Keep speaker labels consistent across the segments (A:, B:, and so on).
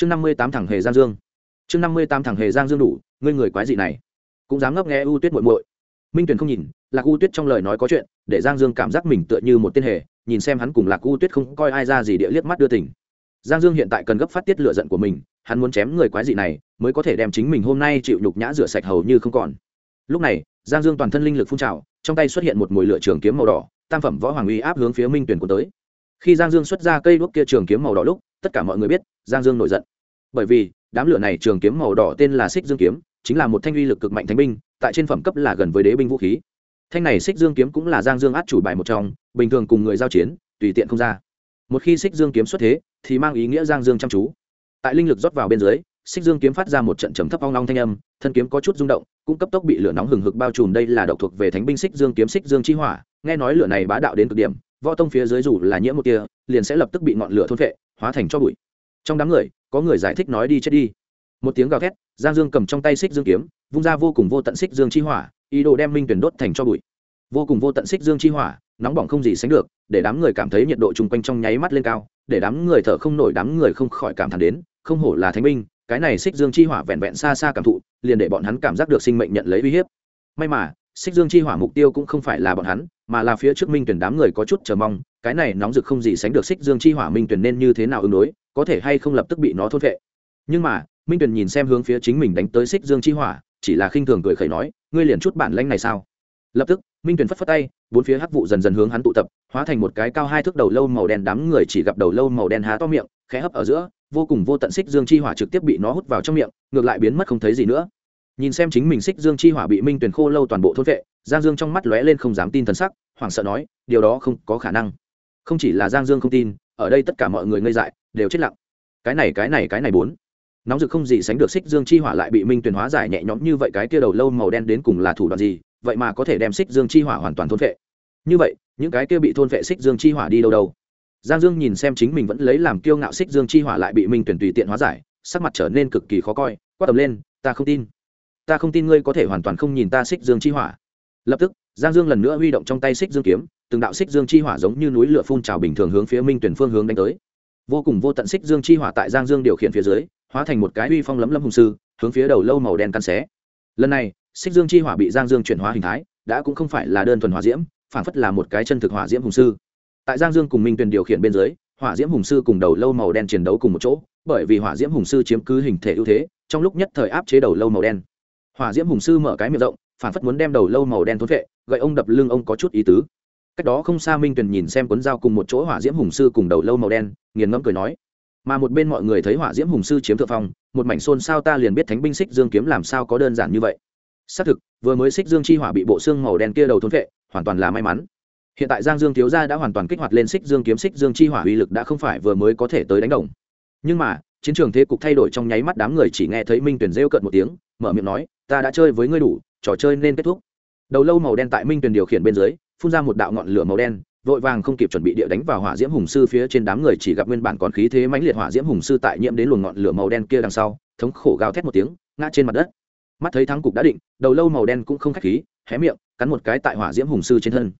A: chương năm mươi tám thằng hề giang dương. Chương năm mươi tám thằng hề giang dương đủ, ngươi người quái dị này. Cũng dám ngấp nghe u tuyết muội muội. Minh tuyền không nhìn, lạc u tuyết trong lời nói có chuyện, để giang dương cảm giác mình tựa như một tên hề, nhìn xem hắn cùng lạc u tuyết không coi ai ra gì địa liếc mắt đưa tỉnh giang dương hiện tại cần gấp phát tiết lựa giận của mình, hắn muốn chém người quái dị này, mới có thể đem chính mình hôm nay chịu nhục nhã rửa sạch hầu như không còn. Lúc này, giang dương toàn thân linh lực phun trào, trong tay xuất hiện một mồi lửa trường kiếm màu đỏ, tam phẩm võ hoàng uy áp hướng phía minh tuyển của tới. Khi giang dương xuất ra cây đuốc kia trường kiếm màu đỏ lúc tất cả mọi người biết, giang dương nổi giận. Bởi vì, đám lửa này trường kiếm màu đỏ tên là xích dương kiếm, chính là một thanh uy lực cực mạnh thánh binh, tại trên phẩm cấp là gần với đế binh vũ khí. Thanh này xích dương kiếm cũng là giang dương át chủ bài một trong, bình thường cùng người giao chiến, tùy tiện không ra. Một khi xích dương kiếm xuất thế, thì mang ý nghĩa giang dương chăm chú. Tại linh lực rót vào bên dưới, xích dương kiếm phát ra một trận trầm thấp ong long thanh âm, thân kiếm có chút rung động, cũng cấp tốc bị lửa nóng hừng hực bao trùm. Đây là độc thuộc về thánh binh xích dương kiếm, xích dương chi hỏa. Nghe nói lửa này bá đạo đến cực điểm, võ tông phía dưới dù là nhiễm một tia, liền sẽ lập tức bị ngọn lửa thôn phệ hóa thành cho bụi. Trong đám người, có người giải thích nói đi chết đi. Một tiếng gào thét, giang dương cầm trong tay xích dương kiếm, vung ra vô cùng vô tận xích dương chi hỏa, ý đồ đem minh tuyển đốt thành cho bụi. Vô cùng vô tận xích dương chi hỏa, nóng bỏng không gì sánh được, để đám người cảm thấy nhiệt độ chung quanh trong nháy mắt lên cao, để đám người thở không nổi, đám người không khỏi cảm thán đến, không hổ là thánh binh, cái này xích dương chi hỏa vẹn vẹn xa xa cảm thụ, liền để bọn hắn cảm giác được sinh mệnh nhận lấy uy hiếp. May mà xích dương chi hỏa mục tiêu cũng không phải là bọn hắn, mà là phía trước minh tuyển đám người có chút chờ mong, cái này nóng rực không gì sánh được xích dương chi hỏa minh tuyển nên như thế nào ứng đối, có thể hay không lập tức bị nó thốt vệ nhưng mà, minh tuyển nhìn xem hướng phía chính mình đánh tới xích dương chi hỏa, chỉ là khinh thường cười khẩy nói, ngươi liền chút bản lanh này sao? Lập tức, minh tuyển phất phất tay, bốn phía hắc vụ dần dần hướng hắn tụ tập, hóa thành một cái cao hai thước đầu lâu màu đen đám người chỉ gặp đầu lâu màu đen há to miệng, khẽ hấp ở giữa, vô cùng vô tận xích dương chi hỏa trực tiếp bị nó hút vào trong miệng, ngược lại biến mất không thấy gì nữa nhìn xem chính mình xích dương chi hỏa bị minh tuyển khô lâu toàn bộ thôn vệ, giang dương trong mắt lóe lên không dám tin thần sắc, hoảng sợ nói, điều đó không có khả năng. Không chỉ là giang dương không tin, ở đây tất cả mọi người ngây dại, đều chết lặng. Cái này cái này cái này bốn. Nóng rực không gì sánh được xích dương chi hỏa lại bị minh tuyển hóa giải nhẹ nhõm như vậy, cái kia đầu lâu màu đen đến cùng là thủ đoạn gì, vậy mà có thể đem xích dương chi hỏa hoàn toàn thôn vệ? Như vậy, những cái kia bị thôn vệ xích dương chi hỏa đi đâu đâu? Giang dương nhìn xem chính mình vẫn lấy làm kiêu ngạo xích dương chi hỏa lại bị minh tuyển tùy tiện hóa giải, sắc mặt trở nên cực kỳ khó coi, quát tầm lên, ta không tin ta không tin ngươi có thể hoàn toàn không nhìn ta xích dương chi hỏa. Lập tức, giang dương lần nữa huy động trong tay xích dương kiếm, từng đạo xích dương chi hỏa giống như núi lửa phun trào bình thường hướng phía minh tuyển phương hướng đánh tới. Vô cùng vô tận xích dương chi hỏa tại giang dương điều khiển phía dưới, hóa thành một cái uy phong lấm lấm hùng sư, hướng phía đầu lâu màu đen căn xé. Lần này, xích dương chi hỏa bị giang dương chuyển hóa hình thái, đã cũng không phải là đơn thuần hỏa diễm, phản phất là một cái chân thực hỏa diễm hùng sư. Tại giang dương cùng minh tuyền điều khiển bên dưới, hỏa diễm hùng sư cùng đầu lâu màu đen chiến đấu cùng một chỗ, bởi vì hỏa diễm hùng sư chiếm cứ hình thể ưu thế, trong lúc nhất thời áp chế đầu lâu màu đen hỏa diễm hùng sư mở cái miệng rộng, phản phất muốn đem đầu lâu màu đen thốn vệ gậy ông đập lưng ông có chút ý tứ. Cách đó không xa minh tuyền nhìn xem cuốn dao cùng một chỗ hỏa diễm hùng sư cùng đầu lâu màu đen, nghiền ngẫm cười nói, mà một bên mọi người thấy hỏa diễm hùng sư chiếm thượng phong, một mảnh xôn sao ta liền biết thánh binh xích dương kiếm làm sao có đơn giản như vậy. Xác thực, vừa mới xích dương chi hỏa bị bộ xương màu đen kia đầu thốn vệ hoàn toàn là may mắn. Hiện tại giang dương thiếu gia đã hoàn toàn kích hoạt lên xích dương kiếm, xích dương chi hỏa uy lực đã không phải vừa mới có thể tới đánh đồng. Nhưng mà, chiến trường thế cục thay đổi trong nháy mắt đám người chỉ nghe thấy minh tuyển rêu cận một tiếng mở miệng nói, ta đã chơi với ngươi đủ, trò chơi nên kết thúc. Đầu lâu màu đen tại minh Tuyền điều khiển bên dưới, phun ra một đạo ngọn lửa màu đen, vội vàng không kịp chuẩn bị địa đánh vào hỏa diễm hùng sư phía trên đám người chỉ gặp nguyên bản còn khí thế mãnh liệt hỏa diễm hùng sư tại nhiễm đến luồng ngọn lửa màu đen kia đằng sau, thống khổ gào thét một tiếng, ngã trên mặt đất. Mắt thấy thắng cục đã định, đầu lâu màu đen cũng không khách khí, hé miệng, cắn một cái tại hỏa diễm hùng sư trên thân.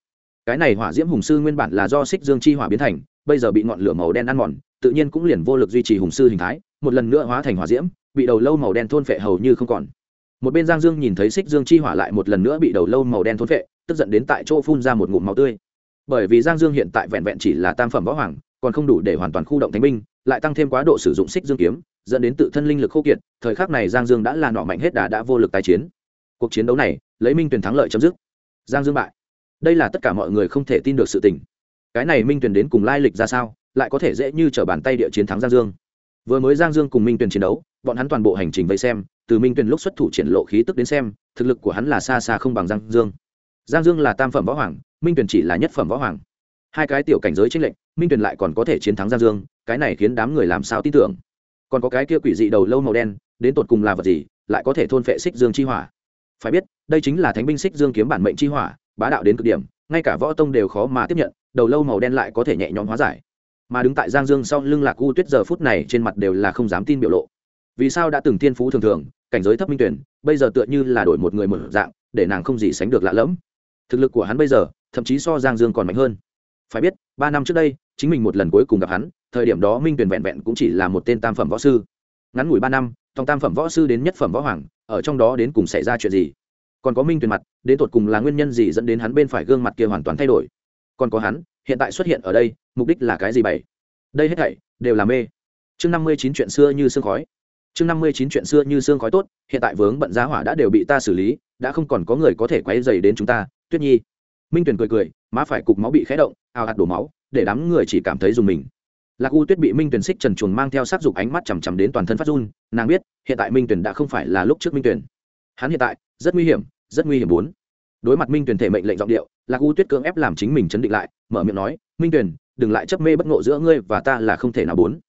A: Cái này hỏa diễm hùng sư nguyên bản là do xích dương chi hỏa biến thành, bây giờ bị ngọn lửa màu đen ăn mòn, tự nhiên cũng liền vô lực duy trì hùng sư hình thái, một lần nữa hóa thành hỏa diễm bị đầu lâu màu đen thôn phệ hầu như không còn. Một bên giang dương nhìn thấy xích dương chi hỏa lại một lần nữa bị đầu lâu màu đen thôn phệ, tức giận đến tại chỗ phun ra một ngụm máu tươi. Bởi vì giang dương hiện tại vẹn vẹn chỉ là tam phẩm võ hoàng, còn không đủ để hoàn toàn khu động thánh binh, lại tăng thêm quá độ sử dụng xích dương kiếm, dẫn đến tự thân linh lực khô kiệt, thời khắc này giang dương đã là nọ mạnh hết đà đã vô lực tái chiến. Cuộc chiến đấu này, lấy minh tuyển thắng lợi chấm dứt. Giang dương bại. Đây là tất cả mọi người không thể tin được sự tình. Cái này minh tuyển đến cùng lai lịch ra sao, lại có thể dễ như t bàn tay địa chiến thắng giang dương vừa mới giang dương cùng minh Tuyền chiến đấu, bọn hắn toàn bộ hành trình vây xem, từ minh Tuyền lúc xuất thủ triển lộ khí tức đến xem, thực lực của hắn là xa xa không bằng giang dương. Giang dương là tam phẩm võ hoàng, minh Tuyền chỉ là nhất phẩm võ hoàng. Hai cái tiểu cảnh giới tranh lệnh minh Tuyền lại còn có thể chiến thắng giang dương, cái này khiến đám người làm sao tin tưởng. Còn có cái kia quỷ dị đầu lâu màu đen, đến tột cùng là vật gì, lại có thể thôn phệ xích dương chi hỏa. Phải biết, đây chính là thánh binh xích dương kiếm bản mệnh chi hỏa, bá đạo đến cực điểm, ngay cả võ tông đều khó mà tiếp nhận, đầu lâu màu đen lại có thể nhẹ nhõm hóa giải mà đứng tại giang dương sau lưng lạc u tuyết giờ phút này trên mặt đều là không dám tin biểu lộ. Vì sao đã từng thiên phú thường thường, cảnh giới thấp minh tuyển, bây giờ tựa như là đổi một người mở dạng, để nàng không gì sánh được lạ lẫm. Thực lực của hắn bây giờ, thậm chí so giang dương còn mạnh hơn. Phải biết, ba năm trước đây, chính mình một lần cuối cùng gặp hắn, thời điểm đó minh tuyển vẹn vẹn cũng chỉ là một tên tam phẩm võ sư. Ngắn ngủi ba năm, trong tam phẩm võ sư đến nhất phẩm võ hoàng, ở trong đó đến cùng xảy ra chuyện gì? Còn có minh tuyền mặt, đến tột cùng là nguyên nhân gì dẫn đến hắn bên phải gương mặt kia hoàn toàn thay đổi? Còn có hắn, hiện tại xuất hiện ở đây mục đích là cái gì bảy? Đây hết thảy đều là mê. Chương năm mươi chín chuyện xưa như sương khói. Chương năm mươi chín chuyện xưa như sương khói tốt, hiện tại vướng bận giá hỏa đã đều bị ta xử lý, đã không còn có người có thể quấy dày đến chúng ta, tuyết nhi. Minh tuyền cười cười, má phải cục máu bị khé động ào hạt đổ máu, để đám người chỉ cảm thấy dùng mình. Lạc u tuyết bị minh tuyền xích trần chuồn mang theo sắc dục ánh mắt chằm chằm đến toàn thân phát run, nàng biết, hiện tại minh tuyền đã không phải là lúc trước minh tuyền. Hắn hiện tại, rất nguy hiểm, rất nguy hiểm bốn. Đối mặt minh tuyền thể mệnh lệnh giọng điệu, lạc u tuyết cưỡng ép làm chính mình chấn định lại, mở miệng nói, minh tuyền đừng lại chấp mê bất ngộ giữa ngươi và ta là không thể nào bốn.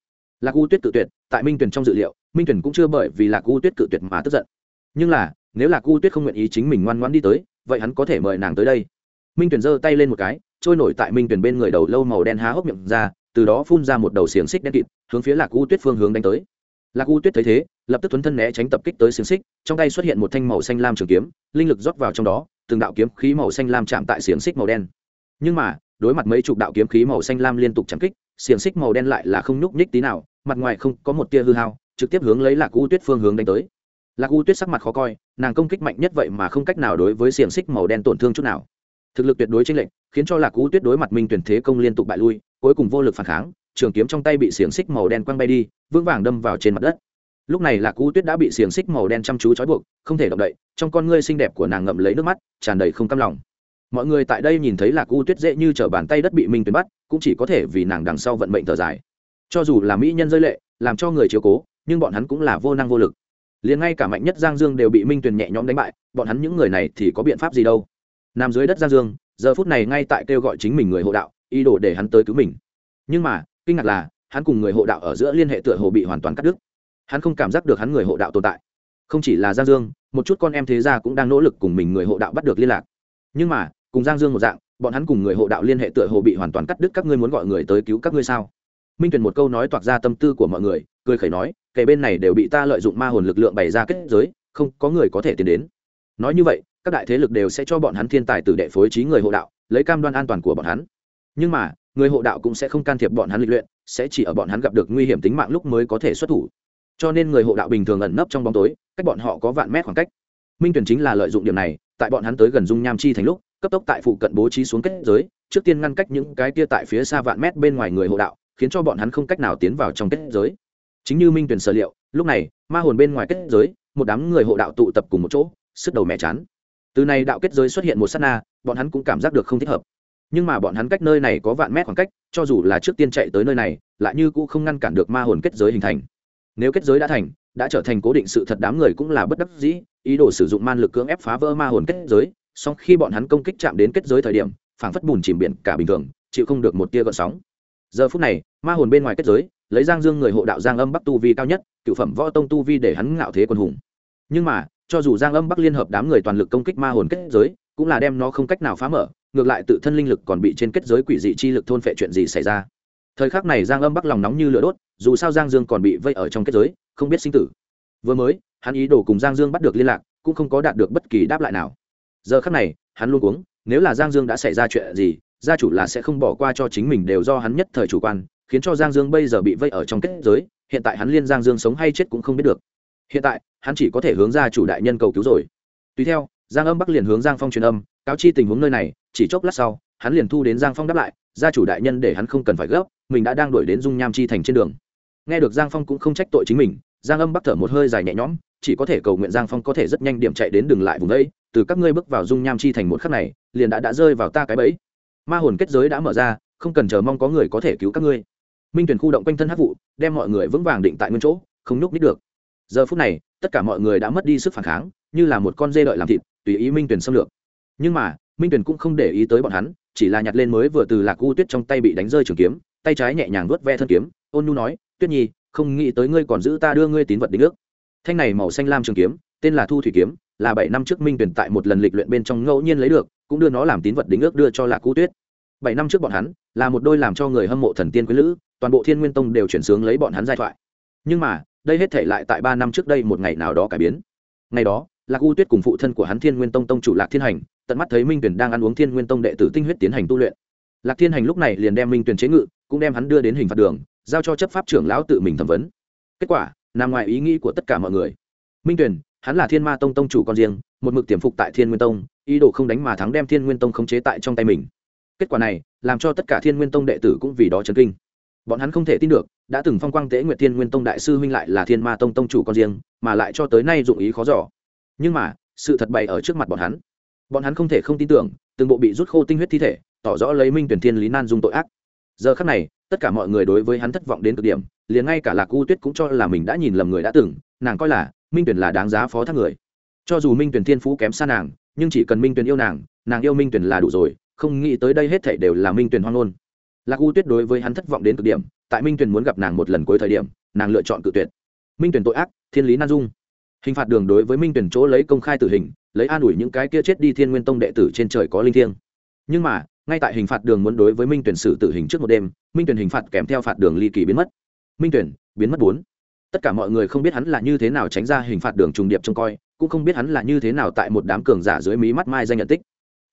A: Lạc u tuyết cự tuyệt, tại minh tuyền trong dự liệu, minh tuyền cũng chưa bởi vì lạc u tuyết cự tuyệt mà tức giận. Nhưng là, nếu lạc u tuyết không nguyện ý chính mình ngoan ngoãn đi tới, vậy hắn có thể mời nàng tới đây. Minh tuyền giơ tay lên một cái, trôi nổi tại minh tuyền bên người đầu lâu màu đen há hốc miệng ra, từ đó phun ra một đầu xiềng xích đen kịt, hướng phía lạc u tuyết phương hướng đánh tới. Lạc u tuyết thấy thế, lập tức thuấn thân né tránh tập kích tới xiềng xích, trong tay xuất hiện một thanh màu xanh lam trường kiếm, linh lực rót vào trong đó, từng đạo kiếm khí màu xanh lam chạm tại xiềng xích màu đen. Nhưng mà đối mặt mấy chục đạo kiếm khí màu xanh lam liên tục chạm kích, xiềng xích màu đen lại là không nhúc nhích tí nào, mặt ngoài không có một tia hư hao, trực tiếp hướng lấy lạc u tuyết phương hướng đánh tới. Lạc u tuyết sắc mặt khó coi, nàng công kích mạnh nhất vậy mà không cách nào đối với xiềng xích màu đen tổn thương chút nào. Thực lực tuyệt đối chênh lệch, khiến cho lạc u tuyết đối mặt minh tuyển thế công liên tục bại lui, cuối cùng vô lực phản kháng, trường kiếm trong tay bị xiềng xích màu đen quăng bay đi, vững vàng đâm vào trên mặt đất. Lúc này lạc u tuyết đã bị xiềng xích màu đen chăm chú trói buộc, không thể động đậy, trong con ngươi xinh đẹp của nàng ngậm lấy nước mắt, tràn đầy không cam lòng mọi người tại đây nhìn thấy lạc u tuyết dễ như t r ở bàn tay đất bị minh tuyến bắt, cũng chỉ có thể vì nàng đằng sau vận mệnh thở dài. Cho dù là mỹ nhân rơi lệ, làm cho người chiếu cố, nhưng bọn hắn cũng là vô năng vô lực. Liền ngay cả mạnh nhất giang dương đều bị minh tuyền nhẹ nhõm đánh bại, bọn hắn những người này thì có biện pháp gì đâu? Nằm dưới đất giang dương, giờ phút này ngay tại kêu gọi chính mình người hộ đạo, ý đồ để hắn tới cứu mình. Nhưng mà, kinh ngạc là, hắn cùng người hộ đạo ở giữa liên hệ tựa hồ bị hoàn toàn cắt đứt. Hắn không cảm giác được hắn người hộ đạo tồn tại. Không chỉ là giang dương, một chút con em thế gia cũng đang nỗ lực cùng mình người hộ đạo bắt được liên lạc. Nhưng mà cùng giang dương một dạng, bọn hắn cùng người hộ đạo liên hệ tựa hồ bị hoàn toàn cắt đứt, các ngươi muốn gọi người tới cứu các ngươi sao? Minh tuyền một câu nói toạc ra tâm tư của mọi người, cười khẩy nói kể bên này đều bị ta lợi dụng ma hồn lực lượng bày ra kết giới, không có người có thể tiến đến. Nói như vậy, các đại thế lực đều sẽ cho bọn hắn thiên tài từ đệ phối trí người hộ đạo, lấy cam đoan an toàn của bọn hắn. Nhưng mà, người hộ đạo cũng sẽ không can thiệp bọn hắn lịch luyện, sẽ chỉ ở bọn hắn gặp được nguy hiểm tính mạng lúc mới có thể xuất thủ. Cho nên người hộ đạo bình thường ẩn nấp trong bóng tối, cách bọn họ có vạn mét khoảng cách. Minh tuyển chính là lợi dụng điểm này, tại bọn hắn tới gần dung nham chi thành lúc cấp tốc tại phụ cận bố trí xuống kết giới, trước tiên ngăn cách những cái kia tại phía xa vạn mét bên ngoài người hộ đạo, khiến cho bọn hắn không cách nào tiến vào trong kết giới. Chính như minh tuyển sở liệu, lúc này, ma hồn bên ngoài kết giới, một đám người hộ đạo tụ tập cùng một chỗ, sức đầu mẹ chán. Từ này đạo kết giới xuất hiện một s á t na, bọn hắn cũng cảm giác được không thích hợp. Nhưng mà bọn hắn cách nơi này có vạn mét khoảng cách, cho dù là trước tiên chạy tới nơi này, lại như cũng không ngăn cản được ma hồn kết giới hình thành. Nếu kết giới đã thành, đã trở thành cố định sự thật đám người cũng là bất đắc dĩ, ý đồ sử dụng man lực cưỡng ép phá vỡ ma hồn kết giới song khi bọn hắn công kích chạm đến kết giới thời điểm, phảng phất bùn chìm biển cả bình thường, chịu không được một tia gợn sóng. Giờ phút này, ma hồn bên ngoài kết giới, lấy giang dương người hộ đạo giang âm bắc tu vi cao nhất, cựu phẩm võ tông tu vi để hắn ngạo thế quân hùng. Nhưng mà, cho dù giang âm bắc liên hợp đám người toàn lực công kích ma hồn kết giới, cũng là đem nó không cách nào phá mở, ngược lại tự thân linh lực còn bị trên kết giới quỷ dị chi lực thôn phệ chuyện gì xảy ra. Thời khắc này giang âm bắc lòng nóng như lửa đốt, dù sao giang dương còn bị vây ở trong kết giới, không biết sinh tử. Vừa mới, hắn ý đồ cùng giang dương bắt được liên lạc, cũng không có đạt được bất kỳ đáp lại nào giờ khắc này, hắn luôn uống nếu là giang dương đã xảy ra chuyện gì, gia chủ là sẽ không bỏ qua cho chính mình đều do hắn nhất thời chủ quan, khiến cho giang dương bây giờ bị vây ở trong kết giới, hiện tại hắn liên giang dương sống hay chết cũng không biết được. Hiện tại, hắn chỉ có thể hướng gia chủ đại nhân cầu cứu rồi. Tùy theo, giang âm bắc liền hướng giang phong truyền âm, cáo chi tình huống nơi này, chỉ chốc lát sau, hắn liền thu đến giang phong đáp lại, gia chủ đại nhân để hắn không cần phải gấp, mình đã đang đuổi đến dung nham chi thành trên đường. Nghe được giang phong cũng không trách tội chính mình, giang âm bắc thở một hơi dài nhẹ nhõm, chỉ có thể cầu nguyện giang phong có thể rất nhanh điểm chạy đến đường lại vùng ấy từ các ngươi bước vào dung nham chi thành một khắc này, liền đã đã rơi vào ta cái bẫy. Ma hồn kết giới đã mở ra, không cần chờ mong có người có thể cứu các ngươi. Minh tuyển khu động quanh thân hát vụ, đem mọi người vững vàng định tại nguyên chỗ, không nhúc nít được. Giờ phút này, tất cả mọi người đã mất đi sức phản kháng, như là một con dê đợi làm thịt, tùy ý minh tuyển xâm lược. Nhưng mà, minh tuyển cũng không để ý tới bọn hắn, chỉ là nhặt lên mới vừa từ lạc u tuyết trong tay bị đánh rơi trường kiếm, tay trái nhẹ nhàng vuốt ve thân kiếm, ôn nhu nói, tuyết nhi, không nghĩ tới ngươi còn giữ ta đưa ngươi tín vật đến nước thanh này màu xanh lam trường kiếm, tên là thu thủy kiếm là bảy năm trước minh tuyển tại một lần lịch luyện bên trong ngẫu nhiên lấy được, cũng đưa nó làm tín vật đính ước đưa cho lạc u tuyết. Bảy năm trước bọn hắn, là một đôi làm cho người hâm mộ thần tiên quý lữ, toàn bộ thiên nguyên tông đều chuyển sướng lấy bọn hắn giai thoại. Nhưng mà, đây hết thể lại tại ba năm trước đây một ngày nào đó cải biến. Ngày đó, lạc u tuyết cùng phụ thân của hắn thiên nguyên tông tông chủ lạc thiên hành, tận mắt thấy minh tuyển đang ăn uống thiên nguyên tông đệ tử tinh huyết tiến hành tu luyện. Lạc thiên hành lúc này liền đem minh tuyển chế ngự, cũng đem hắn đưa đến hình phạt đường, giao cho chấp pháp trưởng lão tự mình thẩm vấn. Kết quả, nằm ngoài ý nghĩ của tất cả mọi người. Minh tuyển hắn là thiên ma tông tông chủ con riêng, một mực tiềm phục tại thiên nguyên tông, ý đồ không đánh mà thắng đem thiên nguyên tông khống chế tại trong tay mình. Kết quả này, làm cho tất cả thiên nguyên tông đệ tử cũng vì đó chấn kinh. Bọn hắn không thể tin được, đã từng phong quang tế nguyệt thiên nguyên tông đại sư huynh lại là thiên ma tông tông chủ con riêng, mà lại cho tới nay dụng ý khó giỏ nhưng mà, sự thật bày ở trước mặt bọn hắn. Bọn hắn không thể không tin tưởng, từng bộ bị rút khô tinh huyết thi thể, tỏ rõ lấy minh tuyển thiên lý nan dung tội ác. Giờ khắc này, tất cả mọi người đối với hắn thất vọng đến cực điểm, liền ngay cả lạc u tuyết cũng cho là mình đã nhìn lầm người đã từng, nàng coi là minh tuyển là đáng giá phó thác người. Cho dù minh tuyển thiên phú kém xa nàng, nhưng chỉ cần minh tuyển yêu nàng nàng yêu minh tuyển là đủ rồi, không nghĩ tới đây hết thảy đều là minh tuyển hoang ngôn. Lạc u tuyết đối với hắn thất vọng đến cực điểm, tại minh tuyển muốn gặp nàng một lần cuối thời điểm, nàng lựa chọn cự tuyệt. Minh tuyển tội ác, thiên lý nan dung. Hình phạt đường đối với minh tuyển chỗ lấy công khai tử hình, lấy an ủi những cái kia chết đi thiên nguyên tông đệ tử trên trời có linh thiêng. Nhưng mà, ngay tại hình phạt đường muốn đối với minh tuyển xử tử hình trước một đêm, minh tuyển hình phạt kèm theo phạt đường ly kỳ biến mất. Minh tuyển biến mất bốn tất cả mọi người không biết hắn là như thế nào tránh ra hình phạt đường trùng điệp trông coi, cũng không biết hắn là như thế nào tại một đám cường giả dưới mí mắt mai danh nhận tích.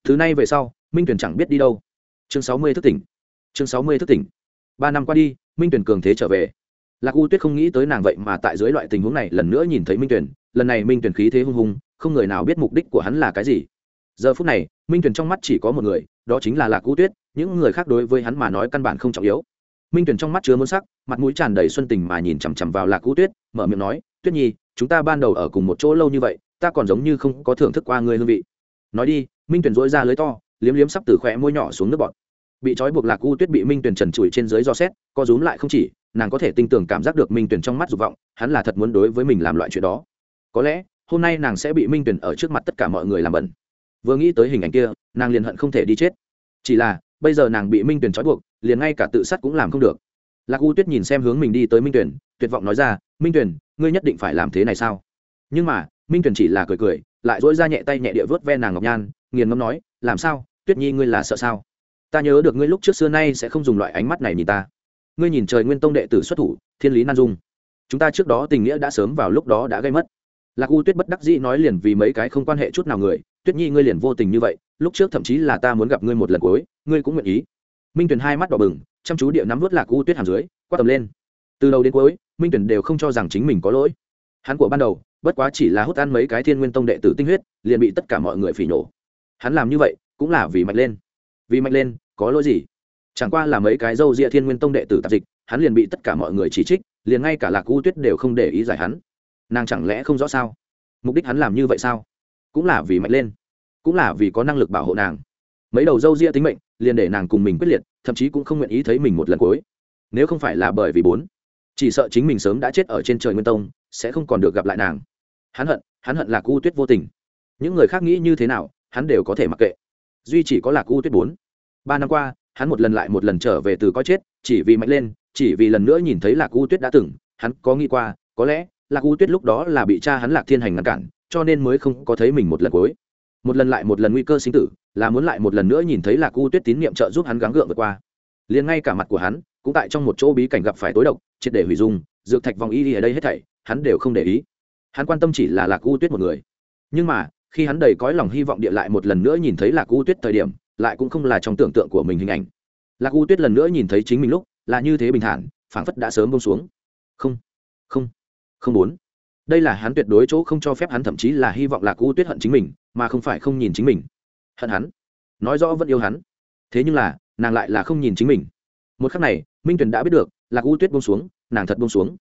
A: Thứ này về sau, minh tuyển chẳng biết đi đâu. Chương sáu mươi thức tỉnh. Chương sáu mươi thức tỉnh. Ba năm qua đi, minh tuyển cường thế trở về. Lạc u tuyết không nghĩ tới nàng vậy mà tại dưới loại tình huống này lần nữa nhìn thấy minh tuyển lần này minh tuyển khí thế hung hùng không người nào biết mục đích của hắn là cái gì. Giờ phút này, minh tuyển trong mắt chỉ có một người, đó chính là lạc u tuyết, những người khác đối với hắn mà nói căn bản không trọng yếu minh tuyển trong mắt chứa muốn sắc, mặt mũi tràn đầy xuân tình mà nhìn chằm chằm vào lạc u tuyết, mở miệng nói, tuyết nhi, chúng ta ban đầu ở cùng một chỗ lâu như vậy, ta còn giống như không có thưởng thức qua người hương vị. Nói đi, minh tuyển dỗi ra lưới to, liếm liếm sắp từ khỏe môi nhỏ xuống nước bọt. Bị trói buộc lạc u tuyết bị minh tuyển trần trụi trên dưới do xét, co rúm lại không chỉ, nàng có thể tin tưởng cảm giác được minh tuyển trong mắt dục vọng, hắn là thật muốn đối với mình làm loại chuyện đó. Có lẽ, hôm nay nàng sẽ bị minh tuyển ở trước mặt tất cả mọi người làm bẩn. Vừa nghĩ tới hình ảnh kia, nàng liền hận không thể đi chết. Chỉ là bây giờ nàng bị minh tuyển trói buộc, liền ngay cả tự sát cũng làm không được. Lạc u tuyết nhìn xem hướng mình đi tới minh tuyển tuyệt vọng nói ra, minh tuyển ngươi nhất định phải làm thế này sao? Nhưng mà, minh tuyển chỉ là cười cười, lại dỗi ra nhẹ tay nhẹ địa vớt ve nàng ngọc nhan, nghiền ngâm nói, làm sao? Tuyết nhi ngươi là sợ sao? Ta nhớ được ngươi lúc trước xưa nay sẽ không dùng loại ánh mắt này nhìn ta. Ngươi nhìn trời nguyên tông đệ tử xuất thủ, thiên lý nan dung. Chúng ta trước đó tình nghĩa đã sớm vào lúc đó đã gây mất. Lạc u tuyết bất đắc dĩ nói liền vì mấy cái không quan hệ chút nào người tuyết nhi, ngươi liền vô tình như vậy, lúc trước thậm chí là ta muốn gặp ngươi một lần cuối, ngươi cũng nguyện ý. Minh tuyền hai mắt đỏ bừng, chăm chú địa nắm vớt lạc u tuyết hàm dưới, quát tầm lên. Từ đầu đến cuối, minh tuyền đều không cho rằng chính mình có lỗi. Hắn của ban đầu, bất quá chỉ là hút ăn mấy cái thiên nguyên tông đệ tử tinh huyết, liền bị tất cả mọi người phỉ nổ. Hắn làm như vậy, cũng là vì mạnh lên. Vì mạnh lên, có lỗi gì? Chẳng qua là mấy cái dâu rịa thiên nguyên tông đệ tử tạp dịch, hắn liền bị tất cả mọi người chỉ trích, liền ngay cả lạc u tuyết đều không để ý giải hắn. Nàng chẳng lẽ không rõ sao? Mục đích hắn làm như vậy sao? Cũng là vì mạnh lên, cũng là vì có năng lực bảo hộ nàng. Mấy đầu dâu ria tính mệnh liền để nàng cùng mình quyết liệt, thậm chí cũng không nguyện ý thấy mình một lần cuối. Nếu không phải là bởi vì bốn, chỉ sợ chính mình sớm đã chết ở trên trời nguyên tông, sẽ không còn được gặp lại nàng. Hắn hận hắn hận lạc u tuyết vô tình. Những người khác nghĩ như thế nào, hắn đều có thể mặc kệ. Duy chỉ có lạc u tuyết bốn. Ba năm qua, hắn một lần lại một lần trở về từ coi chết, chỉ vì mạnh lên, chỉ vì lần nữa nhìn thấy lạc u tuyết đã từng, hắn có nghĩ qua, có lẽ lạc u tuyết lúc đó là bị cha hắn lạc thiên hành ngăn cản cho nên mới không có thấy mình một lần cuối. Một lần lại một lần nguy cơ sinh tử, là muốn lại một lần nữa nhìn thấy lạc u tuyết tín nhiệm trợ giúp hắn gắng gượng vượt qua. Liền ngay cả mặt của hắn, cũng tại trong một chỗ bí cảnh gặp phải tối độc, triệt để hủy dung, dược thạch vòng y ở đây hết thảy, hắn đều không để ý. Hắn quan tâm chỉ là lạc u tuyết một người. Nhưng mà, khi hắn đầy cõi lòng hy vọng địa lại một lần nữa nhìn thấy lạc u tuyết thời điểm, lại cũng không là trong tưởng tượng của mình hình ảnh. Lạc u tuyết lần nữa nhìn thấy chính mình lúc, là như thế bình thản, phảng phất đã sớm bông xuống. Không không không muốn đây là hắn tuyệt đối chỗ không cho phép hắn, thậm chí là hy vọng lạc u tuyết hận chính mình, mà không phải không nhìn chính mình. Hận hắn? Nói rõ vẫn yêu hắn. Thế nhưng là, nàng lại là không nhìn chính mình. Một khắc này, minh tuyền đã biết được, lạc u tuyết bông xuống, nàng thật bông xuống.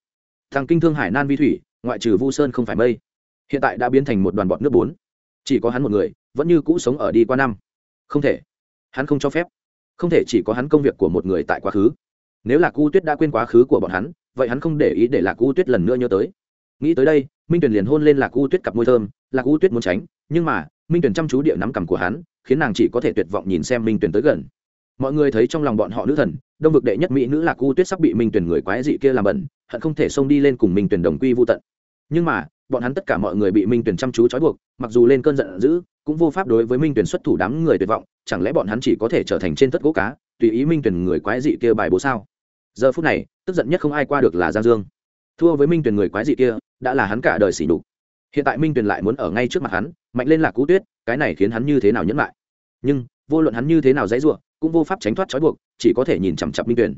A: Thằng kinh thương hải nan vi thủy, ngoại trừ vu sơn không phải mây, hiện tại đã biến thành một đoàn bọt nước bốn. Chỉ có hắn một người, vẫn như cũ sống ở đi qua năm. Không thể. Hắn không cho phép. Không thể chỉ có hắn công việc của một người tại quá khứ. Nếu lạc u tuyết đã quên quá khứ của bọn hắn, vậy hắn không để ý để lạc u tuyết lần nữa nhớ tới nghĩ tới đây, minh tuyền liền hôn lên lạc u tuyết cặp môi thơm. Lạc u tuyết muốn tránh, nhưng mà, minh tuyền chăm chú địa nắm cằm của hắn, khiến nàng chỉ có thể tuyệt vọng nhìn xem minh tuyền tới gần. Mọi người thấy trong lòng bọn họ nữ thần, đông vực đệ nhất mỹ nữ lạc u tuyết sắp bị minh tuyền người quái dị kia làm bẩn, hận không thể xông đi lên cùng minh tuyền đồng quy vô tận. Nhưng mà, bọn hắn tất cả mọi người bị minh tuyền chăm chú trói buộc, mặc dù lên cơn giận dữ, cũng vô pháp đối với minh tuyền xuất thủ đám người tuyệt vọng. Chẳng lẽ bọn hắn chỉ có thể trở thành trên tất gỗ cá, tùy ý minh tuyền người quái dị kia bài bố sao? Giờ phút này, tức giận nhất không ai qua được là giang dương thua với minh tuyền người quái dị kia, đã là hắn cả đời xỉ đục hiện tại minh tuyền lại muốn ở ngay trước mặt hắn, mạnh lên là cú tuyết, cái này khiến hắn như thế nào nhẫn lại? Nhưng, vô luận hắn như thế nào dãy ruộng cũng vô pháp tránh thoát trói buộc, chỉ có thể nhìn chằm chặp minh tuyền.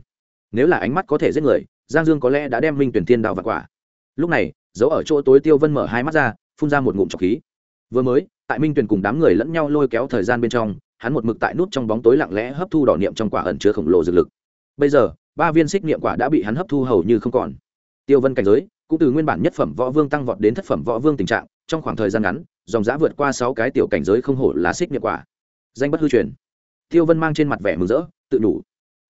A: Nếu là ánh mắt có thể giết người, giang dương có lẽ đã đem minh tuyền tiên đào và quả. Lúc này, giấu ở chỗ tối tiêu vân mở hai mắt ra, phun ra một ngụm trọc khí. Vừa mới, tại minh tuyền cùng đám người lẫn nhau lôi kéo thời gian bên trong, hắn một mực tại nút trong bóng tối lặng lẽ hấp thu đỏ niệm trong quả ẩn chứa khổng lồ dược lực. Bây giờ, ba viên xích niệm quả đã bị hắn hấp thu hầu như không còn tiêu vân cảnh giới, cũng từ nguyên bản nhất phẩm võ vương tăng vọt đến thất phẩm võ vương tình trạng, trong khoảng thời gian ngắn, dòng giã vượt qua sáu cái tiểu cảnh giới không hổ là xích niệm quả. Danh bất hư truyền. Tiêu vân mang trên mặt vẻ mừng rỡ, tự đủ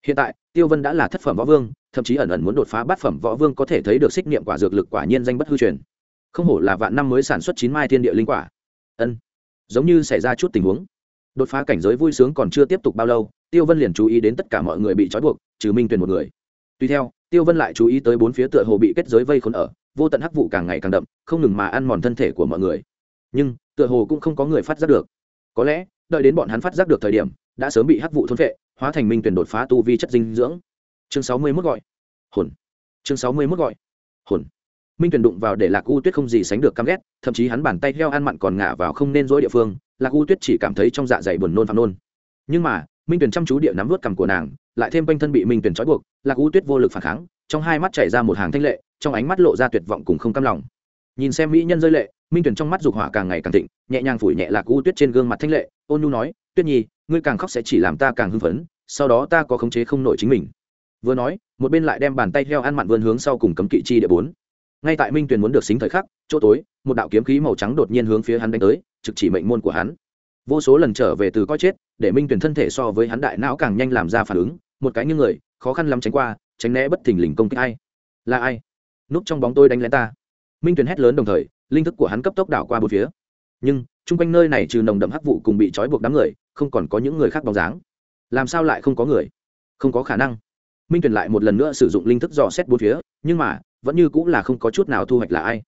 A: hiện tại, tiêu vân đã là thất phẩm võ vương, thậm chí ẩn ẩn muốn đột phá bát phẩm võ vương có thể thấy được xích niệm quả dược lực quả nhiên danh bất hư truyền. Không hổ là vạn năm mới sản xuất chín mai thiên địa linh quả. Ân. Giống như xảy ra chút tình huống. Đột phá cảnh giới vui sướng còn chưa tiếp tục bao lâu, tiêu vân liền chú ý đến tất cả mọi người bị trói buộc, trừ minh tuyền một người tuy theo, tiêu vân lại chú ý tới bốn phía tựa hồ bị kết giới vây khốn ở, vô tận hắc vụ càng ngày càng đậm, không ngừng mà ăn mòn thân thể của mọi người. Nhưng, tựa hồ cũng không có người phát giác được. Có lẽ, đợi đến bọn hắn phát giác được thời điểm, đã sớm bị hắc vụ thôn phệ, hóa thành minh tuyển đột phá tu vi chất dinh dưỡng. Chương sáu mươi mốt gọi. Hồn. Chương sáu mươi mốt gọi. Hồn. Minh tuyển đụng vào để lạc u tuyết không gì sánh được căm ghét, thậm chí hắn bàn tay heo ăn mặn còn ngã vào không nên dối địa phương, lạc u tuyết chỉ cảm thấy trong dạ dày buồn nôn phàm nôn. Nhưng mà, minh tuyển chăm chú địa nắm vớt cằm của nàng lại thêm quanh thân bị minh tuyển trói buộc, lạc u tuyết vô lực phản kháng, trong hai mắt chảy ra một hàng thanh lệ, trong ánh mắt lộ ra tuyệt vọng cùng không cam lòng. Nhìn xem mỹ nhân rơi lệ, minh tuyển trong mắt dục hỏa càng ngày càng thịnh, nhẹ nhàng phủi nhẹ lạc u tuyết trên gương mặt thanh lệ, ôn nhu nói, tuyết nhi, ngươi càng khóc sẽ chỉ làm ta càng hưng phấn, sau đó ta có khống chế không nổi chính mình. Vừa nói, một bên lại đem bàn tay heo ăn mặn vươn hướng sau cùng cấm kỵ chi địa bốn. Ngay tại minh tuyền muốn được xính thời khắc, chỗ tối, một đạo kiếm khí màu trắng đột nhiên hướng phía hắn đánh tới, trực chỉ mệnh môn của hắn. Vô số lần trở về từ coi chết, để minh tuyền thân thể so với hắn đại não càng nhanh làm ra phản ứng một cái như người, khó khăn lắm tránh qua, tránh né bất thình lình công kích ai. Là ai? Núp trong bóng tôi đánh lén ta. Minh tuyền hét lớn đồng thời, linh thức của hắn cấp tốc đảo qua bốn phía. Nhưng, chung quanh nơi này trừ nồng đậm hắc vụ cùng bị trói buộc đám người, không còn có những người khác bóng dáng. Làm sao lại không có người? Không có khả năng. Minh tuyền lại một lần nữa sử dụng linh thức dò xét bốn phía, nhưng mà, vẫn như cũng là không có chút nào thu hoạch là ai.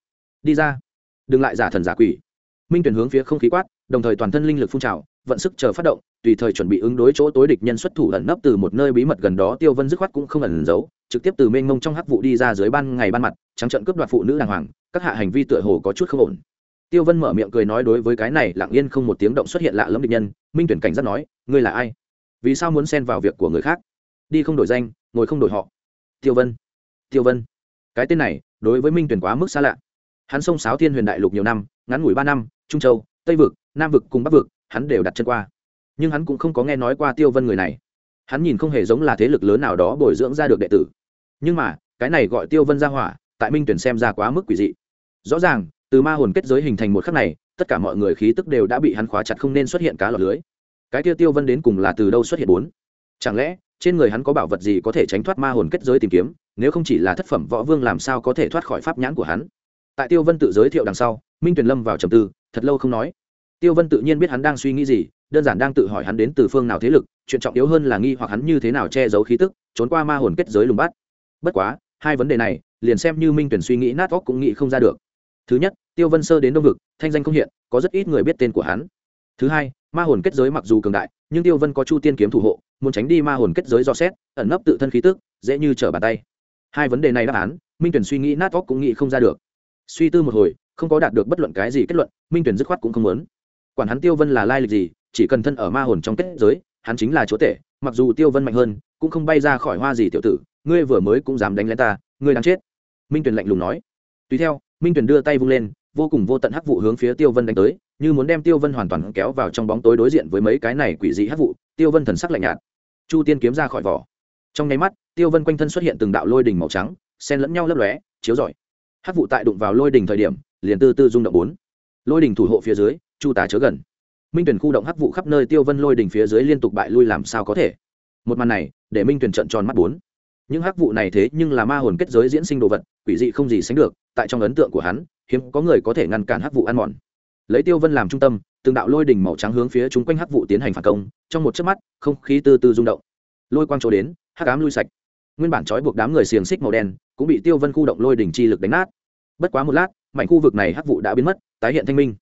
A: Đi ra. Đừng lại giả thần giả quỷ. Minh tuyền hướng phía không khí quát, đồng thời toàn thân linh lực phun trào vận sức chờ phát động, tùy thời chuẩn bị ứng đối chỗ tối địch nhân xuất thủ ẩn nấp từ một nơi bí mật gần đó, tiêu vân dứt khoát cũng không ẩn giấu, trực tiếp từ mênh mông trong hắc vụ đi ra dưới ban ngày ban mặt, trắng trận cướp đoạt phụ nữ đàng hoàng, các hạ hành vi tựa hồ có chút không ổn. Tiêu vân mở miệng cười nói đối với cái này, lặng yên không một tiếng động xuất hiện lạ lẫm địch nhân, minh tuyển cảnh giác nói, ngươi là ai? Vì sao muốn xen vào việc của người khác? Đi không đổi danh, ngồi không đổi họ. Tiêu vân tiêu vân, cái tên này, đối với minh tuyển quá mức xa lạ. Hắn xông sáo thiên huyền đại lục nhiều năm, ngắn ngủi ba năm, trung châu, tây vực, nam vực cùng bắc vực hắn đều đặt chân qua. Nhưng hắn cũng không có nghe nói qua tiêu vân người này. Hắn nhìn không hề giống là thế lực lớn nào đó bồi dưỡng ra được đệ tử. Nhưng mà, cái này gọi tiêu vân ra hỏa, tại minh tuyển xem ra quá mức quỷ dị. Rõ ràng, từ ma hồn kết giới hình thành một khắc này, tất cả mọi người khí tức đều đã bị hắn khóa chặt không nên xuất hiện cá lọt lưới. Cái tiêu tiêu vân đến cùng là từ đâu xuất hiện bốn? Chẳng lẽ, trên người hắn có bảo vật gì có thể tránh thoát ma hồn kết giới tìm kiếm, nếu không chỉ là thất phẩm võ vương làm sao có thể thoát khỏi pháp nhãn của hắn? Tại tiêu vân tự giới thiệu đằng sau, minh tuyền lâm vào trầm tư, thật lâu không nói tiêu vân tự nhiên biết hắn đang suy nghĩ gì, đơn giản đang tự hỏi hắn đến từ phương nào thế lực, chuyện trọng yếu hơn là nghi hoặc hắn như thế nào che giấu khí tức, trốn qua ma hồn kết giới lùng bắt. Bất quá, hai vấn đề này, liền xem như minh tuyển suy nghĩ nát óc cũng nghĩ không ra được. Thứ nhất, tiêu vân sơ đến đông vực, thanh danh không hiện, có rất ít người biết tên của hắn. Thứ hai, ma hồn kết giới mặc dù cường đại, nhưng tiêu vân có chu tiên kiếm thủ hộ, muốn tránh đi ma hồn kết giới do xét, ẩn nấp tự thân khí tức, dễ như trở bàn tay. Hai vấn đề này đáp án, minh tuyển suy nghĩ nát óc cũng nghĩ không ra được. Suy tư một hồi, không có đạt được bất luận cái gì kết luận, minh tuyển dứt khoát cũng không muốn quản hắn tiêu vân là lai lịch gì, chỉ cần thân ở ma hồn trong kết giới, hắn chính là chúa tể, mặc dù tiêu vân mạnh hơn, cũng không bay ra khỏi hoa gì tiểu tử, ngươi vừa mới cũng dám đánh lên ta, ngươi đang chết. Minh tuyển lạnh lùng nói. Tùy theo, minh tuyển đưa tay vung lên, vô cùng vô tận hắc vụ hướng phía tiêu vân đánh tới, như muốn đem tiêu vân hoàn toàn kéo vào trong bóng tối đối diện với mấy cái này quỷ dị hắc vụ, tiêu vân thần sắc lạnh nhạt. Chu tiên kiếm ra khỏi vỏ. Trong nháy mắt, tiêu vân quanh thân xuất hiện từng đạo lôi đỉnh màu trắng, xen lẫn nhau lấp lóe, chiếu rọi. Hắc vụ tại đụng vào lôi đỉnh thời điểm, liền tư tư rung động bốn. Lôi đỉnh thủ hộ phía dưới chu tả chớ gần. Minh tuyển khu động hắc vụ khắp nơi tiêu vân lôi đỉnh phía dưới liên tục bại lui làm sao có thể? Một màn này, để minh tuyển trận tròn mắt bốn. Những hắc vụ này thế nhưng là ma hồn kết giới diễn sinh đồ vật, quỷ dị không gì sánh được, tại trong ấn tượng của hắn, hiếm có người có thể ngăn cản hắc vụ ăn mòn. Lấy tiêu vân làm trung tâm, từng đạo lôi đỉnh màu trắng hướng phía chúng quanh hắc vụ tiến hành phản công, trong một chớp mắt, không khí từ từ rung động. Lôi quang chỗ đến, hắc ám lui sạch. Nguyên bản trói buộc đám người xiềng xích màu đen, cũng bị tiêu vân khu động lôi đỉnh chi lực đánh nát. Bất quá một lát, mảnh khu vực này hắc vụ đã biến mất, tái hiện thanh minh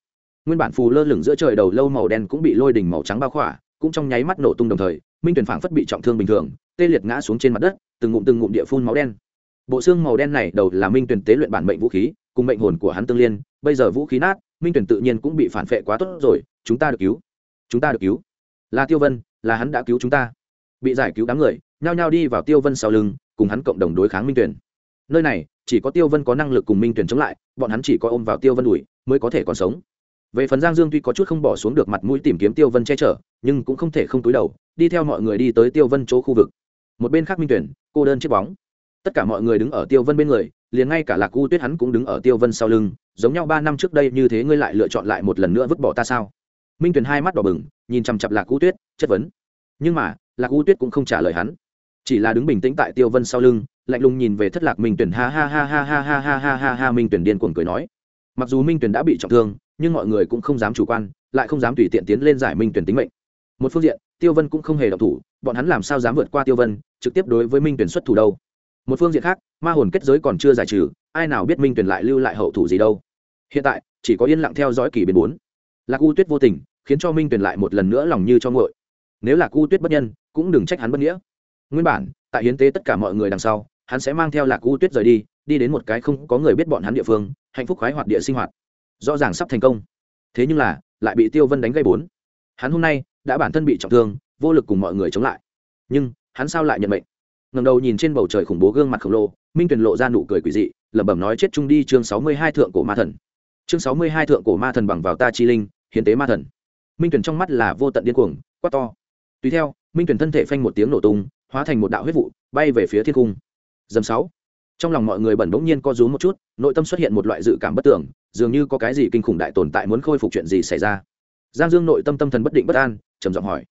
A: nguyên bản phù lơ lửng giữa trời đầu lâu màu đen cũng bị lôi đỉnh màu trắng bao khỏa, cũng trong nháy mắt nổ tung đồng thời, minh tuyển phảng phất bị trọng thương bình thường, tê liệt ngã xuống trên mặt đất, từng ngụm từng ngụm địa phun máu đen. Bộ xương màu đen này đầu là minh tuyển tế luyện bản mệnh vũ khí, cùng mệnh hồn của hắn tương liên, bây giờ vũ khí nát, minh tuyển tự nhiên cũng bị phản phệ quá tốt rồi, chúng ta được cứu. Chúng ta được cứu. Là tiêu vân, là hắn đã cứu chúng ta. Bị giải cứu đám người, nhao nhao đi vào tiêu vân sau lưng, cùng hắn cộng đồng đối kháng minh tuyển. Nơi này, chỉ có tiêu vân có năng lực cùng minh tuyển chống lại, bọn hắn chỉ có ôm vào tiêu vân đuổi, mới có thể còn sống về phần giang dương tuy có chút không bỏ xuống được mặt mũi tìm kiếm tiêu vân che chở nhưng cũng không thể không túi đầu đi theo mọi người đi tới tiêu vân chỗ khu vực một bên khác minh tuyển cô đơn chiếc bóng tất cả mọi người đứng ở tiêu vân bên người liền ngay cả lạc u tuyết hắn cũng đứng ở tiêu vân sau lưng giống nhau ba năm trước đây như thế ngươi lại lựa chọn lại một lần nữa vứt bỏ ta sao minh tuyền hai mắt đỏ bừng nhìn chằm chặp lạc u tuyết chất vấn nhưng mà lạc u tuyết cũng không trả lời hắn chỉ là đứng bình tĩnh tại tiêu vân sau lưng lạnh lùng nhìn về thất lạc minh tuyển ha ha ha ha ha ha ha ha ha ha minh tuyển điên cuồng cười nói mặc dù minh tuyển đã bị trọng thương, nhưng mọi người cũng không dám chủ quan, lại không dám tùy tiện tiến lên giải minh tuyển tính mệnh. Một phương diện, tiêu vân cũng không hề độc thủ, bọn hắn làm sao dám vượt qua tiêu vân, trực tiếp đối với minh tuyển xuất thủ đâu? Một phương diện khác, ma hồn kết giới còn chưa giải trừ, ai nào biết minh tuyển lại lưu lại hậu thủ gì đâu? Hiện tại, chỉ có yên lặng theo dõi kỳ biến bốn. Lạc u tuyết vô tình, khiến cho minh tuyển lại một lần nữa lòng như cho ngội nếu lạc u tuyết bất nhân, cũng đừng trách hắn bất nghĩa. Nguyên bản, tại hiến tế tất cả mọi người đằng sau, hắn sẽ mang theo lạc u tuyết rời đi đi đến một cái không có người biết bọn hắn địa phương hạnh phúc khoái hoạt địa sinh hoạt. Rõ ràng sắp thành công. Thế nhưng là, lại bị tiêu vân đánh gây bốn. Hắn hôm nay đã bản thân bị trọng thương, vô lực cùng mọi người chống lại. Nhưng, hắn sao lại nhận mệnh? Ngầm đầu nhìn trên bầu trời khủng bố gương mặt khổng lồ, minh tuyền lộ ra nụ cười quỷ dị, lẩm bẩm nói chết trung đi chương sáu mươi hai thượng cổ ma thần. Chương sáu mươi hai thượng cổ ma thần bằng vào ta chi linh, hiến tế ma thần. Minh tuyền trong mắt là vô tận điên cuồng, quát to. Tùy theo, minh tuyền thân thể phanh một tiếng nổ tung, hóa thành một đạo huyết vụ, bay về phía thiên cung. Dầm sáu trong lòng mọi người bẩn bỗng nhiên co rúm một chút, nội tâm xuất hiện một loại dự cảm bất tưởng, dường như có cái gì kinh khủng đại tồn tại muốn khôi phục chuyện gì xảy ra. Giang dương nội tâm tâm thần bất định bất an, trầm giọng hỏi.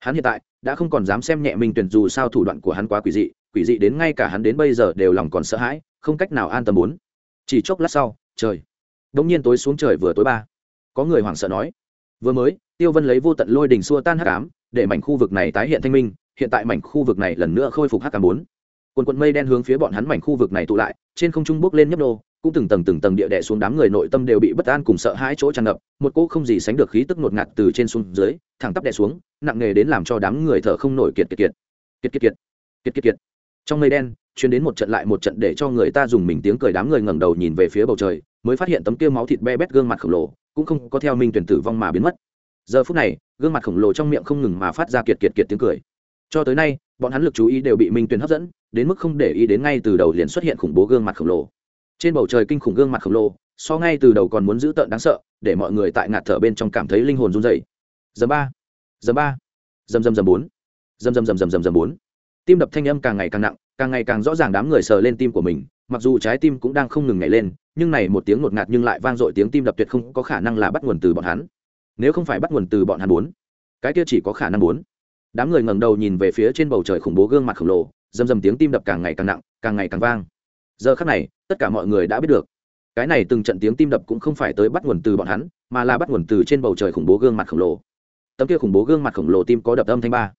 A: Hắn hiện tại đã không còn dám xem nhẹ mình tuyển dù sao thủ đoạn của hắn quá quỷ dị quỷ dị đến ngay cả hắn đến bây giờ đều lòng còn sợ hãi, không cách nào an tâm muốn. Chỉ chốc lát sau, trời. Bỗng nhiên tối xuống trời vừa tối ba. Có người hoảng sợ nói. Vừa mới, tiêu vân lấy vô tận lôi đình xua tan hắc ám, để mảnh khu vực này tái hiện thanh minh, hiện tại mảnh khu vực này lần nữa khôi phục hắc ám bốn quần quần mây đen hướng phía bọn hắn mảnh khu vực này tụ lại, trên không trung bốc lên nhấp nô, cũng từng tầng từng tầng địa đẻ xuống đám người nội tâm đều bị bất an cùng sợ hãi chỗ tràn ngập, một cỗ không gì sánh được khí tức ngột ngạt từ trên xuống dưới, thẳng tắp đẻ xuống, nặng nề đến làm cho đám người thở không nổi kiệt kiệt kiệt. Kiệt kiệt kiệt. Kiệt kiệt kiệt. Trong mây đen chuyến đến một trận lại một trận để cho người ta dùng mình tiếng cười đám người ngẩng đầu nhìn về phía bầu trời, mới phát hiện tấm kia máu thịt be bét gương mặt khổng lồ, cũng không có theo minh tuyển tử vong mà biến mất. Giờ phút này, gương mặt khổng lồ trong miệng không ngừng mà phát ra kiệt kiệt kiệt tiếng cười. Cho tới nay, bọn hắn lực chú ý đều bị minh tuyển hấp dẫn đến mức không để ý đến ngay từ đầu liền xuất hiện khủng bố gương mặt khổng lồ. Trên bầu trời kinh khủng gương mặt khổng lồ, so ngay từ đầu còn muốn giữ tợn đáng sợ, để mọi người tại ngạt thở bên trong cảm thấy linh hồn run dày dầm ba dầm ba, dầm dầm dầm bốn, dầm dầm dầm dầm dầm dầm bốn. Tim đập thanh âm càng ngày càng nặng, càng ngày càng rõ ràng đám người sờ lên tim của mình, mặc dù trái tim cũng đang không ngừng nhảy lên, nhưng này một tiếng ngột ngạt nhưng lại vang dội tiếng tim đập tuyệt không có khả năng là bắt nguồn từ bọn hắn. Nếu không phải bắt nguồn từ bọn hắn bốn, cái kia chỉ có khả năng bốn. Đám người ngẩng đầu nhìn về phía trên bầu trời khủng bố gương mặt khổng lồ dầm dầm tiếng tim đập càng ngày càng nặng, càng ngày càng vang. Giờ khắc này, tất cả mọi người đã biết được. Cái này từng trận tiếng tim đập cũng không phải tới bắt nguồn từ bọn hắn, mà là bắt nguồn từ trên bầu trời khủng bố gương mặt khổng lồ. Tấm kia khủng bố gương mặt khổng lồ tim có đập âm thanh ba.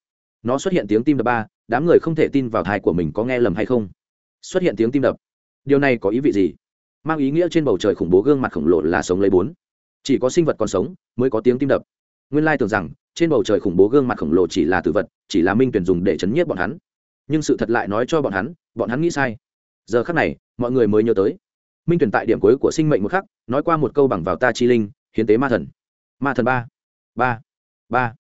A: Nó xuất hiện tiếng tim đập ba, đám người không thể tin vào thai của mình có nghe lầm hay không. Xuất hiện tiếng tim đập. Điều này có ý vị gì? Mang ý nghĩa trên bầu trời khủng bố gương mặt khổng lồ là sống lấy bốn. Chỉ có sinh vật còn sống mới có tiếng tim đập. Nguyên lai tưởng rằng, trên bầu trời khủng bố gương mặt khổng lồ chỉ là tử vật, chỉ là minh tuyển dùng để chấn nhiếp bọn hắn nhưng sự thật lại nói cho bọn hắn bọn hắn nghĩ sai. Giờ khắc này, mọi người mới nhớ tới. Minh tuyển tại điểm cuối của sinh mệnh một khắc, nói qua một câu bằng vào ta chi linh, hiến tế ma thần. Ma thần ba ba ba.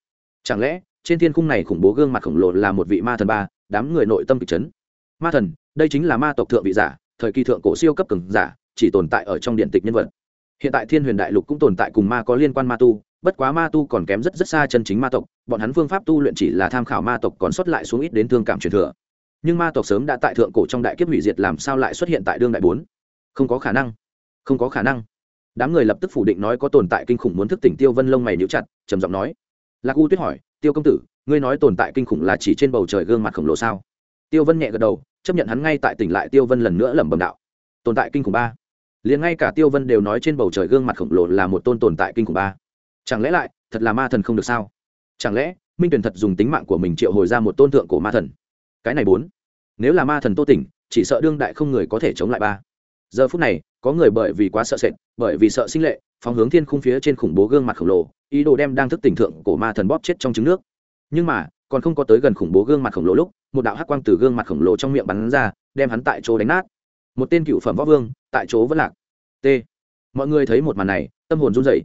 A: Chẳng lẽ, trên thiên khung này khủng bố gương mặt khổng lồ là một vị ma thần ba, đám người nội tâm kịch chấn? Ma thần, đây chính là ma tộc thượng vị giả, thời kỳ thượng cổ siêu cấp cường giả, chỉ tồn tại ở trong điện tịch nhân vật. Hiện tại thiên huyền đại lục cũng tồn tại cùng ma có liên quan ma tu bất quá ma tu còn kém rất rất xa chân chính ma tộc, bọn hắn phương pháp tu luyện chỉ là tham khảo ma tộc còn xuất lại xuống ít đến thương cảm truyền thừa. Nhưng ma tộc sớm đã tại thượng cổ trong đại kiếp hủy diệt làm sao lại xuất hiện tại đương đại bốn? Không có khả năng. Không có khả năng. Đám người lập tức phủ định nói có tồn tại kinh khủng muốn thức tỉnh tiêu vân lông mày níu chặt, trầm giọng nói. Lạc u tuyết hỏi, tiêu công tử, ngươi nói tồn tại kinh khủng là chỉ trên bầu trời gương mặt khổng lồ sao? Tiêu vân nhẹ gật đầu, chấp nhận hắn ngay tại tỉnh lại tiêu vân lần nữa lẩm bẩm đạo. Tồn tại kinh khủng ba. Liền ngay cả tiêu vân đều nói trên bầu trời gương mặt khổng lồ là một tôn tồn tại kinh khủng ba chẳng lẽ lại, thật là ma thần không được sao? Chẳng lẽ, minh Tuyền thật dùng tính mạng của mình triệu hồi ra một tôn tượng của ma thần? Cái này bốn. Nếu là ma thần tô tỉnh, chỉ sợ đương đại không người có thể chống lại ba. Giờ phút này, có người bởi vì quá sợ sệt, bởi vì sợ sinh lệ, phóng hướng thiên khung phía trên khủng bố gương mặt khổng lồ, ý đồ đem đang thức tỉnh thượng cổ ma thần bóp chết trong trứng nước. Nhưng mà, còn không có tới gần khủng bố gương mặt khổng lồ lúc, một đạo hắc quang từ gương mặt khổng lồ trong miệng bắn ra, đem hắn tại chỗ đánh nát. Một tên cựu phẩm võ vương, tại chỗ vẫn lạc. T. Mọi người thấy một màn này, tâm hồn run rẩy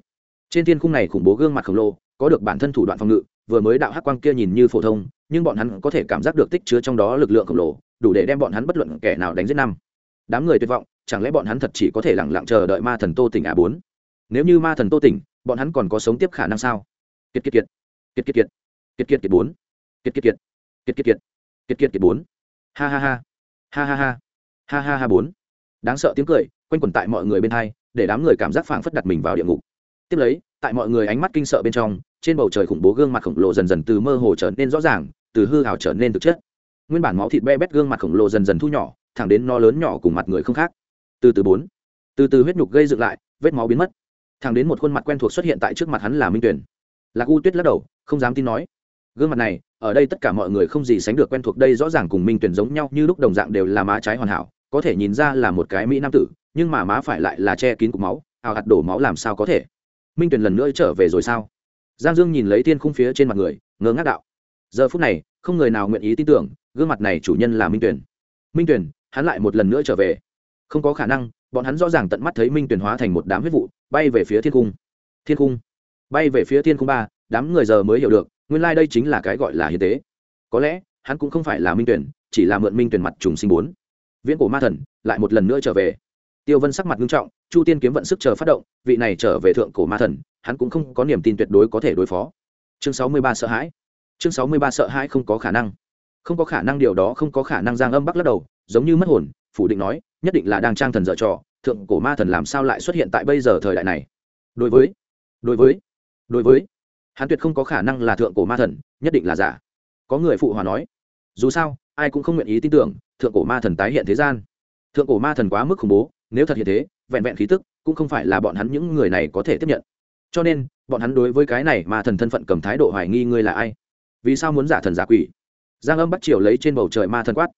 A: trên thiên khung này khủng bố gương mặt khổng lồ, có được bản thân thủ đoạn phòng ngự, vừa mới đạo hắc quang kia nhìn như phổ thông, nhưng bọn hắn có thể cảm giác được tích chứa trong đó lực lượng khổng lồ, đủ để đem bọn hắn bất luận kẻ nào đánh giết năm. Đám người tuyệt vọng, chẳng lẽ bọn hắn thật chỉ có thể lẳng lặng chờ đợi ma thần tô tỉnh à bốn? Nếu như ma thần tô tỉnh, bọn hắn còn có sống tiếp khả năng sao? Kiệt kiệt kiệt kiệt kiệt kiệt kiệt kiệt kiệt bốn, kiệt kiệt kiệt kiệt kiệt kiệt kiệt kiệt kiệt bốn. Ha ha ha ha ha ha ha ha ha bốn. Đáng sợ tiếng cười, quanh quẩn tại mọi người bên hai, để đám người cảm giác phảng phất đặt mình vào địa ngục tiếp lấy, tại mọi người ánh mắt kinh sợ bên trong, trên bầu trời khủng bố gương mặt khổng lồ dần dần từ mơ hồ trở nên rõ ràng, từ hư hào trở nên thực chất. Nguyên bản máu thịt be bét gương mặt khổng lồ dần dần thu nhỏ, thẳng đến no lớn nhỏ cùng mặt người không khác. Từ từ bốn, từ từ huyết nhục gây dựng lại, vết máu biến mất. Thẳng đến một khuôn mặt quen thuộc xuất hiện tại trước mặt hắn là minh tuyển lạc u tuyết lắc đầu, không dám tin nói. Gương mặt này, ở đây tất cả mọi người không gì sánh được quen thuộc đây rõ ràng cùng minh tuyển giống nhau như lúc đồng dạng đều là má trái hoàn hảo, có thể nhìn ra là một cái mỹ nam tử, nhưng mà má phải lại là che kín cục máu, ào hạt đổ máu làm sao có thể? Minh Tuyền lần nữa trở về rồi sao giang dương nhìn lấy thiên khung phía trên mặt người ngớ ngác đạo giờ phút này không người nào nguyện ý tin tưởng gương mặt này chủ nhân là minh Tuyền. minh Tuyền, hắn lại một lần nữa trở về không có khả năng bọn hắn rõ ràng tận mắt thấy minh Tuyền hóa thành một đám huyết vụ bay về phía thiên cung thiên cung bay về phía thiên cung ba đám người giờ mới hiểu được nguyên lai、like、đây chính là cái gọi là hiến tế có lẽ hắn cũng không phải là minh tuyển chỉ là mượn minh tuyển mặt trùng sinh bốn viễn cổ ma thần lại một lần nữa trở về tiêu vân sắc mặt nghiêm trọng, chu tiên kiếm vận sức chờ phát động, vị này trở về thượng cổ ma thần, hắn cũng không có niềm tin tuyệt đối có thể đối phó. Chương sáu mươi ba sợ hãi. Chương sáu mươi ba sợ hãi không có khả năng. Không có khả năng điều đó, không có khả năng giang âm bắc lắc đầu, giống như mất hồn, phủ định nói, nhất định là đang trang thần dở trò, thượng cổ ma thần làm sao lại xuất hiện tại bây giờ thời đại này? Đối với đối với đối với, hắn tuyệt không có khả năng là thượng cổ ma thần, nhất định là giả. Có người phụ hòa nói, dù sao, ai cũng không nguyện ý tin tưởng, thượng cổ ma thần tái hiện thế gian. Thượng cổ ma thần quá mức khủng bố nếu thật hiện thế, vẹn vẹn khí tức cũng không phải là bọn hắn những người này có thể tiếp nhận. Cho nên, bọn hắn đối với cái này mà thần thân phận cầm thái độ hoài nghi ngươi là ai? Vì sao muốn giả thần giả quỷ? Giang âm bắt chiều lấy trên bầu trời ma thần quát.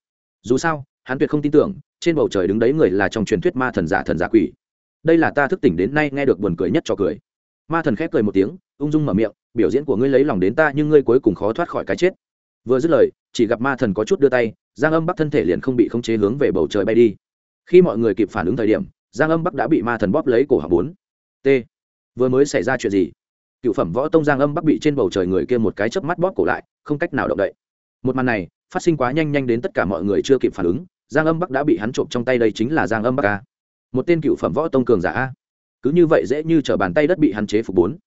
A: Dù sao, hắn tuyệt không tin tưởng, trên bầu trời đứng đấy người là trong truyền thuyết ma thần giả thần giả quỷ. Đây là ta thức tỉnh đến nay nghe được buồn cười nhất cho cười. Ma thần khép cười một tiếng, ung dung mở miệng, biểu diễn của ngươi lấy lòng đến ta nhưng ngươi cuối cùng khó thoát khỏi cái chết. Vừa dứt lời, chỉ gặp ma thần có chút đưa tay, giang âm bắc thân thể liền không bị khống chế hướng về bầu trời bay đi khi mọi người kịp phản ứng thời điểm, giang âm bắc đã bị ma thần bóp lấy cổ họng bốn. T. Vừa mới xảy ra chuyện gì? Cựu phẩm võ tông giang âm bắc bị trên bầu trời người kia một cái chớp mắt bóp cổ lại, không cách nào động đậy. Một màn này, phát sinh quá nhanh nhanh đến tất cả mọi người chưa kịp phản ứng, giang âm bắc đã bị hắn trộm trong tay đây chính là giang âm bắc a. Một tên cựu phẩm võ tông cường giả a. Cứ như vậy dễ như t r ở bàn tay đất bị hắn chế phục bốn.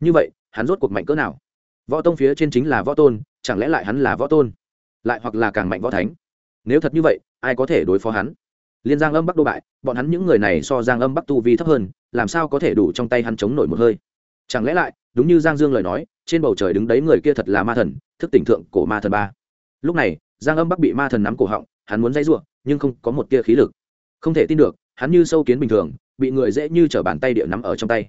A: Như vậy, hắn rốt cuộc mạnh cỡ nào? Võ tông phía trên chính là võ tôn, chẳng lẽ lại hắn là võ tôn? Lại hoặc là càng mạnh võ thánh? Nếu thật như vậy, ai có thể đối phó hắn? Liên giang âm bắc đô bại, bọn hắn những người này so giang âm bắc tu vi thấp hơn, làm sao có thể đủ trong tay hắn chống nổi một hơi? Chẳng lẽ lại, đúng như giang dương lời nói, trên bầu trời đứng đấy người kia thật là ma thần, thức tỉnh thượng cổ ma thần ba. Lúc này, giang âm bắc bị ma thần nắm cổ họng, hắn muốn dây r u ộ nhưng không có một tia khí lực. Không thể tin được, hắn như sâu kiến bình thường, bị người dễ như t r ở bàn tay địa nắm ở trong tay.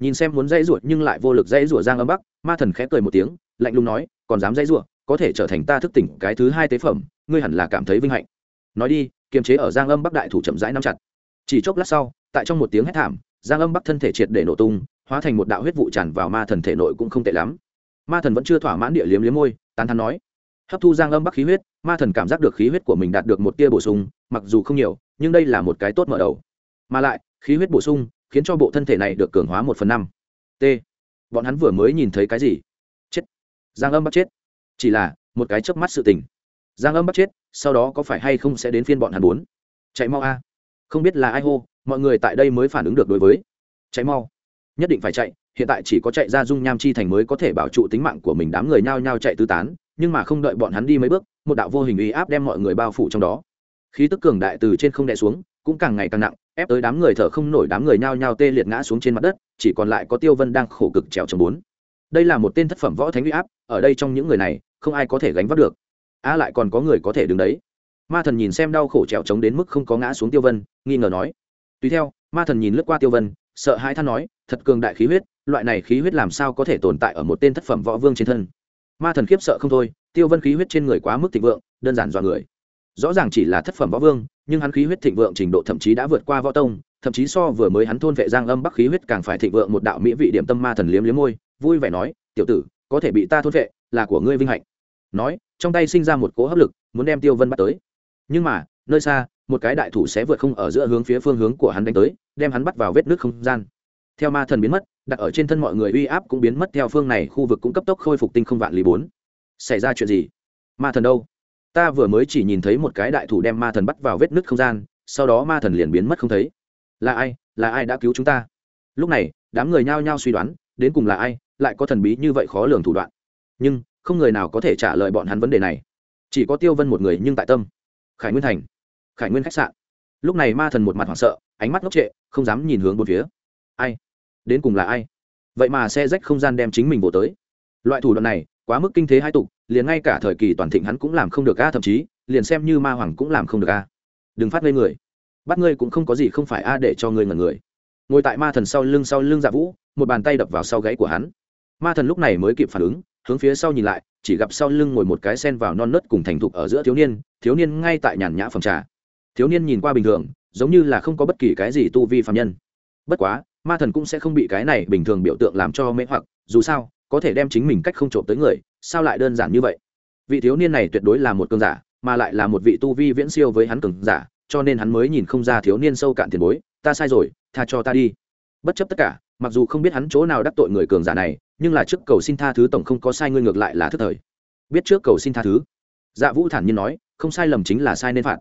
A: Nhìn xem muốn dây r u ộ nhưng lại vô lực dây r u ộ giang âm bắc, ma thần khẽ cười một tiếng, lạnh lùng nói, còn dám dây r u ộ có thể trở thành ta thức tỉnh cái thứ hai tế phẩm, ngươi hẳn là cảm thấy vinh hạnh. Nói đi kiềm chế ở giang âm bắc đại thủ chậm rãi nắm chặt. Chỉ chốc lát sau, tại trong một tiếng hét thảm, giang âm bắc thân thể triệt để nổ tung, hóa thành một đạo huyết vụ tràn vào ma thần thể nội cũng không tệ lắm. Ma thần vẫn chưa thỏa mãn địa liếm liếm môi, tán thắn nói, hấp thu giang âm bắc khí huyết, ma thần cảm giác được khí huyết của mình đạt được một tia bổ sung, mặc dù không nhiều, nhưng đây là một cái tốt mở đầu. Mà lại, khí huyết bổ sung khiến cho bộ thân thể này được cường hóa một phần năm. T. Bọn hắn vừa mới nhìn thấy cái gì? Chết. Giang âm bắc chết. Chỉ là một cái chớp mắt sự tình giang âm bắt chết, sau đó có phải hay không sẽ đến phiên bọn hắn bốn? Chạy mau a. Không biết là ai hô, mọi người tại đây mới phản ứng được đối với. Chạy mau. Nhất định phải chạy, hiện tại chỉ có chạy ra dung nham chi thành mới có thể bảo trụ tính mạng của mình đám người nhao nhao chạy tứ tán, nhưng mà không đợi bọn hắn đi mấy bước, một đạo vô hình uy áp đem mọi người bao phủ trong đó. Khí tức cường đại từ trên không đè xuống, cũng càng ngày càng nặng, ép tới đám người thở không nổi, đám người nhao nhao tê liệt ngã xuống trên mặt đất, chỉ còn lại có tiêu vân đang khổ cực trèo trầm bốn. Đây là một tên thất phẩm võ thánh uy áp, ở đây trong những người này, không ai có thể gánh vác được a lại còn có người có thể đứng đấy. Ma thần nhìn xem đau khổ trèo trống đến mức không có ngã xuống tiêu vân, nghi ngờ nói. Tùy theo, ma thần nhìn lướt qua tiêu vân, sợ hãi than nói, thật cường đại khí huyết, loại này khí huyết làm sao có thể tồn tại ở một tên thất phẩm võ vương trên thân. Ma thần khiếp sợ không thôi, tiêu vân khí huyết trên người quá mức thịnh vượng, đơn giản dọa người. Rõ ràng chỉ là thất phẩm võ vương, nhưng hắn khí huyết thịnh vượng trình độ thậm chí đã vượt qua võ tông, thậm chí so vừa mới hắn thôn vệ giang âm bắc khí huyết càng phải thịnh vượng một đạo mỹ vị điểm tâm ma thần liếm liếm môi, vui vẻ nói, tiểu tử, có thể bị ta thôn vệ, là của ngươi vinh hạnh nói, trong tay sinh ra một cỗ hấp lực, muốn đem tiêu vân bắt tới. Nhưng mà, nơi xa, một cái đại thủ sẽ vượt không ở giữa hướng phía phương hướng của hắn đánh tới, đem hắn bắt vào vết nước không gian. Theo ma thần biến mất, đặt ở trên thân mọi người uy áp cũng biến mất theo phương này khu vực cũng cấp tốc khôi phục tinh không vạn lý bốn. Xảy ra chuyện gì? Ma thần đâu? Ta vừa mới chỉ nhìn thấy một cái đại thủ đem ma thần bắt vào vết nứt không gian, sau đó ma thần liền biến mất không thấy. Là ai? Là ai đã cứu chúng ta? Lúc này, đám người nhao nhao suy đoán, đến cùng là ai, lại có thần bí như vậy khó lường thủ đoạn. Nhưng không người nào có thể trả lời bọn hắn vấn đề này. Chỉ có tiêu vân một người nhưng tại tâm. Khải nguyên thành. Khải nguyên khách sạn. Lúc này ma thần một mặt hoảng sợ, ánh mắt ngốc trệ, không dám nhìn hướng một phía. Ai? Đến cùng là ai? Vậy mà xe rách không gian đem chính mình bổ tới. Loại thủ đoạn này, quá mức kinh thế hai tục, liền ngay cả thời kỳ toàn thịnh hắn cũng làm không được a, thậm chí, liền xem như ma hoàng cũng làm không được a. Đừng phát ngây người. Bắt ngươi cũng không có gì không phải a để cho ngươi ngẩn người. Ngồi tại ma thần sau lưng sau lưng dạ vũ, một bàn tay đập vào sau gáy của hắn. Ma thần lúc này mới kịp phản ứng hướng phía sau nhìn lại, chỉ gặp sau lưng ngồi một cái sen vào non nớt cùng thành thục ở giữa thiếu niên thiếu niên ngay tại nhàn nhã phòng trà. Thiếu niên nhìn qua bình thường, giống như là không có bất kỳ cái gì tu vi phạm nhân. Bất quá, ma thần cũng sẽ không bị cái này bình thường biểu tượng làm cho mễ hoặc, dù sao, có thể đem chính mình cách không trộm tới người, sao lại đơn giản như vậy? Vị thiếu niên này tuyệt đối là một cường giả, mà lại là một vị tu vi viễn siêu với hắn cường giả, cho nên hắn mới nhìn không ra thiếu niên sâu cạn tiền bối, ta sai rồi, tha cho ta đi. Bất chấp tất cả mặc dù không biết hắn chỗ nào đắc tội người cường giả này, nhưng là trước cầu xin tha thứ tổng không có sai ngươi ngược lại là thức thời. Biết trước cầu xin tha thứ. Dạ vũ thản nhiên nói, không sai lầm chính là sai nên phạt.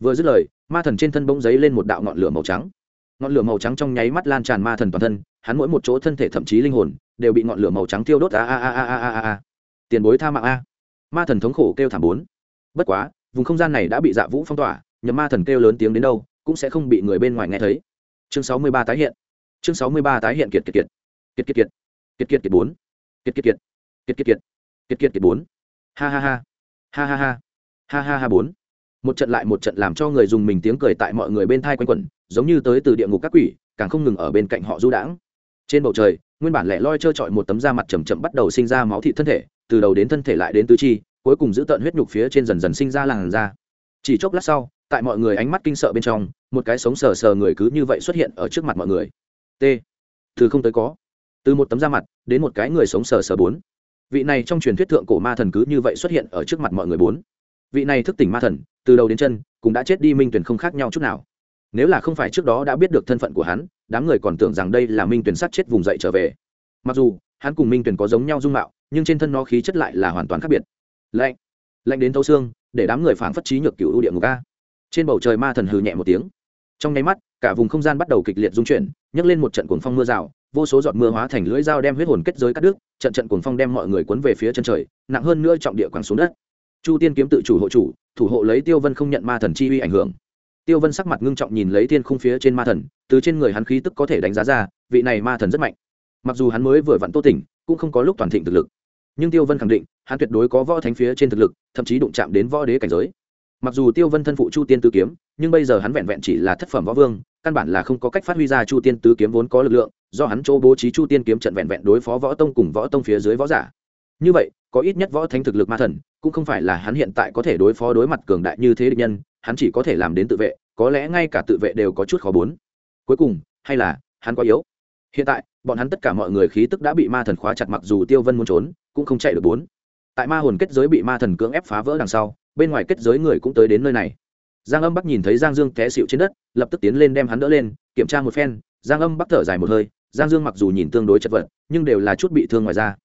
A: Vừa dứt lời, ma thần trên thân bỗng giấy lên một đạo ngọn lửa màu trắng. Ngọn lửa màu trắng trong nháy mắt lan tràn ma thần toàn thân, hắn mỗi một chỗ thân thể thậm chí linh hồn đều bị ngọn lửa màu trắng thiêu đốt. A a a a a a a. Tiền bối tha mạng a. Ma thần thống khổ kêu thảm bốn. Bất quá, vùng không gian này đã bị dạ vũ phong tỏa nhầm ma thần kêu lớn tiếng đến đâu, cũng sẽ không bị người bên ngoài nghe thấy. Chương sáu mươi ba tái hiện chương sáu mươi ba tái hiện kiệt kiệt kiệt. Kiệt kiệt kiệt. Kiệt kiệt kiệt bốn. Kiệt kiệt kiệt. Kiệt kiệt kiệt. Kiệt kiệt kiệt bốn. Ha ha ha. Ha ha ha. Ha ha ha bốn. Một trận lại một trận làm cho người dùng mình tiếng cười tại mọi người bên thai quanh quẩn, giống như tới từ địa ngục các quỷ, càng không ngừng ở bên cạnh họ du đãng. Trên bầu trời, nguyên bản lẻ loi trơ trọi một tấm da mặt chầm chậm bắt đầu sinh ra máu thị thân thể, từ đầu đến thân thể lại đến tứ chi, cuối cùng giữ tận huyết nhục phía trên dần dần sinh ra làn da. Chỉ chốc lát sau, tại mọi người ánh mắt kinh sợ bên trong, một cái sống sờ sờ người cứ như vậy xuất hiện ở trước mặt mọi người t. Từ không tới có. Từ một tấm da mặt, đến một cái người sống sờ sờ bốn. Vị này trong truyền thuyết thượng cổ ma thần cứ như vậy xuất hiện ở trước mặt mọi người bốn. Vị này thức tỉnh ma thần, từ đầu đến chân, cũng đã chết đi minh tuyển không khác nhau chút nào. Nếu là không phải trước đó đã biết được thân phận của hắn, đám người còn tưởng rằng đây là minh tuyển sát chết vùng dậy trở về. Mặc dù, hắn cùng minh tuyển có giống nhau dung mạo, nhưng trên thân nó khí chất lại là hoàn toàn khác biệt. Lạnh. Lạnh đến thấu xương, để đám người phảng phất trí nhược cựu ưu địa ngục ca trên bầu trời ma thần hừ nhẹ một tiếng. Trong nháy mắt, cả vùng không gian bắt đầu kịch liệt dung chuyển nhấc lên một trận cuồng phong mưa rào, vô số giọt mưa hóa thành lưỡi dao đem huyết hồn kết giới cắt đứt, trận trận cuồng phong đem mọi người cuốn về phía chân trời, nặng hơn nữa trọng địa quẳng xuống đất. Chu tiên kiếm tự chủ hộ chủ, thủ hộ lấy tiêu vân không nhận ma thần chi uy ảnh hưởng. Tiêu vân sắc mặt ngưng trọng nhìn lấy thiên khung phía trên ma thần, từ trên người hắn khí tức có thể đánh giá ra, vị này ma thần rất mạnh. Mặc dù hắn mới vừa vặn tu tỉnh, cũng không có lúc toàn thịnh thực lực. Nhưng tiêu vân khẳng định, hắn tuyệt đối có võ thánh phía trên thực lực, thậm chí đụng chạm đến võ đế cảnh giới mặc dù tiêu vân thân phụ chu tiên tứ kiếm, nhưng bây giờ hắn vẹn vẹn chỉ là thất phẩm võ vương, căn bản là không có cách phát huy ra chu tiên tứ kiếm vốn có lực lượng, do hắn chỗ bố trí chu tiên kiếm trận vẹn vẹn đối phó võ tông cùng võ tông phía dưới võ giả. Như vậy, có ít nhất võ thánh thực lực ma thần, cũng không phải là hắn hiện tại có thể đối phó đối mặt cường đại như thế địch nhân, hắn chỉ có thể làm đến tự vệ, có lẽ ngay cả tự vệ đều có chút khó bốn. Cuối cùng, hay là, hắn quá yếu. Hiện tại, bọn hắn tất cả mọi người khí tức đã bị ma thần khóa chặt mặc dù tiêu vân muốn trốn, cũng không chạy được bốn. Tại ma hồn kết giới bị ma thần cưỡng ép phá vỡ đằng sau bên ngoài kết giới người cũng tới đến nơi này. Giang âm bắc nhìn thấy giang dương té xịu trên đất, lập tức tiến lên đem hắn đỡ lên, kiểm tra một phen, giang âm bắc thở dài một hơi, giang dương mặc dù nhìn tương đối chật vật, nhưng đều là chút bị thương ngoài ra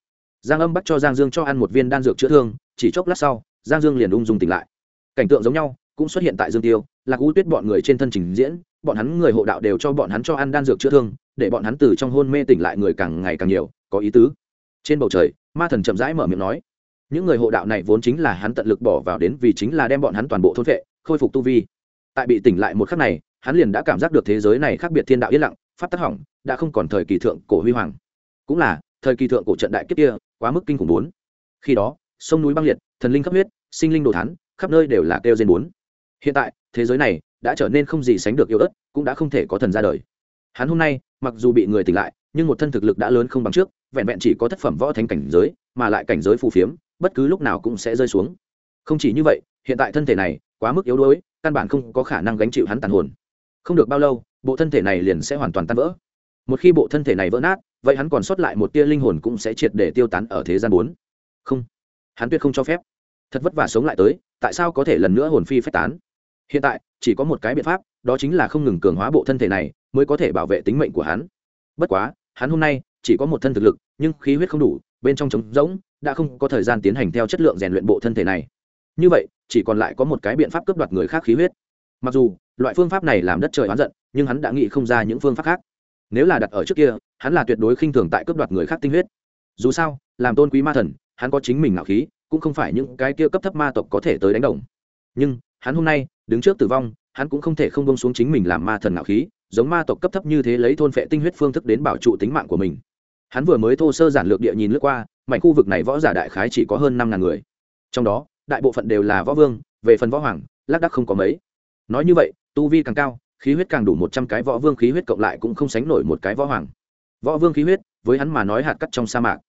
A: giang âm bắc cho giang dương cho ăn một viên đan dược chữa thương, chỉ chốc lát sau, giang dương liền ung dung tỉnh lại. Cảnh tượng giống nhau, cũng xuất hiện tại dương tiêu, lạc u tuyết bọn người trên thân trình diễn, bọn hắn người hộ đạo đều cho bọn hắn cho ăn đan dược chữa thương, để bọn hắn từ trong hôn mê tỉnh lại người càng ngày càng nhiều, có ý tứ. Trên bầu trời, ma thần chậm rãi mở miệng nói những người hộ đạo này vốn chính là hắn tận lực bỏ vào đến vì chính là đem bọn hắn toàn bộ thôn vệ, khôi phục tu vi. Tại bị tỉnh lại một khắc này, hắn liền đã cảm giác được thế giới này khác biệt thiên đạo yên lặng, pháp tắc hỏng, đã không còn thời kỳ thượng cổ huy hoàng. Cũng là, thời kỳ thượng cổ trận đại kiếp kia, quá mức kinh khủng bốn. Khi đó, sông núi băng liệt, thần linh cấp huyết, sinh linh đồ thán, khắp nơi đều là kêu gen bốn. Hiện tại, thế giới này đã trở nên không gì sánh được yêu ớt, cũng đã không thể có thần ra đời. Hắn hôm nay, mặc dù bị người tỉnh lại, nhưng một thân thực lực đã lớn không bằng trước, vẹn vẹn chỉ có thất phẩm võ thánh cảnh giới, mà lại cảnh giới phù phiếm bất cứ lúc nào cũng sẽ rơi xuống. Không chỉ như vậy, hiện tại thân thể này quá mức yếu đuối, căn bản không có khả năng gánh chịu hắn tàn hồn. Không được bao lâu, bộ thân thể này liền sẽ hoàn toàn tan vỡ. Một khi bộ thân thể này vỡ nát, vậy hắn còn sót lại một tia linh hồn cũng sẽ triệt để tiêu tán ở thế gian bốn. Không, hắn tuyệt không cho phép. Thật vất vả sống lại tới, tại sao có thể lần nữa hồn phi phách tán? Hiện tại, chỉ có một cái biện pháp, đó chính là không ngừng cường hóa bộ thân thể này, mới có thể bảo vệ tính mệnh của hắn. Bất quá, hắn hôm nay chỉ có một thân thực lực, nhưng khí huyết không đủ, bên trong trống rỗng đã không có thời gian tiến hành theo chất lượng rèn luyện bộ thân thể này. Như vậy, chỉ còn lại có một cái biện pháp cướp đoạt người khác khí huyết. Mặc dù, loại phương pháp này làm đất trời oán giận, nhưng hắn đã nghĩ không ra những phương pháp khác. Nếu là đặt ở trước kia, hắn là tuyệt đối khinh thường tại cướp đoạt người khác tinh huyết. Dù sao, làm tôn quý ma thần, hắn có chính mình ngạo khí, cũng không phải những cái kia cấp thấp ma tộc có thể tới đánh đồng. Nhưng, hắn hôm nay, đứng trước tử vong, hắn cũng không thể không bông xuống chính mình làm ma thần ngạo khí, giống ma tộc cấp thấp như thế lấy thôn phệ tinh huyết phương thức đến bảo trụ tính mạng của mình. Hắn vừa mới thô sơ giản lược địa nhìn lướt qua mảnh khu vực này võ giả đại khái chỉ có hơn năm ngàn người. Trong đó, đại bộ phận đều là võ vương, về phần võ hoàng, lác đắc không có mấy. Nói như vậy, tu vi càng cao, khí huyết càng đủ một trăm cái võ vương khí huyết cộng lại cũng không sánh nổi một cái võ hoàng. Võ vương khí huyết, với hắn mà nói hạt cắt trong sa mạc.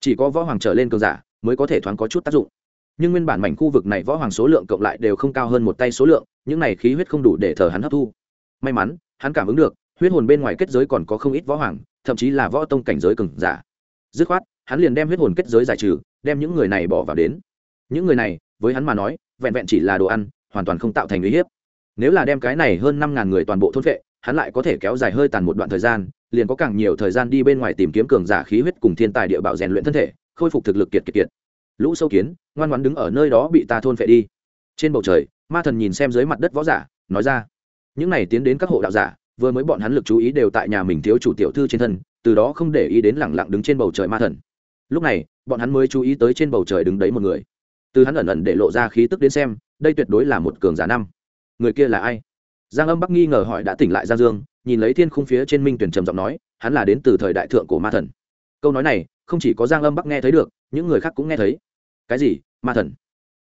A: Chỉ có võ hoàng trở lên cường giả mới có thể thoáng có chút tác dụng. Nhưng nguyên bản mảnh khu vực này võ hoàng số lượng cộng lại đều không cao hơn một tay số lượng, những này khí huyết không đủ để thờ hắn hấp thu. May mắn, hắn cảm ứng được, huyết hồn bên ngoài kết giới còn có không ít võ hoàng, thậm chí là võ tông cảnh giới cường giả. Dứt khoát hắn liền đem huyết hồn kết giới giải trừ, đem những người này bỏ vào đến. Những người này, với hắn mà nói, vẹn vẹn chỉ là đồ ăn, hoàn toàn không tạo thành uy hiếp. Nếu là đem cái này hơn năm ngàn người toàn bộ thôn vệ hắn lại có thể kéo dài hơi tàn một đoạn thời gian, liền có càng nhiều thời gian đi bên ngoài tìm kiếm cường giả khí huyết cùng thiên tài địa bảo rèn luyện thân thể, khôi phục thực lực kiệt kiệt kiệt. Lũ sâu kiến, ngoan ngoãn đứng ở nơi đó bị ta thôn phệ đi. Trên bầu trời, ma thần nhìn xem dưới mặt đất võ giả, nói ra, những này tiến đến các hộ đạo giả, vừa mới bọn hắn lực chú ý đều tại nhà mình thiếu chủ tiểu thư trên thân, từ đó không để ý đến lẳng lặng đứng trên bầu trời ma thần lúc này, bọn hắn mới chú ý tới trên bầu trời đứng đấy một người. Từ hắn ẩn ẩn để lộ ra khí tức đến xem, đây tuyệt đối là một cường giả năm. Người kia là ai? Giang âm bắc nghi ngờ hỏi đã tỉnh lại giang dương, nhìn lấy thiên khung phía trên minh tuyển trầm giọng nói, hắn là đến từ thời đại thượng của ma thần. Câu nói này, không chỉ có giang âm bắc nghe thấy được, những người khác cũng nghe thấy. Cái gì? Ma thần?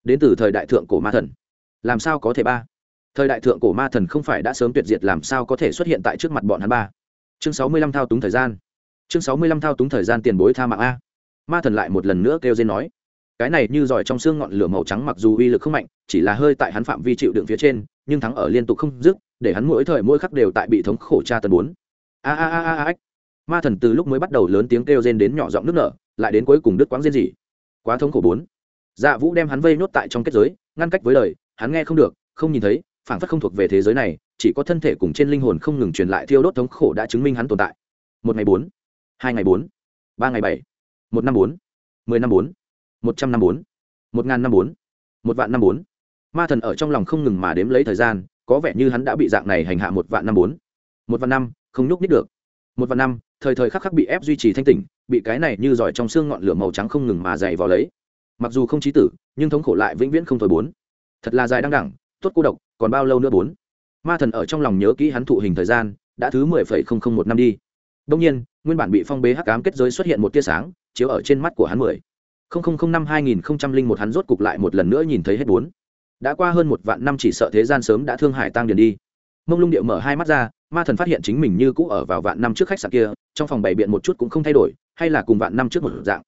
A: Đến từ thời đại thượng cổ ma thần. Làm sao có thể ba? Thời đại thượng cổ ma thần không phải đã sớm tuyệt diệt, làm sao có thể xuất hiện tại trước mặt bọn hắn ba? Chương sáu mươi lăm thao túng thời gian. Chương sáu mươi lăm thao túng thời gian tiền bối tha mạng a ma thần lại một lần nữa kêu dên nói. Cái này như giỏi trong xương ngọn lửa màu trắng mặc dù uy lực không mạnh, chỉ là hơi tại hắn phạm vi chịu đựng phía trên, nhưng thắng ở liên tục không dứt, để hắn mỗi thời mỗi khắc đều tại bị thống khổ tra tần bốn. A a a a a ma thần từ lúc mới bắt đầu lớn tiếng kêu rên đến nhỏ giọng nước nở, lại đến cuối cùng đứt quãng rên gì quá thống khổ bốn. Dạ vũ đem hắn vây nốt tại trong kết giới, ngăn cách với lời hắn nghe không được, không nhìn thấy phản phất không thuộc về thế giới này, chỉ có thân thể cùng trên linh hồn không ngừng truyền lại thiêu đốt thống khổ đã chứng minh hắn tồn tại. Một ngày bốn. Hai ngày bốn. Ba ngày bảy một năm bốn, mười năm bốn, một trăm năm bốn, một ngàn năm bốn, một vạn năm bốn. Ma thần ở trong lòng không ngừng mà đếm lấy thời gian, có vẻ như hắn đã bị dạng này hành hạ một vạn năm bốn. Một vạn năm, không nhúc nít được. Một vạn năm, thời thời khắc khắc bị ép duy trì thanh tỉnh, bị cái này như giỏi trong xương ngọn lửa màu trắng không ngừng mà dày vào lấy. Mặc dù không trí tử, nhưng thống khổ lại vĩnh viễn không thôi bốn. Thật là dài đăng đẳng, tốt cô độc, còn bao lâu nữa bốn? Ma thần ở trong lòng nhớ kỹ hắn thụ hình thời gian, đã thứ mười phẩy không không một năm đi. Đông nhiên, nguyên bản bị phong bế hắc ám kết giới xuất hiện một tia sáng chiếu ở trên mắt của hắn mười. Không không không năm hai nghìn không trăm linh một hắn rốt cục lại một lần nữa nhìn thấy hết bốn. Đã qua hơn một vạn năm chỉ sợ thế gian sớm đã thương hải tăng điền đi. Mông lung điệu mở hai mắt ra, ma thần phát hiện chính mình như cũ ở vào vạn năm trước khách sạn kia, trong phòng bày biện một chút cũng không thay đổi, hay là cùng vạn năm trước một dạng.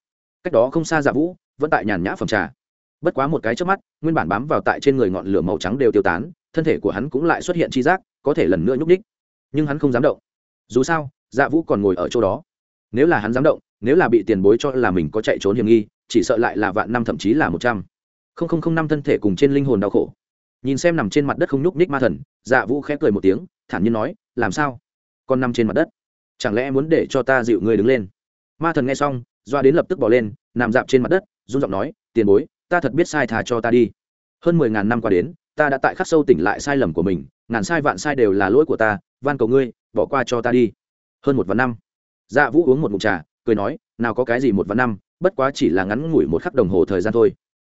A: Cách đó không xa dạ vũ, vẫn tại nhàn nhã phòng trà. Bất quá một cái trước mắt, nguyên bản bám vào tại trên người ngọn lửa màu trắng đều tiêu tán, thân thể của hắn cũng lại xuất hiện tri giác, có thể lần nữa nhúc ních nhưng hắn không dám động. Dù sao dạ vũ còn ngồi ở chỗ đó. Nếu là hắn dám động nếu là bị tiền bối cho là mình có chạy trốn hiểm nghi, chỉ sợ lại là vạn năm thậm chí là một trăm. Không không không năm thân thể cùng trên linh hồn đau khổ. Nhìn xem nằm trên mặt đất không nhúc ních ma thần dạ vũ khẽ cười một tiếng, thản nhiên nói, làm sao? Con nằm trên mặt đất? Chẳng lẽ muốn để cho ta dịu người đứng lên? Ma thần nghe xong, doa đến lập tức bỏ lên, nằm dạp trên mặt đất, run giọng nói, tiền bối, ta thật biết sai thà cho ta đi. Hơn mười ngàn năm qua đến, ta đã tại khắc sâu tỉnh lại sai lầm của mình, ngàn sai vạn sai đều là lỗi của ta, van cầu ngươi, bỏ qua cho ta đi. Hơn một vạn năm. Dạ vũ uống một mụt trà cười nói, nào có cái gì một vạn năm, bất quá chỉ là ngắn ngủi một khắc đồng hồ thời gian thôi.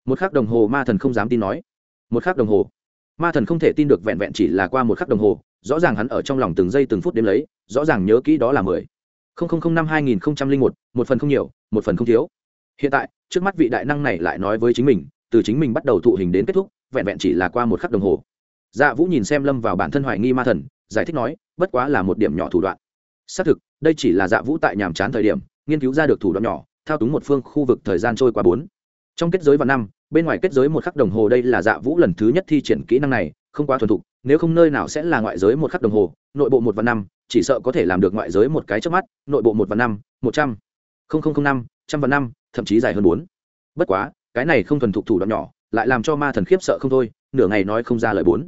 A: Một khắc đồng hồ ma thần không dám tin nói. Một khắc đồng hồ. Ma thần không thể tin được vẹn vẹn chỉ là qua một khắc đồng hồ, rõ ràng hắn ở trong lòng từng giây từng phút đếm lấy, rõ ràng nhớ kỹ đó là mười. Không không không năm hai nghìn không trăm linh một một phần không nhiều, một phần không thiếu. Hiện tại, trước mắt vị đại năng này lại nói với chính mình, từ chính mình bắt đầu thụ hình đến kết thúc, vẹn vẹn chỉ là qua một khắc đồng hồ. Dạ vũ nhìn xem lâm vào bản thân hoài nghi ma thần, giải thích nói, bất quá là một điểm nhỏ thủ đoạn. Xác thực, đây chỉ là dạ vũ tại nhàm chán thời điểm nghiên cứu ra được thủ đoạn nhỏ, thao túng một phương khu vực thời gian trôi qua bốn. Trong kết giới và năm, bên ngoài kết giới một khắc đồng hồ đây là dạ vũ lần thứ nhất thi triển kỹ năng này, không quá thuần thục, nếu không nơi nào sẽ là ngoại giới một khắc đồng hồ, nội bộ một và năm, chỉ sợ có thể làm được ngoại giới một cái trước mắt, nội bộ một và năm, một trăm linh năm, trăm và năm, thậm chí dài hơn bốn. Bất quá, cái này không thuần thục thủ đoạn nhỏ, lại làm cho ma thần khiếp sợ không thôi, nửa ngày nói không ra lời bốn.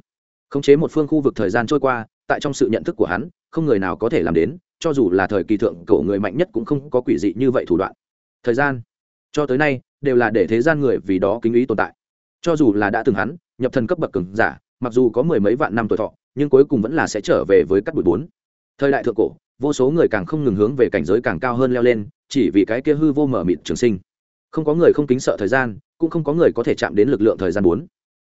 A: Khống chế một phương khu vực thời gian trôi qua, tại trong sự nhận thức của hắn, không người nào có thể làm đến cho dù là thời kỳ thượng cổ người mạnh nhất cũng không có quỷ dị như vậy thủ đoạn. Thời gian, cho tới nay, đều là để thế gian người vì đó kính ý tồn tại. Cho dù là đã từng hắn, nhập thần cấp bậc cường giả, mặc dù có mười mấy vạn năm tuổi thọ, nhưng cuối cùng vẫn là sẽ trở về với cát bụi bốn. Thời đại thượng cổ, vô số người càng không ngừng hướng về cảnh giới càng cao hơn leo lên, chỉ vì cái kia hư vô mở mịt trường sinh. Không có người không kính sợ thời gian, cũng không có người có thể chạm đến lực lượng thời gian bốn.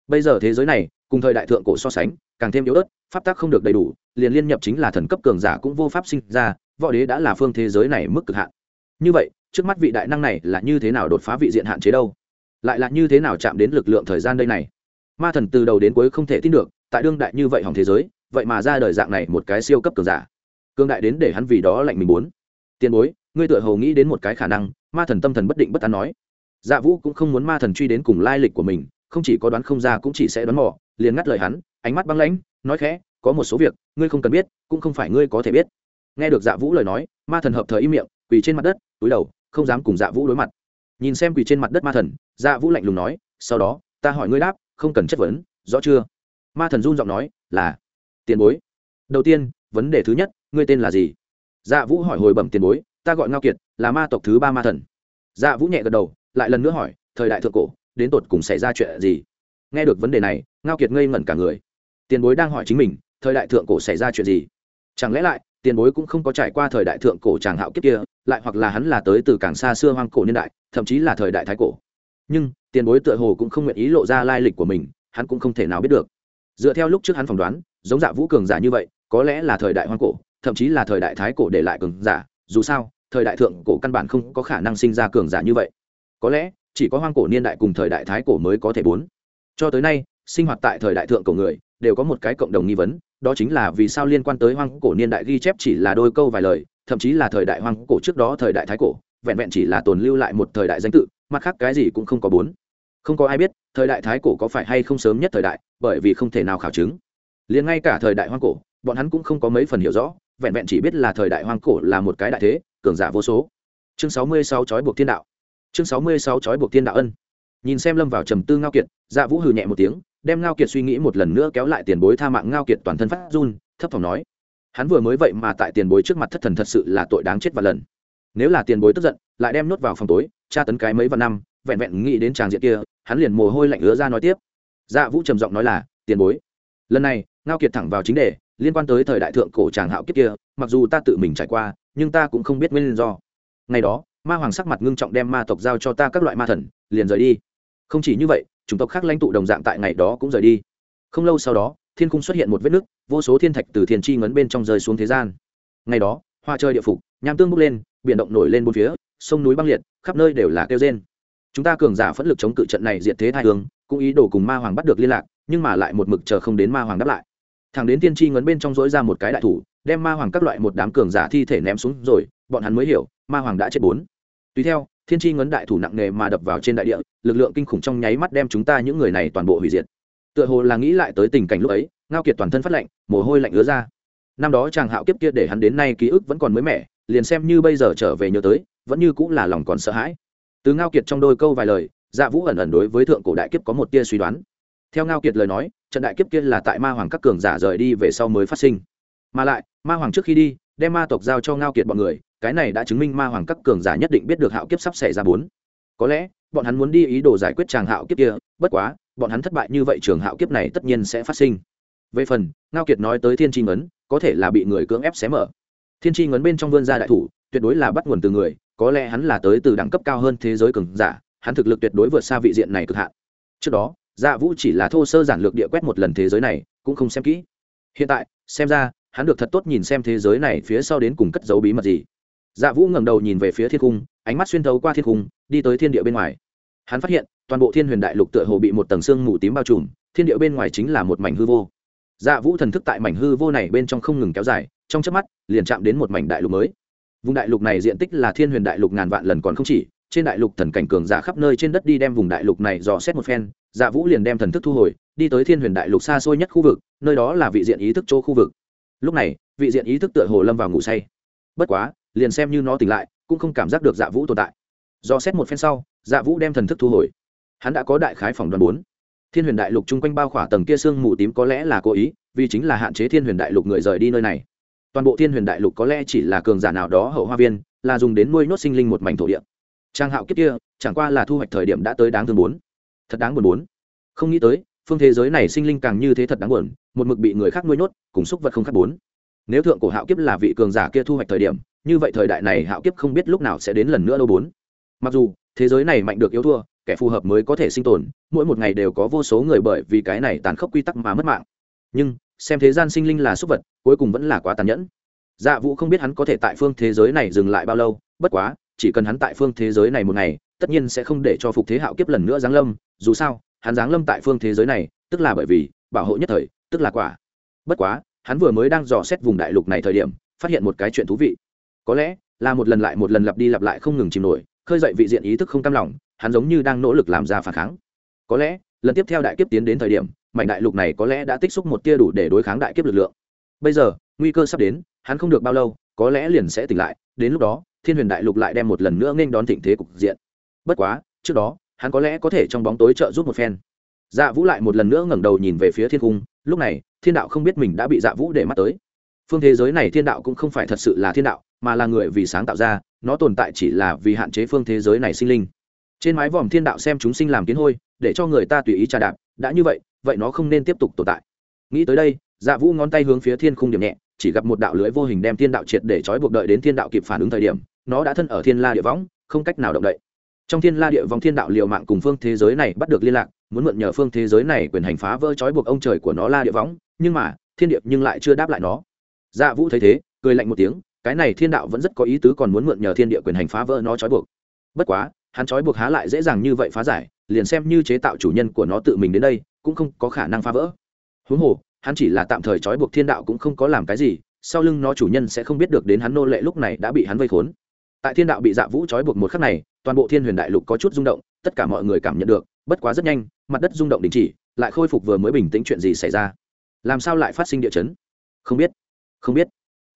A: Bây giờ thế giới này, cùng thời đại thượng cổ so sánh, càng thêm yếu ớt pháp tắc không được đầy đủ, liền liên nhập chính là thần cấp cường giả cũng vô pháp sinh ra, võ đế đã là phương thế giới này mức cực hạn. Như vậy, trước mắt vị đại năng này là như thế nào đột phá vị diện hạn chế đâu? Lại là như thế nào chạm đến lực lượng thời gian đây này? Ma thần từ đầu đến cuối không thể tin được, tại đương đại như vậy hỏng thế giới, vậy mà ra đời dạng này một cái siêu cấp cường giả. Cương đại đến để hắn vì đó lạnh mình muốn. Tiền bối, ngươi tựa hồ nghĩ đến một cái khả năng, ma thần tâm thần bất định bất tán nói. Dạ vũ cũng không muốn ma thần truy đến cùng lai lịch của mình, không chỉ có đoán không ra cũng chỉ sẽ đoán mò, liền ngắt lời hắn, ánh mắt băng lãnh nói khẽ, có một số việc, ngươi không cần biết, cũng không phải ngươi có thể biết. Nghe được dạ vũ lời nói, ma thần hợp thời im miệng, quỳ trên mặt đất, túi đầu, không dám cùng dạ vũ đối mặt. Nhìn xem quỳ trên mặt đất ma thần dạ vũ lạnh lùng nói, sau đó, ta hỏi ngươi đáp, không cần chất vấn, rõ chưa? Ma thần run giọng nói, là, tiền bối. Đầu tiên, vấn đề thứ nhất, ngươi tên là gì? Dạ vũ hỏi hồi bẩm tiền bối, ta gọi ngao kiệt, là ma tộc thứ ba ma thần. Dạ vũ nhẹ gật đầu, lại lần nữa hỏi, thời đại thượng cổ, đến tột cùng xảy ra chuyện gì? Nghe được vấn đề này, ngao kiệt ngây ngẩn cả người tiền bối đang hỏi chính mình, thời đại thượng cổ xảy ra chuyện gì? Chẳng lẽ lại, tiền bối cũng không có trải qua thời đại thượng cổ tràng hạo kiếp kia, lại hoặc là hắn là tới từ càng xa xưa hoang cổ niên đại, thậm chí là thời đại thái cổ. Nhưng, tiền bối tựa hồ cũng không nguyện ý lộ ra lai lịch của mình, hắn cũng không thể nào biết được. Dựa theo lúc trước hắn phỏng đoán, giống dạ vũ cường giả như vậy, có lẽ là thời đại hoang cổ, thậm chí là thời đại thái cổ để lại cường giả, dù sao, thời đại thượng cổ căn bản không có khả năng sinh ra cường giả như vậy. Có lẽ, chỉ có hoang cổ niên đại cùng thời đại thái cổ mới có thể bốn. Cho tới nay, sinh hoạt tại thời đại thượng cổ người đều có một cái cộng đồng nghi vấn, đó chính là vì sao liên quan tới hoang cổ niên đại ghi chép chỉ là đôi câu vài lời, thậm chí là thời đại hoang cổ trước đó thời đại thái cổ, vẹn vẹn chỉ là tồn lưu lại một thời đại danh tự, mặt khác cái gì cũng không có bốn. Không có ai biết thời đại thái cổ có phải hay không sớm nhất thời đại, bởi vì không thể nào khảo chứng. Liền ngay cả thời đại hoang cổ, bọn hắn cũng không có mấy phần hiểu rõ, vẹn vẹn chỉ biết là thời đại hoang cổ là một cái đại thế, cường giả vô số. Chương sáu mươi sáu chói buộc thiên đạo. Chương sáu mươi sáu chói buộc thiên đạo ân. Nhìn xem lâm vào trầm tư ngao kiệt dạ vũ hừ nhẹ một tiếng đem ngao kiệt suy nghĩ một lần nữa kéo lại tiền bối tha mạng ngao kiệt toàn thân phát run, thấp thỏm nói, hắn vừa mới vậy mà tại tiền bối trước mặt thất thần thật sự là tội đáng chết và lần. Nếu là tiền bối tức giận, lại đem nốt vào phòng tối, tra tấn cái mấy vạn năm, vẹn vẹn nghĩ đến tràng diện kia, hắn liền mồ hôi lạnh ứa ra nói tiếp. Dạ vũ trầm giọng nói là, tiền bối, lần này, ngao kiệt thẳng vào chính đề, liên quan tới thời đại thượng cổ tràng hạo kiếp kia, mặc dù ta tự mình trải qua, nhưng ta cũng không biết nguyên do. Ngày đó, ma hoàng sắc mặt ngưng trọng đem ma tộc giao cho ta các loại ma thần, liền rời đi. Không chỉ như vậy chủng tộc khác lãnh tụ đồng dạng tại ngày đó cũng rời đi. Không lâu sau đó, thiên cung xuất hiện một vết nứt, vô số thiên thạch từ thiên chi ngấn bên trong rơi xuống thế gian. Ngày đó, hoa chơi địa phục, nham tương bốc lên, biển động nổi lên bốn phía, sông núi băng liệt, khắp nơi đều là kêu rên. Chúng ta cường giả phẫn lực chống cự trận này diệt thế thai hương, cũng ý đồ cùng ma hoàng bắt được liên lạc, nhưng mà lại một mực chờ không đến ma hoàng đáp lại. Thằng đến tiên tri ngấn bên trong dỗi ra một cái đại thủ, đem ma hoàng các loại một đám cường giả thi thể ném xuống rồi, bọn hắn mới hiểu, ma hoàng đã chết bốn. Tùy theo thiên tri ngấn đại thủ nặng nề mà đập vào trên đại địa, lực lượng kinh khủng trong nháy mắt đem chúng ta những người này toàn bộ hủy diệt. Tựa hồ là nghĩ lại tới tình cảnh lúc ấy, ngao kiệt toàn thân phát lạnh, mồ hôi lạnh ứa ra. Năm đó chàng hạo kiếp kia để hắn đến nay ký ức vẫn còn mới mẻ, liền xem như bây giờ trở về nhớ tới, vẫn như cũng là lòng còn sợ hãi. Từ ngao kiệt trong đôi câu vài lời dạ vũ ẩn ẩn đối với thượng cổ đại kiếp có một tia suy đoán. Theo ngao kiệt lời nói, trận đại kiếp kia là tại ma hoàng các cường giả rời đi về sau mới phát sinh. Mà lại, ma hoàng trước khi đi, đem ma tộc giao cho ngao kiệt bọn người cái này đã chứng minh ma hoàng các cường giả nhất định biết được hạo kiếp sắp xảy ra bốn. Có lẽ, bọn hắn muốn đi ý đồ giải quyết tràng hạo kiếp kia, bất quá, bọn hắn thất bại như vậy trường hạo kiếp này tất nhiên sẽ phát sinh. Về phần, ngao kiệt nói tới thiên tri ngấn, có thể là bị người cưỡng ép xé mở. Thiên tri ngấn bên trong vươn ra đại thủ, tuyệt đối là bắt nguồn từ người, có lẽ hắn là tới từ đẳng cấp cao hơn thế giới cường giả, hắn thực lực tuyệt đối vượt xa vị diện này cực hạn. Trước đó dạ vũ chỉ là thô sơ giản lược địa quét một lần thế giới này, cũng không xem kỹ. Hiện tại, xem ra, hắn được thật tốt nhìn xem thế giới này phía sau đến cùng cất dấu bí mật gì dạ vũ ngẩng đầu nhìn về phía thiên cung ánh mắt xuyên thấu qua thiên cung đi tới thiên địa bên ngoài. Hắn phát hiện, toàn bộ thiên huyền đại lục tựa hồ bị một tầng sương mù tím bao trùm, thiên địa bên ngoài chính là một mảnh hư vô. Dạ vũ thần thức tại mảnh hư vô này bên trong không ngừng kéo dài, trong chớp mắt, liền chạm đến một mảnh đại lục mới. Vùng đại lục này diện tích là thiên huyền đại lục ngàn vạn lần còn không chỉ, trên đại lục thần cảnh cường giả khắp nơi trên đất đi đem vùng đại lục này dò xét một phen dạ vũ liền đem thần thức thu hồi, đi tới thiên huyền đại lục xa xôi nhất khu vực, nơi đó là vị diện ý thức chỗ khu vực. Lúc này, vị diện ý thức tựa hồ lâm vào ngủ say. Bất quá liền xem như nó tỉnh lại, cũng không cảm giác được dạ vũ tồn tại. Do xét một phen sau dạ vũ đem thần thức thu hồi. Hắn đã có đại khái phòng đoàn bốn. Thiên huyền đại lục chung quanh bao khỏa tầng kia sương mù tím có lẽ là cố ý, vì chính là hạn chế thiên huyền đại lục người rời đi nơi này. Toàn bộ thiên huyền đại lục có lẽ chỉ là cường giả nào đó hậu hoa viên, là dùng đến nuôi nhốt sinh linh một mảnh thổ địa. Trang hạo kiếp kia, chẳng qua là thu hoạch thời điểm đã tới đáng thương bốn. Thật đáng buồn bốn. Không nghĩ tới, phương thế giới này sinh linh càng như thế thật đáng buồn, một mực bị người khác nuôi nhốt, cùng xúc vật không khác bốn. Nếu thượng cổ hạo kiếp là vị cường giả kia thu hoạch thời điểm như vậy thời đại này hạo kiếp không biết lúc nào sẽ đến lần nữa đâu bốn. Mặc dù, thế giới này mạnh được yếu thua, kẻ phù hợp mới có thể sinh tồn, mỗi một ngày đều có vô số người bởi vì cái này tàn khốc quy tắc mà mất mạng. Nhưng, xem thế gian sinh linh là súc vật, cuối cùng vẫn là quá tàn nhẫn. Dạ vũ không biết hắn có thể tại phương thế giới này dừng lại bao lâu, bất quá, chỉ cần hắn tại phương thế giới này một ngày, tất nhiên sẽ không để cho phục thế hạo kiếp lần nữa giáng lâm, dù sao, hắn giáng lâm tại phương thế giới này, tức là bởi vì, bảo hộ nhất thời, tức là quả. Bất quá, hắn vừa mới đang dò xét vùng đại lục này thời điểm, phát hiện một cái chuyện thú vị có lẽ, là một lần lại một lần lặp đi lặp lại không ngừng chìm nổi, khơi dậy vị diện ý thức không cam lòng, hắn giống như đang nỗ lực làm ra phản kháng. Có lẽ, lần tiếp theo đại kiếp tiến đến thời điểm, mảnh đại lục này có lẽ đã tích xúc một tia đủ để đối kháng đại kiếp lực lượng. Bây giờ, nguy cơ sắp đến, hắn không được bao lâu, có lẽ liền sẽ tỉnh lại, đến lúc đó, thiên huyền đại lục lại đem một lần nữa nghênh đón thịnh thế cục diện. Bất quá, trước đó, hắn có lẽ có thể trong bóng tối trợ giúp một phen. Dạ vũ lại một lần nữa ngẩng đầu nhìn về phía thiên cung, lúc này, thiên đạo không biết mình đã bị dạ vũ để mắt tới. Phương thế giới này thiên đạo cũng không phải thật sự là thiên đạo mà là người vì sáng tạo ra, nó tồn tại chỉ là vì hạn chế phương thế giới này sinh linh. Trên mái vòm thiên đạo xem chúng sinh làm kiến hôi, để cho người ta tùy ý trà đạp, đã như vậy vậy nó không nên tiếp tục tồn tại. Nghĩ tới đây dạ vũ ngón tay hướng phía thiên khung điểm nhẹ, chỉ gặp một đạo lưới vô hình đem thiên đạo triệt để trói buộc đợi đến thiên đạo kịp phản ứng thời điểm, nó đã thân ở thiên la địa võng, không cách nào động đậy. Trong thiên la địa vòng thiên đạo liều mạng cùng phương thế giới này bắt được liên lạc, muốn mượn nhờ phương thế giới này quyền hành phá vỡ trói buộc ông trời của nó la địa võng, nhưng mà, thiên điệp nhưng lại chưa đáp lại nó. Dạ vũ thấy thế, cười lạnh một tiếng cái này thiên đạo vẫn rất có ý tứ còn muốn mượn nhờ thiên địa quyền hành phá vỡ nó trói buộc. Bất quá, hắn trói buộc há lại dễ dàng như vậy phá giải, liền xem như chế tạo chủ nhân của nó tự mình đến đây, cũng không có khả năng phá vỡ. Huống hồ, hắn chỉ là tạm thời trói buộc thiên đạo cũng không có làm cái gì, sau lưng nó chủ nhân sẽ không biết được đến hắn nô lệ lúc này đã bị hắn vây khốn. Tại thiên đạo bị dạ vũ trói buộc một khắc này, toàn bộ thiên huyền đại lục có chút rung động, tất cả mọi người cảm nhận được, bất quá rất nhanh, mặt đất rung động đình chỉ, lại khôi phục vừa mới bình tĩnh chuyện gì xảy ra. Làm sao lại phát sinh địa chấn? Không biết. Không biết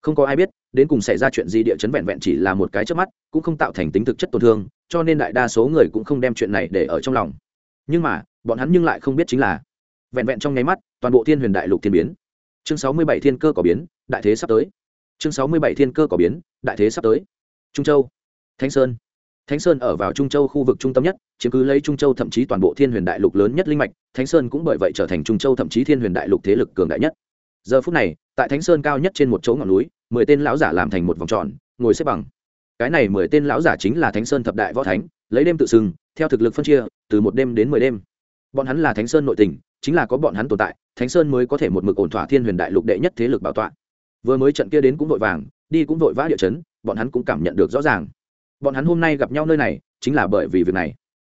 A: không có ai biết, đến cùng xảy ra chuyện gì địa chấn vẹn vẹn chỉ là một cái trước mắt, cũng không tạo thành tính thực chất tổn thương, cho nên đại đa số người cũng không đem chuyện này để ở trong lòng. Nhưng mà, bọn hắn nhưng lại không biết chính là, vẹn vẹn trong nháy mắt, toàn bộ thiên huyền đại lục thiên biến. Chương sáu mươi bảy thiên cơ có biến, đại thế sắp tới. Chương sáu mươi bảy thiên cơ có biến, đại thế sắp tới. Trung châu, thánh sơn. Thánh sơn ở vào trung châu khu vực trung tâm nhất, chiếm cứ lấy trung châu thậm chí toàn bộ thiên huyền đại lục lớn nhất linh mạch, thánh sơn cũng bởi vậy trở thành trung châu thậm chí thiên huyền đại lục thế lực cường đại nhất giờ phút này, tại thánh sơn cao nhất trên một chỗ ngọn núi, mười tên lão giả làm thành một vòng tròn, ngồi xếp bằng. Cái này mười tên lão giả chính là thánh sơn thập đại võ thánh, lấy đêm tự xưng theo thực lực phân chia, từ một đêm đến mười đêm. Bọn hắn là thánh sơn nội tình, chính là có bọn hắn tồn tại, thánh sơn mới có thể một mực ổn thỏa thiên huyền đại lục đệ nhất thế lực bảo tọa. Vừa mới trận kia đến cũng vội vàng, đi cũng vội vã địa chấn, bọn hắn cũng cảm nhận được rõ ràng. Bọn hắn hôm nay gặp nhau nơi này, chính là bởi vì việc này.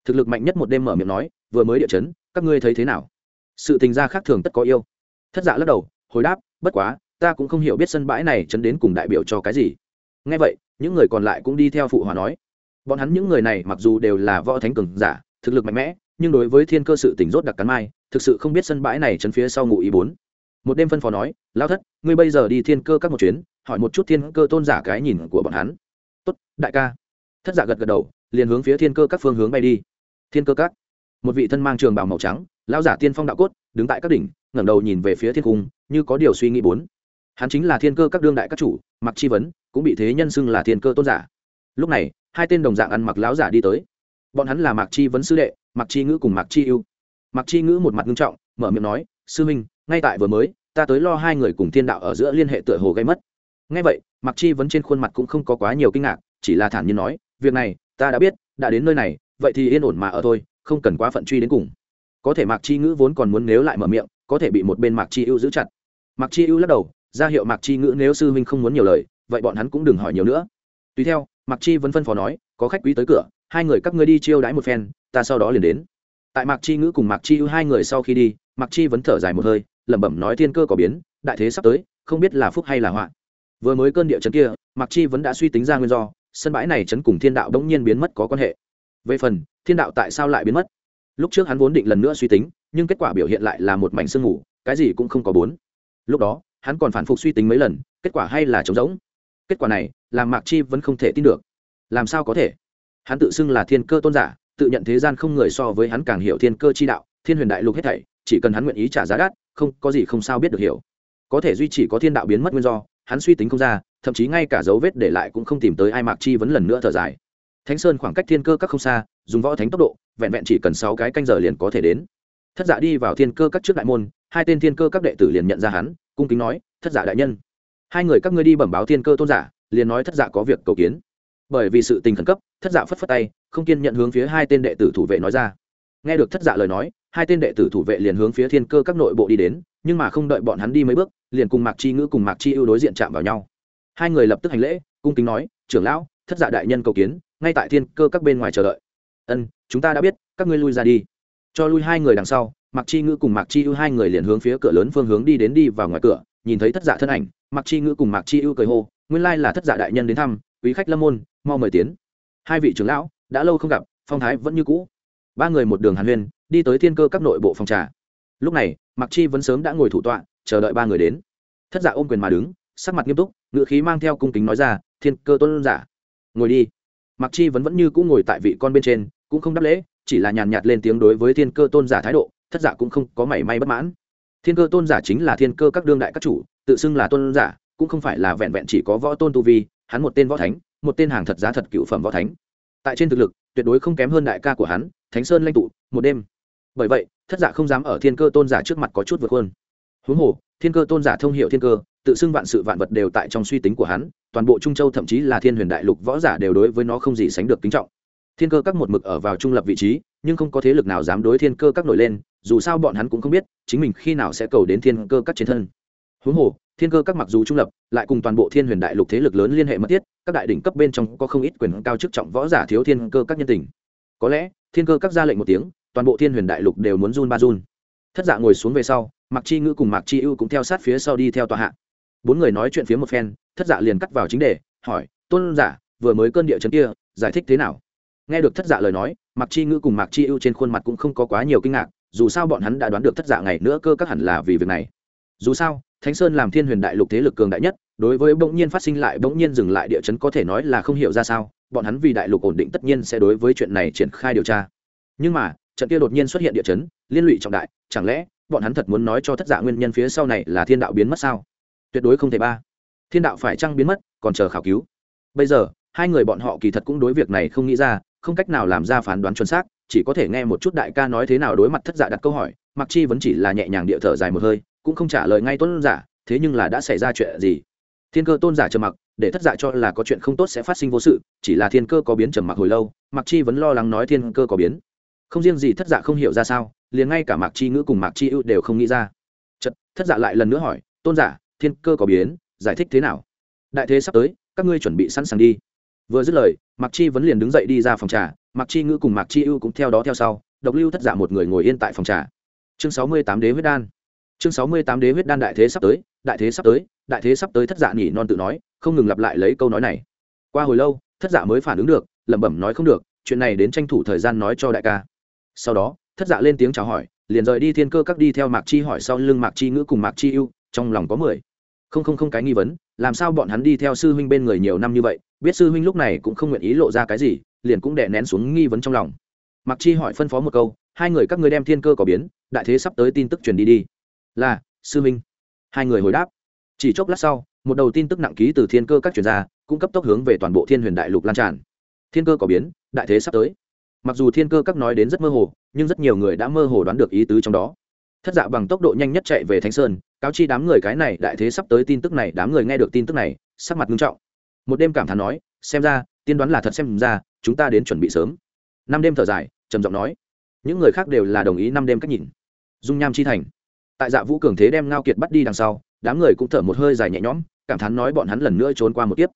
A: Thực lực mạnh nhất một đêm mở miệng nói, vừa mới địa chấn, các ngươi thấy thế nào? Sự tình gia khác thường tất có yêu. Thất dạ lắc đầu hồi đáp, bất quá, ta cũng không hiểu biết sân bãi này chấn đến cùng đại biểu cho cái gì. Ngay vậy, những người còn lại cũng đi theo phụ hòa nói. Bọn hắn những người này mặc dù đều là võ thánh cường giả, thực lực mạnh mẽ, nhưng đối với thiên cơ sự tỉnh rốt đặc cắn mai, thực sự không biết sân bãi này chấn phía sau ngụ ý bốn. Một đêm phân phó nói lao thất, ngươi bây giờ đi thiên cơ các một chuyến, hỏi một chút thiên cơ tôn giả cái nhìn của bọn hắn. Tốt, đại ca. Thất giả gật gật đầu, liền hướng phía thiên cơ các phương hướng bay đi. Thiên cơ các. Một vị thân mang trường bào màu trắng lao giả tiên phong đạo cốt đứng tại các đỉnh, ngẩng đầu nhìn về phía thiên cung, như có điều suy nghĩ bốn. Hắn chính là thiên cơ các đương đại các chủ mặc chi vấn, cũng bị thế nhân xưng là thiên cơ tôn giả. Lúc này, hai tên đồng dạng ăn mặc láo giả đi tới. Bọn hắn là mạc chi vấn sư đệ, mạc chi ngữ cùng mạc chi ưu. Mạc chi ngữ một mặt nghiêm trọng, mở miệng nói, sư minh, ngay tại vừa mới, ta tới lo hai người cùng thiên đạo ở giữa liên hệ tựa hồ gây mất. Ngay vậy, mạc chi vấn trên khuôn mặt cũng không có quá nhiều kinh ngạc, chỉ là thản nhiên nói, việc này, ta đã biết, đã đến nơi này, vậy thì yên ổn mà ở thôi, không cần quá phận truy đến cùng có thể mạc chi ngữ vốn còn muốn nếu lại mở miệng, có thể bị một bên mạc chi ưu giữ chặt. Mạc chi ưu lắc đầu, ra hiệu mạc chi ngữ nếu sư huynh không muốn nhiều lời, vậy bọn hắn cũng đừng hỏi nhiều nữa. Tùy theo, mạc chi vẫn phân phó nói, có khách quý tới cửa, hai người các ngươi đi chiêu đãi một phen, ta sau đó liền đến. Tại mạc chi ngữ cùng mạc chi ưu hai người sau khi đi, mạc chi vẫn thở dài một hơi, lẩm bẩm nói thiên cơ có biến, đại thế sắp tới, không biết là phúc hay là họa. Vừa mới cơn địa chấn kia, mạc chi vẫn đã suy tính ra nguyên do, sân bãi này chấn cùng thiên đạo đống nhiên biến mất có quan hệ. Về phần, thiên đạo tại sao lại biến mất? Lúc trước hắn vốn định lần nữa suy tính, nhưng kết quả biểu hiện lại là một mảnh sương ngủ cái gì cũng không có bốn. Lúc đó, hắn còn phản phục suy tính mấy lần, kết quả hay là trống rỗng. Kết quả này, làm mạc chi vẫn không thể tin được. Làm sao có thể? Hắn tự xưng là thiên cơ tôn giả, tự nhận thế gian không người so với hắn càng hiểu thiên cơ chi đạo, thiên huyền đại lục hết thảy, chỉ cần hắn nguyện ý trả giá đắt, không, có gì không sao biết được hiểu. Có thể duy chỉ có thiên đạo biến mất nguyên do, hắn suy tính không ra, thậm chí ngay cả dấu vết để lại cũng không tìm tới ai mạc chi vẫn lần nữa thở dài. Thánh sơn khoảng cách thiên cơ các không xa, dùng võ thánh tốc độ vẹn vẹn chỉ cần sáu cái canh giờ liền có thể đến. Thất dạ đi vào thiên cơ các trước đại môn, hai tên thiên cơ các đệ tử liền nhận ra hắn, cung kính nói, thất giả đại nhân. Hai người các ngươi đi bẩm báo thiên cơ tôn giả, liền nói thất giả có việc cầu kiến. Bởi vì sự tình khẩn cấp, thất giả phất phất tay, không kiên nhận hướng phía hai tên đệ tử thủ vệ nói ra. Nghe được thất giả lời nói, hai tên đệ tử thủ vệ liền hướng phía thiên cơ các nội bộ đi đến, nhưng mà không đợi bọn hắn đi mấy bước, liền cùng mạc chi ngữ cùng mạc chi ưu đối diện chạm vào nhau. Hai người lập tức hành lễ, cung kính nói, trưởng lão, thất dạ đại nhân cầu kiến, ngay tại thiên cơ các bên ngoài chờ đợi ân, chúng ta đã biết, các ngươi lui ra đi. Cho lui hai người đằng sau, mạc chi ngữ cùng mạc chi ưu hai người liền hướng phía cửa lớn phương hướng đi đến đi vào ngoài cửa, nhìn thấy thất dạ thân ảnh, mạc chi ngữ cùng mạc chi ưu cười hô, nguyên lai là thất dạ đại nhân đến thăm, quý khách lâm môn, mau mời tiến. Hai vị trưởng lão, đã lâu không gặp, phong thái vẫn như cũ. Ba người một đường hàn huyên, đi tới thiên cơ các nội bộ phòng trà. Lúc này, mạc chi vẫn sớm đã ngồi thủ tọa, chờ đợi ba người đến. Thất dạ ôm quyền mà đứng, sắc mặt nghiêm túc ngự khí mang theo cung kính nói ra, thiên cơ tôn giả, ngồi đi. Mạc chi vẫn vẫn như cũ ngồi tại vị con bên trên cũng không đáp lễ, chỉ là nhàn nhạt lên tiếng đối với thiên cơ tôn giả thái độ, thất giả cũng không có mảy may bất mãn. Thiên cơ tôn giả chính là thiên cơ các đương đại các chủ, tự xưng là tôn giả, cũng không phải là vẹn vẹn chỉ có võ tôn tu vi, hắn một tên võ thánh, một tên hàng thật giá thật cựu phẩm võ thánh. Tại trên thực lực, tuyệt đối không kém hơn đại ca của hắn, thánh sơn lanh tụ, một đêm. Bởi vậy, thất giả không dám ở thiên cơ tôn giả trước mặt có chút vượt hơn huống hồ, thiên cơ tôn giả thông hiệu thiên cơ, tự xưng vạn sự vạn vật đều tại trong suy tính của hắn, toàn bộ trung châu thậm chí là thiên huyền đại lục võ giả đều đối với nó không gì sánh được kính trọng thiên cơ các một mực ở vào trung lập vị trí, nhưng không có thế lực nào dám đối thiên cơ các nổi lên, dù sao bọn hắn cũng không biết, chính mình khi nào sẽ cầu đến thiên cơ các trên thân. Huống hồ, thiên cơ các mặc dù trung lập, lại cùng toàn bộ thiên huyền đại lục thế lực lớn liên hệ mật thiết, các đại đỉnh cấp bên trong có không ít quyền cao chức trọng võ giả thiếu thiên cơ các nhân tình. Có lẽ, thiên cơ các ra lệnh một tiếng, toàn bộ thiên huyền đại lục đều muốn run ba run. Thất dạ ngồi xuống về sau, mạc chi ngữ cùng mạc chi ưu cũng theo sát phía sau đi theo tòa hạ. Bốn người nói chuyện phía một phen, thất dạ liền cắt vào chính đề, hỏi, tôn giả, vừa mới cơn địa chấn kia, giải thích thế nào? Nghe được thất dạ lời nói Mặc chi ngữ cùng mạc chi ưu trên khuôn mặt cũng không có quá nhiều kinh ngạc, dù sao bọn hắn đã đoán được thất dạ ngày nữa cơ các hẳn là vì việc này. Dù sao, thánh sơn làm thiên huyền đại lục thế lực cường đại nhất, đối với bỗng nhiên phát sinh lại bỗng nhiên dừng lại địa chấn có thể nói là không hiểu ra sao, bọn hắn vì đại lục ổn định tất nhiên sẽ đối với chuyện này triển khai điều tra. Nhưng mà, trận kia đột nhiên xuất hiện địa chấn, liên lụy trọng đại, chẳng lẽ bọn hắn thật muốn nói cho thất dạ nguyên nhân phía sau này là thiên đạo biến mất sao? Tuyệt đối không thể ba. Thiên đạo phải chăng biến mất, còn chờ khảo cứu. Bây giờ hai người bọn họ kỳ thật cũng đối việc này không nghĩ ra, không cách nào làm ra phán đoán chuẩn xác, chỉ có thể nghe một chút đại ca nói thế nào đối mặt thất dạ đặt câu hỏi mặc chi vẫn chỉ là nhẹ nhàng địa thở dài một hơi, cũng không trả lời ngay tôn giả, thế nhưng là đã xảy ra chuyện gì? Thiên cơ tôn giả trầm mặc, để thất dạ cho là có chuyện không tốt sẽ phát sinh vô sự, chỉ là thiên cơ có biến trầm mặc hồi lâu mặc chi vẫn lo lắng nói thiên cơ có biến. Không riêng gì thất dạ không hiểu ra sao, liền ngay cả mạc chi ngữ cùng mạc chi ưu đều không nghĩ ra. Chật thất dạ lại lần nữa hỏi, tôn giả, thiên cơ có biến, giải thích thế nào? Đại thế sắp tới, các ngươi chuẩn bị sẵn sàng đi vừa dứt lời, mạc chi vẫn liền đứng dậy đi ra phòng trà, mạc chi ngữ cùng mạc chi ưu cũng theo đó theo sau, độc lưu thất dạ một người ngồi yên tại phòng trà. Chương sáu mươi tám đế huyết đan. Chương sáu mươi tám đế huyết đan đại thế sắp tới, đại thế sắp tới, đại thế sắp tới thất dạ nhỉ non tự nói, không ngừng lặp lại lấy câu nói này. Qua hồi lâu, thất dạ mới phản ứng được, lẩm bẩm nói không được, chuyện này đến tranh thủ thời gian nói cho đại ca. Sau đó, thất dạ lên tiếng chào hỏi, liền rời đi thiên cơ các đi theo mạc chi hỏi sau lưng mạc chi ngữ cùng mạc chi ưu, trong lòng có mười không không không cái nghi vấn, làm sao bọn hắn đi theo sư huynh bên người nhiều năm như vậy, biết sư huynh lúc này cũng không nguyện ý lộ ra cái gì, liền cũng đè nén xuống nghi vấn trong lòng. Mặc chi hỏi phân phó một câu, hai người các ngươi đem thiên cơ có biến, đại thế sắp tới tin tức truyền đi đi. Là, sư huynh. Hai người hồi đáp. Chỉ chốc lát sau, một đầu tin tức nặng ký từ thiên cơ các chuyên gia cũng cấp tốc hướng về toàn bộ thiên huyền đại lục lan tràn. Thiên cơ có biến, đại thế sắp tới. Mặc dù thiên cơ các nói đến rất mơ hồ, nhưng rất nhiều người đã mơ hồ đoán được ý tứ trong đó thất dạ bằng tốc độ nhanh nhất chạy về thánh sơn, cáo chi đám người cái này, đại thế sắp tới tin tức này, đám người nghe được tin tức này, sắc mặt nghiêm trọng. Một đêm cảm thán nói, xem ra, tiên đoán là thật xem ra, chúng ta đến chuẩn bị sớm. Năm đêm thở dài, trầm giọng nói. Những người khác đều là đồng ý năm đêm cách nhìn. Dung nham chi thành. Tại dạ vũ cường thế đem ngao kiệt bắt đi đằng sau, đám người cũng thở một hơi dài nhẹ nhõm, cảm thán nói bọn hắn lần nữa trốn qua một tiếp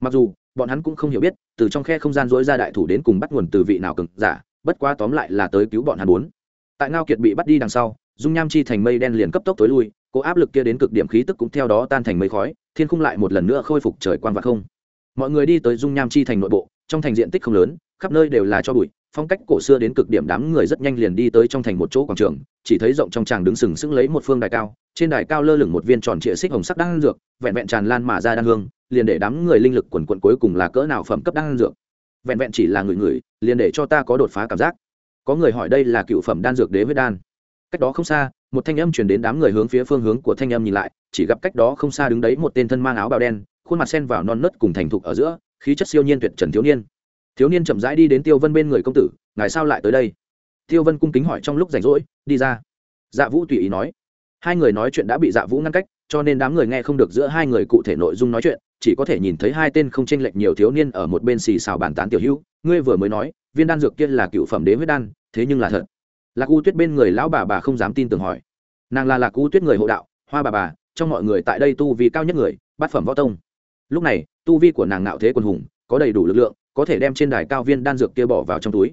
A: mặc dù, bọn hắn cũng không hiểu biết, từ trong khe không gian dối ra đại thủ đến cùng bắt nguồn từ vị nào cực giả, bất quá tóm lại là tới cứu bọn hắn bốn. Tại ngao kiệt bị bắt đi đằng sau dung nham chi thành mây đen liền cấp tốc tối lui, cố áp lực kia đến cực điểm khí tức cũng theo đó tan thành mây khói, thiên khung lại một lần nữa khôi phục trời quan vạn không. Mọi người đi tới dung nham chi thành nội bộ, trong thành diện tích không lớn, khắp nơi đều là cho bụi, phong cách cổ xưa đến cực điểm đám người rất nhanh liền đi tới trong thành một chỗ quảng trường, chỉ thấy rộng trong tràng đứng sừng sững lấy một phương đài cao, trên đài cao lơ lửng một viên tròn trịa xích hồng sắc đan dược, vẹn vẹn tràn lan mà ra đan hương, liền để đám người linh lực quần quận cuối cùng là cỡ nào phẩm cấp đan dược. Vẹn vẹn chỉ là người người liền để cho ta có đột phá cảm giác. Có người hỏi đây là cựu phẩm đan dược đế huyết đan cách đó không xa, một thanh âm truyền đến đám người hướng phía phương hướng của thanh âm nhìn lại, chỉ gặp cách đó không xa đứng đấy một tên thân mang áo bào đen, khuôn mặt sen vào non nớt cùng thành thục ở giữa, khí chất siêu nhiên tuyệt trần thiếu niên. Thiếu niên chậm rãi đi đến tiêu vân bên người công tử, ngài sao lại tới đây? Tiêu vân cung kính hỏi trong lúc rảnh rỗi, đi ra. Dạ vũ tùy ý nói. Hai người nói chuyện đã bị dạ vũ ngăn cách, cho nên đám người nghe không được giữa hai người cụ thể nội dung nói chuyện, chỉ có thể nhìn thấy hai tên không chênh lệch nhiều thiếu niên ở một bên xì xào bàn tán tiểu hữu. Ngươi vừa mới nói, viên đan dược kia là cựu phẩm đế huyết đan, thế nhưng là thật lạc u tuyết bên người lão bà bà không dám tin tưởng hỏi. Nàng là lạc u tuyết người hộ đạo, hoa bà bà, trong mọi người tại đây tu vi cao nhất người, bát phẩm võ tông. Lúc này, tu vi của nàng nạo thế quân hùng, có đầy đủ lực lượng, có thể đem trên đài cao viên đan dược kia bỏ vào trong túi.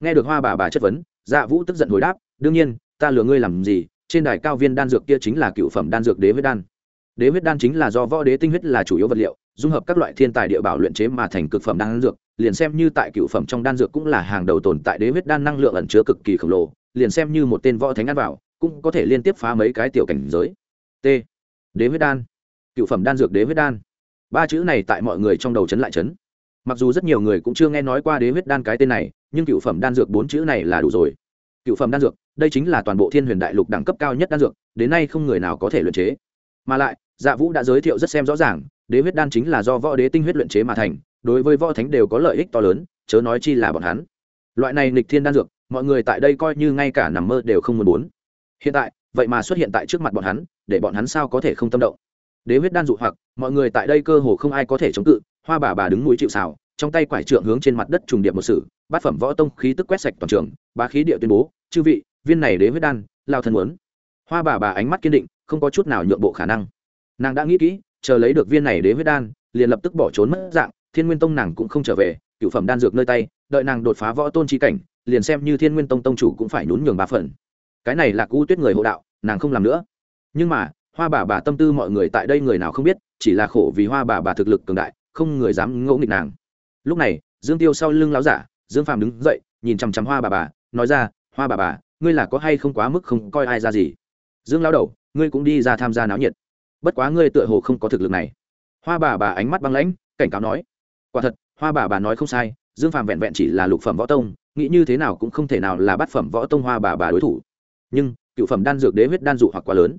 A: Nghe được hoa bà bà chất vấn dạ vũ tức giận hồi đáp, đương nhiên, ta lừa ngươi làm gì? Trên đài cao viên đan dược kia chính là cựu phẩm đan dược đế huyết đan. Đế huyết đan chính là do võ đế tinh huyết là chủ yếu vật liệu, dung hợp các loại thiên tài địa bảo luyện chế mà thành cực phẩm đan dược, liền xem như tại cựu phẩm trong đan dược cũng là hàng đầu tồn tại đế huyết đan năng lượng ẩn chứa cực kỳ khổng lồ liền xem như một tên võ thánh ăn vào, cũng có thể liên tiếp phá mấy cái tiểu cảnh giới. T. Đế huyết đan. Cựu phẩm đan dược đế huyết đan. Ba chữ này tại mọi người trong đầu chấn lại chấn. Mặc dù rất nhiều người cũng chưa nghe nói qua đế huyết đan cái tên này, nhưng cựu phẩm đan dược bốn chữ này là đủ rồi. Cựu phẩm đan dược, đây chính là toàn bộ thiên huyền đại lục đẳng cấp cao nhất đan dược, đến nay không người nào có thể luyện chế. Mà lại dạ vũ đã giới thiệu rất xem rõ ràng, đế huyết đan chính là do võ đế tinh huyết luyện chế mà thành, đối với võ thánh đều có lợi ích to lớn, chớ nói chi là bọn hắn loại này nịch thiên đan dược, mọi người tại đây coi như ngay cả nằm mơ đều không muốn muốn. Hiện tại, vậy mà xuất hiện tại trước mặt bọn hắn, để bọn hắn sao có thể không tâm động? Đế huyết đan dụ hoặc, mọi người tại đây cơ hồ không ai có thể chống cự, hoa bà bà đứng mũi chịu xào trong tay quải trượng hướng trên mặt đất trùng điệp một sử bát phẩm võ tông khí tức quét sạch toàn trường, bá khí địa tuyên bố, chư vị, viên này đế huyết đan, lao thân muốn. Hoa bà bà ánh mắt kiên định, không có chút nào nhượng bộ khả năng. Nàng đã nghĩ kỹ, chờ lấy được viên này đế huyết đan, liền lập tức bỏ trốn mất dạng, thiên nguyên tông nàng cũng không trở về, cựu phẩm đan dược nơi tay đợi nàng đột phá võ tôn trí cảnh, liền xem như thiên nguyên tông tông chủ cũng phải nhún nhường ba phần. Cái này là cú tuyết người hộ đạo, nàng không làm nữa. Nhưng mà, hoa bà bà tâm tư mọi người tại đây người nào không biết, chỉ là khổ vì hoa bà bà thực lực cường đại, không người dám ngẫu nghịch nàng. Lúc này, dương tiêu sau lưng láo giả, dương phàm đứng dậy, nhìn chằm chằm hoa bà bà, nói ra, hoa bà bà, ngươi là có hay không quá mức không coi ai ra gì? Dương lao đầu, ngươi cũng đi ra tham gia náo nhiệt. Bất quá ngươi tựa hồ không có thực lực này. Hoa bà bà ánh mắt băng lãnh, cảnh cáo nói, quả thật, hoa bà bà nói không sai dương phàm vẹn vẹn chỉ là lục phẩm võ tông, nghĩ như thế nào cũng không thể nào là bát phẩm võ tông hoa bà bà đối thủ. Nhưng, cựu phẩm đan dược đế huyết đan dụ hoặc quá lớn.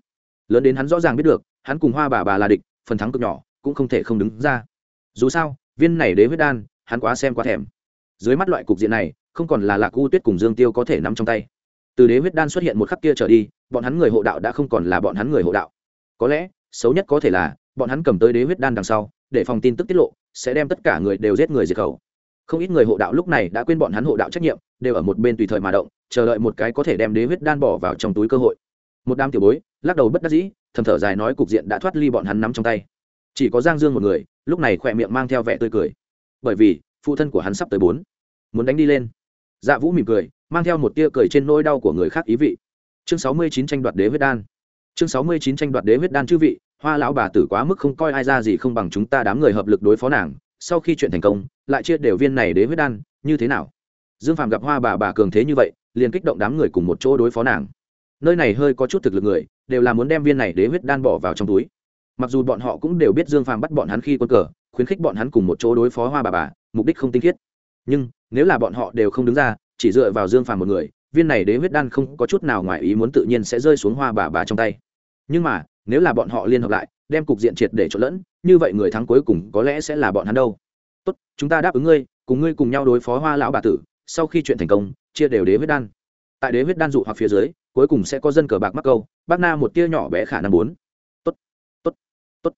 A: Lớn đến hắn rõ ràng biết được, hắn cùng hoa bà bà là địch, phần thắng cực nhỏ, cũng không thể không đứng ra. Dù sao, viên này đế huyết đan, hắn quá xem quá thèm. Dưới mắt loại cục diện này, không còn là lạc u tuyết cùng dương tiêu có thể nắm trong tay. Từ đế huyết đan xuất hiện một khắc kia trở đi, bọn hắn người hộ đạo đã không còn là bọn hắn người hộ đạo. Có lẽ, xấu nhất có thể là, bọn hắn cầm tới đế huyết đan đằng sau, để phòng tin tức tiết lộ, sẽ đem tất cả người đều giết người diệt khẩu không ít người hộ đạo lúc này đã quên bọn hắn hộ đạo trách nhiệm, đều ở một bên tùy thời mà động, chờ đợi một cái có thể đem đế huyết đan bỏ vào trong túi cơ hội. Một đám tiểu bối, lắc đầu bất đắc dĩ, thầm thở dài nói cục diện đã thoát ly bọn hắn nắm trong tay. Chỉ có giang dương một người, lúc này khỏe miệng mang theo vẻ tươi cười. Bởi vì, phụ thân của hắn sắp tới bốn. Muốn đánh đi lên. Dạ vũ mỉm cười, mang theo một tia cười trên nỗi đau của người khác ý vị. Chương sáu mươi chín tranh đoạt đế huyết đan. Chương sáu mươi chín tranh đoạt đế huyết đan chư vị, hoa lão bà tử quá mức không coi ai ra gì không bằng chúng ta đám người hợp lực đối phó nàng sau khi chuyện thành công, lại chia đều viên này đế huyết đan, như thế nào? Dương phàm gặp hoa bà bà cường thế như vậy, liền kích động đám người cùng một chỗ đối phó nàng. Nơi này hơi có chút thực lực người, đều là muốn đem viên này đế huyết đan bỏ vào trong túi. Mặc dù bọn họ cũng đều biết dương phàm bắt bọn hắn khi quân cờ, khuyến khích bọn hắn cùng một chỗ đối phó hoa bà bà, mục đích không tinh khiết. Nhưng, nếu là bọn họ đều không đứng ra, chỉ dựa vào dương phàm một người, viên này đế huyết đan không có chút nào ngoài ý muốn tự nhiên sẽ rơi xuống hoa bà bà trong tay. Nhưng mà, nếu là bọn họ liên hợp lại đem cục diện triệt để trộn lẫn, như vậy người thắng cuối cùng có lẽ sẽ là bọn hắn đâu. Tốt, chúng ta đáp ứng ngươi, cùng ngươi cùng nhau đối phó hoa lão bà tử, sau khi chuyện thành công, chia đều đế huyết đan. Tại đế huyết đan dụ hoặc phía dưới, cuối cùng sẽ có dân cờ bạc mắc câu, bác na một tia nhỏ bé khả năng bốn tốt tốt tốt.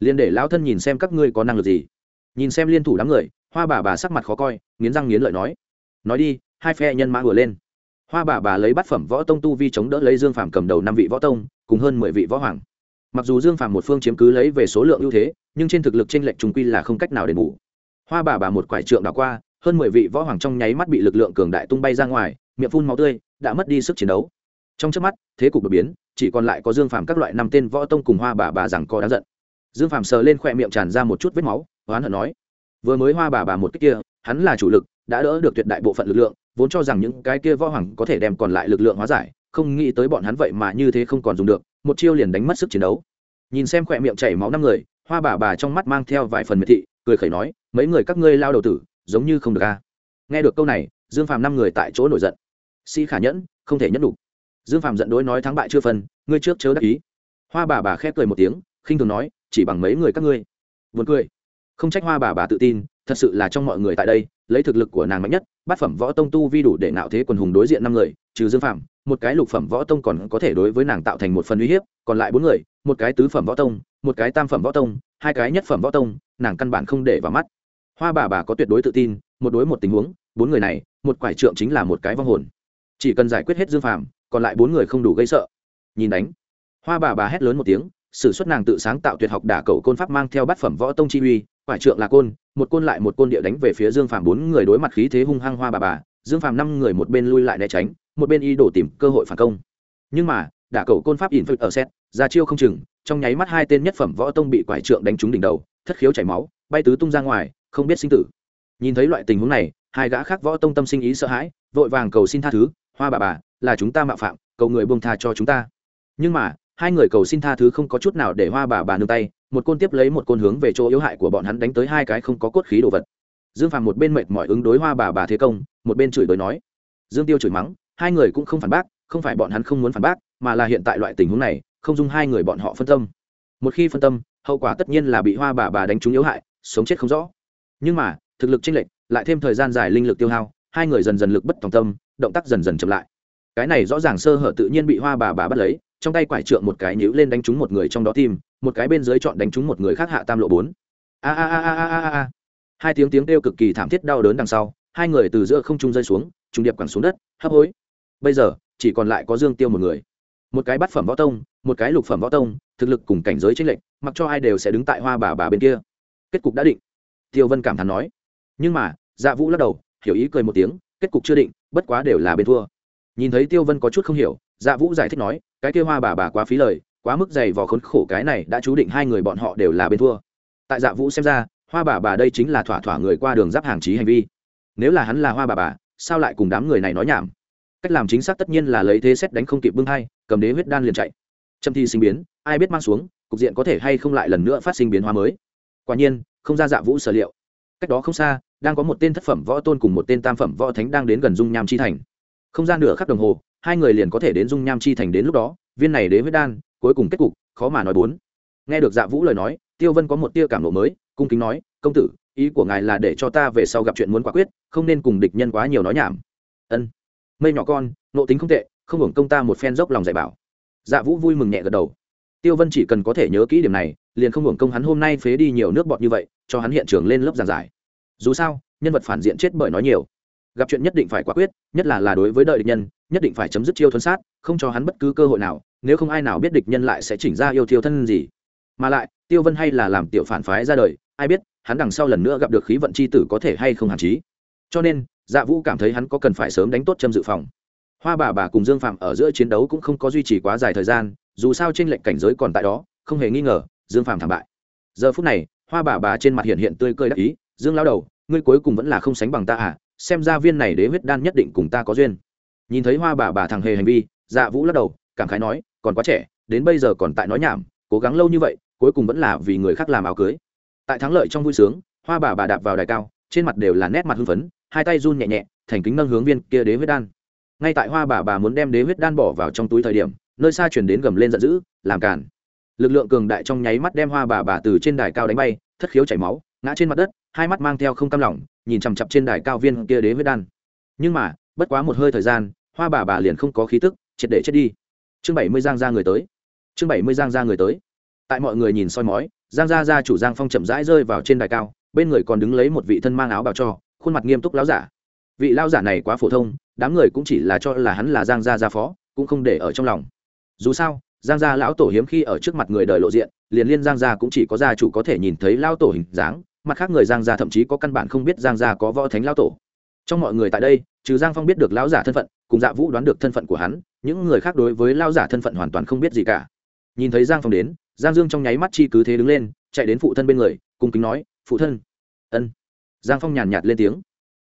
A: Liền để lão thân nhìn xem các ngươi có năng lực gì. Nhìn xem liên thủ đám người, hoa bà bà sắc mặt khó coi, nghiến răng nghiến lợi nói. Nói đi, hai phe nhân mã vừa lên. Hoa bà bà lấy bát phẩm võ tông tu vi chống đỡ lấy dương phàm cầm đầu năm vị võ tông, cùng hơn mười vị võ hoàng mặc dù dương phàm một phương chiếm cứ lấy về số lượng ưu thế, nhưng trên thực lực tranh lệch Trùng quy là không cách nào đền bù. Hoa bà bà một quải trượng đảo qua, hơn mười vị võ hoàng trong nháy mắt bị lực lượng cường đại tung bay ra ngoài, miệng phun máu tươi, đã mất đi sức chiến đấu. Trong trước mắt, thế cục đột biến, chỉ còn lại có dương phàm các loại năm tên võ tông cùng hoa bà bà rằng có đáng giận. Dương phàm sờ lên khỏe miệng tràn ra một chút vết máu, oán hận nói, vừa mới hoa bà bà một cách kia, hắn là chủ lực, đã đỡ được tuyệt đại bộ phận lực lượng, vốn cho rằng những cái kia võ hoàng có thể đem còn lại lực lượng hóa giải, không nghĩ tới bọn hắn vậy mà như thế không còn dùng được một chiêu liền đánh mất sức chiến đấu. Nhìn xem khỏe miệng chảy máu năm người, hoa bà bà trong mắt mang theo vài phần miệt thị, cười khẩy nói, mấy người các ngươi lao đầu tử, giống như không được a. Nghe được câu này, dương phàm năm người tại chỗ nổi giận. Sĩ khả nhẫn, không thể nhẫn đủ dương phàm giận đối nói, thắng bại chưa phân, ngươi trước chớ đắc ý. Hoa bà bà khép cười một tiếng, khinh thường nói, chỉ bằng mấy người các ngươi. Vượt cười. Không trách hoa bà bà tự tin, thật sự là trong mọi người tại đây, lấy thực lực của nàng mạnh nhất, bát phẩm võ tông tu vi đủ để nạo thế quần hùng đối diện năm người, trừ dương phàm một cái lục phẩm võ tông còn có thể đối với nàng tạo thành một phần uy hiếp, còn lại bốn người, một cái tứ phẩm võ tông, một cái tam phẩm võ tông, hai cái nhất phẩm võ tông, nàng căn bản không để vào mắt. Hoa bà bà có tuyệt đối tự tin, một đối một tình huống, bốn người này, một quải trượng chính là một cái vong hồn. Chỉ cần giải quyết hết dương phàm, còn lại bốn người không đủ gây sợ. Nhìn đánh. Hoa bà bà hét lớn một tiếng, sử xuất nàng tự sáng tạo tuyệt học đả cầu côn pháp mang theo bát phẩm võ tông chi uy, quải trượng là côn, một côn lại một côn địa đánh về phía dương phàm, bốn người đối mặt khí thế hung hăng hoa bà bà, dương phàm năm người một bên lui lại né tránh một bên y đổ tìm cơ hội phản công. Nhưng mà, đả cầu côn pháp in phật ở xét, ra chiêu không chừng, trong nháy mắt hai tên nhất phẩm võ tông bị quải trượng đánh trúng đỉnh đầu, thất khiếu chảy máu, bay tứ tung ra ngoài, không biết sinh tử. Nhìn thấy loại tình huống này, hai gã khác võ tông tâm sinh ý sợ hãi, vội vàng cầu xin tha thứ, hoa bà bà, là chúng ta mạo phạm, cầu người buông tha cho chúng ta. Nhưng mà, hai người cầu xin tha thứ không có chút nào để hoa bà bà nương tay, một côn tiếp lấy một côn hướng về chỗ yếu hại của bọn hắn đánh tới hai cái không có cốt khí đồ vật. Dương phàm một bên mệt mỏi ứng đối hoa bà bà thế công, một bên chửi đối nói. Dương tiêu chửi mắng hai người cũng không phản bác, không phải bọn hắn không muốn phản bác, mà là hiện tại loại tình huống này, không dung hai người bọn họ phân tâm. Một khi phân tâm, hậu quả tất nhiên là bị hoa bà bà đánh trúng yếu hại, sống chết không rõ. Nhưng mà, thực lực chênh lệch, lại thêm thời gian dài linh lực tiêu hao, hai người dần dần lực bất tòng tâm, động tác dần dần chậm lại. Cái này rõ ràng sơ hở tự nhiên bị hoa bà bà bắt lấy, trong tay quải trượng một cái nhíu lên đánh trúng một người trong đó tim, một cái bên dưới chọn đánh trúng một người khác hạ tam lộ bốn. A a a a a a a hai tiếng tiếng kêu cực kỳ thảm thiết đau đớn đằng sau, hai người từ giữa không trung rơi xuống trung điệp quẳng xuống đất, hấp hối bây giờ, chỉ còn lại có dương tiêu một người. Một cái bát phẩm võ tông, một cái lục phẩm võ tông, thực lực cùng cảnh giới chênh lệch, mặc cho ai đều sẽ đứng tại hoa bà bà bên kia. Kết cục đã định. Tiêu vân cảm thán nói. Nhưng mà dạ vũ lắc đầu, hiểu ý cười một tiếng, kết cục chưa định, bất quá đều là bên thua. Nhìn thấy tiêu vân có chút không hiểu dạ vũ giải thích nói, cái kia hoa bà bà quá phí lời, quá mức dày vò khốn khổ cái này đã chú định hai người bọn họ đều là bên thua. Tại dạ vũ xem ra, hoa bà bà đây chính là thỏa thỏa người qua đường giáp hàng trí hành vi. Nếu là hắn là hoa bà bà, sao lại cùng đám người này nói nhảm? Cách làm chính xác tất nhiên là lấy thế xét đánh không kịp bưng hai cầm đế huyết đan liền chạy. Trâm thi sinh biến, ai biết mang xuống, cục diện có thể hay không lại lần nữa phát sinh biến hóa mới. Quả nhiên, không ra dạ vũ sở liệu. Cách đó không xa, đang có một tên thất phẩm võ tôn cùng một tên tam phẩm võ thánh đang đến gần dung nham chi thành. Không gian nửa khắc đồng hồ, hai người liền có thể đến dung nham chi thành đến lúc đó, viên này đế huyết đan, cuối cùng kết cục, khó mà nói bốn. Nghe được dạ vũ lời nói, tiêu vân có một tia cảm lộ mới, cung kính nói, công tử, ý của ngài là để cho ta về sau gặp chuyện muốn quả quyết, không nên cùng địch nhân quá nhiều nói nhảm. Ân mây nhỏ con nộ tính không tệ, không hưởng công ta một phen dốc lòng dạy bảo. Dạ vũ vui mừng nhẹ gật đầu. Tiêu vân chỉ cần có thể nhớ kỹ điểm này, liền không hưởng công hắn hôm nay phế đi nhiều nước bọt như vậy, cho hắn hiện trường lên lớp giảng giải. Dù sao, nhân vật phản diện chết bởi nói nhiều. Gặp chuyện nhất định phải quả quyết, nhất là là đối với đợi địch nhân, nhất định phải chấm dứt chiêu thuấn sát, không cho hắn bất cứ cơ hội nào, nếu không ai nào biết địch nhân lại sẽ chỉnh ra yêu thiêu thân gì. Mà lại, tiêu vân hay là làm tiểu phản phái ra đời, ai biết, hắn đằng sau lần nữa gặp được khí vận c h i tử có thể hay không hạn chí. Cho nên dạ vũ cảm thấy hắn có cần phải sớm đánh tốt châm dự phòng. Hoa bà bà cùng dương phạm ở giữa chiến đấu cũng không có duy trì quá dài thời gian, dù sao t r ê n lệnh cảnh giới còn tại đó, không hề nghi ngờ, dương phạm thảm bại. Giờ phút này, hoa bà bà trên mặt hiện hiện tươi cơi đắc ý, dương lao đầu, ngươi cuối cùng vẫn là không sánh bằng ta à? Xem ra viên này đế huyết đan nhất định cùng ta có duyên. Nhìn thấy hoa bà bà thằng hề hành vi dạ vũ lắc đầu, cảm khái nói, còn quá trẻ, đến bây giờ còn tại nói nhảm, cố gắng lâu như vậy, cuối cùng vẫn là vì người khác làm áo cưới. Tại thắng lợi trong vui sướng, hoa bà bà đạp vào đài cao, trên mặt đều là nét mặt hưng phấn hai tay run nhẹ nhẹ, thành kính nâng hướng viên kia đế huyết đan. Ngay tại hoa bà bà muốn đem đế huyết đan bỏ vào trong túi thời điểm, nơi xa chuyển đến gầm lên giận dữ, làm cản lực lượng cường đại trong nháy mắt đem hoa bà bà từ trên đài cao đánh bay, thất khiếu chảy máu, ngã trên mặt đất, hai mắt mang theo không cam lỏng nhìn chằm chặp trên đài cao viên kia đế huyết đan. Nhưng mà, bất quá một hơi thời gian, hoa bà bà liền không có khí tức, triệt để chết đi. Chương bảy mươi giang ra người tới. Chương bảy mươi giang ra người tới. Tại mọi người nhìn soi mói, giang gia gia chủ giang phong chậm rãi rơi vào trên đài cao, bên người còn đứng lấy một vị thân mang áo bào cho khuôn mặt nghiêm túc lão giả. Vị lão giả này quá phổ thông, đám người cũng chỉ là cho là hắn là giang gia gia phó, cũng không để ở trong lòng. Dù sao, giang gia lão tổ hiếm khi ở trước mặt người đời lộ diện, liền liên giang gia cũng chỉ có gia chủ có thể nhìn thấy lão tổ hình dáng, mặt khác người giang gia thậm chí có căn bản không biết giang gia có võ thánh lão tổ. Trong mọi người tại đây, trừ giang phong biết được lão giả thân phận, cùng dạ vũ đoán được thân phận của hắn, những người khác đối với lão giả thân phận hoàn toàn không biết gì cả. Nhìn thấy giang phong đến, giang dương trong nháy mắt chi cứ thế đứng lên, chạy đến phụ thân bên người, cung kính nói, phụ thân. Ân giang phong nhàn nhạt lên tiếng.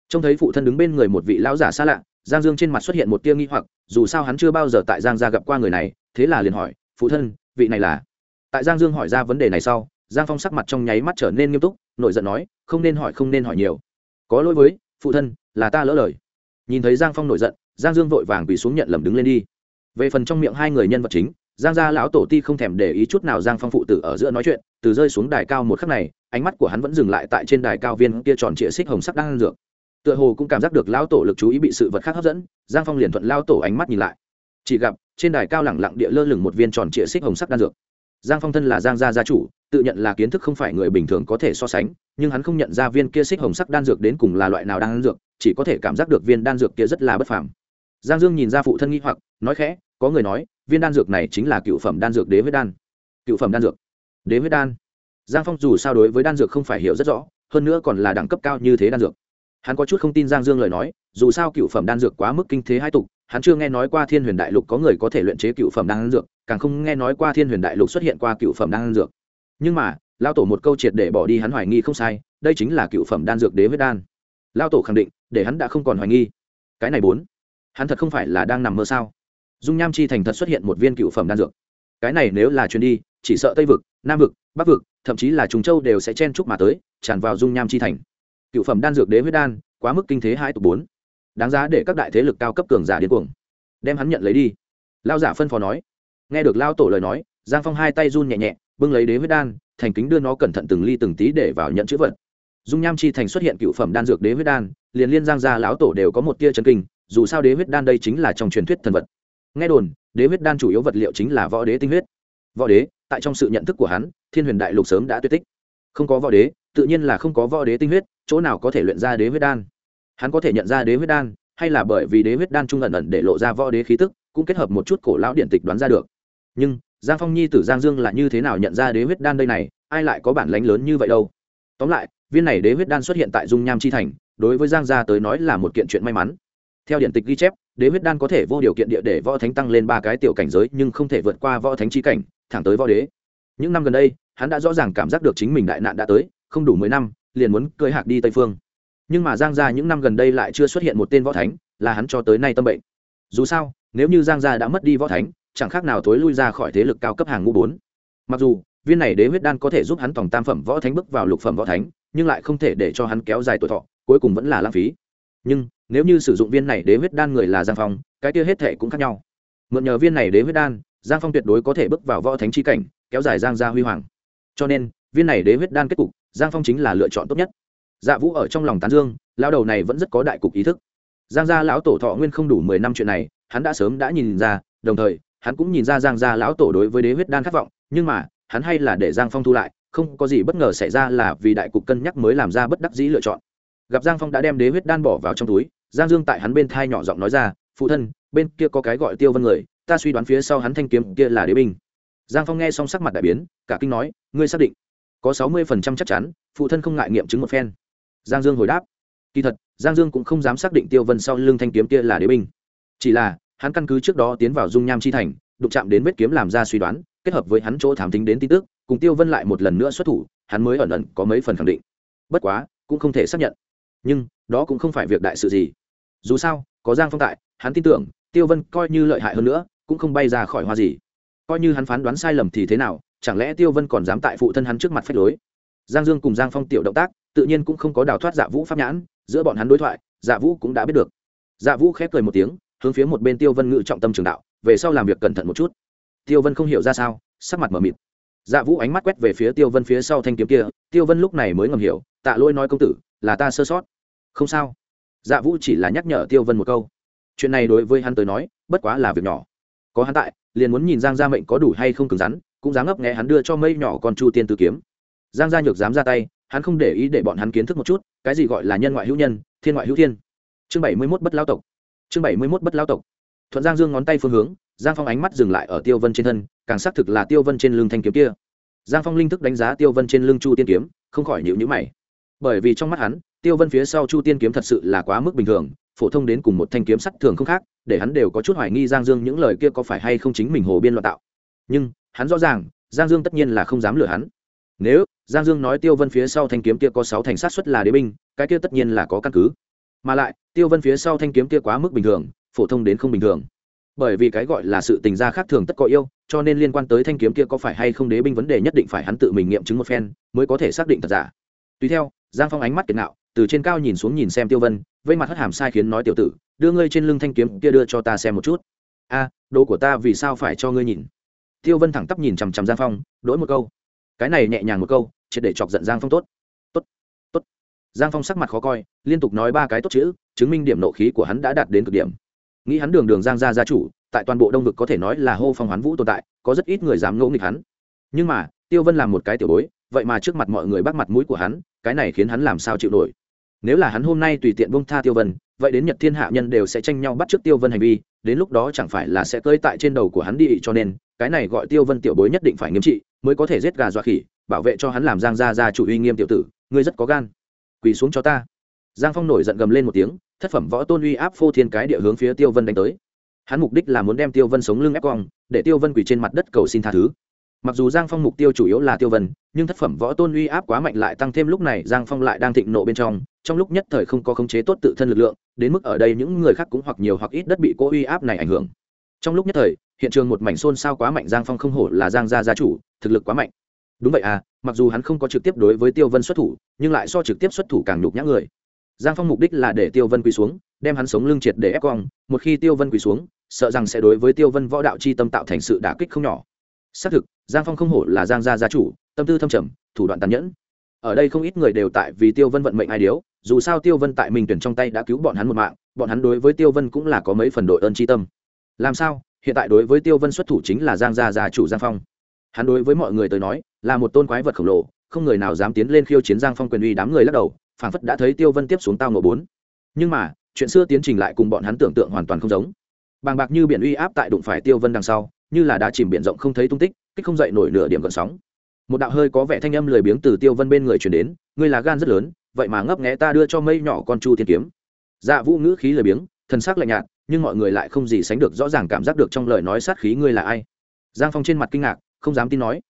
A: Trông thấy phụ thân đứng bên người một vị lão giả xa lạ, giang dương trên mặt xuất hiện một tia nghi hoặc, dù sao hắn chưa bao giờ tại giang gia gặp qua người này, thế là liền hỏi, phụ thân, vị này là? Tại giang dương hỏi ra vấn đề này sau, giang phong sắc mặt trong nháy mắt trở nên nghiêm túc, nổi giận nói, không nên hỏi, không nên hỏi nhiều. Có lỗi với, phụ thân, là ta lỡ lời. Nhìn thấy giang phong nổi giận, giang dương vội vàng quỳ xuống nhận lầm đứng lên đi. Về phần trong miệng hai người nhân vật chính giang gia lão tổ ti không thèm để ý chút nào giang phong phụ tử ở giữa nói chuyện, từ rơi xuống đài cao một khắc này, ánh mắt của hắn vẫn dừng lại tại trên đài cao viên kia tròn trịa xích hồng sắc đang ăn dược. Tựa hồ cũng cảm giác được lão tổ lực chú ý bị sự vật khác hấp dẫn, giang phong liền thuận lao tổ ánh mắt nhìn lại. Chỉ gặp, trên đài cao lẳng lặng địa lơ lửng một viên tròn trịa xích hồng sắc đan dược. Giang phong thân là giang gia gia chủ, tự nhận là kiến thức không phải người bình thường có thể so sánh, nhưng hắn không nhận ra viên kia xích hồng sắc đan dược đến cùng là loại nào đan dược, chỉ có thể cảm giác được viên đan dược kia rất là bất phàm. Giang dương nhìn ra phụ thân nghi hoặc, nói khẽ, có người nói viên đan dược này chính là cựu phẩm đan dược đế huyết đan. Cựu phẩm đan dược đế huyết đan. Giang phong dù sao đối với đan dược không phải hiểu rất rõ, hơn nữa còn là đẳng cấp cao như thế đan dược. Hắn có chút không tin giang dương lời nói, dù sao cựu phẩm đan dược quá mức kinh thế hai tục, hắn chưa nghe nói qua thiên huyền đại lục có người có thể luyện chế cựu phẩm đan dược, càng không nghe nói qua thiên huyền đại lục xuất hiện qua cựu phẩm đan dược. Nhưng mà, lao tổ một câu triệt để bỏ đi hắn hoài nghi không sai, đây chính là cựu phẩm đan dược đế huyết đan. Lao tổ khẳng định, để hắn đã không còn hoài nghi. Cái này bốn, hắn thật không phải là đang nằm mơ sao? Dung nham chi thành thật xuất hiện một viên cựu phẩm đan dược. Cái này nếu là chuyến đi, chỉ sợ tây vực, nam vực, bắc vực, thậm chí là trùng châu đều sẽ chen chúc mà tới, tràn vào dung nham chi thành. Cựu phẩm đan dược đế huyết đan, quá mức kinh thế hai tục bốn. Đáng giá để các đại thế lực cao cấp cường giả điên cuồng. Đem hắn nhận lấy đi. Lao giả phân phó nói. Nghe được lao tổ lời nói, giang phong hai tay run nhẹ nhẹ, bưng lấy đế huyết đan, thành kính đưa nó cẩn thận từng ly từng tí để vào nhận chữ vật. Dung nham chi thành xuất hiện cựu phẩm đan dược đế huyết đan, liền liên giang gia lão tổ đều có một tia chân kinh, dù sao đế huyết đan đây chính là trong truyền thuyết thần vật nghe đồn, đế huyết đan chủ yếu vật liệu chính là võ đế tinh huyết. Võ đế, tại trong sự nhận thức của hắn, thiên huyền đại lục sớm đã tuyệt tích. Không có võ đế, tự nhiên là không có võ đế tinh huyết, chỗ nào có thể luyện ra đế huyết đan. Hắn có thể nhận ra đế huyết đan, hay là bởi vì đế huyết đan trung ẩn ẩn để lộ ra võ đế khí tức, cũng kết hợp một chút cổ lão điện tịch đoán ra được. Nhưng, giang phong nhi tử giang dương là như thế nào nhận ra đế huyết đan đây này, ai lại có bản lánh lớn như vậy đâu? Tóm lại, viên này đế huyết đan xuất hiện tại dung nham chi thành, đối với giang gia tới nói là một kiện chuyện may mắn. Theo điện tịch ghi chép đế huyết đan có thể vô điều kiện địa để võ thánh tăng lên ba cái tiểu cảnh giới, nhưng không thể vượt qua võ thánh chi cảnh, thẳng tới võ đế. Những năm gần đây, hắn đã rõ ràng cảm giác được chính mình đại nạn đã tới, không đủ mười năm, liền muốn cưỡi hạc đi tây phương. Nhưng mà giang gia những năm gần đây lại chưa xuất hiện một tên võ thánh, là hắn cho tới nay tâm bệnh. Dù sao, nếu như giang gia đã mất đi võ thánh, chẳng khác nào thối lui ra khỏi thế lực cao cấp hàng ngũ bốn. Mặc dù, viên này đế huyết đan có thể giúp hắn tổng tam phẩm võ thánh bước vào lục phẩm võ thánh, nhưng lại không thể để cho hắn kéo dài tuổi thọ, cuối cùng vẫn là lãng phí. Nhưng nếu như sử dụng viên này đế huyết đan người là giang phong, cái kia hết thể cũng khác nhau. Mượn nhờ viên này đế huyết đan, giang phong tuyệt đối có thể bước vào võ thánh chi cảnh, kéo dài giang gia huy hoàng. Cho nên, viên này đế huyết đan kết cục, giang phong chính là lựa chọn tốt nhất. Dạ vũ ở trong lòng tán dương lao đầu này vẫn rất có đại cục ý thức. Giang gia lão tổ thọ nguyên không đủ mười năm chuyện này, hắn đã sớm đã nhìn ra, đồng thời, hắn cũng nhìn ra giang gia lão tổ đối với đế huyết đan khát vọng, nhưng mà, hắn hay là để giang phong thu lại, không có gì bất ngờ xảy ra là vì đại cục cân nhắc mới làm ra bất đắc dĩ lựa chọn. Gặp giang phong đã đem đế huyết đan bỏ vào trong túi giang dương tại hắn bên thai nhỏ giọng nói ra, phụ thân, bên kia có cái gọi tiêu vân người, ta suy đoán phía sau hắn thanh kiếm kia là đế binh. Giang phong nghe xong sắc mặt đại biến, cả kinh nói, ngươi xác định có sáu mươi phần trăm chắc chắn, phụ thân không ngại nghiệm chứng một phen. Giang dương hồi đáp, kỳ thật, giang dương cũng không dám xác định tiêu vân sau lưng thanh kiếm kia là đế binh. Chỉ là, hắn căn cứ trước đó tiến vào dung nham chi thành, đụng chạm đến vết kiếm làm ra suy đoán, kết hợp với hắn chỗ thám tính đến tin tức, cùng tiêu vân lại một lần nữa xuất thủ, hắn mới ẩn ẩn có mấy phần khẳng định. Bất quá, cũng không thể xác nhận. Nhưng, đó cũng không phải việc đại sự gì dù sao, có giang phong tại, hắn tin tưởng, tiêu vân coi như lợi hại hơn nữa, cũng không bay ra khỏi hoa gì. Coi như hắn phán đoán sai lầm thì thế nào, chẳng lẽ tiêu vân còn dám tại phụ thân hắn trước mặt phách lối? Giang dương cùng giang phong tiểu động tác, tự nhiên cũng không có đào thoát dạ vũ pháp nhãn, giữa bọn hắn đối thoại dạ vũ cũng đã biết được. Dạ vũ khép cười một tiếng, hướng phía một bên tiêu vân ngự trọng tâm trường đạo, về sau làm việc cẩn thận một chút. Tiêu vân không hiểu ra sao, sắc mặt m ở mịt. Dạ vũ ánh mắt quét về phía tiêu vân phía sau thanh kiếm kia, tiêu vân lúc này mới ngầm hiểu, tạ lôi nói công tử, là ta sơ sót. Không sao dạ vũ chỉ là nhắc nhở tiêu vân một câu. Chuyện này đối với hắn tới nói, bất quá là việc nhỏ. Có hắn tại, liền muốn nhìn giang gia mệnh có đủ hay không cứng rắn, cũng dám ngấp nghe hắn đưa cho mây nhỏ con chu tiên tử kiếm. Giang gia nhược dám ra tay, hắn không để ý để bọn hắn kiến thức một chút, cái gì gọi là nhân ngoại hữu nhân, thiên ngoại hữu thiên. Chương bảy mươi mốt bất lao tộc. Chương bảy mươi mốt bất lao tộc. Thuận giang dương ngón tay phương hướng, giang phong ánh mắt dừng lại ở tiêu vân trên thân, càng xác thực là tiêu vân trên lưng thanh kiếm kia. Giang phong linh thức đánh giá tiêu vân trên lưng chu tiên kiếm, không khỏi nhịu nhữ mày bởi vì trong mắt hắn, tiêu vân phía sau chu tiên kiếm thật sự là quá mức bình thường, phổ thông đến cùng một thanh kiếm sắt thường không khác, để hắn đều có chút hoài nghi giang dương những lời kia có phải hay không chính mình hồ biên loạn tạo. Nhưng, hắn rõ ràng, giang dương tất nhiên là không dám lừa hắn. Nếu, giang dương nói tiêu vân phía sau thanh kiếm kia có sáu thành sát xuất là đế binh, cái kia tất nhiên là có căn cứ. Mà lại, tiêu vân phía sau thanh kiếm kia quá mức bình thường, phổ thông đến không bình thường. Bởi vì cái gọi là sự tình gia khác thường tất có yêu, cho nên liên quan tới thanh kiếm kia có phải hay không đế binh vấn đề nhất định phải hắn tự mình nghiệm chứng một phen, mới có thể xác định thật giả. Tùy theo giang phong ánh mắt kiệt nạo từ trên cao nhìn xuống nhìn xem tiêu vân, vây mặt hất hàm sai khiến nói tiểu tử, đưa ngươi trên lưng thanh kiếm kia đưa cho ta xem một chút. A, đồ của ta vì sao phải cho ngươi nhìn? Tiêu vân thẳng tắp nhìn chằm chằm giang phong đỗi một câu. Cái này nhẹ nhàng một câu, triệt để chọc giận giang phong tốt. Tốt tốt. Giang phong sắc mặt khó coi, liên tục nói ba cái tốt chữ, chứng minh điểm nộ khí của hắn đã đạt đến cực điểm. Nghĩ hắn đường đường giang gia gia chủ, tại toàn bộ đông vực có thể nói là hô phong hoán vũ tồn tại, có rất ít người dám ngỗ nghịch hắn. Nhưng mà, tiêu vân làm một cái tiểu bối, vậy mà trước mặt mọi người bắt mặt mũi của hắn cái này khiến hắn làm sao chịu nổi. Nếu là hắn hôm nay tùy tiện bông tha tiêu vân, vậy đến nhật thiên hạ nhân đều sẽ tranh nhau bắt trước tiêu vân hành vi, đến lúc đó chẳng phải là sẽ cơi tại trên đầu của hắn đi, cho nên, cái này gọi tiêu vân tiểu bối nhất định phải nghiêm trị, mới có thể giết gà dọa khỉ, bảo vệ cho hắn làm giang gia gia chủ uy nghiêm tiểu tử, ngươi rất có gan. Quỳ xuống cho ta. Giang phong nổi giận gầm lên một tiếng, thất phẩm võ tôn uy áp phô thiên cái địa hướng phía tiêu vân đánh tới. Hắn mục đích là muốn đem tiêu vân sống lưng ép cong, để tiêu vân quỳ trên mặt đất cầu xin tha thứ mặc dù giang phong mục tiêu chủ yếu là tiêu vân, nhưng thất phẩm võ tôn uy áp quá mạnh lại tăng thêm lúc này giang phong lại đang thịnh nộ bên trong trong lúc nhất thời không có khống chế tốt tự thân lực lượng, đến mức ở đây những người khác cũng hoặc nhiều hoặc ít đất bị cô uy áp này ảnh hưởng. Trong lúc nhất thời, hiện trường một mảnh xôn xao quá mạnh giang phong không hổ là giang gia gia chủ, thực lực quá mạnh. Đúng vậy à mặc dù hắn không có trực tiếp đối với tiêu vân xuất thủ, nhưng lại so trực tiếp xuất thủ càng nhục nhã người. Giang phong mục đích là để tiêu vân quỳ xuống, đem hắn sống lưng triệt để ép cong, một khi tiêu vân quỳ xuống, sợ rằng sẽ đối với tiêu vân võ đạo c h i tâm tạo thành sự đả kích không nhỏ. Xác thực giang phong không hổ là giang gia gia chủ, tâm tư thâm trầm, thủ đoạn tàn nhẫn. Ở đây không ít người đều tại vì tiêu vân vận mệnh ai điếu, dù sao tiêu vân tại mình tuyển trong tay đã cứu bọn hắn một mạng, bọn hắn đối với tiêu vân cũng là có mấy phần đội ơn tri tâm. Làm sao? Hiện tại đối với tiêu vân xuất thủ chính là giang gia gia chủ giang phong. Hắn đối với mọi người tới nói, là một tôn quái vật khổng lồ, không người nào dám tiến lên khiêu chiến giang phong quyền uy đám người lắc đầu, phảng phất đã thấy tiêu vân tiếp xuống tao ngộ bốn. Nhưng mà, chuyện xưa tiến trình lại cùng bọn hắn tưởng tượng hoàn toàn không giống. Bàng bạc như biển uy áp tại đụng phải tiêu vân đằng sau như là đã chìm biển rộng không thấy tung tích, kích không dậy nổi nửa điểm gợn sóng. Một đạo hơi có vẻ thanh âm lười biếng từ tiêu vân bên người chuyển đến, ngươi là gan rất lớn, vậy mà ngấp nghẽ ta đưa cho mây nhỏ con chu thiên kiếm. Dạ vũ ngữ khí lười biếng, thần sắc lạnh nhạt, nhưng mọi người lại không gì sánh được rõ ràng cảm giác được trong lời nói sát khí ngươi là ai. Giang phong trên mặt kinh ngạc, không dám tin nói.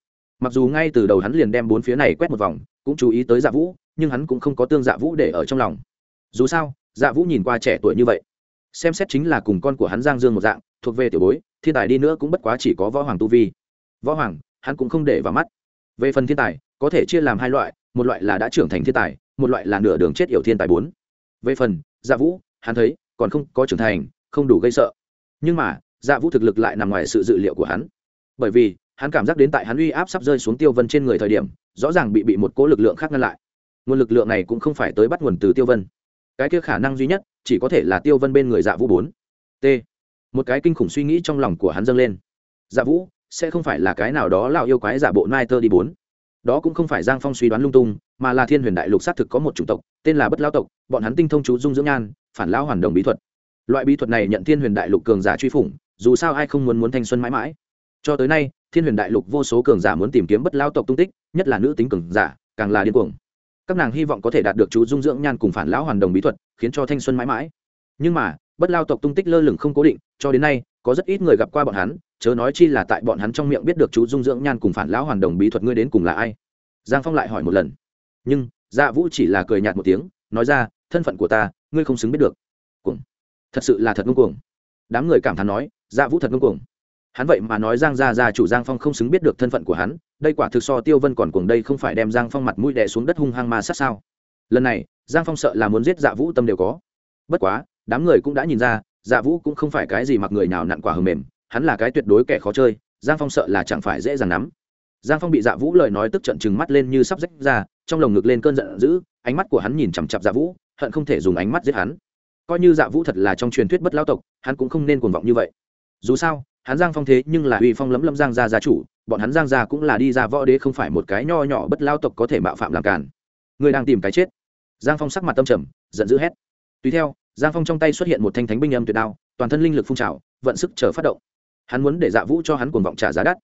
A: Mặc dù ngay từ đầu hắn liền đem bốn phía này quét một vòng, cũng chú ý tới dạ vũ, nhưng hắn cũng không có tương dạ vũ để ở trong lòng. Dù sao dạ vũ nhìn qua trẻ tuổi như vậy, xem xét chính là cùng con của hắn giang dương một dạng thuộc về tiểu bối, thiên tài đi nữa cũng bất quá chỉ có võ hoàng tu vi. Võ hoàng, hắn cũng không để vào mắt. Về phần thiên tài, có thể chia làm hai loại, một loại là đã trưởng thành thiên tài, một loại là nửa đường chết yểu thiên tài bốn. Về phần dạ vũ, hắn thấy, còn không có trưởng thành, không đủ gây sợ. Nhưng mà dạ vũ thực lực lại nằm ngoài sự dự liệu của hắn. Bởi vì, hắn cảm giác đến tại hắn uy áp sắp rơi xuống tiêu vân trên người thời điểm, rõ ràng bị bị một cố lực lượng khác ngăn lại. Nguồn lực lượng này cũng không phải tới bắt nguồn từ tiêu vân. Cái kia khả năng duy nhất, chỉ có thể là tiêu vân bên người dạ vũ bốn. T một cái kinh khủng suy nghĩ trong lòng của hắn dâng lên. Dạ vũ, sẽ không phải là cái nào đó lão yêu quái giả bộ nai tơ đi bốn. Đó cũng không phải giang phong suy đoán lung tung, mà là thiên huyền đại lục xác thực có một chủng tộc, tên là bất lao tộc, bọn hắn tinh thông chú dung dưỡng nhan, phản lao hoàn đồng bí thuật. Loại bí thuật này nhận thiên huyền đại lục cường giả truy phủng, dù sao ai không muốn muốn thanh xuân mãi mãi. Cho tới nay, thiên huyền đại lục vô số cường giả muốn tìm kiếm bất lao tộc tung tích, nhất là nữ tính cường giả, càng là điên cuồng. Các nàng hy vọng có thể đạt được chú dung dưỡng nhan cùng phản lão hoàn đồng bí thuật, khiến cho thanh xuân mãi mãi. Nhưng mà bất lao tộc tung tích lơ lửng không cố định, cho đến nay, có rất ít người gặp qua bọn hắn, chớ nói chi là tại bọn hắn trong miệng biết được chú dung dưỡng nhan cùng phản lão hoàn đồng bí thuật ngươi đến cùng là ai. Giang phong lại hỏi một lần. Nhưng dạ vũ chỉ là cười nhạt một tiếng, nói ra, thân phận của ta, ngươi không xứng biết được. Cuồng. Thật sự là thật ngông cuồng. Đám người cảm thán nói dạ vũ thật ngông cuồng. Hắn vậy mà nói giang gia gia chủ giang phong không xứng biết được thân phận của hắn, đây quả thực so tiêu vân còn cuồng đây không phải đem giang phong mặt mũi đè xuống đất hung hăng ma sát sao. Lần này, giang phong sợ là muốn giết dạ vũ tâm đều có. Bất quá đám người cũng đã nhìn ra dạ vũ cũng không phải cái gì mặc người nào nặn quả hầm mềm, hắn là cái tuyệt đối kẻ khó chơi, giang phong sợ là chẳng phải dễ dàng nắm giang phong bị dạ vũ lời nói tức trận chừng mắt lên như sắp rách ra, trong lồng ngực lên cơn giận dữ, ánh mắt của hắn nhìn chằm chặp dạ vũ, hận không thể dùng ánh mắt giết hắn. Coi như dạ vũ thật là trong truyền thuyết bất lao tộc, hắn cũng không nên cuồng vọng như vậy. Dù sao, hắn giang phong thế nhưng là uy phong lấm lâm giang gia gia chủ, bọn hắn giang gia cũng là đi ra võ đế không phải một cái nho nhỏ bất lao tộc có thể mạo phạm làm cản người đang tìm cái chết. Giang phong sắc mặt tâm trầm, giận dữ hét. Tùy theo giang phong trong tay xuất hiện một thanh thánh binh âm tuyệt đao toàn thân linh lực phun trào vận sức chờ phát động. Hắn muốn để dạ vũ cho hắn cuồng vọng trả giá đắt.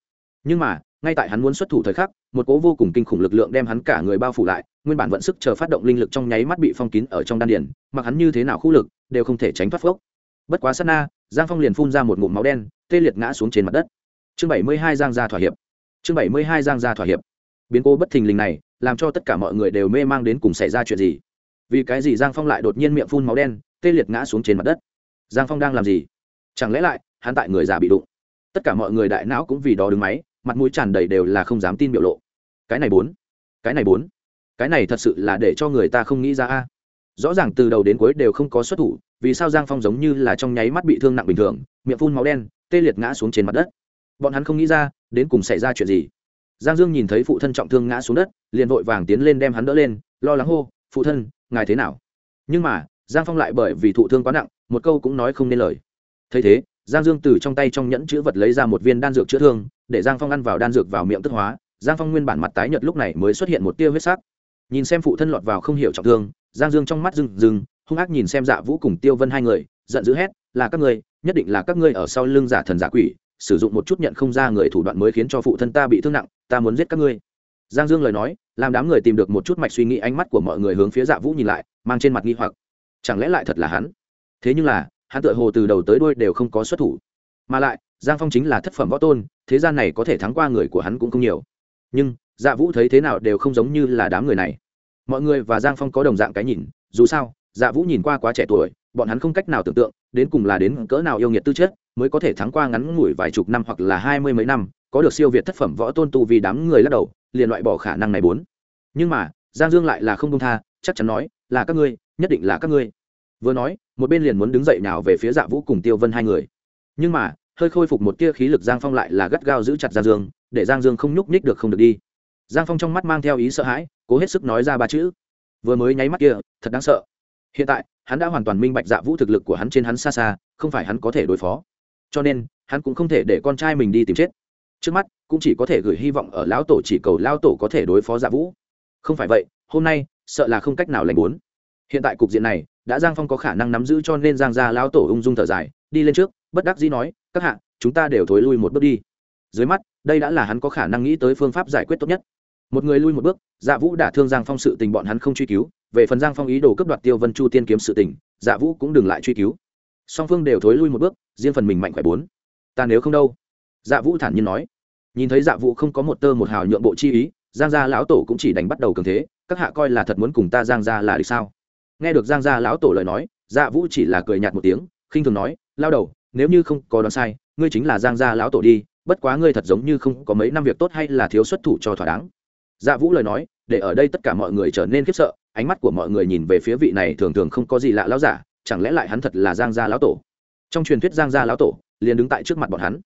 A: Nhưng mà ngay tại hắn muốn xuất thủ thời khắc một cố vô cùng kinh khủng lực lượng đem hắn cả người bao phủ lại nguyên bản vận sức chờ phát động linh lực trong nháy mắt bị phong kín ở trong đan điển, mặc hắn như thế nào khu lực đều không thể tránh thoát phốc. Bất quá sát na giang phong liền phun ra một ngụm máu đen tê liệt ngã xuống trên mặt đất. Chương bảy mươi hai giang gia thỏa hiệp. Chương bảy mươi hai giang gia thỏa hiệp. Biến cố bất thình lình này làm cho tất cả mọi người đều mê mang đến cùng xảy ra chuyện gì? Vì cái gì giang phong lại đột nhiên miệng phun máu đen, tê liệt ngã xuống trên mặt đất? Giang phong đang làm gì? Chẳng lẽ lại, hắn tại người già bị đụng? Tất cả mọi người đại não cũng vì đó đứng máy, mặt mũi tràn đầy đều là không dám tin biểu lộ. Cái này bốn, cái này bốn, cái này thật sự là để cho người ta không nghĩ ra a. Rõ ràng từ đầu đến cuối đều không có xuất thủ, vì sao giang phong giống như là trong nháy mắt bị thương nặng bình thường, miệng phun máu đen, tê liệt ngã xuống trên mặt đất? Bọn hắn không nghĩ ra, đến cùng xảy ra chuyện gì? Giang dương nhìn thấy phụ thân trọng thương ngã xuống đất, liền vội vàng tiến lên đem hắn đỡ lên, lo lắng hô phụ thân, ngài thế nào? Nhưng mà, giang phong lại bởi vì thụ thương quá nặng, một câu cũng nói không nên lời. Thấy thế, giang dương từ trong tay trong nhẫn chữ vật lấy ra một viên đan dược chữa thương, để giang phong ăn vào đan dược vào miệng tức hóa. Giang phong nguyên bản mặt tái nhợt lúc này mới xuất hiện một tia huyết sắc. Nhìn xem phụ thân lọt vào không hiểu trọng thương, giang dương trong mắt rừng rừng hung ác nhìn xem dạ vũ cùng tiêu vân hai người, giận dữ hét, là các ngươi, nhất định là các ngươi ở sau lưng giả thần giả quỷ, sử dụng một chút nhận không ra người thủ đoạn mới khiến cho phụ thân ta bị thương nặng, ta muốn giết các ngươi giang dương lời nói, làm đám người tìm được một chút mạch suy nghĩ ánh mắt của mọi người hướng phía dạ vũ nhìn lại, mang trên mặt nghi hoặc. Chẳng lẽ lại thật là hắn? Thế nhưng là, hắn tựa hồ từ đầu tới đuôi đều không có xuất thủ. Mà lại, giang phong chính là thất phẩm võ tôn, thế gian này có thể thắng qua người của hắn cũng không nhiều. Nhưng dạ vũ thấy thế nào đều không giống như là đám người này. Mọi người và giang phong có đồng dạng cái nhìn, dù sao dạ vũ nhìn qua quá trẻ tuổi, bọn hắn không cách nào tưởng tượng, đến cùng là đến cỡ nào yêu nghiệt tư chất, mới có thể thắng qua ngắn ngủi vài chục năm hoặc là hai mươi mấy năm, có được siêu việt thất phẩm võ tôn tu vì đám người lắc đầu liền loại bỏ khả năng này bốn. Nhưng mà, giang dương lại là không công tha, chắc chắn nói, là các ngươi, nhất định là các ngươi. Vừa nói, một bên liền muốn đứng dậy nào về phía dạ vũ cùng tiêu vân hai người. Nhưng mà, hơi khôi phục một tia khí lực giang phong lại là gắt gao giữ chặt giang dương, để giang dương không nhúc nhích được không được đi. Giang phong trong mắt mang theo ý sợ hãi, cố hết sức nói ra ba chữ. Vừa mới nháy mắt kia, thật đáng sợ. Hiện tại, hắn đã hoàn toàn minh bạch dạ vũ thực lực của hắn trên hắn xa xa, không phải hắn có thể đối phó. Cho nên, hắn cũng không thể để con trai mình đi tìm chết. Trước mắt cũng chỉ có thể gửi hy vọng ở lão tổ chỉ cầu lão tổ có thể đối phó dạ vũ. Không phải vậy, hôm nay, sợ là không cách nào lành bốn. Hiện tại cục diện này, đã giang phong có khả năng nắm giữ cho nên giang gia lão tổ ung dung thở dài, đi lên trước, bất đắc dĩ nói, các hạ, chúng ta đều thối lui một bước đi. Dưới mắt, đây đã là hắn có khả năng nghĩ tới phương pháp giải quyết tốt nhất. Một người lui một bước dạ vũ đả thương giang phong sự tình bọn hắn không truy cứu, về phần giang phong ý đồ cấp đoạt tiêu vân chu tiên kiếm sự tình dạ vũ cũng đừng lại truy cứu. Song phương đều thối lui một bước, riêng phần mình mạnh khỏe bốn. Ta nếu không đâu? Dạ vũ thản nhiên nói nhìn thấy dạ vũ không có một tơ một hào nhượng bộ chi ý, giang gia lão tổ cũng chỉ đánh bắt đầu cường thế, các hạ coi là thật muốn cùng ta giang gia là được sao? Nghe được giang gia lão tổ lời nói dạ vũ chỉ là cười nhạt một tiếng, khinh thường nói, lao đầu, nếu như không có đoán sai, ngươi chính là giang gia lão tổ đi, bất quá ngươi thật giống như không có mấy năm việc tốt hay là thiếu xuất thủ cho thỏa đáng. Dạ vũ lời nói, để ở đây tất cả mọi người trở nên khiếp sợ, ánh mắt của mọi người nhìn về phía vị này thường thường không có gì lạ lão giả, chẳng lẽ lại hắn thật là giang gia lão tổ? Trong truyền thuyết giang gia lão tổ, liền đứng tại trước mặt bọn hắn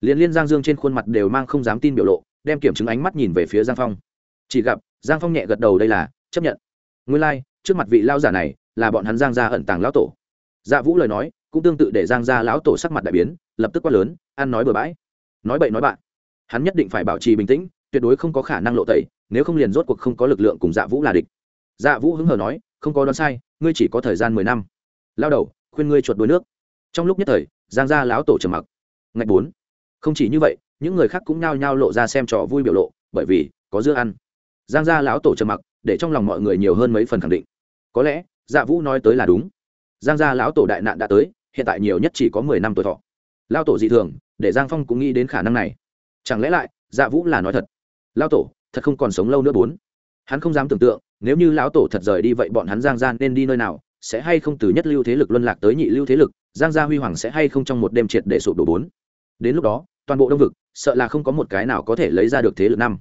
A: liền liên giang dương trên khuôn mặt đều mang không dám tin biểu lộ đem kiểm chứng ánh mắt nhìn về phía giang phong. Chỉ gặp giang phong nhẹ gật đầu đây là chấp nhận. Nguyên lai、like, trước mặt vị lao giả này là bọn hắn giang gia ẩn tàng lão tổ. Dạ vũ lời nói cũng tương tự để giang gia lão tổ sắc mặt đại biến lập tức quát lớn ăn nói bừa bãi. Nói bậy nói bạn. Hắn nhất định phải bảo trì bình tĩnh tuyệt đối không có khả năng lộ tẩy nếu không liền rốt cuộc không có lực lượng cùng dạ vũ là địch. Dạ vũ hứng hờ nói không có đoán sai ngươi chỉ có thời gian mười năm. Lao đầu khuyên ngươi chuột đuối nước. Trong lúc nhất thời giang gia lão tổ trầm mặc. Ngạch bốn không chỉ như vậy, những người khác cũng nhao nhao lộ ra xem trò vui biểu lộ, bởi vì có dưa ăn. Giang gia lão tổ trầm mặc, để trong lòng mọi người nhiều hơn mấy phần khẳng định. Có lẽ dạ vũ nói tới là đúng. Giang gia lão tổ đại nạn đã tới, hiện tại nhiều nhất chỉ có mười năm tuổi thọ. Lao tổ dị thường, để giang phong cũng nghĩ đến khả năng này. Chẳng lẽ lại dạ vũ là nói thật? Lao tổ, thật không còn sống lâu nữa bốn. Hắn không dám tưởng tượng, nếu như lão tổ thật rời đi vậy bọn hắn giang gia nên đi nơi nào, sẽ hay không từ nhất lưu thế lực luân lạc tới nhị lưu thế lực, giang gia huy hoàng sẽ hay không trong một đêm triệt để sụp đổ bốn đến lúc đó, toàn bộ đông vực, sợ là không có một cái nào có thể lấy ra được thế lực năm.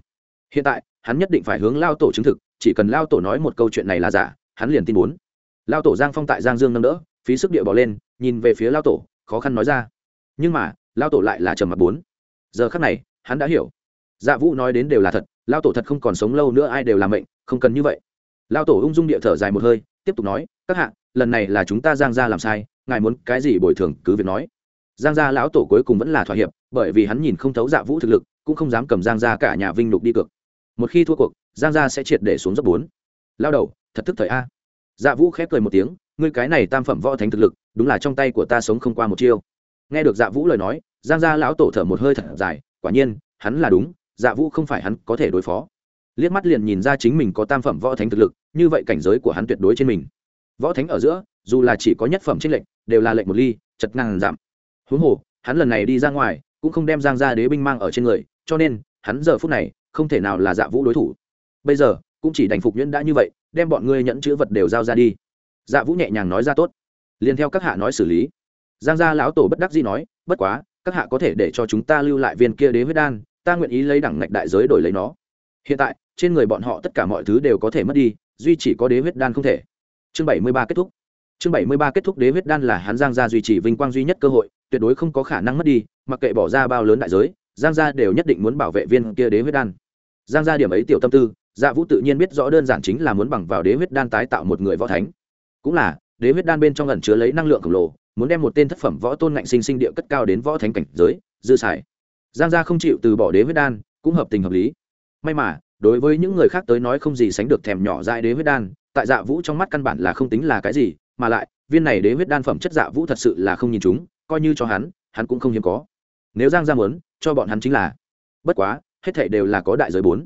A: Hiện tại, hắn nhất định phải hướng lao tổ chứng thực, chỉ cần lao tổ nói một câu chuyện này là giả, hắn liền tin bốn. Lao tổ giang phong tại giang dương nâng đỡ, phí sức địa bỏ lên, nhìn về phía lao tổ, khó khăn nói ra. Nhưng mà, lao tổ lại là trầm mặt bốn. Giờ khắc này, hắn đã hiểu. Dạ vũ nói đến đều là thật, lao tổ thật không còn sống lâu nữa ai đều làm mệnh, không cần như vậy. Lao tổ ung dung địa thở dài một hơi, tiếp tục nói, các hạ, lần này là chúng ta giang ra làm sai, ngài muốn cái gì bồi thường cứ việc nói giang gia lão tổ cuối cùng vẫn là thỏa hiệp, bởi vì hắn nhìn không thấu dạ vũ thực lực, cũng không dám cầm giang gia cả nhà vinh lục đi cược. Một khi thua cuộc, giang gia sẽ triệt để xuống dốc bốn. Lao đầu, thật thức thời a. Dạ vũ khép cười một tiếng, ngươi cái này tam phẩm võ thánh thực lực, đúng là trong tay của ta sống không qua một chiêu. Nghe được dạ vũ lời nói, giang gia lão tổ thở một hơi thật dài, quả nhiên, hắn là đúng dạ vũ không phải hắn có thể đối phó. Liếc mắt liền nhìn ra chính mình có tam phẩm võ thánh thực lực, như vậy cảnh giới của hắn tuyệt đối trên mình. Võ thánh ở giữa, dù là chỉ có nhất phẩm trên lệnh đều là lệnh một ly, chật ngang giảm huống hồ, hắn lần này đi ra ngoài, cũng không đem giang gia đế binh mang ở trên người, cho nên, hắn giờ phút này, không thể nào là dạ vũ đối thủ. Bây giờ, cũng chỉ đành phục nhuyễn đã như vậy, đem bọn ngươi nhẫn chữ vật đều giao ra đi. Dạ vũ nhẹ nhàng nói ra tốt. Liền theo các hạ nói xử lý. Giang gia lão tổ bất đắc dĩ nói, bất quá, các hạ có thể để cho chúng ta lưu lại viên kia đế huyết đan, ta nguyện ý lấy đẳng ngạch đại giới đổi lấy nó. Hiện tại, trên người bọn họ tất cả mọi thứ đều có thể mất đi, duy chỉ có đế huyết đan không thể. Chương bảy mươi ba kết thúc. Chương bảy mươi ba kết thúc đế huyết đan là hắn giang gia duy trì vinh quang duy nhất cơ hội tuyệt đối không có khả năng mất đi, mặc kệ bỏ ra bao lớn đại giới, giang gia đều nhất định muốn bảo vệ viên kia đế huyết đan. Giang gia điểm ấy tiểu tâm tư dạ vũ tự nhiên biết rõ đơn giản chính là muốn bằng vào đế huyết đan tái tạo một người võ thánh. Cũng là, đế huyết đan bên trong ẩn chứa lấy năng lượng khổng lồ, muốn đem một tên thất phẩm võ tôn ngạnh sinh sinh địa cất cao đến võ thánh cảnh giới, dư xài. Giang gia không chịu từ bỏ đế huyết đan, cũng hợp tình hợp lý. May mà, đối với những người khác tới nói không gì sánh được thèm nhỏ dại đế huyết đan, tại dạ vũ trong mắt căn bản là không tính là cái gì, mà lại, viên này đế huyết đan phẩm chất dạ vũ thật sự là không nhìn chúng coi như cho hắn hắn cũng không hiếm có. Nếu giang gia muốn, cho bọn hắn chính là. Bất quá, hết thảy đều là có đại giới bốn.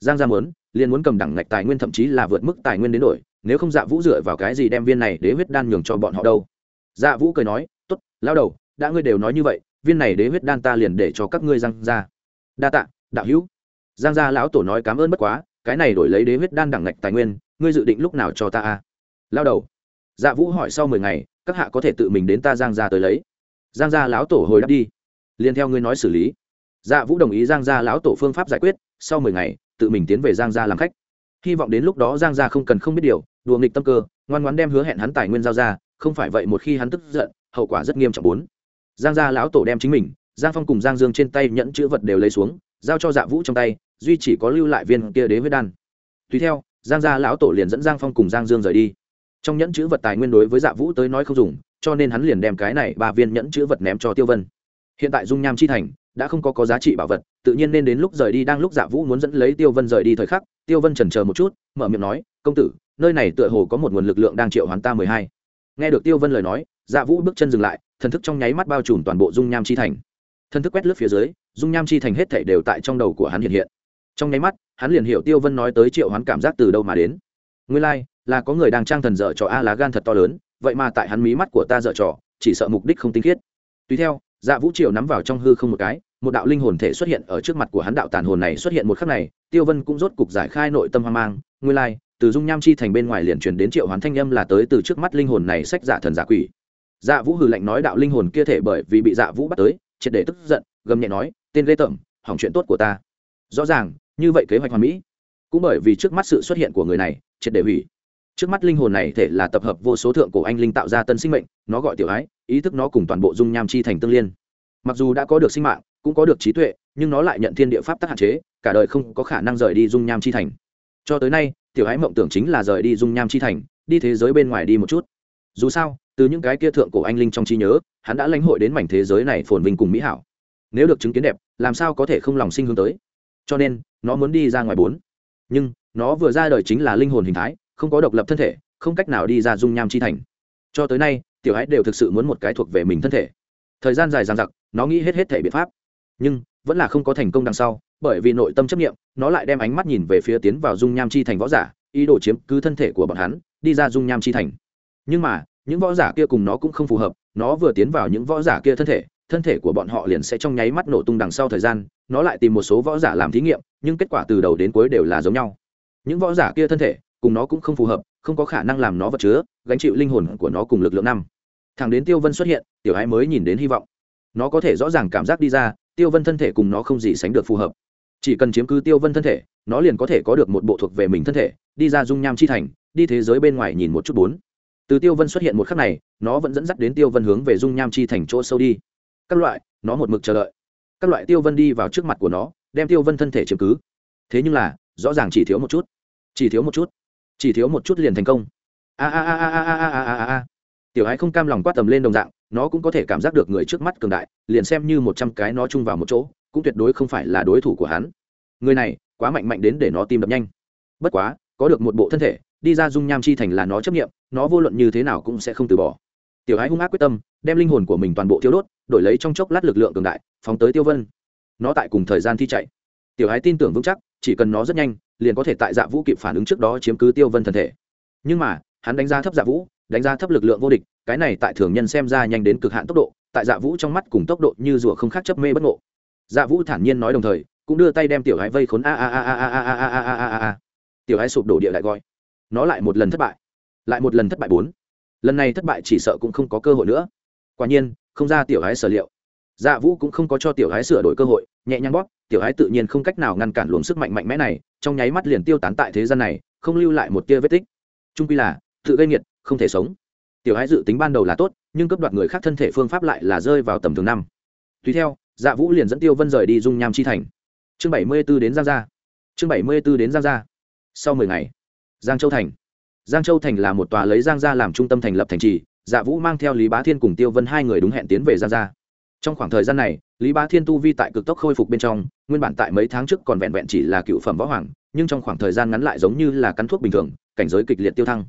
A: Giang gia muốn, liền muốn cầm đẳng ngạch tài nguyên thậm chí là vượt mức tài nguyên đến đổi, nếu không dạ vũ dựa vào cái gì đem viên này đế huyết đan nhường cho bọn họ đâu? Dạ vũ cười nói t ố t lao đầu, đã ngươi đều nói như vậy, viên này đế huyết đan ta liền để cho các ngươi giang ra đa tạ, đạo hữu. Giang gia lão tổ nói cảm ơn bất quá, cái này đổi lấy đế huyết đan đẳng ngạch tài nguyên, ngươi dự định lúc nào cho ta a? Lao đầu. Dạ vũ hỏi sau mười ngày, các hạ có thể tự mình đến ta giang gia tới lấy? Giang gia lão tổ hồi đáp đi. Liền theo ngươi nói xử lý. Dạ vũ đồng ý giang gia lão tổ phương pháp giải quyết, sau mười ngày, tự mình tiến về giang gia làm khách. Hy vọng đến lúc đó giang gia không cần không biết điều, đùa nghịch tâm cơ, ngoan ngoan đem hứa hẹn hắn tài nguyên giao ra, không phải vậy một khi hắn tức giận, hậu quả rất nghiêm trọng bốn. Giang gia lão tổ đem chính mình, giang phong cùng giang dương trên tay nhẫn chữ vật đều lấy xuống, giao cho dạ vũ trong tay, duy chỉ có lưu lại viên kia đế huyết đan. Tùy theo, giang gia lão tổ liền dẫn giang phong cùng giang dương rời đi. Trong nhẫn chữ vật tài nguyên đối với dạ vũ tới nói không dùng cho nên hắn liền đem cái này ba viên nhẫn chữ vật ném cho tiêu vân. Hiện tại dung nham chi thành đã không có có giá trị bảo vật tự nhiên nên đến lúc rời đi đang lúc dạ vũ muốn dẫn lấy tiêu vân rời đi thời khắc tiêu vân trần chờ một chút mở miệng nói công tử nơi này tựa hồ có một nguồn lực lượng đang triệu hoán ta mười hai. Nghe được tiêu vân lời nói dạ vũ bước chân dừng lại thần thức trong nháy mắt bao trùm toàn bộ dung nham chi thành. Thần thức quét lướt phía dưới dung nham chi thành hết thảy đều tại trong đầu của hắn hiện hiện. Trong nháy mắt hắn liền hiểu tiêu vân nói tới triệu hoán cảm giác từ đâu mà đến. Nguyên lai、like, là có người đang trang thần dở cho a lá gan thật to lớn vậy mà tại hắn mí mắt của ta dở trò, chỉ sợ mục đích không tinh khiết. Tùy theo dạ vũ triều nắm vào trong hư không một cái, một đạo linh hồn thể xuất hiện ở trước mặt của hắn đạo tàn hồn này xuất hiện một khắc này, tiêu vân cũng rốt cục giải khai nội tâm hoang mang, nguyên lai, từ dung nham chi thành bên ngoài liền truyền đến triệu hoán thanh âm là tới từ trước mắt linh hồn này sách giả thần giả quỷ. Dạ vũ hừ lạnh nói đạo linh hồn kia thể bởi vì bị dạ vũ bắt tới, triệt để tức giận, gầm nhẹ nói, tên ghê tởm, hỏng chuyện tốt của ta. Rõ ràng, như vậy kế hoạch hoàn mỹ. Cũng bởi vì trước mắt sự xuất hiện của người này, triệt để hủy trước mắt linh hồn này thể là tập hợp vô số thượng cổ anh linh tạo ra tân sinh mệnh, nó gọi tiểu ái, ý thức nó cùng toàn bộ dung nham chi thành tương liên. Mặc dù đã có được sinh mạng, cũng có được trí tuệ, nhưng nó lại nhận thiên địa pháp tắc hạn chế, cả đời không có khả năng rời đi dung nham chi thành. Cho tới nay, tiểu ái mộng tưởng chính là rời đi dung nham chi thành, đi thế giới bên ngoài đi một chút. Dù sao, từ những cái kia thượng cổ anh linh trong trí nhớ, hắn đã lãnh hội đến mảnh thế giới này phồn vinh cùng mỹ hảo. Nếu được chứng kiến đẹp, làm sao có thể không lòng sinh hướng tới? Cho nên, nó muốn đi ra ngoài bốn. Nhưng, nó vừa ra đời chính là linh hồn hình thái không có độc lập thân thể, không cách nào đi ra dung nham chi thành. Cho tới nay, tiểu ái đều thực sự muốn một cái thuộc về mình thân thể. Thời gian dài dằng dặc, nó nghĩ hết hết thể biện pháp. Nhưng, vẫn là không có thành công đằng sau, bởi vì nội tâm chấp nghiệm nó lại đem ánh mắt nhìn về phía tiến vào dung nham chi thành võ giả, ý đồ chiếm cứ thân thể của bọn hắn, đi ra dung nham chi thành. Nhưng mà, những võ giả kia cùng nó cũng không phù hợp, nó vừa tiến vào những võ giả kia thân thể thân thể của bọn họ liền sẽ trong nháy mắt nổ tung đằng sau thời gian, nó lại tìm một số võ giả làm thí nghiệm, nhưng kết quả từ đầu đến cuối đều là giống nhau. Những võ giả kia thân thể cùng nó cũng không phù hợp, không có khả năng làm nó vật chứa, gánh chịu linh hồn của nó cùng lực lượng năm. Thằng đến tiêu vân xuất hiện, tiểu ái mới nhìn đến hy vọng. Nó có thể rõ ràng cảm giác đi ra, tiêu vân thân thể cùng nó không gì sánh được phù hợp. Chỉ cần chiếm cứ tiêu vân thân thể, nó liền có thể có được một bộ thuộc về mình thân thể, đi ra dung nham chi thành, đi thế giới bên ngoài nhìn một chút bốn. Từ tiêu vân xuất hiện một khắc này, nó vẫn dẫn dắt đến tiêu vân hướng về dung nham chi thành chỗ sâu đi. Các loại, nó một mực chờ đợi. Các loại tiêu vân đi vào trước mặt của nó, đem tiêu vân thân thể chiếm cứ. Thế nhưng là, rõ ràng chỉ thiếu một chút. Chỉ thiếu một chút chỉ thiếu một chút liền thành công. A a a a a a a a a a. Tiểu ái không cam lòng quát tầm lên đồng dạng, nó cũng có thể cảm giác được người trước mắt cường đại, liền xem như một trăm cái nó chung vào một chỗ, cũng tuyệt đối không phải là đối thủ của hắn. Người này, quá mạnh mạnh đến để nó tim đập nhanh. Bất quá, có được một bộ thân thể, đi ra dung nham chi thành là nó chấp nghiệm nó vô luận như thế nào cũng sẽ không từ bỏ. Tiểu ái hung ác quyết tâm, đem linh hồn của mình toàn bộ thiêu đốt, đổi lấy trong chốc lát lực lượng cường đại, phóng tới tiêu vân. Nó tại cùng thời gian thi chạy tiểu ái tin tưởng vững chắc, chỉ cần nó rất nhanh, liền có thể tại dạ vũ kịp phản ứng trước đó chiếm cứ tiêu vân thân thể. Nhưng mà, hắn đánh giá thấp dạ vũ, đánh giá thấp lực lượng vô địch, cái này tại thường nhân xem ra nhanh đến cực hạn tốc độ, tại dạ vũ trong mắt cùng tốc độ như rùa không khác chấp mê bất ngộ. Dạ vũ thản nhiên nói đồng thời, cũng đưa tay đem tiểu ái vây khốn, a a a a a a a a a a a. Tiểu ái sụp đổ địa lại gọi. Nó lại một lần thất bại. Lại một lần thất bại bốn. Lần này thất bại chỉ sợ cũng không có cơ hội nữa. Quả nhiên, không ra tiểu ái sở liệu dạ vũ cũng không có cho tiểu hái sửa đổi cơ hội, nhẹ nhàng bóp, tiểu hái tự nhiên không cách nào ngăn cản luồng sức mạnh mạnh mẽ này, trong nháy mắt liền tiêu tán tại thế gian này, không lưu lại một tia vết tích. Trung quy là, tự gây nghiệt, không thể sống. Tiểu hái dự tính ban đầu là tốt, nhưng cấp đoạt người khác thân thể phương pháp lại là rơi vào tầm thường năm. Tùy theo dạ vũ liền dẫn tiêu vân rời đi dung nham chi thành. Chương bảy mươi b ố đến giang gia. Chương bảy mươi b ố đến giang gia. Sau mười ngày, giang châu thành. Giang châu thành là một tòa lấy giang gia làm trung tâm thành lập thành trì dạ vũ mang theo lý bá thiên cùng tiêu vân hai người đúng hẹn tiến về giang gia trong khoảng thời gian này, lý bá thiên tu vi tại cực tốc khôi phục bên trong, nguyên bản tại mấy tháng trước còn vẹn vẹn chỉ là cựu phẩm võ hoàng, nhưng trong khoảng thời gian ngắn lại giống như là cắn thuốc bình thường, cảnh giới kịch liệt tiêu thăng.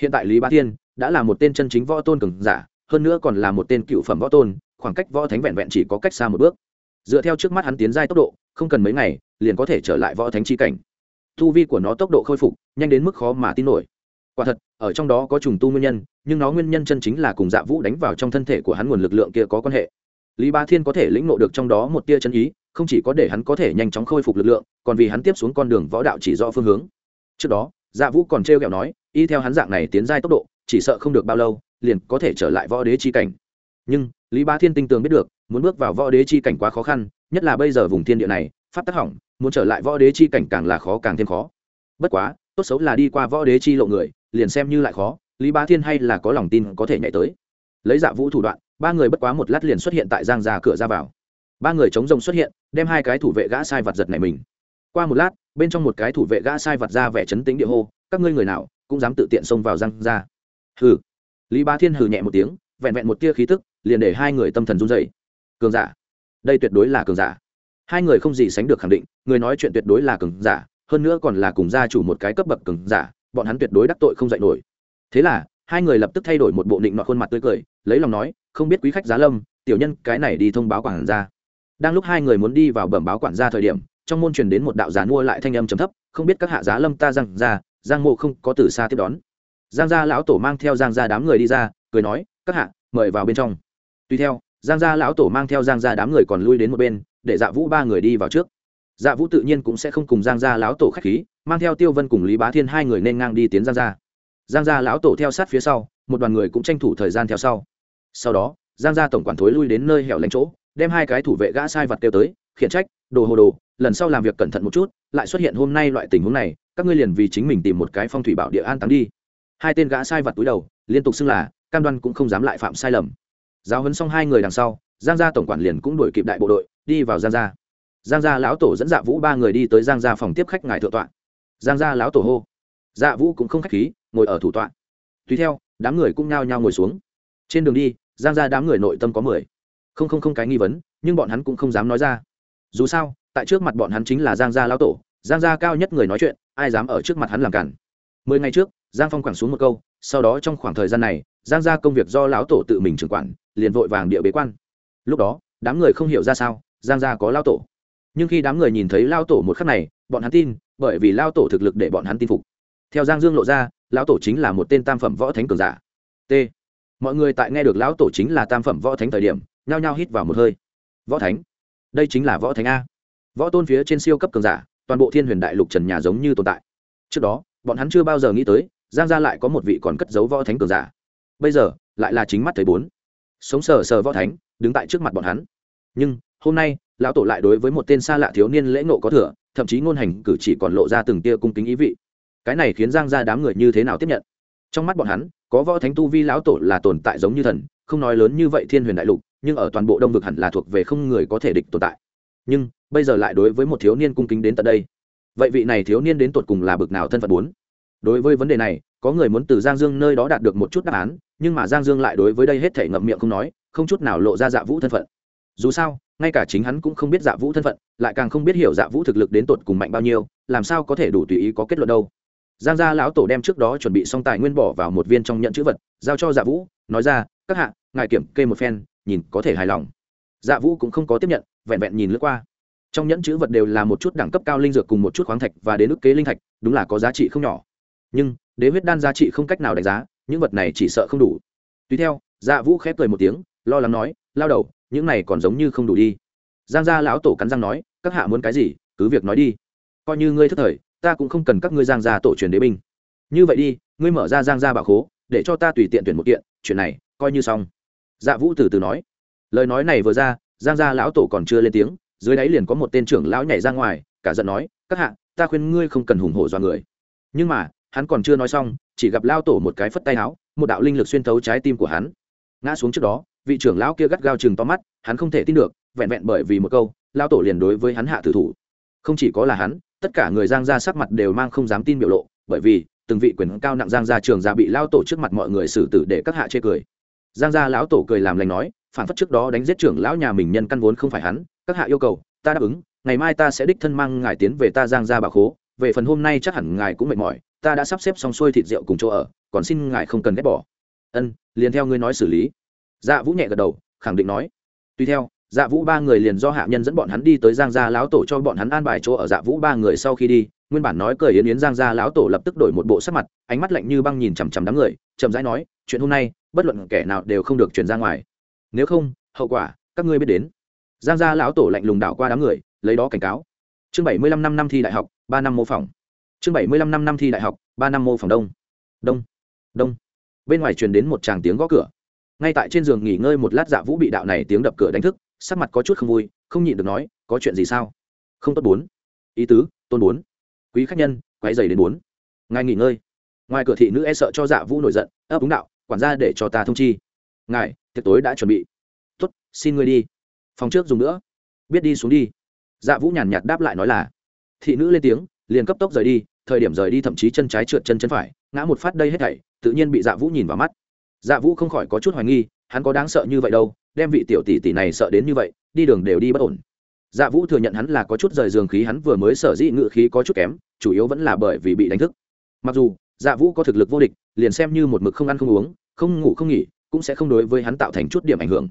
A: Hiện tại lý bá thiên đã là một tên chân chính võ tôn cường giả, hơn nữa còn là một tên cựu phẩm võ tôn, khoảng cách võ thánh vẹn vẹn chỉ có cách xa một bước. Dựa theo trước mắt hắn tiến giai tốc độ, không cần mấy ngày, liền có thể trở lại võ thánh chi cảnh. Tu vi của nó tốc độ khôi phục, nhanh đến mức khó mà tin nổi. Quả thật, ở trong đó có trùng tu nguyên nhân, nhưng nó nguyên nhân chân chính là cùng dạ vũ đánh vào trong thân thể của hắn nguồn lực lượng kia có quan hệ lý ba thiên có thể lĩnh ngộ được trong đó một tia chân ý, không chỉ có để hắn có thể nhanh chóng khôi phục lực lượng, còn vì hắn tiếp xuống con đường võ đạo chỉ rõ phương hướng. Trước đó dạ vũ còn t r kẹo nói, y theo hắn dạng này tiến giai tốc độ, chỉ sợ không được bao lâu, liền có thể trở lại võ đế chi cảnh. Nhưng, lý ba thiên tinh tường biết được, muốn bước vào võ đế chi cảnh quá khó khăn, nhất là bây giờ vùng thiên địa này, pháp tắc hỏng, muốn trở lại võ đế chi cảnh càng là khó càng thêm khó. Bất quá, tốt xấu là đi qua võ đế chi lộ người, liền xem như lại khó, lý Ba thiên hay là có lòng tin có thể nhảy tới. Lấy dạ vũ thủ đoạn ba người bất quá một lát liền xuất hiện tại giang ra cửa ra vào. Ba người chống rồng xuất hiện, đem hai cái thủ vệ gã sai vật giật này mình. Qua một lát, bên trong một cái thủ vệ gã sai vật ra vẻ chấn tính địa hô, các ngươi người nào cũng dám tự tiện xông vào giang ra hừ. Lý bá thiên hừ nhẹ một tiếng, vẹn vẹn một tia khí tức, liền để hai người tâm thần run dậy cường giả, đây tuyệt đối là cường giả. Hai người không gì sánh được khẳng định, người nói chuyện tuyệt đối là cường giả, hơn nữa còn là cùng gia chủ một cái cấp bậc cường giả, bọn hắn tuyệt đối đắc tội không dạy nổi. Thế là, hai người lập tức thay đổi một bộ định nọ khuôn mặt tươi cười, lấy lòng nói không biết quý khách giá lâm, tiểu nhân cái này đi thông báo quản gia. Đang lúc hai người muốn đi vào bẩm báo quản gia thời điểm, trong môn truyền đến một đạo giá mua lại thanh âm trầm thấp, không biết các hạ giá lâm ta giang ra, giang mộ không có từ xa tiếp đón. Giang gia lão tổ mang theo giang gia đám người đi ra, cười nói, các hạ, mời vào bên trong. Tuy theo, giang gia lão tổ mang theo giang gia đám người còn lui đến một bên, để dạ vũ ba người đi vào trước. Dạ vũ tự nhiên cũng sẽ không cùng giang gia lão tổ k h á c h khí, mang theo tiêu vân cùng lý bá thiên hai người nên ngang đi tiến giang gia. Giang gia lão tổ theo sát phía sau, một đoàn người cũng tranh thủ thời gian theo sau sau đó, giang gia tổng quản thối lui đến nơi hẻo lánh chỗ, đem hai cái thủ vệ gã sai vật kêu tới, khiển trách, đồ hồ đồ, lần sau làm việc cẩn thận một chút, lại xuất hiện hôm nay loại tình huống này, các ngươi liền vì chính mình tìm một cái phong thủy bảo địa an táng đi. Hai tên gã sai vật túi đầu, liên tục xưng là, cam đoan cũng không dám lại phạm sai lầm. Giáo huấn xong hai người đằng sau, giang gia tổng quản liền cũng đuổi kịp đại bộ đội, đi vào giang gia. Giang gia lão tổ dẫn dạ vũ ba người đi tới giang gia phòng tiếp khách ngài thượng tọa. Giang gia lão tổ hô. Dạ vũ cũng không khách khí, ngồi ở thủ tọa. Tùy theo, đám người cũng nhao nhao ngồi xuống trên đường đi, giang gia đám người nội tâm có mười. Không không không cái nghi vấn, nhưng bọn hắn cũng không dám nói ra. Dù sao, tại trước mặt bọn hắn chính là giang gia lão tổ, giang gia cao nhất người nói chuyện, ai dám ở trước mặt hắn làm cản. Mười ngày trước, giang phong quẳng xuống một câu, sau đó trong khoảng thời gian này, giang gia công việc do lão tổ tự mình trưởng quản, liền vội vàng địa bế quan. Lúc đó, đám người không hiểu ra sao, giang gia có lão tổ. Nhưng khi đám người nhìn thấy lao tổ một khắc này, bọn hắn tin, bởi vì lao tổ thực lực để bọn hắn tin phục. Theo giang dương lộ ra, lão tổ chính là một tên tam phẩm võ thánh cường giả. T mọi người tại nghe được lão tổ chính là tam phẩm võ thánh thời điểm, nhao nhao hít vào một hơi. Võ thánh? Đây chính là võ thánh a. Võ tôn phía trên siêu cấp cường giả, toàn bộ thiên huyền đại lục trần nhà giống như tồn tại. Trước đó, bọn hắn chưa bao giờ nghĩ tới, giang gia lại có một vị còn cất giấu võ thánh cường giả. Bây giờ, lại là chính mắt thấy bốn. Sống sờ sờ võ thánh, đứng tại trước mặt bọn hắn. Nhưng, hôm nay, lão tổ lại đối với một tên xa lạ thiếu niên lễ nộ có thừa, thậm chí ngôn hành cử chỉ còn lộ ra từng tia cung kính ý vị. Cái này khiến giang gia đám người như thế nào tiếp nhận? Trong mắt bọn hắn có võ thánh tu vi lão tổ là tồn tại giống như thần, không nói lớn như vậy thiên huyền đại lục, nhưng ở toàn bộ đông vực hẳn là thuộc về không người có thể địch tồn tại. Nhưng, bây giờ lại đối với một thiếu niên cung kính đến tận đây. Vậy vị này thiếu niên đến tột cùng là bực nào thân phận bốn? Đối với vấn đề này, có người muốn từ giang dương nơi đó đạt được một chút đáp án, nhưng mà giang dương lại đối với đây hết thể ngậm miệng không nói, không chút nào lộ ra dạ vũ thân phận. Dù sao, ngay cả chính hắn cũng không biết dạ vũ thân phận, lại càng không biết hiểu dạ vũ thực lực đến tột cùng mạnh bao nhiêu, làm sao có thể đủ tùy ý có kết luận đâu? Giang gia lão tổ đem trước đó chuẩn bị xong tài nguyên bỏ vào một viên trong nhận chữ vật, giao cho dạ vũ, nói ra, các hạ, ngài kiểm kê một phen, nhìn có thể hài lòng. Dạ vũ cũng không có tiếp nhận, vẹn vẹn nhìn lướt qua. Trong nhẫn chữ vật đều là một chút đẳng cấp cao linh dược cùng một chút khoáng thạch và đến ức kế linh thạch, đúng là có giá trị không nhỏ. Nhưng, đế huyết đan giá trị không cách nào đánh giá, những vật này chỉ sợ không đủ. Tùy theo dạ vũ khép cười một tiếng, lo lắng nói, lao đầu, những này còn giống như không đủ đi. Giang gia lão tổ cắn răng nói, các hạ muốn cái gì, cứ việc nói đi. Coi như ngươi thất thời ta cũng không cần các ngươi giang gia tổ truyền đế binh. Như vậy đi, ngươi mở ra giang gia bảo khố, để cho ta tùy tiện tuyển một kiện, chuyện này, coi như xong. Dạ vũ từ từ nói. Lời nói này vừa ra, giang gia lão tổ còn chưa lên tiếng, dưới đáy liền có một tên trưởng lão nhảy ra ngoài, cả giận nói, các hạ, ta khuyên ngươi không cần hùng hổ do người. Nhưng mà, hắn còn chưa nói xong, chỉ gặp lao tổ một cái phất tay áo, một đạo linh lực xuyên thấu trái tim của hắn. Ngã xuống trước đó, vị trưởng lão kia gắt gao chừng to mắt, hắn không thể tin được, vẹn vẹn bởi vì một câu lao tổ liền đối với hắn hạ tử thủ. Không chỉ có là hắn tất cả người giang gia sắc mặt đều mang không dám tin biểu lộ, bởi vì, từng vị quyền cao nặng giang gia trường gia bị lao tổ trước mặt mọi người xử tử để các hạ chê cười. Giang gia lão tổ cười làm lành nói, phản phất trước đó đánh giết trưởng lão nhà mình nhân căn vốn không phải hắn, các hạ yêu cầu, ta đáp ứng, ngày mai ta sẽ đích thân mang ngài tiến về ta giang gia bà khố, về phần hôm nay chắc hẳn ngài cũng mệt mỏi, ta đã sắp xếp xong xuôi thịt rượu cùng chỗ ở, còn xin ngài không cần ghét bỏ. Ân, liền theo ngươi nói xử lý. Dạ vũ nhẹ gật đầu, khẳng định nói. Tùy theo dạ vũ ba người liền do hạ nhân dẫn bọn hắn đi tới giang gia lão tổ cho bọn hắn an bài chỗ ở dạ vũ ba người sau khi đi, nguyên bản nói cười yến yến giang gia lão tổ lập tức đổi một bộ sắc mặt, ánh mắt lạnh như băng nhìn chằm chằm đám người, chậm rãi nói, chuyện hôm nay, bất luận kẻ nào đều không được chuyển ra ngoài. Nếu không, hậu quả, các ngươi biết đến. Giang gia lão tổ lạnh lùng đảo qua đám người, lấy đó cảnh cáo. Chương bảy mươi lăm năm năm thi đại học, ba năm mô phỏng. Chương bảy mươi lăm năm năm thi đại học, ba năm mô phỏng đông. Đông. Đông. Bên ngoài truyền đến một tràng tiếng gõ cửa ngay tại trên giường nghỉ ngơi một lát dạ vũ bị đạo này tiếng đập cửa đánh thức, sắc mặt có chút không vui, không nhịn được nói, có chuyện gì sao? Không tốt bốn. Ý tứ, tôn bốn. Quý khách nhân quái dày đến bốn. Ngài nghỉ ngơi. Ngoài cửa thị nữ e sợ cho dạ vũ nổi giận ấp đúng đạo, quản gia để cho ta thông chi. Ngài, tiệc tối đã chuẩn bị. Tuất xin ngươi đi. Phòng trước dùng nữa. Biết đi xuống đi. Dạ vũ nhàn nhạt đáp lại nói là, thị nữ lên tiếng, liền cấp tốc rời đi, thời điểm rời đi thậm chí chân trái trượt chân chân phải, ngã một phát đây hết thảy, tự nhiên bị dạ vũ nhìn vào mắt dạ vũ không khỏi có chút hoài nghi, hắn có đáng sợ như vậy đâu, đem vị tiểu tỷ tỷ này sợ đến như vậy, đi đường đều đi bất ổn. Dạ vũ thừa nhận hắn là có chút rời giường khí, hắn vừa mới sở dĩ ngự khí có chút kém, chủ yếu vẫn là bởi vì bị đánh thức. Mặc dù dạ vũ có thực lực vô địch, liền xem như một mực không ăn không uống, không ngủ không nghỉ, cũng sẽ không đối với hắn tạo thành chút điểm ảnh hưởng.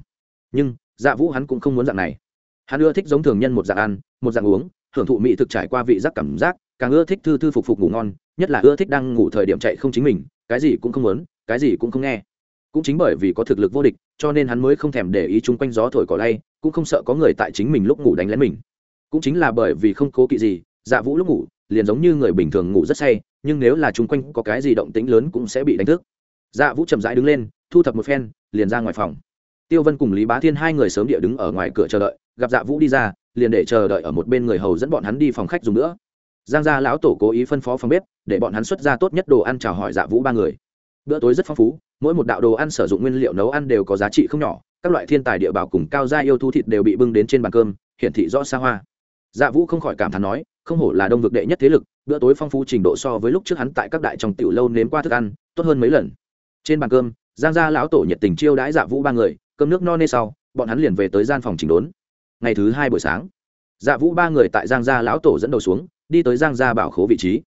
A: Nhưng dạ vũ hắn cũng không muốn dạng này. Hắn ưa thích giống thường nhân một dạng ăn, một dạng uống, hưởng thụ mỹ thực trải qua vị giác cảm giác, càng ưa thích thư thư phục phục ngủ ngon, nhất là ưa thích đang ngủ thời điểm chạy không chính mình, cái gì cũng không muốn, cái gì cũng không nghe cũng chính bởi vì có thực lực vô địch, cho nên hắn mới không thèm để ý chung quanh gió thổi cỏ lay, cũng không sợ có người tại chính mình lúc ngủ đánh lén mình. Cũng chính là bởi vì không cố kỵ gì dạ vũ lúc ngủ, liền giống như người bình thường ngủ rất say, nhưng nếu là chung quanh có cái gì động tĩnh lớn cũng sẽ bị đánh thức. Dạ vũ chậm rãi đứng lên, thu thập một phen, liền ra ngoài phòng. Tiêu vân cùng lý bá thiên hai người sớm địa đứng ở ngoài cửa chờ đợi, gặp dạ vũ đi ra, liền để chờ đợi ở một bên người hầu dẫn bọn hắn đi phòng khách dùng nữa. Giang gia lão tổ cố ý phân phó phòng bếp, để bọn hắn xuất ra tốt nhất đồ ăn chào hỏi dạ vũ ba người bữa tối rất phong phú, mỗi một đạo đồ ăn sử dụng nguyên liệu nấu ăn đều có giá trị không nhỏ, các loại thiên tài địa bảo cùng cao gia yêu thu thịt đều bị bưng đến trên bàn cơm, hiển thị rõ xa hoa. Dạ vũ không khỏi cảm thán nói, không hổ là đông vực đệ nhất thế lực, bữa tối phong phú trình độ so với lúc trước hắn tại các đại trong tiểu lâu nếm qua thức ăn, tốt hơn mấy lần. Trên bàn cơm, giang gia lão tổ nhiệt tình chiêu đãi dạ vũ ba người, cơm nước no nê sau, bọn hắn liền về tới gian phòng chỉnh đốn. Ngày thứ hai buổi sáng dạ vũ ba người tại giang gia lão tổ dẫn đầu xuống, đi tới giang gia bảo khố vị trí.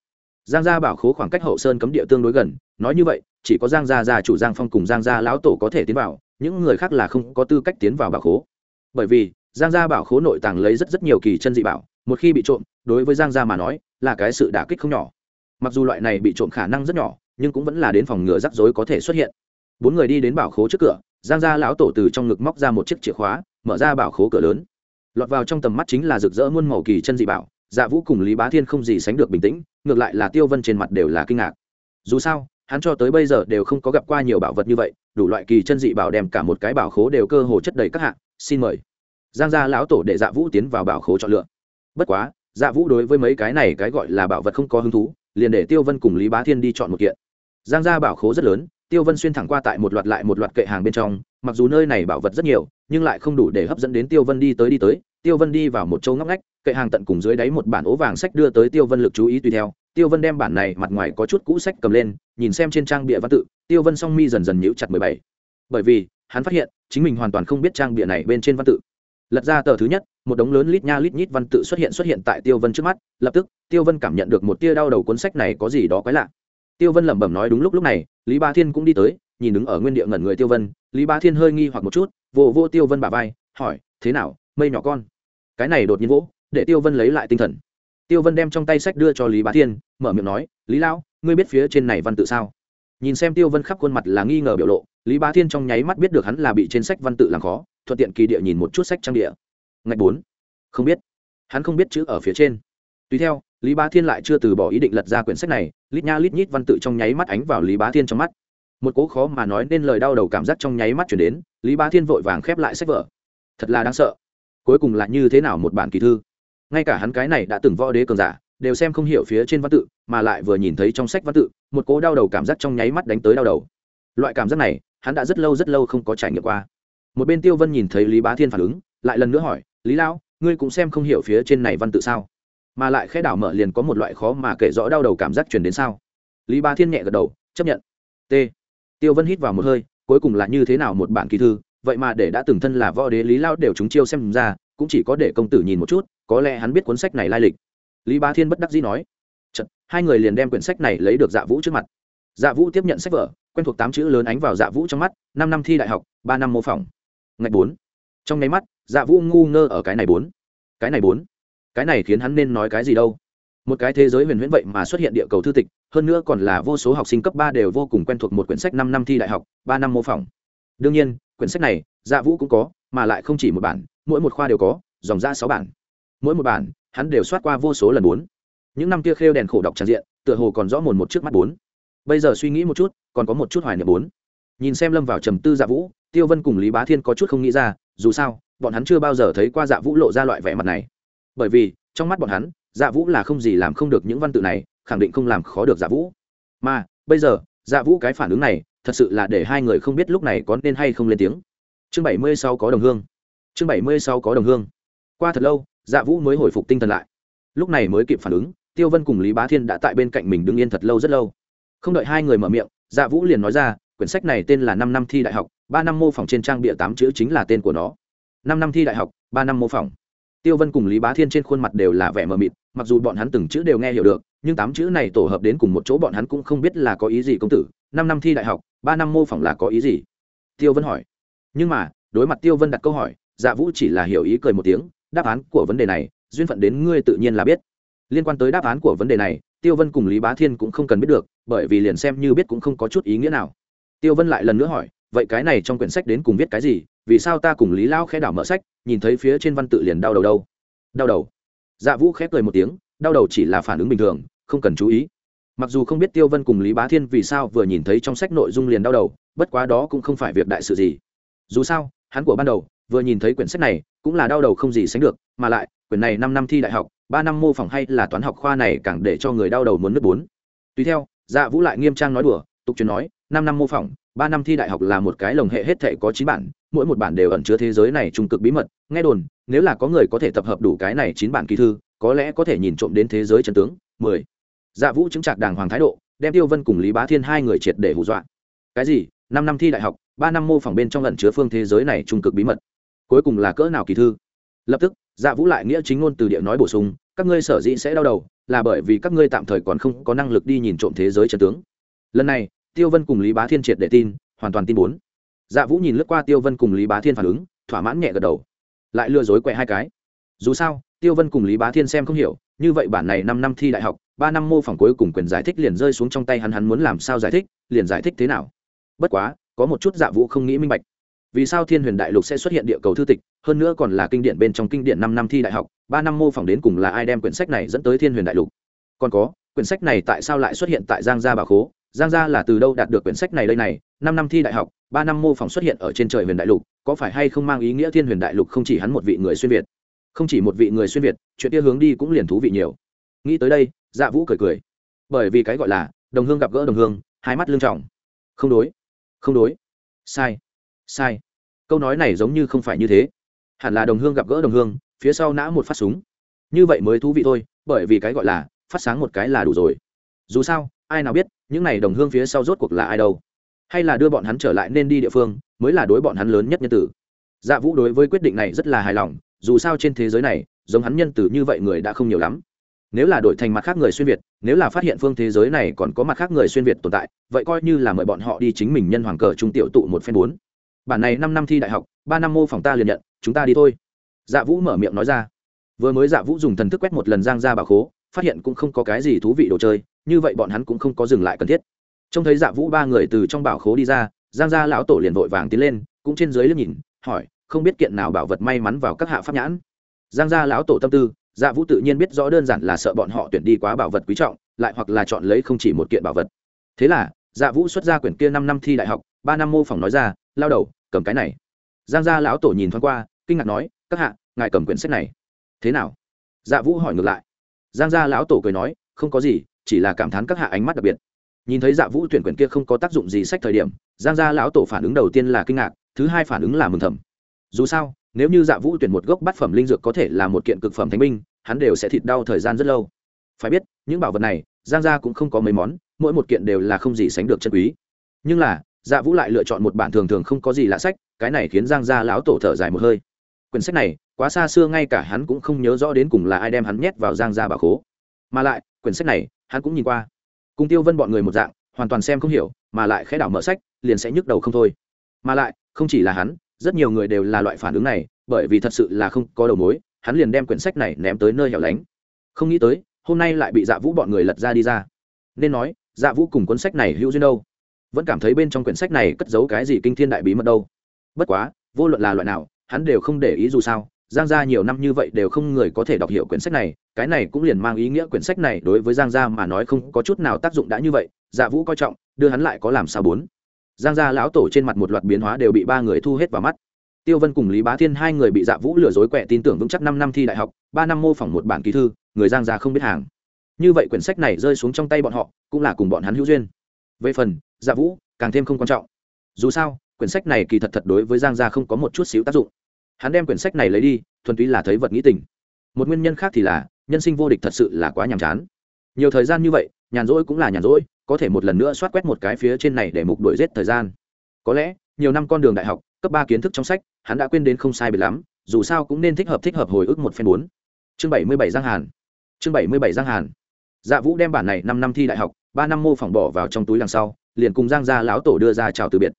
A: Giang gia bảo khố khoảng cách hậu sơn cấm địa tương đối gần, nói như vậy chỉ có giang gia gia chủ giang phong cùng giang gia lão tổ có thể tiến vào, những người khác là không có tư cách tiến vào bảo khố. Bởi vì, giang gia bảo khố nội tàng lấy rất rất nhiều kỳ chân dị bảo, một khi bị trộm, đối với giang gia mà nói, là cái sự đả kích không nhỏ. Mặc dù loại này bị trộm khả năng rất nhỏ, nhưng cũng vẫn là đến phòng ngừa rắc rối có thể xuất hiện. Bốn người đi đến bảo khố trước cửa, giang gia lão tổ từ trong ngực móc ra một chiếc chìa khóa, mở ra bảo khố cửa lớn. Lọt vào trong tầm mắt chính là rực rỡ muôn màu kỳ chân dị bảo dạ vũ cùng lý bá thiên không gì sánh được bình tĩnh, ngược lại là tiêu vân trên mặt đều là kinh ngạc. Dù sao hắn cho tới bây giờ đều không có gặp qua nhiều bảo vật như vậy, đủ loại kỳ chân dị bảo đem cả một cái bảo khố đều cơ hồ chất đầy các hạng, xin mời. Giang gia lão tổ để dạ vũ tiến vào bảo khố chọn lựa. Bất quá dạ vũ đối với mấy cái này cái gọi là bảo vật không có hứng thú, liền để tiêu vân cùng lý bá thiên đi chọn một kiện. Giang gia bảo khố rất lớn, tiêu vân xuyên thẳng qua tại một loạt lại một loạt kệ hàng bên trong, mặc dù nơi này bảo vật rất nhiều, nhưng lại không đủ để hấp dẫn đến tiêu vân đi tới đi tới. Tiêu vân đi vào một châu ngóc ngách, kệ hàng tận cùng dưới đáy một bản ố vàng sách đưa tới tiêu vân lực chú ý tùy theo tiêu vân đem bản này mặt ngoài có chút cũ sách cầm lên, nhìn xem trên trang bìa văn tự, tiêu vân song mi dần dần nhíu chặt mười bảy. Bởi vì, hắn phát hiện, chính mình hoàn toàn không biết trang bìa này bên trên văn tự. Lật ra tờ thứ nhất, một đống lớn lít nha lít nhít văn tự xuất hiện xuất hiện tại tiêu vân trước mắt, lập tức, tiêu vân cảm nhận được một tia đau đầu cuốn sách này có gì đó quái lạ. Tiêu vân lẩm bẩm nói đúng lúc lúc này, lý ba thiên cũng đi tới, nhìn đứng ở nguyên địa ngẩn người tiêu vân, lý ba thiên hơi nghi hoặc một chút, vỗ vỗ tiêu vân bà vai, hỏi, thế nào, mây nhỏ con? Cái này đột nhiên vỗ, để tiêu vân lấy lại tinh thần tiêu vân đem trong tay sách đưa cho lý bá thiên, mở miệng nói, lý lão, ngươi biết phía trên này văn tự sao? Nhìn xem tiêu vân khắp khuôn mặt là nghi ngờ biểu lộ, lý bá thiên trong nháy mắt biết được hắn là bị trên sách văn tự làm khó, thuận tiện kỳ địa nhìn một chút sách trang địa. Ngạch bốn. Không biết. Hắn không biết chữ ở phía trên. Tùy theo, lý bá thiên lại chưa từ bỏ ý định lật ra quyển sách này, lít nha lít nhít văn tự trong nháy mắt ánh vào lý bá thiên trong mắt. Một cố khó mà nói nên lời đau đầu cảm giác trong nháy mắt chuyển đến, lý bá thiên vội vàng khép lại sách vở. Thật là đáng sợ. Cuối cùng là như thế nào một bản kỳ thư? Ngay cả hắn cái này đã từng võ đế cường giả, đều xem không hiểu phía trên văn tự, mà lại vừa nhìn thấy trong sách văn tự, một cố đau đầu cảm giác trong nháy mắt đánh tới đau đầu. Loại cảm giác này, hắn đã rất lâu rất lâu không có trải nghiệm qua. Một bên tiêu vân nhìn thấy lý bá thiên phản ứng, lại lần nữa hỏi, lý lão, ngươi cũng xem không hiểu phía trên này văn tự sao? Mà lại khẽ đảo mở liền có một loại khó mà kể rõ đau đầu cảm giác truyền đến sao? Lý bá thiên nhẹ gật đầu, chấp nhận. T. Tiêu vân hít vào một hơi, cuối cùng là như thế nào một bản kỳ thư? Vậy mà để đã từng thân là võ đế lý lao đều chúng chiêu xem ra cũng chỉ có để công tử nhìn một chút có lẽ hắn biết cuốn sách này lai lịch. Lý bá thiên bất đắc dĩ nói Chật, hai người liền đem quyển sách này lấy được dạ vũ trước mặt. Dạ vũ tiếp nhận sách vở quen thuộc tám chữ lớn ánh vào dạ vũ trong mắt năm năm thi đại học ba năm mô phỏng. Ngạch bốn. Trong nháy mắt dạ vũ ngu ngơ ở cái này bốn. Cái này bốn. Cái này khiến hắn nên nói cái gì đâu? Một cái thế giới huyền huyễn vậy mà xuất hiện địa cầu thư tịch hơn nữa còn là vô số học sinh cấp ba đều vô cùng quen thuộc một quyển sách năm năm thi đại học ba năm mô phỏng. Đương nhiên quyển sách này dạ vũ cũng có mà lại không chỉ một bản mỗi một khoa đều có, dòng ra sáu bản. Mỗi một bản, hắn đều soát qua vô số lần bốn. Những năm kia khêu đèn khổ đọc tràn diện, tựa hồ còn rõ mồn một trước mắt bốn. Bây giờ suy nghĩ một chút, còn có một chút hoài niệm bốn. Nhìn xem lâm vào trầm tư dạ vũ, tiêu vân cùng lý bá thiên có chút không nghĩ ra, dù sao, bọn hắn chưa bao giờ thấy qua dạ vũ lộ ra loại vẻ mặt này. Bởi vì, trong mắt bọn hắn dạ vũ là không gì làm không được những văn tự này, khẳng định không làm khó được dạ vũ. Mà, bây giờ dạ vũ cái phản ứng này, thật sự là để hai người không biết lúc này có nên hay không lên tiếng. Chương bảy mươi sau có đồng hương chương bảy mươi Sáu có đồng hương. Qua thật lâu dạ vũ mới hồi phục tinh thần lại. Lúc này mới kịp phản ứng, tiêu vân cùng lý bá thiên đã tại bên cạnh mình đứng yên thật lâu rất lâu. Không đợi hai người mở miệng dạ vũ liền nói ra, quyển sách này tên là năm năm thi đại học, ba năm mô phỏng trên trang bịa tám chữ chính là tên của nó. Năm năm thi đại học, ba năm mô phỏng. Tiêu vân cùng lý bá thiên trên khuôn mặt đều là vẻ mờ mịt, mặc dù bọn hắn từng chữ đều nghe hiểu được, nhưng tám chữ này tổ hợp đến cùng một chỗ bọn hắn cũng không biết là có ý gì công tử, năm năm thi đại học, ba năm mô phỏng là có ý gì? Tiêu vân hỏi. Nhưng mà, đối mặt tiêu vân đặt câu hỏi dạ vũ chỉ là hiểu ý cười một tiếng, đáp án của vấn đề này, duyên phận đến ngươi tự nhiên là biết. Liên quan tới đáp án của vấn đề này, tiêu vân cùng lý bá thiên cũng không cần biết được, bởi vì liền xem như biết cũng không có chút ý nghĩa nào. Tiêu vân lại lần nữa hỏi, vậy cái này trong quyển sách đến cùng viết cái gì, vì sao ta cùng lý lao khẽ đảo mở sách, nhìn thấy phía trên văn tự liền đau đầu đâu? Đau đầu. Dạ vũ khẽ cười một tiếng, đau đầu chỉ là phản ứng bình thường, không cần chú ý. Mặc dù không biết tiêu vân cùng lý bá thiên vì sao vừa nhìn thấy trong sách nội dung liền đau đầu, bất quá đó cũng không phải việc đại sự gì. Dù sao, hắn của ban đầu vừa nhìn thấy quyển sách này, cũng là đau đầu không gì sánh được, mà lại, quyển này năm năm thi đại học, ba năm mô phỏng hay là toán học khoa này càng để cho người đau đầu muốn nước bốn. Tùy theo dạ vũ lại nghiêm trang nói đùa, tục truyền nói, năm năm mô phỏng, ba năm thi đại học là một cái lồng hệ hết thể có chín bản, mỗi một bản đều ẩn chứa thế giới này trung cực bí mật. Nghe đồn, nếu là có người có thể tập hợp đủ cái này chín bản kỳ thư, có lẽ có thể nhìn trộm đến thế giới chân tướng. Mười. Dạ vũ chứng trạc đàng hoàng thái độ, đem tiêu vân cùng lý bá thiên hai người triệt để hù dọa. Cái gì? Năm năm thi đại học, ba năm mô phỏng bên trong ẩn chứa phương thế giới này trung cực bí mật cuối cùng là cỡ nào kỳ thư. Lập tức dạ vũ lại nghĩa chính ngôn từ địa nói bổ sung, các ngươi sở dĩ sẽ đau đầu, là bởi vì các ngươi tạm thời còn không có năng lực đi nhìn trộm thế giới chân tướng. Lần này, tiêu vân cùng lý bá thiên triệt để tin, hoàn toàn tin bốn. Dạ vũ nhìn lướt qua tiêu vân cùng lý bá thiên phản ứng, thỏa mãn nhẹ gật đầu. Lại lừa dối quẹ hai cái. Dù sao, tiêu vân cùng lý bá thiên xem không hiểu, như vậy bản này năm năm thi đại học, ba năm mô phỏng cuối cùng quyền giải thích liền rơi xuống trong tay hắn hắn muốn làm sao giải thích, liền giải thích thế nào. Bất quá, có một chút dạ vũ không nghĩ minh bạch vì sao thiên huyền đại lục sẽ xuất hiện địa cầu thư tịch, hơn nữa còn là kinh điển bên trong kinh điển năm năm thi đại học, ba năm mô phỏng đến cùng là ai đem quyển sách này dẫn tới thiên huyền đại lục? Còn có, quyển sách này tại sao lại xuất hiện tại giang gia bà khố? Giang gia là từ đâu đạt được quyển sách này đây này? Năm năm thi đại học, ba năm mô phỏng xuất hiện ở trên trời huyền đại lục, có phải hay không mang ý nghĩa thiên huyền đại lục không chỉ hắn một vị người xuyên việt? Không chỉ một vị người xuyên việt, chuyện kia hướng đi cũng liền thú vị nhiều. Nghĩ tới đây dạ vũ cười cười. Bởi vì cái gọi là đồng hương gặp gỡ đồng hương, hai mắt lương trọng. Không đối không đối. Sai sai. Câu nói này giống như không phải như thế. Hẳn là đồng hương gặp gỡ đồng hương, phía sau nã một phát súng. Như vậy mới thú vị thôi, bởi vì cái gọi là phát sáng một cái là đủ rồi. Dù sao, ai nào biết, những n à y đồng hương phía sau rốt cuộc là ai đâu. Hay là đưa bọn hắn trở lại nên đi địa phương, mới là đối bọn hắn lớn nhất nhân tử. Dạ vũ đối với quyết định này rất là hài lòng, dù sao trên thế giới này, giống hắn nhân tử như vậy người đã không nhiều lắm. Nếu là đổi thành mặt khác người xuyên việt, nếu là phát hiện phương thế giới này còn có mặt khác người xuyên việt tồn tại, vậy coi như là mời bọn họ đi chính mình nhân hoàng cờ trung tiểu tụ một phen bốn bản này năm năm thi đại học, ba năm mô phỏng ta liền nhận, chúng ta đi thôi. Dạ vũ mở miệng nói ra. Vừa mới dạ vũ dùng thần thức quét một lần giang ra bà khố, phát hiện cũng không có cái gì thú vị đồ chơi, như vậy bọn hắn cũng không có dừng lại cần thiết. Trông thấy dạ vũ ba người từ trong bảo khố đi ra, giang gia lão tổ liền vội vàng tiến lên, cũng trên dưới liếc nhìn, hỏi, không biết kiện nào bảo vật may mắn vào các hạ pháp nhãn? Giang gia lão tổ tâm tư dạ vũ tự nhiên biết rõ đơn giản là sợ bọn họ tuyển đi quá bảo vật quý trọng, lại hoặc là chọn lấy không chỉ một kiện bảo vật. Thế là dạ vũ xuất ra quyển kia năm năm thi đại học, ba năm mô phỏng nói ra lao đầu, cầm cái này. Giang gia lão tổ nhìn thoáng qua, kinh ngạc nói, các hạ, ngài cầm quyển sách này. Thế nào? Dạ vũ hỏi ngược lại. Giang gia lão tổ cười nói, không có gì, chỉ là cảm thán các hạ ánh mắt đặc biệt. Nhìn thấy dạ vũ tuyển quyển kia không có tác dụng gì sách thời điểm, giang gia lão tổ phản ứng đầu tiên là kinh ngạc, thứ hai phản ứng là mừng thầm. Dù sao, nếu như dạ vũ tuyển một gốc bát phẩm linh dược có thể là một kiện cực phẩm thánh minh hắn đều sẽ thịt đau thời gian rất lâu. Phải biết, những bảo vật này, giang gia cũng không có mấy món, mỗi một kiện đều là không gì sánh được chân quý. Nhưng là dạ vũ lại lựa chọn một bản thường thường không có gì lạ sách, cái này khiến giang gia lão tổ thở dài một hơi. Quyển sách này, quá xa xưa ngay cả hắn cũng không nhớ rõ đến cùng là ai đem hắn nhét vào giang gia bà khố. Mà lại, quyển sách này, hắn cũng nhìn qua. Cùng tiêu vân bọn người một dạng, hoàn toàn xem không hiểu, mà lại khẽ đảo mở sách, liền sẽ nhức đầu không thôi. Mà lại, không chỉ là hắn, rất nhiều người đều là loại phản ứng này, bởi vì thật sự là không có đầu mối, hắn liền đem quyển sách này ném tới nơi hẻo lánh. Không nghĩ tới, hôm nay lại bị dạ vũ bọn người lật ra đi ra. Nên nói dạ vũ cùng cuốn sách này hữu duyên đâu? Vẫn cảm thấy bên trong quyển sách này cất giấu cái gì kinh thiên đại bí mật đâu. Bất quá, vô luận là loại nào, hắn đều không để ý dù sao, giang gia nhiều năm như vậy đều không người có thể đọc hiểu quyển sách này, cái này cũng liền mang ý nghĩa quyển sách này đối với giang gia mà nói không có chút nào tác dụng đã như vậy dạ vũ coi trọng, đưa hắn lại có làm sao bốn. Giang gia lão tổ trên mặt một loạt biến hóa đều bị ba người thu hết vào mắt. Tiêu vân cùng lý bá thiên hai người bị dạ vũ lừa dối quẹ tin tưởng vững chắc năm năm thi đại học, ba năm mô phỏng một bản ký thư, người giang gia không biết hàng. Như vậy quyển sách này rơi xuống trong tay bọn họ, cũng là cùng bọn hắn hữu duyên về phần dạ vũ, càng thêm không quan trọng. Dù sao, quyển sách này kỳ thật thật đối với giang gia không có một chút xíu tác dụng. Hắn đem quyển sách này lấy đi, thuần túy là thấy vật nghĩ tình. Một nguyên nhân khác thì là, nhân sinh vô địch thật sự là quá nhàm chán. Nhiều thời gian như vậy, nhàn rỗi cũng là nhàn rỗi, có thể một lần nữa soát quét một cái phía trên này để mục đuổi giết thời gian. Có lẽ, nhiều năm con đường đại học, cấp ba kiến thức trong sách, hắn đã quên đến không sai biệt lắm, dù sao cũng nên thích hợp thích hợp hồi ức một phen bốn. Chương bảy mươi bảy giang hàn. Chương bảy mươi bảy giang hàn. Dạ vũ đem bản này năm năm thi đại học ba năm mô phỏng bỏ vào trong túi đằng sau, liền cùng giang gia lão tổ đưa ra chào từ biệt.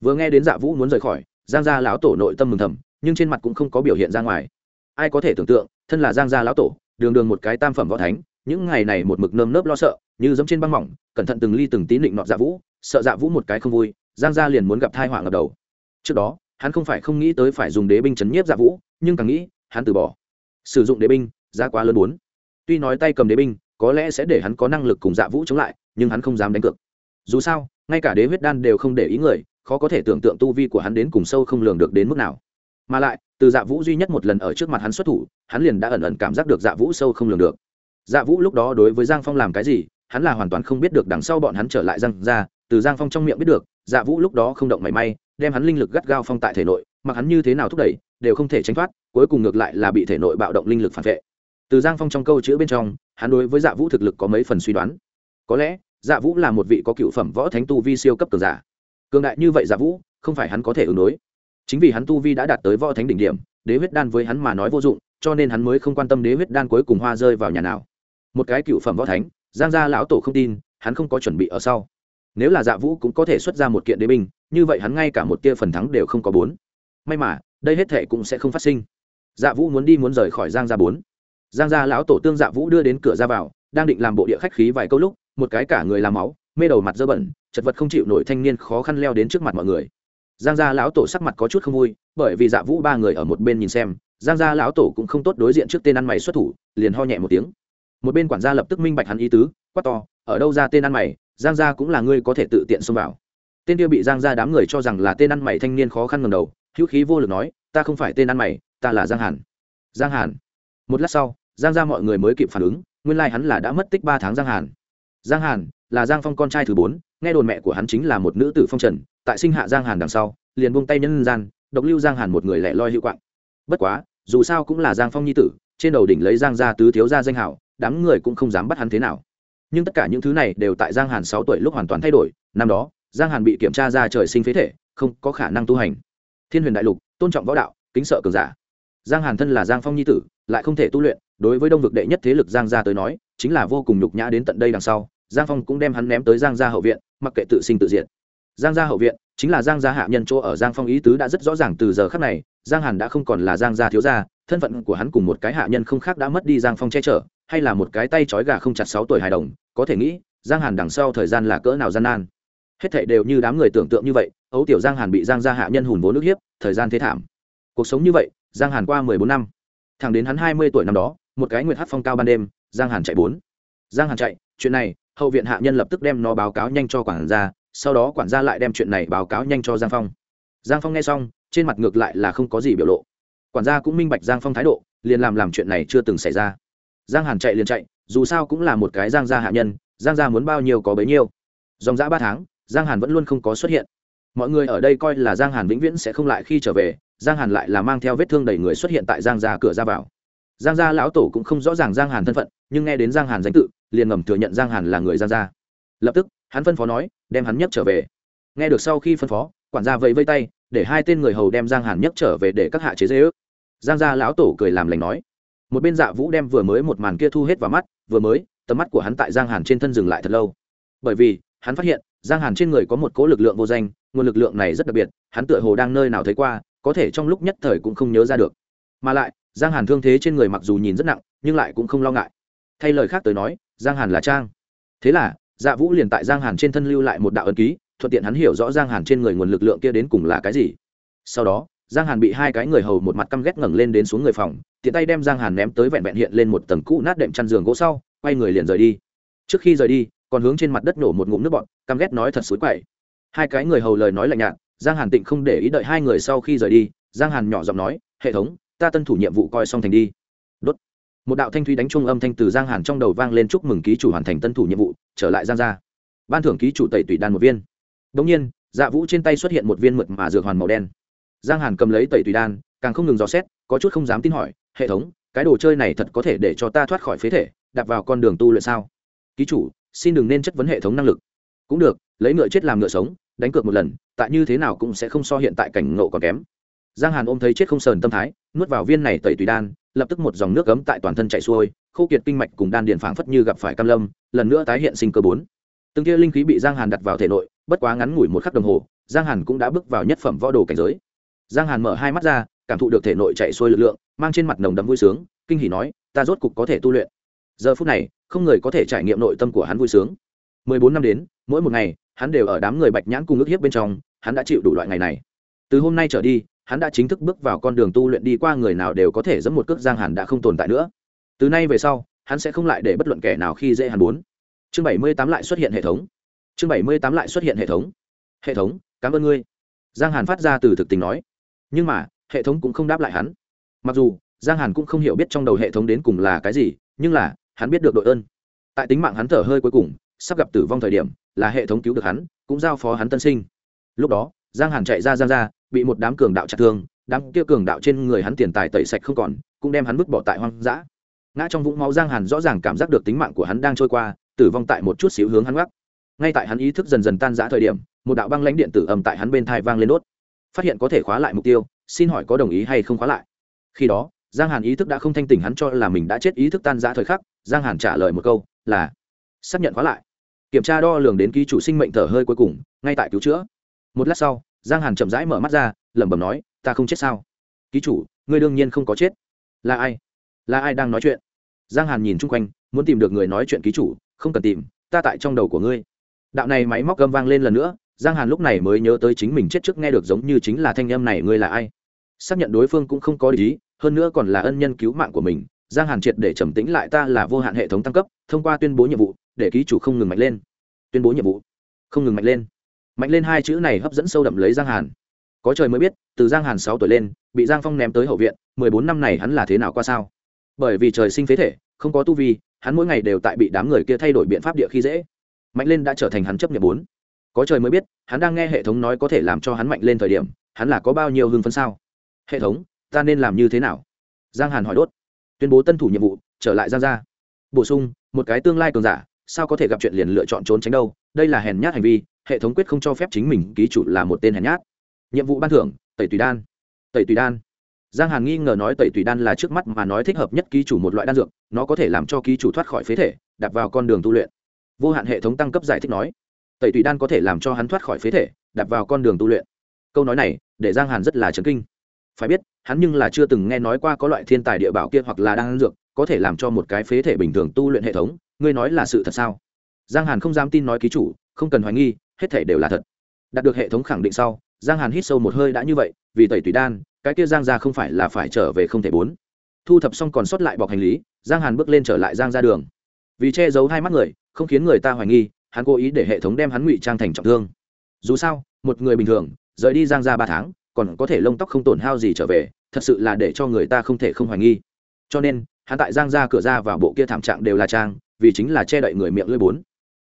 A: Vừa nghe đến dạ vũ muốn rời khỏi, giang gia lão tổ nội tâm mừng thầm, nhưng trên mặt cũng không có biểu hiện ra ngoài. Ai có thể tưởng tượng, thân là giang gia lão tổ, đường đường một cái tam phẩm võ thánh, những ngày này một mực nơm nớp lo sợ, như giống trên băng mỏng, cẩn thận từng ly từng tí định nọ dạ vũ, sợ dạ vũ một cái không vui, giang gia liền muốn gặp thai họa ngập đầu. Trước đó, hắn không phải không nghĩ tới phải dùng đế binh chấn nhiếp dạ vũ, nhưng càng nghĩ, hắn từ bỏ. Sử dụng đế binh, giá quá lớn bốn tuy nói tay cầm đế binh, có lẽ sẽ để hắn có năng lực cùng dạ vũ chống lại nhưng hắn không dám đánh cược. Dù sao, ngay cả đế huyết đan đều không để ý người, khó có thể tưởng tượng tu vi của hắn đến cùng sâu không lường được đến mức nào. Mà lại, từ dạ vũ duy nhất một lần ở trước mặt hắn xuất thủ, hắn liền đã ẩn ẩn cảm giác được dạ vũ sâu không lường được. Dạ vũ lúc đó đối với giang phong làm cái gì, hắn là hoàn toàn không biết được đằng sau bọn hắn trở lại răng ra từ giang phong trong miệng biết được dạ vũ lúc đó không động mảy may, đem hắn linh lực gắt gao phong tại thể nội, mặc hắn như thế nào thúc đẩy, đều không thể tránh thoát, cuối cùng ngược lại là bị thể nội bạo động linh lực phản vệ. Từ giang phong trong câu chữ bên trong, hắn đối với dạ vũ thực lực có mấy phần suy đoán có lẽ dạ vũ là một vị có cựu phẩm võ thánh tu vi siêu cấp cường giả. Cường đại như vậy dạ vũ, không phải hắn có thể ứng đối. Chính vì hắn tu vi đã đạt tới võ thánh đỉnh điểm, đế huyết đan với hắn mà nói vô dụng, cho nên hắn mới không quan tâm đế huyết đan cuối cùng hoa rơi vào nhà nào. Một cái cựu phẩm võ thánh, giang gia lão tổ không tin, hắn không có chuẩn bị ở sau. Nếu là dạ vũ cũng có thể xuất ra một kiện đế binh, như vậy hắn ngay cả một tia phần thắng đều không có bốn. May mà, đây hết thệ cũng sẽ không phát sinh. Dạ vũ muốn đi muốn rời khỏi giang gia bốn. Giang gia lão tổ tương dạ vũ đưa đến cửa ra vào, đang định làm bộ địa khách khí vài câu lúc một cái cả người làm máu, mê đầu mặt dơ bẩn, chật vật không chịu nổi thanh niên khó khăn leo đến trước mặt mọi người. Giang gia lão tổ sắc mặt có chút không vui, bởi vì dạ vũ ba người ở một bên nhìn xem, giang gia lão tổ cũng không tốt đối diện trước tên ăn mày xuất thủ, liền ho nhẹ một tiếng. Một bên quản gia lập tức minh bạch hắn ý tứ, quát to, ở đâu ra tên ăn mày, giang gia cũng là ngươi có thể tự tiện xông vào. Tên kia bị giang gia đám người cho rằng là tên ăn mày thanh niên khó khăn ngầm đầu, hữu khí vô lực nói, ta không phải tên ăn mày, ta là giang hàn. Giang hàn. Một lát sau, giang gia mọi người mới kịp phản ứng, nguyên lai、like、hắn là đã mất tích ba tháng giang hàn giang hàn là giang phong con trai thứ bốn, nghe đồn mẹ của hắn chính là một nữ tử phong trần, tại sinh hạ giang hàn đằng sau, liền buông tay nhân gian, độc lưu giang hàn một người lẻ loi hữu quạng. Bất quá, dù sao cũng là giang phong nhi tử, trên đầu đỉnh lấy giang gia tứ thiếu gia danh hảo, đám người cũng không dám bắt hắn thế nào. Nhưng tất cả những thứ này đều tại giang hàn sáu tuổi lúc hoàn toàn thay đổi, năm đó, giang hàn bị kiểm tra ra trời sinh phế thể, không có khả năng tu hành. Thiên huyền đại lục, tôn trọng võ đạo, kính sợ cường giả. Giang hàn thân là giang phong nhi tử, lại không thể tu luyện, đối với đông vực đệ nhất thế lực giang gia tới nói chính là vô cùng nhục nhã đến tận đây đằng sau, giang phong cũng đem hắn ném tới giang gia hậu viện, mặc kệ tự sinh tự diệt. Giang gia hậu viện chính là giang gia hạ nhân chỗ ở giang phong ý tứ đã rất rõ ràng từ giờ khắc này, giang hàn đã không còn là giang gia thiếu gia, thân phận của hắn cùng một cái hạ nhân không khác đã mất đi giang phong che chở, hay là một cái tay trói gà không chặt sáu tuổi hài đồng, có thể nghĩ, giang hàn đằng sau thời gian là cỡ nào gian nan. Hết thệ đều như đám người tưởng tượng như vậy, ấu tiểu giang hàn bị giang gia hạ nhân hùn vốn nước hiếp, thời gian thế thảm. Cuộc sống như vậy, giang hàn qua mười bốn năm, thẳng đến hắn hai mươi tuổi năm đó, một cái nguyệt hát phong cao ban đêm giang hàn chạy bốn. Giang hàn chạy, chuyện này, hậu viện hạ nhân lập tức đem nó báo cáo nhanh cho quản gia, sau đó quản gia lại đem chuyện này báo cáo nhanh cho giang phong. Giang phong nghe xong, trên mặt ngược lại là không có gì biểu lộ. Quản gia cũng minh bạch giang phong thái độ, liền làm làm chuyện này chưa từng xảy ra. Giang hàn chạy liền chạy, dù sao cũng là một cái giang gia hạ nhân, giang gia muốn bao nhiêu có bấy nhiêu. Dòng dã ba tháng, giang hàn vẫn luôn không có xuất hiện. Mọi người ở đây coi là giang hàn vĩnh viễn sẽ không lại khi trở về, giang hàn lại là mang theo vết thương đầy người xuất hiện tại giang gia cửa ra vào giang gia lão tổ cũng không rõ ràng giang hàn thân phận, nhưng nghe đến giang hàn danh tự, liền ngầm thừa nhận giang hàn là người giang gia. Lập tức, hắn phân phó nói, đem hắn nhấc trở về. Nghe được sau khi phân phó, quản gia vẫy vây tay, để hai tên người hầu đem giang hàn nhấc trở về để các hạ chế dây ước giang gia lão tổ cười làm lành nói, một bên dạ vũ đem vừa mới một màn kia thu hết vào mắt, vừa mới, tầm mắt của hắn tại giang hàn trên thân dừng lại thật lâu. Bởi vì, hắn phát hiện, giang hàn trên người có một cố lực lượng vô danh, nguồn lực lượng này rất đặc biệt, hắn tựa hồ đang nơi nào thấy qua, có thể trong lúc nhất thời cũng không nhớ ra được. Mà lại giang hàn thương thế trên người mặc dù nhìn rất nặng, nhưng lại cũng không lo ngại. Thay lời khác tới nói, giang hàn là trang. Thế là dạ vũ liền tại giang hàn trên thân lưu lại một đạo ấn ký, thuận tiện hắn hiểu rõ giang hàn trên người nguồn lực lượng kia đến cùng là cái gì. Sau đó, giang hàn bị hai cái người hầu một mặt căm ghét ngẩng lên đến xuống người phòng, tiện tay đem giang hàn ném tới vẹn vẹn hiện lên một tầng cũ nát đệm chăn giường gỗ sau, quay người liền rời đi. Trước khi rời đi, còn hướng trên mặt đất nổ một ngụm nước bọn căm ghét nói thật xối quậy. Hai cái người hầu lời nói lạnh nhạt, giang hàn tịnh không để ý đợi hai người sau khi rời đi, giang hàn nhỏ giọng nói, hệ thống ta tân thủ nhiệm vụ coi xong thành đi. Đốt. Một đạo thanh thúy đánh trung âm thanh từ giang hàn trong đầu vang lên chúc mừng ký chủ hoàn thành tân thủ nhiệm vụ, trở lại giang gia. Ban thưởng ký chủ tẩy tùy đan một viên. Đống nhiên dạ vũ trên tay xuất hiện một viên mượt mà dược hoàn màu đen. Giang hàn cầm lấy tẩy tùy đan, càng không ngừng dò xét, có chút không dám tin hỏi, hệ thống, cái đồ chơi này thật có thể để cho ta thoát khỏi phế thể, đạp vào con đường tu luyện sao? Ký chủ, xin đừng nên chất vấn hệ thống năng lực. Cũng được, lấy ngựa chết làm ngựa sống, đánh cược một lần, tại như thế nào cũng sẽ không so hiện tại cảnh ngộ còn kém giang hàn ôm thấy chết không sờn tâm thái, nuốt vào viên này tẩy tùy đan, lập tức một dòng nước cấm tại toàn thân chạy xuôi, khô kiệt kinh mạch cùng đan điện phảng phất như gặp phải cam lâm, lần nữa tái hiện sinh cơ bốn. Từng kia linh khí bị giang hàn đặt vào thể nội, bất quá ngắn ngủi một khắc đồng hồ, giang hàn cũng đã bước vào nhất phẩm võ đồ cảnh giới. Giang hàn mở hai mắt ra, cảm thụ được thể nội chạy xuôi lực lượng, mang trên mặt nồng đấm vui sướng, kinh hỉ nói, ta rốt cục có thể tu luyện. Giờ phút này, không người có thể trải nghiệm nội tâm của hắn vui sướng. Mười bốn năm đến, mỗi một ngày, hắn đều ở đám người bạch nhãn cùng ước hiếp bên trong, hắn đã chịu đủ loại ngày này. Từ hôm nay trở đi hắn đã chính thức bước vào con đường tu luyện đi qua người nào đều có thể dẫn một cước giang hàn đã không tồn tại nữa. Từ nay về sau, hắn sẽ không lại để bất luận kẻ nào khi dễ hắn bốn chương bảy mươi tám lại xuất hiện hệ thống. Chương bảy mươi tám lại xuất hiện hệ thống. Hệ thống, cảm ơn ngươi. Giang hàn phát ra từ thực tình nói. Nhưng mà, hệ thống cũng không đáp lại hắn. Mặc dù, giang hàn cũng không hiểu biết trong đầu hệ thống đến cùng là cái gì, nhưng là, hắn biết được đội ơn. Tại tính mạng hắn thở hơi cuối cùng, sắp gặp tử vong thời điểm, là hệ thống cứu được hắn, cũng giao phó hắn tân sinh. Lúc đó giang hàn chạy ra giang ra, bị một đám cường đạo chặt thương, đám kia cường đạo trên người hắn tiền tài tẩy sạch không còn, cũng đem hắn vứt bỏ tại hoang dã. Ngã trong vũng máu giang hàn rõ ràng cảm giác được tính mạng của hắn đang trôi qua, tử vong tại một chút xíu hướng hắn gác ngay tại hắn ý thức dần dần tan rã thời điểm, một đạo băng lãnh điện tử ầm tại hắn bên thai vang lên đốt. Phát hiện có thể khóa lại mục tiêu, xin hỏi có đồng ý hay không khóa lại? Khi đó, giang hàn ý thức đã không thanh tỉnh hắn cho là mình đã chết ý thức tan rã thời khắc, giang hàn trả lời một câu là, xác nhận khóa lại. Kiểm tra đo lường đến ký chủ sinh mệnh thở hơi cuối cùng, ngay tại cứu chữa một lát sau, giang hàn chậm rãi mở mắt ra, lẩm bẩm nói, ta không chết sao? Ký chủ, ngươi đương nhiên không có chết. Là ai? Là ai đang nói chuyện? Giang hàn nhìn chung quanh, muốn tìm được người nói chuyện ký chủ, không cần tìm, ta tại trong đầu của ngươi. Đạo này máy móc gâm vang lên lần nữa, giang hàn lúc này mới nhớ tới chính mình chết trước nghe được giống như chính là thanh em này, ngươi là ai? Xác nhận đối phương cũng không có lý hơn nữa còn là ân nhân cứu mạng của mình, giang hàn triệt để trầm tĩnh lại, ta là vô hạn hệ thống tăng cấp, thông qua tuyên bố nhiệm vụ, để ký chủ không ngừng mạnh lên. Tuyên bố nhiệm vụ. Không ngừng mạnh lên mạnh lên hai chữ này hấp dẫn sâu đậm lấy giang hàn. Có trời mới biết, từ giang hàn sáu tuổi lên, bị giang phong ném tới hậu viện, mười bốn năm này hắn là thế nào qua sao? Bởi vì trời sinh phế thể, không có tu vi, hắn mỗi ngày đều tại bị đám người kia thay đổi biện pháp địa khi dễ. Mạnh lên đã trở thành hắn chấp nhận bốn. Có trời mới biết, hắn đang nghe hệ thống nói có thể làm cho hắn mạnh lên thời điểm, hắn là có bao nhiêu hưng phấn sao? Hệ thống, ta nên làm như thế nào? Giang hàn hỏi đốt. Tuyên bố tân thủ nhiệm vụ, trở lại giang gia. Bổ sung, một cái tương lai cường giả, sao có thể gặp chuyện liền lựa chọn trốn tránh đâu? Đây là hèn nhát hành vi hệ thống quyết không cho phép chính mình ký chủ là một tên hèn nhát. Nhiệm vụ ban thưởng, tẩy tùy đan. Tẩy tùy đan. Giang hàn nghi ngờ nói tẩy tùy đan là trước mắt mà nói thích hợp nhất ký chủ một loại đan dược, nó có thể làm cho ký chủ thoát khỏi phế thể đặt vào con đường tu luyện. Vô hạn hệ thống tăng cấp giải thích nói, tẩy tùy đan có thể làm cho hắn thoát khỏi phế thể đặt vào con đường tu luyện. Câu nói này, để giang hàn rất là chấn kinh. Phải biết, hắn nhưng là chưa từng nghe nói qua có loại thiên tài địa bảo kia hoặc là đan dược, có thể làm cho một cái phế thể bình thường tu luyện hệ thống, ngươi nói là sự thật sao? Giang hàn không dám tin nói ký chủ, không cần hoài nghi hết thể đều là thật. Đạt được hệ thống khẳng định sau, giang hàn hít sâu một hơi đã như vậy, vì tẩy tùy đan, cái kia giang ra không phải là phải trở về không thể bốn. Thu thập xong còn sót lại bọc hành lý, giang hàn bước lên trở lại giang ra đường. Vì che giấu hai mắt người, không khiến người ta hoài nghi, hắn cố ý để hệ thống đem hắn ngụy trang thành trọng thương. Dù sao, một người bình thường, rời đi giang ra ba tháng, còn có thể lông tóc không tổn hao gì trở về, thật sự là để cho người ta không thể không hoài nghi. Cho nên, hắn tại giang ra cửa ra vào bộ kia thảm trạng đều là trang, vì chính là che đậy người miệng lưỡi bốn.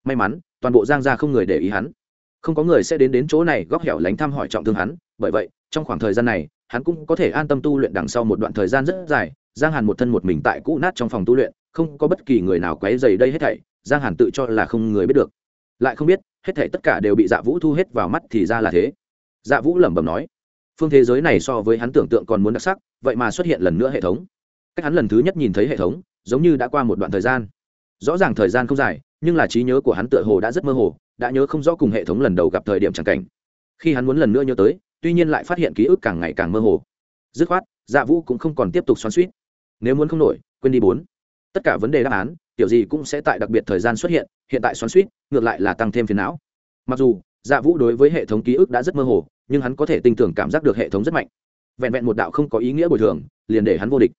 A: May mắn, toàn bộ giang ra không người để ý hắn không có người sẽ đến đến chỗ này góc hẻo lánh thăm hỏi trọng thương hắn, bởi vậy, trong khoảng thời gian này, hắn cũng có thể an tâm tu luyện đằng sau một đoạn thời gian rất dài. Giang hàn một thân một mình tại cũ nát trong phòng tu luyện, không có bất kỳ người nào quấy dày đây hết thảy, giang hàn tự cho là không người biết được. Lại không biết, hết thảy tất cả đều bị dạ vũ thu hết vào mắt thì ra là thế. Dạ vũ lẩm bẩm nói, phương thế giới này so với hắn tưởng tượng còn muốn đặc sắc, vậy mà xuất hiện lần nữa hệ thống. Cách hắn lần thứ nhất nhìn thấy hệ thống, giống như đã qua một đoạn thời gian. Rõ ràng thời gian không dài, nhưng là trí nhớ của hắn tựa hồ đã rất mơ hồ đã nhớ không rõ cùng hệ thống lần đầu gặp thời điểm c cảnh. Khi hắn muốn lần nữa nhớ tới, tuy nhiên lại phát hiện ký ức càng ngày càng mơ hồ. Dứt khoát dạ vũ cũng không còn tiếp tục xoắn suýt nếu muốn không nổi, quên đi bốn. Tất cả vấn đề đáp án kiểu gì cũng sẽ tại đặc biệt thời gian xuất hiện hiện tại xoắn suýt ngược lại là tăng thêm phiền não. Mặc dù dạ vũ đối với hệ thống ký ức đã rất mơ hồ, nhưng hắn có thể tinh tưởng cảm giác được hệ thống rất mạnh. Vẹn vẹn một đạo không có ý nghĩa bồi thường, liền để hắn vô địch.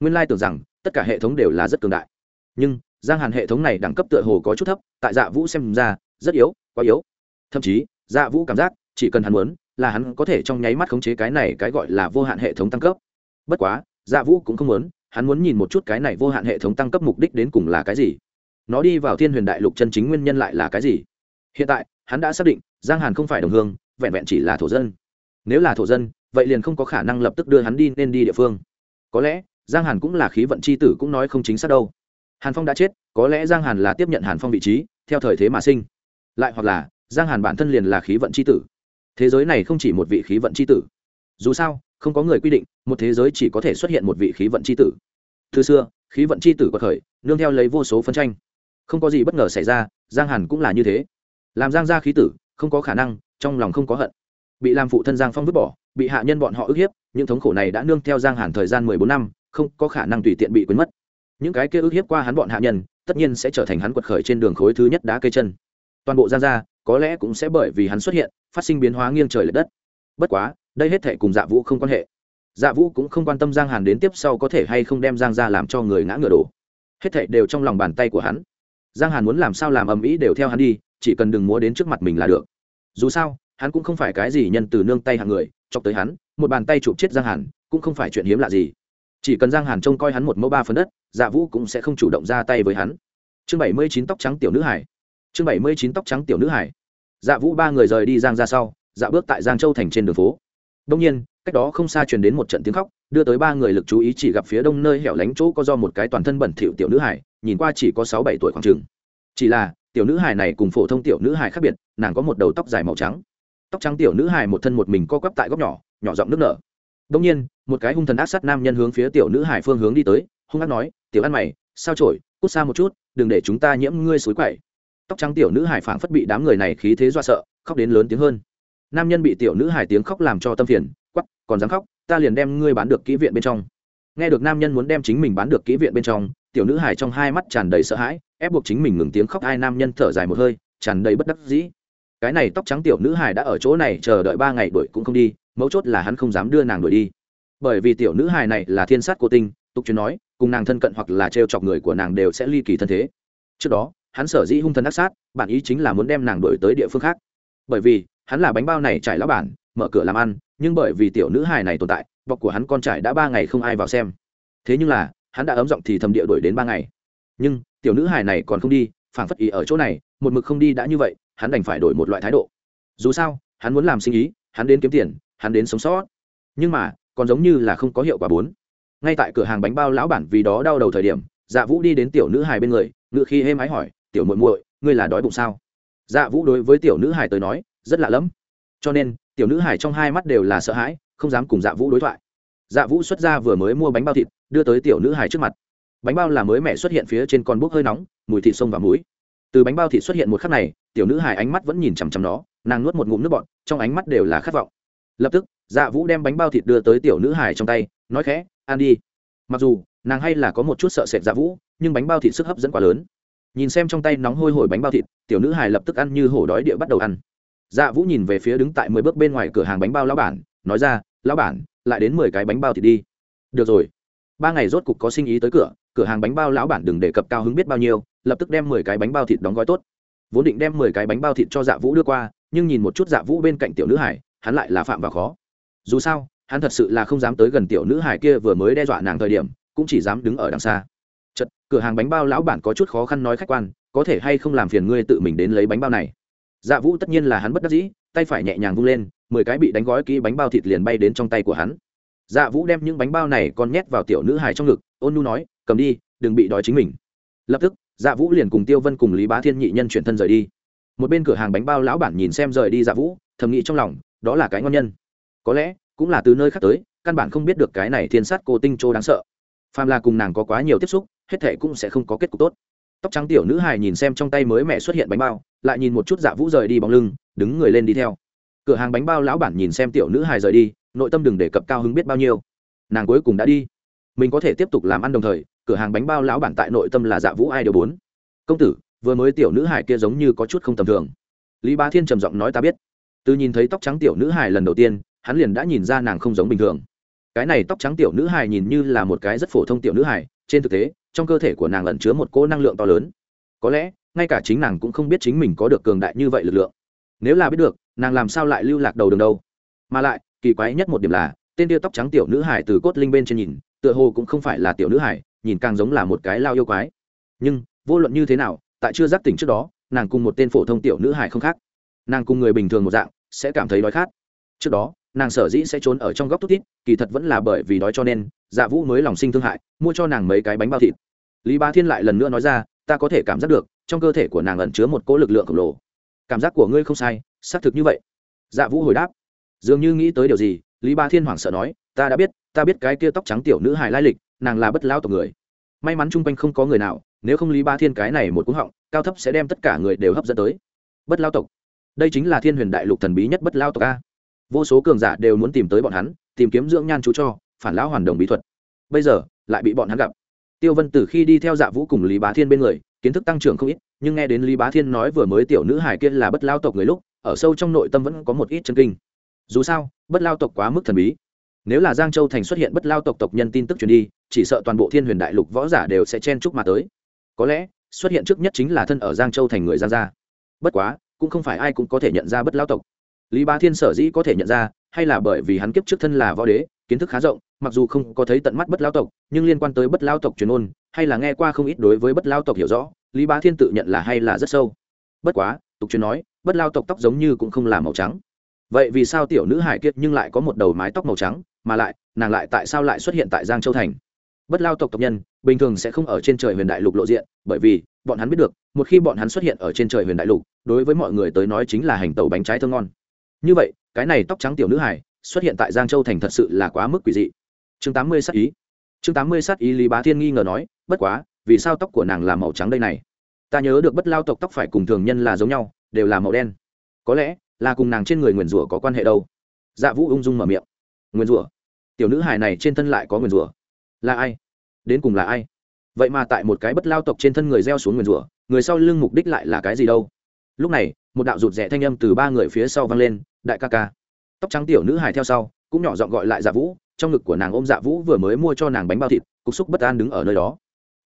A: Nguyên lai tưởng rằng, tất cả hệ thống đều là rất cường đại. Nhưng, giang hàn hệ thống này đẳng cấp tựa hồ có chút thấp, tại dạ vũ xem ra rất yếu, quá yếu. Thậm chí dạ vũ cảm giác, chỉ cần hắn muốn, là hắn có thể trong nháy mắt khống chế cái này cái gọi là vô hạn hệ thống tăng cấp. Bất quá dạ vũ cũng không muốn, hắn muốn nhìn một chút cái này vô hạn hệ thống tăng cấp mục đích đến cùng là cái gì. Nó đi vào thiên huyền đại lục chân chính nguyên nhân lại là cái gì? Hiện tại, hắn đã xác định, giang hàn không phải đồng hương, vẹn vẹn chỉ là thổ dân. Nếu là thổ dân, vậy liền không có khả năng lập tức đưa hắn đi nên đi địa phương. Có lẽ, giang hàn cũng là khí vận c h i tử cũng nói không chính xác đâu. Hàn phong đã chết, có lẽ giang hàn là tiếp nhận hàn phong vị trí, theo thời thế mà sinh lại hoặc là, giang hàn bản thân liền là khí vận c h i tử. Thế giới này không chỉ một vị khí vận c h i tử. Dù sao, không có người quy định, một thế giới chỉ có thể xuất hiện một vị khí vận c h i tử. Từ xưa, khí vận c h i tử có khởi, nương theo lấy vô số phân tranh. Không có gì bất ngờ xảy ra, giang hàn cũng là như thế. Làm giang gia khí tử, không có khả năng, trong lòng không có hận. Bị làm phụ thân giang phong vứt bỏ, bị hạ nhân bọn họ ức hiếp, những thống khổ này đã nương theo giang hàn thời gian mười bốn năm, không có khả năng tùy tiện bị quên mất. Những cái kia ức hiếp qua hắn bọn hạ nhân, tất nhiên sẽ trở thành hắn quật khởi trên đường khối thứ nhất đá cây chân toàn bộ giang gia có lẽ cũng sẽ bởi vì hắn xuất hiện, phát sinh biến hóa nghiêng trời lệch đất. Bất quá, đây hết thể cùng dạ vũ không quan hệ. Dạ vũ cũng không quan tâm giang hàn đến tiếp sau có thể hay không đem giang ra làm cho người ngã ngựa đổ. Hết thảy đều trong lòng bàn tay của hắn. Giang hàn muốn làm sao làm ầm ĩ đều theo hắn đi, chỉ cần đừng múa đến trước mặt mình là được. Dù sao, hắn cũng không phải cái gì nhân từ nương tay hàng người, chọc tới hắn, một bàn tay chụp chết giang hàn, cũng không phải chuyện hiếm lạ gì. Chỉ cần giang hàn trông coi hắn một mẫu ba phần đất dạ vũ cũng sẽ không chủ động ra tay với hắn. Chương bảy mươi chín tóc trắng tiểu nữ hải chương bảy mươi chín tóc trắng tiểu nữ hải dạ vũ ba người rời đi giang ra sau dạ bước tại giang châu thành trên đường phố. Đông nhiên, cách đó không xa truyền đến một trận tiếng khóc, đưa tới ba người lực chú ý chỉ gặp phía đông nơi hẻo lánh chỗ có do một cái toàn thân bẩn thỉu tiểu nữ hải nhìn qua chỉ có sáu bảy tuổi khoảng chừng. Chỉ là, tiểu nữ hải này cùng phổ thông tiểu nữ hải khác biệt, nàng có một đầu tóc dài màu trắng. Tóc trắng tiểu nữ hải một thân một mình co quắp tại góc nhỏ nhỏ giọng nước nở. Đông nhiên, một cái hung thần ác sát nam nhân hướng phía tiểu nữ hải phương hướng đi tới, hung ác nói, tiểu ăn mày, sao trổi? Cút xa một chút, đừng để chúng ta nhiễm ngươi suối quậy tóc trắng tiểu nữ hải phảng phất bị đám người này khí thế do sợ, khóc đến lớn tiếng hơn. Nam nhân bị tiểu nữ hải tiếng khóc làm cho tâm phiền quắp còn dám khóc, ta liền đem ngươi bán được kỹ viện bên trong. Nghe được nam nhân muốn đem chính mình bán được kỹ viện bên trong, tiểu nữ hải trong hai mắt tràn đầy sợ hãi, ép buộc chính mình ngừng tiếng khóc, hai nam nhân thở dài một hơi, tràn đầy bất đắc dĩ. Cái này tóc trắng tiểu nữ hải đã ở chỗ này chờ đợi ba ngày đuổi cũng không đi, mấu chốt là hắn không dám đưa nàng đuổi đi. Bởi vì tiểu nữ hải này là thiên sát cô tinh, tục truyền nói, cùng nàng thân cận hoặc là trêu chọc người của nàng đều sẽ ly kỳ thân thế. Trước đó hắn sở dĩ hung thần ác sát, bản ý chính là muốn đem nàng đổi tới địa phương khác. Bởi vì, hắn là bánh bao này trải lão bản, mở cửa làm ăn, nhưng bởi vì tiểu nữ hài này tồn tại, bọc của hắn con trải đã ba ngày không ai vào xem. Thế nhưng là, hắn đã ấm giọng thì thầm địa đổi đến ba ngày. Nhưng, tiểu nữ hài này còn không đi, phảng phất ý ở chỗ này, một mực không đi đã như vậy, hắn đành phải đổi một loại thái độ. Dù sao, hắn muốn làm sinh ý, hắn đến kiếm tiền, hắn đến sống sót. Nhưng mà, còn giống như là không có hiệu quả bốn. Ngay tại cửa hàng bánh bao lão bản vì đó đau đầu thời điểm dạ vũ đi đến tiểu nữ hài bên người, ngựa khi hêm ái hỏi tiểu muội muội, ngươi là đói bụng sao? Dạ vũ đối với tiểu nữ hải tới nói, rất lạ lẫm. Cho nên, tiểu nữ hải trong hai mắt đều là sợ hãi, không dám cùng dạ vũ đối thoại. Dạ vũ xuất ra vừa mới mua bánh bao thịt, đưa tới tiểu nữ hải trước mặt. Bánh bao là mới mẹ xuất hiện phía trên con bốc hơi nóng, mùi thịt sông và mũi từ bánh bao thịt xuất hiện một khắc này, tiểu nữ hải ánh mắt vẫn nhìn chằm chằm nó, nàng nuốt một ngụm nước bọt, trong ánh mắt đều là khát vọng. Lập tức dạ vũ đem bánh bao thịt đưa tới tiểu nữ hải trong tay, nói khẽ, ăn đi. Mặc dù, nàng hay là có một chút sợ sệt dạ vũ, nhưng bánh bao thịt sức hấp dẫn quá lớn nhìn xem trong tay nóng hôi hổi bánh bao thịt, tiểu nữ hài lập tức ăn như hổ đói địa bắt đầu ăn. Dạ vũ nhìn về phía đứng tại mười bước bên ngoài cửa hàng bánh bao lão bản, nói ra, lão bản, lại đến mười cái bánh bao thịt đi. Được rồi. Ba ngày rốt cục có sinh ý tới cửa cửa hàng bánh bao lão bản đừng đề cập cao hứng biết bao nhiêu, lập tức đem mười cái bánh bao thịt đóng gói tốt. Vốn định đem mười cái bánh bao thịt cho dạ vũ đưa qua, nhưng nhìn một chút dạ vũ bên cạnh tiểu nữ hải hắn lại là phạm vào khó. Dù sao, hắn thật sự là không dám tới gần tiểu nữ hải kia vừa mới đe dọa nàng thời điểm, cũng chỉ dám đứng ở đằng xa cửa hàng bánh bao lão bản có chút khó khăn nói khách quan, có thể hay không làm phiền ngươi tự mình đến lấy bánh bao này. Dạ vũ tất nhiên là hắn bất đắc dĩ, tay phải nhẹ nhàng vung lên, mười cái bị đánh gói kỹ bánh bao thịt liền bay đến trong tay của hắn. Dạ vũ đem những bánh bao này còn nhét vào tiểu nữ hài trong ngực, ôn nu nói, cầm đi, đừng bị đói chính mình. Lập tức dạ vũ liền cùng tiêu vân cùng lý bá thiên nhị nhân chuyển thân rời đi. Một bên cửa hàng bánh bao lão bản nhìn xem rời đi dạ vũ, thầm nghĩ trong lòng, đó là cái ngon nhân. Có lẽ, cũng là từ nơi khác tới, căn bản không biết được cái này thiên sát cô tinh châu đáng sợ phàm là cùng nàng có quá nhiều tiếp xúc, hết thệ cũng sẽ không có kết cục tốt. Tóc trắng tiểu nữ hài nhìn xem trong tay mới mẹ xuất hiện bánh bao, lại nhìn một chút dạ vũ rời đi bóng lưng, đứng người lên đi theo. Cửa hàng bánh bao lão bản nhìn xem tiểu nữ hài rời đi, nội tâm đừng đề cập cao hứng biết bao nhiêu. Nàng cuối cùng đã đi. Mình có thể tiếp tục làm ăn đồng thời, cửa hàng bánh bao lão bản tại nội tâm là dạ vũ ai đều bốn công tử, vừa mới tiểu nữ hài kia giống như có chút không tầm thường. Lý Ba thiên trầm giọng nói ta biết. Từ nhìn thấy tóc trắng tiểu nữ hài lần đầu tiên, hắn liền đã nhìn ra nàng không giống bình thường cái này tóc trắng tiểu nữ hài nhìn như là một cái rất phổ thông tiểu nữ hài, trên thực tế, trong cơ thể của nàng ẩn chứa một cỗ năng lượng to lớn. Có lẽ, ngay cả chính nàng cũng không biết chính mình có được cường đại như vậy lực lượng. Nếu là biết được, nàng làm sao lại lưu lạc đầu đường đâu? Mà lại, kỳ quái nhất một điểm là, tên tia tóc trắng tiểu nữ hải từ cốt linh bên trên nhìn, tựa hồ cũng không phải là tiểu nữ hải nhìn càng giống là một cái lao yêu quái. Nhưng, vô luận như thế nào, tại chưa giác tỉnh trước đó, nàng cùng một tên phổ thông tiểu nữ hải không khác. Nàng cùng người bình thường một dạng, sẽ cảm thấy đói khát. Trước đó nàng sở dĩ sẽ trốn ở trong góc tút tít kỳ thật vẫn là bởi vì đói cho nên dạ vũ mới lòng sinh thương hại, mua cho nàng mấy cái bánh bao thịt. Lý ba thiên lại lần nữa nói ra, ta có thể cảm giác được, trong cơ thể của nàng ẩn chứa một cỗ lực lượng khổng lồ. Cảm giác của ngươi không sai, xác thực như vậy. Dạ vũ hồi đáp, dường như nghĩ tới điều gì? Lý ba thiên hoảng sợ nói, ta đã biết, ta biết cái kia tóc trắng tiểu nữ hài lai lịch, nàng là bất lao tộc người. May mắn chung quanh không có người nào, nếu không lý ba thiên cái này một cúng họng, cao thấp sẽ đem tất cả người đều hấp dẫn tới. Bất lao tộc. Đây chính là thiên huyền đại lục thần bí nhất bất lao tộc a vô số cường giả đều muốn tìm tới bọn hắn, tìm kiếm dưỡng nhan chú cho, phản lão hoàn đồng bí thuật. Bây giờ, lại bị bọn hắn gặp. Tiêu vân từ khi đi theo dạ vũ cùng lý bá thiên bên người, kiến thức tăng trưởng không ít, nhưng nghe đến lý bá thiên nói vừa mới tiểu nữ hải kia là bất lao tộc người lúc, ở sâu trong nội tâm vẫn có một ít chân kinh. Dù sao, bất lao tộc quá mức thần bí. Nếu là giang châu thành xuất hiện bất lao tộc tộc nhân tin tức truyền đi, chỉ sợ toàn bộ thiên huyền đại lục võ giả đều sẽ chen chúc mà tới. Có lẽ, xuất hiện trước nhất chính là thân ở giang châu thành người giang gia. Bất quá, cũng không phải ai cũng có thể nhận ra bất lao tộc lý bá thiên sở dĩ có thể nhận ra, hay là bởi vì hắn kiếp trước thân là võ đế, kiến thức khá rộng, mặc dù không có thấy tận mắt bất lao tộc, nhưng liên quan tới bất lao tộc truyền ôn, hay là nghe qua không ít đối với bất lao tộc hiểu rõ, lý bá thiên tự nhận là hay là rất sâu. Bất quá, tục truyền nói, bất lao tộc tóc giống như cũng không là màu trắng. Vậy vì sao tiểu nữ hải kiệt nhưng lại có một đầu mái tóc màu trắng, mà lại, nàng lại tại sao lại xuất hiện tại giang châu thành? Bất lao tộc tộc nhân, bình thường sẽ không ở trên trời huyền đại lục lộ diện, bởi vì, bọn hắn biết được, một khi bọn hắn xuất hiện ở trên trời huyền đại lục, đối với mọi người tới nói chính là hành tàu bánh trái thơ ngon như vậy, cái này tóc trắng tiểu nữ hải xuất hiện tại giang châu thành thật sự là quá mức quỷ dị. Chương tám mươi sát ý. Chương tám mươi sát ý lý bá thiên nghi ngờ nói, bất quá, vì sao tóc của nàng là màu trắng đây này? Ta nhớ được bất lao tộc tóc phải cùng thường nhân là giống nhau, đều là màu đen. Có lẽ là cùng nàng trên người nguyền rủa có quan hệ đâu. Dạ vũ ung dung mở miệng. Nguyền rủa? Tiểu nữ hài này trên thân lại có nguyền rủa? Là ai? Đến cùng là ai? Vậy mà tại một cái bất lao tộc trên thân người gieo xuống nguyền rủa, người sau lưng mục đích lại là cái gì đâu? Lúc này, một đạo rụt rẽ thanh âm từ ba người phía sau vang lên, đại ca ca. Tóc trắng tiểu nữ hài theo sau, cũng nhỏ giọng gọi lại dạ vũ, trong ngực của nàng ôm dạ vũ vừa mới mua cho nàng bánh bao thịt, cục xúc bất an đứng ở nơi đó.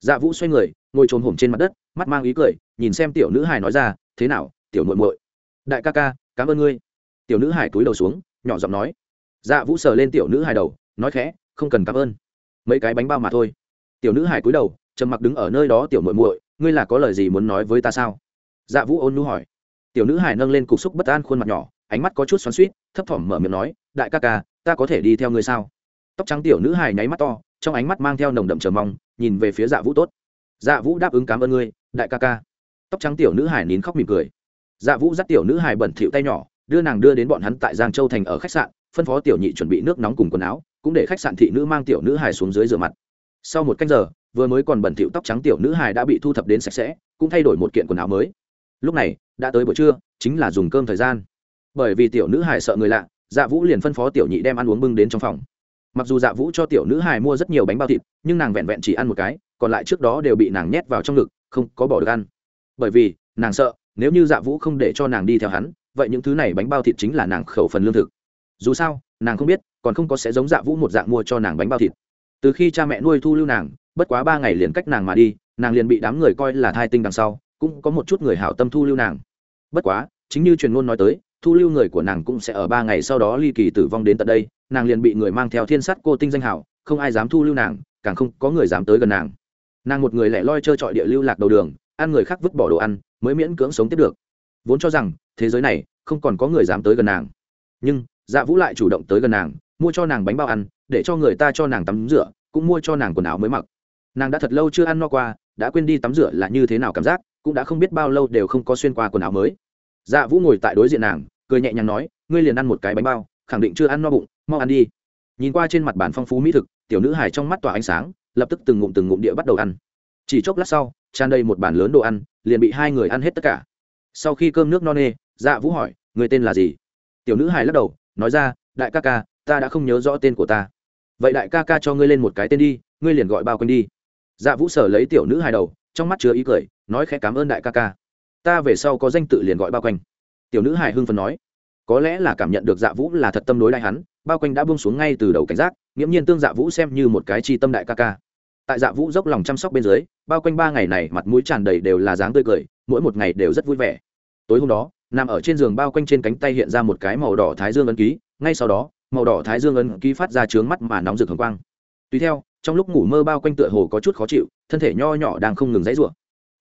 A: Dạ vũ xoay người, ngồi trồn hổm trên mặt đất, mắt mang ý cười, nhìn xem tiểu nữ hài nói ra, thế nào, tiểu muội muội? Đại ca ca, cảm ơn ngươi. Tiểu nữ hài túi đầu xuống, nhỏ giọng nói. Dạ vũ sờ lên tiểu nữ hài đầu, nói khẽ, không cần cảm ơn. Mấy cái bánh bao mà thôi. Tiểu nữ hài cúi đầu, trầm mặc đứng ở nơi đó, tiểu muội muội, ngươi là có lời gì muốn nói với ta sao? Dạ vũ ôn nu hỏi. Tiểu nữ hài nâng lên cục xúc bất an khuôn mặt nhỏ, ánh mắt có chút xoắn suýt thấp thỏm mở miệng nói, đại ca ca, ta có thể đi theo ngươi sao? Tóc trắng tiểu nữ hài nháy mắt to, trong ánh mắt mang theo nồng đậm chờ mong, nhìn về phía dạ vũ tốt. Dạ vũ đáp ứng cảm ơn ngươi, đại ca ca. Tóc trắng tiểu nữ hài nín khóc mỉm cười. Dạ vũ dắt tiểu nữ hài bẩn thỉu tay nhỏ, đưa nàng đưa đến bọn hắn tại giang châu thành ở khách sạn, phân phó tiểu nhị chuẩn bị nước nóng cùng quần áo, cũng để khách sạn thị nữ mang tiểu nữ hài xuống dưới rửa mặt. Sau một canh giờ, vừa mới còn bẩn thỉu tóc trắng tiểu nữ hài đã bị thu thập đến sạch sẽ, cũng thay đổi một kiện quần áo mới lúc này, đã tới buổi trưa, chính là dùng cơm thời gian. Bởi vì tiểu nữ hài sợ người lạ dạ vũ liền phân phó tiểu nhị đem ăn uống bưng đến trong phòng. Mặc dù dạ vũ cho tiểu nữ hài mua rất nhiều bánh bao thịt, nhưng nàng vẹn vẹn chỉ ăn một cái, còn lại trước đó đều bị nàng nhét vào trong ngực, không có bỏ được ăn. Bởi vì, nàng sợ, nếu như dạ vũ không để cho nàng đi theo hắn, vậy những thứ này bánh bao thịt chính là nàng khẩu phần lương thực. Dù sao, nàng không biết, còn không có sẽ giống dạ vũ một dạng mua cho nàng bánh bao thịt. Từ khi cha mẹ nuôi thu lưu nàng, bất quá ba ngày liền cách nàng mà đi, nàng liền bị đám người coi là thai tinh đằng sau cũng có một chút người hảo tâm thu lưu nàng. Bất quá, chính như truyền ngôn nói tới, thu lưu người của nàng cũng sẽ ở ba ngày sau đó ly kỳ tử vong đến tận đây, nàng liền bị người mang theo thiên sắt cô tinh danh hảo, không ai dám thu lưu nàng, càng không có người dám tới gần nàng. Nàng một người lẻ loi trơ trọi địa lưu lạc đầu đường, ăn người khác vứt bỏ đồ ăn, mới miễn cưỡng sống tiếp được. Vốn cho rằng, thế giới này, không còn có người dám tới gần nàng. Nhưng dạ vũ lại chủ động tới gần nàng, mua cho nàng bánh bao ăn, để cho người ta cho nàng tắm rửa, cũng mua cho nàng quần áo mới mặc. Nàng đã thật lâu chưa ăn no qua, đã quên đi tắm rửa là như thế nào cảm giác cũng đã không biết bao lâu đều không có xuyên qua quần áo mới. Dạ vũ ngồi tại đối diện nàng, cười nhẹ nhàng nói, ngươi liền ăn một cái bánh bao, khẳng định chưa ăn no bụng, mau ăn đi. Nhìn qua trên mặt bản phong phú mỹ thực, tiểu nữ hải trong mắt tỏa ánh sáng, lập tức từng ngụm từng ngụm địa bắt đầu ăn. Chỉ chốc lát sau, tràn đầy một bàn lớn đồ ăn, liền bị hai người ăn hết tất cả. Sau khi cơm nước no nê dạ vũ hỏi người tên là gì? Tiểu nữ hải lắc đầu, nói ra, đại ca ca, ta đã không nhớ rõ tên của ta. Vậy đại ca ca cho ngươi lên một cái tên đi, ngươi liền gọi bao quanh đi. Dạ vũ sở lấy tiểu nữ hài đầu, trong mắt chứa ý cười nói khẽ cảm ơn đại ca ca. Ta về sau có danh tự liền gọi bao quanh. Tiểu nữ hải hưng phần nói. Có lẽ là cảm nhận được dạ vũ là thật tâm đối đại hắn, bao quanh đã buông xuống ngay từ đầu cảnh giác, nghiễm nhiên tương dạ vũ xem như một cái chi tâm đại ca ca. Tại dạ vũ dốc lòng chăm sóc bên dưới, bao quanh ba ngày này mặt mũi tràn đầy đều là dáng tươi cười, mỗi một ngày đều rất vui vẻ. Tối hôm đó, nằm ở trên giường bao quanh trên cánh tay hiện ra một cái màu đỏ thái dương ấn ký, ngay sau đó, màu đỏ thái dương ấn ký phát ra trướng mắt mà nóng rực hồng quang. Tùy theo, trong lúc ngủ mơ bao quanh tựa hồ có chút khó chịu, thân thể nho nhỏ đang không ngừng dãy rủa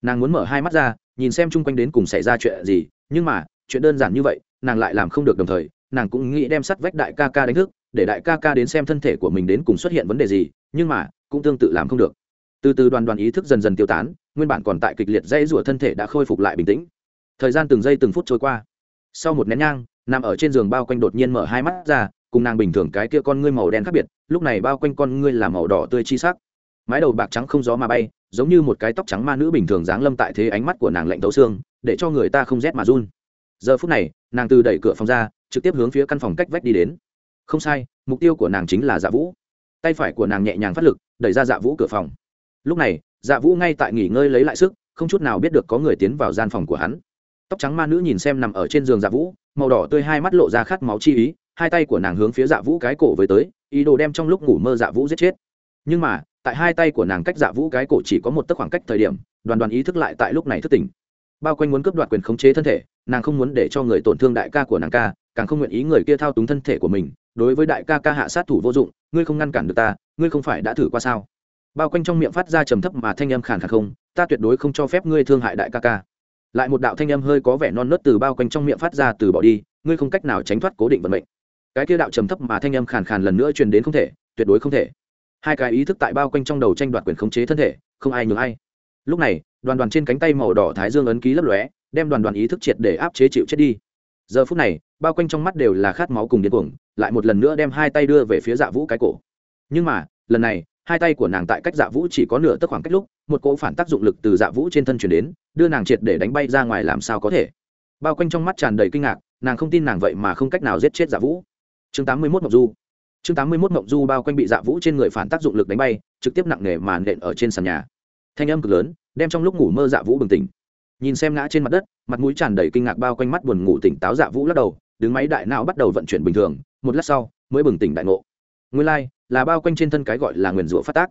A: nàng muốn mở hai mắt ra, nhìn xem chung quanh đến cùng xảy ra chuyện gì, nhưng mà, chuyện đơn giản như vậy, nàng lại làm không được đồng thời, nàng cũng nghĩ đem sắt vách đại ca ca đánh thức, để đại ca ca đến xem thân thể của mình đến cùng xuất hiện vấn đề gì, nhưng mà, cũng tương tự làm không được. Từ từ đoàn đoàn ý thức dần dần tiêu tán, nguyên bản còn tại kịch liệt dây rủa thân thể đã khôi phục lại bình tĩnh. Thời gian từng giây từng phút trôi qua. Sau một nén nhang, nằm ở trên giường bao quanh đột nhiên mở hai mắt ra, cùng nàng bình thường cái kia con ngươi màu đen khác biệt, lúc này bao quanh con ngươi là màu đỏ tươi chi sắc mái đầu bạc trắng không gió mà bay, giống như một cái tóc trắng ma nữ bình thường dáng lâm tại thế ánh mắt của nàng lạnh tấu xương, để cho người ta không rét mà run. Giờ phút này, nàng từ đẩy cửa phòng ra, trực tiếp hướng phía căn phòng cách vách đi đến. Không sai, mục tiêu của nàng chính là dạ vũ. Tay phải của nàng nhẹ nhàng phát lực, đẩy ra dạ vũ cửa phòng. Lúc này dạ vũ ngay tại nghỉ ngơi lấy lại sức, không chút nào biết được có người tiến vào gian phòng của hắn. Tóc trắng ma nữ nhìn xem nằm ở trên giường dạ vũ, màu đỏ tươi hai mắt lộ ra khát máu chi ý, hai tay của nàng hướng phía dạ vũ cái cổ với tới, ý đồ đem trong lúc ngủ mơ dạ vũ giết chết nhưng mà, tại hai tay của nàng cách dạ vũ cái cổ chỉ có một tấc khoảng cách thời điểm, đoàn đoàn ý thức lại tại lúc này thức tỉnh. Bao quanh muốn cướp đoạt quyền khống chế thân thể, nàng không muốn để cho người tổn thương đại ca của nàng ca, càng không nguyện ý người kia thao túng thân thể của mình. Đối với đại ca ca hạ sát thủ vô dụng, ngươi không ngăn cản được ta, ngươi không phải đã thử qua sao? Bao quanh trong miệng phát ra trầm thấp mà thanh âm khàn khàn không, ta tuyệt đối không cho phép ngươi thương hại đại ca ca. Lại một đạo thanh âm hơi có vẻ non nớt từ bao quanh trong miệng phát ra từ bỏ đi, ngươi không cách nào tránh thoát cố định vận mệnh. Cái kia đạo trầm thấp mà thanh âm khàn khàn lần nữa truyền đến không thể, tuyệt đối không thể hai cái ý thức tại bao quanh trong đầu tranh đoạt quyền khống chế thân thể, không ai nhường ai. Lúc này, đoàn đoàn trên cánh tay màu đỏ thái dương ấn ký lấp lóe, đem đoàn đoàn ý thức triệt để áp chế chịu chết đi. Giờ phút này, bao quanh trong mắt đều là khát máu cùng điên cuồng, lại một lần nữa đem hai tay đưa về phía dạ vũ cái cổ. Nhưng mà, lần này, hai tay của nàng tại cách dạ vũ chỉ có nửa tấc khoảng cách lúc, một cỗ phản tác dụng lực từ dạ vũ trên thân chuyển đến, đưa nàng triệt để đánh bay ra ngoài làm sao có thể. Bao quanh trong mắt tràn đầy kinh ngạc, nàng không tin nàng vậy mà không cách nào giết chết dạ vũ. Chương tám mươi mốt ngọc du chương tám mươi mốt Mộng du bao quanh bị dạ vũ trên người phản tác dụng lực đánh bay trực tiếp nặng nề màn nện ở trên sàn nhà. Thanh âm cực lớn đem trong lúc ngủ mơ dạ vũ bừng tỉnh. Nhìn xem ngã trên mặt đất mặt mũi tràn đầy kinh ngạc bao quanh mắt buồn ngủ tỉnh táo dạ vũ lắc đầu đứng máy đại não bắt đầu vận chuyển bình thường một lát sau mới bừng tỉnh đại ngộ. Nguyên lai、like, là bao quanh trên thân cái gọi là nguyền rủa phát tác.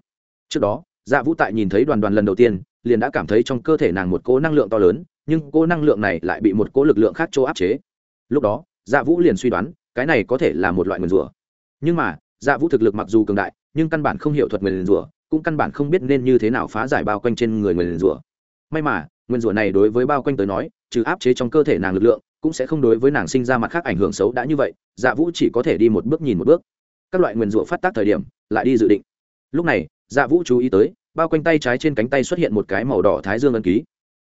A: Trước đó dạ vũ tại nhìn thấy đoàn đoàn lần đầu tiên liền đã cảm thấy trong cơ thể nàng một cố năng lượng to lớn nhưng cố năng lượng này lại bị một cố lực lượng khác chỗ áp chế. Lúc đó dạ vũ liền suy đoán cái này có thể là một loại nguyền rủa nhưng mà dạ vũ thực lực mặc dù cường đại, nhưng căn bản không hiểu thuật nguyền rủa, cũng căn bản không biết nên như thế nào phá giải bao quanh trên người nguyền rủa. May mà, nguyền rủa này đối với bao quanh tới nói, trừ áp chế trong cơ thể nàng lực lượng, cũng sẽ không đối với nàng sinh ra mặt khác ảnh hưởng xấu đã như vậy dạ vũ chỉ có thể đi một bước nhìn một bước. Các loại nguyền rủa phát tác thời điểm, lại đi dự định. Lúc này dạ vũ chú ý tới, bao quanh tay trái trên cánh tay xuất hiện một cái màu đỏ thái dương ấn ký.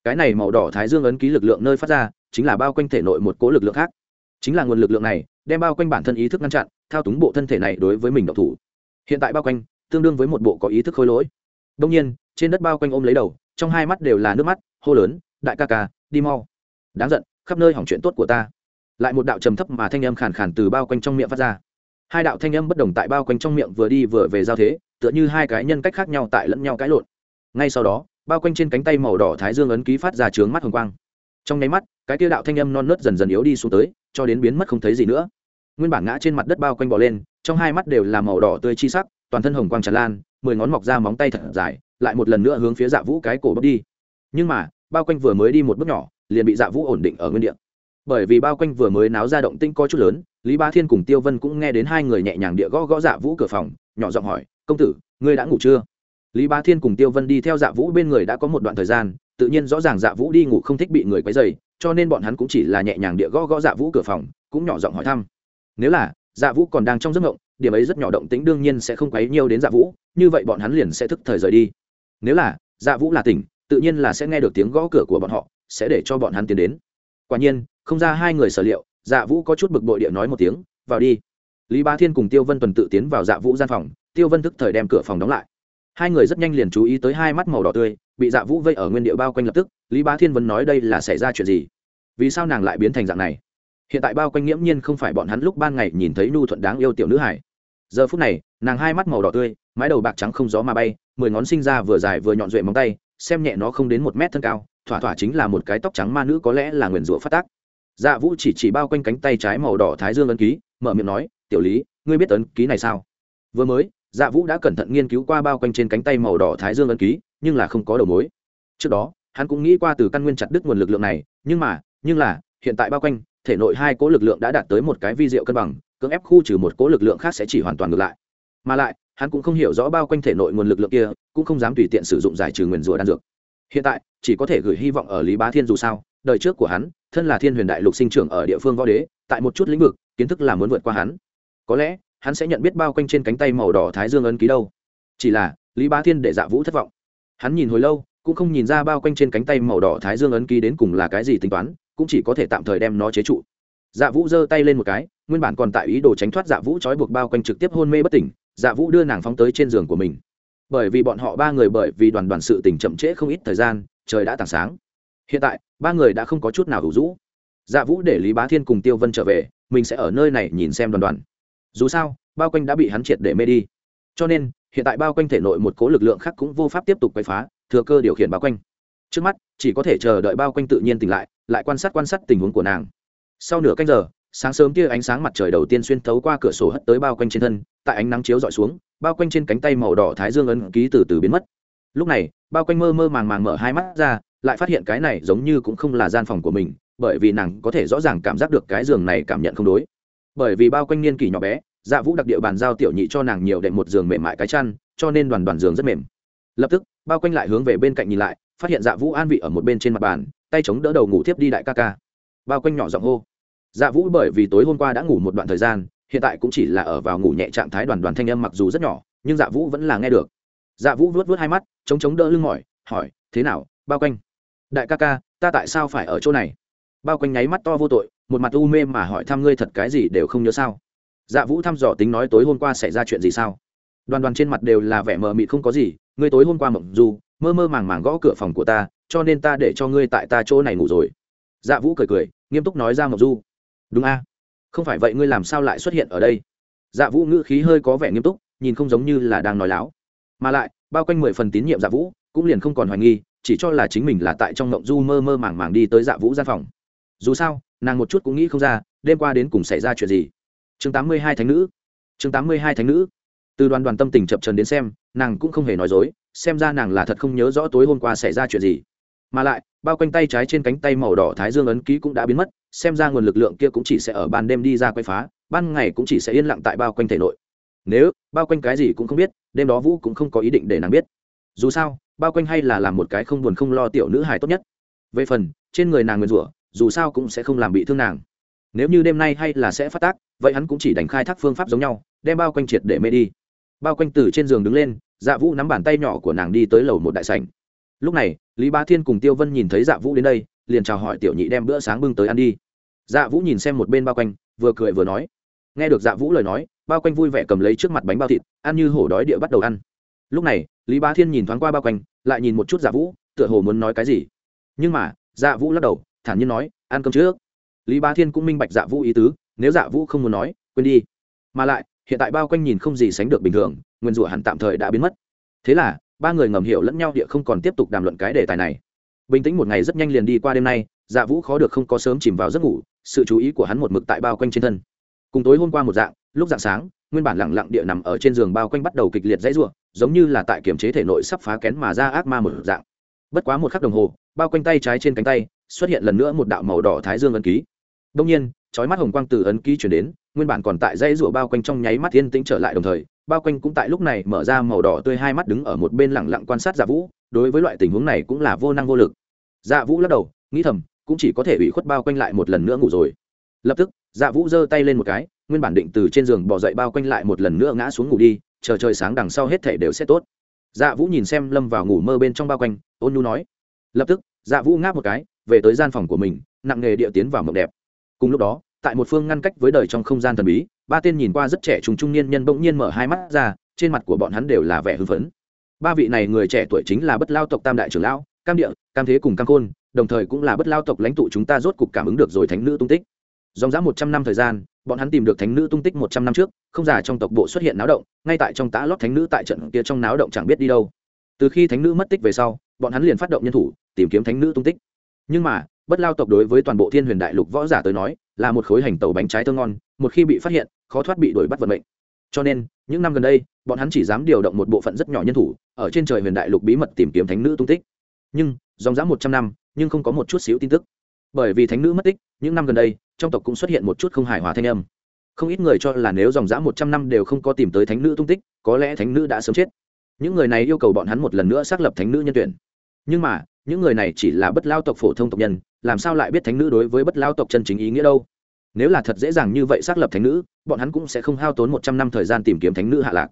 A: Cái này màu đỏ thái dương ấn ký lực lượng nơi phát ra, chính là bao quanh thể nội một cố lực lượng khác chính là nguồn lực lượng này, đem bao quanh bản thân ý thức ngăn chặn, thao túng bộ thân thể này đối với mình độc thủ. Hiện tại bao quanh, tương đương với một bộ có ý thức khôi lỗi. Đông nhiên, trên đất bao quanh ôm lấy đầu, trong hai mắt đều là nước mắt, hô lớn, đại ca ca, đi mau. Đáng giận, khắp nơi hỏng chuyện tốt của ta. Lại một đạo trầm thấp mà thanh âm khàn khàn từ bao quanh trong miệng phát ra. Hai đạo thanh âm bất đồng tại bao quanh trong miệng vừa đi vừa về giao thế, tựa như hai cái nhân cách khác nhau tại lẫn nhau cãi lộn. Ngay sau đó, bao quanh trên cánh tay màu đỏ thái dương ấn ký phát ra trướng mắt hồng quang trong nháy mắt, cái tiêu đạo thanh âm non nớt dần dần yếu đi xuống tới, cho đến biến mất không thấy gì nữa. Nguyên bản ngã trên mặt đất bao quanh bỏ lên, trong hai mắt đều là màu đỏ tươi chi sắc, toàn thân hồng quang tràn lan, mười ngón mọc ra móng tay thật dài, lại một lần nữa hướng phía dạ vũ cái cổ bốc đi. Nhưng mà, bao quanh vừa mới đi một bước nhỏ, liền bị dạ vũ ổn định ở nguyên địa. Bởi vì bao quanh vừa mới náo ra động tinh có chút lớn, lý ba thiên cùng tiêu vân cũng nghe đến hai người nhẹ nhàng địa gõ gõ dạ vũ cửa phòng, nhỏ giọng hỏi, công tử, ngươi đã ngủ chưa? Lý ba thiên cùng tiêu vân đi theo dạ vũ bên người đã có một đoạn thời gian tự nhiên rõ ràng dạ vũ đi ngủ không thích bị người quấy dày cho nên bọn hắn cũng chỉ là nhẹ nhàng địa gõ gõ dạ vũ cửa phòng, cũng nhỏ giọng hỏi thăm. Nếu là dạ vũ còn đang trong giấc ngộng điểm ấy rất nhỏ động tính đương nhiên sẽ không quấy nhiều đến dạ vũ, như vậy bọn hắn liền sẽ thức thời rời đi. Nếu là dạ vũ là tỉnh, tự nhiên là sẽ nghe được tiếng gõ cửa của bọn họ, sẽ để cho bọn hắn tiến đến. Quả nhiên, không ra hai người sở liệu dạ vũ có chút bực bội địa nói một tiếng, vào đi. Lý Ba thiên cùng tiêu vân tuần tự tiến vào dạ vũ gian phòng, tiêu vân thức thời đem cửa phòng đóng lại hai người rất nhanh liền chú ý tới hai mắt màu đỏ tươi, bị dạ vũ vây ở nguyên địa bao quanh lập tức, lý bá thiên vẫn nói đây là xảy ra chuyện gì? Vì sao nàng lại biến thành dạng này? Hiện tại bao quanh nghiễm nhiên không phải bọn hắn lúc ban ngày nhìn thấy nhu thuận đáng yêu tiểu nữ hải giờ phút này, nàng hai mắt màu đỏ tươi, mái đầu bạc trắng không gió mà bay, mười ngón sinh ra vừa dài vừa nhọn duệ móng tay, xem nhẹ nó không đến một mét thân cao, thỏa thỏa chính là một cái tóc trắng ma nữ có lẽ là nguyền rủa phát tác. Dạ vũ chỉ chỉ bao quanh cánh tay trái màu đỏ thái dương ấn ký, mở miệng nói, tiểu lý, ngươi biết ấn ký này sao? Vừa mới dạ vũ đã cẩn thận nghiên cứu qua bao quanh trên cánh tay màu đỏ thái dương ấn ký, nhưng là không có đầu mối. Trước đó, hắn cũng nghĩ qua từ căn nguyên chặt đứt nguồn lực lượng này, nhưng mà, nhưng là, hiện tại bao quanh, thể nội hai cố lực lượng đã đạt tới một cái vi diệu cân bằng, cưỡng ép khu trừ một cố lực lượng khác sẽ chỉ hoàn toàn ngược lại. Mà lại, hắn cũng không hiểu rõ bao quanh thể nội nguồn lực lượng kia, cũng không dám tùy tiện sử dụng giải trừ nguyền rùa đan dược. Hiện tại, chỉ có thể gửi hy vọng ở lý bá thiên dù sao, đời trước của hắn, thân là thiên huyền đại lục sinh trưởng ở địa phương võ đế, tại một chút lĩnh vực, kiến thức là muốn vượt qua hắn. Có lẽ hắn sẽ nhận biết bao quanh trên cánh tay màu đỏ thái dương ấn ký đâu. Chỉ là, lý bá thiên để dạ vũ thất vọng. Hắn nhìn hồi lâu, cũng không nhìn ra bao quanh trên cánh tay màu đỏ thái dương ấn ký đến cùng là cái gì tính toán, cũng chỉ có thể tạm thời đem nó chế trụ. Dạ vũ giơ tay lên một cái, nguyên bản còn tại ý đồ tránh thoát dạ vũ trói buộc bao quanh trực tiếp hôn mê bất tỉnh dạ vũ đưa nàng phóng tới trên giường của mình. Bởi vì bọn họ ba người bởi vì đoàn đoàn sự tỉnh chậm trễ không ít thời gian, trời đã tảng sáng. Hiện tại, ba người đã không có chút nào hữu rũ dạ vũ để lý bá thiên cùng tiêu vân trở về, mình sẽ ở nơi này nhìn xem đoàn đoàn dù sao, bao quanh đã bị hắn triệt để mê đi. Cho nên, hiện tại bao quanh thể nội một cố lực lượng khác cũng vô pháp tiếp tục quay phá, thừa cơ điều khiển bao quanh. Trước mắt, chỉ có thể chờ đợi bao quanh tự nhiên tỉnh lại lại quan sát quan sát tình huống của nàng. Sau nửa canh giờ, sáng sớm tia ánh sáng mặt trời đầu tiên xuyên thấu qua cửa sổ hất tới bao quanh trên thân, tại ánh nắng chiếu dọi xuống, bao quanh trên cánh tay màu đỏ thái dương ấn ký từ từ biến mất. Lúc này, bao quanh mơ mơ màng màng mở hai mắt ra, lại phát hiện cái này giống như cũng không là gian phòng của mình, bởi vì nàng có thể rõ ràng cảm giác được cái giường này cảm nhận không đối bởi vì bao quanh niên kỷ nhỏ bé dạ vũ đặc địa bàn giao tiểu nhị cho nàng nhiều đệm một giường mềm mại cái chăn, cho nên đoàn đoàn giường rất mềm. Lập tức, bao quanh lại hướng về bên cạnh nhìn lại, phát hiện dạ vũ an vị ở một bên trên mặt bàn, tay chống đỡ đầu ngủ tiếp đi đại ca ca. Bao quanh nhỏ giọng hô. Dạ vũ bởi vì tối hôm qua đã ngủ một đoạn thời gian, hiện tại cũng chỉ là ở vào ngủ nhẹ trạng thái đoàn đoàn thanh âm mặc dù rất nhỏ, nhưng dạ vũ vẫn là nghe được. Dạ vũ vuốt vuốt hai mắt, chống chống đỡ lưng mỏi, hỏi, thế nào, bao quanh? Đại ca ca, ta tại sao phải ở chỗ này? Bao quanh nháy mắt to vô tội một mặt u mê mà hỏi thăm ngươi thật cái gì đều không nhớ sao? Dạ vũ thăm dò tính nói tối hôm qua xảy ra chuyện gì sao? Đoàn đoàn trên mặt đều là vẻ mờ mịt không có gì, ngươi tối hôm qua mộng du, mơ mơ màng màng gõ cửa phòng của ta, cho nên ta để cho ngươi tại ta chỗ này ngủ rồi. Dạ vũ cười cười, nghiêm túc nói ra mộng du. Đúng a. Không phải vậy ngươi làm sao lại xuất hiện ở đây? Dạ vũ ngữ khí hơi có vẻ nghiêm túc, nhìn không giống như là đang nói láo. Mà lại, bao quanh mười phần tín nhiệm dạ vũ, cũng liền không còn hoài nghi, chỉ cho là chính mình là tại trong mộng du mơ mơ màng màng đi tới dạ vũ gian phòng. Dù sao nàng một chút cũng nghĩ không ra, đêm qua đến cùng xảy ra chuyện gì. Chương tám mươi hai thánh nữ. Chương tám mươi hai thánh nữ. Từ đoàn đoàn tâm tình chập trần đến xem, nàng cũng không hề nói dối, xem ra nàng là thật không nhớ rõ tối hôm qua xảy ra chuyện gì. Mà lại, bao quanh tay trái trên cánh tay màu đỏ thái dương ấn ký cũng đã biến mất, xem ra nguồn lực lượng kia cũng chỉ sẽ ở ban đêm đi ra quay phá, ban ngày cũng chỉ sẽ yên lặng tại bao quanh thể nội. Nếu, bao quanh cái gì cũng không biết, đêm đó vũ cũng không có ý định để nàng biết. Dù sao, bao quanh hay là làm một cái không buồn không lo tiểu nữ hài tốt nhất. Về phần, trên người nàng nguyền rủa dù sao cũng sẽ không làm bị thương nàng. Nếu như đêm nay hay là sẽ phát tác, vậy hắn cũng chỉ đành khai thác phương pháp giống nhau, đem bao quanh triệt để mê đi. Bao quanh từ trên giường đứng lên dạ vũ nắm bàn tay nhỏ của nàng đi tới lầu một đại sảnh. Lúc này, lý bá thiên cùng tiêu vân nhìn thấy dạ vũ đến đây, liền chào hỏi tiểu nhị đem bữa sáng bưng tới ăn đi. Dạ vũ nhìn xem một bên bao quanh, vừa cười vừa nói. Nghe được dạ vũ lời nói, bao quanh vui vẻ cầm lấy trước mặt bánh bao thịt, ăn như hổ đói địa bắt đầu ăn. Lúc này, lý bá thiên nhìn thoáng qua bao quanh, lại nhìn một chút dạ vũ, tựa hồ muốn nói cái gì. Nhưng mà dạ vũ lắc đầu thản nhiên nói ăn cơm trước. Lý Ba thiên cũng minh bạch dạ vũ ý tứ nếu dạ vũ không muốn nói quên đi. Mà lại hiện tại bao quanh nhìn không gì sánh được bình thường nguyên rủa hẳn tạm thời đã biến mất. Thế là ba người ngầm hiểu lẫn nhau địa không còn tiếp tục đàm luận cái đề tài này. Bình tĩnh một ngày rất nhanh liền đi qua đêm nay dạ vũ khó được không có sớm chìm vào giấc ngủ sự chú ý của hắn một mực tại bao quanh trên thân. Cùng tối hôm qua một dạng lúc dạng sáng nguyên bản lẳng lặng địa nằm ở trên giường bao quanh bắt đầu kịch liệt dãy rủa, giống như là tại kiểm chế thể nội sắp phá kén mà ra ác ma một dạng. Bất quá một khắc đồng hồ bao quanh tay trái trên cánh tay xuất hiện lần nữa một đạo màu đỏ thái dương ấn ký. Đông nhiên trói mắt hồng quang từ ấn ký chuyển đến, nguyên bản còn tại dây rủa bao quanh trong nháy mắt thiên tĩnh trở lại đồng thời, bao quanh cũng tại lúc này mở ra màu đỏ tươi hai mắt đứng ở một bên lẳng lặng quan sát dạ vũ, đối với loại tình huống này cũng là vô năng vô lực. Dạ vũ lắc đầu, nghĩ thầm, cũng chỉ có thể ủy khuất bao quanh lại một lần nữa ngủ rồi. Lập tức dạ vũ giơ tay lên một cái, nguyên bản định từ trên giường bỏ dậy bao quanh lại một lần nữa ngã xuống ngủ đi, chờ trời sáng đằng sau hết thể đều sẽ tốt. Dạ vũ nhìn xem lâm vào ngủ mơ bên trong bao quanh, ôn nhu nói. Lập tức dạ vũ ngáp một cái về tới gian phòng của mình, nặng nghề địa tiến vào mộng đẹp. Cùng lúc đó, tại một phương ngăn cách với đời trong không gian thần bí, ba tên nhìn qua rất trẻ trung trung niên nhân bỗng nhiên mở hai mắt ra, trên mặt của bọn hắn đều là vẻ hưng phấn. Ba vị này người trẻ tuổi chính là bất lao tộc tam đại trưởng lão, cam địa, cam thế cùng cam khôn, đồng thời cũng là bất lao tộc lãnh tụ chúng ta rốt cục cảm ứng được rồi thánh nữ tung tích. Dòng dã một trăm năm thời gian, bọn hắn tìm được thánh nữ tung tích một trăm năm trước, không giả trong tộc bộ xuất hiện náo động, ngay tại trong tã lót thánh nữ tại trận kia trong náo động chẳng biết đi đâu. Từ khi thánh nữ mất tích về sau, bọn hắn liền phát động nhân thủ, tìm kiếm thánh nữ tung tích nhưng mà, bất lao tộc đối với toàn bộ thiên huyền đại lục võ giả tới nói, là một khối hành tàu bánh trái thơ ngon, một khi bị phát hiện, khó thoát bị đuổi bắt vận mệnh. Cho nên, những năm gần đây, bọn hắn chỉ dám điều động một bộ phận rất nhỏ nhân thủ, ở trên trời huyền đại lục bí mật tìm kiếm thánh nữ tung tích. Nhưng, dòng dã một trăm năm, nhưng không có một chút xíu tin tức. Bởi vì thánh nữ mất tích, những năm gần đây, trong tộc cũng xuất hiện một chút không hài hòa thanh âm. Không ít người cho là nếu dòng dã một trăm năm đều không có tìm tới thánh nữ tung tích, có lẽ thánh nữ đã sớm chết. Những người này yêu cầu bọn hắn một lần nữa xác lập thánh nữ nhân tuyển nhưng mà, những người này chỉ là bất lao tộc phổ thông tộc nhân, làm sao lại biết thánh nữ đối với bất lao tộc chân chính ý nghĩa đâu? Nếu là thật dễ dàng như vậy xác lập thánh nữ, bọn hắn cũng sẽ không hao tốn một trăm năm thời gian tìm kiếm thánh nữ hạ lạc.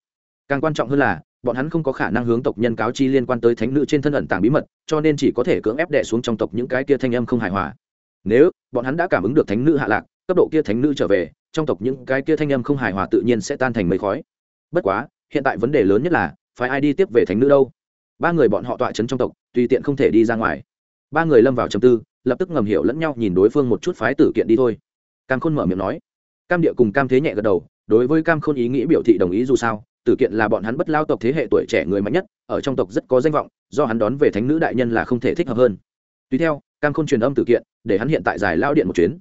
A: Càng quan trọng hơn là, bọn hắn không có khả năng hướng tộc nhân cáo chi liên quan tới thánh nữ trên thân ẩn tàng bí mật, cho nên chỉ có thể cưỡng ép đẻ xuống trong tộc những cái kia thanh âm không hài hòa. Nếu, bọn hắn đã cảm ứng được thánh nữ hạ lạc, cấp độ kia thánh nữ trở về, trong tộc những cái kia thanh âm không hài hòa tự nhiên sẽ tan thành mây khói. Bất quá, hiện tại vấn đề lớn nhất là, phải ai đi tiếp về thánh nữ đâu? Ba người bọn họ tọa chấn trong tộc, tùy tiện không thể đi ra ngoài. Ba người lâm vào trầm tư, lập tức ngầm hiểu lẫn nhau nhìn đối phương một chút phái tử kiện đi thôi. Cam khôn mở miệng nói. Cam địa cùng cam thế nhẹ gật đầu, đối với cam khôn ý nghĩ biểu thị đồng ý dù sao, tử kiện là bọn hắn bất lao tộc thế hệ tuổi trẻ người mạnh nhất, ở trong tộc rất có danh vọng, do hắn đón về thánh nữ đại nhân là không thể thích hợp hơn. Tùy theo, cam khôn truyền âm tử kiện, để hắn hiện tại giải lao điện một chuyến.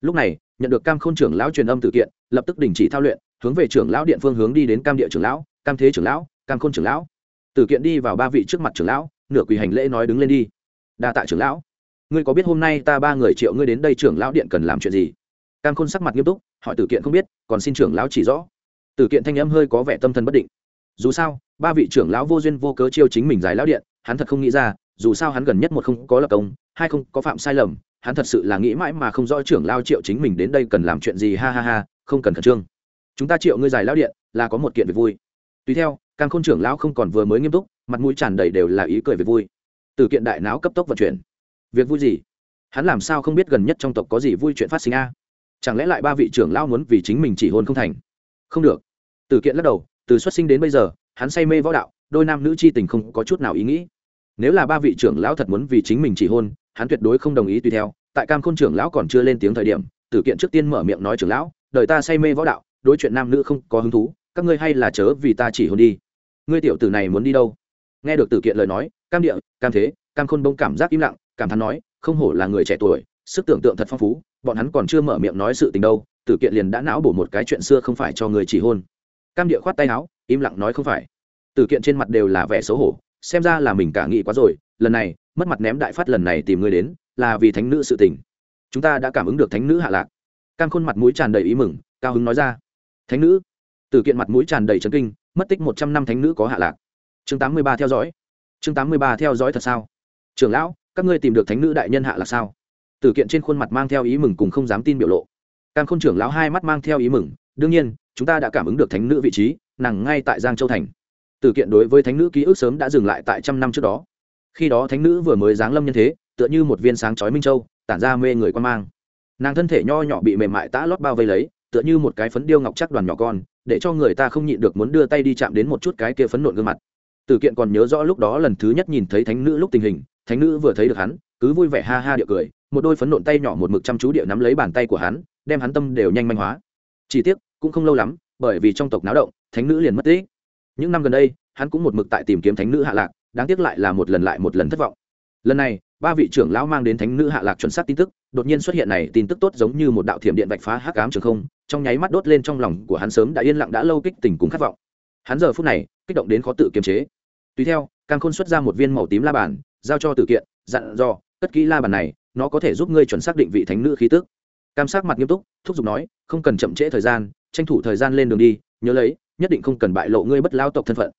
A: Lúc này, nhận được cam khôn trưởng lão truyền âm tử kiện, lập tức đình chỉ thao luyện, hướng về trưởng lão điện phương hướng đi đến cam địa trưởng lão, cam thế trưởng lão, cam khôn trưởng lão tử kiện đi vào ba vị trước mặt trưởng lão, nửa quỳ hành lễ nói đứng lên đi. Đa tạ trưởng lão. Ngươi có biết hôm nay ta ba người triệu ngươi đến đây trưởng lão điện cần làm chuyện gì? Cam khôn sắc mặt nghiêm túc, hỏi tử kiện không biết, còn xin trưởng lão chỉ rõ. Tử kiện thanh âm hơi có vẻ tâm thần bất định. Dù sao, ba vị trưởng lão vô duyên vô cớ chiêu chính mình giải lão điện, hắn thật không nghĩ ra, dù sao hắn gần nhất một không có lập công, hai không có phạm sai lầm, hắn thật sự là nghĩ mãi mà không rõ trưởng lao triệu chính mình đến đây cần làm chuyện gì, ha ha ha, không cần khẩn trương. Chúng ta triệu ngươi giải lão điện, là có một kiện việc vui. Tùy theo càng khôn trưởng lão không còn vừa mới nghiêm túc, mặt mũi tràn đầy đều là ý cười về vui. Từ kiện đại não cấp tốc vận chuyển. Việc vui gì? Hắn làm sao không biết gần nhất trong tộc có gì vui chuyện phát sinh a? Chẳng lẽ lại ba vị trưởng lão muốn vì chính mình chỉ hôn không thành? Không được. Từ kiện lắc đầu, từ xuất sinh đến bây giờ, hắn say mê võ đạo, đôi nam nữ c h i tình không có chút nào ý nghĩ. Nếu là ba vị trưởng lão thật muốn vì chính mình chỉ hôn, hắn tuyệt đối không đồng ý tùy theo. Tại cam khôn trưởng lão còn chưa lên tiếng thời điểm tử kiện trước tiên mở miệng nói trưởng lão, đời ta say mê võ đạo, đối chuyện nam nữ không có hứng thú các ngươi hay là chớ vì ta chỉ hôn đi. Ngươi tiểu tử này muốn đi đâu? Nghe được tử kiện lời nói, cam địa, cam thế, cam khôn bông cảm giác im lặng, cảm thán nói, không hổ là người trẻ tuổi, sức tưởng tượng thật phong phú, bọn hắn còn chưa mở miệng nói sự tình đâu, tử kiện liền đã não bổ một cái chuyện xưa không phải cho người chỉ hôn. Cam địa khoát tay áo, im lặng nói không phải. Tử kiện trên mặt đều là vẻ xấu hổ, xem ra là mình cả nghĩ quá rồi, lần này, mất mặt ném đại phát lần này tìm ngươi đến, là vì thánh nữ sự tình. Chúng ta đã cảm ứng được thánh nữ hạ lạc. Cam khôn mặt mũi tràn đầy ý mừng, cao hứng nói ra. Thánh nữ tử kiện mặt mũi tràn đầy trấn kinh, mất tích một trăm năm thánh nữ có hạ lạc. Chương tám mươi ba theo dõi. Chương tám mươi ba theo dõi thật sao? Trưởng lão, các ngươi tìm được thánh nữ đại nhân hạ là sao? Tử kiện trên khuôn mặt mang theo ý mừng cùng không dám tin biểu lộ. Cam khôn trưởng lão hai mắt mang theo ý mừng, đương nhiên, chúng ta đã cảm ứng được thánh nữ vị trí, nàng ngay tại giang châu thành. Tử kiện đối với thánh nữ ký ức sớm đã dừng lại tại trăm năm trước đó. Khi đó thánh nữ vừa mới giáng lâm nhân thế, tựa như một viên sáng chói minh châu, tản ra mê người quan mang. Nàng thân thể nho nhỏ bị mềm mại tã lót bao vây lấy tựa như một cái phấn điêu ngọc chắc đoàn nhỏ con, để cho người ta không nhịn được muốn đưa tay đi chạm đến một chút cái kia phấn nộn gương mặt. Tử kiện còn nhớ rõ lúc đó lần thứ nhất nhìn thấy thánh nữ lúc tình hình, thánh nữ vừa thấy được hắn, cứ vui vẻ ha ha điệu cười, một đôi phấn nộn tay nhỏ một mực chăm chú địa nắm lấy bàn tay của hắn, đem hắn tâm đều nhanh manh hóa. Chỉ tiếc, cũng không lâu lắm, bởi vì trong tộc náo động, thánh nữ liền mất tích. Những năm gần đây, hắn cũng một mực tại tìm kiếm thánh nữ hạ lạc, đáng tiếc lại là một lần lại một lần thất vọng. Lần này ba vị trưởng lão mang đến thánh nữ hạ lạc chuẩn xác tin tức, đột nhiên xuất hiện này, tin tức tốt giống như một đạo thiểm điện vạch phá hắc ám trường không, trong nháy mắt đốt lên trong lòng của hắn sớm đã yên lặng đã lâu kích tình cùng khát vọng. Hắn giờ phút này, kích động đến khó tự kiềm chế. Tùy theo, càng khôn xuất ra một viên màu tím la bàn, giao cho tử kiện, dặn dò, cất kỹ la bàn này, nó có thể giúp ngươi chuẩn xác định vị thánh nữ khí tức. Cam sắc mặt nghiêm túc, thúc giục nói, không cần chậm trễ thời gian, tranh thủ thời gian lên đường đi, nhớ lấy, nhất định không cần bại lộ ngươi bất lao tộc thân phận.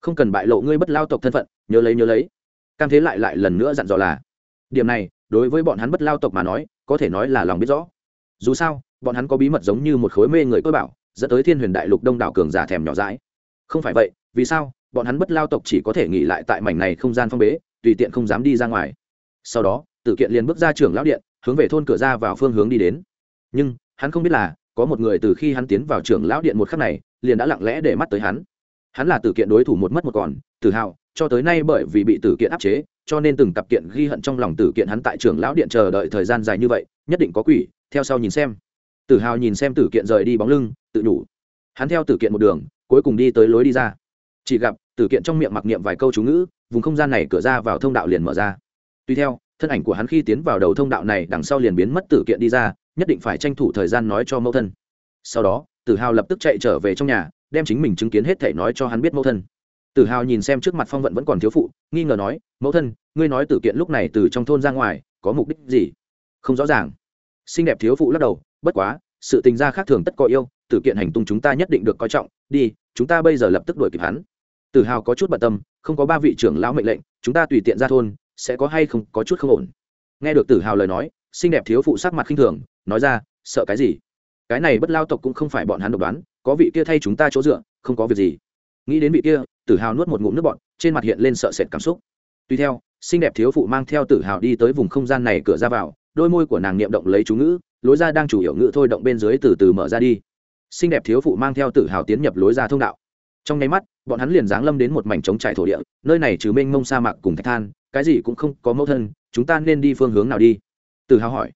A: Không cần bại lộ ngươi bất lao tộc thân phận, nhớ lấy nhớ lấy. Cam thế lại lại lần nữa dặn dò là điểm này, đối với bọn hắn bất lao tộc mà nói, có thể nói là lòng biết rõ. Dù sao, bọn hắn có bí mật giống như một khối mê người tôi bảo, dẫn tới thiên huyền đại lục đông đảo cường giả thèm nhỏ dãi. Không phải vậy, vì sao, bọn hắn bất lao tộc chỉ có thể nghỉ lại tại mảnh này không gian phong bế, tùy tiện không dám đi ra ngoài. Sau đó, tử kiện liền bước ra trưởng lão điện, hướng về thôn cửa ra vào phương hướng đi đến. Nhưng, hắn không biết là, có một người từ khi hắn tiến vào trưởng lão điện một khắc này, liền đã lặng lẽ để mắt tới hắn. Hắn là tử kiện đối thủ một mất một còn tự hào cho tới nay bởi vì bị tử kiện áp chế cho nên từng cặp kiện ghi hận trong lòng tử kiện hắn tại trưởng lão điện chờ đợi thời gian dài như vậy, nhất định có quỷ, theo sau nhìn xem. Tử hào nhìn xem tử kiện rời đi bóng lưng, tự nhủ. Hắn theo tử kiện một đường, cuối cùng đi tới lối đi ra. Chỉ gặp, tử kiện trong miệng mặc niệm vài câu chú ngữ, vùng không gian này cửa ra vào thông đạo liền mở ra. Tuy theo, thân ảnh của hắn khi tiến vào đầu thông đạo này đằng sau liền biến mất tử kiện đi ra, nhất định phải tranh thủ thời gian nói cho mẫu thân. Sau đó, tử hào lập tức chạy trở về trong nhà, đem chính mình chứng kiến hết thể nói cho hắn biết mẫu thân tử hào nhìn xem trước mặt phong vận vẫn còn thiếu phụ, nghi ngờ nói, mẫu thân, ngươi nói tử kiện lúc này từ trong thôn ra ngoài, có mục đích gì? Không rõ ràng. Xinh đẹp thiếu phụ lắc đầu, bất quá, sự tình gia khác thường tất có yêu, tử kiện hành tung chúng ta nhất định được coi trọng, đi, chúng ta bây giờ lập tức đuổi kịp hắn. Tử hào có chút bận tâm, không có ba vị trưởng lão mệnh lệnh, chúng ta tùy tiện ra thôn, sẽ có hay không có chút không ổn? Nghe được tử hào lời nói, xinh đẹp thiếu phụ sắc mặt khinh thường, nói ra, sợ cái gì? Cái này bất lao tộc cũng không phải bọn hắn độc đoán, có vị kia thay chúng ta chỗ dựa, không có việc gì. Nghĩ đến vị kia tử hào nuốt một ngụm nước bọn trên mặt hiện lên sợ sệt cảm xúc. Tuy theo, xinh đẹp thiếu phụ mang theo tử hào đi tới vùng không gian này cửa ra vào, đôi môi của nàng niệm động lấy chú ngữ, lối ra đang chủ yếu ngữ thôi động bên dưới từ từ mở ra đi. Xinh đẹp thiếu phụ mang theo tử hào tiến nhập lối ra thông đạo. Trong nháy mắt, bọn hắn liền giáng lâm đến một mảnh trống trải thổ địa, nơi này trừ mênh mông sa mạc cùng thạch than, cái gì cũng không có mẫu thân, chúng ta nên đi phương hướng nào đi? Tử hào hỏi.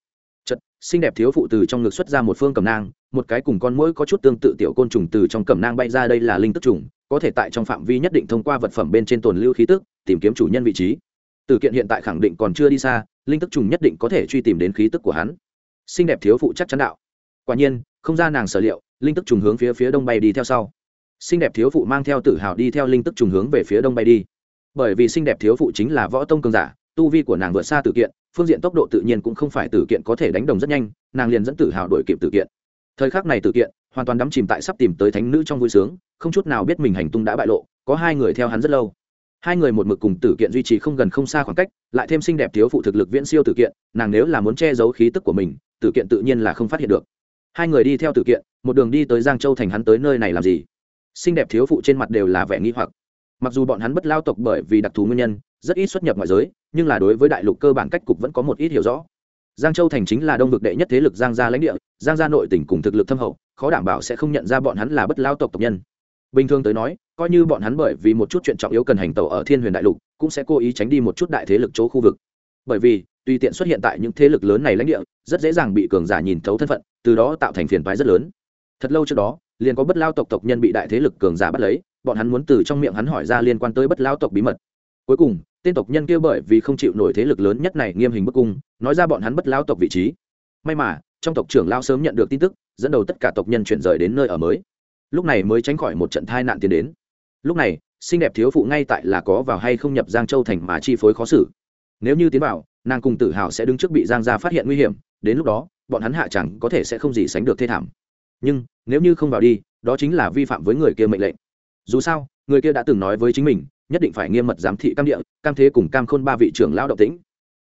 A: Chật xinh đẹp thiếu phụ từ trong ngực xuất ra một phương cầm nang, một cái cùng con mũi có chút tương tự tiểu côn trùng từ trong cầm nang bay ra đây là linh tức trùng có thể tại trong phạm vi nhất định thông qua vật phẩm bên trên tồn lưu khí tức, tìm kiếm chủ nhân vị trí. Từ kiện hiện tại khẳng định còn chưa đi xa, linh tức trùng nhất định có thể truy tìm đến khí tức của hắn. Xinh đẹp thiếu phụ chắc chắn đạo. Quả nhiên, không ra nàng sở liệu, linh tức trùng hướng phía phía đông bay đi theo sau. Xinh đẹp thiếu phụ mang theo tự hào đi theo linh tức trùng hướng về phía đông bay đi. Bởi vì xinh đẹp thiếu phụ chính là võ tông cường giả, tu vi của nàng vượt xa tử kiện, phương diện tốc độ tự nhiên cũng không phải tử kiện có thể đánh đồng rất nhanh, nàng liền dẫn tử hào đổi kịp tử kiện thời khắc này tử kiện, hoàn toàn đắm chìm tại sắp tìm tới thánh nữ trong vui sướng, không chút nào biết mình hành tung đã bại lộ, có hai người theo hắn rất lâu. Hai người một mực cùng tử kiện duy trì không gần không xa khoảng cách, lại thêm xinh đẹp thiếu phụ thực lực viễn siêu tử kiện, nàng nếu là muốn che giấu khí tức của mình, tử kiện tự nhiên là không phát hiện được. Hai người đi theo tử kiện, một đường đi tới giang châu thành hắn tới nơi này làm gì? Xinh đẹp thiếu phụ trên mặt đều là vẻ nghi hoặc. Mặc dù bọn hắn bất lao tộc bởi vì đặc thù nguyên nhân, rất ít xuất nhập ngoại giới, nhưng là đối với đại lục cơ bản cách cục vẫn có một ít hiểu rõ giang châu thành chính là đông vực đệ nhất thế lực giang gia lãnh địa, giang gia nội tỉnh cùng thực lực thâm hậu, khó đảm bảo sẽ không nhận ra bọn hắn là bất lao tộc tộc nhân. Bình thường tới nói, coi như bọn hắn bởi vì một chút chuyện trọng yếu cần hành tàu ở thiên huyền đại lục, cũng sẽ cố ý tránh đi một chút đại thế lực chỗ khu vực. Bởi vì, tùy tiện xuất hiện tại những thế lực lớn này lãnh địa, rất dễ dàng bị cường giả nhìn thấu thân phận, từ đó tạo thành phiền phái rất lớn. Thật lâu trước đó, liền có bất lao tộc tộc nhân bị đại thế lực cường giả bắt lấy, bọn hắn muốn từ trong miệng hắn hỏi ra liên quan tới bất lao tộc bí mật. Cuối cùng tên tộc nhân kia bởi vì không chịu nổi thế lực lớn nhất này nghiêm hình bức cung, nói ra bọn hắn bất lao tộc vị trí. May mà, trong tộc trưởng lao sớm nhận được tin tức, dẫn đầu tất cả tộc nhân chuyển rời đến nơi ở mới. Lúc này mới tránh khỏi một trận thai nạn tiến đến. Lúc này, xinh đẹp thiếu phụ ngay tại là có vào hay không nhập giang châu thành mà chi phối khó xử. Nếu như tiến vào, nàng cùng tự hào sẽ đứng trước bị giang gia phát hiện nguy hiểm, đến lúc đó, bọn hắn hạ chẳng có thể sẽ không gì sánh được thê thảm. Nhưng, nếu như không vào đi, đó chính là vi phạm với người kia mệnh lệnh. Dù sao, người kia đã từng nói với chính mình nhất định phải nghiêm mật giám thị cam địa, cam thế cùng cam khôn ba vị trưởng lão động tĩnh.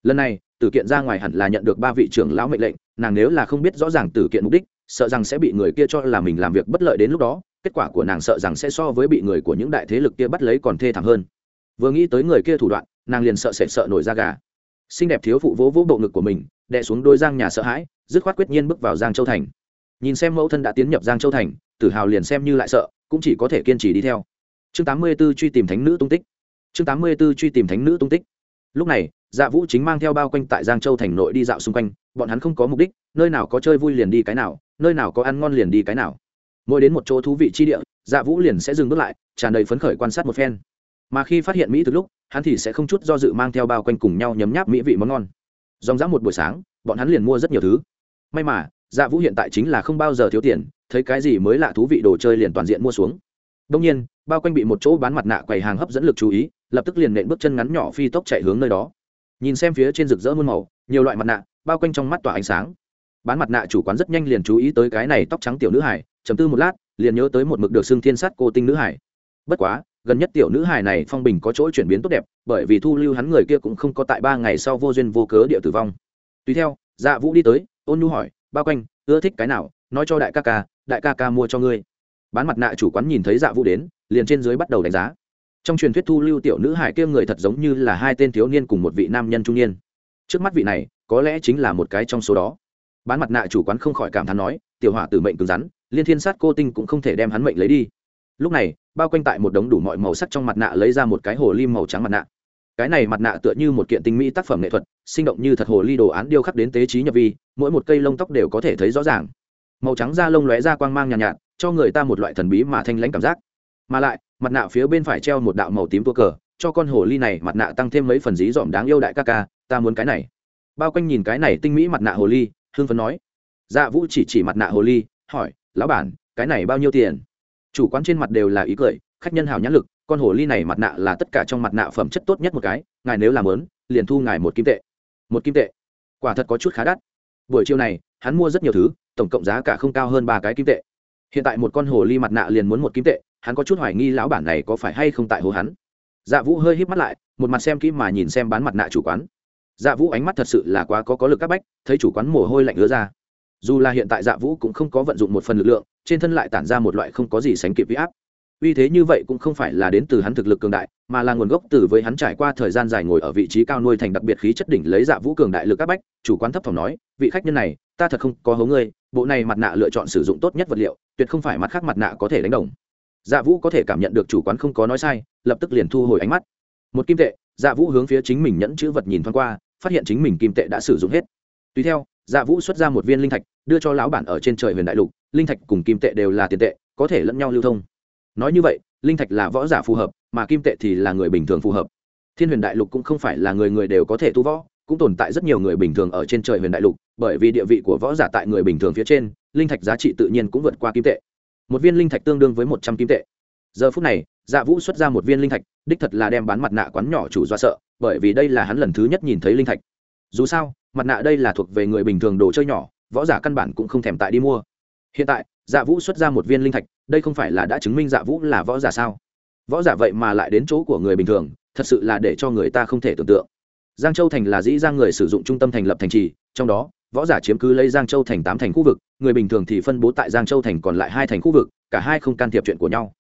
A: Lần này, tử kiện ra ngoài hẳn là nhận được ba vị trưởng lão mệnh lệnh, nàng nếu là không biết rõ ràng tử kiện mục đích, sợ rằng sẽ bị người kia cho là mình làm việc bất lợi đến lúc đó, kết quả của nàng sợ rằng sẽ so với bị người của những đại thế lực kia bắt lấy còn thê thảm hơn. Vừa nghĩ tới người kia thủ đoạn, nàng liền sợ sệt sợ nổi da gà. Xinh đẹp thiếu phụ vỗ vỗ bộ ngực của mình, đè xuống đôi giang nhà sợ hãi, dứt khoát quyết nhiên bước vào giang châu thành. Nhìn xem mẫu thân đã tiến nhập giang châu thành, tử hào liền xem như lại sợ, cũng chỉ có thể kiên trì đi theo chương tám mươi 84 truy tìm thánh nữ tung tích. Chương tám mươi 84 truy tìm thánh nữ tung tích. Lúc này dạ vũ chính mang theo bao quanh tại giang châu thành nội đi dạo xung quanh, bọn hắn không có mục đích, nơi nào có chơi vui liền đi cái nào, nơi nào có ăn ngon liền đi cái nào. Mỗi đến một chỗ thú vị chi địa dạ vũ liền sẽ dừng bước lại, tràn đầy phấn khởi quan sát một phen. Mà khi phát hiện mỹ từ lúc, hắn thì sẽ không chút do dự mang theo bao quanh cùng nhau nhấm nháp mỹ vị món ngon. Dòng dã một buổi sáng, bọn hắn liền mua rất nhiều thứ. May mà dạ vũ hiện tại chính là không bao giờ thiếu tiền, thấy cái gì mới lạ thú vị đồ chơi liền toàn diện mua xuống đông nhiên, bao quanh bị một chỗ bán mặt nạ quầy hàng hấp dẫn lực chú ý, lập tức liền nện bước chân ngắn nhỏ phi tốc chạy hướng nơi đó. Nhìn xem phía trên rực rỡ muôn màu, nhiều loại mặt nạ, bao quanh trong mắt tỏa ánh sáng. Bán mặt nạ chủ quán rất nhanh liền chú ý tới cái này tóc trắng tiểu nữ hải trầm tư một lát, liền nhớ tới một mực được xương thiên sát cô tinh nữ hải bất quá, gần nhất tiểu nữ hải này phong bình có chỗ chuyển biến tốt đẹp, bởi vì thu lưu hắn người kia cũng không có tại ba ngày sau vô duyên vô cớ địa tử vong. Tùy theo dạ vũ đi tới, ôn nhu hỏi, bao quanh, ưa thích cái nào? Nói cho đại ca ca, đại ca ca mua cho ngươi bán mặt nạ chủ quán nhìn thấy dạ vũ đến, liền trên dưới bắt đầu đánh giá. Trong truyền thuyết thu lưu tiểu nữ hải kia người thật giống như là hai tên thiếu niên cùng một vị nam nhân trung niên. Trước mắt vị này, có lẽ chính là một cái trong số đó. Bán mặt nạ chủ quán không khỏi cảm thán nói, tiểu hỏa tử mệnh cứng rắn, liên thiên sát cô tinh cũng không thể đem hắn mệnh lấy đi. Lúc này, bao quanh tại một đống đủ mọi màu sắc trong mặt nạ lấy ra một cái hồ ly màu trắng mặt nạ. Cái này mặt nạ tựa như một kiện tinh mỹ tác phẩm nghệ thuật, sinh động như thật hồ ly đồ án điêu khắc đến tế trí nhập vi, mỗi một cây lông tóc đều có thể thấy rõ ràng màu trắng da lông lóe ra quang mang nhàn nhạt, nhạt cho người ta một loại thần bí mà thanh lãnh cảm giác. Mà lại mặt nạ phía bên phải treo một đạo màu tím tua cờ cho con hồ ly này mặt nạ tăng thêm mấy phần dí dỏm đáng yêu đại ca ca ta muốn cái này. Bao quanh nhìn cái này tinh mỹ mặt nạ hồ ly hương phấn nói. Dạ vũ chỉ chỉ mặt nạ hồ ly hỏi lão bản cái này bao nhiêu tiền? Chủ quán trên mặt đều là ý cười khách nhân hào nhãn lực con hồ ly này mặt nạ là tất cả trong mặt nạ phẩm chất tốt nhất một cái ngài nếu làm lớn liền thu ngài một kim tệ. Một kim tệ? Quả thật có chút khá đắt. Buổi chiều này hắn mua rất nhiều thứ tổng cộng giá cả không cao hơn ba cái kim tệ. Hiện tại một con hồ ly mặt nạ liền muốn một kim tệ, hắn có chút hoài nghi lão bản này có phải hay không tại hồ hắn. Dạ vũ hơi híp mắt lại, một mặt xem kỹ mà nhìn xem bán mặt nạ chủ quán. Dạ vũ ánh mắt thật sự là quá có có lực các bách, thấy chủ quán mồ hôi lạnh ứa ra. Dù là hiện tại dạ vũ cũng không có vận dụng một phần lực lượng, trên thân lại tản ra một loại không có gì sánh kịp huy áp. Uy thế như vậy cũng không phải là đến từ hắn thực lực cường đại, mà là nguồn gốc từ với hắn trải qua thời gian dài ngồi ở vị trí cao nuôi thành đặc biệt khí chất đỉnh lấy dạ vũ cường đại lực các bách, chủ quán thấp phòng nói, vị khách nhân này ta thật không có hố ngươi, bộ này mặt nạ lựa chọn sử dụng tốt nhất vật liệu, tuyệt không phải mặt khác mặt nạ có thể đánh đồng. Dạ vũ có thể cảm nhận được chủ quán không có nói sai, lập tức liền thu hồi ánh mắt. Một kim tệ dạ vũ hướng phía chính mình nhẫn chữ vật nhìn thoáng qua, phát hiện chính mình kim tệ đã sử dụng hết. Tùy theo dạ vũ xuất ra một viên linh thạch, đưa cho lão bản ở trên trời huyền đại lục, linh thạch cùng kim tệ đều là tiền tệ, có thể lẫn nhau lưu thông. Nói như vậy, linh thạch là võ giả phù hợp, mà kim tệ thì là người bình thường phù hợp. Thiên huyền đại lục cũng không phải là người người đều có thể tu võ cũng tồn tại rất nhiều người bình thường ở trên trời huyền đại lục, bởi vì địa vị của võ giả tại người bình thường phía trên, linh thạch giá trị tự nhiên cũng vượt qua kim tệ. Một viên linh thạch tương đương với một trăm kim tệ. Giờ phút này dạ vũ xuất ra một viên linh thạch, đích thật là đem bán mặt nạ quán nhỏ chủ do sợ, bởi vì đây là hắn lần thứ nhất nhìn thấy linh thạch. Dù sao, mặt nạ đây là thuộc về người bình thường đồ chơi nhỏ, võ giả căn bản cũng không thèm tại đi mua. Hiện tại dạ vũ xuất ra một viên linh thạch, đây không phải là đã chứng minh dạ vũ là võ giả sao? Võ giả vậy mà lại đến chỗ của người bình thường, thật sự là để cho người ta không thể tưởng tượng giang châu thành là dĩ giang người sử dụng trung tâm thành lập thành trì, trong đó, võ giả chiếm cứ lấy giang châu thành tám thành khu vực, người bình thường thì phân bố tại giang châu thành còn lại hai thành khu vực, cả hai không can thiệp chuyện của nhau.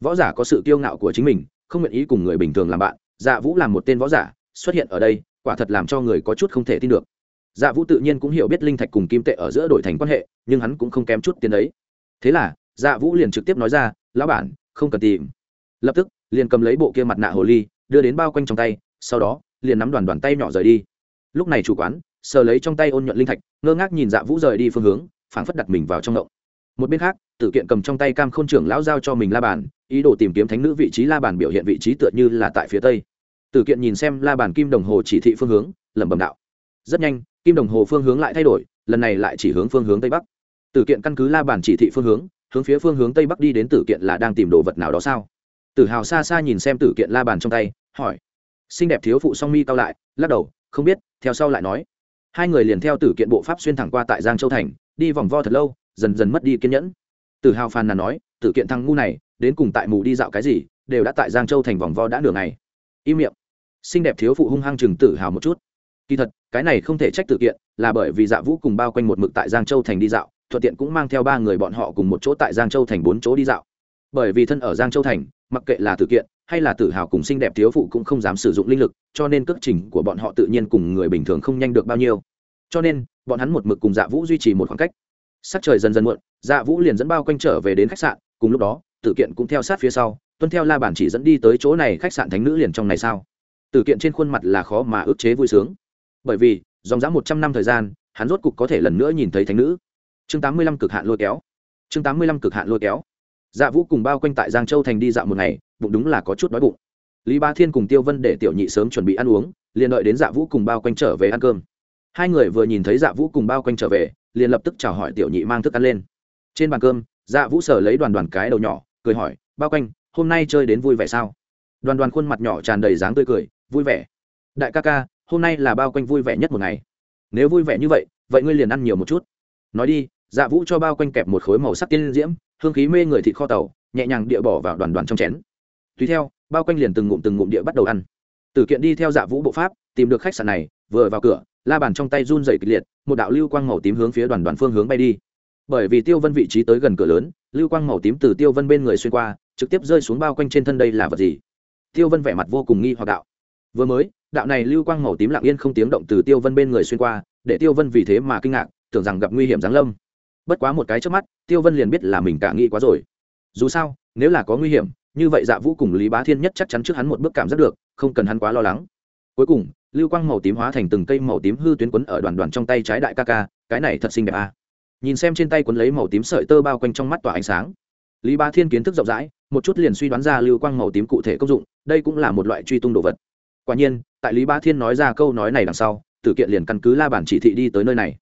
A: Võ giả có sự kiêu ngạo của chính mình, không nguyện ý cùng người bình thường làm bạn. Dạ vũ làm một tên võ giả, xuất hiện ở đây, quả thật làm cho người có chút không thể tin được. Dạ vũ tự nhiên cũng hiểu biết linh thạch cùng kim tệ ở giữa đổi thành quan hệ, nhưng hắn cũng không kém chút tiền đấy thế là dạ vũ liền trực tiếp nói ra, lão bản, không cần tìm. Lập tức, liền cầm lấy bộ kia mặt nạ hồ ly, đưa đến bao quanh trong tay, sau đó liền nắm đoàn đoàn tay nhỏ rời đi. Lúc này chủ quán, sờ lấy trong tay ôn nhuận linh thạch, ngơ ngác nhìn dạ vũ rời đi phương hướng, phảng phất đặt mình vào trong động. Một bên khác, tử kiện cầm trong tay cam khôn trưởng lão giao cho mình la bàn, ý đồ tìm kiếm thánh nữ vị trí la bàn biểu hiện vị trí tựa như là tại phía tây. Tử kiện nhìn xem la bàn kim đồng hồ chỉ thị phương hướng, lẩm bẩm đạo. Rất nhanh, kim đồng hồ phương hướng lại thay đổi, lần này lại chỉ hướng phương hướng tây bắc. Tử kiện căn cứ la bàn chỉ thị phương hướng hướng phía phương hướng tây bắc đi đến tử kiện là đang tìm đồ vật nào đó sao? Tử hào xa xa nhìn xem tử kiện la bàn trong tay, hỏi xinh đẹp thiếu phụ song mi cao lại, lắc đầu, không biết, theo sau lại nói. Hai người liền theo tử kiện bộ pháp xuyên thẳng qua tại giang châu thành, đi vòng vo thật lâu, dần dần mất đi kiên nhẫn. Tử hào phàn là nói, tử kiện thằng ngu này, đến cùng tại mù đi dạo cái gì, đều đã tại giang châu thành vòng vo đã nửa ngày. Im miệng. Xinh đẹp thiếu phụ hung hăng chừng tử hào một chút. Kỳ thật, cái này không thể trách tử kiện, là bởi vì dạ vũ cùng bao quanh một mực tại giang châu thành đi dạo, thuận tiện cũng mang theo ba người bọn họ cùng một chỗ tại giang châu thành bốn chỗ đi dạo. Bởi vì thân ở giang châu thành, mặc kệ là tử kiện hay là tự hào cùng xinh đẹp thiếu phụ cũng không dám sử dụng linh lực, cho nên cước trình của bọn họ tự nhiên cùng người bình thường không nhanh được bao nhiêu. Cho nên, bọn hắn một mực cùng dạ vũ duy trì một khoảng cách. Sắc trời dần dần muộn dạ vũ liền dẫn bao quanh trở về đến khách sạn, cùng lúc đó, tử kiện cũng theo sát phía sau, tuân theo la bản chỉ dẫn đi tới chỗ này khách sạn thánh nữ liền trong này sao? Tử kiện trên khuôn mặt là khó mà ức chế vui sướng. Bởi vì, dòng dã một trăm năm thời gian, hắn rốt cục có thể lần nữa nhìn thấy thánh nữ. Chương tám mươi lăm cực hạn lôi kéo. Chương tám mươi lăm cực hạn lôi kéo. Dạ vũ cùng bao quanh tại giang châu thành đi dạo một ngày bụng đúng là có chút đói bụng. Lý ba thiên cùng tiêu vân để tiểu nhị sớm chuẩn bị ăn uống, liền đợi đến dạ vũ cùng bao quanh trở về ăn cơm. Hai người vừa nhìn thấy dạ vũ cùng bao quanh trở về, liền lập tức chào hỏi tiểu nhị mang thức ăn lên. Trên bàn cơm dạ vũ sở lấy đoàn đoàn cái đầu nhỏ, cười hỏi, bao quanh, hôm nay chơi đến vui vẻ sao? Đoàn đoàn khuôn mặt nhỏ tràn đầy dáng tươi cười, vui vẻ. Đại ca ca, hôm nay là bao quanh vui vẻ nhất một ngày. Nếu vui vẻ như vậy vậy ngươi liền ăn nhiều một chút. Nói đi. Dạ vũ cho bao quanh kẹp một khối màu sắc tiên diễm, hương khí mê người thịt kho tàu, nhẹ nhàng địa bỏ vào đoàn đoàn trong chén tùy theo, bao quanh liền từng ngụm từng ngụm địa bắt đầu ăn. Tử kiện đi theo dạ vũ bộ pháp, tìm được khách sạn này, vừa vào cửa, la bàn trong tay run dày kịch liệt, một đạo lưu quang màu tím hướng phía đoàn đoàn phương hướng bay đi. Bởi vì tiêu vân vị trí tới gần cửa lớn, lưu quang màu tím từ tiêu vân bên người xuyên qua, trực tiếp rơi xuống bao quanh trên thân đây là vật gì? Tiêu vân vẻ mặt vô cùng nghi hoặc đạo. Vừa mới, đạo này lưu quang màu tím lặng yên không tiếng động từ tiêu vân bên người xuyên qua, để tiêu vân vì thế mà kinh ngạc, tưởng rằng gặp nguy hiểm giáng lâm. Bất quá một cái trước mắt, tiêu vân liền biết là mình cả nghĩ quá rồi. Dù sao, nếu là có nguy hiểm như vậy dạ vũ cùng lý bá thiên nhất chắc chắn trước hắn một bước cảm giác được, không cần hắn quá lo lắng. Cuối cùng, lưu quang màu tím hóa thành từng cây màu tím hư tuyến quấn ở đoàn đoàn trong tay trái đại ca ca, cái này thật xinh đẹp à. nhìn xem trên tay quấn lấy màu tím sợi tơ bao quanh trong mắt tỏa ánh sáng. Lý bá thiên kiến thức rộng rãi, một chút liền suy đoán ra lưu quang màu tím cụ thể công dụng, đây cũng là một loại truy tung đồ vật. Quả nhiên, tại lý bá thiên nói ra câu nói này đằng sau, tử kiện liền căn cứ la bản chỉ thị đi tới nơi này.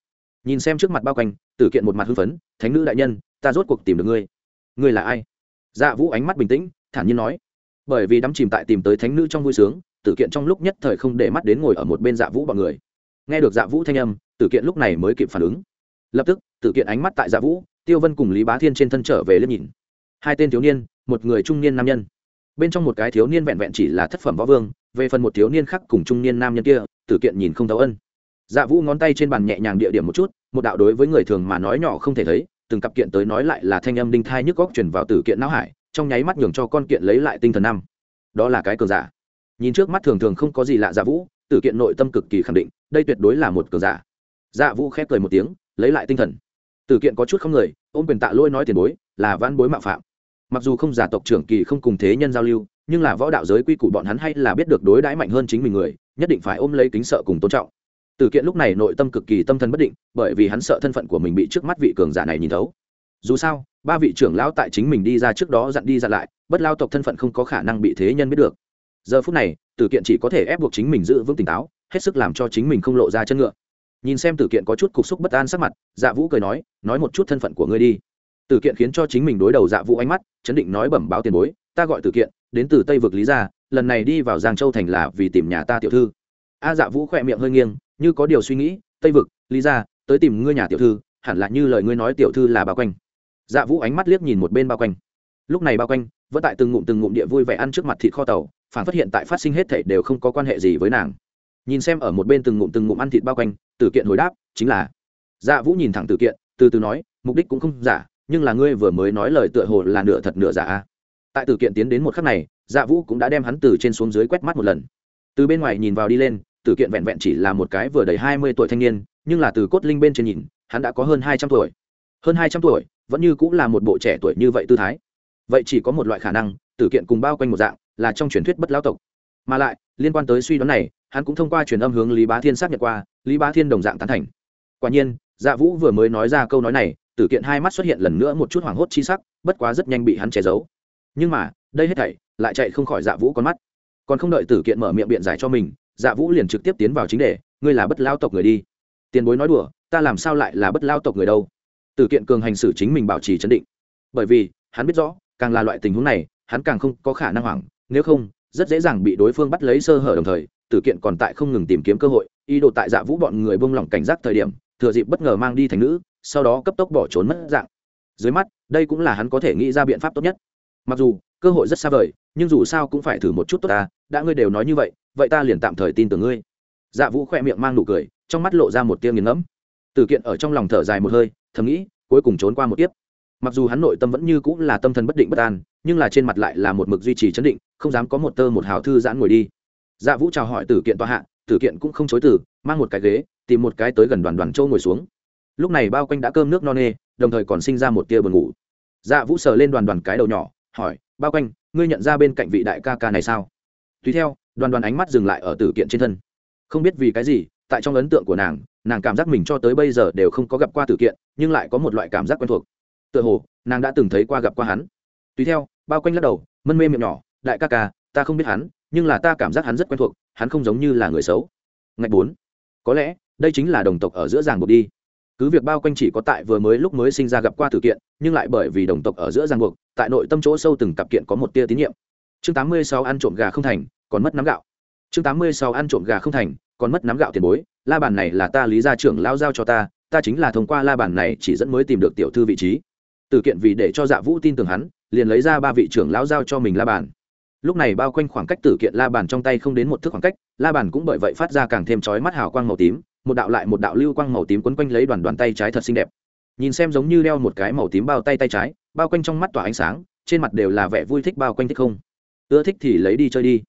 A: Nhìn xem trước mặt bao quanh, tử kiện một mặt hưng phấn, thánh nữ đại nhân, ta rốt cuộc tìm được ngươi. Ngươi là ai? Dạ vũ ánh mắt bình tĩnh thản nhiên nói. Bởi vì đắm chìm tại tìm tới thánh nữ trong vui sướng, tử kiện trong lúc nhất thời không để mắt đến ngồi ở một bên dạ vũ bọn người. Nghe được dạ vũ thanh âm, tử kiện lúc này mới kịp phản ứng. Lập tức, tử kiện ánh mắt tại dạ vũ, tiêu vân cùng lý bá thiên trên thân trở về liếc nhìn. Hai tên thiếu niên, một người trung niên nam nhân. Bên trong một cái thiếu niên vẹn vẹn chỉ là thất phẩm võ vương, về phần một thiếu niên khác cùng trung niên nam nhân kia, tử kiện nhìn không thấu ân. Dạ vũ ngón tay trên bàn nhẹ nhàng địa điểm một chút, một đạo đối với người thường mà nói nhỏ không thể thấy, từng cặp kiện tới nói lại là thanh âm đinh thai nhức góc chuyển vào tử kiện não hải trong nháy mắt nhường cho con kiện lấy lại tinh thần năm. Đó là cái cường giả. Nhìn trước mắt thường thường không có gì lạ dạ vũ, tử kiện nội tâm cực kỳ khẳng định, đây tuyệt đối là một cường giả. Dạ vũ khép cười một tiếng, lấy lại tinh thần. Tử kiện có chút không người, ôm quyền tạ lôi nói tiền bối, là văn bối mạo phạm. Mặc dù không giả tộc trưởng kỳ không cùng thế nhân giao lưu, nhưng là võ đạo giới quy củ bọn hắn hay là biết được đối đãi mạnh hơn chính mình người, nhất định phải ôm lấy kính sợ cùng tôn trọng. Tử kiện lúc này nội tâm cực kỳ tâm thần bất định, bởi vì hắn sợ thân phận của mình bị trước mắt vị cường giả này nhìn thấu dù sao, ba vị trưởng lão tại chính mình đi ra trước đó dặn đi dặn lại, bất lao tộc thân phận không có khả năng bị thế nhân biết được. Giờ phút này, tử kiện chỉ có thể ép buộc chính mình giữ vững tỉnh táo, hết sức làm cho chính mình không lộ ra chân ngựa. Nhìn xem tử kiện có chút cục xúc bất an sắc mặt dạ vũ cười nói nói một chút thân phận của ngươi đi. Tử kiện khiến cho chính mình đối đầu dạ vũ ánh mắt, chấn định nói bẩm báo tiền bối, ta gọi tử kiện, đến từ tây vực lý gia, lần này đi vào giang châu thành là vì tìm nhà ta tiểu thư. A dạ vũ khỏe miệng hơi nghiêng, như có điều suy nghĩ, tây vực lý gia, tới tìm ngươi nhà tiểu thư, hẳn là như lời ngươi nói tiểu thư là bà quanh dạ vũ ánh mắt liếc nhìn một bên bao quanh. Lúc này bao quanh, vẫn tại từng ngụm từng ngụm địa vui vẻ ăn trước mặt thịt kho tàu, phản phát hiện tại phát sinh hết thảy đều không có quan hệ gì với nàng. Nhìn xem ở một bên từng ngụm từng ngụm ăn thịt bao quanh, tử kiện hồi đáp, chính là dạ vũ nhìn thẳng tử kiện, từ từ nói, mục đích cũng không giả, nhưng là ngươi vừa mới nói lời tựa hồ là nửa thật nửa giả tại tử kiện tiến đến một khắc này dạ vũ cũng đã đem hắn từ trên xuống dưới quét mắt một lần. Từ bên ngoài nhìn vào đi lên, tử kiện vẹn vẹn chỉ là một cái vừa đầy hai mươi tuổi thanh niên, nhưng là từ cốt linh bên trên nhìn, hắn đã có hơn hai trăm tuổi. Hơn hai trăm tuổi vẫn như cũng là một bộ trẻ tuổi như vậy tư thái. Vậy chỉ có một loại khả năng, tử kiện cùng bao quanh một dạng, là trong truyền thuyết bất lao tộc. Mà lại, liên quan tới suy đoán này, hắn cũng thông qua truyền âm hướng lý bá thiên xác nhận qua, lý bá thiên đồng dạng tán thành. Quả nhiên dạ vũ vừa mới nói ra câu nói này, tử kiện hai mắt xuất hiện lần nữa một chút hoảng hốt chi sắc, bất quá rất nhanh bị hắn che giấu. Nhưng mà, đây hết thảy, lại chạy không khỏi dạ vũ con mắt. Còn không đợi tử kiện mở miệng biện giải cho mình dạ vũ liền trực tiếp tiến vào chính đề, ngươi là bất lao tộc người đi. Tiền bối nói đùa, ta làm sao lại là bất lao tộc người đâu? Tử kiện cường hành xử chính mình bảo trì chấn định. Bởi vì, hắn biết rõ, càng là loại tình huống này, hắn càng không có khả năng hoảng, nếu không, rất dễ dàng bị đối phương bắt lấy sơ hở đồng thời tử kiện còn tại không ngừng tìm kiếm cơ hội, ý đồ tại dạ vũ bọn người bông lỏng cảnh giác thời điểm, thừa dịp bất ngờ mang đi thành nữ, sau đó cấp tốc bỏ trốn mất dạng. Dưới mắt, đây cũng là hắn có thể nghĩ ra biện pháp tốt nhất. Mặc dù, cơ hội rất xa vời, nhưng dù sao cũng phải thử một chút tốt ta, đã ngươi đều nói như vậy vậy ta liền tạm thời tin tưởng ngươi. Dạ vũ khoe miệng mang nụ cười, trong mắt lộ ra một tia nghiền ngẫm. Tử kiện ở trong lòng thở dài một hơi thầm nghĩ, cuối cùng trốn qua một tiếp mặc dù hắn nội tâm vẫn như cũng là tâm thần bất định bất an, nhưng là trên mặt lại là một mực duy trì chấn định, không dám có một tơ một hào thư giãn ngồi đi. Dạ vũ chào hỏi tử kiện tòa hạ, tử kiện cũng không chối từ, mang một cái ghế, tìm một cái tới gần đoàn đoàn châu ngồi xuống. Lúc này bao quanh đã cơm nước no nê, đồng thời còn sinh ra một tia buồn ngủ. Dạ vũ sờ lên đoàn đoàn cái đầu nhỏ, hỏi, bao quanh, ngươi nhận ra bên cạnh vị đại ca ca này sao? Tùy theo, đoàn đoàn ánh mắt dừng lại ở tử kiện trên thân. Không biết vì cái gì tại trong ấn tượng của nàng nàng cảm giác mình cho tới bây giờ đều không có gặp qua tử kiện, nhưng lại có một loại cảm giác quen thuộc. Tựa hồ, nàng đã từng thấy qua gặp qua hắn. Tùy theo, bao quanh lắc đầu, mân mê miệng nhỏ, đại ca ca, ta không biết hắn, nhưng là ta cảm giác hắn rất quen thuộc, hắn không giống như là người xấu. Ngạch bốn. Có lẽ, đây chính là đồng tộc ở giữa ràng buộc đi. Cứ việc bao quanh chỉ có tại vừa mới lúc mới sinh ra gặp qua tử kiện, nhưng lại bởi vì đồng tộc ở giữa ràng buộc, tại nội tâm chỗ sâu từng cặp kiện có một tia tín nhiệm. Chương tám mươi sáu ăn trộm gà không thành, còn mất nắm gạo. Chương tám mươi sáu ăn trộm gà không thành còn mất nắm gạo tiền bối, la bàn này là ta lý gia trưởng lao giao cho ta ta chính là thông qua la bàn này chỉ dẫn mới tìm được tiểu thư vị trí. Từ kiện vì để cho dạ vũ tin tưởng hắn, liền lấy ra ba vị trưởng lão giao cho mình la bàn. Lúc này bao quanh khoảng cách tử kiện la bàn trong tay không đến một thước khoảng cách, la bàn cũng bởi vậy phát ra càng thêm chói mắt hào quang màu tím, một đạo lại một đạo lưu quang màu tím quấn quanh lấy đoàn đoàn tay trái thật xinh đẹp. Nhìn xem giống như đeo một cái màu tím bao tay tay trái, bao quanh trong mắt tỏa ánh sáng, trên mặt đều là vẻ vui thích bao quanh thích không. Ưa thích thì lấy đi chơi đi.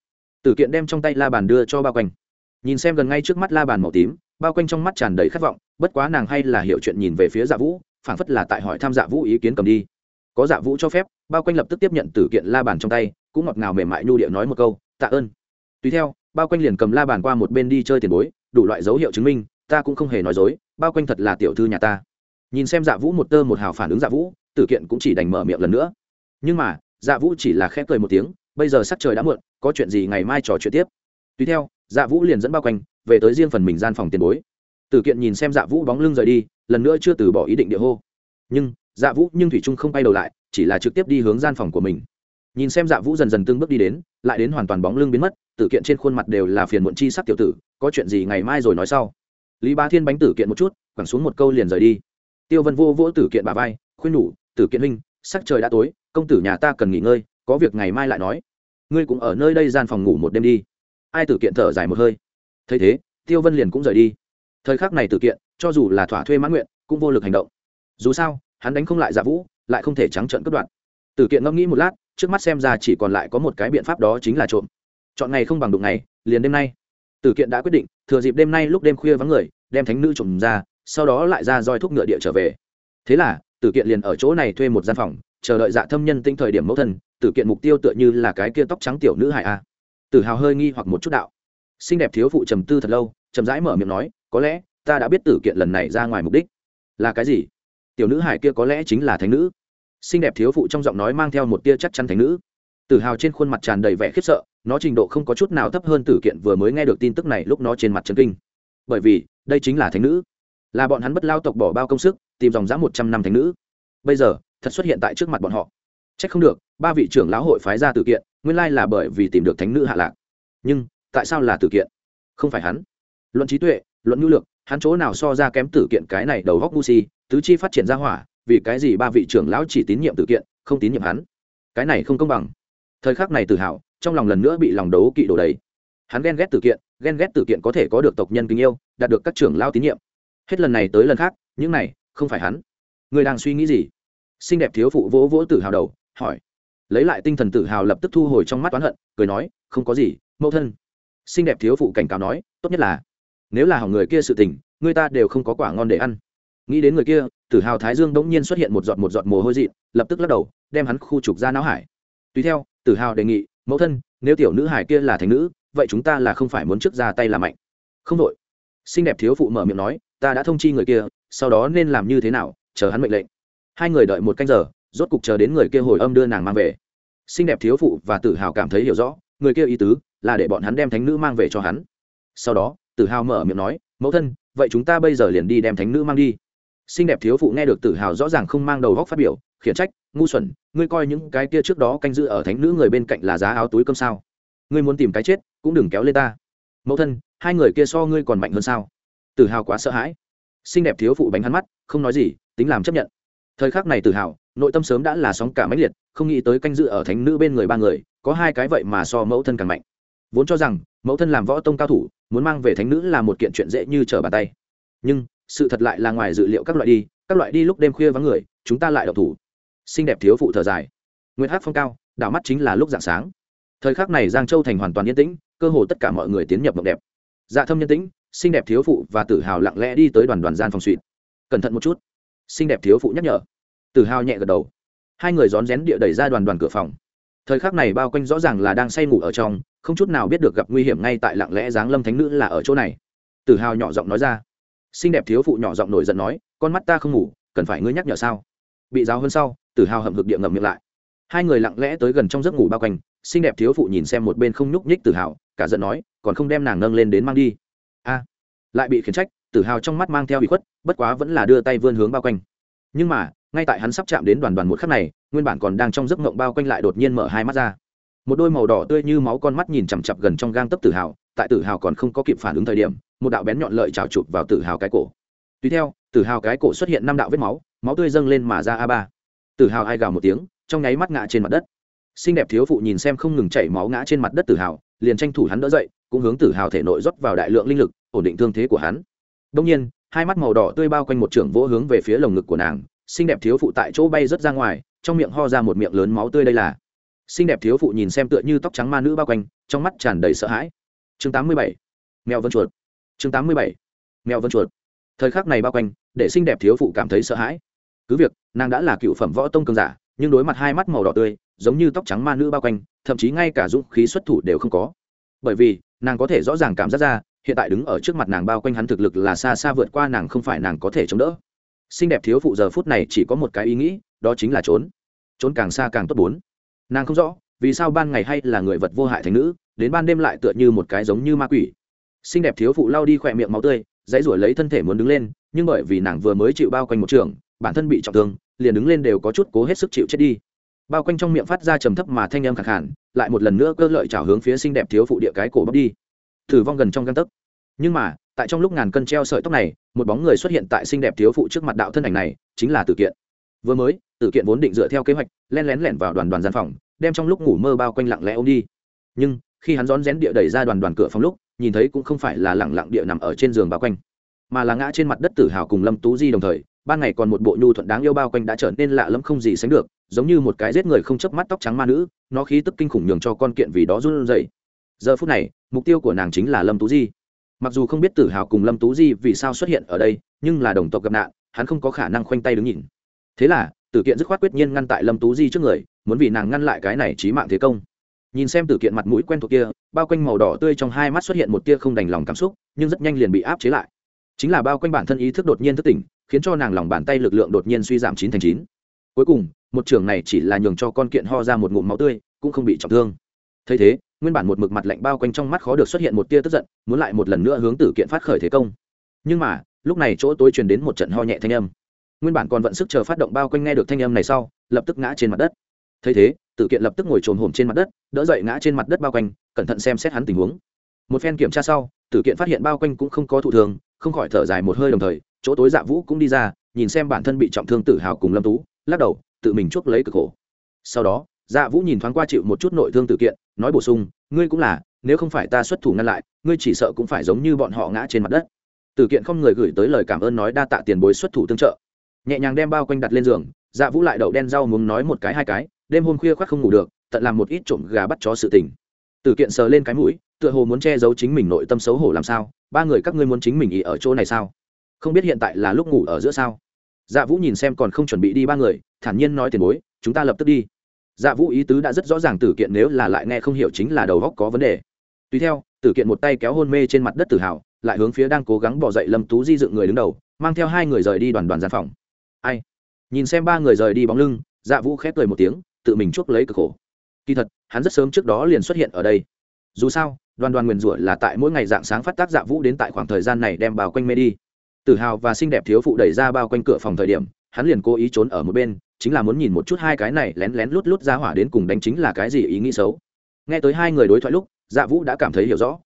A: Tử kiện đem trong tay la bàn đưa cho bao quanh nhìn xem gần ngay trước mắt la bàn màu tím, bao quanh trong mắt tràn đầy khát vọng, bất quá nàng hay là hiểu chuyện nhìn về phía dạ vũ, phảng phất là tại hỏi tham dạ vũ ý kiến cầm đi. Có dạ vũ cho phép, bao quanh lập tức tiếp nhận tử kiện la bàn trong tay, cũng ngọt ngào mềm mại nhu điệu nói một câu, tạ ơn. Tùy theo, bao quanh liền cầm la bàn qua một bên đi chơi tiền bối, đủ loại dấu hiệu chứng minh, ta cũng không hề nói dối, bao quanh thật là tiểu thư nhà ta. Nhìn xem dạ vũ một tơ một hào phản ứng dạ vũ tử kiện cũng chỉ đành mở miệng lần nữa. Nhưng mà dạ vũ chỉ là khẽ cười một tiếng, bây giờ sắc trời đã muộn, có chuyện gì ngày mai trò chuyện tiếp. Tùy theo dạ vũ liền dẫn bao quanh, về tới riêng phần mình gian phòng tiền bối. Tử kiện nhìn xem dạ vũ bóng lưng rời đi, lần nữa chưa từ bỏ ý định địa hô. Nhưng dạ vũ nhưng thủy trung không bay đầu lại, chỉ là trực tiếp đi hướng gian phòng của mình. Nhìn xem dạ vũ dần dần từng bước đi đến, lại đến hoàn toàn bóng lưng biến mất, tử kiện trên khuôn mặt đều là phiền muộn chi sắc tiểu tử, có chuyện gì ngày mai rồi nói sau. Lý ba thiên bánh tử kiện một chút, quẳng xuống một câu liền rời đi. Tiêu vân vô vỗ tử kiện bà vai, khuyên nhủ, tử kiện huynh, sắc trời đã tối, công tử nhà ta cần nghỉ ngơi, có việc ngày mai lại nói. Ngươi cũng ở nơi đây gian phòng ngủ một đêm đi ai tử kiện thở dài một hơi. Thấy thế, tiêu vân liền cũng rời đi. Thời khắc này tử kiện, cho dù là thỏa thuê mãn nguyện, cũng vô lực hành động. Dù sao, hắn đánh không lại giả vũ, lại không thể trắng trợn cất đoạn tử kiện ngẫm nghĩ một lát, trước mắt xem ra chỉ còn lại có một cái biện pháp đó chính là trộm. Chọn ngày không bằng đụng ngày, liền đêm nay. Tử kiện đã quyết định, thừa dịp đêm nay lúc đêm khuya vắng người, đem thánh nữ trộm ra, sau đó lại ra roi thuốc ngựa địa trở về. Thế là, tử kiện liền ở chỗ này thuê một gian phòng, chờ đợi dạ thâm nhân tinh thời điểm mẫu thân, tử kiện mục tiêu tựa như là cái kia tóc trắng tiểu nữ hải a tử hào hơi nghi hoặc một chút đạo. Xinh đẹp thiếu phụ trầm tư thật lâu, chậm rãi mở miệng nói, có lẽ ta đã biết tử kiện lần này ra ngoài mục đích. Là cái gì? Tiểu nữ hải kia có lẽ chính là thánh nữ. Xinh đẹp thiếu phụ trong giọng nói mang theo một tia chắc chắn thánh nữ. Tử hào trên khuôn mặt tràn đầy vẻ khiếp sợ, nó trình độ không có chút nào thấp hơn tử kiện vừa mới nghe được tin tức này lúc nó trên mặt trấn kinh. Bởi vì, đây chính là thánh nữ. Là bọn hắn bất lao tộc bỏ bao công sức, tìm dòng dã một trăm năm thánh nữ. Bây giờ, thật xuất hiện tại trước mặt bọn họ. C h ắ c không được, ba vị trưởng lão hội phái ra tử kiện nguyên lai là bởi vì tìm được thánh nữ hạ lạc. Nhưng, tại sao là tử kiện? Không phải hắn. Luận trí tuệ, luận nhu lược hắn chỗ nào so ra kém tử kiện cái này đầu góc ngu si, tứ chi phát triển ra hỏa, vì cái gì ba vị trưởng lão chỉ tín nhiệm tử kiện, không tín nhiệm hắn? Cái này không công bằng. Thời khắc này tự hào, trong lòng lần nữa bị lòng đấu kỵ đổ đầy. Hắn ghen ghét tử kiện, ghen ghét tử kiện có thể có được tộc nhân kính yêu, đạt được các trưởng lao tín nhiệm. Hết lần này tới lần khác, những này, không phải hắn. Người đang suy nghĩ gì? Xinh đẹp thiếu phụ vỗ vỗ tử hào đầu, hỏi lấy lại tinh thần tự hào lập tức thu hồi trong mắt oán hận, cười nói, không có gì, mẫu thân. Xinh đẹp thiếu phụ cảnh cáo nói, tốt nhất là, nếu là hỏng người kia sự tình, người ta đều không có quả ngon để ăn. Nghĩ đến người kia, tử hào thái dương bỗng nhiên xuất hiện một giọt một giọt mồ hôi dị lập tức lắc đầu, đem hắn khu trục ra não hải. Tùy theo, tử hào đề nghị, mẫu thân, nếu tiểu nữ hải kia là thành nữ, vậy chúng ta là không phải muốn trước ra tay làm mạnh. Không đội. Xinh đẹp thiếu phụ mở miệng nói, ta đã thông chi người kia, sau đó nên làm như thế nào, chờ hắn mệnh lệnh. Hai người đợi một canh giờ rốt cục chờ đến người kia hồi âm đưa nàng mang về. Xinh đẹp thiếu phụ và tử hào cảm thấy hiểu rõ, người kia ý tứ là để bọn hắn đem thánh nữ mang về cho hắn. Sau đó, tử hào mở miệng nói, mẫu thân, vậy chúng ta bây giờ liền đi đem thánh nữ mang đi. Xinh đẹp thiếu phụ nghe được tử hào rõ ràng không mang đầu góc phát biểu, khiển trách, ngu xuẩn, ngươi coi những cái kia trước đó canh giữ ở thánh nữ người bên cạnh là giá áo túi cơm sao? Ngươi muốn tìm cái chết, cũng đừng kéo lên ta. Mẫu thân, hai người kia so ngươi còn mạnh hơn sao? Tử hào quá sợ hãi. Xinh đẹp thiếu phụ bánh hắn mắt, không nói gì, tính làm chấp nhận. Thời khắc này tự hào nội tâm sớm đã là sóng cả mãnh liệt, không nghĩ tới canh dự ở thánh nữ bên người ba người, có hai cái vậy mà so mẫu thân càng mạnh. Vốn cho rằng, mẫu thân làm võ tông cao thủ, muốn mang về thánh nữ là một kiện chuyện dễ như trở bàn tay. Nhưng, sự thật lại là ngoài dự liệu các loại đi, các loại đi lúc đêm khuya vắng người, chúng ta lại đậu thủ. Xinh đẹp thiếu phụ thở dài. Nguyên hát phong cao, đảo mắt chính là lúc dạng sáng. Thời khắc này giang châu thành hoàn toàn yên tĩnh, cơ hồ tất cả mọi người tiến nhập mộng đẹp. Dạ thâm nhân tĩnh, xinh đẹp thiếu phụ và tử hào lặng lẽ đi tới đoàn đoàn gian phòng suỵt. Cẩn thận một chút. Xinh đẹp thiếu phụ nhắc nhở tử hào nhẹ gật đầu. Hai người rón rén địa đẩy ra đoàn đoàn cửa phòng. Thời khắc này bao quanh rõ ràng là đang say ngủ ở trong, không chút nào biết được gặp nguy hiểm ngay tại lặng lẽ giáng lâm thánh nữ là ở chỗ này. Tử hào nhỏ giọng nói ra. Xinh đẹp thiếu phụ nhỏ giọng nổi giận nói, con mắt ta không ngủ, cần phải ngươi nhắc nhở sao? Bị giáo hơn sau, tử hào hậm hực địa ngậm miệng lại. Hai người lặng lẽ tới gần trong giấc ngủ bao quanh, xinh đẹp thiếu phụ nhìn xem một bên không nhúc nhích tử hào, cả giận nói, còn không đem nàng nâng lên đến mang đi. A. Lại bị khiển trách, tử hào trong mắt mang theo bị khuất, bất quá vẫn là đưa tay vươn hướng bao quanh. Nhưng mà ngay tại hắn sắp chạm đến đoàn đoàn một khắc này, nguyên bản còn đang trong giấc mộng bao quanh lại đột nhiên mở hai mắt ra. Một đôi màu đỏ tươi như máu con mắt nhìn chằm chặp gần trong gang tấp tử hào, tại tử hào còn không có kịp phản ứng thời điểm, một đạo bén nhọn lợi trào chụp vào tử hào cái cổ. Tùy theo, tử hào cái cổ xuất hiện năm đạo vết máu máu tươi dâng lên mà ra a ba. Tử hào ai gào một tiếng, trong nháy mắt ngã trên mặt đất. Xinh đẹp thiếu phụ nhìn xem không ngừng chảy máu ngã trên mặt đất tử hào, liền tranh thủ hắn đỡ dậy, cũng hướng tử hào thể nội rót vào đại lượng linh lực, ổn định thương thế của hắn. Đông nhiên, hai mắt màu đỏ tươi bao quanh một trưởng vỗ hướng về phía lồng ngực của nàng xinh đẹp thiếu phụ tại chỗ bay rớt ra ngoài, trong miệng ho ra một miệng lớn máu tươi đây là. Xinh đẹp thiếu phụ nhìn xem tựa như tóc trắng ma nữ bao quanh, trong mắt tràn đầy sợ hãi. Chương 87. mèo vân chuột. Chương 87. mèo vân chuột. Thời khắc này bao quanh, để xinh đẹp thiếu phụ cảm thấy sợ hãi. Cứ việc, nàng đã là cựu phẩm võ tông cường giả, nhưng đối mặt hai mắt màu đỏ tươi, giống như tóc trắng ma nữ bao quanh, thậm chí ngay cả dũng khí xuất thủ đều không có. Bởi vì, nàng có thể rõ ràng cảm giác ra, hiện tại đứng ở trước mặt nàng bao quanh hắn thực lực là xa xa vượt qua nàng không phải nàng có thể chống đỡ xinh đẹp thiếu phụ giờ phút này chỉ có một cái ý nghĩ, đó chính là trốn. Trốn càng xa càng tốt bốn. Nàng không rõ, vì sao ban ngày hay là người vật vô hại thành nữ, đến ban đêm lại tựa như một cái giống như ma quỷ. Xinh đẹp thiếu phụ lau đi khỏe miệng máu tươi, dãy ruổi lấy thân thể muốn đứng lên, nhưng bởi vì nàng vừa mới chịu bao quanh một trường, bản thân bị trọng thương, liền đứng lên đều có chút cố hết sức chịu chết đi. Bao quanh trong miệng phát ra trầm thấp mà thanh âm khẳng hẳn lại một lần nữa cơ lợi trào hướng phía xinh đẹp thiếu phụ địa cái cổ bóc đi. Thử vong gần trong găng tấc. Nhưng mà tại trong lúc ngàn cân treo sợi tóc này, một bóng người xuất hiện tại xinh đẹp thiếu phụ trước mặt đạo thân ảnh này, chính là tử kiện. Vừa mới, tử kiện vốn định dựa theo kế hoạch len lén lẻn vào đoàn đoàn gian phòng, đem trong lúc ngủ mơ bao quanh lặng lẽ ôm đi. Nhưng, khi hắn rón rén địa đẩy ra đoàn đoàn cửa phòng lúc, nhìn thấy cũng không phải là lẳng lặng địa nằm ở trên giường bao quanh, mà là ngã trên mặt đất tử hào cùng lâm tú di đồng thời, ban ngày còn một bộ nhu thuận đáng yêu bao quanh đã trở nên lạ lẫm không gì sánh được, giống như một cái giết người không chớp mắt tóc trắng ma nữ, nó khí tức kinh khủng nhường cho con kiện vì đó run rẩy. Giờ phút này, mục tiêu của nàng chính là lâm tú di mặc dù không biết tử hào cùng lâm tú di vì sao xuất hiện ở đây, nhưng là đồng tộc gặp nạn, hắn không có khả năng khoanh tay đứng nhìn. Thế là, tử kiện dứt khoát quyết nhiên ngăn tại lâm tú di trước người, muốn vì nàng ngăn lại cái này trí mạng thế công. Nhìn xem tử kiện mặt mũi quen thuộc kia, bao quanh màu đỏ tươi trong hai mắt xuất hiện một tia không đành lòng cảm xúc, nhưng rất nhanh liền bị áp chế lại. Chính là bao quanh bản thân ý thức đột nhiên thức tỉnh, khiến cho nàng lòng bàn tay lực lượng đột nhiên suy giảm chín thành chín. Cuối cùng, một trường này chỉ là nhường cho con kiện ho ra một ngụm máu tươi, cũng không bị trọng thương. Thấy thế nguyên bản một mực mặt lạnh bao quanh trong mắt khó được xuất hiện một tia tức giận, muốn lại một lần nữa hướng tử kiện phát khởi thế công. Nhưng mà, lúc này chỗ tối truyền đến một trận ho nhẹ thanh âm. Nguyên bản còn vận sức chờ phát động bao quanh nghe được thanh âm này sau, lập tức ngã trên mặt đất. Thấy thế, tử kiện lập tức ngồi trồn hổm trên mặt đất, đỡ dậy ngã trên mặt đất bao quanh, cẩn thận xem xét hắn tình huống. Một phen kiểm tra sau, tử kiện phát hiện bao quanh cũng không có thụ thường, không khỏi thở dài một hơi đồng thời, chỗ tối dạ vũ cũng đi ra, nhìn xem bản thân bị trọng thương tử hào cùng lâm tú, lắc đầu, tự mình chuốc lấy cực khổ. Sau đó dạ vũ nhìn thoáng qua chịu một chút nội thương tự kiện, nói bổ sung, ngươi cũng là, nếu không phải ta xuất thủ ngăn lại, ngươi chỉ sợ cũng phải giống như bọn họ ngã trên mặt đất. Tử kiện không người gửi tới lời cảm ơn nói đa tạ tiền bối xuất thủ tương trợ. Nhẹ nhàng đem bao quanh đặt lên giường dạ vũ lại đậu đen rau muốn nói một cái hai cái, đêm hôm khuya khoác không ngủ được, tận làm một ít trộm gà bắt chó sự tình. Tử kiện sờ lên cái mũi, tựa hồ muốn che giấu chính mình nội tâm xấu hổ làm sao, ba người các ngươi muốn chính mình ý ở chỗ này sao? Không biết hiện tại là lúc ngủ ở giữa sao? Dạ vũ nhìn xem còn không chuẩn bị đi ba người, thản nhiên nói tiền bối, chúng ta lập tức đi dạ vũ ý tứ đã rất rõ ràng tử kiện nếu là lại nghe không hiểu chính là đầu góc có vấn đề. Tùy theo, tử kiện một tay kéo hôn mê trên mặt đất tử hào lại hướng phía đang cố gắng bỏ dậy lâm tú di dựng người đứng đầu, mang theo hai người rời đi đoàn đoàn gian phòng. Ai? Nhìn xem ba người rời đi bóng lưng dạ vũ khép cười một tiếng, tự mình chuốc lấy cực khổ. Kỳ thật, hắn rất sớm trước đó liền xuất hiện ở đây. Dù sao, đoàn đoàn nguyền rủa là tại mỗi ngày dạng sáng phát tác dạ vũ đến tại khoảng thời gian này đem bao quanh mê đi. Tự hào và xinh đẹp thiếu phụ đẩy ra bao quanh cửa phòng thời điểm hắn liền cố ý trốn ở một bên, chính là muốn nhìn một chút hai cái này lén lén lút lút ra hỏa đến cùng đánh chính là cái gì ý nghĩ xấu. Nghe tới hai người đối thoại lúc dạ vũ đã cảm thấy hiểu rõ.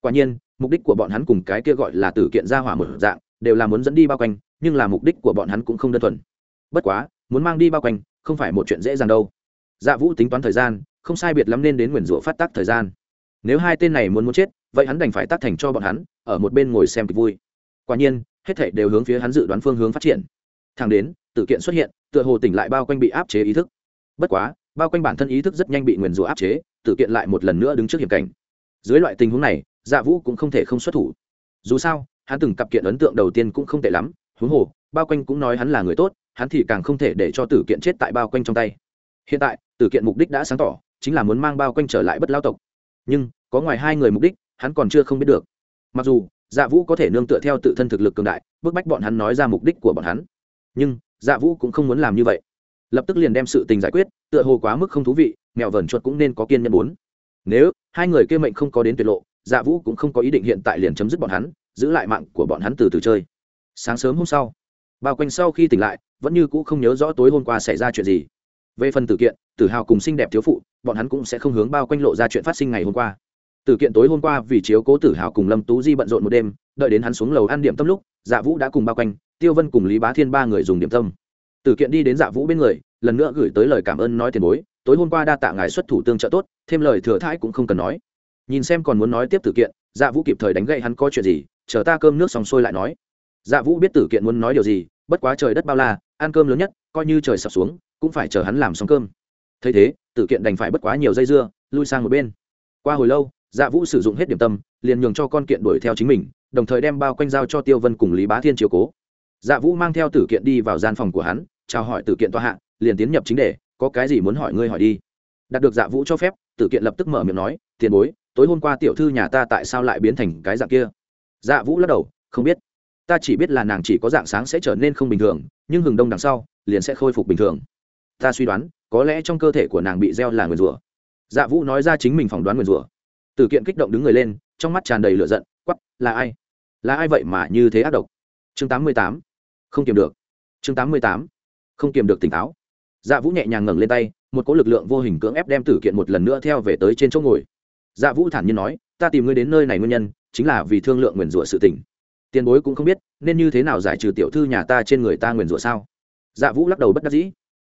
A: Quả nhiên, mục đích của bọn hắn cùng cái kia gọi là tử kiện ra hỏa một dạng, đều là muốn dẫn đi bao quanh, nhưng là mục đích của bọn hắn cũng không đơn thuần. Bất quá, muốn mang đi bao quanh, không phải một chuyện dễ dàng đâu. Dạ vũ tính toán thời gian, không sai biệt lắm nên đến nguyền rủa phát tác thời gian. Nếu hai tên này muốn muốn chết, vậy hắn đành phải tác thành cho bọn hắn, ở một bên ngồi xem kịch vui. Quả nhiên, hết thảy đều hướng phía hắn dự đoán phương hướng phát triển thẳng đến tự kiện xuất hiện, tựa hồ tỉnh lại bao quanh bị áp chế ý thức. Bất quá, bao quanh bản thân ý thức rất nhanh bị nguyền rủa áp chế tự kiện lại một lần nữa đứng trước hiểm cảnh. Dưới loại tình huống này dạ vũ cũng không thể không xuất thủ. Dù sao, hắn từng cặp kiện ấn tượng đầu tiên cũng không tệ lắm, huống hồ, bao quanh cũng nói hắn là người tốt, hắn thì càng không thể để cho tử kiện chết tại bao quanh trong tay. Hiện tại, tử kiện mục đích đã sáng tỏ, chính là muốn mang bao quanh trở lại bất lao tộc. Nhưng, có ngoài hai người mục đích, hắn còn chưa không biết được. Mặc dù dạ vũ có thể nương tựa theo tự thân thực lực cường đại, bức bách bọn hắn nói ra mục đích của bọn hắn nhưng dạ vũ cũng không muốn làm như vậy. Lập tức liền đem sự tình giải quyết, tựa hồ quá mức không thú vị, mèo vờn chuột cũng nên có kiên nhân bốn. Nếu hai người kia mệnh không có đến tuyệt lộ dạ vũ cũng không có ý định hiện tại liền chấm dứt bọn hắn, giữ lại mạng của bọn hắn từ từ chơi. Sáng sớm hôm sau, bao quanh sau khi tỉnh lại, vẫn như cũ không nhớ rõ tối hôm qua xảy ra chuyện gì. Về phần tử kiện, tử hào cùng xinh đẹp thiếu phụ, bọn hắn cũng sẽ không hướng bao quanh lộ ra chuyện phát sinh ngày hôm qua. Tử kiện tối hôm qua vì chiếu cố tử hào cùng lâm tú di bận rộn một đêm, đợi đến hắn xuống lầu ăn điểm tâm lúc dạ vũ đã cùng bao quanh tiêu vân cùng lý bá thiên ba người dùng điểm tâm. Tử kiện đi đến dạ vũ bên người, lần nữa gửi tới lời cảm ơn nói tiền bối, tối hôm qua đa tạ ngài xuất thủ tương trợ tốt, thêm lời thừa thãi cũng không cần nói. Nhìn xem còn muốn nói tiếp tử kiện dạ vũ kịp thời đánh gậy hắn có chuyện gì, chờ ta cơm nước xong sôi lại nói. Dạ vũ biết tử kiện muốn nói điều gì, bất quá trời đất bao la, ăn cơm lớn nhất, coi như trời sập xuống, cũng phải chờ hắn làm xong cơm. Thấy thế tử kiện đành phải bất quá nhiều dây dưa, lui sang một bên. Qua hồi lâu dạ vũ sử dụng hết điểm tâm, liền nhường cho con kiện đuổi theo chính mình, đồng thời đem bao quanh giao cho tiêu vân cùng lý bá thiên chiếu cố dạ vũ mang theo tử kiện đi vào gian phòng của hắn, chào hỏi tử kiện tòa hạ, liền tiến nhập chính đề, có cái gì muốn hỏi ngươi hỏi đi. Đạt được dạ vũ cho phép, tử kiện lập tức mở miệng nói, tiền bối, tối hôm qua tiểu thư nhà ta tại sao lại biến thành cái dạng kia? Dạ vũ lắc đầu, không biết. Ta chỉ biết là nàng chỉ có dạng sáng sẽ trở nên không bình thường, nhưng hừng đông đằng sau, liền sẽ khôi phục bình thường. Ta suy đoán, có lẽ trong cơ thể của nàng bị gieo là nguyền rủa. Dạ vũ nói ra chính mình phỏng đoán nguyền rủa. Tử kiện kích động đứng người lên, trong mắt tràn đầy lửa giận quắp là ai? Là ai vậy mà như thế ác độc? Chương tám mươi tám không kiềm được. Chương tám mươi tám. Không kiềm được tỉnh táo. Dạ vũ nhẹ nhàng ngẩng lên tay, một cỗ lực lượng vô hình cưỡng ép đem tử kiện một lần nữa theo về tới trên chỗ ngồi. Dạ vũ thản nhiên nói, ta tìm ngươi đến nơi này nguyên nhân, chính là vì thương lượng nguyền rủa sự tình. Tiền bối cũng không biết, nên như thế nào giải trừ tiểu thư nhà ta trên người ta nguyền rủa sao? Dạ vũ lắc đầu bất đắc dĩ.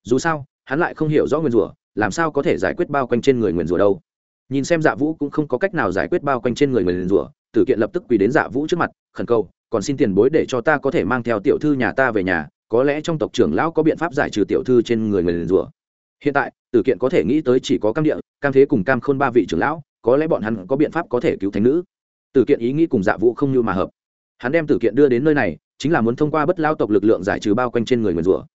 A: Dù sao, hắn lại không hiểu rõ nguyền rủa, làm sao có thể giải quyết bao quanh trên người nguyền rủa đâu? Nhìn xem dạ vũ cũng không có cách nào giải quyết bao quanh trên người nguyền rủa, tử kiện lập tức quỳ đến dạ vũ trước mặt, khẩn cầu còn xin tiền bối để cho ta có thể mang theo tiểu thư nhà ta về nhà, có lẽ trong tộc trưởng lão có biện pháp giải trừ tiểu thư trên người người liền rủa. Hiện tại, tử kiện có thể nghĩ tới chỉ có cam địa, cam thế cùng cam khôn ba vị trưởng lão, có lẽ bọn hắn có biện pháp có thể cứu thánh nữ. Tử kiện ý nghĩ cùng dạ vũ không như mà hợp. Hắn đem tử kiện đưa đến nơi này, chính là muốn thông qua bất lao tộc lực lượng giải trừ bao quanh trên người nguyền rủa.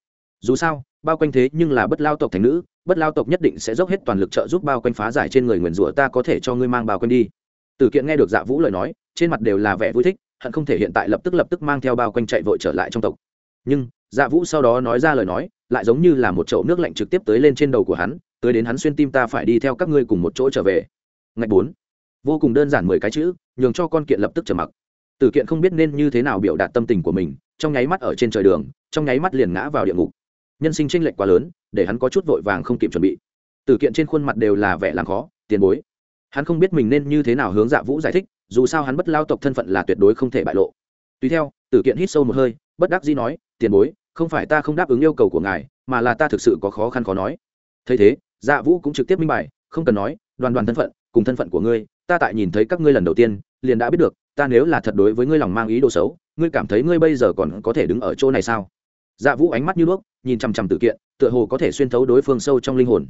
A: Dù sao, bao quanh thế nhưng là bất lao tộc thành nữ, bất lao tộc nhất định sẽ dốc hết toàn lực trợ giúp bao quanh phá giải trên người nguyền rủa, ta có thể cho ngươi mang bao quanh đi. Tử kiện nghe được dạ vũ lời nói, trên mặt đều là vẻ vui thích hận không thể hiện tại lập tức lập tức mang theo bao quanh chạy vội trở lại trong tộc. Nhưng dạ vũ sau đó nói ra lời nói, lại giống như là một chậu nước lạnh trực tiếp tới lên trên đầu của hắn, tới đến hắn xuyên tim ta phải đi theo các ngươi cùng một chỗ trở về. Ngày bốn. Vô cùng đơn giản mười cái chữ, nhường cho con kiện lập tức trở mặc. Tử kiện không biết nên như thế nào biểu đạt tâm tình của mình, trong nháy mắt ở trên trời đường, trong nháy mắt liền ngã vào địa ngục. Nhân sinh tranh lệch quá lớn, để hắn có chút vội vàng không kịp chuẩn bị. Tử kiện trên khuôn mặt đều là vẻ làm khó, tiền bối. Hắn không biết mình nên như thế nào hướng dạ vũ giải thích dù sao hắn bất lao tộc thân phận là tuyệt đối không thể bại lộ. Tùy theo, tử kiện hít sâu một hơi, bất đắc dĩ nói, tiền bối, không phải ta không đáp ứng yêu cầu của ngài, mà là ta thực sự có khó khăn khó nói. Thấy thế dạ vũ cũng trực tiếp minh bài, không cần nói, đoàn đoàn thân phận, cùng thân phận của ngươi, ta tại nhìn thấy các ngươi lần đầu tiên, liền đã biết được, ta nếu là thật đối với ngươi lòng mang ý đồ xấu, ngươi cảm thấy ngươi bây giờ còn có thể đứng ở chỗ này sao? Dạ vũ ánh mắt như đuốc nhìn chằm chằm tự kiện, tựa hồ có thể xuyên thấu đối phương sâu trong linh hồn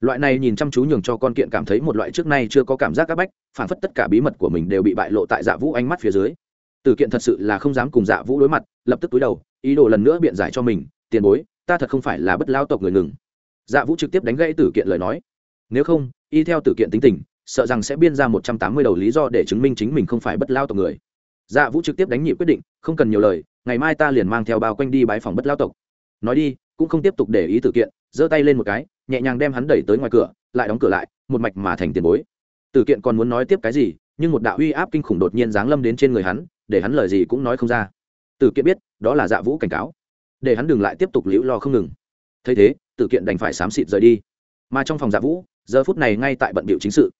A: loại này nhìn chăm chú nhường cho con kiện cảm thấy một loại trước nay chưa có cảm giác áp bách, phản phất tất cả bí mật của mình đều bị bại lộ tại dạ vũ ánh mắt phía dưới. Tử kiện thật sự là không dám cùng dạ vũ đối mặt, lập tức túi đầu, ý đồ lần nữa biện giải cho mình, tiền bối, ta thật không phải là bất lao tộc người ngừng. Dạ vũ trực tiếp đánh gãy tử kiện lời nói. Nếu không, y theo tử kiện tính tình, sợ rằng sẽ biên ra một trăm tám mươi đầu lý do để chứng minh chính mình không phải bất lao tộc người. Dạ vũ trực tiếp đánh nhị quyết định, không cần nhiều lời, ngày mai ta liền mang theo bao quanh đi bãi phòng bất lao tộc. Nói đi, cũng không tiếp tục để ý tử kiện, giơ tay lên một cái nhẹ nhàng đem hắn đẩy tới ngoài cửa, lại đóng cửa lại, một mạch mà thành tiền bối. Tử kiện còn muốn nói tiếp cái gì, nhưng một đạo uy áp kinh khủng đột nhiên giáng lâm đến trên người hắn, để hắn lời gì cũng nói không ra. Tử kiện biết, đó là dạ vũ cảnh cáo. Để hắn đừng lại tiếp tục liễu lo không ngừng. Thấy thế tử kiện đành phải xám xịt rời đi. Mà trong phòng dạ vũ, giờ phút này ngay tại bận biểu chính sự.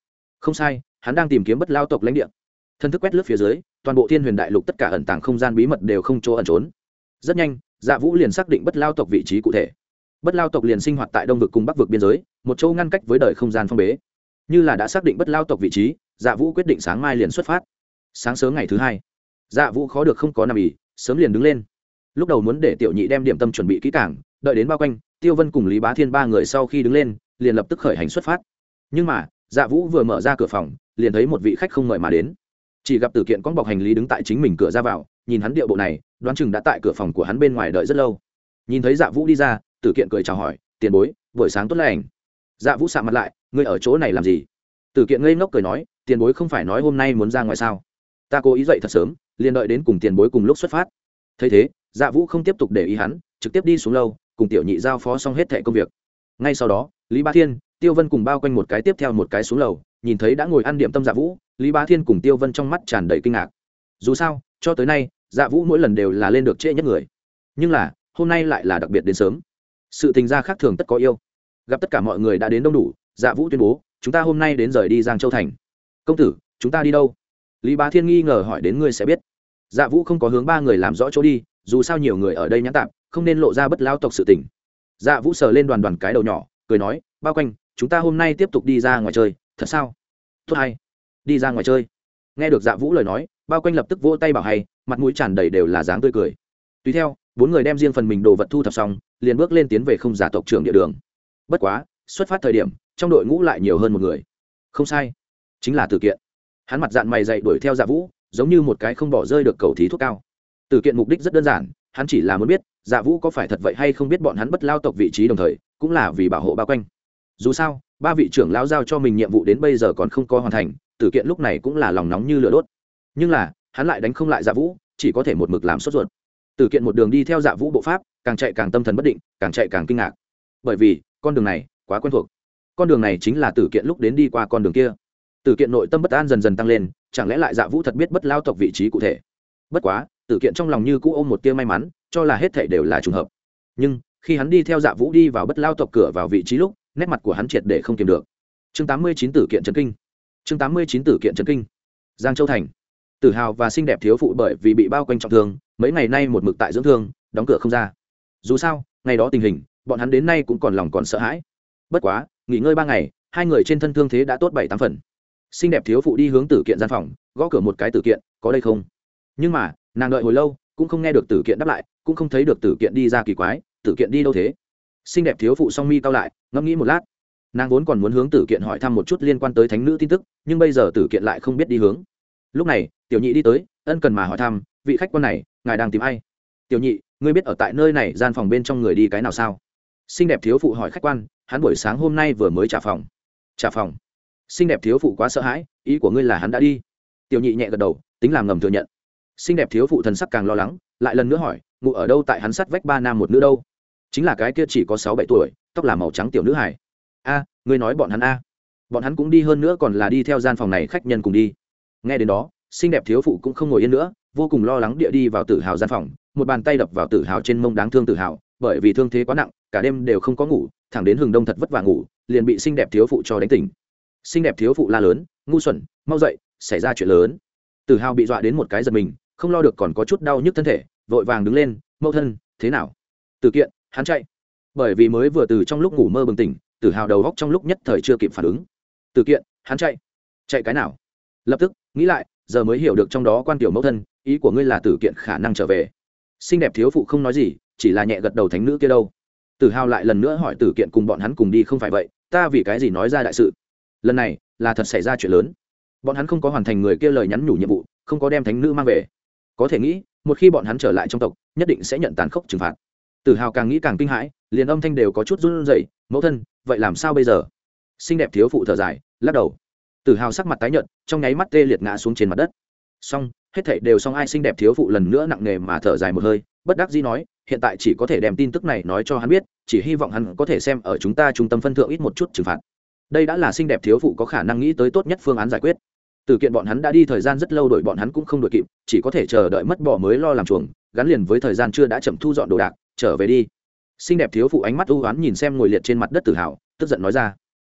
A: Không sai, hắn đang tìm kiếm bất lao tộc lãnh địa. Thân thức quét lướt phía dưới, toàn bộ thiên huyền đại lục tất cả ẩn tàng không gian bí mật đều không chỗ ẩn trốn. Rất nhanh dạ vũ liền xác định bất lao tộc vị trí cụ thể bất lao tộc liền sinh hoạt tại đông vực cùng bắc vực biên giới, một châu ngăn cách với đời không gian phong bế. Như là đã xác định bất lao tộc vị trí dạ vũ quyết định sáng mai liền xuất phát. Sáng sớm ngày thứ hai dạ vũ khó được không có nằm ỉ, sớm liền đứng lên. Lúc đầu muốn để tiểu nhị đem điểm tâm chuẩn bị kỹ cảng đợi đến bao quanh, tiêu vân cùng lý bá thiên ba người sau khi đứng lên, liền lập tức khởi hành xuất phát. Nhưng mà dạ vũ vừa mở ra cửa phòng, liền thấy một vị khách không mời mà đến. Chỉ gặp tử kiện con bọc hành lý đứng tại chính mình cửa ra vào, nhìn hắn điệu bộ này, đoán chừng đã tại cửa phòng của hắn bên ngoài đợi rất lâu. Nhìn thấy dạ vũ đi ra tử kiện cười chào hỏi, tiền bối, buổi sáng tốt lành. Dạ vũ sạ mặt lại, ngươi ở chỗ này làm gì? Tử kiện ngây ngốc cười nói, tiền bối không phải nói hôm nay muốn ra ngoài sao? Ta cố ý dậy thật sớm, liền đợi đến cùng tiền bối cùng lúc xuất phát. Thấy thế dạ vũ không tiếp tục để ý hắn, trực tiếp đi xuống lâu cùng tiểu nhị giao phó xong hết thẻ công việc. Ngay sau đó, lý ba thiên, tiêu vân cùng bao quanh một cái tiếp theo một cái xuống lầu, nhìn thấy đã ngồi ăn điểm tâm dạ vũ, lý ba thiên cùng tiêu vân trong mắt tràn đầy kinh ngạc. Dù sao, cho tới nay dạ vũ mỗi lần đều là lên được trễ nhất người. Nhưng là, hôm nay lại là đặc biệt đến sớm sự tình gia khác thường tất có yêu. Gặp tất cả mọi người đã đến đông đủ dạ vũ tuyên bố, chúng ta hôm nay đến rời đi giang châu thành. Công tử, chúng ta đi đâu? Lý bá thiên nghi ngờ hỏi, đến ngươi sẽ biết. Dạ vũ không có hướng ba người làm rõ chỗ đi, dù sao nhiều người ở đây nhãn tạm, không nên lộ ra bất lao tộc sự tình. Dạ vũ sờ lên đoàn đoàn cái đầu nhỏ, cười nói, bao quanh, chúng ta hôm nay tiếp tục đi ra ngoài chơi, thật sao? Tốt hay, đi ra ngoài chơi. Nghe được dạ vũ lời nói, bao quanh lập tức vỗ tay bảo hay, mặt mũi tràn đầy đều là dáng tươi cười. Tùy theo, bốn người đem riêng phần mình đồ vật thu thập xong liền bước lên tiến về không giả tộc trưởng địa đường. Bất quá, xuất phát thời điểm, trong đội ngũ lại nhiều hơn một người. Không sai, chính là tử kiện. Hắn mặt dạng mày dậy đuổi theo dạ vũ, giống như một cái không bỏ rơi được cầu thí thuốc cao. Tử kiện mục đích rất đơn giản, hắn chỉ là muốn biết dạ vũ có phải thật vậy hay không biết bọn hắn bất lao tộc vị trí đồng thời, cũng là vì bảo hộ bao quanh. Dù sao, ba vị trưởng lao giao cho mình nhiệm vụ đến bây giờ còn không có hoàn thành, tử kiện lúc này cũng là lòng nóng như lửa đốt. Nhưng là, hắn lại đánh không lại dạ vũ, chỉ có thể một mực làm sốt ruột tử kiện một đường đi theo dạ vũ bộ pháp, càng chạy càng tâm thần bất định, càng chạy càng kinh ngạc. Bởi vì, con đường này quá quen thuộc. Con đường này chính là tử kiện lúc đến đi qua con đường kia. Tử kiện nội tâm bất an dần dần tăng lên, chẳng lẽ lại dạ vũ thật biết bất lao tộc vị trí cụ thể? Bất quá, tử kiện trong lòng như cũ ôm một tia may mắn, cho là hết thể đều là trùng hợp. Nhưng, khi hắn đi theo dạ vũ đi vào bất lao tộc cửa vào vị trí lúc, nét mặt của hắn triệt để không kiềm được. Chương tám mươi chín tử kiện trấn kinh. Chương tám mươi chín tử kiện trấn kinh. Giang châu thành tử hào và xinh đẹp thiếu phụ bởi vì bị bao quanh trọng thương, mấy ngày nay một mực tại dưỡng thương, đóng cửa không ra. Dù sao, ngày đó tình hình, bọn hắn đến nay cũng còn lòng còn sợ hãi. Bất quá, nghỉ ngơi ba ngày, hai người trên thân thương thế đã tốt bảy tám phần. Xinh đẹp thiếu phụ đi hướng tử kiện gian phòng, gõ cửa một cái tử kiện, có đây không? Nhưng mà, nàng đợi hồi lâu, cũng không nghe được tử kiện đáp lại, cũng không thấy được tử kiện đi ra kỳ quái, tử kiện đi đâu thế? Xinh đẹp thiếu phụ song mi cao lại, ngẫm nghĩ một lát. Nàng vốn còn muốn hướng tử kiện hỏi thăm một chút liên quan tới thánh nữ tin tức, nhưng bây giờ tử kiện lại không biết đi hướng lúc này, tiểu nhị đi tới, ân cần mà hỏi thăm, vị khách quan này, ngài đang tìm ai? Tiểu nhị, ngươi biết ở tại nơi này gian phòng bên trong người đi cái nào sao? Xinh đẹp thiếu phụ hỏi khách quan, hắn buổi sáng hôm nay vừa mới trả phòng. Trả phòng? Xinh đẹp thiếu phụ quá sợ hãi, ý của ngươi là hắn đã đi. Tiểu nhị nhẹ gật đầu, tính làm ngầm thừa nhận. Xinh đẹp thiếu phụ thần sắc càng lo lắng, lại lần nữa hỏi, ngụ ở đâu tại hắn sắt vách ba nam một nữ đâu? Chính là cái kia chỉ có sáu bảy tuổi, tóc là màu trắng tiểu nữ hải a, ngươi nói bọn hắn a. Bọn hắn cũng đi hơn nữa còn là đi theo gian phòng này khách nhân cùng đi nghe đến đó, xinh đẹp thiếu phụ cũng không ngồi yên nữa, vô cùng lo lắng địa đi vào tử hào gian phòng, một bàn tay đập vào tử hào trên mông đáng thương tử hào, bởi vì thương thế quá nặng, cả đêm đều không có ngủ, thẳng đến hừng đông thật vất vả ngủ, liền bị xinh đẹp thiếu phụ cho đánh tỉnh. Xinh đẹp thiếu phụ la lớn, ngu xuẩn, mau dậy, xảy ra chuyện lớn. Tử hào bị dọa đến một cái giật mình, không lo được còn có chút đau nhức thân thể, vội vàng đứng lên, mẫu thân, thế nào? Từ kiện, hắn chạy. Bởi vì mới vừa từ trong lúc ngủ mơ bừng tỉnh, tử hào đầu góc trong lúc nhất thời chưa kịp phản ứng. Từ kiện, hắn chạy. Chạy cái nào? Lập tức, nghĩ lại, giờ mới hiểu được trong đó quan tiểu mẫu thân, ý của ngươi là tử kiện khả năng trở về. Xinh đẹp thiếu phụ không nói gì, chỉ là nhẹ gật đầu thánh nữ kia đâu. Tử hào lại lần nữa hỏi tử kiện cùng bọn hắn cùng đi không phải vậy, ta vì cái gì nói ra đại sự? Lần này, là thật xảy ra chuyện lớn. Bọn hắn không có hoàn thành người kia lời nhắn nhủ nhiệm vụ, không có đem thánh nữ mang về. Có thể nghĩ, một khi bọn hắn trở lại trong tộc, nhất định sẽ nhận tàn khốc trừng phạt. Tử hào càng nghĩ càng kinh hãi, liền âm thanh đều có chút run rẩy, mẫu thân, vậy làm sao bây giờ? Xinh đẹp thiếu phụ thở dài, lắc đầu tử hào sắc mặt tái nhợt, trong nháy mắt tê liệt ngã xuống trên mặt đất. Xong, hết thảy đều xong ai xinh đẹp thiếu phụ lần nữa nặng nề mà thở dài một hơi, bất đắc dĩ nói, hiện tại chỉ có thể đem tin tức này nói cho hắn biết, chỉ hy vọng hắn có thể xem ở chúng ta trung tâm phân thượng ít một chút trừng phạt. Đây đã là xinh đẹp thiếu phụ có khả năng nghĩ tới tốt nhất phương án giải quyết. Từ kiện bọn hắn đã đi thời gian rất lâu đổi bọn hắn cũng không đội kịp, chỉ có thể chờ đợi mất bỏ mới lo làm chuồng, gắn liền với thời gian chưa đã chậm thu dọn đồ đạc, trở về đi. Xinh đẹp thiếu phụ ánh mắt ưu oán nhìn xem ngồi liệt trên mặt đất tử hào, tức giận nói ra.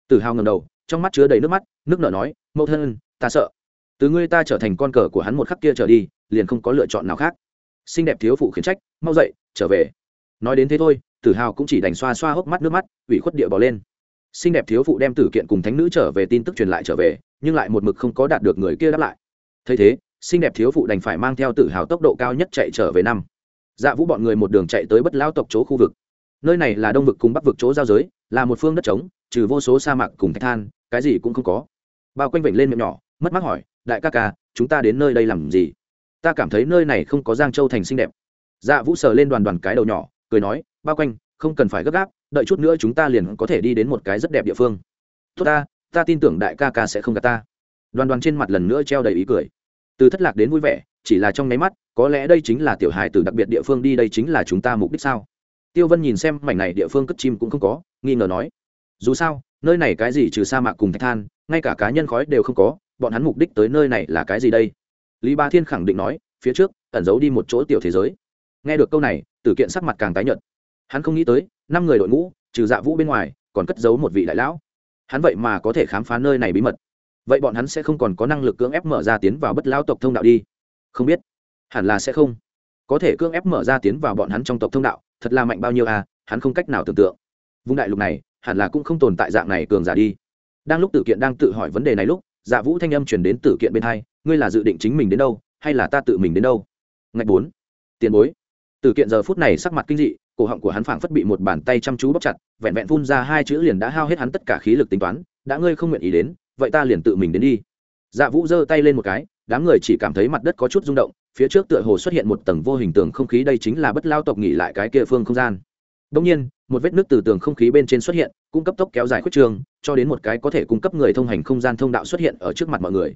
A: Tử hào ngầm đầu trong mắt chứa đầy nước mắt, nước nở nói, mẫu thân, ta sợ. Từ ngươi ta trở thành con cờ của hắn một khắc kia trở đi, liền không có lựa chọn nào khác. Xinh đẹp thiếu phụ khiển trách, mau dậy, trở về. Nói đến thế thôi, tử hào cũng chỉ đành xoa xoa hốc mắt nước mắt, ủy khuất địa bỏ lên. Xinh đẹp thiếu phụ đem tử kiện cùng thánh nữ trở về tin tức truyền lại trở về, nhưng lại một mực không có đạt được người kia đáp lại. Thấy thế, xinh đẹp thiếu phụ đành phải mang theo tử hào tốc độ cao nhất chạy trở về năm. Dạ vũ bọn người một đường chạy tới bất lao tộc chỗ khu vực. Nơi này là đông vực cùng bắc vực chỗ giao giới, là một phương đất trống, trừ vô số sa mạc cùng thạch than cái gì cũng không có. Bao quanh vểnh lên miệng nhỏ, mất mát hỏi, đại ca ca, chúng ta đến nơi đây làm gì? Ta cảm thấy nơi này không có giang châu thành xinh đẹp. Dạ vũ sờ lên đoàn đoàn cái đầu nhỏ, cười nói, bao quanh, không cần phải gấp gáp, đợi chút nữa chúng ta liền có thể đi đến một cái rất đẹp địa phương. Tốt ta ta tin tưởng đại ca ca sẽ không gạt ta. Đoàn đoàn trên mặt lần nữa treo đầy ý cười. Từ thất lạc đến vui vẻ, chỉ là trong nháy mắt, có lẽ đây chính là tiểu hài từ đặc biệt địa phương đi đây chính là chúng ta mục đích sao? Tiêu vân nhìn xem mảnh này địa phương cất chim cũng không có, nghi ngờ nói, dù sao nơi này cái gì trừ sa mạc cùng thạch than, ngay cả cá nhân khói đều không có, bọn hắn mục đích tới nơi này là cái gì đây? Lý ba thiên khẳng định nói, phía trước, ẩn giấu đi một chỗ tiểu thế giới. Nghe được câu này, tử kiện sắc mặt càng tái nhợt. Hắn không nghĩ tới, năm người đội ngũ, trừ dạ vũ bên ngoài, còn cất giấu một vị đại lão. Hắn vậy mà có thể khám phá nơi này bí mật. Vậy bọn hắn sẽ không còn có năng lực cưỡng ép mở ra tiến vào bất lao tộc thông đạo đi? Không biết. Hẳn là sẽ không. Có thể cưỡng ép mở ra tiến vào bọn hắn trong tộc thông đạo, thật là mạnh bao nhiêu à hắn không cách nào tưởng tượng. Vùng đại lục này hẳn là cũng không tồn tại dạng này cường giả đi. Đang lúc tử kiện đang tự hỏi vấn đề này lúc dạ vũ thanh âm chuyển đến tử kiện bên hai, ngươi là dự định chính mình đến đâu, hay là ta tự mình đến đâu? Ngạch bốn, tiền bối. Tử kiện giờ phút này sắc mặt kinh dị, cổ họng của hắn phảng phất bị một bàn tay chăm chú bóp chặt, vẹn vẹn phun ra hai chữ liền đã hao hết hắn tất cả khí lực tính toán, đã ngươi không nguyện ý đến, vậy ta liền tự mình đến đi. Dạ vũ giơ tay lên một cái, đám người chỉ cảm thấy mặt đất có chút rung động, phía trước tựa hồ xuất hiện một tầng vô hình tường không khí, đây chính là bất lao tộc nghỉ lại cái kia phương không gian đông nhiên, một vết nước từ tường không khí bên trên xuất hiện cung cấp tốc kéo dài khuất trường, cho đến một cái có thể cung cấp người thông hành không gian thông đạo xuất hiện ở trước mặt mọi người.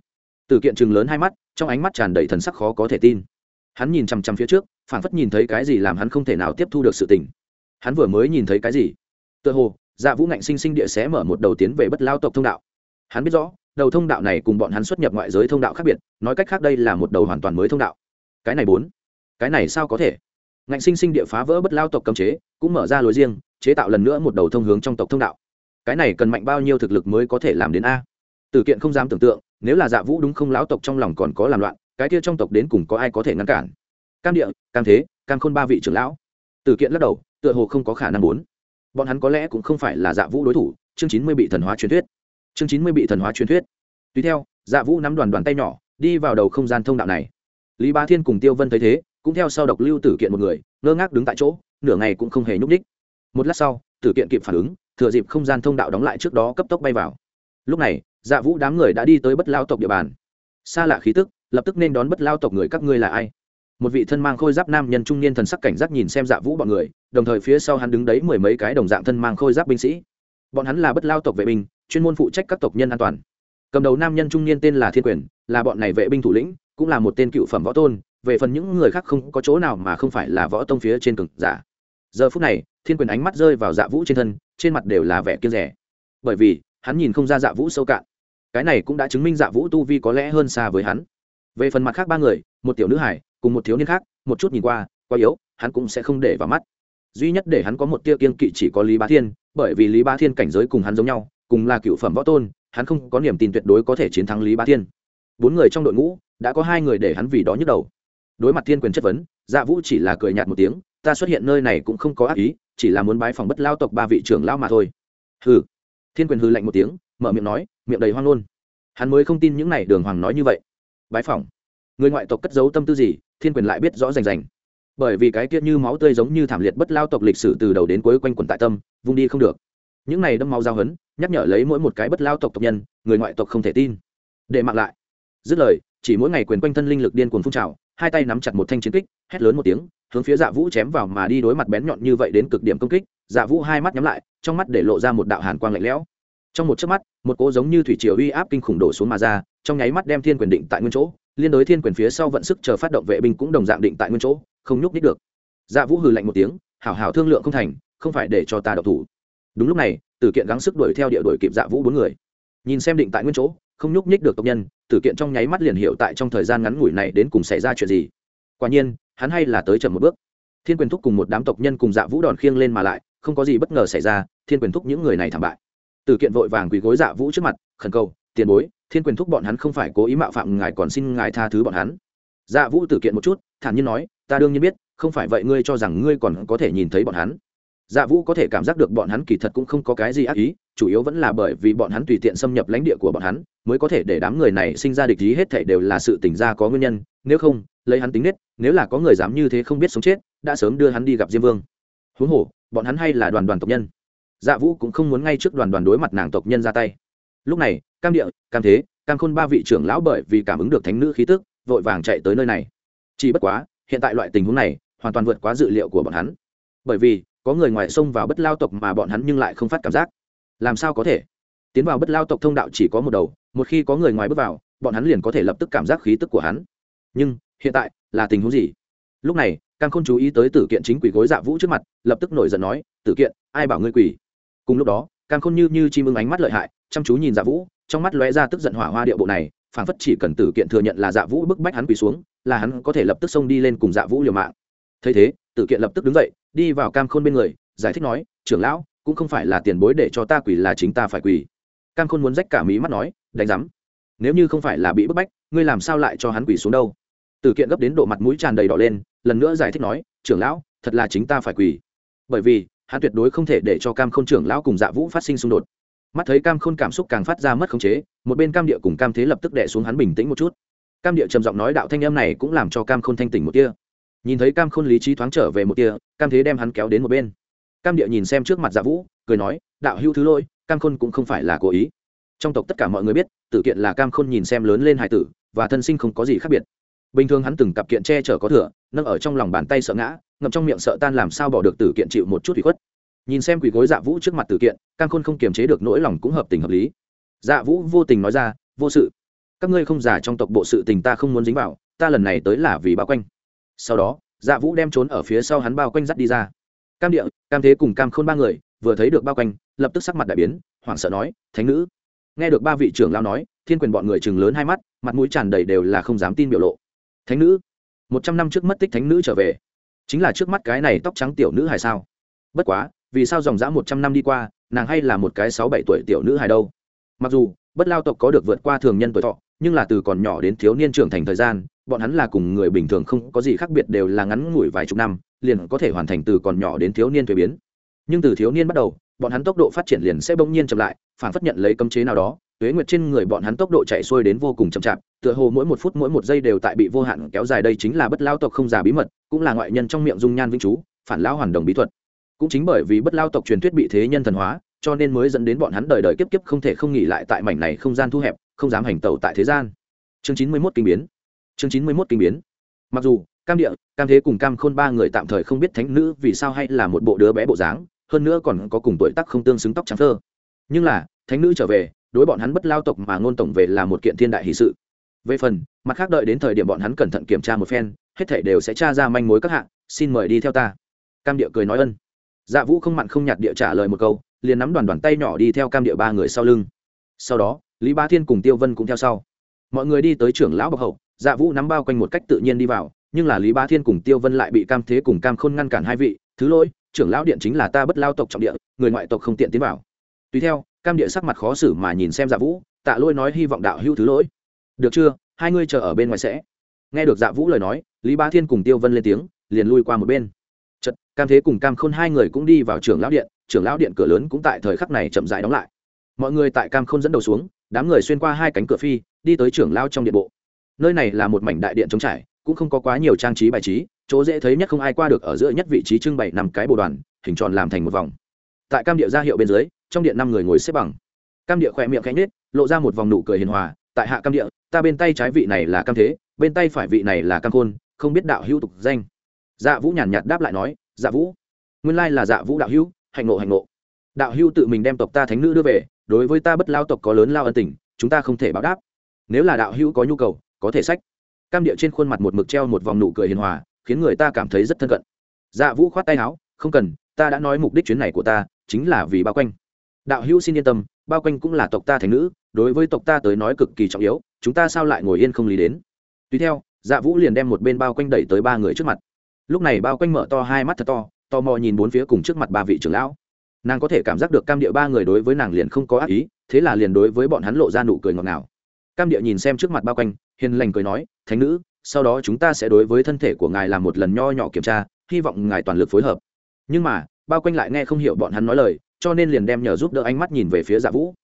A: Từ kiện trừng lớn hai mắt, trong ánh mắt tràn đầy thần sắc khó có thể tin. Hắn nhìn chằm chằm phía trước, phảng phất nhìn thấy cái gì làm hắn không thể nào tiếp thu được sự tình. Hắn vừa mới nhìn thấy cái gì? Tựa hồ dạ vũ ngạnh sinh sinh địa sẽ mở một đầu tiến về bất lao tộc thông đạo. Hắn biết rõ, đầu thông đạo này cùng bọn hắn xuất nhập ngoại giới thông đạo khác biệt, nói cách khác đây là một đầu hoàn toàn mới thông đạo. Cái này bốn, cái này sao có thể? Ngạnh sinh sinh địa phá vỡ bất lao tộc cấm chế, cũng mở ra lối riêng, chế tạo lần nữa một đầu thông hướng trong tộc thông đạo. Cái này cần mạnh bao nhiêu thực lực mới có thể làm đến a? Tử kiện không dám tưởng tượng, nếu là dạ vũ đúng không lão tộc trong lòng còn có làm loạn, cái kia trong tộc đến cùng có ai có thể ngăn cản? Cam địa, cam thế, cam khôn ba vị trưởng lão. Tử kiện lắc đầu, tựa hồ không có khả năng bốn bọn hắn có lẽ cũng không phải là dạ vũ đối thủ, chương chín mươi bị thần hóa truyền thuyết. Chương chín mươi bị thần hóa truyền thuyết. Tùy theo dạ vũ nắm đoàn đoàn tay nhỏ, đi vào đầu không gian thông đạo này. Lý Ba thiên cùng tiêu vân thấy thế cũng theo sau độc lưu tử kiện một người, ngơ ngác đứng tại chỗ, nửa ngày cũng không hề nhúc ních một lát sau, tử kiện kịp phản ứng, thừa dịp không gian thông đạo đóng lại trước đó cấp tốc bay vào. Lúc này dạ vũ đám người đã đi tới bất lao tộc địa bàn. Xa lạ khí tức, lập tức nên đón bất lao tộc người các ngươi là ai? Một vị thân mang khôi giáp nam nhân trung niên thần sắc cảnh giác nhìn xem dạ vũ bọn người, đồng thời phía sau hắn đứng đấy mười mấy cái đồng dạng thân mang khôi giáp binh sĩ. Bọn hắn là bất lao tộc vệ binh, chuyên môn phụ trách các tộc nhân an toàn. Cầm đầu nam nhân trung niên tên là thiên quyền, là bọn này vệ binh thủ lĩnh, cũng là một tên cựu phẩm võ tôn về phần những người khác không có chỗ nào mà không phải là võ tông phía trên cực giả. Giờ phút này, thiên quyền ánh mắt rơi vào dạ vũ trên thân, trên mặt đều là vẻ kiêng rẻ bởi vì, hắn nhìn không ra dạ vũ sâu cạn. Cái này cũng đã chứng minh dạ vũ tu vi có lẽ hơn xa với hắn. Về phần mặt khác ba người, một tiểu nữ hải, cùng một thiếu niên khác, một chút nhìn qua, quá yếu, hắn cũng sẽ không để vào mắt. Duy nhất để hắn có một tia kiên kỵ chỉ có lý bá thiên, bởi vì lý bá thiên cảnh giới cùng hắn giống nhau, cùng là cựu phẩm võ tôn, hắn không có niềm tin tuyệt đối có thể chiến thắng lý bá thiên. Bốn người trong đội ngũ, đã có hai người để hắn vì đó nhức đầu đối mặt thiên quyền chất vấn dạ vũ chỉ là cười nhạt một tiếng, ta xuất hiện nơi này cũng không có ác ý, chỉ là muốn bái phòng bất lao tộc ba vị trưởng lao mà thôi. Hừ. Thiên quyền hư lạnh một tiếng, mở miệng nói, miệng đầy hoang ngôn. Hắn mới không tin những này đường hoàng nói như vậy. Bái phòng? Người ngoại tộc cất giấu tâm tư gì? Thiên quyền lại biết rõ rành rành. Bởi vì cái kia như máu tươi giống như thảm liệt bất lao tộc lịch sử từ đầu đến cuối quanh quẩn tại tâm, vung đi không được. Những này đâm máu giao hấn, nhắc nhở lấy mỗi một cái bất lao tộc tộc nhân, người ngoại tộc không thể tin. Để mặc lại. Dứt lời, chỉ mỗi ngày quyền quanh thân linh lực điên cuồng phun trào hai tay nắm chặt một thanh chiến kích, hét lớn một tiếng, hướng phía dạ vũ chém vào mà đi đối mặt bén nhọn như vậy đến cực điểm công kích dạ vũ hai mắt nhắm lại, trong mắt để lộ ra một đạo hàn quang lạnh lẽo. Trong một chớp mắt, một cỗ giống như thủy triều uy áp kinh khủng đổ xuống mà ra, trong nháy mắt đem thiên quyền định tại nguyên chỗ, liên đối thiên quyền phía sau vận sức chờ phát động vệ binh cũng đồng dạng định tại nguyên chỗ, không nhúc nít được. Dạ vũ hừ lạnh một tiếng, hảo hảo thương lượng không thành, không phải để cho ta độc thủ. Đúng lúc này tử kiện gắng sức đuổi theo địa đuổi kịp dạ vũ bốn người. Nhìn xem định tại nguyên chỗ không nhúc nhích được tộc nhân, tử kiện trong nháy mắt liền hiểu tại trong thời gian ngắn ngủi này đến cùng xảy ra chuyện gì. Quả nhiên, hắn hay là tới chậm một bước. Thiên quyền thúc cùng một đám tộc nhân cùng dạ vũ đòn khiêng lên mà lại, không có gì bất ngờ xảy ra, thiên quyền thúc những người này thảm bại. Tử kiện vội vàng quỳ gối dạ vũ trước mặt, khẩn cầu, tiền bối, thiên quyền thúc bọn hắn không phải cố ý mạo phạm ngài còn xin ngài tha thứ bọn hắn. Dạ vũ tử kiện một chút, thản nhiên nói, ta đương nhiên biết, không phải vậy ngươi cho rằng ngươi còn có thể nhìn thấy bọn hắn. Dạ vũ có thể cảm giác được bọn hắn kỳ thật cũng không có cái gì ác ý chủ yếu vẫn là bởi vì bọn hắn tùy tiện xâm nhập lãnh địa của bọn hắn, mới có thể để đám người này sinh ra địch ý hết thể đều là sự tỉnh ra có nguyên nhân, nếu không, lấy hắn tính nết, nếu là có người dám như thế không biết sống chết, đã sớm đưa hắn đi gặp diêm vương. Huống hồ, bọn hắn hay là đoàn đoàn tộc nhân. Dạ vũ cũng không muốn ngay trước đoàn đoàn đối mặt nàng tộc nhân ra tay. Lúc này, cam địa, cam thế, cam khôn ba vị trưởng lão bởi vì cảm ứng được thánh nữ khí tức, vội vàng chạy tới nơi này. Chỉ bất quá, hiện tại loại tình huống này, hoàn toàn vượt quá dự liệu của bọn hắn. Bởi vì, có người ngoài xông vào bất lao tộc mà bọn hắn nhưng lại không phát cảm giác làm sao có thể? Tiến vào bất lao tộc thông đạo chỉ có một đầu, một khi có người ngoài bước vào, bọn hắn liền có thể lập tức cảm giác khí tức của hắn. Nhưng, hiện tại, là tình huống gì? Lúc này, cam khôn chú ý tới tử kiện chính quỷ gối dạ vũ trước mặt, lập tức nổi giận nói, tử kiện, ai bảo ngươi quỷ? Cùng lúc đó, cam khôn như như chim ưng ánh mắt lợi hại, chăm chú nhìn dạ vũ, trong mắt lóe ra tức giận hỏa hoa điệu bộ này, phảng phất chỉ cần tử kiện thừa nhận là dạ vũ bức bách hắn quỳ xuống, là hắn có thể lập tức xông đi lên cùng dạ vũ liều mạng. Thấy thế, tử kiện lập tức đứng dậy, đi vào cam khôn bên người, giải thích nói, trưởng lão cũng không phải là tiền bối để cho ta quỳ là chính ta phải quỳ. Cam khôn muốn rách cả mí mắt nói, đánh giám nếu như không phải là bị bức bách, ngươi làm sao lại cho hắn quỳ xuống đâu? Tử kiện gấp đến độ mặt mũi tràn đầy đỏ lên, lần nữa giải thích nói, trưởng lão, thật là chính ta phải quỳ. Bởi vì, hắn tuyệt đối không thể để cho cam khôn trưởng lão cùng dạ vũ phát sinh xung đột. Mắt thấy cam khôn cảm xúc càng phát ra mất khống chế, một bên cam địa cùng cam thế lập tức đẻ xuống hắn bình tĩnh một chút. Cam địa trầm giọng nói đạo thanh âm này cũng làm cho cam khôn thanh tỉnh một kia nhìn thấy cam khôn lý trí thoáng trở về một tia, cam thế đem hắn kéo đến một bên cam địa nhìn xem trước mặt dạ vũ, cười nói, đạo hữu thứ lỗi, cam khôn cũng không phải là cố ý. Trong tộc tất cả mọi người biết tự kiện là cam khôn nhìn xem lớn lên hải tử và thân sinh không có gì khác biệt. Bình thường hắn từng cặp kiện che chở có thừa, nâng ở trong lòng bàn tay sợ ngã, ngậm trong miệng sợ tan làm sao bỏ được tử kiện chịu một chút ủy khuất. Nhìn xem quỷ gối dạ vũ trước mặt tử kiện, cam khôn không kiềm chế được nỗi lòng cũng hợp tình hợp lý. Dạ vũ vô tình nói ra, vô sự. Các ngươi không giả trong tộc bộ sự tình ta không muốn dính vào, ta lần này tới là vì bao quanh. Sau đó dạ vũ đem trốn ở phía sau hắn bao quanh dắt đi ra cam địa, cam thế cùng cam khôn ba người, vừa thấy được bao quanh, lập tức sắc mặt đại biến, hoảng sợ nói, thánh nữ. Nghe được ba vị trưởng lao nói, thiên quyền bọn người chừng lớn hai mắt, mặt mũi tràn đầy đều là không dám tin biểu lộ. Thánh nữ, một trăm năm trước mất tích thánh nữ trở về, chính là trước mắt cái này tóc trắng tiểu nữ hài sao? Bất quá, vì sao dòng dã một trăm năm đi qua, nàng hay là một cái sáu bảy tuổi tiểu nữ hài đâu? Mặc dù, bất lao tộc có được vượt qua thường nhân tuổi thọ, nhưng là từ còn nhỏ đến thiếu niên trưởng thành thời gian bọn hắn là cùng người bình thường không có gì khác biệt đều là ngắn ngủi vài chục năm, liền có thể hoàn thành từ còn nhỏ đến thiếu niên thuế biến. Nhưng từ thiếu niên bắt đầu, bọn hắn tốc độ phát triển liền sẽ bỗng nhiên chậm lại phản phất nhận lấy cấm chế nào đó, tuế nguyệt trên người bọn hắn tốc độ chạy xuôi đến vô cùng chậm chạp, tựa hồ mỗi một phút mỗi một giây đều tại bị vô hạn kéo dài. Đây chính là bất lao tộc không già bí mật, cũng là ngoại nhân trong miệng dung nhan vĩnh chú, phản lao hoàn đồng bí thuật. Cũng chính bởi vì bất lao tộc truyền thuyết bị thế nhân thần hóa, cho nên mới dẫn đến bọn hắn đời đời kiếp kiếp không thể không nghỉ lại tại mảnh này không gian thu hẹp, không dám hành tẩu tại thế gian. Chương chín mươi mốt kinh biến chương chín mươi mốt kinh biến. Mặc dù, cam địa, cam thế cùng cam khôn ba người tạm thời không biết thánh nữ vì sao hay là một bộ đứa bé bộ dáng, hơn nữa còn có cùng tuổi tác không tương xứng tóc trắng thơ. Nhưng là, thánh nữ trở về, đối bọn hắn bất lao tộc mà ngôn tổng về là một kiện thiên đại hì sự. Về phần, mặt khác đợi đến thời điểm bọn hắn cẩn thận kiểm tra một phen, hết thảy đều sẽ tra ra manh mối các hạng xin mời đi theo ta. Cam địa cười nói ân. Dạ vũ không mặn không nhạt địa trả lời một câu, liền nắm đoàn đoàn tay nhỏ đi theo cam địa ba người sau lưng. Sau đó, lý ba thiên cùng tiêu vân cũng theo sau. Mọi người đi tới trưởng lão bậc hậu dạ vũ nắm bao quanh một cách tự nhiên đi vào, nhưng là lý ba thiên cùng tiêu vân lại bị cam thế cùng cam khôn ngăn cản hai vị, thứ lỗi, trưởng lão điện chính là ta bất lao tộc trọng địa, người ngoại tộc không tiện tiến vào. Tùy theo, cam địa sắc mặt khó xử mà nhìn xem dạ vũ, tạ lôi nói hy vọng đạo hữu thứ lỗi. Được chưa, hai ngươi chờ ở bên ngoài sẽ. Nghe được dạ vũ lời nói, lý ba thiên cùng tiêu vân lên tiếng, liền lui qua một bên. Chật cam thế cùng cam khôn hai người cũng đi vào trưởng lão điện, trưởng lão điện cửa lớn cũng tại thời khắc này chậm rãi đóng lại. Mọi người tại cam khôn dẫn đầu xuống, đám người xuyên qua hai cánh cửa phi, đi tới trưởng lao trong điện bộ nơi này là một mảnh đại điện trống trải, cũng không có quá nhiều trang trí bài trí, chỗ dễ thấy nhất không ai qua được ở giữa nhất vị trí trưng bày nằm cái bộ đoàn, hình tròn làm thành một vòng. Tại cam địa ra hiệu bên dưới, trong điện năm người ngồi xếp bằng. Cam địa khỏe miệng khẽ nhết lộ ra một vòng nụ cười hiền hòa, tại hạ cam địa, ta bên tay trái vị này là cam thế, bên tay phải vị này là cam khôn, không biết đạo hữu tục danh. Dạ vũ nhàn nhạt đáp lại nói dạ vũ, nguyên lai là dạ vũ đạo hữu, hạnh nộ hạnh nộ đạo hữu tự mình đem tộc ta thánh nữ đưa về, đối với ta bất lao tộc có lớn lao ân tình, chúng ta không thể báo đáp. Nếu là đạo hữu có nhu cầu có thể sách. Cam địa trên khuôn mặt một mực treo một vòng nụ cười hiền hòa, khiến người ta cảm thấy rất thân cận. Dạ vũ khoát tay áo, không cần, ta đã nói mục đích chuyến này của ta chính là vì bao quanh. Đạo hữu xin yên tâm, bao quanh cũng là tộc ta thành nữ, đối với tộc ta tới nói cực kỳ trọng yếu, chúng ta sao lại ngồi yên không lý đến? Tùy theo dạ vũ liền đem một bên bao quanh đẩy tới ba người trước mặt. Lúc này bao quanh mở to hai mắt thật to, tò mò nhìn bốn phía cùng trước mặt ba vị trưởng lão. Nàng có thể cảm giác được cam địa ba người đối với nàng liền không có ác ý, thế là liền đối với bọn hắn lộ ra nụ cười ngọt ngào cam địa nhìn xem trước mặt bao quanh, hiền lành cười nói, thánh nữ, sau đó chúng ta sẽ đối với thân thể của ngài làm một lần nho nhỏ kiểm tra, hy vọng ngài toàn lực phối hợp. Nhưng mà, bao quanh lại nghe không hiểu bọn hắn nói lời, cho nên liền đem nhờ giúp đỡ ánh mắt nhìn về phía dạ vũ.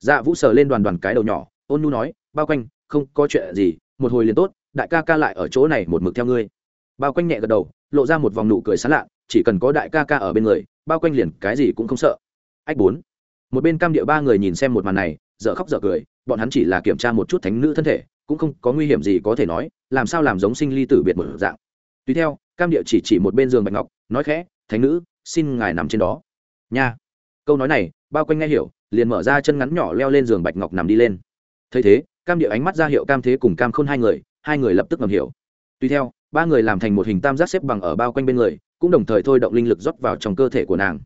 A: Dạ vũ sờ lên đoàn đoàn cái đầu nhỏ, ôn nu nói, bao quanh, không có chuyện gì, một hồi liền tốt, đại ca ca lại ở chỗ này một mực theo ngươi. Bao quanh nhẹ gật đầu, lộ ra một vòng nụ cười sán lạ, chỉ cần có đại ca ca ở bên người, bao quanh liền cái gì cũng không sợ. Ách bốn. Một bên cam địa ba người nhìn xem một màn này dở khóc dở cười, bọn hắn chỉ là kiểm tra một chút thánh nữ thân thể, cũng không có nguy hiểm gì có thể nói, làm sao làm giống sinh ly tử biệt một dạng. Tùy theo, cam địa chỉ chỉ một bên giường bạch ngọc, nói khẽ, thánh nữ, xin ngài nằm trên đó. Nha. Câu nói này, bao quanh nghe hiểu, liền mở ra chân ngắn nhỏ leo lên giường bạch ngọc nằm đi lên. Thấy thế, cam địa ánh mắt ra hiệu cam thế cùng cam khôn hai người hai người lập tức ngầm hiểu. Tùy theo, ba người làm thành một hình tam giác xếp bằng ở bao quanh bên người, cũng đồng thời thôi động linh lực rót vào trong cơ thể của nàng.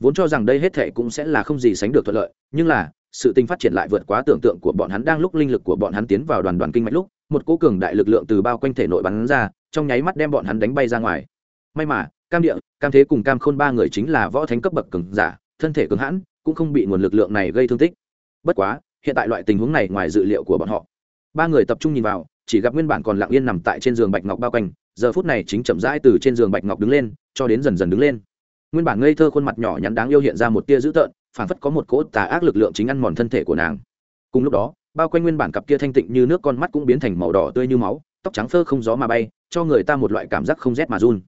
A: Vốn cho rằng đây hết thể cũng sẽ là không gì sánh được thuận lợi, nhưng là sự tình phát triển lại vượt quá tưởng tượng của bọn hắn đang lúc linh lực của bọn hắn tiến vào đoàn đoàn kinh mạch lúc, một cố cường đại lực lượng từ bao quanh thể nội bắn ra, trong nháy mắt đem bọn hắn đánh bay ra ngoài. May mà, cam địa, cam thế cùng cam khôn ba người chính là võ thánh cấp bậc cường giả, thân thể cường hãn, cũng không bị nguồn lực lượng này gây thương tích. Bất quá, hiện tại loại tình huống này ngoài dự liệu của bọn họ. Ba người tập trung nhìn vào, chỉ gặp nguyên bản còn lặng yên nằm tại trên giường bạch ngọc bao quanh, giờ phút này chính chậm rãi từ trên giường bạch ngọc đứng lên, cho đến dần dần đứng lên. Nguyên bản ngây thơ khuôn mặt nhỏ nhắn đáng yêu hiện ra một tia dữ tợn phản phất có một cỗ tà ác lực lượng chính ăn mòn thân thể của nàng. Cùng lúc đó, bao quanh nguyên bản cặp kia thanh tịnh như nước con mắt cũng biến thành màu đỏ tươi như máu, tóc trắng phơ không gió mà bay, cho người ta một loại cảm giác không rét mà run.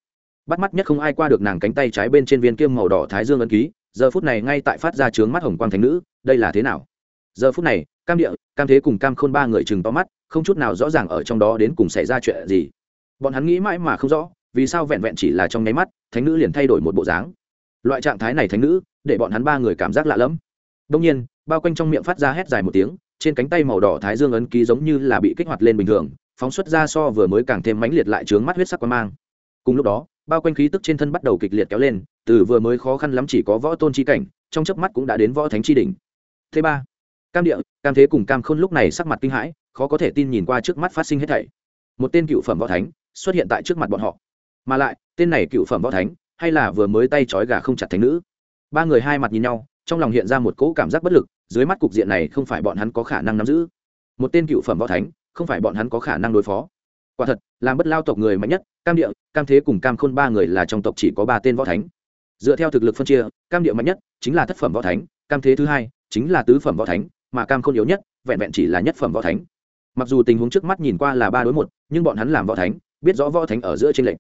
A: Bắt mắt nhất không ai qua được nàng cánh tay trái bên trên viên kiêm màu đỏ thái dương ấn ký, giờ phút này ngay tại phát ra trướng mắt hồng quang thánh nữ, đây là thế nào? Giờ phút này, cam địa, cam thế cùng cam khôn ba người chừng to mắt, không chút nào rõ ràng ở trong đó đến cùng xảy ra chuyện gì. Bọn hắn nghĩ mãi mà không rõ, vì sao vẹn vẹn chỉ là trong nháy mắt, thánh nữ liền thay đổi một bộ dáng loại trạng thái này thánh nữ, để bọn hắn ba người cảm giác lạ lẫm. Đông nhiên, bao quanh trong miệng phát ra hét dài một tiếng, trên cánh tay màu đỏ thái dương ấn ký giống như là bị kích hoạt lên bình thường, phóng xuất ra so vừa mới càng thêm mãnh liệt lại trướng mắt huyết sắc quan mang. Cùng lúc đó, bao quanh khí tức trên thân bắt đầu kịch liệt kéo lên, từ vừa mới khó khăn lắm chỉ có võ tôn chi cảnh, trong chớp mắt cũng đã đến võ thánh chi đỉnh. Thứ ba, cam địa, cam thế cùng cam khôn lúc này sắc mặt kinh hãi, khó có thể tin nhìn qua trước mắt phát sinh hết thảy. Một tên cựu phẩm võ thánh xuất hiện tại trước mặt bọn họ. Mà lại, tên này cựu phẩm võ thánh hay là vừa mới tay trói gà không chặt thánh nữ? Ba người hai mặt nhìn nhau, trong lòng hiện ra một cỗ cảm giác bất lực, dưới mắt cục diện này không phải bọn hắn có khả năng nắm giữ. Một tên cựu phẩm võ thánh, không phải bọn hắn có khả năng đối phó. Quả thật, làm bất lao tộc người mạnh nhất, cam địa, cam thế cùng cam khôn ba người là trong tộc chỉ có ba tên võ thánh. Dựa theo thực lực phân chia, cam địa mạnh nhất chính là thất phẩm võ thánh, cam thế thứ hai chính là tứ phẩm võ thánh, mà cam khôn yếu nhất, vẹn vẹn chỉ là nhất phẩm võ thánh. Mặc dù tình huống trước mắt nhìn qua là ba đối một, nhưng bọn hắn làm võ thánh, biết rõ võ thánh ở giữa tranh lệch.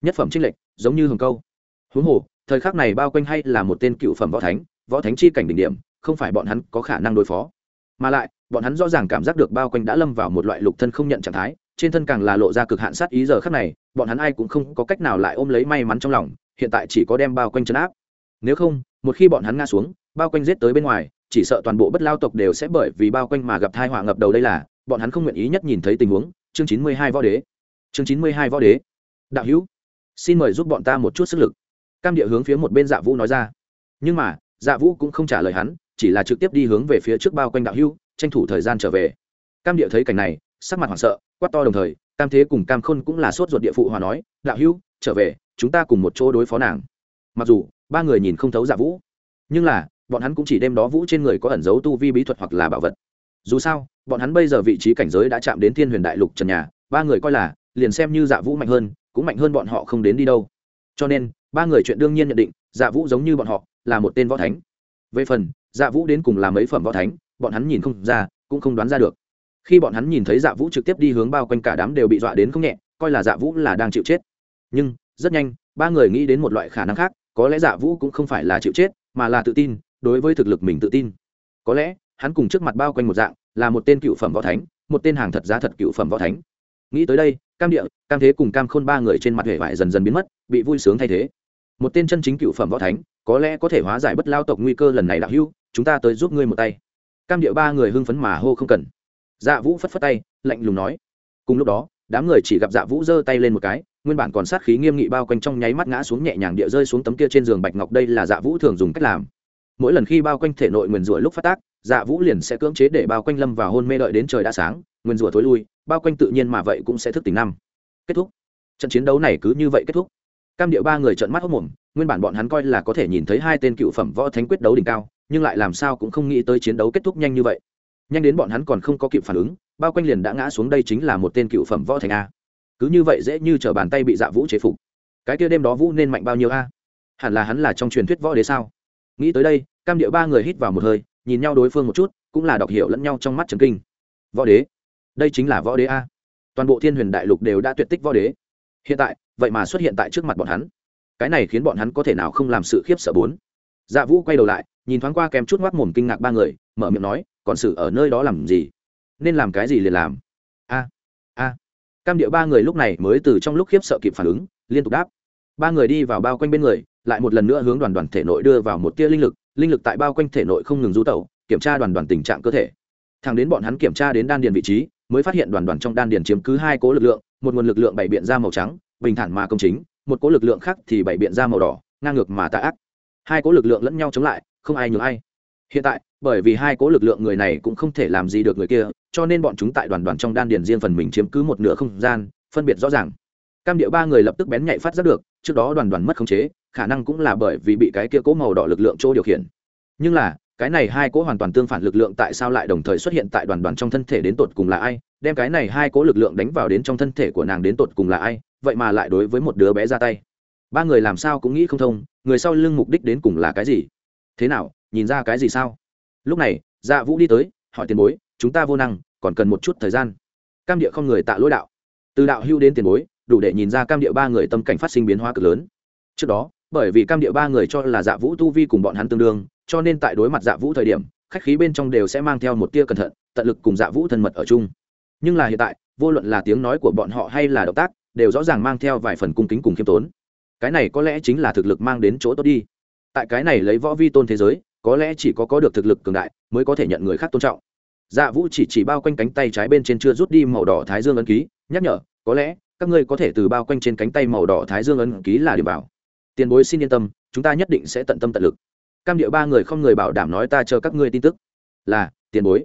A: Nhất phẩm tranh lệch, giống như hồng câu huống hồ, thời khắc này bao quanh hay là một tên cựu phẩm võ thánh võ thánh chi cảnh đỉnh điểm, không phải bọn hắn có khả năng đối phó. Mà lại, bọn hắn rõ ràng cảm giác được bao quanh đã lâm vào một loại lục thân không nhận trạng thái, trên thân càng là lộ ra cực hạn sát ý giờ khắc này, bọn hắn ai cũng không có cách nào lại ôm lấy may mắn trong lòng, hiện tại chỉ có đem bao quanh chấn áp. Nếu không, một khi bọn hắn ngã xuống, bao quanh giết tới bên ngoài, chỉ sợ toàn bộ bất lao tộc đều sẽ bởi vì bao quanh mà gặp thai họa ngập đầu đây là, bọn hắn không nguyện ý nhất nhìn thấy tình huống. Chương chín mươi hai võ đế. Chương chín mươi hai võ đế. Đạo hữu, xin mời giúp bọn ta một chút sức lực cam địa hướng phía một bên dạ vũ nói ra. Nhưng mà dạ vũ cũng không trả lời hắn, chỉ là trực tiếp đi hướng về phía trước bao quanh đạo hưu, tranh thủ thời gian trở về. Cam địa thấy cảnh này, sắc mặt hoảng sợ, quát to đồng thời, cam thế cùng cam khôn cũng là sốt ruột địa phụ hòa nói, đạo hưu, trở về, chúng ta cùng một chỗ đối phó nàng. Mặc dù, ba người nhìn không thấu dạ vũ, nhưng là, bọn hắn cũng chỉ đem đó vũ trên người có ẩn dấu tu vi bí thuật hoặc là bảo vật. Dù sao, bọn hắn bây giờ vị trí cảnh giới đã chạm đến thiên huyền đại lục trần nhà, ba người coi là, liền xem như dạ vũ mạnh hơn, cũng mạnh hơn bọn họ không đến đi đâu. Cho nên ba người chuyện đương nhiên nhận định dạ vũ giống như bọn họ, là một tên võ thánh. Về phần dạ vũ đến cùng là mấy phẩm võ thánh, bọn hắn nhìn không ra, cũng không đoán ra được. Khi bọn hắn nhìn thấy dạ vũ trực tiếp đi hướng bao quanh cả đám đều bị dọa đến không nhẹ, coi là dạ vũ là đang chịu chết. Nhưng, rất nhanh, ba người nghĩ đến một loại khả năng khác, có lẽ dạ vũ cũng không phải là chịu chết, mà là tự tin, đối với thực lực mình tự tin. Có lẽ, hắn cùng trước mặt bao quanh một dạng, là một tên cựu phẩm võ thánh, một tên hàng thật giá thật cựu phẩm võ thánh. Nghĩ tới đây, cam địa, cam thế cùng cam khôn ba người trên mặt hệ vải dần dần biến mất, bị vui sướng thay thế một tên chân chính cựu phẩm võ thánh, có lẽ có thể hóa giải bất lao tộc nguy cơ lần này đạo hưu chúng ta tới giúp ngươi một tay. Cam địa ba người hưng phấn mà hô không cần. Dạ vũ phất phất tay, lạnh lùng nói. Cùng lúc đó, đám người chỉ gặp dạ vũ giơ tay lên một cái, nguyên bản còn sát khí nghiêm nghị bao quanh trong nháy mắt ngã xuống nhẹ nhàng địa rơi xuống tấm kia trên giường bạch ngọc đây là dạ vũ thường dùng cách làm. Mỗi lần khi bao quanh thể nội nguyền rủa lúc phát tác dạ vũ liền sẽ cưỡng chế để bao quanh lâm vào hôn mê đợi đến trời đã sáng, nguyền rủa thối lui, bao quanh tự nhiên mà vậy cũng sẽ thức tỉnh năm. Kết thúc. Trận chiến đấu này cứ như vậy kết thúc cam điệu ba người trợn mắt hốc mồm, nguyên bản bọn hắn coi là có thể nhìn thấy hai tên cựu phẩm võ thánh quyết đấu đỉnh cao, nhưng lại làm sao cũng không nghĩ tới chiến đấu kết thúc nhanh như vậy. Nhanh đến bọn hắn còn không có kịp phản ứng, bao quanh liền đã ngã xuống đây chính là một tên cựu phẩm võ thành a. Cứ như vậy dễ như t r ở bàn tay bị dạ vũ chế phục. Cái kia đêm đó vũ nên mạnh bao nhiêu a? Hẳn là hắn là trong truyền thuyết võ đế sao? Nghĩ tới đây, cam điệu ba người hít vào một hơi, nhìn nhau đối phương một chút, cũng là đọc hiểu lẫn nhau trong mắt trần kinh. Võ đế? Đây chính là võ đế a. Toàn bộ thiên huyền đại lục đều đã tuyệt tích võ đế. Hiện tại vậy mà xuất hiện tại trước mặt bọn hắn. Cái này khiến bọn hắn có thể nào không làm sự khiếp sợ bốn? Dạ vũ quay đầu lại, nhìn thoáng qua kèm chút ngoác mồm kinh ngạc ba người, mở miệng nói, còn sự ở nơi đó làm gì? Nên làm cái gì liền làm? A a. Cam điệu ba người lúc này mới từ trong lúc khiếp sợ kịp phản ứng, liên tục đáp. Ba người đi vào bao quanh bên người, lại một lần nữa hướng đoàn đoàn thể nội đưa vào một tia linh lực linh lực tại bao quanh thể nội không ngừng rú tẩu, kiểm tra đoàn đoàn tình trạng cơ thể. Thằng đến bọn hắn kiểm tra đến đan điền vị trí, mới phát hiện đoàn đoàn trong đan điền chiếm cứ hai cố lực lượng, một nguồn lực lượng bày biện ra màu trắng bình thản mà công chính, một cỗ lực lượng khác thì bày biện ra màu đỏ, ngang ngược mà tạ ác. Hai cỗ lực lượng lẫn nhau chống lại, không ai nhường ai. Hiện tại, bởi vì hai cỗ lực lượng người này cũng không thể làm gì được người kia, cho nên bọn chúng tại đoàn đoàn trong đan điền riêng phần mình chiếm cứ một nửa không gian, phân biệt rõ ràng. Cam điệu ba người lập tức bén nhạy phát giác được, trước đó đoàn đoàn mất khống chế, khả năng cũng là bởi vì bị cái kia cỗ màu đỏ lực lượng chỗ điều khiển. Nhưng là, cái này hai cỗ hoàn toàn tương phản lực lượng tại sao lại đồng thời xuất hiện tại đoàn đoàn trong thân thể đến tột cùng là ai? Đem cái này hai cỗ lực lượng đánh vào đến trong thân thể của nàng đến tột cùng là ai? Vậy mà lại đối với một đứa bé ra tay. Ba người làm sao cũng nghĩ không thông, người sau lưng mục đích đến cùng là cái gì? Thế nào, nhìn ra cái gì sao? Lúc này dạ vũ đi tới, hỏi tiền bối, chúng ta vô năng, còn cần một chút thời gian. Cam địa không người tạ lỗi đạo. Từ đạo hưu đến tiền bối, đủ để nhìn ra cam địa ba người tâm cảnh phát sinh biến hóa cực lớn. Trước đó, bởi vì cam địa ba người cho là dạ vũ tu vi cùng bọn hắn tương đương, cho nên tại đối mặt dạ vũ thời điểm, khách khí bên trong đều sẽ mang theo một tia cẩn thận, tận lực cùng dạ vũ thân mật ở chung. Nhưng là hiện tại, vô luận là tiếng nói của bọn họ hay là động tác đều rõ ràng mang theo vài phần cung kính cùng khiêm tốn. Cái này có lẽ chính là thực lực mang đến chỗ tốt đi. Tại cái này lấy võ vi tôn thế giới, có lẽ chỉ có có được thực lực cường đại mới có thể nhận người khác tôn trọng. Dạ vũ chỉ chỉ bao quanh cánh tay trái bên trên chưa rút đi màu đỏ thái dương ấn ký, nhắc nhở, có lẽ các ngươi có thể từ bao quanh trên cánh tay màu đỏ thái dương ấn ký là điểm bảo tiền bối xin yên tâm, chúng ta nhất định sẽ tận tâm tận lực. Cam điệu ba người không người bảo đảm nói ta chờ các ngươi tin tức. Là, tiền bối.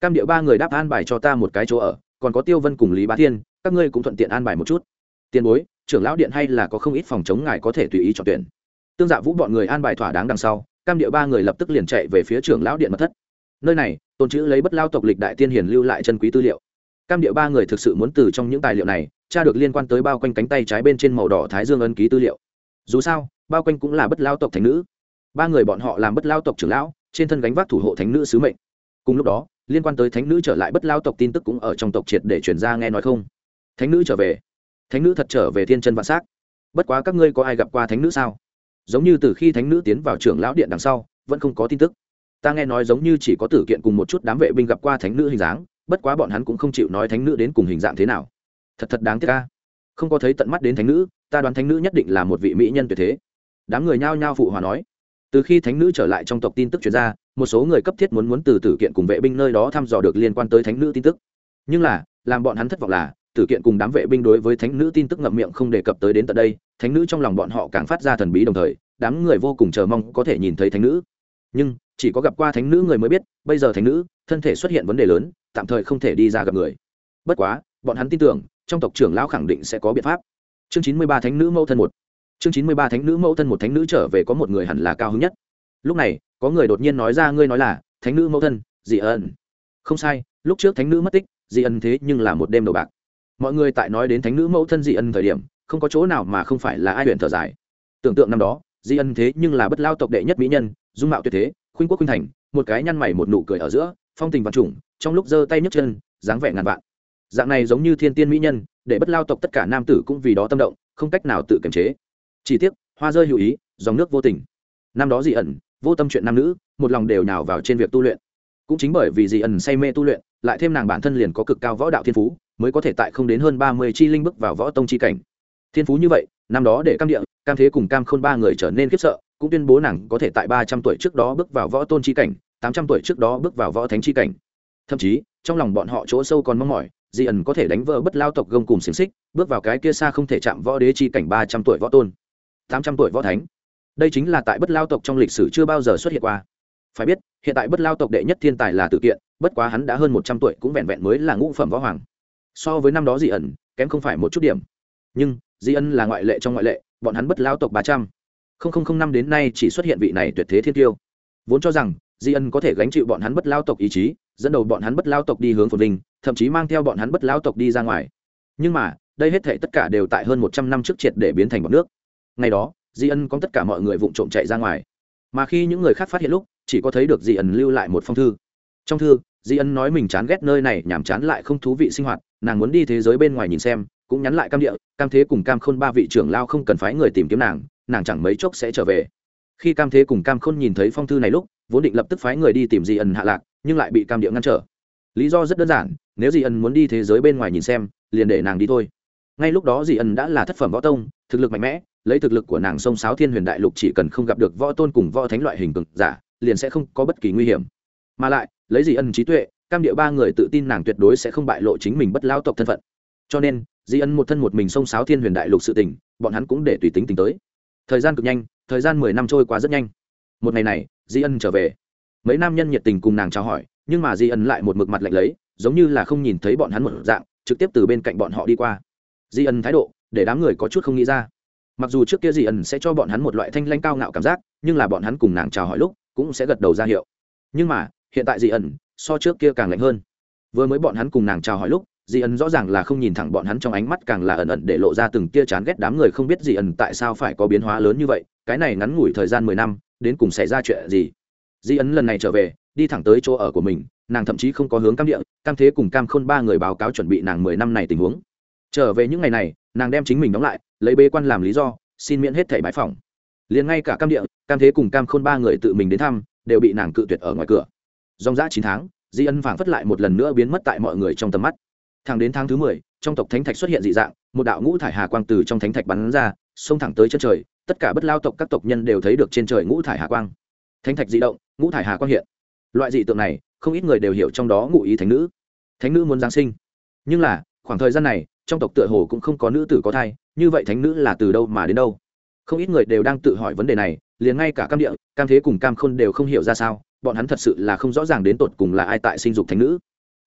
A: Cam điệu ba người đáp an bài cho ta một cái chỗ ở, còn có tiêu vân cùng lý bá thiên các ngươi cũng thuận tiện an bài một chút. Tiền bối, trưởng lão điện hay là có không ít phòng chống ngài có thể tùy ý chọn tuyển. Tương dạ vũ bọn người an bài thỏa đáng đằng sau, cam điệu ba người lập tức liền chạy về phía trưởng lão điện mật thất. Nơi này, tôn chữ lấy bất lao tộc lịch đại tiên hiền lưu lại chân quý tư liệu. Cam điệu ba người thực sự muốn từ trong những tài liệu này, tra được liên quan tới bao quanh cánh tay trái bên trên màu đỏ thái dương ân ký tư liệu. Dù sao, bao quanh cũng là bất lao tộc thánh nữ. Ba người bọn họ làm bất lao tộc trưởng lão, trên thân gánh vác thủ hộ thánh nữ sứ mệnh. Cùng lúc đó, liên quan tới thánh nữ trở lại bất lao tộc tin tức cũng ở trong tộc triệt để chuyển ra nghe nói không thánh nữ trở về. Thánh nữ thật trở về thiên chân vạn s á c bất quá các ngươi có ai gặp qua thánh nữ sao? Giống như từ khi thánh nữ tiến vào trưởng lão điện đằng sau, vẫn không có tin tức. Ta nghe nói giống như chỉ có tử kiện cùng một chút đám vệ binh gặp qua thánh nữ hình dáng, bất quá bọn hắn cũng không chịu nói thánh nữ đến cùng hình dạng thế nào. Thật thật đáng tiếc ca không có thấy tận mắt đến thánh nữ, ta đoán thánh nữ nhất định là một vị mỹ nhân tuyệt thế. Đám người nhao nhao phụ hòa nói. Từ khi thánh nữ trở lại trong tộc tin tức chuyển ra, một số người cấp thiết muốn muốn từ tử kiện cùng vệ binh nơi đó thăm dò được liên quan tới thánh nữ tin tức. Nhưng là, làm bọn hắn thất vọng là tử kiện cùng đám vệ binh đối với thánh nữ tin tức ngậm miệng không đề cập tới đến tận đây, thánh nữ trong lòng bọn họ càng phát ra thần bí đồng thời, đám người vô cùng chờ mong có thể nhìn thấy thánh nữ. Nhưng, chỉ có gặp qua thánh nữ người mới biết, bây giờ thánh nữ, thân thể xuất hiện vấn đề lớn, tạm thời không thể đi ra gặp người. Bất quá, bọn hắn tin tưởng, trong tộc trưởng lão khẳng định sẽ có biện pháp. Chương chín mươi ba thánh nữ mẫu thân một. Chương chín mươi ba thánh nữ mẫu thân một thánh nữ trở về có một người hẳn là cao hứng nhất. Lúc này, có người đột nhiên nói ra, ngươi nói là, thánh nữ mẫu thân, dị ân. Không sai, lúc trước thánh nữ mất tích, dị ân thế nhưng là một đêm đầu bạc mọi người tại nói đến thánh nữ mẫu thân di ân thời điểm, không có chỗ nào mà không phải là ai huyện thở dài. Tưởng tượng năm đó, di ân thế nhưng là bất lao tộc đệ nhất mỹ nhân, dung mạo tuyệt thế, khuynh quốc khuynh thành, một cái nhăn mày một nụ cười ở giữa, phong tình vạn trùng, trong lúc giơ tay nhấc chân, dáng vẻ ngàn vạn. Dạng này giống như thiên tiên mỹ nhân, để bất lao tộc tất cả nam tử cũng vì đó tâm động, không cách nào tự kiềm chế. Chỉ tiếc, hoa rơi hữu ý, dòng nước vô tình. Năm đó dị ẩn, vô tâm chuyện nam nữ, một lòng đều nhào vào trên việc tu luyện. Cũng chính bởi vì dị ẩn say mê tu luyện, lại thêm nàng bản thân liền có cực cao võ đạo thiên phú mới có thể tại không đến hơn ba mươi chi linh bước vào võ tông chi cảnh. Thiên phú như vậy, năm đó để cam địa, cam thế cùng cam khôn ba người trở nên khiếp sợ, cũng tuyên bố nàng có thể tại ba trăm tuổi trước đó bước vào võ tôn chi cảnh, tám trăm tuổi trước đó bước vào võ thánh chi cảnh. Thậm chí, trong lòng bọn họ chỗ sâu còn mong mỏi, di ẩn có thể đánh vỡ bất lao tộc gông cùng xiềng xích, bước vào cái kia xa không thể chạm võ đế chi cảnh ba trăm tuổi võ tôn. Tám trăm tuổi võ thánh. Đây chính là tại bất lao tộc trong lịch sử chưa bao giờ xuất hiện qua. Phải biết, hiện tại bất lao tộc đệ nhất thiên tài là tự kiện, bất quá hắn đã hơn một trăm tuổi cũng vẹn vẹn mới là ngũ phẩm võ hoàng so với năm đó dị ẩn, kém không phải một chút điểm. Nhưng di ân là ngoại lệ trong ngoại lệ, bọn hắn bất lao tộc ba trăm. Linh năm đến nay chỉ xuất hiện vị này tuyệt thế thiên tiêu. Vốn cho rằng di ân có thể gánh chịu bọn hắn bất lao tộc ý chí, dẫn đầu bọn hắn bất lao tộc đi hướng phồn vinh, thậm chí mang theo bọn hắn bất lao tộc đi ra ngoài. Nhưng mà, đây hết thể tất cả đều tại hơn một trăm năm trước triệt để biến thành bọn nước. Ngày đó di ân có tất cả mọi người vụng trộm chạy ra ngoài. Mà khi những người khác phát hiện lúc, chỉ có thấy được di ân lưu lại một phong thư. Trong thư di ân nói mình chán ghét nơi này, nhàm chán lại không thú vị sinh hoạt, nàng muốn đi thế giới bên ngoài nhìn xem, cũng nhắn lại cam địa, cam thế cùng cam khôn ba vị trưởng lao không cần phái người tìm kiếm nàng nàng chẳng mấy chốc sẽ trở về. Khi cam thế cùng cam khôn nhìn thấy phong thư này lúc, vốn định lập tức phái người đi tìm di ân hạ lạc, nhưng lại bị cam địa ngăn trở. Lý do rất đơn giản, nếu di ân muốn đi thế giới bên ngoài nhìn xem, liền để nàng đi thôi. Ngay lúc đó di ân đã là thất phẩm võ tông, thực lực mạnh mẽ, lấy thực lực của nàng sông sáo thiên huyền đại lục chỉ cần không gặp được võ tôn cùng võ thánh loại hình cực giả, liền sẽ không có bất kỳ nguy hiểm mà lại, lấy gì ân trí tuệ, cam địa ba người tự tin nàng tuyệt đối sẽ không bại lộ chính mình bất lao tộc thân phận. Cho nên, di ân một thân một mình xông sáo thiên huyền đại lục sự tình, bọn hắn cũng để tùy tính tính tới. Thời gian cực nhanh, thời gian mười năm trôi qua rất nhanh. Một ngày này, di ân trở về. Mấy nam nhân nhiệt tình cùng nàng chào hỏi, nhưng mà di ân lại một mực mặt lạnh lấy, giống như là không nhìn thấy bọn hắn một dạng, trực tiếp từ bên cạnh bọn họ đi qua. Di ân thái độ, để đám người có chút không nghĩ ra. Mặc dù trước kia di ân sẽ cho bọn hắn một loại thanh lanh cao ngạo cảm giác, nhưng là bọn hắn cùng nàng chào hỏi lúc, cũng sẽ gật đầu ra hiệu. Nhưng mà hiện tại di ân so trước kia càng lạnh hơn. Vừa mới bọn hắn cùng nàng chào hỏi lúc, dị ẩn rõ ràng là không nhìn thẳng bọn hắn trong ánh mắt càng là ẩn ẩn để lộ ra từng tia chán ghét đám người không biết dị ẩn tại sao phải có biến hóa lớn như vậy, cái này ngắn ngủi thời gian mười năm, đến cùng xảy ra chuyện gì? Dị ẩn lần này trở về, đi thẳng tới chỗ ở của mình, nàng thậm chí không có hướng cam địa, cam thế cùng cam khôn ba người báo cáo chuẩn bị nàng mười năm này tình huống. Trở về những ngày này, nàng đem chính mình đóng lại, lấy bế quan làm lý do, xin miễn hết thẻ bãi phòng. Liền ngay cả cam địa, cam thế cùng cam khôn ba người tự mình đến thăm, đều bị nàng cự tuyệt ở ngoài cửa dòng dã chín tháng, di ân phảng phất lại một lần nữa biến mất tại mọi người trong tầm mắt. Thẳng đến tháng thứ mười, trong tộc thánh thạch xuất hiện dị dạng, một đạo ngũ thải hà quang từ trong thánh thạch bắn ra, xông thẳng tới chân trời, tất cả bất lao tộc các tộc nhân đều thấy được trên trời ngũ thải hà quang. Thánh thạch dị động, ngũ thải hà quang hiện. Loại dị tượng này, không ít người đều hiểu trong đó ngụ ý thánh nữ. Thánh nữ muốn giáng sinh. Nhưng là, khoảng thời gian này, trong tộc tựa hồ cũng không có nữ tử có thai, như vậy thánh nữ là từ đâu mà đến đâu? Không ít người đều đang tự hỏi vấn đề này, liền ngay cả cam địa cam thế cùng cam khôn đều không hiểu ra sao bọn hắn thật sự là không rõ ràng đến tột cùng là ai tại sinh dục thánh nữ.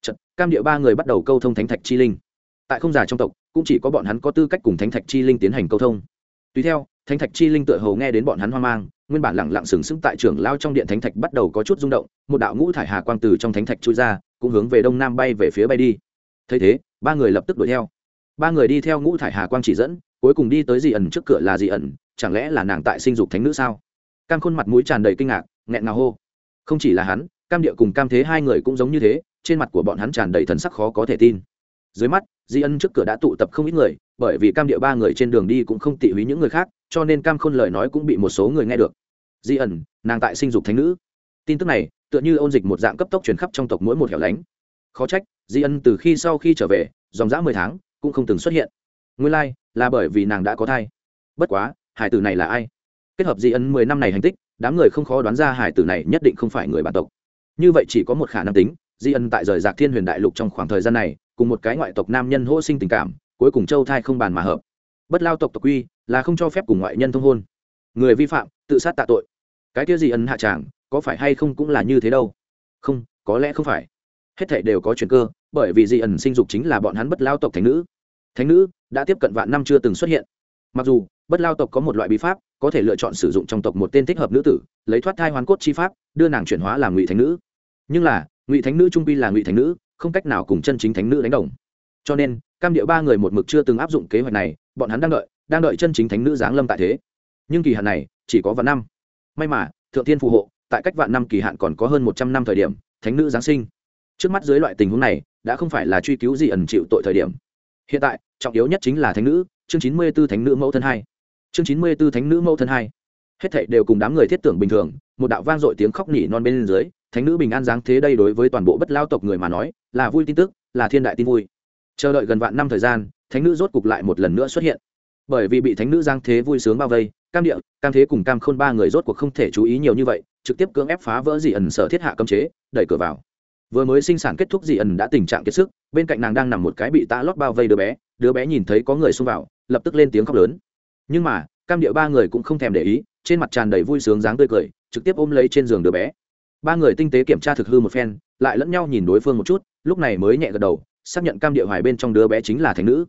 A: Chật, cam địa ba người bắt đầu câu thông thánh thạch chi linh. Tại không già trong tộc cũng chỉ có bọn hắn có tư cách cùng thánh thạch chi linh tiến hành câu thông. Tùy theo thánh thạch chi linh tựa hồ nghe đến bọn hắn hoang mang nguyên bản lẳng lặng sừng sững tại trường lao trong điện thánh thạch bắt đầu có chút rung động một đạo ngũ thải hà quang từ trong thánh thạch trôi ra cũng hướng về đông nam bay về phía bay đi. Thấy thế ba người lập tức đuổi theo. Ba người đi theo ngũ thải hà quang chỉ dẫn cuối cùng đi tới dị ẩn trước cửa là dị ẩn chẳng lẽ là nàng tại sinh dục thánh nữ sao? Cam khôn mặt mũi tràn đầy kinh ngạc nghẹn ngào hô. Không chỉ là hắn cam địa cùng cam thế hai người cũng giống như thế trên mặt của bọn hắn tràn đầy thần sắc khó có thể tin. Dưới mắt di ân trước cửa đã tụ tập không ít người bởi vì cam địa ba người trên đường đi cũng không tị húy những người khác cho nên cam khôn lời nói cũng bị một số người nghe được. Di ẩn nàng tại sinh dục thánh nữ. Tin tức này tựa như ôn dịch một dạng cấp tốc truyền khắp trong tộc mỗi một hẻo lánh. Khó trách di ân từ khi sau khi trở về dòng dã mười tháng cũng không từng xuất hiện. Nguyên lai、like, là bởi vì nàng đã có thai. Bất quá hải tử này là ai? Kết hợp di ân mười năm này hành tích, đám người không khó đoán ra hải tử này nhất định không phải người bản tộc. Như vậy chỉ có một khả năng tính, di ân tại rời giạc thiên huyền đại lục trong khoảng thời gian này, cùng một cái ngoại tộc nam nhân hỗ sinh tình cảm, cuối cùng châu thai không bàn mà hợp. Bất lao tộc tộc quy, là không cho phép cùng ngoại nhân thông hôn. Người vi phạm, tự sát tạ tội. Cái kia Di ân hạ tràng, có phải hay không cũng là như thế đâu? Không, có lẽ không phải. Hết thảy đều có chuyện cơ, bởi vì di ẩn sinh dục chính là bọn hắn bất lao tộc thánh nữ. Thánh nữ, đã tiếp cận vạn năm chưa từng xuất hiện. Mặc dù, bất lao tộc có một loại bí pháp có thể lựa chọn sử dụng trong tộc một tên thích hợp nữ tử, lấy thoát thai hoàn cốt chi pháp, đưa nàng chuyển hóa làm ngụy thánh nữ. Nhưng là, ngụy thánh nữ trung pi là ngụy thánh nữ, không cách nào cùng chân chính thánh nữ đánh đồng. Cho nên, cam điệu ba người một mực chưa từng áp dụng kế hoạch này, bọn hắn đang đợi đang đợi chân chính thánh nữ giáng lâm tại thế. Nhưng kỳ hạn này, chỉ có vạn năm. May mà, thượng thiên phù hộ, tại cách vạn năm kỳ hạn còn có hơn một trăm năm thời điểm, thánh nữ giáng sinh. Trước mắt dưới loại tình huống này, đã không phải là truy cứu gì ẩn chịu tội thời điểm. Hiện tại, trọng yếu nhất chính là thánh nữ, chương chín mươi b ố thánh nữ mẫu thân hai chương chín mươi b ố thánh nữ mẫu thân hai. Hết thảy đều cùng đám người thiết tưởng bình thường, một đạo vang dội tiếng khóc nỉ non bên dưới, thánh nữ bình an giáng thế đây đối với toàn bộ bất lao tộc người mà nói, là vui tin tức, là thiên đại tin vui. Chờ đợi gần vạn năm thời gian, thánh nữ rốt cục lại một lần nữa xuất hiện. Bởi vì bị thánh nữ giang thế vui sướng bao vây, cam địa, cam thế cùng cam khôn ba người rốt cuộc không thể chú ý nhiều như vậy, trực tiếp cưỡng ép phá vỡ dị ẩn sở thiết hạ cấm chế, đẩy cửa vào. Vừa mới sinh sản kết thúc dị ẩn đã tình trạng kiệt sức, bên cạnh nàng đang nằm một cái bị tạ lót bao vây đứa bé đứa bé nhìn thấy có người xông vào, lập tức lên tiếng khóc lớn nhưng mà, cam địa ba người cũng không thèm để ý, trên mặt tràn đầy vui sướng dáng tươi cười, trực tiếp ôm lấy trên giường đứa bé. Ba người tinh tế kiểm tra thực hư một phen, lại lẫn nhau nhìn đối phương một chút, lúc này mới nhẹ gật đầu, xác nhận cam địa hoài bên trong đứa bé chính là thành nữ.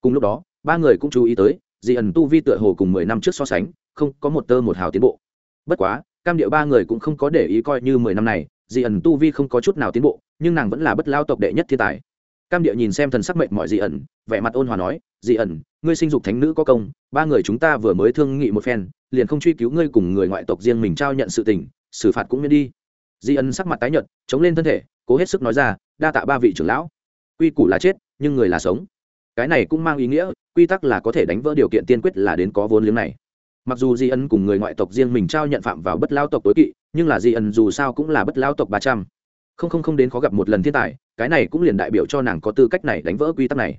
A: Cùng lúc đó, ba người cũng chú ý tới, dị ẩn tu vi tựa hồ cùng mười năm trước so sánh, không có một tơ một hào tiến bộ. Bất quá, cam địa ba người cũng không có để ý coi như mười năm này, dị ẩn tu vi không có chút nào tiến bộ, nhưng nàng vẫn là bất lao tộc đệ nhất thiên tài cam địa nhìn xem thần sắc mệnh mọi dị ẩn, vẻ mặt ôn hòa nói, dị ẩn, ngươi sinh dục thánh nữ có công, ba người chúng ta vừa mới thương nghị một phen, liền không truy cứu ngươi cùng người ngoại tộc riêng mình trao nhận sự tình, xử phạt cũng miễn đi. Dị ẩn sắc mặt tái nhợt, chống lên thân thể, cố hết sức nói ra, đa tạ ba vị trưởng lão. Quy củ là chết, nhưng người là sống. Cái này cũng mang ý nghĩa, quy tắc là có thể đánh vỡ điều kiện tiên quyết là đến có vốn liếng này. Mặc dù di ân cùng người ngoại tộc riêng mình trao nhận phạm vào bất lao tộc tối kỵ, nhưng là di ân dù sao cũng là bất lao tộc ba trăm không không không đến khó gặp một lần thiên tài, cái này cũng liền đại biểu cho nàng có tư cách này đánh vỡ quy tắc này.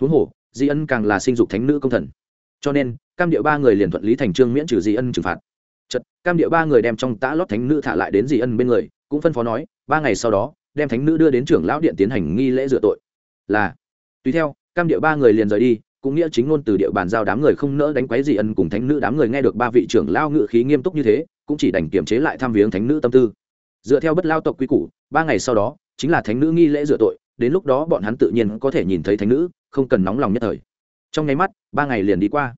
A: Huống hồ, di ân càng là sinh dục thánh nữ công thần. Cho nên, cam điệu ba người liền thuận lý thành trương miễn trừ di ân trừng phạt. Chật cam điệu ba người đem trong tã lót thánh nữ thả lại đến di ân bên người, cũng phân phó nói, ba ngày sau đó, đem thánh nữ đưa đến trưởng lão điện tiến hành nghi lễ dựa tội. Là, tùy theo, cam địa ba người liền rời đi, cũng nghĩa chính ngôn từ địa bàn giao đám người không nỡ đánh quấy Di ân cùng thánh nữ đám người nghe được ba vị trưởng lao ngự khí nghiêm túc như thế, cũng chỉ đành kiềm chế lại tham viếng thánh nữ tâm tư dựa theo bất lao tộc quy củ ba ngày sau đó chính là thánh nữ nghi lễ dựa tội đến lúc đó bọn hắn tự nhiên có thể nhìn thấy thánh nữ không cần nóng lòng nhất thời. Trong nháy mắt ba ngày liền đi qua.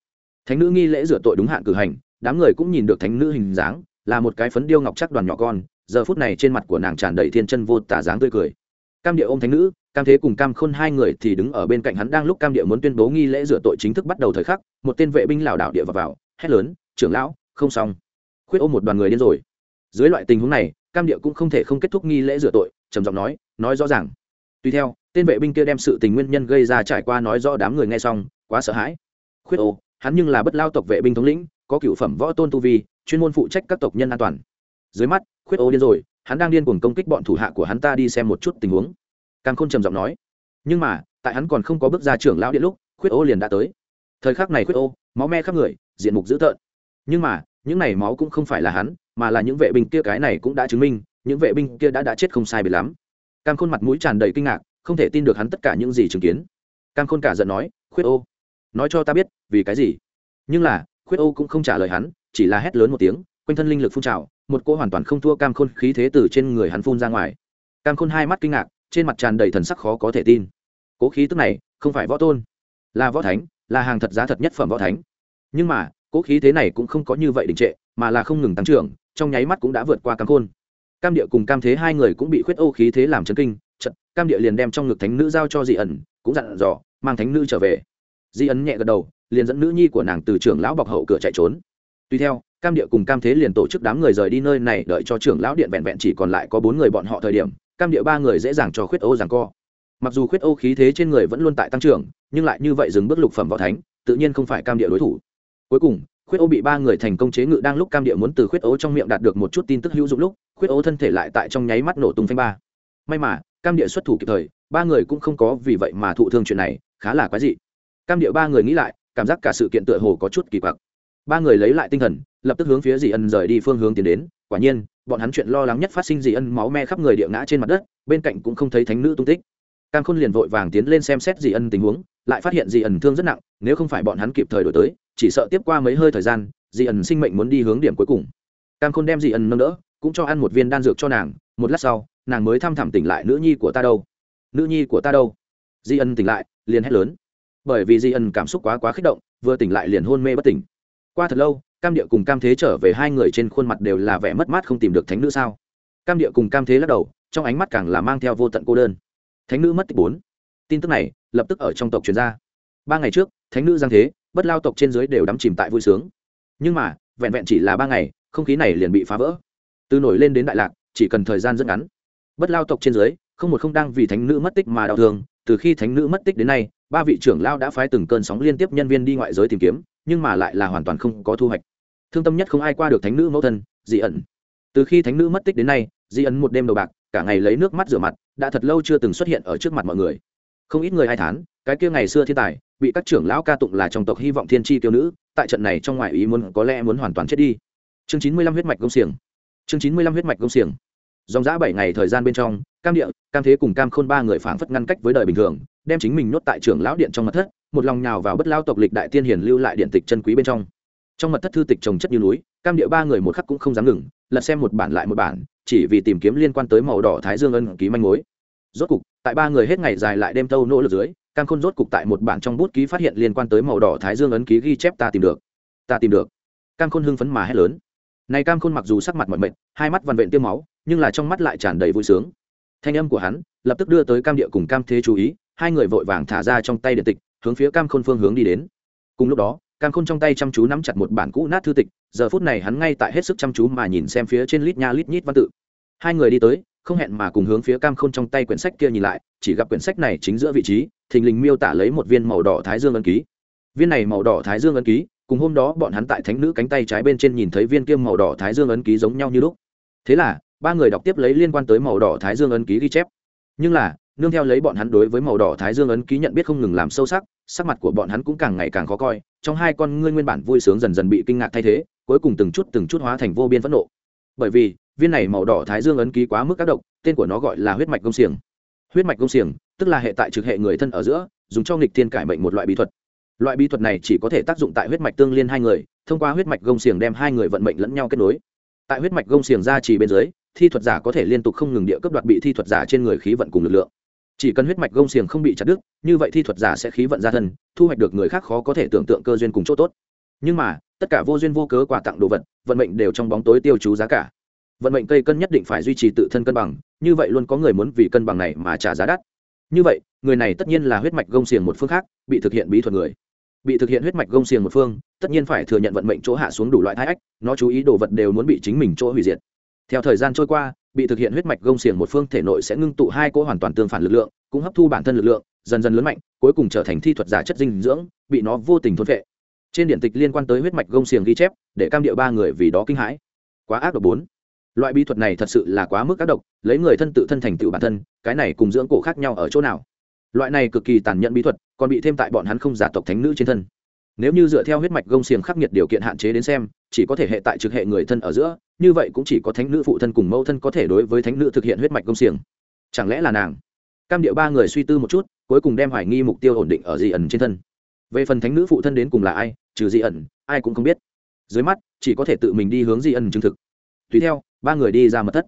A: Thánh nữ nghi lễ dựa tội đúng hạn cử hành đám người cũng nhìn được thánh nữ hình dáng là một cái phấn điêu ngọc chắc đoàn nhỏ con giờ phút này trên mặt của nàng tràn đầy thiên chân vô tả dáng tươi cười. Cam địa ôm thánh nữ cam thế cùng cam khôn hai người thì đứng ở bên cạnh hắn đang lúc cam địa muốn tuyên bố nghi lễ rửa tội chính thức bắt đầu thời khắc một tên vệ binh lảo đảo địa vào, vào hét lớn trưởng lão không xong. Khuyết ôm một đoàn người điên rồi. Dưới loại tình huống này cam địa cũng không thể không kết thúc nghi lễ rửa tội, trầm giọng nói nói rõ ràng. Tùy theo, tên vệ binh kia đem sự tình nguyên nhân gây ra trải qua nói rõ đám người nghe xong, quá sợ hãi. Khuyết ô, hắn nhưng là bất lao tộc vệ binh thống lĩnh, có cựu phẩm võ tôn tu vi, chuyên môn phụ trách các tộc nhân an toàn. Dưới mắt, khuyết ô điên rồi, hắn đang điên cuồng công kích bọn thủ hạ của hắn ta đi xem một chút tình huống. Cam khôn trầm giọng nói. Nhưng mà, tại hắn còn không có bước ra trưởng lão điện lúc, khuyết ô liền đã tới. Thời khắc này khuyết ô, máu me khắp người, diện mục dữ tợn. Nhưng mà, những này máu cũng không phải là hắn mà là những vệ binh kia cái này cũng đã chứng minh, những vệ binh kia đã đã chết không sai bị lắm. Cam khôn mặt mũi tràn đầy kinh ngạc, không thể tin được hắn tất cả những gì chứng kiến. Cam khôn cả giận nói, khuyết ô, nói cho ta biết, vì cái gì? Nhưng là, khuyết ô cũng không trả lời hắn, chỉ là hét lớn một tiếng, quanh thân linh lực phun trào, một cô hoàn toàn không thua cam khôn khí thế từ trên người hắn phun ra ngoài. Cam khôn hai mắt kinh ngạc, trên mặt tràn đầy thần sắc khó có thể tin. Cố khí tức này, không phải võ tôn, là võ thánh, là hàng thật giá thật nhất phẩm võ thánh. Nhưng mà cố khí thế này cũng không có như vậy đình trệ, mà là không ngừng tăng trưởng, trong nháy mắt cũng đã vượt qua cam khôn. Cam địa cùng cam thế hai người cũng bị khuyết ô khí thế làm chấn kinh trận cam địa liền đem trong ngực thánh nữ giao cho dị ẩn, cũng dặn dò, mang thánh nữ trở về. Di ấn nhẹ gật đầu, liền dẫn nữ nhi của nàng từ trưởng lão bọc hậu cửa chạy trốn. Tuy theo, cam địa cùng cam thế liền tổ chức đám người rời đi nơi này đợi cho trưởng lão điện vẹn vẹn chỉ còn lại có bốn người bọn họ thời điểm, cam địa ba người dễ dàng cho khuyết ô rằng co. Mặc dù khuyết ô khí thế trên người vẫn luôn tại tăng trưởng, nhưng lại như vậy dừng bước lục phẩm võ thánh, tự nhiên không phải cam địa đối thủ cuối cùng, khuyết ô bị ba người thành công chế ngự đang lúc cam địa muốn từ khuyết ô trong miệng đạt được một chút tin tức hữu dụng lúc, khuyết ô thân thể lại tại trong nháy mắt nổ tung phanh ba. May mà, cam địa xuất thủ kịp thời, ba người cũng không có vì vậy mà thụ thương chuyện này, khá là quái dị. Cam địa ba người nghĩ lại, cảm giác cả sự kiện tựa hồ có chút kỳ quặc. Ba người lấy lại tinh thần, lập tức hướng phía dì ân rời đi phương hướng tiến đến, quả nhiên, bọn hắn chuyện lo lắng nhất phát sinh dì ân máu me khắp người địa ngã trên mặt đất, bên cạnh cũng không thấy thánh nữ tung tích. Cam khôn liền vội vàng tiến lên xem xét dì ân tình huống, lại phát hiện dì ẩn thương rất nặng, nếu không phải bọn hắn kịp thời đổi tới chỉ sợ tiếp qua mấy hơi thời gian dị ẩn sinh mệnh muốn đi hướng điểm cuối cùng. Cam khôn đem dị ẩn nâng đỡ, cũng cho ăn một viên đan dược cho nàng, một lát sau, nàng mới thăm thẳm tỉnh lại nữ nhi của ta đâu. Nữ nhi của ta đâu? Di ân tỉnh lại, liền hét lớn. Bởi vì di ân cảm xúc quá quá kích động, vừa tỉnh lại liền hôn mê bất tỉnh. Qua thật lâu, cam địa cùng cam thế trở về hai người trên khuôn mặt đều là vẻ mất mát không tìm được thánh nữ sao? Cam địa cùng cam thế lắc đầu, trong ánh mắt càng là mang theo vô tận cô đơn. Thánh nữ mất tích bốn. Tin tức này, lập tức ở trong tộc truyền ra. Ba ngày trước, thánh nữ giang thế bất lao tộc trên dưới đều đắm chìm tại vui sướng. Nhưng mà, vẹn vẹn chỉ là ba ngày, không khí này liền bị phá vỡ. Từ nổi lên đến đại lạc, chỉ cần thời gian rất ngắn. Bất lao tộc trên dưới, không một không đang vì thánh nữ mất tích mà đau thương. Từ khi thánh nữ mất tích đến nay, ba vị trưởng lao đã phái từng cơn sóng liên tiếp nhân viên đi ngoại giới tìm kiếm, nhưng mà lại là hoàn toàn không có thu hoạch. Thương tâm nhất không ai qua được thánh nữ mẫu thân, dị ẩn. Từ khi thánh nữ mất tích đến nay, dị ẩn một đêm đầu bạc, cả ngày lấy nước mắt rửa mặt, đã thật lâu chưa từng xuất hiện ở trước mặt mọi người. Không ít người hai thán, cái kia ngày xưa thiên tài bị các trưởng lão ca tụng là trong tộc hy vọng thiên tri tiêu nữ, tại trận này trong ngoại ý muốn có lẽ muốn hoàn toàn chết đi. Chương chín mươi lăm huyết mạch công xiềng. Chương chín mươi lăm huyết mạch công xiềng. Dòng giã bảy ngày thời gian bên trong, cam địa, cam thế cùng cam khôn ba người phảng phất ngăn cách với đời bình thường, đem chính mình nhốt tại trưởng lão điện trong mật thất, một lòng nhào vào bất lao tộc lịch đại tiên hiền lưu lại điện tịch chân quý bên trong. Trong mật thất thư tịch trồng chất như núi, cam địa ba người một khắc cũng không dám ngừng, lật xem một bản lại một bản, chỉ vì tìm kiếm liên quan tới màu đỏ thái dương ân ký manh mối. Rốt cục, tại ba người hết ngày dài lại đêm tâu nỗ lực dưới cam khôn rốt cục tại một bản trong bút ký phát hiện liên quan tới màu đỏ thái dương ấn ký ghi chép ta tìm được. Ta tìm được. Cam khôn hưng phấn mà hét lớn. Này cam khôn mặc dù sắc mặt mọi mệt, hai mắt vằn vện tiêu máu, nhưng là trong mắt lại tràn đầy vui sướng. Thanh âm của hắn lập tức đưa tới cam địa cùng cam thế chú ý, hai người vội vàng thả ra trong tay điện tịch, hướng phía cam khôn phương hướng đi đến. Cùng lúc đó, cam khôn trong tay chăm chú nắm chặt một bản cũ nát thư tịch, giờ phút này hắn ngay tại hết sức chăm chú mà nhìn xem phía trên lít nha lít nhít văn tự. Hai người đi tới không hẹn mà cùng hướng phía cam khôn trong tay quyển sách kia nhìn lại, chỉ gặp quyển sách này chính giữa vị trí, thình lình miêu tả lấy một viên màu đỏ thái dương ân ký. Viên này màu đỏ thái dương ân ký, cùng hôm đó bọn hắn tại thánh nữ cánh tay trái bên trên nhìn thấy viên kiêm màu đỏ thái dương ấn ký giống nhau như lúc. Thế là, ba người đọc tiếp lấy liên quan tới màu đỏ thái dương ấn ký ghi chép. Nhưng là, nương theo lấy bọn hắn đối với màu đỏ thái dương ấn ký nhận biết không ngừng làm sâu sắc sắc mặt của bọn hắn cũng càng ngày càng khó coi, trong hai con ngươi nguyên bản vui sướng dần dần bị kinh ngạc thay thế, cuối cùng từng chút từng chút hóa thành vô biên phẫn nộ bởi vì viên này màu đỏ thái dương ấn ký quá mức các động tên của nó gọi là huyết mạch công xiềng. Huyết mạch công xiềng, tức là hệ tại trực hệ người thân ở giữa, dùng cho nghịch thiên cải mệnh một loại bí thuật. Loại bí thuật này chỉ có thể tác dụng tại huyết mạch tương liên hai người, thông qua huyết mạch gông xiềng đem hai người vận mệnh lẫn nhau kết nối. Tại huyết mạch gông xiềng ra chỉ bên dưới, thi thuật giả có thể liên tục không ngừng địa cấp đoạt bị thi thuật giả trên người khí vận cùng lực lượng. Chỉ cần huyết mạch gông xiềng không bị chặt đứt, như vậy thi thuật giả sẽ khí vận ra thân, thu hoạch được người khác khó có thể tưởng tượng cơ duyên cùng chỗ tốt. Nhưng mà tất cả vô duyên vô cớ quà tặng đồ vật, vận mệnh đều trong bóng tối tiêu chú giá cả. Vận mệnh cây cân nhất định phải duy trì tự thân cân bằng, như vậy luôn có người muốn vì cân bằng này mà trả giá đắt. Như vậy, người này tất nhiên là huyết mạch gông xiềng một phương khác, bị thực hiện bí thuật người. Bị thực hiện huyết mạch gông xiềng một phương, tất nhiên phải thừa nhận vận mệnh chỗ hạ xuống đủ loại thái ách, nó chú ý đồ vật đều muốn bị chính mình chỗ hủy diệt. Theo thời gian trôi qua, bị thực hiện huyết mạch gông xiềng một phương thể nội sẽ ngưng tụ hai cỗ hoàn toàn tương phản lực lượng, cũng hấp thu bản thân lực lượng, dần dần lớn mạnh, cuối cùng trở thành thi thuật giả chất dinh dưỡng, bị nó vô tình thôn vệ trên điện tịch liên quan tới huyết mạch gông xiềng ghi chép, để cam điệu ba người vì đó kinh hãi. Quá ác độc bốn. Loại bí thuật này thật sự là quá mức ác độc, lấy người thân tự thân thành tựu bản thân, cái này cùng dưỡng cổ khác nhau ở chỗ nào? Loại này cực kỳ tàn nhẫn bí thuật, còn bị thêm tại bọn hắn không giả tộc thánh nữ trên thân. Nếu như dựa theo huyết mạch gông xiềng khắc nghiệt điều kiện hạn chế đến xem, chỉ có thể hệ tại trực hệ người thân ở giữa, như vậy cũng chỉ có thánh nữ phụ thân cùng mẫu thân có thể đối với thánh nữ thực hiện huyết mạch gông xiềng. Chẳng lẽ là nàng? Cam điệu ba người suy tư một chút, cuối cùng đem hoài nghi mục tiêu ổn định ở dị ẩn trên thân. Về phần thánh nữ phụ thân đến cùng là ai trừ di ẩn, ai cũng không biết. Dưới mắt, chỉ có thể tự mình đi hướng di ẩn chứng thực. Tùy theo, ba người đi ra mật thất.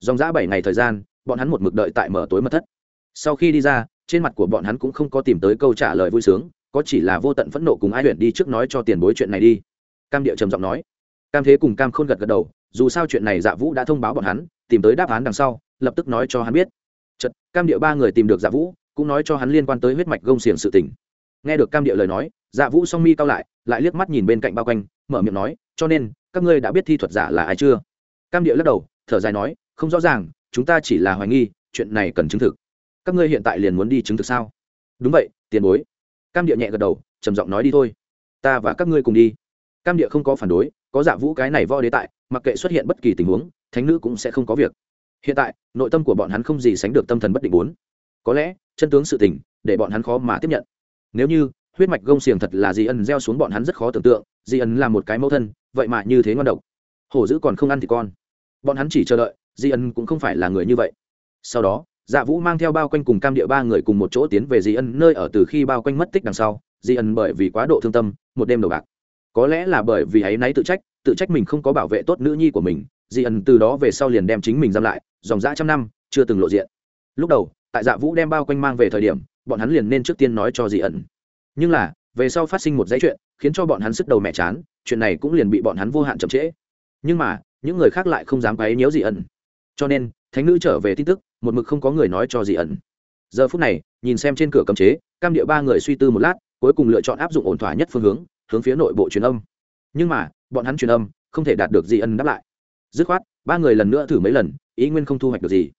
A: Dòng giã bảy ngày thời gian, bọn hắn một mực đợi tại mở tối mật thất. Sau khi đi ra, trên mặt của bọn hắn cũng không có tìm tới câu trả lời vui sướng, có chỉ là vô tận phẫn nộ cùng ai luyện đi trước nói cho tiền bối chuyện này đi. Cam điệu trầm giọng nói. Cam thế cùng cam khôn gật gật đầu, dù sao chuyện này dạ vũ đã thông báo bọn hắn, tìm tới đáp án đằng sau, lập tức nói cho hắn biết. Chật cam điệu ba người tìm được dạ vũ, cũng nói cho hắn liên quan tới huyết mạch gông xiềng sự tình. Nghe được cam điệu lời nói dạ vũ song mi cao lại lại liếc mắt nhìn bên cạnh bao quanh, mở miệng nói, cho nên, các ngươi đã biết thi thuật giả là ai chưa? Cam địa lắc đầu, thở dài nói, không rõ ràng, chúng ta chỉ là hoài nghi, chuyện này cần chứng thực. Các ngươi hiện tại liền muốn đi chứng thực sao? Đúng vậy, tiền bối. Cam địa nhẹ gật đầu, trầm giọng nói, đi thôi. Ta và các ngươi cùng đi. Cam địa không có phản đối, có dạ vũ cái này vo đế tại, mặc kệ xuất hiện bất kỳ tình huống, thánh nữ cũng sẽ không có việc. Hiện tại, nội tâm của bọn hắn không gì sánh được tâm thần bất định bốn. Có lẽ, chân tướng sự tình, để bọn hắn khó mà tiếp nhận. Nếu như huyết mạch gông xiềng thật là di ân gieo xuống bọn hắn rất khó tưởng tượng di ân là một cái mẫu thân, vậy mà như thế ngon độc. Hổ dữ còn không ăn thì con. Bọn hắn chỉ chờ đợi di ân cũng không phải là người như vậy. Sau đó dạ vũ mang theo bao quanh cùng cam địa ba người cùng một chỗ tiến về di ân nơi ở từ khi bao quanh mất tích đằng sau di ân bởi vì quá độ thương tâm, một đêm đầu bạc. Có lẽ là bởi vì ấy náy tự trách tự trách mình không có bảo vệ tốt nữ nhi của mình di ân từ đó về sau liền đem chính mình giam lại, dòng dã trăm năm, chưa từng lộ diện. Lúc đầu, tại dạ vũ đem bao quanh mang về thời điểm, bọn hắn liền nên trước tiên nói cho di ẩn nhưng là, về sau phát sinh một dãy chuyện, khiến cho bọn hắn sức đầu mẹ chán, chuyện này cũng liền bị bọn hắn vô hạn chậm trễ. Nhưng mà, những người khác lại không dám quấy nhiễu gì ẩn. Cho nên, thánh nữ trở về tin tức, một mực không có người nói cho gì ẩn. Giờ phút này, nhìn xem trên cửa cấm chế, cam địa ba người suy tư một lát, cuối cùng lựa chọn áp dụng ổn thỏa nhất phương hướng hướng phía nội bộ truyền âm. Nhưng mà, bọn hắn truyền âm, không thể đạt được gì ẩn đáp lại. Dứt khoát, ba người lần nữa thử mấy lần, ý nguyên không thu hoạch được gì.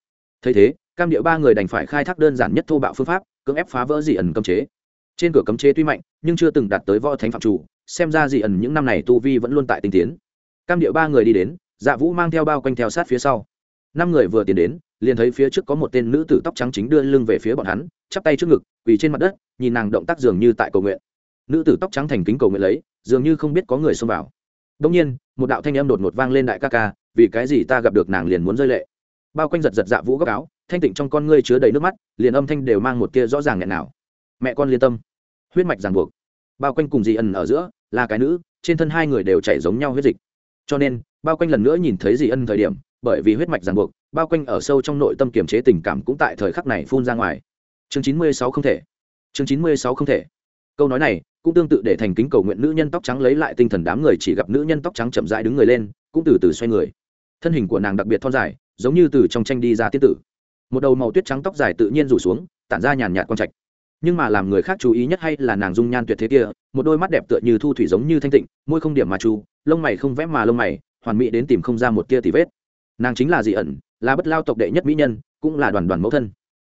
A: Thấy thế, cam địa ba người đành phải khai thác đơn giản nhất thô bạo phương pháp, cưỡng ép phá vỡ dị ẩn cấm chế trên cửa cấm chế tuy mạnh, nhưng chưa từng đạt tới võ thánh phạm chủ, xem ra dị ẩn những năm này tu vi vẫn luôn tại tinh tiến. Cam địa ba người đi đến dạ vũ mang theo bao quanh theo sát phía sau. Năm người vừa tiến đến, liền thấy phía trước có một tên nữ tử tóc trắng chính đưa lưng về phía bọn hắn, chắp tay trước ngực, quỳ trên mặt đất, nhìn nàng động tác dường như tại cầu nguyện. Nữ tử tóc trắng thành kính cầu nguyện lấy, dường như không biết có người xông vào. Đông nhiên, một đạo thanh âm đột ngột vang lên đại ca ca, vì cái gì ta gặp được nàng liền muốn rơi lệ. Bao quanh giật giật dạ vũ góc áo, thanh tịnh trong con ngươi chứa đầy nước mắt, liền âm thanh đều mang một tia rõ ràng nghẹn nào. Mẹ con liên tâm huyết mạch ràng buộc. Bao quanh cùng dị ẩn ở giữa là cái nữ, trên thân hai người đều chảy giống nhau huyết dịch. Cho nên, bao quanh lần nữa nhìn thấy dị ân thời điểm, bởi vì huyết mạch ràng buộc, bao quanh ở sâu trong nội tâm kiềm chế tình cảm cũng tại thời khắc này phun ra ngoài. Chương chín mươi sáu không thể. Chương chín mươi sáu không thể. Câu nói này cũng tương tự để thành kính cầu nguyện nữ nhân tóc trắng lấy lại tinh thần đám người chỉ gặp nữ nhân tóc trắng chậm rãi đứng người lên, cũng từ từ xoay người. Thân hình của nàng đặc biệt thon dài, giống như từ trong tranh đi ra tiết tử. Một đầu màu tuyết trắng tóc dài tự nhiên rủ xuống, tản ra nhàn nhạt quang trạch nhưng mà làm người khác chú ý nhất hay là nàng dung nhan tuyệt thế kia, một đôi mắt đẹp tựa như thu thủy giống như thanh tịnh, môi không điểm mà chu, lông mày không vẽ mà lông mày, hoàn mỹ đến tìm không ra một tia tì vết. Nàng chính là dị ẩn, là bất lao tộc đệ nhất mỹ nhân, cũng là đoàn đoàn mẫu thân.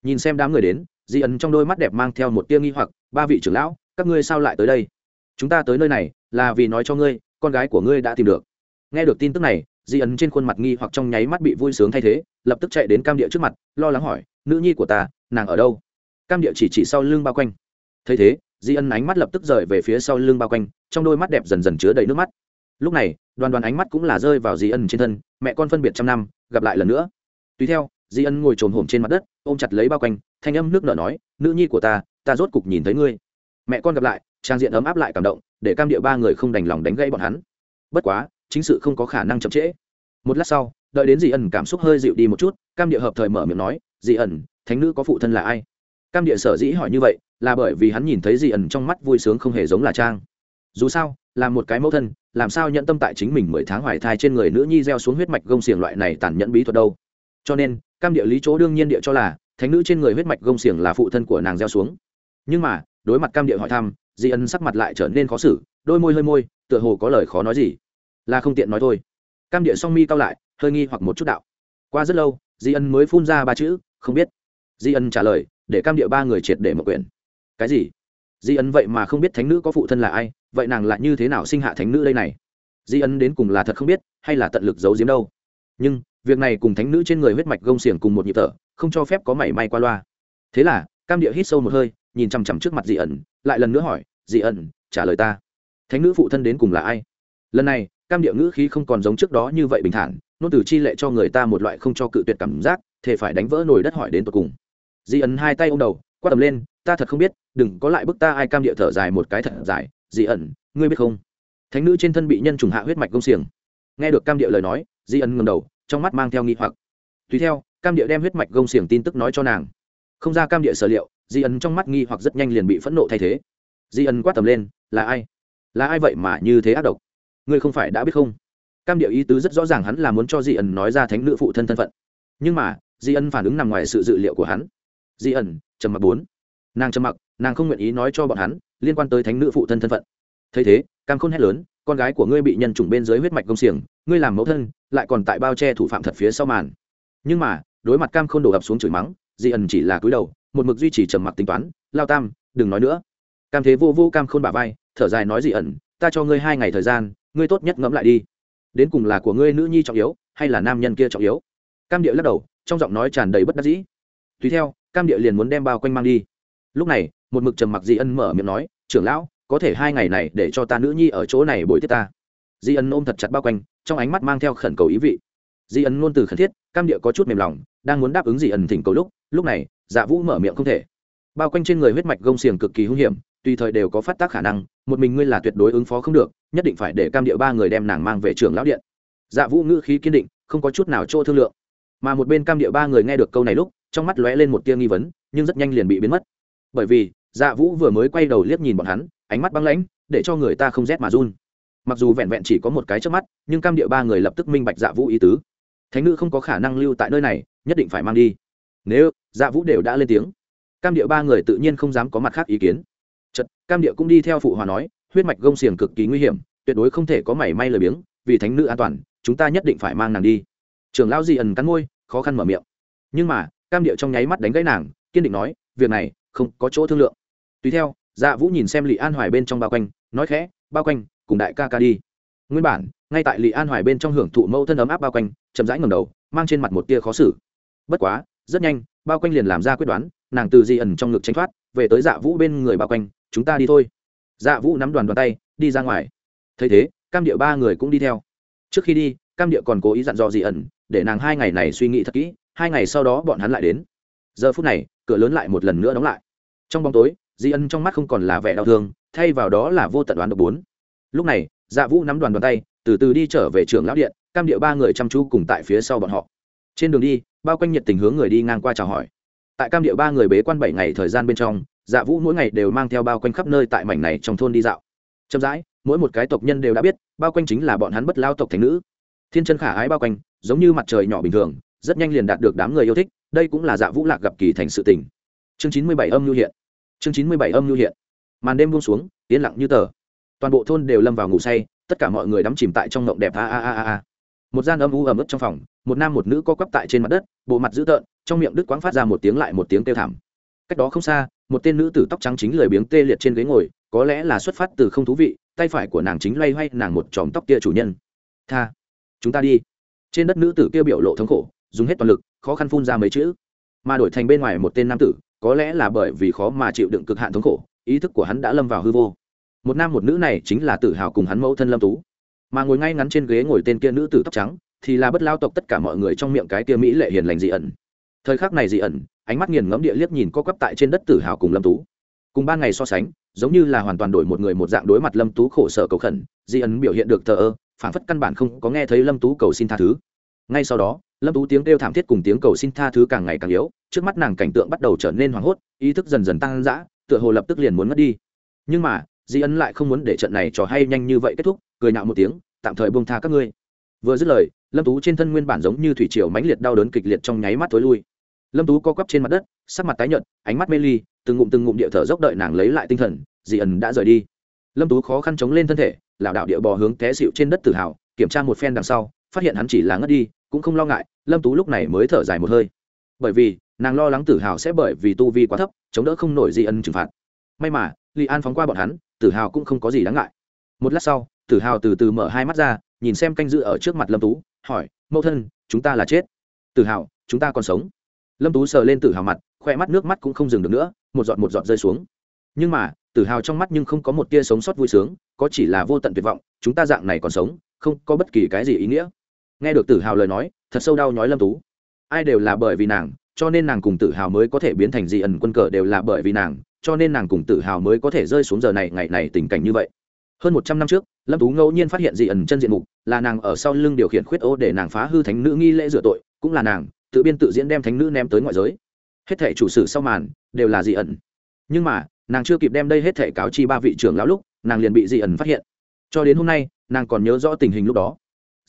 A: Nhìn xem đám người đến dị ẩn trong đôi mắt đẹp mang theo một tia nghi hoặc, ba vị trưởng lão, các ngươi sao lại tới đây? Chúng ta tới nơi này là vì nói cho ngươi, con gái của ngươi đã tìm được. Nghe được tin tức này, di ẩn trên khuôn mặt nghi hoặc trong nháy mắt bị vui sướng thay thế, lập tức chạy đến cam địa trước mặt, lo lắng hỏi, nữ nhi của ta, nàng ở đâu? Cam địa chỉ chỉ sau lưng bao quanh. Thấy thế, di ân ánh mắt lập tức rời về phía sau lưng bao quanh, trong đôi mắt đẹp dần dần chứa đầy nước mắt. Lúc này, đoàn đoàn ánh mắt cũng là rơi vào di ân trên thân, mẹ con phân biệt trăm năm, gặp lại lần nữa. Tùy theo, di ân ngồi trồn hổm trên mặt đất, ôm chặt lấy bao quanh, thanh âm nước nở nói, nữ nhi của ta ta rốt cục nhìn thấy ngươi. Mẹ con gặp lại, trang diện ấm áp lại cảm động, để cam địa ba người không đành lòng đánh gây bọn hắn. Bất quá, chính sự không có khả năng chậm trễ. Một lát sau, đợi đến di ẩn cảm xúc hơi dịu đi một chút, cam địa hợp thời mở miệng nói, di ẩn thánh nữ có phụ thân là ai? Cam địa sở dĩ hỏi như vậy là bởi vì hắn nhìn thấy Di ẩn trong mắt vui sướng không hề giống là trang. Dù sao, là một cái mẫu thân, làm sao nhận tâm tại chính mình mười tháng hoài thai trên người nữ nhi gieo xuống huyết mạch gông xiềng loại này tàn nhẫn bí thuật đâu. Cho nên, cam địa lý chỗ đương nhiên địa cho là, thánh nữ trên người huyết mạch gông xiềng là phụ thân của nàng gieo xuống. Nhưng mà, đối mặt cam địa hỏi thăm, Di Ân sắc mặt lại trở nên khó xử, đôi môi hơi môi, tựa hồ có lời khó nói gì. Là không tiện nói thôi. Cam địa song mi cao lại, hơi nghi hoặc một chút đạo. Qua rất lâu, di ân mới phun ra ba chữ, không biết. Di ân trả lời để cam địa ba người triệt để mở quyển. cái gì? Di ấn vậy mà không biết thánh nữ có phụ thân là ai, vậy nàng lại như thế nào sinh hạ thánh nữ đây này? Di ấn đến cùng là thật không biết, hay là tận lực giấu giếm đâu. Nhưng, việc này cùng thánh nữ trên người huyết mạch gông xiềng cùng một nhịp thở, không cho phép có mảy may qua loa. Thế là, cam địa hít sâu một hơi, nhìn chằm chằm trước mặt dị ẩn lại lần nữa hỏi dị ẩn trả lời ta. Thánh nữ phụ thân đến cùng là ai? Lần này, cam địa ngữ khí không còn giống trước đó như vậy bình thản, nôn từ chi lệ cho người ta một loại không cho cự tuyệt cảm giác thể phải đánh vỡ nồi đất hỏi đến tột cùng. Di ẩn hai tay ô m đầu, quát tầm lên, ta thật không biết, đừng có lại bức ta ai cam địa thở dài một cái thật dài, Di ẩn ngươi biết không? Thánh nữ trên thân bị nhân trùng hạ huyết mạch công xiềng. Nghe được cam địa lời nói, Di ẩn ngầm đầu, trong mắt mang theo nghi hoặc. Tùy theo, cam địa đem huyết mạch gông xiềng tin tức nói cho nàng. Không ra cam địa sở liệu, di ẩn trong mắt nghi hoặc rất nhanh liền bị phẫn nộ thay thế. Di ẩn quát tầm lên, là ai? Là ai vậy mà như thế ác độc? Ngươi không phải đã biết không? Cam địa ý tứ rất rõ ràng hắn là muốn cho di ẩn nói ra thánh nữ phụ thân thân phận. Nhưng mà, di Ân phản ứng nằm ngoài sự dự liệu của hắn di ẩn, trầm mặc bốn. Nàng trầm mặc, nàng không nguyện ý nói cho bọn hắn liên quan tới thánh nữ phụ thân thân phận. Thấy thế, cam khôn hét lớn, con gái của ngươi bị nhân chủng bên dưới huyết mạch công xiềng, ngươi làm mẫu thân, lại còn tại bao che thủ phạm thật phía sau màn. Nhưng mà, đối mặt cam khôn đổ ập xuống chửi mắng, di ẩn chỉ là cúi đầu, một mực duy trì trầm mặc tính toán, lao tam, đừng nói nữa. Cam thế vô vô cam khôn bà vai, thở dài nói di ẩn, ta cho ngươi hai ngày thời gian, ngươi tốt nhất ngẫm lại đi. Đến cùng là của ngươi nữ nhi trọng yếu, hay là nam nhân kia trọng yếu? Cam địa lắc đầu, trong giọng nói tràn đầy bất đắc dĩ. Tùy theo cam địa liền muốn đem bao quanh mang đi. Lúc này, một mực trầm mặc di ân mở miệng nói, trưởng lão, có thể hai ngày này để cho ta nữ nhi ở chỗ này bồi tiếp ta. Di ân ôm thật chặt bao quanh, trong ánh mắt mang theo khẩn cầu ý vị. Di ân luôn từ khẩn thiết, cam địa có chút mềm lòng, đang muốn đáp ứng di Ân thỉnh cầu lúc lúc này dạ vũ mở miệng không thể. Bao quanh trên người huyết mạch gông xiềng cực kỳ hung hiểm, tùy thời đều có phát tác khả năng, một mình ngươi là tuyệt đối ứng phó không được, nhất định phải để cam địa ba người đem nàng mang về trường lão điện. Dạ vũ ngữ khí kiên định, không có chút nào chỗ thương lượng. Mà một bên cam địa ba người nghe được câu này lúc trong mắt lóe lên một tia nghi vấn, nhưng rất nhanh liền bị biến mất. Bởi vì dạ vũ vừa mới quay đầu liếc nhìn bọn hắn, ánh mắt băng lãnh, để cho người ta không rét mà run. Mặc dù vẹn vẹn chỉ có một cái trước mắt, nhưng cam địa ba người lập tức minh bạch dạ vũ ý tứ. Thánh nữ không có khả năng lưu tại nơi này, nhất định phải mang đi. Nếu dạ vũ đều đã lên tiếng, cam địa ba người tự nhiên không dám có mặt khác ý kiến. Chật cam địa cũng đi theo phụ hòa nói, huyết mạch gông xiềng cực kỳ nguy hiểm, tuyệt đối không thể có mảy may lời biếng, vì thánh nữ an toàn, chúng ta nhất định phải mang nàng đi. Trưởng lão di ẩn cắn môi, khó khăn mở miệng. Nhưng mà cam điệu trong nháy mắt đánh gãy nàng, kiên định nói, việc này không có chỗ thương lượng. Tùy theo dạ vũ nhìn xem lị an hoài bên trong bao quanh, nói khẽ, bao quanh, cùng đại ca ca đi. Nguyên bản, ngay tại lị an hoài bên trong hưởng thụ mẫu thân ấm áp bao quanh, chậm rãi ngầm đầu, mang trên mặt một tia khó xử. Bất quá, rất nhanh, bao quanh liền làm ra quyết đoán, nàng từ di ẩn trong ngực tranh thoát, về tới dạ vũ bên người bao quanh, chúng ta đi thôi. Dạ vũ nắm đoàn đoàn tay, đi ra ngoài. Thấy thế, cam điệu ba người cũng đi theo. Trước khi đi, cam điệu còn cố ý dặn dò di ẩn, để nàng hai ngày này suy nghĩ thật kỹ hai ngày sau đó bọn hắn lại đến. Giờ phút này, cửa lớn lại một lần nữa đóng lại. Trong bóng tối, di ân trong mắt không còn là vẻ đau thương, thay vào đó là vô tận đoán độc bốn. Lúc này dạ vũ nắm đoàn đoàn tay, từ từ đi trở về trường lão điện, cam địa ba người chăm chú cùng tại phía sau bọn họ. Trên đường đi, bao quanh nhiệt tình hướng người đi ngang qua chào hỏi. Tại cam địa ba người bế quan bảy ngày thời gian bên trong dạ vũ mỗi ngày đều mang theo bao quanh khắp nơi tại mảnh này trong thôn đi dạo. Chậm rãi, mỗi một cái tộc nhân đều đã biết, bao quanh chính là bọn hắn bất lao tộc thành nữ. Thiên chân khả ái bao quanh, giống như mặt trời nhỏ bình thường rất nhanh liền đạt được đám người yêu thích, đây cũng là dạ vũ lạc gặp kỳ thành sự tình. Chương chín mươi bảy âm lưu hiện. Chương chín mươi bảy âm lưu hiện. Màn đêm buông xuống, yên lặng như tờ. Toàn bộ thôn đều lâm vào ngủ say, tất cả mọi người đắm chìm tại trong ngộng đẹp a a a a một gian âm u ẩm ướt trong phòng, một nam một nữ co quắp tại trên mặt đất, bộ mặt dữ tợn, trong miệng đứt quãng phát ra một tiếng lại một tiếng kêu thảm. Cách đó không xa, một tên nữ tử tóc trắng chính lười biếng tê liệt trên ghế ngồi, có lẽ là xuất phát từ không thú vị, tay phải của nàng chính loay hoay nàng một chòm tóc kia chủ nhân. Tha, chúng ta đi. Trên đất nữ tử kia biểu lộ thống khổ dùng hết toàn lực, khó khăn phun ra mấy chữ. Mà đổi thành bên ngoài một tên nam tử, có lẽ là bởi vì khó mà chịu đựng cực hạn thống khổ, ý thức của hắn đã lâm vào hư vô. Một nam một nữ này chính là tự hào cùng hắn mẫu thân lâm tú. Mà ngồi ngay ngắn trên ghế ngồi tên kia nữ tử tóc trắng, thì là bất lao tộc tất cả mọi người trong miệng cái kia mỹ lệ hiền lành dị ẩn. Thời khắc này dị ẩn, ánh mắt nghiền ngẫm địa liếc nhìn co quắp tại trên đất tử hào cùng lâm tú. Cùng ba ngày so sánh, giống như là hoàn toàn đổi một người một dạng đối mặt lâm tú khổ sở cầu khẩn, dị ẩn biểu hiện được thờ ơ phản phất căn bản không có nghe thấy lâm tú cầu xin tha thứ. Ngay sau đó lâm tú tiếng kêu thảm thiết cùng tiếng cầu xin tha thứ càng ngày càng yếu, trước mắt nàng cảnh tượng bắt đầu trở nên hoảng hốt, ý thức dần dần tăng dã, tựa hồ lập tức liền muốn mất đi. Nhưng mà, di ấn lại không muốn để trận này trò hay nhanh như vậy kết thúc, cười nạo một tiếng, tạm thời buông tha các ngươi. Vừa dứt lời, lâm tú trên thân nguyên bản giống như thủy triều mãnh liệt đau đớn kịch liệt trong nháy mắt thối lui. Lâm tú co quắp trên mặt đất, sắc mặt tái nhợt, ánh mắt mê ly, từng ngụm từng ngụm địa thở dốc đợi nàng lấy lại tinh thần dị ẩn đã rời đi. Lâm tú khó khăn chống lên thân thể, lảo đảo địa bò hướng té xịu trên đất tự hào, kiểm tra một phen đằng sau, phát hiện hắn chỉ là ngất đi cũng không lo ngại, lâm tú lúc này mới thở dài một hơi. Bởi vì, nàng lo lắng tử hào sẽ bởi vì tu vi quá thấp, chống đỡ không nổi di ân trừng phạt. May mà li an phóng qua bọn hắn, tử hào cũng không có gì đáng ngại. Một lát sau, tử hào từ từ mở hai mắt ra, nhìn xem canh dự ở trước mặt lâm tú, hỏi, mẫu thân, chúng ta là chết? Tử hào, chúng ta còn sống. Lâm tú sờ lên tử hào mặt, khoe mắt nước mắt cũng không dừng được nữa, một giọt một giọt rơi xuống. Nhưng mà, tử hào trong mắt nhưng không có một tia sống sót vui sướng, có chỉ là vô tận tuyệt vọng, chúng ta dạng này còn sống, không có bất kỳ cái gì ý nghĩa nghe được tử hào lời nói, thật sâu đau nhói lâm tú. Ai đều là bởi vì nàng, cho nên nàng cùng tử hào mới có thể biến thành dị ẩn quân cờ đều là bởi vì nàng, cho nên nàng cùng tử hào mới có thể rơi xuống giờ này, ngày này tình cảnh như vậy. Hơn một trăm năm trước, lâm tú ngẫu nhiên phát hiện dị ẩn chân diện mục, là nàng ở sau lưng điều khiển khuyết ô để nàng phá hư thánh nữ nghi lễ rửa tội, cũng là nàng, tự biên tự diễn đem thánh nữ ném tới ngoại giới. Hết thể chủ sử sau màn, đều là dị ẩn. Nhưng mà, nàng chưa kịp đem đây hết thể cáo chi ba vị trưởng lão lúc, nàng liền bị dị ẩn phát hiện. Cho đến hôm nay, nàng còn nhớ rõ tình hình lúc đó.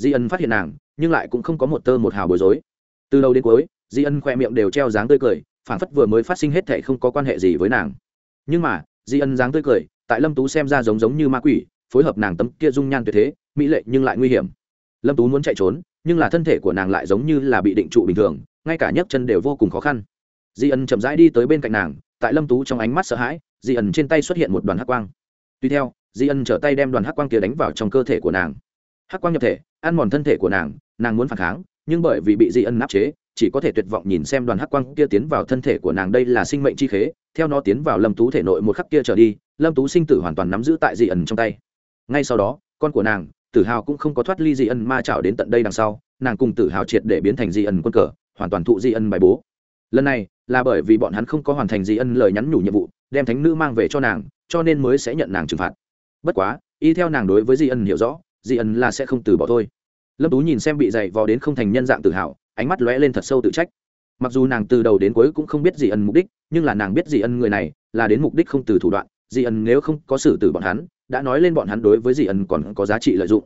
A: Di Ân phát hiện nàng, nhưng lại cũng không có một tơ một hào bối rối. Từ đầu đến cuối, Di Ân khoe miệng đều treo dáng tươi cười phản phất vừa mới phát sinh hết thể không có quan hệ gì với nàng. Nhưng mà, Di Ân dáng tươi cười, tại lâm tú xem ra giống giống như ma quỷ, phối hợp nàng tấm kia dung nhan tuyệt thế, mỹ lệ nhưng lại nguy hiểm. Lâm tú muốn chạy trốn, nhưng là thân thể của nàng lại giống như là bị định trụ bình thường, ngay cả nhấc chân đều vô cùng khó khăn. Di Ân chậm rãi đi tới bên cạnh nàng, tại lâm tú trong ánh mắt sợ hãi, di Ân trên tay xuất hiện một đoàn hắc quang. Tuy theo, di Ân trở tay đem đoàn hắc quang kia đánh vào trong cơ thể của nàng hắc quang nhập thể, ăn mòn thân thể của nàng nàng muốn phản kháng, nhưng bởi vì bị di Ân áp chế, chỉ có thể tuyệt vọng nhìn xem đoàn hắc quang kia tiến vào thân thể của nàng đây là sinh mệnh chi khế, theo nó tiến vào lâm tú thể nội một khắc kia trở đi, lâm tú sinh tử hoàn toàn nắm giữ tại di ẩn trong tay. Ngay sau đó, con của nàng, tử hào cũng không có thoát ly di ân ma trảo đến tận đây đằng sau, nàng cùng tử hào triệt để biến thành di ân quân cờ, hoàn toàn thụ di ân bài bố. Lần này, là bởi vì bọn hắn không có hoàn thành di ân lời nhắn nhủ nhiệm vụ, đem thánh nữ mang về cho nàng, cho nên mới sẽ nhận nàng trừng phạt. Bất quá, y theo nàng đối với di ân hiểu rõ Dị ân là sẽ không từ bỏ thôi. Lâm tú nhìn xem bị dày vò đến không thành nhân dạng tự hào, ánh mắt lóe lên thật sâu tự trách. Mặc dù nàng từ đầu đến cuối cũng không biết Dị ân mục đích, nhưng là nàng biết Dị ân người này là đến mục đích không từ thủ đoạn, Dị ân nếu không có xử tử bọn hắn, đã nói lên bọn hắn đối với Dị ân còn có giá trị lợi dụng.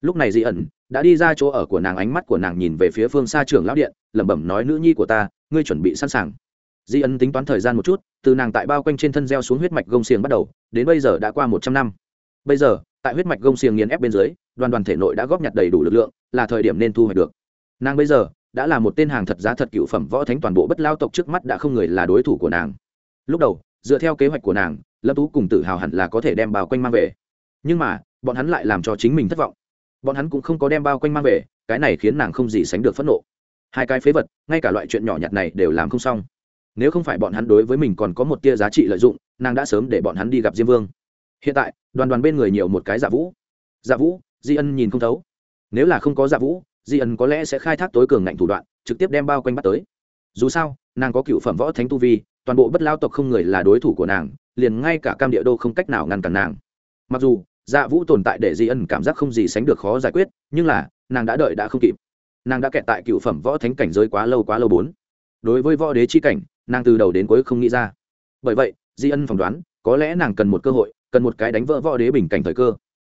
A: Lúc này Dị ẩn đã đi ra chỗ ở của nàng, ánh mắt của nàng nhìn về phía phương xa trường lão điện, lẩm bẩm nói, nữ nhi của ta, ngươi chuẩn bị sẵn sàng. Di Ân tính toán thời gian một chút, từ nàng tại bao quanh trên thân gieo xuống huyết mạch gông xiềng bắt đầu, đến bây giờ đã qua một trăm năm. Bây giờ tại huyết mạch gông xiềng nghiền ép bên dưới, đoàn đoàn thể nội đã góp nhặt đầy đủ lực lượng, là thời điểm nên thu hoạch được. Nàng bây giờ, đã là một tên hàng thật giá thật cựu phẩm võ thánh toàn bộ bất lao tộc trước mắt đã không người là đối thủ của nàng. Lúc đầu, dựa theo kế hoạch của nàng, lâm tú cùng tự hào hẳn là có thể đem bao quanh mang về. Nhưng mà, bọn hắn lại làm cho chính mình thất vọng. Bọn hắn cũng không có đem bao quanh mang về, cái này khiến nàng không gì sánh được phẫn nộ. Hai cái phế vật, ngay cả loại chuyện nhỏ nhặt này đều làm không xong. Nếu không phải bọn hắn đối với mình còn có một tia giá trị lợi dụng, nàng đã sớm để bọn hắn đi gặp diêm vương hiện tại, đoàn đoàn bên người nhiều một cái dạ vũ. Dạ vũ, di ân nhìn không thấu. Nếu là không có dạ vũ, di ân có lẽ sẽ khai thác tối cường ngạnh thủ đoạn, trực tiếp đem bao quanh bắt tới. Dù sao, nàng có cựu phẩm võ thánh tu vi, toàn bộ bất lao tộc không người là đối thủ của nàng, liền ngay cả cam địa đô không cách nào ngăn cản nàng. Mặc dù dạ vũ tồn tại để di ân cảm giác không gì sánh được khó giải quyết, nhưng là, nàng đã đợi đã không kịp. Nàng đã kẹt tại cựu phẩm võ thánh cảnh giới quá lâu quá lâu bốn. Đối với võ đế chi cảnh, nàng từ đầu đến cuối không nghĩ ra. Bởi vậy, di ân phỏng đoán, có lẽ nàng cần một cơ hội cần một cái đánh vỡ võ đế bình cảnh thời cơ.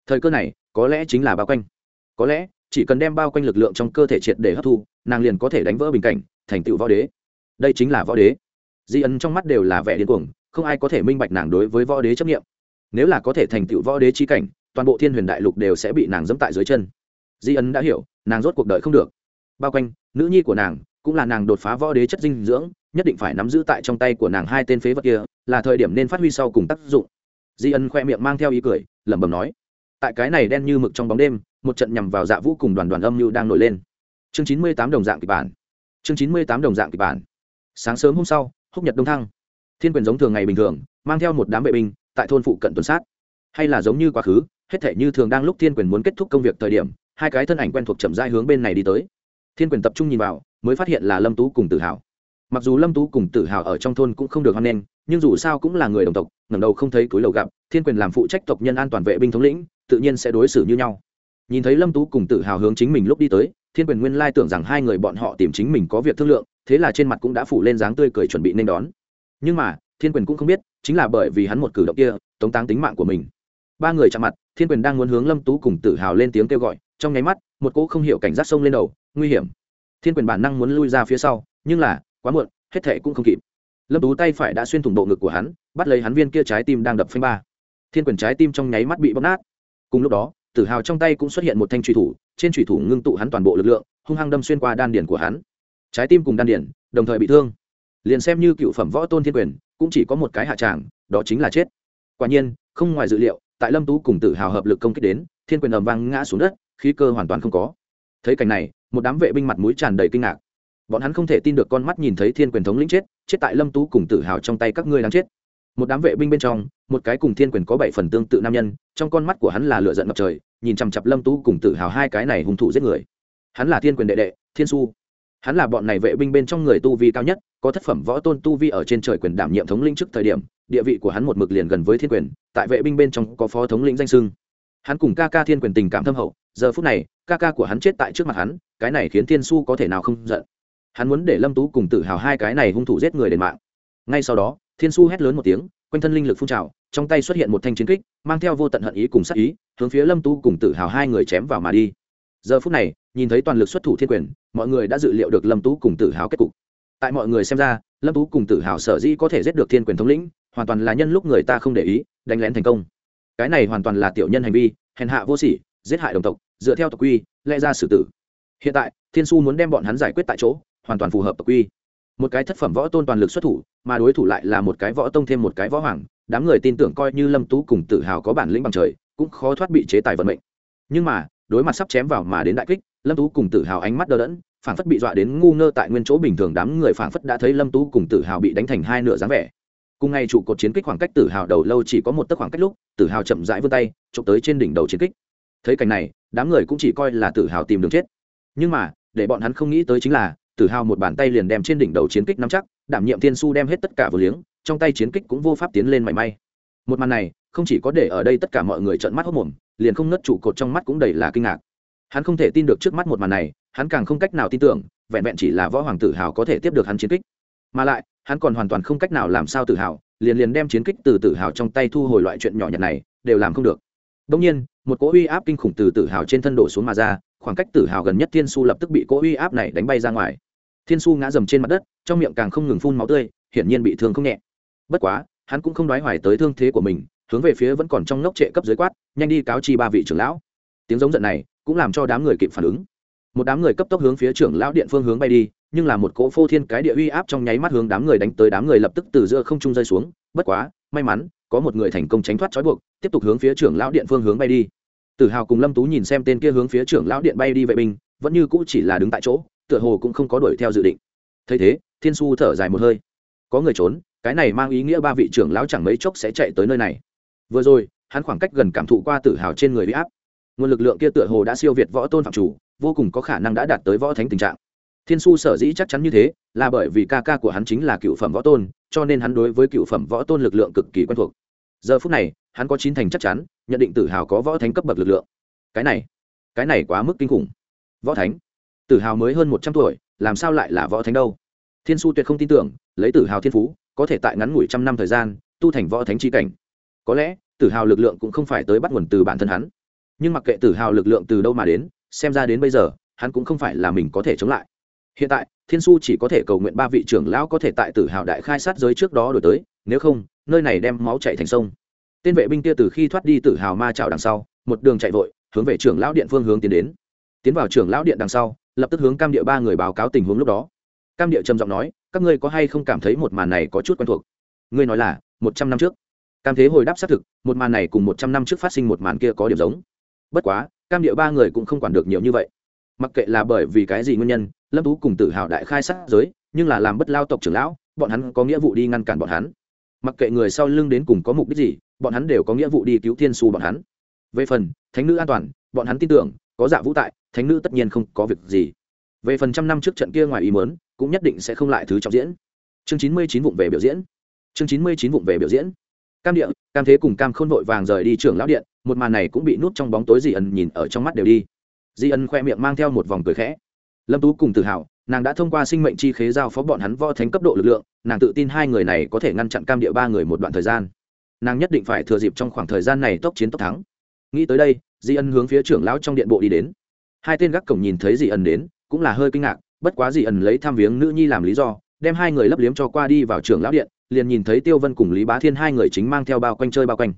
A: Thời cơ này, có lẽ chính là bao quanh. Có lẽ, chỉ cần đem bao quanh lực lượng trong cơ thể triệt để hấp thu, nàng liền có thể đánh vỡ bình cảnh, thành tựu võ đế. Đây chính là võ đế. Di ân trong mắt đều là vẻ điên cuồng, không ai có thể minh bạch nàng đối với võ đế chấp nghiệm nếu là có thể thành tựu võ đế chi cảnh, toàn bộ thiên huyền đại lục đều sẽ bị nàng dẫm tại dưới chân. Di ấn đã hiểu, nàng rốt cuộc đời không được. Bao quanh, nữ nhi của nàng, cũng là nàng đột phá võ đế chất dinh dưỡng, nhất định phải nắm giữ tại trong tay của nàng hai tên phế vật kia, là thời điểm nên phát huy sau cùng tác dụng di ân khoe miệng mang theo ý cười, lẩm bẩm nói, tại cái này đen như mực trong bóng đêm, một trận nhằm vào dạ vũ cùng đoàn đoàn âm như đang nổi lên. Chương chín mươi tám đồng dạng kịch bản. Chương chín mươi tám đồng dạng kịch bản. Sáng sớm hôm sau, húc nhật đông thăng. Thiên quyền giống thường ngày bình thường, mang theo một đám vệ binh, tại thôn phụ cận tuần sát. Hay là giống như quá khứ, hết thể như thường đang lúc thiên quyền muốn kết thúc công việc thời điểm, hai cái thân ảnh quen thuộc chậm rãi hướng bên này đi tới. Thiên quyền tập trung nhìn vào, mới phát hiện là lâm tú cùng tự hào mặc dù lâm tú cùng tự hào ở trong thôn cũng không được hoan nghênh nhưng dù sao cũng là người đồng tộc, ngẩng đầu không thấy túi lầu gặp, thiên quyền làm phụ trách tộc nhân an toàn vệ binh thống lĩnh, tự nhiên sẽ đối xử như nhau. Nhìn thấy lâm tú cùng tự hào hướng chính mình lúc đi tới, thiên quyền nguyên lai tưởng rằng hai người bọn họ tìm chính mình có việc thương lượng, thế là trên mặt cũng đã phủ lên dáng tươi cười chuẩn bị nên đón. Nhưng mà, thiên quyền cũng không biết, chính là bởi vì hắn một cử động kia, tống táng tính mạng của mình. Ba người chạm mặt, thiên quyền đang muốn hướng lâm tú cùng tự hào lên tiếng kêu gọi, trong nháy mắt, một cỗ không hiểu cảnh giác sông lên đầu, nguy hiểm. Thiên quyền bản năng muốn lui ra phía sau, nhưng là, quá muộn, hết thệ cũng không kịp lâm tú tay phải đã xuyên thủng bộ ngực của hắn, bắt lấy hắn viên kia trái tim đang đập phanh ba. Thiên quyền trái tim trong nháy mắt bị bóp nát. Cùng lúc đó, tử hào trong tay cũng xuất hiện một thanh truy thủ, trên truy thủ ngưng tụ hắn toàn bộ lực lượng, hung hăng đâm xuyên qua đan điển của hắn. Trái tim cùng đan điển đồng thời bị thương. Liền xem như cựu phẩm võ tôn thiên quyền, cũng chỉ có một cái hạ tràng, đó chính là chết. Quả nhiên, không ngoài dự liệu, tại lâm tú cùng tử hào hợp lực công kích đến, thiên quyền ầm vang ngã xuống đất, khí cơ hoàn toàn không có. Thấy cảnh này, một đám vệ binh mặt mũi tràn đầy kinh ngạc. Bọn hắn không thể tin được con mắt nhìn thấy thiên quyền thống lĩnh chết chết tại lâm tú cùng tử hào trong tay các ngươi đang chết. Một đám vệ binh bên trong, một cái cùng thiên quyền có bảy phần tương tự nam nhân, trong con mắt của hắn là lựa giận ngập trời, nhìn chằm chặp lâm tú cùng tử hào hai cái này hung thủ giết người. Hắn là thiên quyền đệ đệ, thiên su. Hắn là bọn này vệ binh bên trong người tu vi cao nhất, có thất phẩm võ tôn tu vi ở trên trời quyền đảm nhiệm thống lĩnh trước thời điểm, địa vị của hắn một mực liền gần với thiên quyền, tại vệ binh bên trong có phó thống lĩnh danh sưng hắn cùng ca ca thiên quyền tình cảm thâm hậu, giờ phút này, ca ca của hắn chết tại trước mặt hắn, cái này khiến thiên su có thể nào không giận hắn muốn để lâm tú cùng tự hào hai cái này hung thủ giết người đền mạng. Ngay sau đó, thiên su hét lớn một tiếng, quanh thân linh lực phun trào, trong tay xuất hiện một thanh chiến kích, mang theo vô tận hận ý cùng sát ý, hướng phía lâm tú cùng tự hào hai người chém vào mà đi. Giờ phút này, nhìn thấy toàn lực xuất thủ thiên quyền, mọi người đã dự liệu được lâm tú cùng tự hào kết cục. Tại mọi người xem ra, lâm tú cùng tự hào sở dĩ có thể giết được thiên quyền thống lĩnh, hoàn toàn là nhân lúc người ta không để ý, đánh lén thành công. Cái này hoàn toàn là tiểu nhân hành vi, hèn hạ vô sỉ, giết hại đồng tộc, dựa theo tộc quy, lẽ ra xử tử. Hiện tại, thiên su muốn đem bọn hắn giải quyết tại chỗ hoàn toàn phù hợp tộc quy. Một cái thất phẩm võ tôn toàn lực xuất thủ, mà đối thủ lại là một cái võ tông thêm một cái võ hoàng, đám người tin tưởng coi như lâm tú cùng tự hào có bản lĩnh bằng trời, cũng khó thoát bị chế tài vận mệnh. Nhưng mà, đối mặt sắp chém vào mà đến đại kích, lâm tú cùng tự hào ánh mắt đờ đẫn, phảng phất bị dọa đến ngu ngơ tại nguyên chỗ bình thường đám người phảng phất đã thấy lâm tú cùng tự hào bị đánh thành hai nửa dáng vẻ. Cùng ngày trụ cột chiến kích khoảng cách tử hào đầu lâu chỉ có một tấc khoảng cách lúc, tử hào chậm rãi vươn tay, chụp tới trên đỉnh đầu chiến kích. Thấy cảnh này, đám người cũng chỉ coi là tử hào tìm đường chết. Nhưng mà, để bọn hắn không nghĩ tới chính là tử hào một bàn tay liền đem trên đỉnh đầu chiến kích nắm chắc, đảm nhiệm thiên su đem hết tất cả vừa liếng, trong tay chiến kích cũng vô pháp tiến lên mảy may. Một màn này, không chỉ có để ở đây tất cả mọi người trợn mắt hốc mồm, liền không nớt trụ cột trong mắt cũng đầy là kinh ngạc. Hắn không thể tin được trước mắt một màn này, hắn càng không cách nào tin tưởng, vẹn vẹn chỉ là võ hoàng tử hào có thể tiếp được hắn chiến kích. Mà lại, hắn còn hoàn toàn không cách nào làm sao tự hào, liền liền đem chiến kích từ tự hào trong tay thu hồi loại chuyện nhỏ nhặt này, đều làm không được. Đông nhiên, một cỗ uy áp kinh khủng từ tự hào trên thân đổ xuống mà ra, khoảng cách tử hào gần nhất thiên su lập tức bị cỗ uy áp này đánh bay ra ngoài thiên su ngã dầm trên mặt đất, trong miệng càng không ngừng phun máu tươi, hiển nhiên bị thương không nhẹ. Bất quá, hắn cũng không đoái hoài tới thương thế của mình, hướng về phía vẫn còn trong ngốc trệ cấp dưới quát, nhanh đi cáo chi ba vị trưởng lão. Tiếng giống giận này cũng làm cho đám người kịp phản ứng. Một đám người cấp tốc hướng phía trưởng lão điện phương hướng bay đi, nhưng là một cỗ phô thiên cái địa uy áp trong nháy mắt hướng đám người đánh tới, đám người lập tức từ giữa không trung rơi xuống. Bất quá, may mắn, có một người thành công tránh thoát trói buộc, tiếp tục hướng phía trưởng lão điện phương hướng bay đi. Tử hào cùng lâm tú nhìn xem tên kia hướng phía trưởng lão điện bay đi vệ binh, vẫn như cũ chỉ là đứng tại chỗ tựa hồ cũng không có đuổi theo dự định. Thấy thế, thiên su thở dài một hơi. Có người trốn, cái này mang ý nghĩa ba vị trưởng lão chẳng mấy chốc sẽ chạy tới nơi này. Vừa rồi, hắn khoảng cách gần cảm thụ qua tử hào trên người bị áp. Nguồn lực lượng kia tựa hồ đã siêu việt võ tôn phạm chủ, vô cùng có khả năng đã đạt tới võ thánh tình trạng. Thiên su sở dĩ chắc chắn như thế, là bởi vì ca ca của hắn chính là cựu phẩm võ tôn, cho nên hắn đối với cựu phẩm võ tôn lực lượng cực kỳ quen thuộc. Giờ phút này, hắn có chín thành chắc chắn, nhận định tử hào có võ thánh cấp bậc lực lượng. Cái này cái này quá mức kinh khủng. Võ thánh tử hào mới hơn một trăm tuổi, làm sao lại là võ thánh đâu? Thiên su tuyệt không tin tưởng, lấy tử hào thiên phú, có thể tại ngắn ngủi trăm năm thời gian, tu thành võ thánh c cảnh. Có lẽ, tử hào lực lượng cũng không phải tới bắt nguồn từ bản thân hắn. Nhưng mặc kệ tử hào lực lượng từ đâu mà đến, xem ra đến bây giờ, hắn cũng không phải là mình có thể chống lại. Hiện tại, thiên su chỉ có thể cầu nguyện ba vị trưởng lão có thể tại tử hào đại khai sát giới trước đó đổi tới, nếu không, nơi này đem máu chạy thành sông. Tên vệ binh kia từ khi thoát đi tử hào ma trào đằng sau, một đường chạy vội, hướng về trưởng lão điện phương hướng tiến đến. Tiến vào trưởng lão điện đằng sau lập tức hướng cam địa ba người báo cáo tình huống lúc đó. Cam địa trầm giọng nói, các ngươi có hay không cảm thấy một màn này có chút quen thuộc? Ngươi nói là, một trăm năm trước. Cam thế hồi đáp xác thực, một màn này cùng một trăm năm trước phát sinh một màn kia có điểm giống. Bất quá, cam địa ba người cũng không quản được nhiều như vậy. Mặc kệ là bởi vì cái gì nguyên nhân, lâm tú cùng tự hào đại khai sát giới, nhưng là làm bất lao tộc trưởng lão, bọn hắn có nghĩa vụ đi ngăn cản bọn hắn. Mặc kệ người sau lưng đến cùng có mục đích gì, bọn hắn đều có nghĩa vụ đi cứu thiên su bọn hắn. Về phần, thánh nữ an toàn, bọn hắn tin tưởng có dạ vũ tại, thánh nữ tất nhiên không có việc gì. Về phần trăm năm trước trận kia ngoài ý mớn cũng nhất định sẽ không lại thứ trọng diễn. Chương chín mươi chín vụng về biểu diễn. Chương chín mươi chín vụng về biểu diễn. Cam địa, cam thế cùng cam khôn vội vàng rời đi trưởng lão điện, một màn này cũng bị nút trong bóng tối dị ẩn nhìn ở trong mắt đều đi. Dị ân khoe miệng mang theo một vòng cười khẽ. Lâm tú cùng tự hào nàng đã thông qua sinh mệnh chi khế giao phó bọn hắn võ thánh cấp độ lực lượng, nàng tự tin hai người này có thể ngăn chặn cam địa ba người một đoạn thời gian. Nàng nhất định phải thừa dịp trong khoảng thời gian này tốc chiến tốc thắng. Nghĩ tới đây di ân hướng phía trưởng lão trong điện bộ đi đến. Hai tên gác cổng nhìn thấy di ân đến, cũng là hơi kinh ngạc, bất quá di ân lấy tham viếng nữ nhi làm lý do, đem hai người lấp liếm cho qua đi vào trưởng lão điện, liền nhìn thấy tiêu vân cùng lý bá thiên hai người chính mang theo bao quanh chơi bao quanh.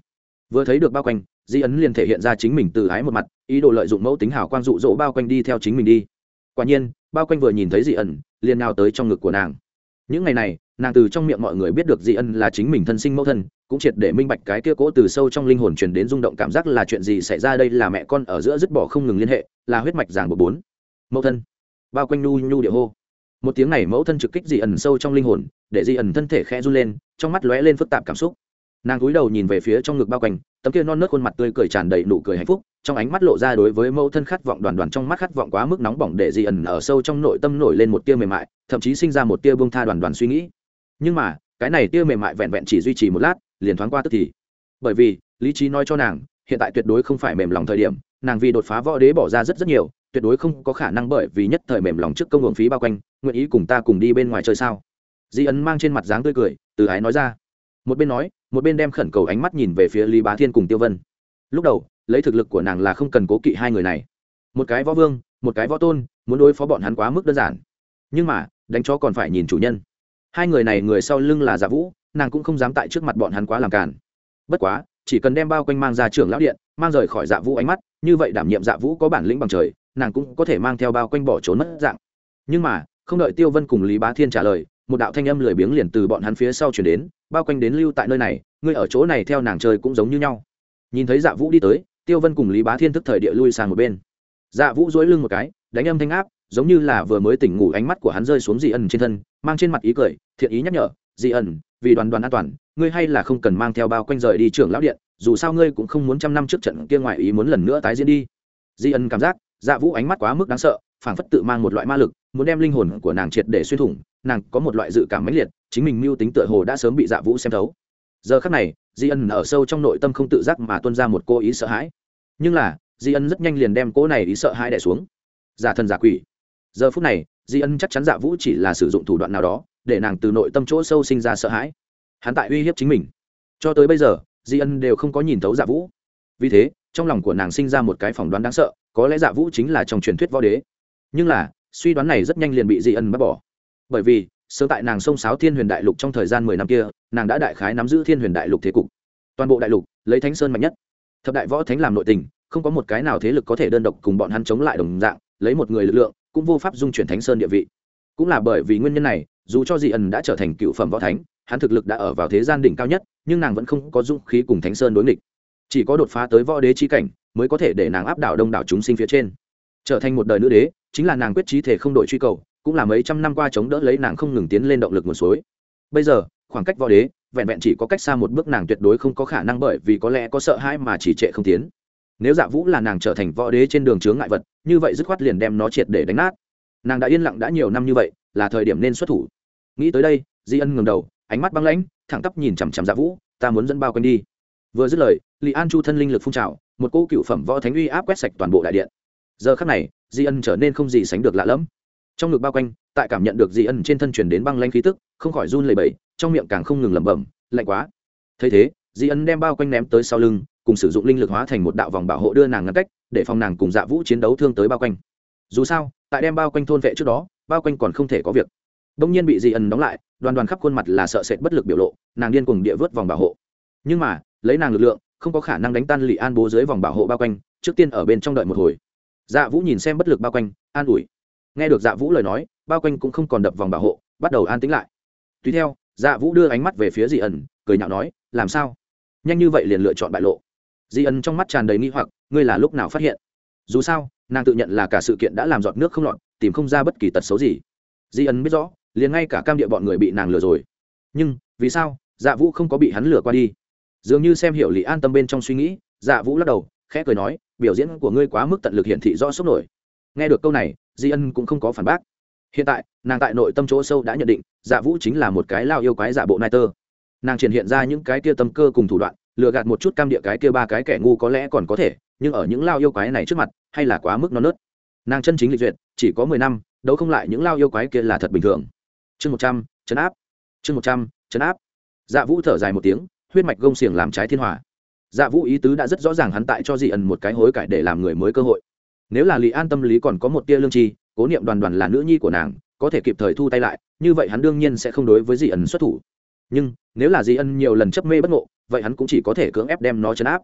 A: Vừa thấy được bao quanh, di ấn liền thể hiện ra chính mình từ ái một mặt, ý đồ lợi dụng mẫu tính hảo quang dụ dỗ bao quanh đi theo chính mình đi. Quả nhiên, bao quanh vừa nhìn thấy dị ẩn liền nào tới trong ngực của nàng. Những ngày này nàng từ trong miệng mọi người biết được dị ân là chính mình thân sinh mẫu thân, cũng triệt để minh bạch cái kia cố từ sâu trong linh hồn truyền đến rung động cảm giác là chuyện gì xảy ra đây là mẹ con ở giữa dứt bỏ không ngừng liên hệ, là huyết mạch giảng bộ bốn. Mẫu thân. Bao quanh nhu nhu địa hô. Một tiếng này mẫu thân trực kích dị ẩn sâu trong linh hồn, để dị ẩn thân thể khẽ run lên, trong mắt lóe lên phức tạp cảm xúc. Nàng cúi đầu nhìn về phía trong ngực bao quanh, tấm kia non nớt khuôn mặt tươi cười tràn đầy nụ cười hạnh phúc, trong ánh mắt lộ ra đối với mẫu thân khát vọng đoàn đoàn trong mắt khát vọng quá mức nóng bỏng để dị ẩn ở sâu trong nội tâm nổi lên một tia mềm mại, thậm chí sinh ra một tia bông tha đoàn đoàn suy nghĩ nhưng mà, cái này tia mềm mại vẹn vẹn chỉ duy trì một lát, liền thoáng qua tức thì. Bởi vì, lý trí nói cho nàng, hiện tại tuyệt đối không phải mềm lòng thời điểm, nàng vì đột phá võ đế bỏ ra rất rất nhiều, tuyệt đối không có khả năng bởi vì nhất thời mềm lòng trước công hưởng phí bao quanh, nguyện ý cùng ta cùng đi bên ngoài chơi sao? Di ấn mang trên mặt dáng tươi cười, từ ái nói ra. Một bên nói, một bên đem khẩn cầu ánh mắt nhìn về phía lý bá thiên cùng tiêu vân. Lúc đầu, lấy thực lực của nàng là không cần cố kỵ hai người này. Một cái võ vương, một cái võ tôn, muốn đối phó bọn hắn quá mức đơn giản. Nhưng mà, đánh chó còn phải nhìn chủ nhân hai người này người sau lưng là dạ vũ, nàng cũng không dám tại trước mặt bọn hắn quá làm càn. bất quá, chỉ cần đem bao quanh mang ra trưởng lão điện, mang rời khỏi dạ vũ ánh mắt, như vậy đảm nhiệm dạ vũ có bản lĩnh bằng trời, nàng cũng có thể mang theo bao quanh bỏ trốn mất dạng. Nhưng mà, không đợi tiêu vân cùng lý bá thiên trả lời, một đạo thanh âm lười biếng liền từ bọn hắn phía sau chuyển đến, bao quanh đến lưu tại nơi này ngươi ở chỗ này theo nàng chơi cũng giống như nhau. Nhìn thấy dạ vũ đi tới, tiêu vân cùng lý bá thiên thức thời địa lui sang một bên. Dạ vũ dối lưng một cái, đánh âm thanh áp giống như là vừa mới tỉnh ngủ ánh mắt của hắn rơi xuống dị ẩn trên thân, mang trên mặt ý cười, thiện ý nhắc nhở dị ẩn vì đoàn đoàn an toàn, ngươi hay là không cần mang theo bao quanh rời đi trưởng lão điện, dù sao ngươi cũng không muốn trăm năm trước trận kia ngoại ý muốn lần nữa tái diễn đi. Dị ẩn cảm giác dạ vũ ánh mắt quá mức đáng sợ, phảng phất tự mang một loại ma lực, muốn đem linh hồn của nàng triệt để xuyên thủng, nàng có một loại dự cảm mãnh liệt, chính mình mưu tính tựa hồ đã sớm bị dạ vũ xem thấu. Giờ khắc này, di ân ở sâu trong nội tâm không tự giác mà tuân ra một cô ý sợ hãi. Nhưng là, di ân rất nhanh liền đem cô này ý sợ hãi đẻ xuống. Giả thần giả quỷ giờ phút này, di ân chắc chắn dạ vũ chỉ là sử dụng thủ đoạn nào đó, để nàng từ nội tâm chỗ sâu sinh ra sợ hãi. Hắn tại uy hiếp chính mình. Cho tới bây giờ, di ân đều không có nhìn thấu dạ vũ. Vì thế, trong lòng của nàng sinh ra một cái phỏng đoán đáng sợ, có lẽ dạ vũ chính là trong truyền thuyết võ đế. Nhưng là, suy đoán này rất nhanh liền bị di ân bác bỏ. Bởi vì, sớm tại nàng sông sáo thiên huyền đại lục trong thời gian mười năm kia, nàng đã đại khái nắm giữ thiên huyền đại lục thế cục. Toàn bộ đại lục, lấy thánh sơn mạnh nhất. Thập đại võ thánh làm nội tình, không có một cái nào thế lực có thể đơn độc cùng bọn hắn chống lại đồng dạng, lấy một người lực lượng cũng vô pháp dung chuyển thánh sơn địa vị. Cũng là bởi vì nguyên nhân này, dù cho dị ẩn đã trở thành cựu phẩm võ thánh, hắn thực lực đã ở vào thế gian đỉnh cao nhất, nhưng nàng vẫn không có dung khí cùng thánh sơn đối nghịch. Chỉ có đột phá tới võ đế chi cảnh, mới có thể để nàng áp đảo đông đảo chúng sinh phía trên. Trở thành một đời nữ đế, chính là nàng quyết trí thể không đổi truy cầu, cũng là mấy trăm năm qua chống đỡ lấy nàng không ngừng tiến lên động lực nguồn suối. Bây giờ, khoảng cách võ đế, vẹn vẹn chỉ có cách xa một bước nàng tuyệt đối không có khả năng bởi vì có lẽ có sợ hãi mà chỉ trệ không tiến nếu dạ vũ là nàng trở thành võ đế trên đường chướng ngại vật, như vậy dứt khoát liền đem nó triệt để đánh nát. Nàng đã yên lặng đã nhiều năm như vậy, là thời điểm nên xuất thủ. Nghĩ tới đây, di ân ngừng đầu, ánh mắt băng lãnh, thẳng tắp nhìn chằm chằm dạ vũ, ta muốn dẫn bao quanh đi. Vừa dứt lời, lị an chu thân linh lực phun trào, một cô cựu phẩm võ thánh uy áp quét sạch toàn bộ đại điện. Giờ khắc này, di ân trở nên không gì sánh được lạ lẫm. Trong ngực bao quanh, tại cảm nhận được di ân trên thân chuyển đến băng lanh khí tức, không khỏi run lẩy bẩy, trong miệng càng không ngừng lẩm bẩm, lạnh quá. Thấy thế, di ân đem bao quanh ném tới sau lưng cùng sử dụng linh lực hóa thành một đạo vòng bảo hộ đưa nàng ngăn cách, để phòng nàng cùng dạ vũ chiến đấu thương tới bao quanh. Dù sao, tại đem bao quanh thôn vệ trước đó, bao quanh còn không thể có việc. Đông nhiên bị Dị Ẩn đóng lại, đoàn đoàn khắp khuôn mặt là sợ sệt bất lực biểu lộ, nàng điên cùng địa vớt vòng bảo hộ. Nhưng mà, lấy nàng lực lượng, không có khả năng đánh tan lì an bố dưới vòng bảo hộ bao quanh, trước tiên ở bên trong đợi một hồi. Dạ vũ nhìn xem bất lực bao quanh, an ủi. Nghe được dạ vũ lời nói, bao quanh cũng không còn đập vòng bảo hộ, bắt đầu an tính lại. Tùy theo dạ vũ đưa ánh mắt về phía dị ẩn cười nhạo nói, làm sao? Nhanh như vậy liền lựa chọn bại lộ. Di Ân trong mắt tràn đầy nghi hoặc, ngươi là lúc nào phát hiện? Dù sao, nàng tự nhận là cả sự kiện đã làm giọt nước không lọt, tìm không ra bất kỳ tật xấu gì. Di Ân biết rõ, liền ngay cả cam địa bọn người bị nàng lừa rồi. Nhưng, vì sao? Dạ vũ không có bị hắn lừa qua đi. Dường như xem hiểu lý an tâm bên trong suy nghĩ dạ vũ lắc đầu, khẽ cười nói, biểu diễn của ngươi quá mức tận lực hiển thị rõ sốc nổi. Nghe được câu này, di ân cũng không có phản bác. Hiện tại, nàng tại nội tâm chỗ sâu đã nhận định dạ vũ chính là một cái lao yêu quái dạ bộ nai tơ. Nàng triển hiện ra những cái kia tâm cơ cùng thủ đoạn lừa gạt một chút cam địa cái kia ba cái kẻ ngu có lẽ còn có thể, nhưng ở những lao yêu quái này trước mặt, hay là quá mức non nớt. Nàng chân chính lịch duyệt, chỉ có mười năm, đấu không lại những lao yêu quái kia là thật bình thường. Chương một trăm, chấn áp. Chương một trăm, chấn áp. Dạ vũ thở dài một tiếng, huyết mạch gông xiềng làm trái thiên hòa. Dạ vũ ý tứ đã rất rõ ràng hắn tại cho dị ẩn một cái hối cải để làm người mới cơ hội. Nếu là lý an tâm lý còn có một tia lương tri, cố niệm đoàn đoàn là nữ nhi của nàng, có thể kịp thời thu tay lại, như vậy hắn đương nhiên sẽ không đối với dị ẩn xuất thủ. Nhưng, nếu là dị ân nhiều lần chấp mê bất ngộ vậy hắn cũng chỉ có thể cưỡng ép đem nó chấn áp.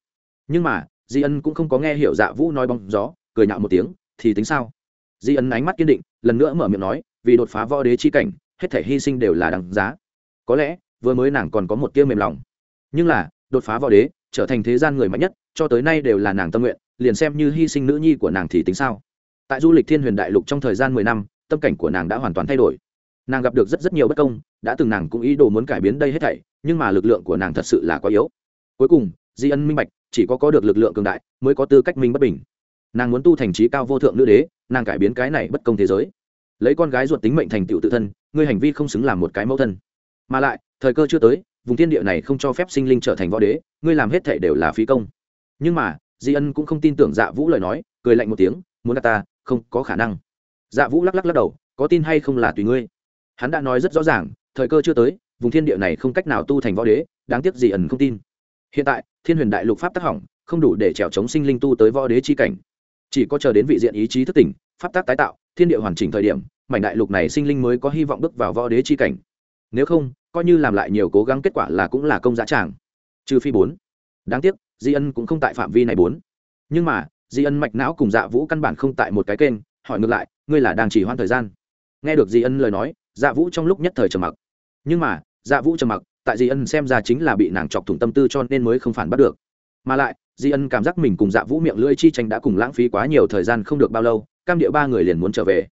A: Nhưng mà, di ân cũng không có nghe hiểu dạ vũ nói bóng gió, cười nhạo một tiếng, thì tính sao? Di ân ánh mắt kiên định, lần nữa mở miệng nói, vì đột phá võ đế chi cảnh, hết thể hy sinh đều là đằng giá. Có lẽ, vừa mới nàng còn có một tia mềm lòng. Nhưng là, đột phá võ đế, trở thành thế gian người mạnh nhất, cho tới nay đều là nàng tâm nguyện, liền xem như hy sinh nữ nhi của nàng thì tính sao? Tại du lịch thiên huyền đại lục trong thời gian mười năm, tâm cảnh của nàng đã hoàn toàn thay đổi nàng gặp được rất rất nhiều bất công, đã từng nàng cũng ý đồ muốn cải biến đây hết thảy, nhưng mà lực lượng của nàng thật sự là quá yếu. Cuối cùng, di ân minh bạch, chỉ có có được lực lượng cường đại mới có tư cách minh bất bình. Nàng muốn tu thành trí cao vô thượng nữ đế, nàng cải biến cái này bất công thế giới. Lấy con gái ruột tính mệnh thành tựu tự thân, ngươi hành vi không xứng làm một cái mẫu thân. Mà lại, thời cơ chưa tới, vùng thiên địa này không cho phép sinh linh trở thành võ đế, ngươi làm hết thảy đều là phí công. Nhưng mà, di ân cũng không tin tưởng dạ vũ lời nói, cười lạnh một tiếng, muốn đặt ta, không có khả năng. Dạ vũ lắc lắc lắc đầu, có tin hay không là tùy ngươi hắn đã nói rất rõ ràng, thời cơ chưa tới, vùng thiên địa này không cách nào tu thành võ đế, đáng tiếc gì ẩn không tin. Hiện tại, thiên huyền đại lục pháp tác hỏng, không đủ để trèo chống sinh linh tu tới võ đế chi cảnh. Chỉ có chờ đến vị diện ý chí thức tỉnh, pháp tác tái tạo, thiên địa hoàn chỉnh thời điểm, mảnh đại lục này sinh linh mới có hy vọng bước vào võ đế chi cảnh. Nếu không, coi như làm lại nhiều cố gắng kết quả là cũng là công giá tràng. Trừ phi bốn. Đáng tiếc, di ân cũng không tại phạm vi này bốn. Nhưng mà, di ân mạch não cùng dạ vũ căn bản không tại một cái kênh, hỏi ngược lại, ngươi là đang chỉ hoãn thời gian. Nghe được di ân lời nói dạ vũ trong lúc nhất thời trầm mặc. Nhưng mà dạ vũ trầm mặc, tại di ân xem ra chính là bị nàng chọc thủng tâm tư cho nên mới không phản bắt được. Mà lại, di ân cảm giác mình cùng dạ vũ miệng lưỡi chi tranh đã cùng lãng phí quá nhiều thời gian không được bao lâu, cam địa ba người liền muốn trở về.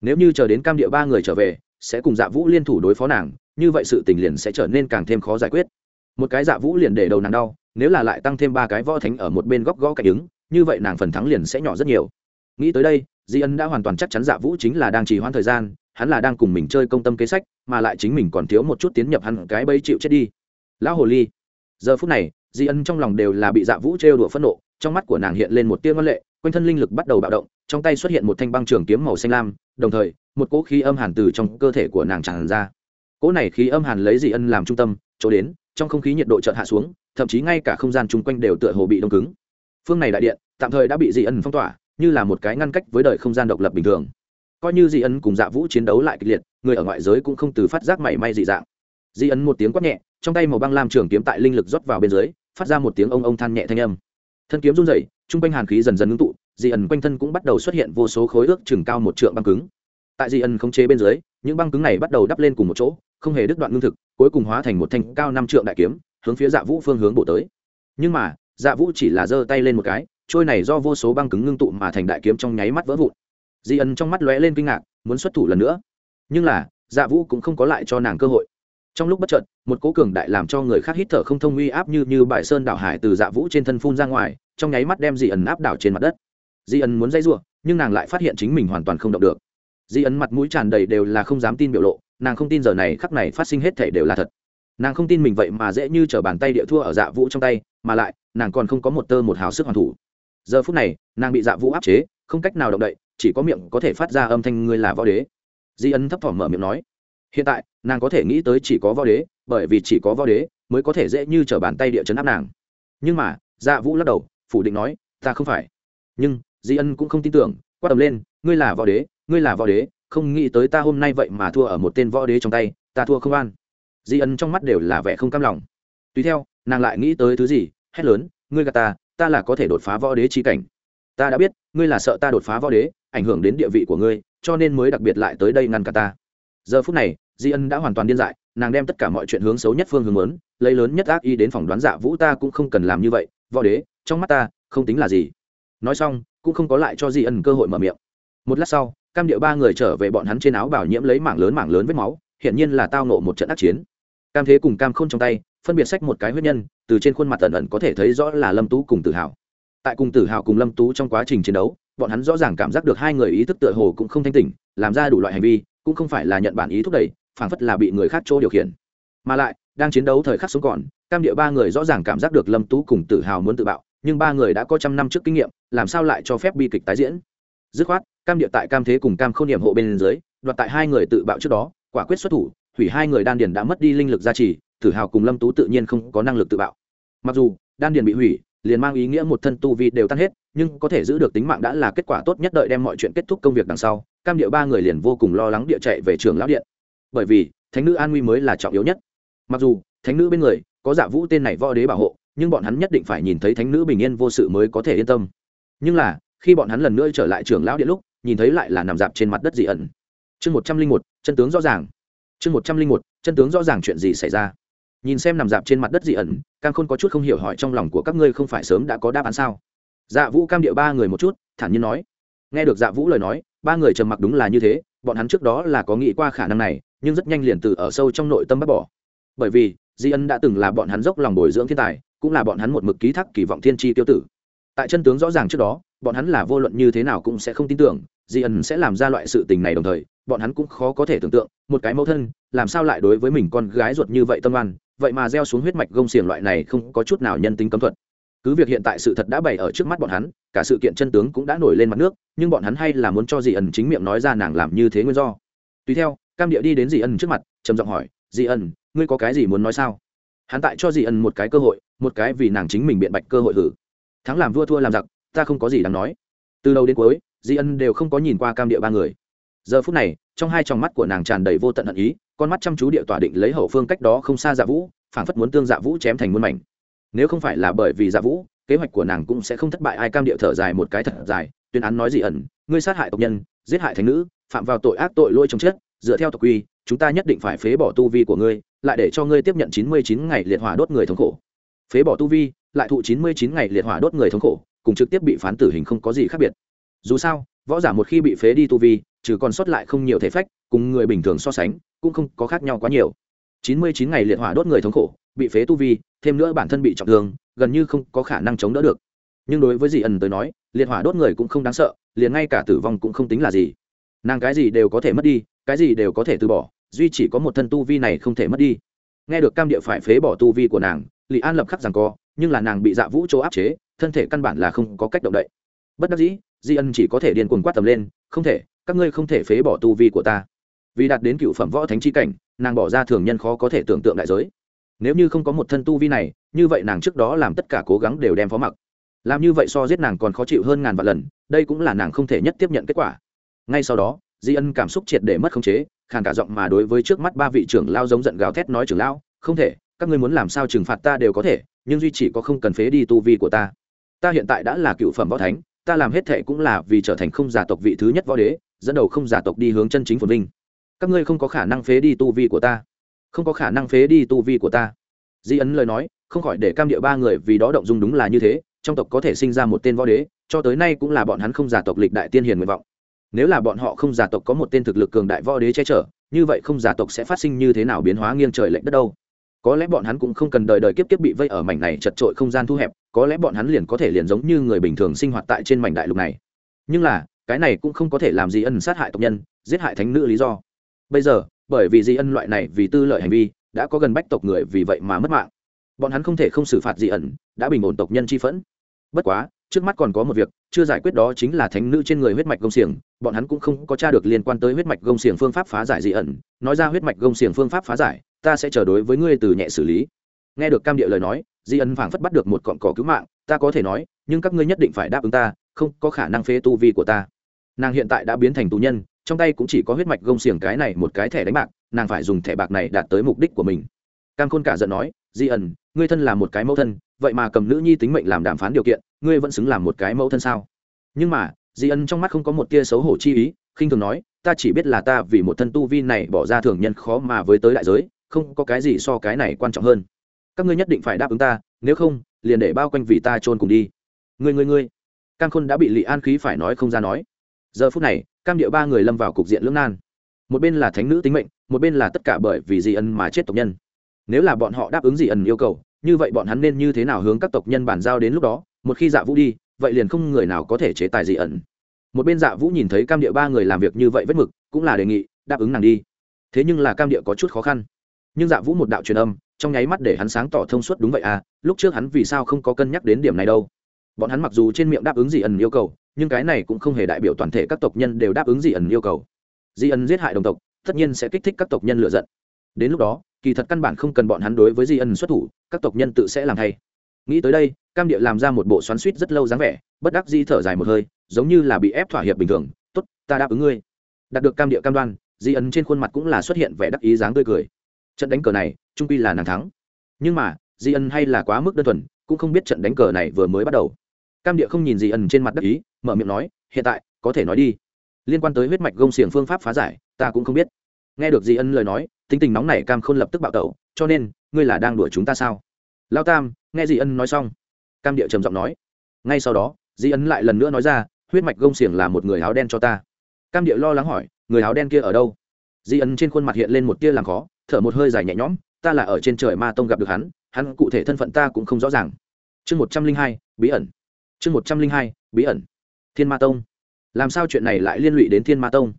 A: Nếu như chờ đến cam địa ba người trở về, sẽ cùng dạ vũ liên thủ đối phó nàng, như vậy sự tình liền sẽ trở nên càng thêm khó giải quyết. Một cái dạ vũ liền để đầu nàng đau, nếu là lại tăng thêm ba cái võ thánh ở một bên góc gõ cạnh ứng, như vậy nàng phần thắng liền sẽ nhỏ rất nhiều. Nghĩ tới đây, di ân đã hoàn toàn chắc chắn dạ vũ chính là đang trì hoãn thời gian hắn là đang cùng mình chơi công tâm kế sách, mà lại chính mình còn thiếu một chút tiến nhập hắn cái bấy chịu chết đi. Lão hồ ly, giờ phút này, di ân trong lòng đều là bị dạ vũ trêu đùa phẫn nộ, trong mắt của nàng hiện lên một tia ngân lệ, quanh thân linh lực bắt đầu bạo động, trong tay xuất hiện một thanh băng trường kiếm màu xanh lam, đồng thời, một cỗ khí âm hàn từ trong cơ thể của nàng tràn ra. Cỗ này khí âm hàn lấy dị ân làm trung tâm, chỗ đến, trong không khí nhiệt độ chợt hạ xuống, thậm chí ngay cả không gian chung quanh đều tựa hồ bị đông cứng. Phương này đại điện, tạm thời đã bị dị ân phong tỏa, như là một cái ngăn cách với đời không gian độc lập bình thường coi như Di ấn cùng dạ vũ chiến đấu lại kịch liệt, người ở ngoại giới cũng không từ phát giác mảy may dị dạng. Di ấn một tiếng quát nhẹ, trong tay màu băng lam trường kiếm tại linh lực rót vào bên dưới, phát ra một tiếng ông ông than nhẹ thanh âm. Thân kiếm run rẩy, trung quanh hàn khí dần dần ngưng tụ, Di ẩn quanh thân cũng bắt đầu xuất hiện vô số khối ước chừng cao một trượng băng cứng. Tại Di ẩn khống chế bên dưới, những băng cứng này bắt đầu đắp lên cùng một chỗ, không hề đứt đoạn ngưng thực, cuối cùng hóa thành một thanh cao năm trượng đại kiếm, hướng phía dạ vũ phương hướng bổ tới. Nhưng mà dạ vũ chỉ là giơ tay lên một cái, trôi này do vô số băng cứng ngưng tụ mà thành đại kiếm trong nháy mắt vỡ vụn. Di Ân trong mắt lóe lên kinh ngạc, muốn xuất thủ lần nữa. Nhưng là dạ vũ cũng không có lại cho nàng cơ hội. Trong lúc bất chợt, một cố cường đại làm cho người khác hít thở không thông uy áp như như bại sơn đảo hải từ dạ vũ trên thân phun ra ngoài, trong nháy mắt đem Di ẩn áp đảo trên mặt đất. Di ẩn muốn dây giụa nhưng nàng lại phát hiện chính mình hoàn toàn không động được. Di ẩn mặt mũi tràn đầy đều là không dám tin biểu lộ, nàng không tin giờ này khắc này phát sinh hết thể đều là thật. Nàng không tin mình vậy mà dễ như t r ở bàn tay địa thua ở dạ vũ trong tay, mà lại, nàng còn không có một tơ một hào sức hoàn thủ. Giờ phút này, nàng bị dạ vũ áp chế, không cách nào động đậy chỉ có miệng có thể phát ra âm thanh ngươi là võ đế. Di ấn thấp thỏm mở miệng nói, hiện tại, nàng có thể nghĩ tới chỉ có võ đế, bởi vì chỉ có võ đế mới có thể dễ như t r ở bàn tay địa chấn áp nàng. Nhưng mà dạ vũ lắc đầu, phủ định nói, ta không phải. Nhưng, di ân cũng không tin tưởng, quát tầm lên, ngươi là võ đế, ngươi là võ đế, không nghĩ tới ta hôm nay vậy mà thua ở một tên võ đế trong tay, ta thua không an. Di ân trong mắt đều là vẻ không cam lòng. Tùy theo, nàng lại nghĩ tới thứ gì, hét lớn, ngươi gà ta ta là có thể đột phá võ đế chi cảnh ta đã biết, ngươi là sợ ta đột phá võ đế, ảnh hưởng đến địa vị của ngươi, cho nên mới đặc biệt lại tới đây ngăn cả ta. Giờ phút này, di ân đã hoàn toàn điên dại, nàng đem tất cả mọi chuyện hướng xấu nhất phương hướng lớn lấy lớn nhất ác y đến phỏng đoán dạ vũ ta cũng không cần làm như vậy, võ đế, trong mắt ta, không tính là gì. Nói xong, cũng không có lại cho di ân cơ hội mở miệng. Một lát sau, cam điệu ba người trở về bọn hắn trên áo bảo nhiễm lấy mảng lớn mảng lớn vết máu hiện nhiên là tao nộ một trận ác chiến. Cam thế cùng cam k h ô n trong tay, phân biệt sách một cái huyết nhân, từ trên khuôn mặt ẩn ẩn có thể thấy rõ là lâm tú cùng tự hào tại cùng tử hào cùng lâm tú trong quá trình chiến đấu, bọn hắn rõ ràng cảm giác được hai người ý thức tựa hồ cũng không thanh tỉnh, làm ra đủ loại hành vi, cũng không phải là nhận bản ý thúc đẩy, phảng phất là bị người khác chỗ điều khiển. Mà lại, đang chiến đấu thời khắc sống còn, cam địa ba người rõ ràng cảm giác được lâm tú cùng tử hào muốn tự bạo, nhưng ba người đã có trăm năm trước kinh nghiệm, làm sao lại cho phép bi kịch tái diễn? Dứt khoát, cam địa tại cam thế cùng cam không điểm hộ bên dưới, đoạt tại hai người tự bạo trước đó, quả quyết xuất thủ, hủy hai người đan điền đã mất đi linh lực gia trì, Tử hào cùng lâm tú tự nhiên không có năng lực tự bạo. Mặc dù, đan điền bị hủy liền mang ý nghĩa một thân tu vi đều tan hết, nhưng có thể giữ được tính mạng đã là kết quả tốt nhất đợi đem mọi chuyện kết thúc công việc đằng sau, cam điệu ba người liền vô cùng lo lắng địa chạy về trường lão điện. Bởi vì, thánh nữ an nguy mới là trọng yếu nhất. Mặc dù, thánh nữ bên người, có dạ vũ tên này võ đế bảo hộ, nhưng bọn hắn nhất định phải nhìn thấy thánh nữ bình yên vô sự mới có thể yên tâm. Nhưng là, khi bọn hắn lần nữa trở lại trường lão điện lúc, nhìn thấy lại là nằm dạp trên mặt đất dị ẩn. Chương một trăm linh một, chân tướng rõ ràng. Chương một trăm linh một, chân tướng rõ ràng chuyện gì xảy ra? Nhìn xem nằm dạp trên mặt đất dị ẩn, cam khôn có chút không hiểu hỏi trong lòng của các ngươi không phải sớm đã có đáp án sao? Dạ vũ cam điệu ba người một chút, thản nhiên nói. Nghe được dạ vũ lời nói, ba người trầm mặc đúng là như thế, bọn hắn trước đó là có nghĩ qua khả năng này, nhưng rất nhanh liền từ ở sâu trong nội tâm bác bỏ. Bởi vì di ân đã từng là bọn hắn dốc lòng bồi dưỡng thiên tài, cũng là bọn hắn một mực ký thác kỳ vọng thiên tri tiêu tử. Tại chân tướng rõ ràng trước đó, bọn hắn là vô luận như thế nào cũng sẽ không tin tưởng di ân sẽ làm ra loại sự tình này đồng thời, bọn hắn cũng khó có thể tưởng tượng, một cái mẫu thân, làm sao lại đối với mình con gái ruột như vậy tâm oan vậy mà gieo xuống huyết mạch gông xiềng loại này không có chút nào nhân tính cấm thuật. Cứ việc hiện tại sự thật đã bày ở trước mắt bọn hắn, cả sự kiện chân tướng cũng đã nổi lên mặt nước, nhưng bọn hắn hay là muốn cho dì ẩn chính miệng nói ra nàng làm như thế nguyên do. Tùy theo, cam địa đi đến dì ẩn trước mặt, trầm giọng hỏi dì ẩn ngươi có cái gì muốn nói sao? Hắn tại cho dì ẩn một cái cơ hội, một cái vì nàng chính mình biện bạch cơ hội hử. Thắng làm vua thua làm giặc, ta không có gì đáng nói. Từ đầu đến cuối dì ẩn đều không có nhìn qua cam địa ba người. Giờ phút này, trong hai tròng mắt của nàng tràn đầy vô tận hận ý con mắt chăm chú địa tỏa định lấy hậu phương cách đó không xa dạ vũ, phảng phất muốn tương dạ vũ chém thành muôn mảnh. Nếu không phải là bởi vì dạ vũ, kế hoạch của nàng cũng sẽ không thất bại. Ai cam địa thở dài một cái thật dài, tuyên án nói gì ẩn, ngươi sát hại tộc nhân, giết hại thành nữ, phạm vào tội ác tội lỗi trong chết, dựa theo tộc quy, chúng ta nhất định phải phế bỏ tu vi của ngươi, lại để cho ngươi tiếp nhận chín mươi chín ngày liệt hỏa đốt người thống khổ. Phế bỏ tu vi, lại thụ chín mươi chín ngày liệt hỏa đốt người thống khổ, cùng trực tiếp bị phán tử hình không có gì khác biệt. Dù sao, võ giả một khi bị phế đi tu vi trừ còn sót lại không nhiều thể phách, cùng người bình thường so sánh, cũng không có khác nhau quá nhiều. Chín mươi chín ngày liệt hỏa đốt người thống khổ, bị phế tu vi, thêm nữa bản thân bị trọng thương, gần như không có khả năng chống đỡ được. Nhưng đối với dì ẩn tới nói, liệt hỏa đốt người cũng không đáng sợ, liền ngay cả tử vong cũng không tính là gì. Nàng cái gì đều có thể mất đi, cái gì đều có thể từ bỏ, duy chỉ có một thân tu vi này không thể mất đi. Nghe được cam địa phải phế bỏ tu vi của nàng, lị an lập khắc rằng co, nhưng là nàng bị dạ vũ chỗ áp chế, thân thể căn bản là không có cách động đậy. Bất đắc dĩ di ân chỉ có thể điên cuồng quát tầm lên, không thể các ngươi không thể phế bỏ tu vi của ta. Vì đạt đến cựu phẩm võ thánh chi cảnh, nàng bỏ ra thường nhân khó có thể tưởng tượng đại giới. Nếu như không có một thân tu vi này, như vậy nàng trước đó làm tất cả cố gắng đều đem phó mặc. Làm như vậy so giết nàng còn khó chịu hơn ngàn vạn lần, đây cũng là nàng không thể nhất tiếp nhận kết quả. Ngay sau đó, di ân cảm xúc triệt để mất khống chế, khàn cả giọng mà đối với trước mắt ba vị trưởng lao giống giận gào thét nói trưởng lao, không thể, các ngươi muốn làm sao trừng phạt ta đều có thể, nhưng duy chỉ có không cần phế đi tu vi của ta. Ta hiện tại đã là cựu phẩm võ thánh, ta làm hết thệ cũng là vì trở thành không giả tộc vị thứ nhất võ đế dẫn đầu không giả tộc đi hướng chân chính phồn vinh. Các ngươi không có khả năng phế đi tu vi của ta. Không có khả năng phế đi tu vi của ta. Di ấn lời nói, không khỏi để cam địa ba người vì đó động dung đúng là như thế, trong tộc có thể sinh ra một tên võ đế, cho tới nay cũng là bọn hắn không giả tộc lịch đại tiên hiền nguyện vọng. Nếu là bọn họ không giả tộc có một tên thực lực cường đại võ đế che chở, như vậy không giả tộc sẽ phát sinh như thế nào biến hóa nghiêng trời lệch đất đâu? Có lẽ bọn hắn cũng không cần đời đời kiếp kiếp bị vây ở mảnh này chật trội không gian thu hẹp, có lẽ bọn hắn liền có thể liền giống như người bình thường sinh hoạt tại trên mảnh đại lục này. Nhưng là cái này cũng không có thể làm gì ân sát hại tộc nhân, giết hại thánh nữ lý do. Bây giờ, bởi vì di ân loại này vì tư lợi hành vi, đã có gần bách tộc người vì vậy mà mất mạng. Bọn hắn không thể không xử phạt dị ẩn đã bình ổn tộc nhân chi phẫn. Bất quá, trước mắt còn có một việc, chưa giải quyết đó chính là thánh nữ trên người huyết mạch gông xiềng, bọn hắn cũng không có t r a được liên quan tới huyết mạch gông xiềng phương pháp phá giải dị ẩn nói ra huyết mạch gông xiềng phương pháp phá giải, ta sẽ chờ đối với ngươi từ nhẹ xử lý. Nghe được cam địa lời nói dị ẩn phảng phất bắt được một cọn cỏ cứu mạng, ta có thể nói, nhưng các ngươi nhất định phải đáp ứng ta, không có khả năng phế tu vi của ta nàng hiện tại đã biến thành tù nhân, trong tay cũng chỉ có huyết mạch gông xiềng cái này một cái thẻ đánh bạc, nàng phải dùng thẻ bạc này đạt tới mục đích của mình. Cam khôn cả giận nói, di ẩn, ngươi thân là một cái mẫu thân, vậy mà cầm nữ nhi tính mệnh làm đàm phán điều kiện, ngươi vẫn xứng làm một cái mẫu thân sao? Nhưng mà, di ân trong mắt không có một tia xấu hổ chi ý, khinh thường nói, ta chỉ biết là ta vì một thân tu vi này bỏ ra thường nhân khó mà với tới đại giới, không có cái gì so cái này quan trọng hơn. Các ngươi nhất định phải đáp ứng ta, nếu không, liền để bao quanh vì ta trôn cùng đi. Ngươi ngươi ngươi. Cam khôn đã bị lị an khí phải nói không ra nói giờ phút này, cam điệu ba người lâm vào cục diện lưỡng nan. Một bên là thánh nữ tính mệnh, một bên là tất cả bởi vì di ân mà chết tộc nhân. Nếu là bọn họ đáp ứng di ân yêu cầu, như vậy bọn hắn nên như thế nào hướng các tộc nhân bàn giao đến lúc đó? Một khi dạ vũ đi, vậy liền không người nào có thể chế tài di ẩn một bên dạ vũ nhìn thấy cam địa ba người làm việc như vậy vết mực, cũng là đề nghị, đáp ứng nàng đi. Thế nhưng là cam địa có chút khó khăn. Nhưng dạ vũ một đạo truyền âm, trong nháy mắt để hắn sáng tỏ thông suốt đúng vậy à lúc trước hắn vì sao không có cân nhắc đến điểm này đâu? Bọn hắn mặc dù trên miệng đáp ứng dị ẩn yêu cầu nhưng cái này cũng không hề đại biểu toàn thể các tộc nhân đều đáp ứng dị ẩn yêu cầu. Dị ẩn giết hại đồng tộc, tất nhiên sẽ kích thích các tộc nhân lựa giận. Đến lúc đó, kỳ thật căn bản không cần bọn hắn đối với dị ẩn xuất thủ, các tộc nhân tự sẽ làm thay. Nghĩ tới đây, cam địa làm ra một bộ xoắn suýt rất lâu dáng vẻ, bất đắc di thở dài một hơi, giống như là bị ép thỏa hiệp bình thường. Tốt, ta đáp ứng ngươi. Đạt được cam địa cam đoan di ẩn trên khuôn mặt cũng là xuất hiện vẻ đắc ý dáng tươi cười. Trận đánh cờ này trung pi là nàng thắng. Nhưng mà di ân hay là quá mức đơn thuần, cũng không biết trận đánh cờ này vừa mới bắt đầu cam địa không nhìn gì ân trên mặt đất ý, mở miệng nói, hiện tại, có thể nói đi. Liên quan tới huyết mạch gông xiềng phương pháp phá giải, ta cũng không biết. Nghe được di ân lời nói, tính tình nóng này cam khôn lập tức bạo tẩu, cho nên, ngươi là đang đuổi chúng ta sao? Lao tam, nghe di ân nói xong. Cam địa trầm giọng nói. Ngay sau đó di ân lại lần nữa nói ra, huyết mạch gông xiềng là một người áo đen cho ta. Cam địa lo lắng hỏi, người áo đen kia ở đâu? Di ân trên khuôn mặt hiện lên một tia làm khó, thở một hơi dài nhẹ nhõm, ta là ở trên trời ma tông gặp được hắn hắn cụ thể thân phận ta cũng không rõ ràng. Chương một trăm linh hai, bí ẩn chương một trăm linh hai, bí ẩn. Thiên ma tông. Làm sao chuyện này lại liên lụy đến thiên ma tông?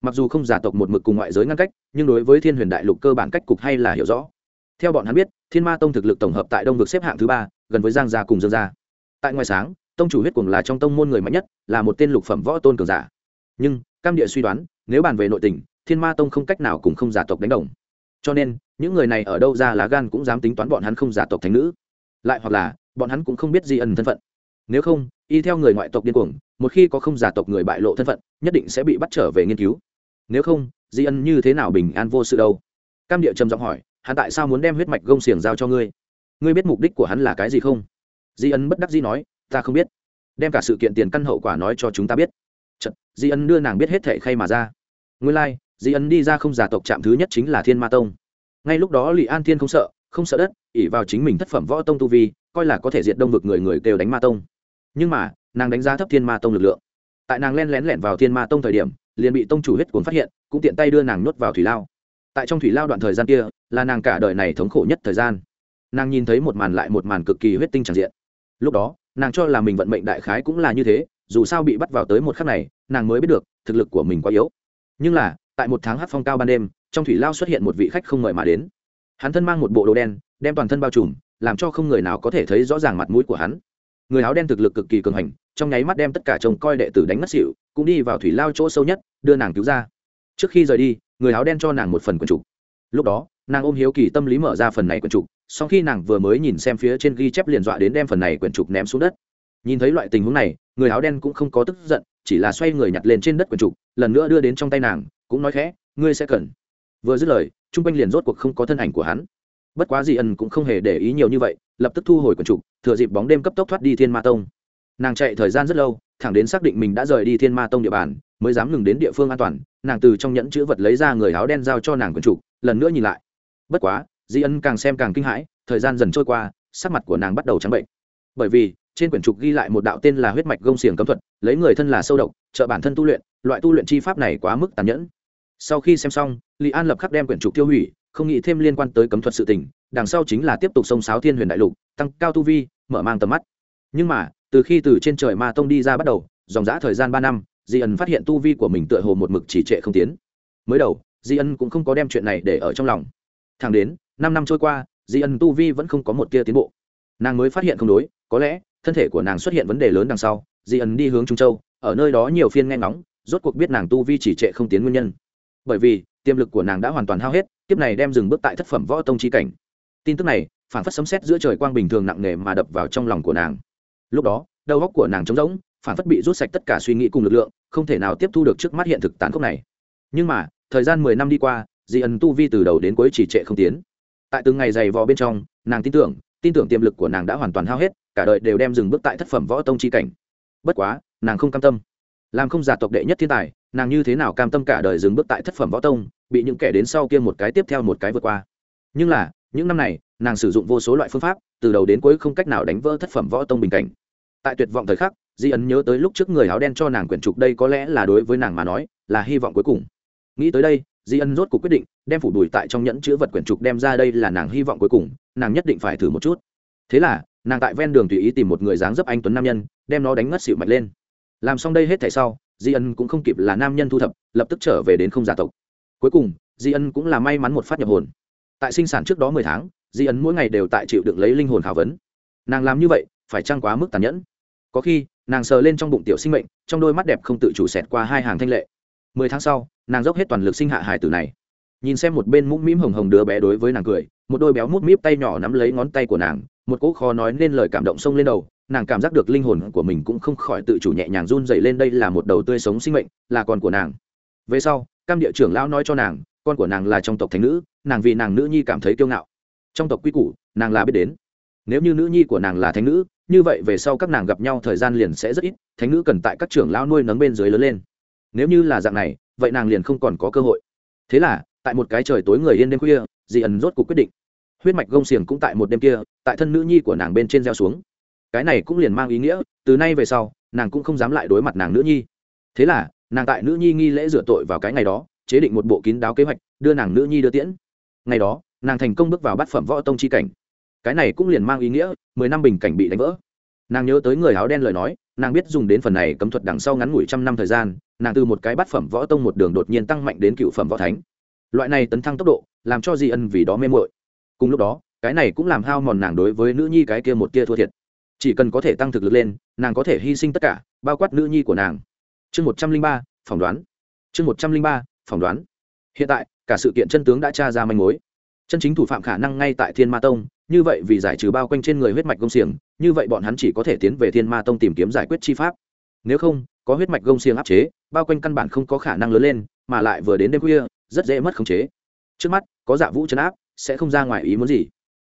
A: Mặc dù không giả tộc một mực cùng ngoại giới ngăn cách, nhưng đối với thiên huyền đại lục cơ bản cách cục hay là hiểu rõ. Theo bọn hắn biết, thiên ma tông thực lực tổng hợp tại đông vực xếp hạng thứ ba, gần với giang gia cùng dương gia. Tại ngoài sáng, tông chủ huyết cùng là trong tông môn người mạnh nhất, là một tên lục phẩm võ tôn cường giả. Nhưng, cam địa suy đoán, nếu bàn về nội tình, thiên ma tông không cách nào cùng không giả tộc đánh đồng. Cho nên, những người này ở đâu ra lá gan cũng dám tính toán bọn hắn không giả tộc thành nữ. Lại hoặc là, bọn hắn cũng không biết di ẩn thân phận nếu không y theo người ngoại tộc điên cuồng một khi có không giả tộc người bại lộ thân phận nhất định sẽ bị bắt trở về nghiên cứu. Nếu không di ân như thế nào bình an vô sự đâu? Cam địa trầm giọng hỏi hắn tại sao muốn đem huyết mạch gông xiềng giao cho ngươi? Ngươi biết mục đích của hắn là cái gì không? Di ân bất đắc di nói ta không biết. Đem cả sự kiện tiền căn hậu quả nói cho chúng ta biết. Chật, di ân đưa nàng biết hết thệ khay mà ra. Ngươi lai、like, di ân đi ra không giả tộc chạm thứ nhất chính là thiên ma tông. Ngay lúc đó lị an thiên không sợ không sợ đất ỉ vào chính mình thất phẩm võ tông tu vi coi là có thể diệt đông vực người người kêu đánh ma tông nhưng mà, nàng đánh giá thấp thiên ma tông lực lượng. Tại nàng len lén lẻn vào thiên ma tông thời điểm, liền bị tông chủ huyết cuốn phát hiện, cũng tiện tay đưa nàng nhốt vào thủy lao. Tại trong thủy lao đoạn thời gian kia, là nàng cả đời này thống khổ nhất thời gian. Nàng nhìn thấy một màn lại một màn cực kỳ huyết tinh tràn diện. Lúc đó, nàng cho là mình vận mệnh đại khái cũng là như thế, dù sao bị bắt vào tới một khắc này, nàng mới biết được, thực lực của mình quá yếu. Nhưng là, tại một tháng hát phong cao ban đêm, trong thủy lao xuất hiện một vị khách không mời mà đến. Hắn thân mang một bộ đồ đen, đem toàn thân bao trùm, làm cho không người nào có thể thấy rõ ràng mặt mũi của hắn người áo đen thực lực cực kỳ cường hành, trong nháy mắt đem tất cả chồng coi đệ tử đánh mất xịu cũng đi vào thủy lao chỗ sâu nhất, đưa nàng cứu ra. Trước khi rời đi, người áo đen cho nàng một phần quần trục. Lúc đó, nàng ôm hiếu kỳ tâm lý mở ra phần này quần trục, sau khi nàng vừa mới nhìn xem phía trên ghi chép liền dọa đến đem phần này quyển trục ném xuống đất. Nhìn thấy loại tình huống này, người áo đen cũng không có tức giận, chỉ là xoay người nhặt lên trên đất quyển trục, lần nữa đưa đến trong tay nàng, cũng nói khẽ, ngươi sẽ cần. Vừa dứt lời, chung quanh liền rốt cuộc không có thân ảnh của hắn bất quá Di ẩn cũng không hề để ý nhiều như vậy, lập tức thu hồi quần trục, thừa dịp bóng đêm cấp tốc thoát đi thiên ma tông. Nàng chạy thời gian rất lâu, thẳng đến xác định mình đã rời đi thiên ma tông địa bàn, mới dám ngừng đến địa phương an toàn, nàng từ trong nhẫn chữ vật lấy ra người áo đen giao cho nàng quần trục, lần nữa nhìn lại. Bất quá, di ân càng xem càng kinh hãi, thời gian dần trôi qua, sắc mặt của nàng bắt đầu trắng bệnh. Bởi vì, trên quyển trục ghi lại một đạo tên là huyết mạch gông xiềng cấm thuật, lấy người thân là sâu độc, trợ bản thân tu luyện, loại tu luyện chi pháp này quá mức tàn nhẫn. Sau khi xem xong lý an lập khắc đem quyển trục tiêu hủy không nghĩ thêm liên quan tới cấm thuật sự tình, đằng sau chính là tiếp tục sông sáo thiên huyền đại lục, tăng cao tu vi, mở mang tầm mắt. Nhưng mà, từ khi từ trên trời ma tông đi ra bắt đầu, dòng dã thời gian ba năm, di ân phát hiện tu vi của mình tựa hồ một mực chỉ trệ không tiến. Mới đầu, di ân cũng không có đem chuyện này để ở trong lòng. Thẳng đến, năm năm trôi qua, di ân tu vi vẫn không có một tia tiến bộ. Nàng mới phát hiện không đối, có lẽ, thân thể của nàng xuất hiện vấn đề lớn đằng sau, di ân đi hướng trung châu, ở nơi đó nhiều phiên nghe ngóng, rốt cuộc biết nàng tu vi chỉ trệ không tiến nguyên nhân. Bởi vì, tiềm lực của nàng đã hoàn toàn hao hết kiếp này đem dừng bước tại thất phẩm võ tông chi cảnh. Tin tức này phản phất sấm xét giữa trời quang bình thường nặng nề mà đập vào trong lòng của nàng. Lúc đó, đầu óc của nàng trống rỗng phản phất bị rút sạch tất cả suy nghĩ cùng lực lượng, không thể nào tiếp thu được trước mắt hiện thực tán khốc này. Nhưng mà, thời gian mười năm đi qua di ẩn tu vi từ đầu đến cuối chỉ trệ không tiến. Tại từng ngày dày vò bên trong, nàng tin tưởng tin tưởng tiềm lực của nàng đã hoàn toàn hao hết, cả đời đều đem dừng bước tại thất phẩm võ tông chi cảnh. Bất quá, nàng không cam tâm. Làm không giả tộc đệ nhất thiên tài, nàng như thế nào cam tâm cả đời dừng bước tại thất phẩm võ tông bị những kẻ đến sau kia một cái tiếp theo một cái vượt qua. Nhưng là, những năm này, nàng sử dụng vô số loại phương pháp, từ đầu đến cuối không cách nào đánh vỡ thất phẩm võ tông bình cảnh. Tại tuyệt vọng thời khắc, di ấn nhớ tới lúc trước người áo đen cho nàng quyển trục đây có lẽ là đối với nàng mà nói, là hy vọng cuối cùng. Nghĩ tới đây, di ân rốt cuộc quyết định, đem phủ đùi tại trong nhẫn chữ vật quyển trục đem ra đây là nàng hy vọng cuối cùng, nàng nhất định phải thử một chút. Thế là, nàng tại ven đường tùy ý tìm một người dáng dấp anh tuấn nam nhân, đem nó đánh ngất xịu mạnh lên. Làm xong đây hết thảy sau, di ân cũng không kịp là nam nhân thu thập, lập tức trở về đến không gia tộc cuối cùng, di ân cũng là may mắn một phát nhập hồn. Tại sinh sản trước đó mười tháng, di ân mỗi ngày đều tại chịu đựng lấy linh hồn khảo vấn. Nàng làm như vậy, phải trăng quá mức tàn nhẫn? Có khi, nàng sờ lên trong bụng tiểu sinh mệnh, trong đôi mắt đẹp không tự chủ xẹt qua hai hàng thanh lệ. Mười tháng sau, nàng dốc hết toàn lực sinh hạ hài tử này. Nhìn xem một bên mũm mĩm hồng hồng đứa bé đối với nàng cười, một đôi béo mút míp tay nhỏ nắm lấy ngón tay của nàng, một cỗ khó nói nên lời cảm động sông lên đầu, nàng cảm giác được linh hồn của mình cũng không khỏi tự chủ nhẹ nhàng run dậy lên đây là một đầu tươi sống sinh mệnh, là con của nàng về sau, cam địa trưởng lão nói cho nàng, con của nàng là trong tộc thánh nữ, nàng vì nàng nữ nhi cảm thấy kiêu ngạo. Trong tộc quy củ, nàng là biết đến. Nếu như nữ nhi của nàng là thánh nữ, như vậy về sau các nàng gặp nhau thời gian liền sẽ rất ít, thánh nữ cần tại các trưởng lão nuôi nấng bên dưới lớn lên. Nếu như là dạng này, vậy nàng liền không còn có cơ hội. Thế là, tại một cái trời tối người yên đêm khuya dì ẩn rốt cuộc quyết định. Huyết mạch gông xiềng cũng tại một đêm kia, tại thân nữ nhi của nàng bên trên gieo xuống. Cái này cũng liền mang ý nghĩa, từ nay về sau, nàng cũng không dám lại đối mặt nàng nữ nhi. Thế là nàng tại nữ nhi nghi lễ rửa tội vào cái ngày đó, chế định một bộ kín đáo kế hoạch, đưa nàng nữ nhi đưa tiễn. Ngày đó, nàng thành công bước vào bát phẩm võ tông chi cảnh. Cái này cũng liền mang ý nghĩa, mười năm bình cảnh bị đánh vỡ. Nàng nhớ tới người áo đen lời nói, nàng biết dùng đến phần này cấm thuật đằng sau ngắn ngủi trăm năm thời gian, nàng từ một cái bát phẩm võ tông một đường đột nhiên tăng mạnh đến cựu phẩm võ thánh. Loại này tấn thăng tốc độ, làm cho di ân vì đó mê mội cùng lúc đó, cái này cũng làm hao mòn nàng đối với nữ nhi cái kia một kia thua thiệt. Chỉ cần có thể tăng thực lực lên, nàng có thể hy sinh tất cả, bao quát nữ nhi của nàng chương một trăm linh ba, phỏng đoán. Chương một trăm linh ba, phỏng đoán. Hiện tại, cả sự kiện chân tướng đã tra ra manh mối. Chân chính thủ phạm khả năng ngay tại thiên ma tông, như vậy vì giải trừ bao quanh trên người huyết mạch gông xiềng, như vậy bọn hắn chỉ có thể tiến về thiên ma tông tìm kiếm giải quyết chi pháp. Nếu không, có huyết mạch gông xiềng áp chế, bao quanh căn bản không có khả năng lớn lên, mà lại vừa đến đêm khuya, rất dễ mất khống chế. Trước mắt, có dạ vũ chấn áp, sẽ không ra ngoài ý muốn gì.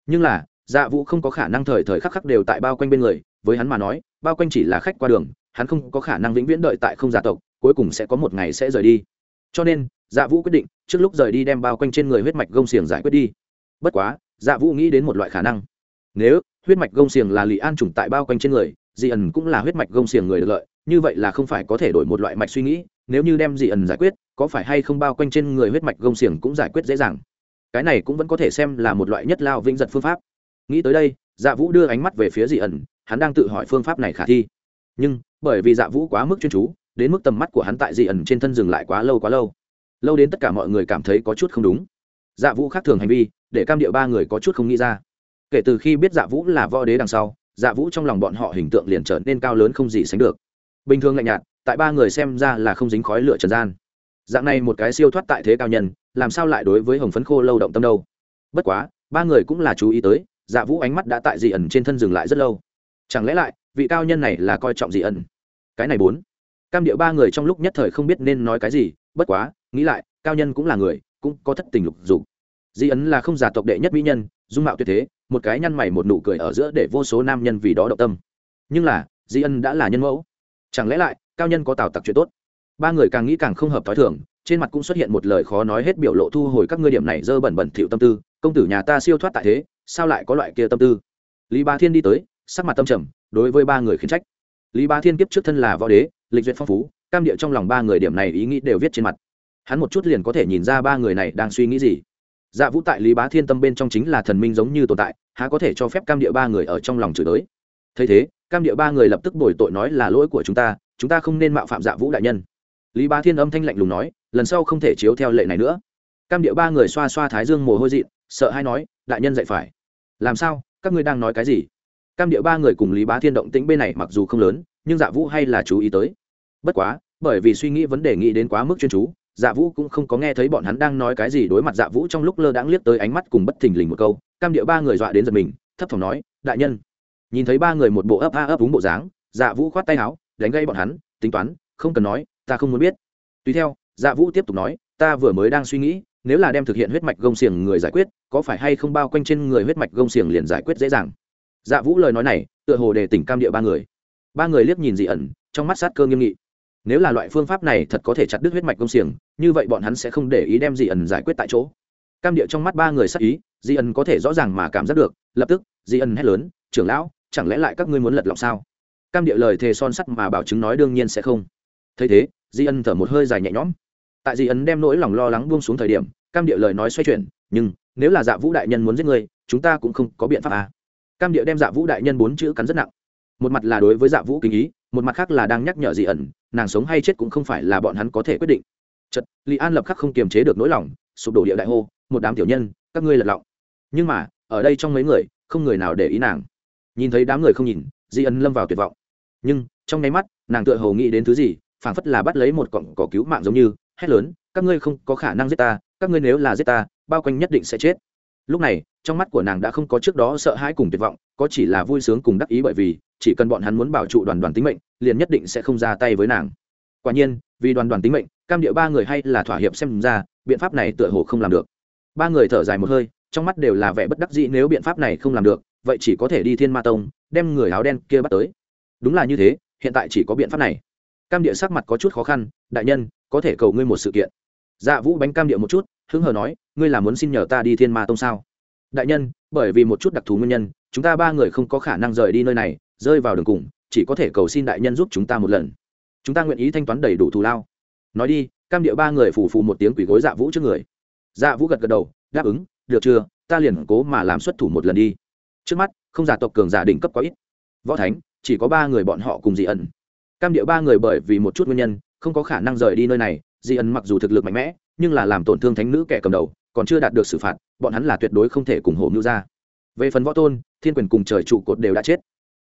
A: Nhưng là dạ vũ không có khả năng thời thời khắc khắc đều tại bao quanh bên người, với hắn mà nói, bao quanh chỉ là khách qua đường, hắn không có khả năng vĩnh viễn đợi tại không gia tộc, cuối cùng sẽ có một ngày sẽ rời đi. Cho nên dạ vũ quyết định, trước lúc rời đi đem bao quanh trên người huyết mạch gông xiềng giải quyết đi. Bất quá dạ vũ nghĩ đến một loại khả năng. Nếu huyết mạch gông xiềng là lì an trùng tại bao quanh trên người, dị ẩn cũng là huyết mạch gông xiềng người được lợi, như vậy là không phải có thể đổi một loại mạch suy nghĩ, nếu như đem dị ẩn giải quyết, có phải hay không bao quanh trên người huyết mạch gông xiềng cũng giải quyết dễ dàng? Cái này cũng vẫn có thể xem là một loại nhất lao vĩnh giật phương pháp nghĩ tới đây dạ vũ đưa ánh mắt về phía dị ẩn, hắn đang tự hỏi phương pháp này khả thi. Nhưng, bởi vì dạ vũ quá mức chuyên chú, đến mức tầm mắt của hắn tại dị ẩn trên thân dừng lại quá lâu quá lâu. Lâu đến tất cả mọi người cảm thấy có chút không đúng. Dạ vũ khác thường hành vi, để cam điệu ba người có chút không nghĩ ra. Kể từ khi biết dạ vũ là võ đế đằng sau dạ vũ trong lòng bọn họ hình tượng liền trở nên cao lớn không gì sánh được. Bình thường lạnh nhạt, tại ba người xem ra là không dính khói lửa trần gian. Dạng này một cái siêu thoát tại thế cao nhân, làm sao lại đối với hồng phấn khô lâu động tâm đâu? Bất quá, ba người cũng là chú ý tới dạ vũ ánh mắt đã tại dị ẩn trên thân dừng lại rất lâu chẳng lẽ lại vị cao nhân này là coi trọng dị ẩn cái này bốn cam điệu ba người trong lúc nhất thời không biết nên nói cái gì bất quá nghĩ lại cao nhân cũng là người cũng có thất tình lục dục dị ấn là không giả tộc đệ nhất mỹ nhân dung mạo tuyệt thế một cái nhăn mày một nụ cười ở giữa để vô số nam nhân vì đó động tâm nhưng là dị ân đã là nhân mẫu chẳng lẽ lại cao nhân có tào tặc chuyện tốt ba người càng nghĩ càng không hợp t h o i thường trên mặt cũng xuất hiện một lời khó nói hết biểu lộ thu hồi các ngươi điểm này dơ bẩn bẩn thiệu tâm tư công tử nhà ta siêu thoát tại thế sao lại có loại kia tâm tư? Lý ba thiên đi tới, sắc mặt tâm trầm, đối với ba người khiến trách. Lý ba thiên kiếp trước thân là võ đế, lịch duyệt phong phú, cam địa trong lòng ba người điểm này ý nghĩ đều viết trên mặt. Hắn một chút liền có thể nhìn ra ba người này đang suy nghĩ gì. Dạ vũ tại lý bá thiên tâm bên trong chính là thần minh giống như tồn tại, há có thể cho phép cam địa ba người ở trong lòng chửi tới thấy thế, cam địa ba người lập tức bồi tội nói là lỗi của chúng ta chúng ta không nên mạo phạm dạ vũ đại nhân. Lý bá thiên âm thanh lạnh lùng nói, lần sau không thể chiếu theo lệ này nữa. Cam địa ba người xoa xoa thái dương mồ hôi dịn, sợ hay nói, đại nhân dạy phải làm sao? Các ngươi đang nói cái gì? Cam địa ba người cùng lý bá thiên động tĩnh bên này mặc dù không lớn, nhưng dạ vũ hay là chú ý tới. Bất quá, bởi vì suy nghĩ vấn đề nghĩ đến quá mức chuyên chú dạ vũ cũng không có nghe thấy bọn hắn đang nói cái gì đối mặt dạ vũ trong lúc lơ đãng liếc tới ánh mắt cùng bất thình lình một câu, cam điệu ba người dọa đến giật mình, thấp thỏm nói, đại nhân. Nhìn thấy ba người một bộ ấp a ấp úng bộ dáng dạ vũ khoát tay áo, đánh gây bọn hắn, tính toán, không cần nói, ta không muốn biết. Tùy theo dạ vũ tiếp tục nói, ta vừa mới đang suy nghĩ nếu là đem thực hiện huyết mạch gông xiềng người giải quyết, có phải hay không bao quanh trên người huyết mạch gông xiềng liền giải quyết dễ dàng? Dạ vũ lời nói này, tựa hồ đề tỉnh cam địa ba người. Ba người liếc nhìn dị ẩn, trong mắt sát cơ nghiêm nghị. Nếu là loại phương pháp này thật có thể chặt đứt huyết mạch gông xiềng, như vậy bọn hắn sẽ không để ý đem dị ẩn giải quyết tại chỗ. Cam địa trong mắt ba người sắc ý, dị ẩn có thể rõ ràng mà cảm giác được, lập tức, dị ẩn hét lớn, trưởng lão, chẳng lẽ lại các ngươi muốn lật lọc sao? Cam địa lời thề son sắt mà bảo chứng nói đương nhiên sẽ không. Thấy thế, dị ẩn thở một hơi dài nhẹ nhõm tại dị ấn đem nỗi lòng lo lắng buông xuống thời điểm, cam địa lời nói xoay chuyển, nhưng, nếu là dạ vũ đại nhân muốn giết người, chúng ta cũng không có biện pháp à. cam địa đem dạ vũ đại nhân bốn chữ cắn rất nặng. Một mặt là đối với dạ vũ kinh ý, một mặt khác là đang nhắc nhở dị ẩn, nàng sống hay chết cũng không phải là bọn hắn có thể quyết định. Chật lý an lập khắc không kiềm chế được nỗi lòng, sụp đổ địa đại hô, một đám tiểu nhân, các ngươi lật lọng. Nhưng mà, ở đây trong mấy người, không người nào để ý nàng. Nhìn thấy đám người không nhìn di ân lâm vào tuyệt vọng. Nhưng, trong nháy mắt, nàng tựa hồ nghĩ đến thứ gì, phảng phất là bắt lấy một cọng cỏ cứu mạng giống như hét lớn, các ngươi không có khả năng giết ta, các ngươi nếu là giết ta, bao quanh nhất định sẽ chết. Lúc này, trong mắt của nàng đã không có trước đó sợ hãi cùng tuyệt vọng, có chỉ là vui sướng cùng đắc ý bởi vì, chỉ cần bọn hắn muốn bảo trụ đoàn đoàn tính mệnh, liền nhất định sẽ không ra tay với nàng. Quả nhiên, vì đoàn đoàn tính mệnh, cam địa ba người hay là thỏa hiệp xem ra, biện pháp này tựa hồ không làm được. Ba người thở dài một hơi, trong mắt đều là vẻ bất đắc dĩ nếu biện pháp này không làm được, vậy chỉ có thể đi thiên ma tông, đem người áo đen kia bắt tới. Đúng là như thế, hiện tại chỉ có biện pháp này. Cam địa sắc mặt có chút khó khăn, đại nhân có thể cầu ngươi một sự kiện. Dạ vũ bánh cam địa một chút, hứng hờ nói, ngươi là muốn xin nhờ ta đi thiên ma tông sao? Đại nhân, bởi vì một chút đặc thù nguyên nhân, chúng ta ba người không có khả năng rời đi nơi này, rơi vào đường cùng, chỉ có thể cầu xin đại nhân giúp chúng ta một lần. Chúng ta nguyện ý thanh toán đầy đủ thù lao. Nói đi, cam địa ba người phủ phù một tiếng quỷ gối dạ vũ trước người. Dạ vũ gật gật đầu, đáp ứng, được chưa, ta liền cố mà làm xuất thủ một lần đi. Trước mắt, không giả tộc cường giả đỉnh cấp có ít. Võ thánh, chỉ có ba người bọn họ cùng dị ẩn. Cam địa ba người bởi vì một chút nguyên nhân không có khả năng rời đi nơi này, Di ẩn mặc dù thực lực mạnh mẽ, nhưng là làm tổn thương thánh nữ kẻ cầm đầu, còn chưa đạt được xử phạt, bọn hắn là tuyệt đối không thể cùng hộ mưu ra. Về phần võ tôn, thiên quyền cùng trời trụ cột đều đã chết.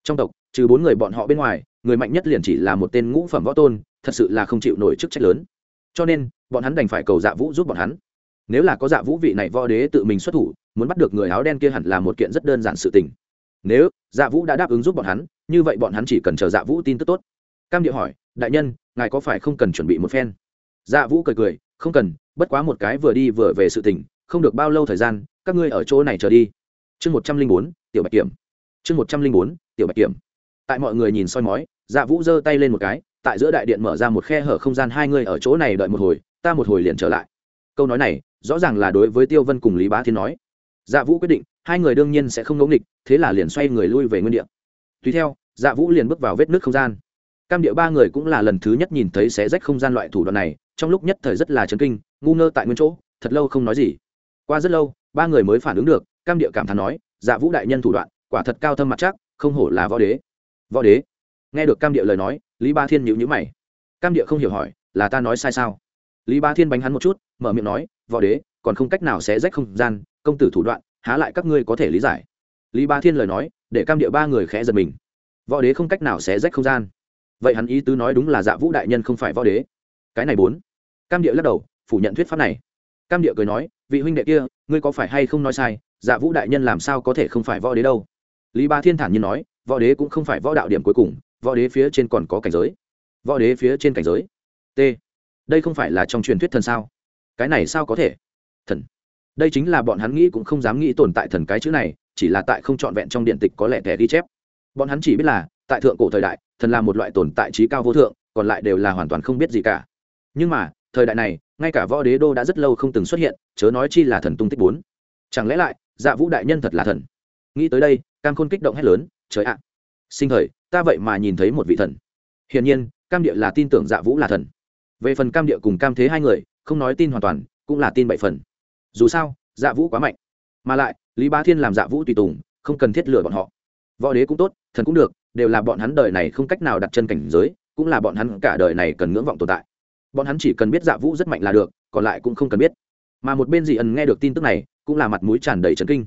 A: Trong tộc, trừ bốn người bọn họ bên ngoài, người mạnh nhất liền chỉ là một tên ngũ phẩm võ tôn, thật sự là không chịu nổi chức trách lớn. Cho nên, bọn hắn đành phải cầu dạ vũ giúp bọn hắn. Nếu là có dạ vũ vị này võ đế tự mình xuất thủ, muốn bắt được người áo đen kia hẳn là một kiện rất đơn giản sự tình. Nếu dạ vũ đã đáp ứng giúp bọn hắn, như vậy bọn hắn chỉ cần chờ dạ vũ tin tức tốt cam điệu hỏi đại nhân ngài có phải không cần chuẩn bị một phen? Dạ vũ cười cười không cần bất quá một cái vừa đi vừa về sự tỉnh, không được bao lâu thời gian các ngươi ở chỗ này chờ đi. Chương một trăm linh bốn tiểu bạch kiểm. Chương một trăm linh bốn tiểu bạch kiểm. Tại mọi người nhìn soi mói dạ vũ giơ tay lên một cái tại giữa đại điện mở ra một khe hở không gian hai người ở chỗ này đợi một hồi ta một hồi liền trở lại. Câu nói này rõ ràng là đối với tiêu vân cùng lý bá thiên nói. Dạ vũ quyết định hai người đương nhiên sẽ không ngẫu nghịch thế là liền xoay người lui về nguyên địa. Tùy theo dạ vũ liền bước vào vết nước không gian cam địa ba người cũng là lần thứ nhất nhìn thấy xé rách không gian loại thủ đoạn này, trong lúc nhất thời rất là chấn kinh, ngu ngơ tại nguyên chỗ, thật lâu không nói gì. Qua rất lâu, ba người mới phản ứng được, cam địa cảm thán nói dạ vũ đại nhân thủ đoạn, quả thật cao thâm mặt chắc, không hổ là võ đế. Võ đế? Nghe được cam địa lời nói, lý ba thiên nhữ nhữ mày. Cam địa không hiểu hỏi, là ta nói sai sao? Lý ba thiên bánh hắn một chút, mở miệng nói, võ đế, còn không cách nào xé rách không gian, công tử thủ đoạn, há lại các ngươi có thể lý giải. Lý ba thiên lời nói, để cam địa ba người khẽ giật mình. Võ đế không cách nào xé rách không gian vậy hắn ý tứ nói đúng là dạ vũ đại nhân không phải võ đế. Cái này bốn. Cam địa lắc đầu, phủ nhận thuyết pháp này. Cam địa cười nói, vị huynh đệ kia, ngươi có phải hay không nói sai dạ vũ đại nhân làm sao có thể không phải võ đế đâu? Lý ba thiên thản nhiên nói, võ đế cũng không phải võ đạo điểm cuối cùng, võ đế phía trên còn có cảnh giới. Võ đế phía trên cảnh giới. T. Đây không phải là trong truyền thuyết thần sao? Cái này sao có thể? Thần. Đây chính là bọn hắn nghĩ cũng không dám nghĩ tồn tại thần cái chữ này, chỉ là tại không trọn vẹn trong điện tịch có lẽ thẻ ghi chép. Bọn hắn chỉ biết là, tại thượng cổ thời đại thần là một loại tồn tại trí cao vô thượng, còn lại đều là hoàn toàn không biết gì cả. Nhưng mà, thời đại này, ngay cả võ đế đô đã rất lâu không từng xuất hiện, chớ nói chi là thần tung tích bốn. Chẳng lẽ lại dạ vũ đại nhân thật là thần? Nghĩ tới đây, cam khôn kích động hét lớn, trời ạ! Sinh thời, ta vậy mà nhìn thấy một vị thần. Hiển nhiên, cam địa là tin tưởng dạ vũ là thần. Về phần cam địa cùng cam thế hai người, không nói tin hoàn toàn, cũng là tin bảy phần. Dù sao dạ vũ quá mạnh. Mà lại, lý ba thiên làm dạ vũ tùy tùng, không cần thiết lừa bọn họ. Võ đế cũng tốt, thần cũng được đều là bọn hắn đời này không cách nào đặt chân cảnh giới, cũng là bọn hắn cả đời này cần ngưỡng vọng tồn tại. Bọn hắn chỉ cần biết dạ vũ rất mạnh là được, còn lại cũng không cần biết. Mà một bên dị ẩn nghe được tin tức này, cũng là mặt mũi tràn đầy trấn kinh.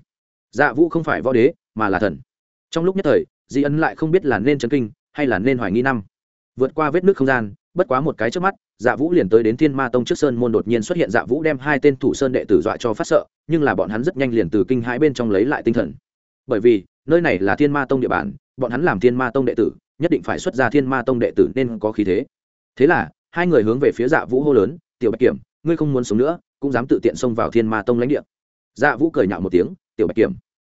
A: Dạ vũ không phải võ đế, mà là thần. Trong lúc nhất thời, dị ẩn lại không biết là nên trấn kinh, hay là nên hoài nghi năm. Vượt qua vết nước không gian, bất quá một cái trước mắt dạ vũ liền tới đến thiên ma tông trước sơn môn đột nhiên xuất hiện dạ vũ đem hai tên thủ sơn đệ tử dọa cho phát sợ, nhưng là bọn hắn rất nhanh liền từ kinh hãi bên trong lấy lại tinh thần. Bởi vì, nơi này là thiên ma tông địa bàn bọn hắn làm thiên ma tông đệ tử, nhất định phải xuất ra thiên ma tông đệ tử nên có khí thế. Thế là, hai người hướng về phía dạ vũ hô lớn, tiểu bạch kiểm, ngươi không muốn sống nữa, cũng dám tự tiện xông vào thiên ma tông lãnh địa. Dạ vũ cười nhạo một tiếng, tiểu bạch kiểm.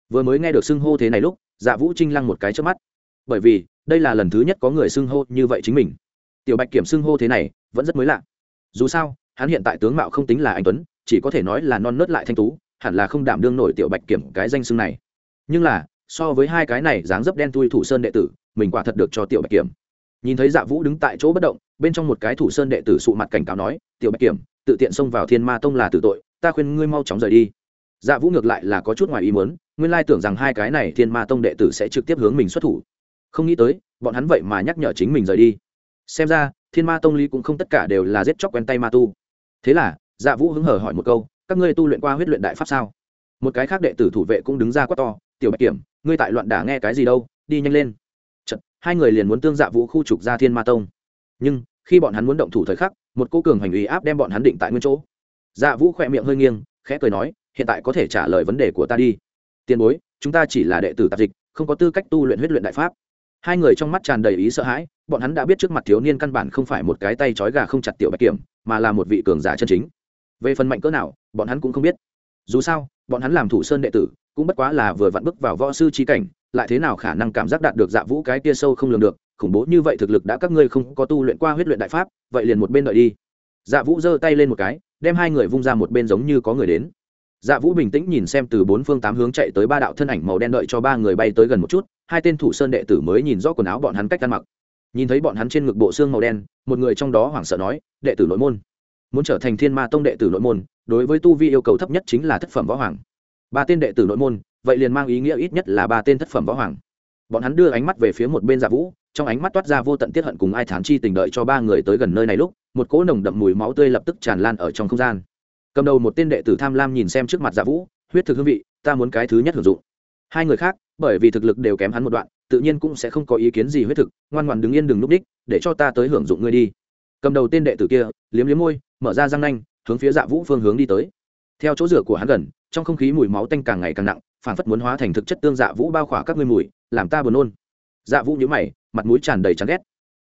A: Vừa mới nghe được xưng hô thế này lúc dạ vũ trinh lăng một cái trước mắt. Bởi vì, đây là lần thứ nhất có người xưng hô như vậy chính mình. Tiểu bạch kiểm xưng hô thế này, vẫn rất mới lạ. Dù sao, hắn hiện tại tướng mạo không tính là anh tuấn, chỉ có thể nói là non nớt lại thanh tú, hẳn là không đảm đương nổi tiểu bạch kiểm cái danh xưng này. Nhưng là so với hai cái này dáng dấp đen thui thủ sơn đệ tử, mình quả thật được cho tiểu bạch kiểm. Nhìn thấy dạ vũ đứng tại chỗ bất động, bên trong một cái thủ sơn đệ tử sụ mặt cảnh cáo nói, tiểu bạch kiểm, tự tiện xông vào thiên ma tông là tử tội, ta khuyên ngươi mau chóng rời đi. Dạ vũ ngược lại là có chút ngoài ý muốn, nguyên lai tưởng rằng hai cái này thiên ma tông đệ tử sẽ trực tiếp hướng mình xuất thủ. Không nghĩ tới, bọn hắn vậy mà nhắc nhở chính mình rời đi. Xem ra, thiên ma tông lý cũng không tất cả đều là giết chóc quen tay ma tu. Thế là dạ vũ hứng hở hỏi một câu, các ngươi tu luyện qua huyết luyện đại pháp sao? Một cái khác đệ tử thủ vệ cũng đứng ra quát to tiểu bạch kiểm ngươi tại loạn đả nghe cái gì đâu đi nhanh lên. Chật, hai người liền muốn tương dạ vũ khu trục ra thiên ma tông. Nhưng khi bọn hắn muốn động thủ thời khắc một cô cường hành ủy áp đem bọn hắn định tại nguyên chỗ. Dạ vũ khỏe miệng hơi nghiêng khẽ cười nói hiện tại có thể trả lời vấn đề của ta đi. Tiền bối chúng ta chỉ là đệ tử tạp dịch không có tư cách tu luyện huyết luyện đại pháp. Hai người trong mắt tràn đầy ý sợ hãi bọn hắn đã biết trước mặt thiếu niên căn bản không phải một cái tay trói gà không chặt tiểu bạch kiểm mà là một vị cường giả chân chính. Về phần mạnh cỡ nào bọn hắn cũng không biết. Dù sao bọn hắn làm thủ sơn đệ tử cũng bất quá là vừa vặn bước vào võ sư trí cảnh, lại thế nào khả năng cảm giác đạt được dạ vũ cái kia sâu không lường được, khủng bố như vậy thực lực đã các ngươi không có tu luyện qua huyết luyện đại pháp, vậy liền một bên đợi đi. Dạ vũ giơ tay lên một cái, đem hai người vung ra một bên giống như có người đến. Dạ vũ bình tĩnh nhìn xem từ bốn phương tám hướng chạy tới ba đạo thân ảnh màu đen đợi cho ba người bay tới gần một chút, hai tên thủ sơn đệ tử mới nhìn rõ quần áo bọn hắn cách ăn mặc. Nhìn thấy bọn hắn trên ngực bộ xương màu đen, một người trong đó hoảng sợ nói, đệ tử nội môn, muốn trở thành thiên ma tông đệ tử nội môn, đối với tu vi yêu cầu thấp nhất chính là thất phẩm võ hoàng ba tên đệ tử nội môn, vậy liền mang ý nghĩa ít nhất là ba tên thất phẩm võ hoàng. Bọn hắn đưa ánh mắt về phía một bên giả vũ, trong ánh mắt toát ra vô tận tiết hận cùng ai thán chi tình đợi cho ba người tới gần nơi này lúc, một cỗ nồng đậm mùi máu tươi lập tức tràn lan ở trong không gian. Cầm đầu một tên đệ tử tham lam nhìn xem trước mặt giả vũ, huyết thực hương vị, ta muốn cái thứ nhất hưởng dụng. Hai người khác, bởi vì thực lực đều kém hắn một đoạn, tự nhiên cũng sẽ không có ý kiến gì huyết thực, ngoan ngoan đứng yên đừng núp đích, để cho ta tới hưởng dụng ngươi đi. Cầm đầu tên đệ tử kia, liếm liếm môi, mở ra răng nanh, hướng phía dạ vũ phương hướng đi tới. Theo chỗ rửa của hắn gần trong không khí mùi máu tanh càng ngày càng nặng phản phất muốn hóa thành thực chất tương dạ vũ bao khỏa các ngươi mùi, làm ta buồn nôn. Dạ vũ nhíu mày, mặt mũi tràn đầy chán ghét.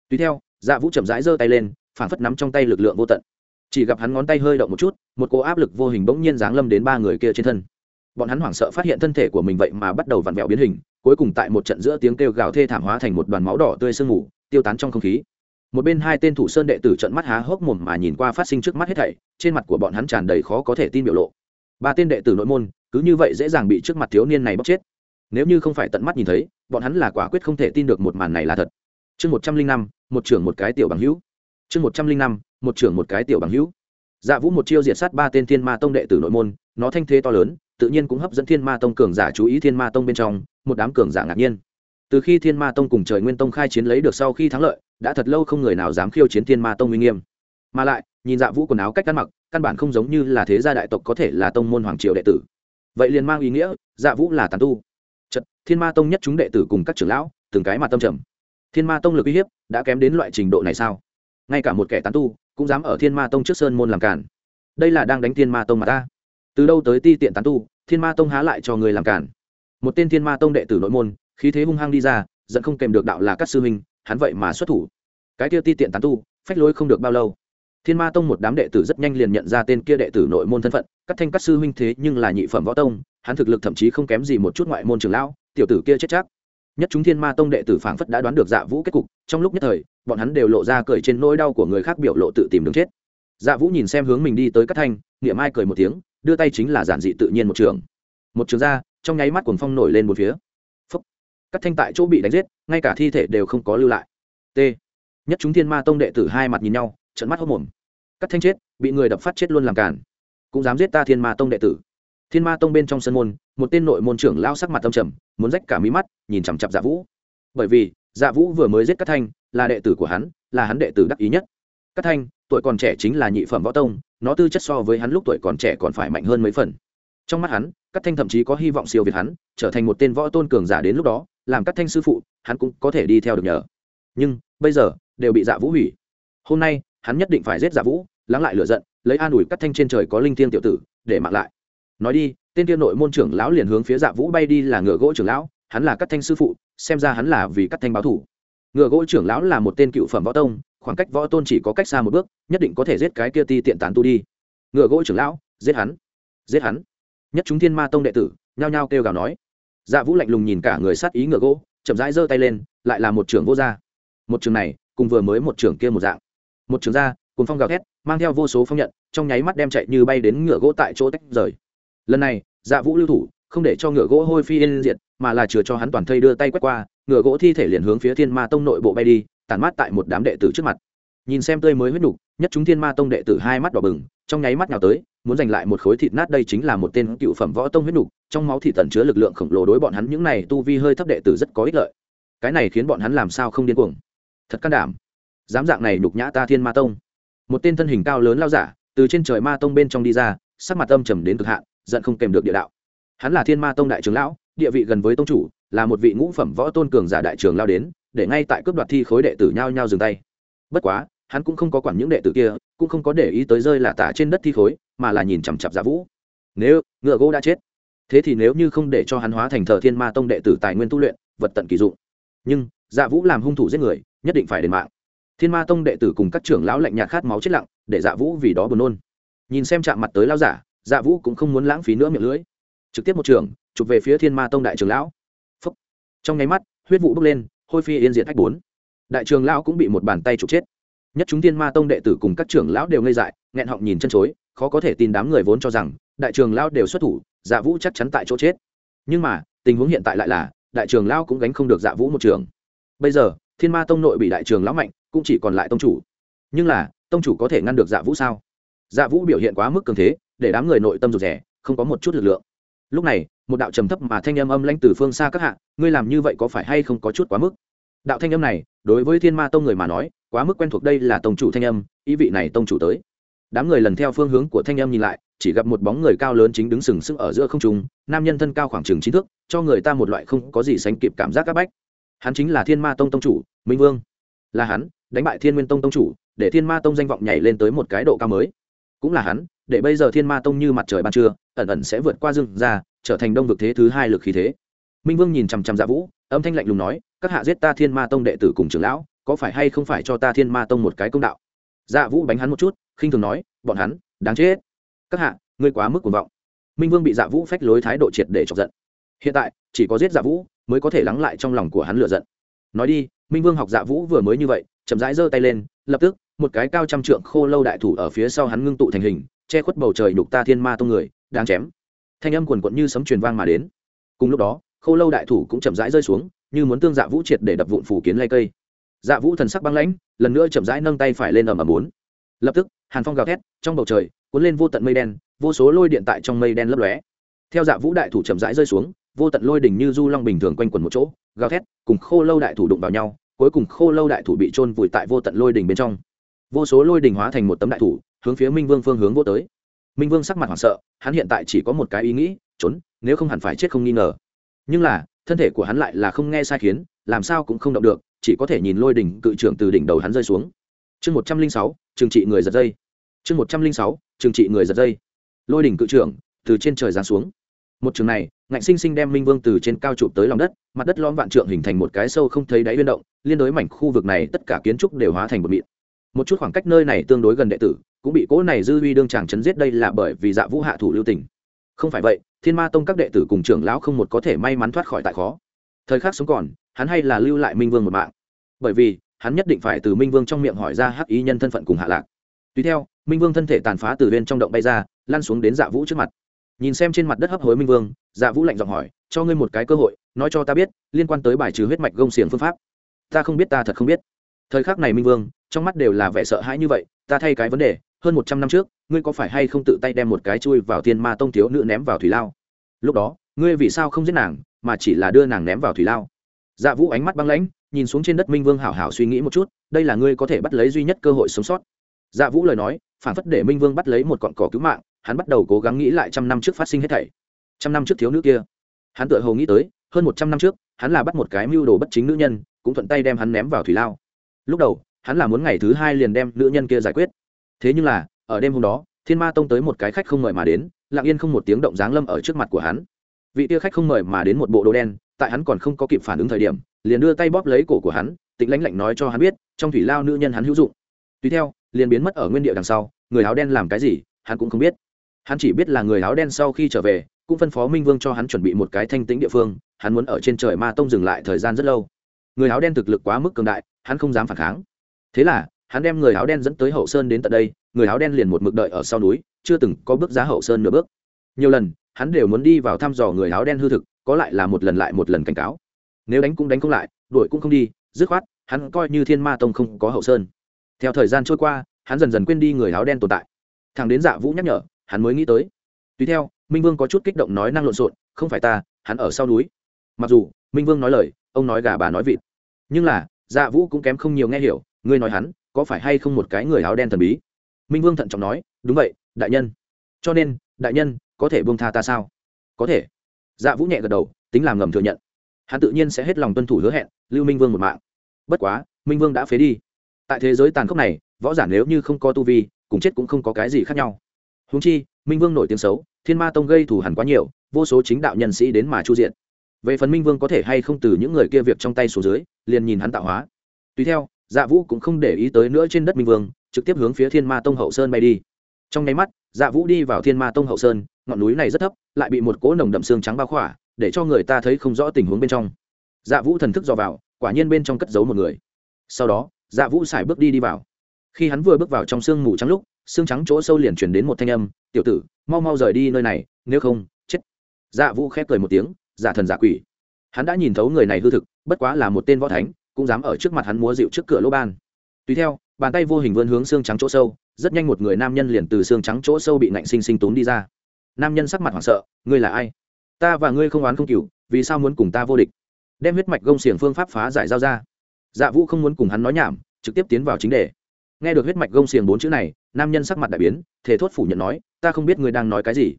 A: Tùy theo dạ vũ chậm rãi giơ tay lên phản phất nắm trong tay lực lượng vô tận. Chỉ gặp hắn ngón tay hơi động một chút, một cỗ áp lực vô hình bỗng nhiên giáng lâm đến ba người kia trên thân. Bọn hắn hoảng sợ phát hiện thân thể của mình vậy mà bắt đầu vặn vẹo biến hình, cuối cùng tại một trận giữa tiếng kêu gào thê thảm hóa thành một đoàn máu đỏ tươi sương mù, tiêu tán trong không khí. Một bên hai tên thủ sơn đệ tử trận mắt há hốc mồm mà nhìn qua phát sinh trước mắt hết thảy, trên mặt của bọn hắn tràn đầy khó có thể tin biểu lộ ba tên đệ tử nội môn, cứ như vậy dễ dàng bị trước mặt thiếu niên này bóc chết. Nếu như không phải tận mắt nhìn thấy, bọn hắn là quả quyết không thể tin được một màn này là thật. Chương một trăm linh năm, một trưởng một cái tiểu bằng hữu. Chương một trăm linh năm, một trưởng một cái tiểu bằng hữu. Dạ vũ một chiêu diệt sát ba tên thiên ma tông đệ tử nội môn, nó thanh thế to lớn, tự nhiên cũng hấp dẫn thiên ma tông cường giả chú ý thiên ma tông bên trong, một đám cường giả ngạc nhiên. Từ khi thiên ma tông cùng trời nguyên tông khai chiến lấy được sau khi thắng lợi, đã thật lâu không người nào dám khiêu chiến thiên ma tông uy nghiêm. Mà lại, nhìn dạ vũ quần áo cách ăn mặc căn bản không giống như là thế gia đại tộc có thể là tông môn hoàng triều đệ tử. Vậy liền mang ý nghĩa dạ vũ là tàn tu. Chật, thiên ma tông nhất chúng đệ tử cùng các trưởng lão, từng cái mà tâm trầm. Thiên ma tông lực uy hiếp đã kém đến loại trình độ này sao? Ngay cả một kẻ tán tu cũng dám ở thiên ma tông trước sơn môn làm cản đây là đang đánh thiên ma tông mà ta. Từ đâu tới ti tiện tán tu, thiên ma tông há lại cho người làm cản một tên thiên ma tông đệ tử nội môn, khí thế hung hăng đi ra dẫn không kèm được đạo là các sư huynh, hắn vậy mà xuất thủ. Cái tiêu ti tiện tán tu, phách lối không được bao lâu thiên ma tông một đám đệ tử rất nhanh liền nhận ra tên kia đệ tử nội môn thân phận, các thanh các sư huynh thế nhưng là nhị phẩm võ tông, hắn thực lực thậm chí không kém gì một chút ngoại môn trường lão, tiểu tử kia chết chắc. Nhất chúng thiên ma tông đệ tử phảng phất đã đoán được dạ vũ kết cục, trong lúc nhất thời, bọn hắn đều lộ ra cười trên nỗi đau của người khác biểu lộ tự tìm đường chết. Dạ vũ nhìn xem hướng mình đi tới các thanh, niệm ai cười một tiếng, đưa tay chính là giản dị tự nhiên một trường. Một trường ra, trong nháy mắt cuồng phong nổi lên một phía. Phấp các thanh tại chỗ bị đánh giết, ngay cả thi thể đều không có lưu lại. T. Nhất chúng thiên ma tông đệ tử hai mặt nhìn nhau trận mắt hốc mồm. Cắt thanh chết, bị người đập phát chết luôn làm cản cũng dám giết ta thiên ma tông đệ tử. Thiên ma tông bên trong sân môn, một tên nội môn trưởng lao sắc mặt tâm trầm, muốn rách cả mí mắt, nhìn chằm chặp dạ vũ. Bởi vì dạ vũ vừa mới giết cắt thanh, là đệ tử của hắn, là hắn đệ tử đắc ý nhất. Cắt thanh, tuổi còn trẻ chính là nhị phẩm võ tông, nó tư chất so với hắn lúc tuổi còn trẻ còn phải mạnh hơn mấy phần. Trong mắt hắn cắt thanh thậm chí có hy vọng siêu việt hắn, trở thành một tên võ tôn cường giả đến lúc đó, làm cắt thanh sư phụ, hắn cũng có thể đi theo được nhờ. Nhưng, bây giờ, đều bị dạ vũ hủy. Hôm nay hắn nhất định phải giết dạ vũ, lắng lại lửa giận, lấy an ủi cắt thanh trên trời có linh thiên tiểu tử, để mặc lại. Nói đi, tên tiên nội môn trưởng lão liền hướng phía dạ vũ bay đi là ngựa gỗ trưởng lão, hắn là cắt thanh sư phụ, xem ra hắn là vì cắt thanh báo thủ. Ngựa gỗ trưởng lão là một tên cựu phẩm võ tông, khoảng cách võ tôn chỉ có cách xa một bước, nhất định có thể giết cái kia ti tiện tán tu đi. Ngựa gỗ trưởng lão, giết hắn giết hắn. Nhất chúng thiên ma tông đệ tử, nhao nhao kêu gào nói. Dạ vũ lạnh lùng nhìn cả người sát ý ngựa gỗ, chậm rãi giơ tay lên, lại là một trưởng vô gia. Một trường này, cùng vừa mới một trưởng kia một dạng một trường ra cùng phong gào thét, mang theo vô số phong nhận, trong nháy mắt đem chạy như bay đến ngựa gỗ tại chỗ tách rời. Lần này dạ vũ lưu thủ, không để cho ngựa gỗ hôi phi yên diệt, mà là chừa cho hắn toàn thây đưa tay quét qua, ngựa gỗ thi thể liền hướng phía thiên ma tông nội bộ bay đi tàn mát tại một đám đệ tử trước mặt. Nhìn xem tươi mới huyết đục nhất chúng thiên ma tông đệ tử hai mắt đỏ bừng, trong nháy mắt nào tới, muốn giành lại một khối thịt nát đây chính là một tên cựu phẩm võ tông huyết đục trong máu thị tần chứa lực lượng khổng lồ đối bọn hắn những này tu vi hơi thấp đệ tử rất có ích lợi. Cái này khiến bọn hắn làm sao không điên cuồng? Thật can đảm dám dạng này nhục nhã ta thiên ma tông. Một tên thân hình cao lớn lao giả, từ trên trời ma tông bên trong đi ra, sắc mặt âm trầm đến cực hạn, giận không kèm được địa đạo. Hắn là thiên ma tông đại trưởng lão, địa vị gần với tông chủ, là một vị ngũ phẩm võ tôn cường giả đại trưởng lao đến, để ngay tại cướp đoạt thi khối đệ tử nhao nhao dừng tay. Bất quá, hắn cũng không có quản những đệ tử kia, cũng không có để ý tới rơi là tả trên đất thi khối, mà là nhìn chằm chặp giả dạ vũ. Nếu, ngựa gỗ đã chết. Thế thì nếu như không để cho hắn hóa thành thờ thiên ma tông đệ tử tài nguyên tu luyện, vật tận kỳ dụng. Nhưng dạ vũ làm hung thủ giết người, nhất định phải đền mạng thiên ma tông đệ tử cùng các trưởng lão lạnh nhạt khát máu chết lặng, để dạ vũ vì đó buồn nôn. Nhìn xem chạm mặt tới lao giả dạ vũ cũng không muốn lãng phí nữa miệng lưỡi. Trực tiếp một trường, chụp về phía thiên ma tông đại trưởng lão. Phúc. trong nháy mắt, huyết vụ bốc lên, hôi phi yên diệt ách bốn. Đại trưởng lão cũng bị một bàn tay chụp chết. Nhất chúng thiên ma tông đệ tử cùng các trưởng lão đều ngây dại, nghẹn họng nhìn chân chối, khó có thể tin đám người vốn cho rằng, đại trường lão đều xuất thủ dạ vũ chắc chắn tại chỗ chết. Nhưng mà, tình huống hiện tại lại là, đại trường lão cũng gánh không được dạ vũ một trường. Bây giờ, thiên ma tông nội bị đại trường lão mạnh cũng chỉ còn lại tông chủ. Nhưng là, tông chủ có thể ngăn được dạ vũ sao? Dạ vũ biểu hiện quá mức cường thế, để đám người nội tâm rụt rẻ không có một chút lực lượng. Lúc này, một đạo trầm thấp mà thanh âm âm lãnh từ phương xa các hạ, ngươi làm như vậy có phải hay không có chút quá mức? Đạo thanh âm này, đối với thiên ma tông người mà nói, quá mức quen thuộc đây là tông chủ thanh âm, ý vị này tông chủ tới. Đám người lần theo phương hướng của thanh âm nhìn lại, chỉ gặp một bóng người cao lớn chính đứng sừng sững ở giữa không trung, nam nhân thân cao khoảng chừng chín thước, cho người ta một loại không có gì sánh kịp cảm giác áp bách. Hắn chính là thiên ma tông tông chủ, minh vương. Là hắn đánh bại thiên nguyên tông tông chủ, để thiên ma tông danh vọng nhảy lên tới một cái độ cao mới. Cũng là hắn, để bây giờ thiên ma tông như mặt trời ban trưa, ẩn ẩn sẽ vượt qua rừng ra trở thành đông vực thế thứ hai lực khí thế. Minh vương nhìn chằm chằm dạ vũ, âm thanh lạnh lùng nói, các hạ giết ta thiên ma tông đệ tử cùng trưởng lão, có phải hay không phải cho ta thiên ma tông một cái công đạo? Dạ vũ bánh hắn một chút, khinh thường nói, bọn hắn, đáng chết. Các hạ, ngươi quá mức cuồng vọng. Minh vương bị dạ vũ phách lối thái độ triệt để chọc giận. Hiện tại, chỉ có giết dạ vũ, mới có thể lắng lại trong lòng của hắn lựa giận. Nói đi, minh vương học dạ vũ vừa mới như vậy chậm rãi giơ tay lên, lập tức, một cái cao trăm trượng khô lâu đại thủ ở phía sau hắn ngưng tụ thành hình, che khuất bầu trời đục ta thiên ma tông người đang chém. Thanh âm quần quận như sấm truyền vang mà đến. Cùng lúc đó, khô lâu đại thủ cũng chậm rãi rơi xuống, như muốn tương dạ vũ triệt để đập vụn phủ kiến lay cây. Dạ vũ thần sắc băng lãnh, lần nữa chậm rãi nâng tay phải lên ầm ầm bốn. Lập tức, hàn phong gào thét, trong bầu trời, cuốn lên vô tận mây đen, vô số lôi điện tại trong mây đen lấp lóe. Theo dạ vũ đại thủ chậm rãi rơi xuống, vô tận lôi đỉnh như du long bình thường quanh quần một chỗ, gào thét, cùng khô lâu đại thủ đụng vào nhau cuối cùng khô lâu đại thủ bị trôn vùi tại vô tận lôi đỉnh bên trong. Vô số lôi đỉnh hóa thành một tấm đại thủ, hướng phía minh vương phương hướng vô tới. Minh vương sắc mặt hoảng sợ, hắn hiện tại chỉ có một cái ý nghĩ, trốn, nếu không hẳn phải chết không nghi ngờ. Nhưng là, thân thể của hắn lại là không nghe sai khiến, làm sao cũng không động được, chỉ có thể nhìn lôi đỉnh cự trưởng từ đỉnh đầu hắn rơi xuống. Chương một trăm linh sáu, trừng trị người giật dây. Chương một trăm linh sáu, trừng trị người giật dây. Lôi đỉnh cự trưởng từ trên trời giáng xuống. Một trường này ngạnh sinh sinh đem minh vương từ trên cao chụp tới lòng đất, mặt đất lõm vạn trượng hình thành một cái sâu không thấy đáy liên động, liên đối mảnh khu vực này tất cả kiến trúc đều hóa thành một mịn. Một chút khoảng cách nơi này tương đối gần đệ tử, cũng bị cỗ này dư uy đương chàng chấn giết đây là bởi vì dạ vũ hạ thủ lưu tình. Không phải vậy, thiên ma tông các đệ tử cùng trưởng lão không một có thể may mắn thoát khỏi tại khó. Thời khắc sống còn, hắn hay là lưu lại minh vương một mạng. Bởi vì, hắn nhất định phải từ minh vương trong miệng hỏi ra hắc ý nhân thân phận cùng hạ lạc. Tùy theo, minh vương thân thể tàn phá từ bên trong động bay ra, lăn xuống đến dạ vũ trước mặt nhìn xem trên mặt đất hấp hối minh vương dạ vũ lạnh giọng hỏi, cho ngươi một cái cơ hội, nói cho ta biết, liên quan tới bài trừ huyết mạch gông xiềng phương pháp. Ta không biết, ta thật không biết. Thời khắc này minh vương, trong mắt đều là vẻ sợ hãi như vậy, ta thay cái vấn đề, hơn một trăm năm trước, ngươi có phải hay không tự tay đem một cái chui vào thiên ma tông thiếu nữ ném vào thủy lao? Lúc đó, ngươi vì sao không giết nàng, mà chỉ là đưa nàng ném vào thủy lao? Dạ vũ ánh mắt băng lãnh, nhìn xuống trên đất minh vương hảo hảo suy nghĩ một chút, đây là ngươi có thể bắt lấy duy nhất cơ hội sống sót. Dạ vũ lời nói, phản phất để minh vương bắt lấy một cọn cỏ cứu mạng hắn bắt đầu cố gắng nghĩ lại trăm năm trước phát sinh hết thảy. Trăm năm trước thiếu nữ kia. Hắn tự hồ nghĩ tới, hơn một trăm năm trước, hắn là bắt một cái mưu đồ bất chính nữ nhân, cũng thuận tay đem hắn ném vào thủy lao. Lúc đầu, hắn là muốn ngày thứ hai liền đem nữ nhân kia giải quyết. Thế nhưng là, ở đêm hôm đó, thiên ma tông tới một cái khách không mời mà đến, lặng yên không một tiếng động dáng lâm ở trước mặt của hắn. Vị tia khách không mời mà đến một bộ đồ đen, tại hắn còn không có kịp phản ứng thời điểm, liền đưa tay bóp lấy cổ của hắn, tịnh lãnh lạnh nói cho hắn biết, trong thủy lao nữ nhân hắn hữu dụng. Tùy theo, liền biến mất ở nguyên địa đằng sau, người áo đen làm cái gì, hắn cũng không biết hắn chỉ biết là người áo đen sau khi trở về, cũng phân phó minh vương cho hắn chuẩn bị một cái thanh tĩnh địa phương, hắn muốn ở trên trời ma tông dừng lại thời gian rất lâu. Người áo đen thực lực quá mức cường đại, hắn không dám phản kháng. Thế là, hắn đem người áo đen dẫn tới hậu sơn đến tận đây, người áo đen liền một mực đợi ở sau núi, chưa từng có bước giá hậu sơn nửa bước. Nhiều lần, hắn đều muốn đi vào thăm dò người áo đen hư thực, có lại là một lần lại một lần cảnh cáo. Nếu đánh cũng đánh không lại, đuổi cũng không đi, dứt khoát, hắn coi như thiên ma tông không có hậu sơn. Theo thời gian trôi qua, hắn dần dần quên đi người áo đen tồn tại. Thằng đến dạ vũ nhắc nhở hắn mới nghĩ tới. Tùy theo, minh vương có chút kích động nói năng lộn xộn, không phải ta, hắn ở sau núi. Mặc dù, minh vương nói lời, ông nói gà bà nói vịt. Nhưng là dạ vũ cũng kém không nhiều nghe hiểu, ngươi nói hắn, có phải hay không một cái người áo đen thần bí? Minh vương thận trọng nói, đúng vậy, đại nhân. Cho nên, đại nhân, có thể buông tha ta sao? Có thể. Dạ vũ nhẹ gật đầu, tính làm ngầm thừa nhận. Hắn tự nhiên sẽ hết lòng tuân thủ hứa hẹn, lưu minh vương một mạng. Bất quá, minh vương đã phế đi. Tại thế giới tàn khốc này, võ giả nếu như không có tu vi, cùng chết cũng không có cái gì khác nhau húng chi, minh vương nổi tiếng xấu, thiên ma tông gây thù hẳn quá nhiều, vô số chính đạo nhân sĩ đến mà chu diện về phần minh vương có thể hay không từ những người kia việc trong tay xuống dưới, liền nhìn hắn tạo hóa. Tùy theo dạ vũ cũng không để ý tới nữa trên đất minh vương, trực tiếp hướng phía thiên ma tông hậu sơn bay đi. Trong nháy mắt dạ vũ đi vào thiên ma tông hậu sơn, ngọn núi này rất thấp, lại bị một cỗ nồng đậm xương trắng bao khỏa, để cho người ta thấy không rõ tình huống bên trong. Dạ vũ thần thức dò vào, quả nhiên bên trong cất giấu một người. Sau đó dạ vũ sải bước đi đi vào. Khi hắn vừa bước vào trong sương mù trắng lúc xương trắng chỗ sâu liền chuyển đến một thanh âm, tiểu tử, mau mau rời đi nơi này, nếu không, chết. Dạ vũ khép cười một tiếng, giả thần giả quỷ. Hắn đã nhìn thấu người này hư thực, bất quá là một tên võ thánh, cũng dám ở trước mặt hắn múa dịu trước cửa lỗ ban. Tùy theo, bàn tay vô hình vươn hướng xương trắng chỗ sâu, rất nhanh một người nam nhân liền từ xương trắng chỗ sâu bị nạnh sinh sinh tốn đi ra. Nam nhân sắc mặt hoảng sợ, ngươi là ai? Ta và ngươi không oán không cừu, vì sao muốn cùng ta vô địch? Đem huyết mạch gông xiềng phương pháp phá giải giao ra. Dạ vũ không muốn cùng hắn nói nhảm, trực tiếp tiến vào chính đề nghe được huyết mạch gông xiềng bốn chữ này, nam nhân sắc mặt đại biến, thể thốt phủ nhận nói, ta không biết ngươi đang nói cái gì.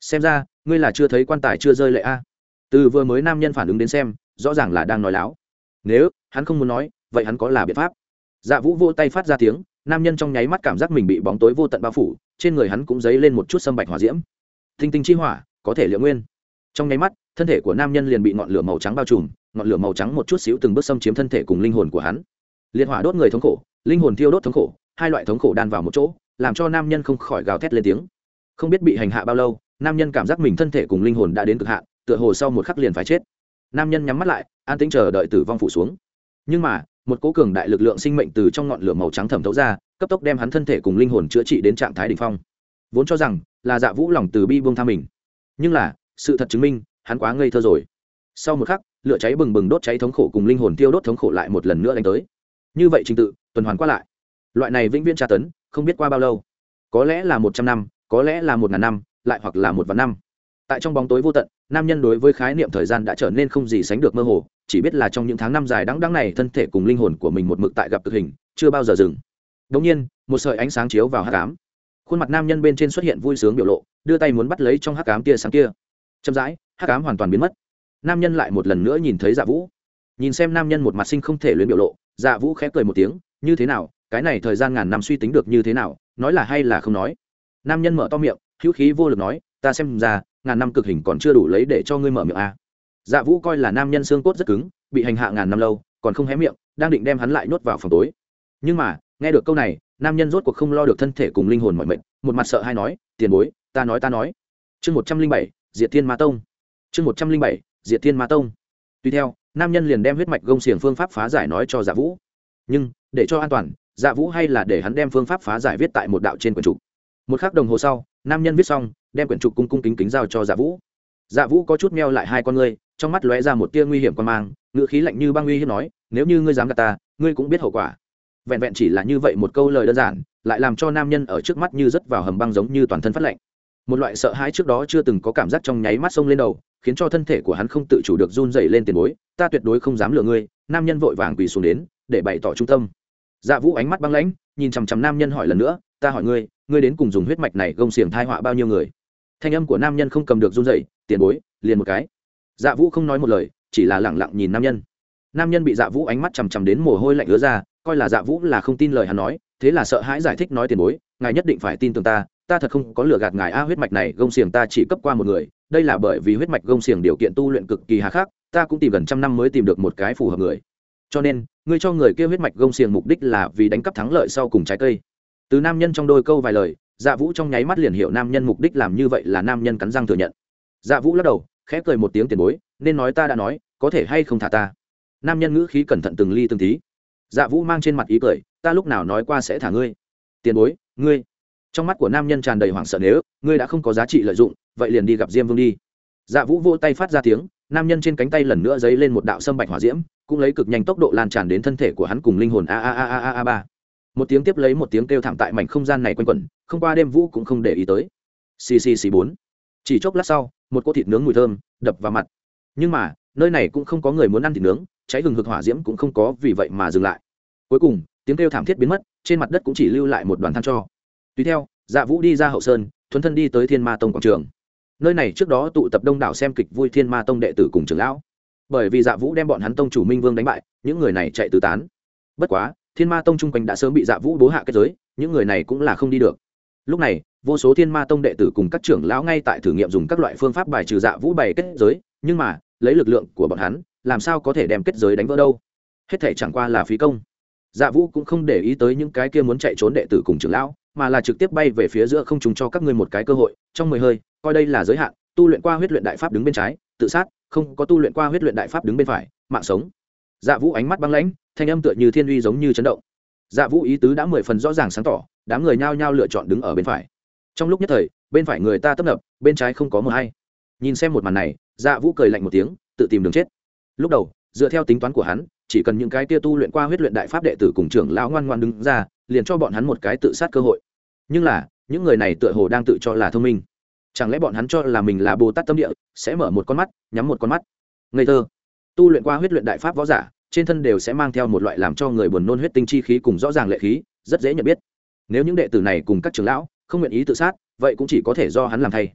A: Xem ra, ngươi là chưa thấy quan tài chưa rơi lệ a. Từ vừa mới nam nhân phản ứng đến xem, rõ ràng là đang nói láo. Nếu, hắn không muốn nói, vậy hắn có là biện pháp. Dạ vũ vô tay phát ra tiếng, nam nhân trong nháy mắt cảm giác mình bị bóng tối vô tận bao phủ, trên người hắn cũng dấy lên một chút sâm bạch hỏa diễm. Thinh tinh chi hỏa, có thể liệu nguyên. Trong nháy mắt, thân thể của nam nhân liền bị ngọn lửa màu trắng bao trùm, ngọn lửa màu trắng một chút xíu từng bước xâm chiếm thân thể cùng linh hồn của hắn. Liệt hỏa đốt người thống khổ linh hồn thiêu đốt thống khổ, hai loại thống khổ đan vào một chỗ, làm cho nam nhân không khỏi gào thét lên tiếng. Không biết bị hành hạ bao lâu, nam nhân cảm giác mình thân thể cùng linh hồn đã đến cực hạn, tựa hồ sau một khắc liền phải chết. Nam nhân nhắm mắt lại, an tĩnh chờ đợi tử vong phủ xuống. Nhưng mà, một cố cường đại lực lượng sinh mệnh từ trong ngọn lửa màu trắng thẩm thấu ra, cấp tốc đem hắn thân thể cùng linh hồn chữa trị đến trạng thái đ ỉ n h phong. Vốn cho rằng là dạ vũ lòng từ bi buông tha mình. Nhưng là, sự thật chứng minh, hắn quá ngây thơ rồi. Sau một khắc, lửa cháy bừng bừng đốt cháy thống khổ cùng linh hồn tiêu đốt thống khổ lại một lần nữa đánh tới. Như vậy trình tự tuần hoàn qua lại. Loại này vĩnh viễn tra tấn, không biết qua bao lâu. Có lẽ là một trăm năm, có lẽ là một ngàn năm, lại hoặc là một vạn năm. Tại trong bóng tối vô tận, nam nhân đối với khái niệm thời gian đã trở nên không gì sánh được mơ hồ, chỉ biết là trong những tháng năm dài đắng đắng này thân thể cùng linh hồn của mình một mực tại gặp thực hình, chưa bao giờ dừng. Đ ỗ n g nhiên, một sợi ánh sáng chiếu vào hát cám khuôn mặt nam nhân bên trên xuất hiện vui sướng biểu lộ, đưa tay muốn bắt lấy trong hát cám tia sáng kia. Chậm rãi hát cám hoàn toàn biến mất. Nam nhân lại một lần nữa nhìn thấy dạ vũ. Nhìn xem nam nhân một mặt sinh không thể luyến biểu lộ dạ vũ khẽ cười một tiếng như thế nào, cái này thời gian ngàn năm suy tính được như thế nào, nói là hay là không nói. Nam nhân mở to miệng, hữu khí vô lực nói, ta xem ra, ngàn năm cực hình còn chưa đủ lấy để cho ngươi mở miệng a. Dạ vũ coi là nam nhân xương cốt rất cứng, bị hành hạ ngàn năm lâu, còn không hé miệng, đang định đem hắn lại nhốt vào phòng tối. Nhưng mà, nghe được câu này, nam nhân rốt cuộc không lo được thân thể cùng linh hồn mọi mệnh, một mặt sợ hay nói, tiền bối, ta nói ta nói. Chương một trăm linh bảy, diệt thiên ma tông. Chương một trăm linh bảy, diệt thiên ma tông. Tuy theo, nam nhân liền đem huyết mạch gông xiềng phương pháp phá giải nói cho dạ vũ. Nhưng để cho an toàn dạ vũ hay là để hắn đem phương pháp phá giải viết tại một đạo trên quyển trục. Một k h ắ c đồng hồ sau, nam nhân viết xong, đem quyển trục cung cung kính kính giao cho dạ vũ. Dạ vũ có chút meo lại hai con ngươi, trong mắt lóe ra một tia nguy hiểm quan mang, ngữ khí lạnh như băng uy hiếp nói, nếu như ngươi dám gạt ta, ngươi cũng biết hậu quả. Vẹn vẹn chỉ là như vậy một câu lời đơn giản, lại làm cho nam nhân ở trước mắt như rớt vào hầm băng giống như toàn thân phát lạnh. Một loại sợ hãi trước đó chưa từng có cảm giác trong nháy mắt sông lên đầu, khiến cho thân thể của hắn không tự chủ được run dày lên tiền bối, ta tuyệt đối không dám lừa ngươi. Nam nhân vội vàng quỳ xuống đến, để bày tỏ trung tâm dạ vũ ánh mắt băng lãnh, nhìn chằm chằm nam nhân hỏi lần nữa, ta hỏi ngươi ngươi đến cùng dùng huyết mạch này gông xiềng thai họa bao nhiêu người? Thanh âm của nam nhân không cầm được run dậy tiền bối, liền một cái. Dạ vũ không nói một lời, chỉ là lẳng lặng nhìn nam nhân. Nam nhân bị dạ vũ ánh mắt chằm chằm đến mồ hôi lạnh ứa ra, coi là dạ vũ là không tin lời hắn nói, thế là sợ hãi giải thích nói, tiền bối, ngài nhất định phải tin tưởng ta ta thật không có lừa gạt ngài a, huyết mạch này gông xiềng ta chỉ cấp qua một người, đây là bởi vì huyết mạch gông xiềng điều kiện tu luyện cực kỳ hà khắc, ta cũng tìm gần trăm năm mới tìm được một cái phù hợp người. Cho nên ngươi cho người kia huyết mạch gông xiềng mục đích là vì đánh cắp thắng lợi sau cùng trái cây. Từ nam nhân trong đôi câu vài lời dạ vũ trong nháy mắt liền hiểu nam nhân mục đích làm như vậy là nam nhân cắn răng thừa nhận. Dạ vũ lắc đầu, khẽ cười một tiếng tiền bối, nên nói ta đã nói, có thể hay không thả ta? Nam nhân ngữ khí cẩn thận từng ly từng tí. Dạ vũ mang trên mặt ý cười, ta lúc nào nói qua sẽ thả ngươi? Tiền bối, ngươi. Trong mắt của nam nhân tràn đầy hoảng sợ nếu, ngươi đã không có giá trị lợi dụng, vậy liền đi gặp diêm vương đi. Dạ vũ vô tay phát ra tiếng nam nhân trên cánh tay lần nữa dấy lên một đạo sâm bạch hỏa diễm, cũng lấy cực nhanh tốc độ lan tràn đến thân thể của hắn cùng linh hồn. A a a a a a, ba. Một tiếng tiếp lấy một tiếng kêu thảm tại mảnh không gian này quanh quẩn, không qua đêm vũ cũng không để ý tới. Ccc bốn. Chỉ chốc lát sau, một cỗ thịt nướng mùi thơm đập vào mặt. Nhưng mà, nơi này cũng không có người muốn ăn thịt nướng, cháy gừng hực hỏa diễm cũng không có vì vậy mà dừng lại. Cuối cùng, tiếng kêu thảm thiết biến mất, trên mặt đất cũng chỉ lưu lại một đoàn than cho. Tùy theo dạ vũ đi ra hậu sơn, thuấn thân đi tới thiên ma tông quảng trường nơi này trước đó tụ tập đông đảo xem kịch vui thiên ma tông đệ tử cùng trưởng lão. Bởi vì dạ vũ đem bọn hắn tông chủ minh vương đánh bại, những người này chạy tứ tán. Bất quá, thiên ma tông chung quanh đã sớm bị dạ vũ bố hạ kết giới, những người này cũng là không đi được. Lúc này, vô số thiên ma tông đệ tử cùng các trưởng lão ngay tại thử nghiệm dùng các loại phương pháp bài trừ dạ vũ bày kết giới, nhưng mà, lấy lực lượng của bọn hắn, làm sao có thể đem kết giới đánh vỡ đâu? Hết thể chẳng qua là phí công. Dạ vũ cũng không để ý tới những cái kia muốn chạy trốn đệ tử cùng trưởng lão mà là trực tiếp bay về phía giữa không trùng cho các ngươi một cái cơ hội, trong mười hơi, coi đây là giới hạn, tu luyện qua huyết luyện đại pháp đứng bên trái, tự sát, không có tu luyện qua huyết luyện đại pháp đứng bên phải, mạng sống. Dạ vũ ánh mắt băng lãnh, thanh âm tựa như thiên uy giống như chấn động. Dạ vũ ý tứ đã mười phần rõ ràng sáng tỏ, đám người nhao nhao lựa chọn đứng ở bên phải. Trong lúc nhất thời, bên phải người ta tấp nập, bên trái không có mờ hay nhìn xem một màn này dạ vũ cười lạnh một tiếng, tự tìm đường chết. Lúc đầu, dựa theo tính toán của hắn, chỉ cần những cái tia tu luyện qua huyết luyện đại pháp đệ tử cùng trưởng lão ngoan ngoan đứng ra liền cho bọn hắn một cái tự sát cơ hội. Nhưng là, những người này tựa hồ đang tự cho là thông minh. Chẳng lẽ bọn hắn cho là mình là bồ tát tâm địa, sẽ mở một con mắt, nhắm một con mắt? Ngây thơ. Tu luyện qua huyết luyện đại pháp võ giả, trên thân đều sẽ mang theo một loại làm cho người buồn nôn huyết tinh chi khí cùng rõ ràng lệ khí, rất dễ nhận biết. Nếu những đệ tử này cùng các trưởng lão không nguyện ý tự sát, vậy cũng chỉ có thể do hắn làm thay.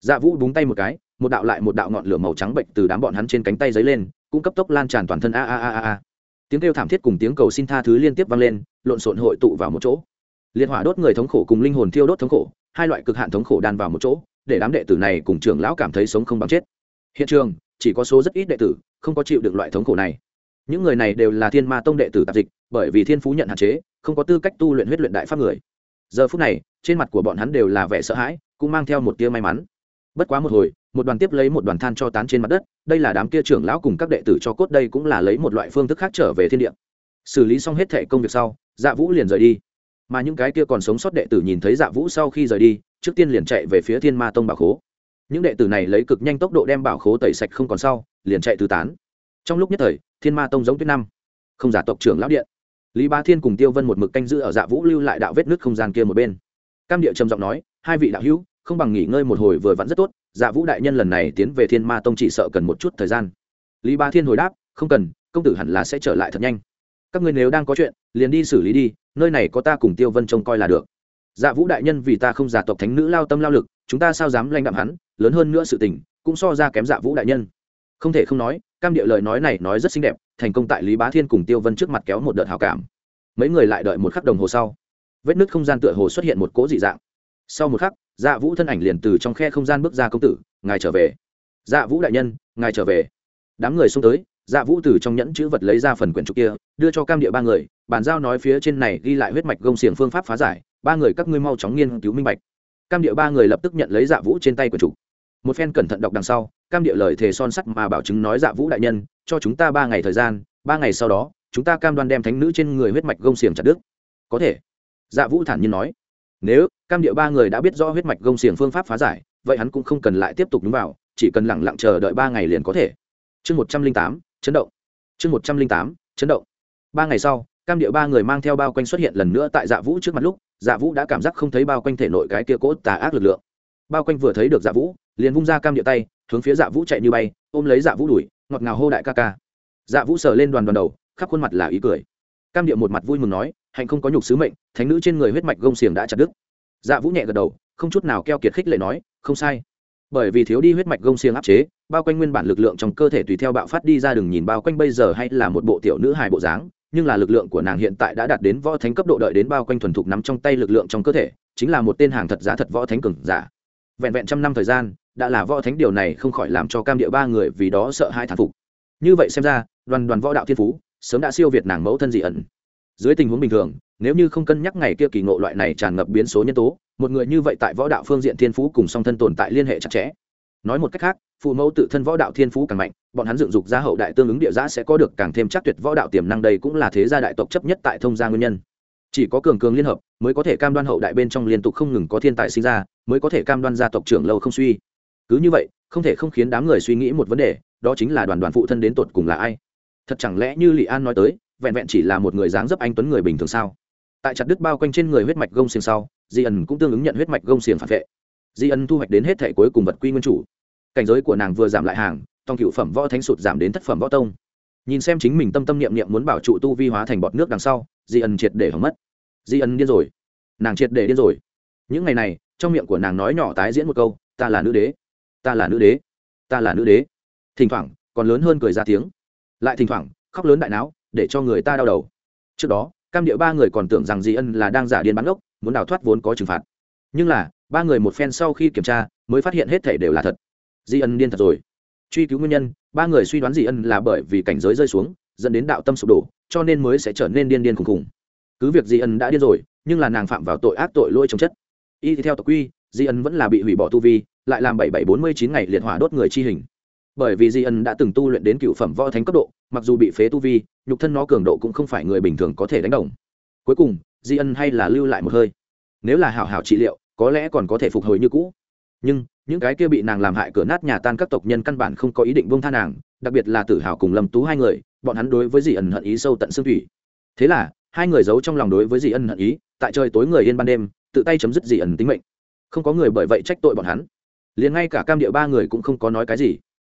A: Dạ vũ búng tay một cái, một đạo lại một đạo ngọn lửa màu trắng bệnh từ đám bọn hắn trên cánh tay dấy lên, cũng cấp tốc lan tràn toàn thân a a a a a tiếng kêu thảm thiết cùng tiếng cầu xin tha thứ liên tiếp vang lên, lộn xộn hội tụ vào một chỗ. Liệt hỏa đốt người thống khổ cùng linh hồn thiêu đốt thống khổ, hai loại cực hạn thống khổ đan vào một chỗ, để đám đệ tử này cùng trưởng lão cảm thấy sống không bằng chết. Hiện trường, chỉ có số rất ít đệ tử, không có chịu được loại thống khổ này. Những người này đều là thiên ma tông đệ tử tạp dịch, bởi vì thiên phú nhận hạn chế, không có tư cách tu luyện huyết luyện đại pháp người. Giờ phút này, trên mặt của bọn hắn đều là vẻ sợ hãi, cũng mang theo một tia may mắn bất quá một hồi, một đoàn tiếp lấy một đoàn than cho tán trên mặt đất, đây là đám kia trưởng lão cùng các đệ tử cho cốt, đây cũng là lấy một loại phương thức khác trở về thiên địa. Xử lý xong hết thẻ công việc sau dạ vũ liền rời đi. Mà những cái kia còn sống sót đệ tử nhìn thấy dạ vũ sau khi rời đi, trước tiên liền chạy về phía thiên ma tông bảo khố. Những đệ tử này lấy cực nhanh tốc độ đem bảo khố tẩy sạch không còn sau, liền chạy tứ tán. Trong lúc nhất thời, thiên ma tông giống tuyết năm. Không giả tộc trưởng lão điện. Lý ba thiên cùng tiêu vân một mực canh giữ ở dạ vũ lưu lại đạo vết nước không gian kia một bên. Cam địa trầm giọng nói, hai vị đạo hữu không bằng nghỉ ngơi một hồi vừa vặn rất tốt dạ vũ đại nhân lần này tiến về thiên ma tông chỉ sợ cần một chút thời gian. Lý ba thiên hồi đáp, không cần, công tử hẳn là sẽ trở lại thật nhanh. Các người nếu đang có chuyện, liền đi xử lý đi, nơi này có ta cùng tiêu vân trông coi là được. Dạ vũ đại nhân vì ta không giả tộc thánh nữ lao tâm lao lực, chúng ta sao dám lanh đạm hắn, lớn hơn nữa sự tình, cũng so ra kém dạ vũ đại nhân. Không thể không nói, cam địa lời nói này nói rất xinh đẹp, thành công tại lý bá thiên cùng tiêu vân trước mặt kéo một đợt hào cảm. Mấy người lại đợi một khắc đồng hồ sau. Vết nứt không gian tựa hồ xuất hiện một cỗ dị dạng sau một khắc dạ vũ thân ảnh liền từ trong khe không gian bước ra công tử, ngài trở về. Dạ vũ đại nhân, ngài trở về. Đám người xông tới dạ vũ từ trong nhẫn chữ vật lấy ra phần quyển trục kia, đưa cho cam địa ba người, bàn giao nói phía trên này ghi lại huyết mạch gông xiềng phương pháp phá giải, ba người các ngươi mau chóng nghiên cứu minh bạch. Cam địa ba người lập tức nhận lấy dạ vũ trên tay quyển trục. Một phen cẩn thận đọc đằng sau, cam địa lời thề son sắt mà bảo chứng nói dạ vũ đại nhân, cho chúng ta ba ngày thời gian, ba ngày sau đó, chúng ta cam đoan đem thánh nữ trên người huyết mạch gông xiềng chặt đứt. Có thể. Dạ vũ thản nhiên nói. Nếu cam địa ba người đã biết rõ huyết mạch gông xiềng phương pháp phá giải, vậy hắn cũng không cần lại tiếp tục đúng vào, chỉ cần lẳng lặng chờ đợi ba ngày liền có thể. Chương một trăm linh tám, chấn động. Chương một trăm linh tám, chấn động. Ba ngày sau, cam địa ba người mang theo bao quanh xuất hiện lần nữa tại dạ vũ trước mặt lúc dạ vũ đã cảm giác không thấy bao quanh thể nội cái kia cốt tà ác lực lượng. Bao quanh vừa thấy được dạ vũ, liền vung ra cam địa tay, hướng phía dạ vũ chạy như bay, ôm lấy dạ vũ đuổi, ngọt ngào hô đại ca ca. Dạ vũ sờ lên đoàn đoàn đầu, khắp khuôn mặt là ý cười. Cam địa một mặt vui mừng nói, hạnh không có nhục sứ mệnh, thánh nữ trên người huyết mạch gông xiềng đã chặt đứt dạ vũ nhẹ gật đầu, không chút nào keo kiệt khích lệ nói, không sai. Bởi vì thiếu đi huyết mạch gông xiềng áp chế, bao quanh nguyên bản lực lượng trong cơ thể tùy theo bạo phát đi ra đừng nhìn bao quanh bây giờ hay là một bộ tiểu nữ hài bộ dáng, nhưng là lực lượng của nàng hiện tại đã đạt đến võ thánh cấp độ đợi đến bao quanh thuần thục nắm trong tay lực lượng trong cơ thể, chính là một tên hàng thật giá thật võ thánh cường giả. Vẹn vẹn trăm năm thời gian, đã là võ thánh điều này không khỏi làm cho cam địa ba người vì đó sợ hai thản phục. Như vậy xem ra, đoàn đoàn võ đạo thiên phú, sớm đã siêu việt nàng mẫu thân dị ẩn. Dưới tình huống bình thường nếu như không cân nhắc ngày kia kỳ ngộ loại này tràn ngập biến số nhân tố, một người như vậy tại võ đạo phương diện thiên phú cùng song thân tồn tại liên hệ chặt chẽ. Nói một cách khác, phụ mẫu tự thân võ đạo thiên phú càng mạnh, bọn hắn dựng dục ra hậu đại tương ứng địa giã sẽ có được càng thêm chắc tuyệt võ đạo tiềm năng đây cũng là thế gia đại tộc chấp nhất tại thông gia nguyên nhân. Chỉ có cường cường liên hợp mới có thể cam đoan hậu đại bên trong liên tục không ngừng có thiên tài sinh ra, mới có thể cam đoan gia tộc trưởng lâu không suy. Cứ như vậy, không thể không khiến đám người suy nghĩ một vấn đề, đó chính là đoàn đoàn phụ thân đến tột cùng là ai? Thật chẳng lẽ như lị an nói tới, vẹn vẹn chỉ là một người dáng dấp anh tuấn người bình thường sao? Tại chặt đứt bao quanh trên người huyết mạch gông xiềng sau, di ẩn cũng tương ứng nhận huyết mạch gông xiềng phản vệ. Di ân thu hoạch đến hết thể cuối cùng vật quy nguyên chủ. Cảnh giới của nàng vừa giảm lại hàng, tòng cựu phẩm võ thánh sụt giảm đến thất phẩm võ tông. Nhìn xem chính mình tâm tâm niệm niệm muốn bảo trụ tu vi hóa thành bọt nước đằng sau, di ân triệt để hỏng mất. Di ân điên rồi. Nàng triệt để điên rồi. Những ngày này, trong miệng của nàng nói nhỏ tái diễn một câu, ta là nữ đế. Ta là nữ đế. Ta là nữ đế. Thỉnh thoảng, còn lớn hơn cười ra tiếng. Lại thỉnh thoảng, khóc lớn đại não để cho người ta đau đầu. Trước đó cam điệu ba người còn tưởng rằng di ân là đang giả điên bắn gốc muốn đào thoát vốn có trừng phạt. Nhưng là, ba người một phen sau khi kiểm tra, mới phát hiện hết thể đều là thật. Di ân điên thật rồi. Truy cứu nguyên nhân, ba người suy đoán di ân là bởi vì cảnh giới rơi xuống, dẫn đến đạo tâm sụp đổ, cho nên mới sẽ trở nên điên điên khùng khùng. Cứ việc di ân đã điên rồi, nhưng là nàng phạm vào tội ác tội lỗi trồng chất. Y theo tộc quy, di ân vẫn là bị hủy bỏ tu vi, lại làm bảy bảy bốn mươi chín ngày liệt hỏa đốt người chi hình bởi vì di ân đã từng tu luyện đến cựu phẩm võ thánh cấp độ, mặc dù bị phế tu vi, nhục thân nó cường độ cũng không phải người bình thường có thể đánh đồng. Cuối cùng, di ân hay là lưu lại một hơi. Nếu là hảo hảo trị liệu, có lẽ còn có thể phục hồi như cũ. Nhưng, những cái kia bị nàng làm hại cửa nát nhà tan các tộc nhân căn bản không có ý định buông tha nàng, đặc biệt là Tử hào cùng lâm tú hai người, bọn hắn đối với Di ẩn hận ý sâu tận xương thủy. Thế là, hai người giấu trong lòng đối với Di ân hận ý, tại trời tối người yên ban đêm, tự tay chấm dứt Di ẩn tính mệnh. Không có người bởi vậy trách tội bọn hắn. Liền ngay cả cam địa ba người cũng không có nói cái gì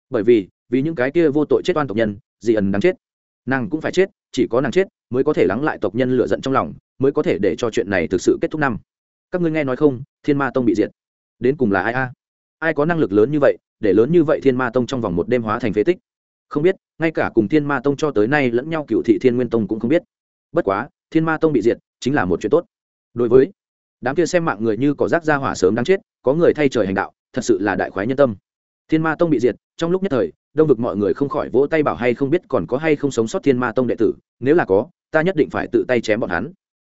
A: bởi vì vì những cái kia vô tội chết oan tộc nhân, dị ẩn đáng chết. Nàng cũng phải chết, chỉ có nàng chết mới có thể lắng lại tộc nhân lựa giận trong lòng, mới có thể để cho chuyện này thực sự kết thúc năm. Các ngươi nghe nói không, thiên ma tông bị diệt. Đến cùng là ai a? Ai có năng lực lớn như vậy, để lớn như vậy thiên ma tông trong vòng một đêm hóa thành phế tích? Không biết, ngay cả cùng thiên ma tông cho tới nay lẫn nhau cựu thị thiên nguyên tông cũng không biết. Bất quá, thiên ma tông bị diệt chính là một chuyện tốt. Đối với đám kia xem mạng người như có rác ra hỏa sớm đáng chết, có người thay trời hành đạo, thật sự là đại khoái nhân tâm thiên ma tông bị diệt, trong lúc nhất thời, đông vực mọi người không khỏi vỗ tay bảo hay không biết còn có hay không sống sót thiên ma tông đệ tử, nếu là có, ta nhất định phải tự tay chém bọn hắn.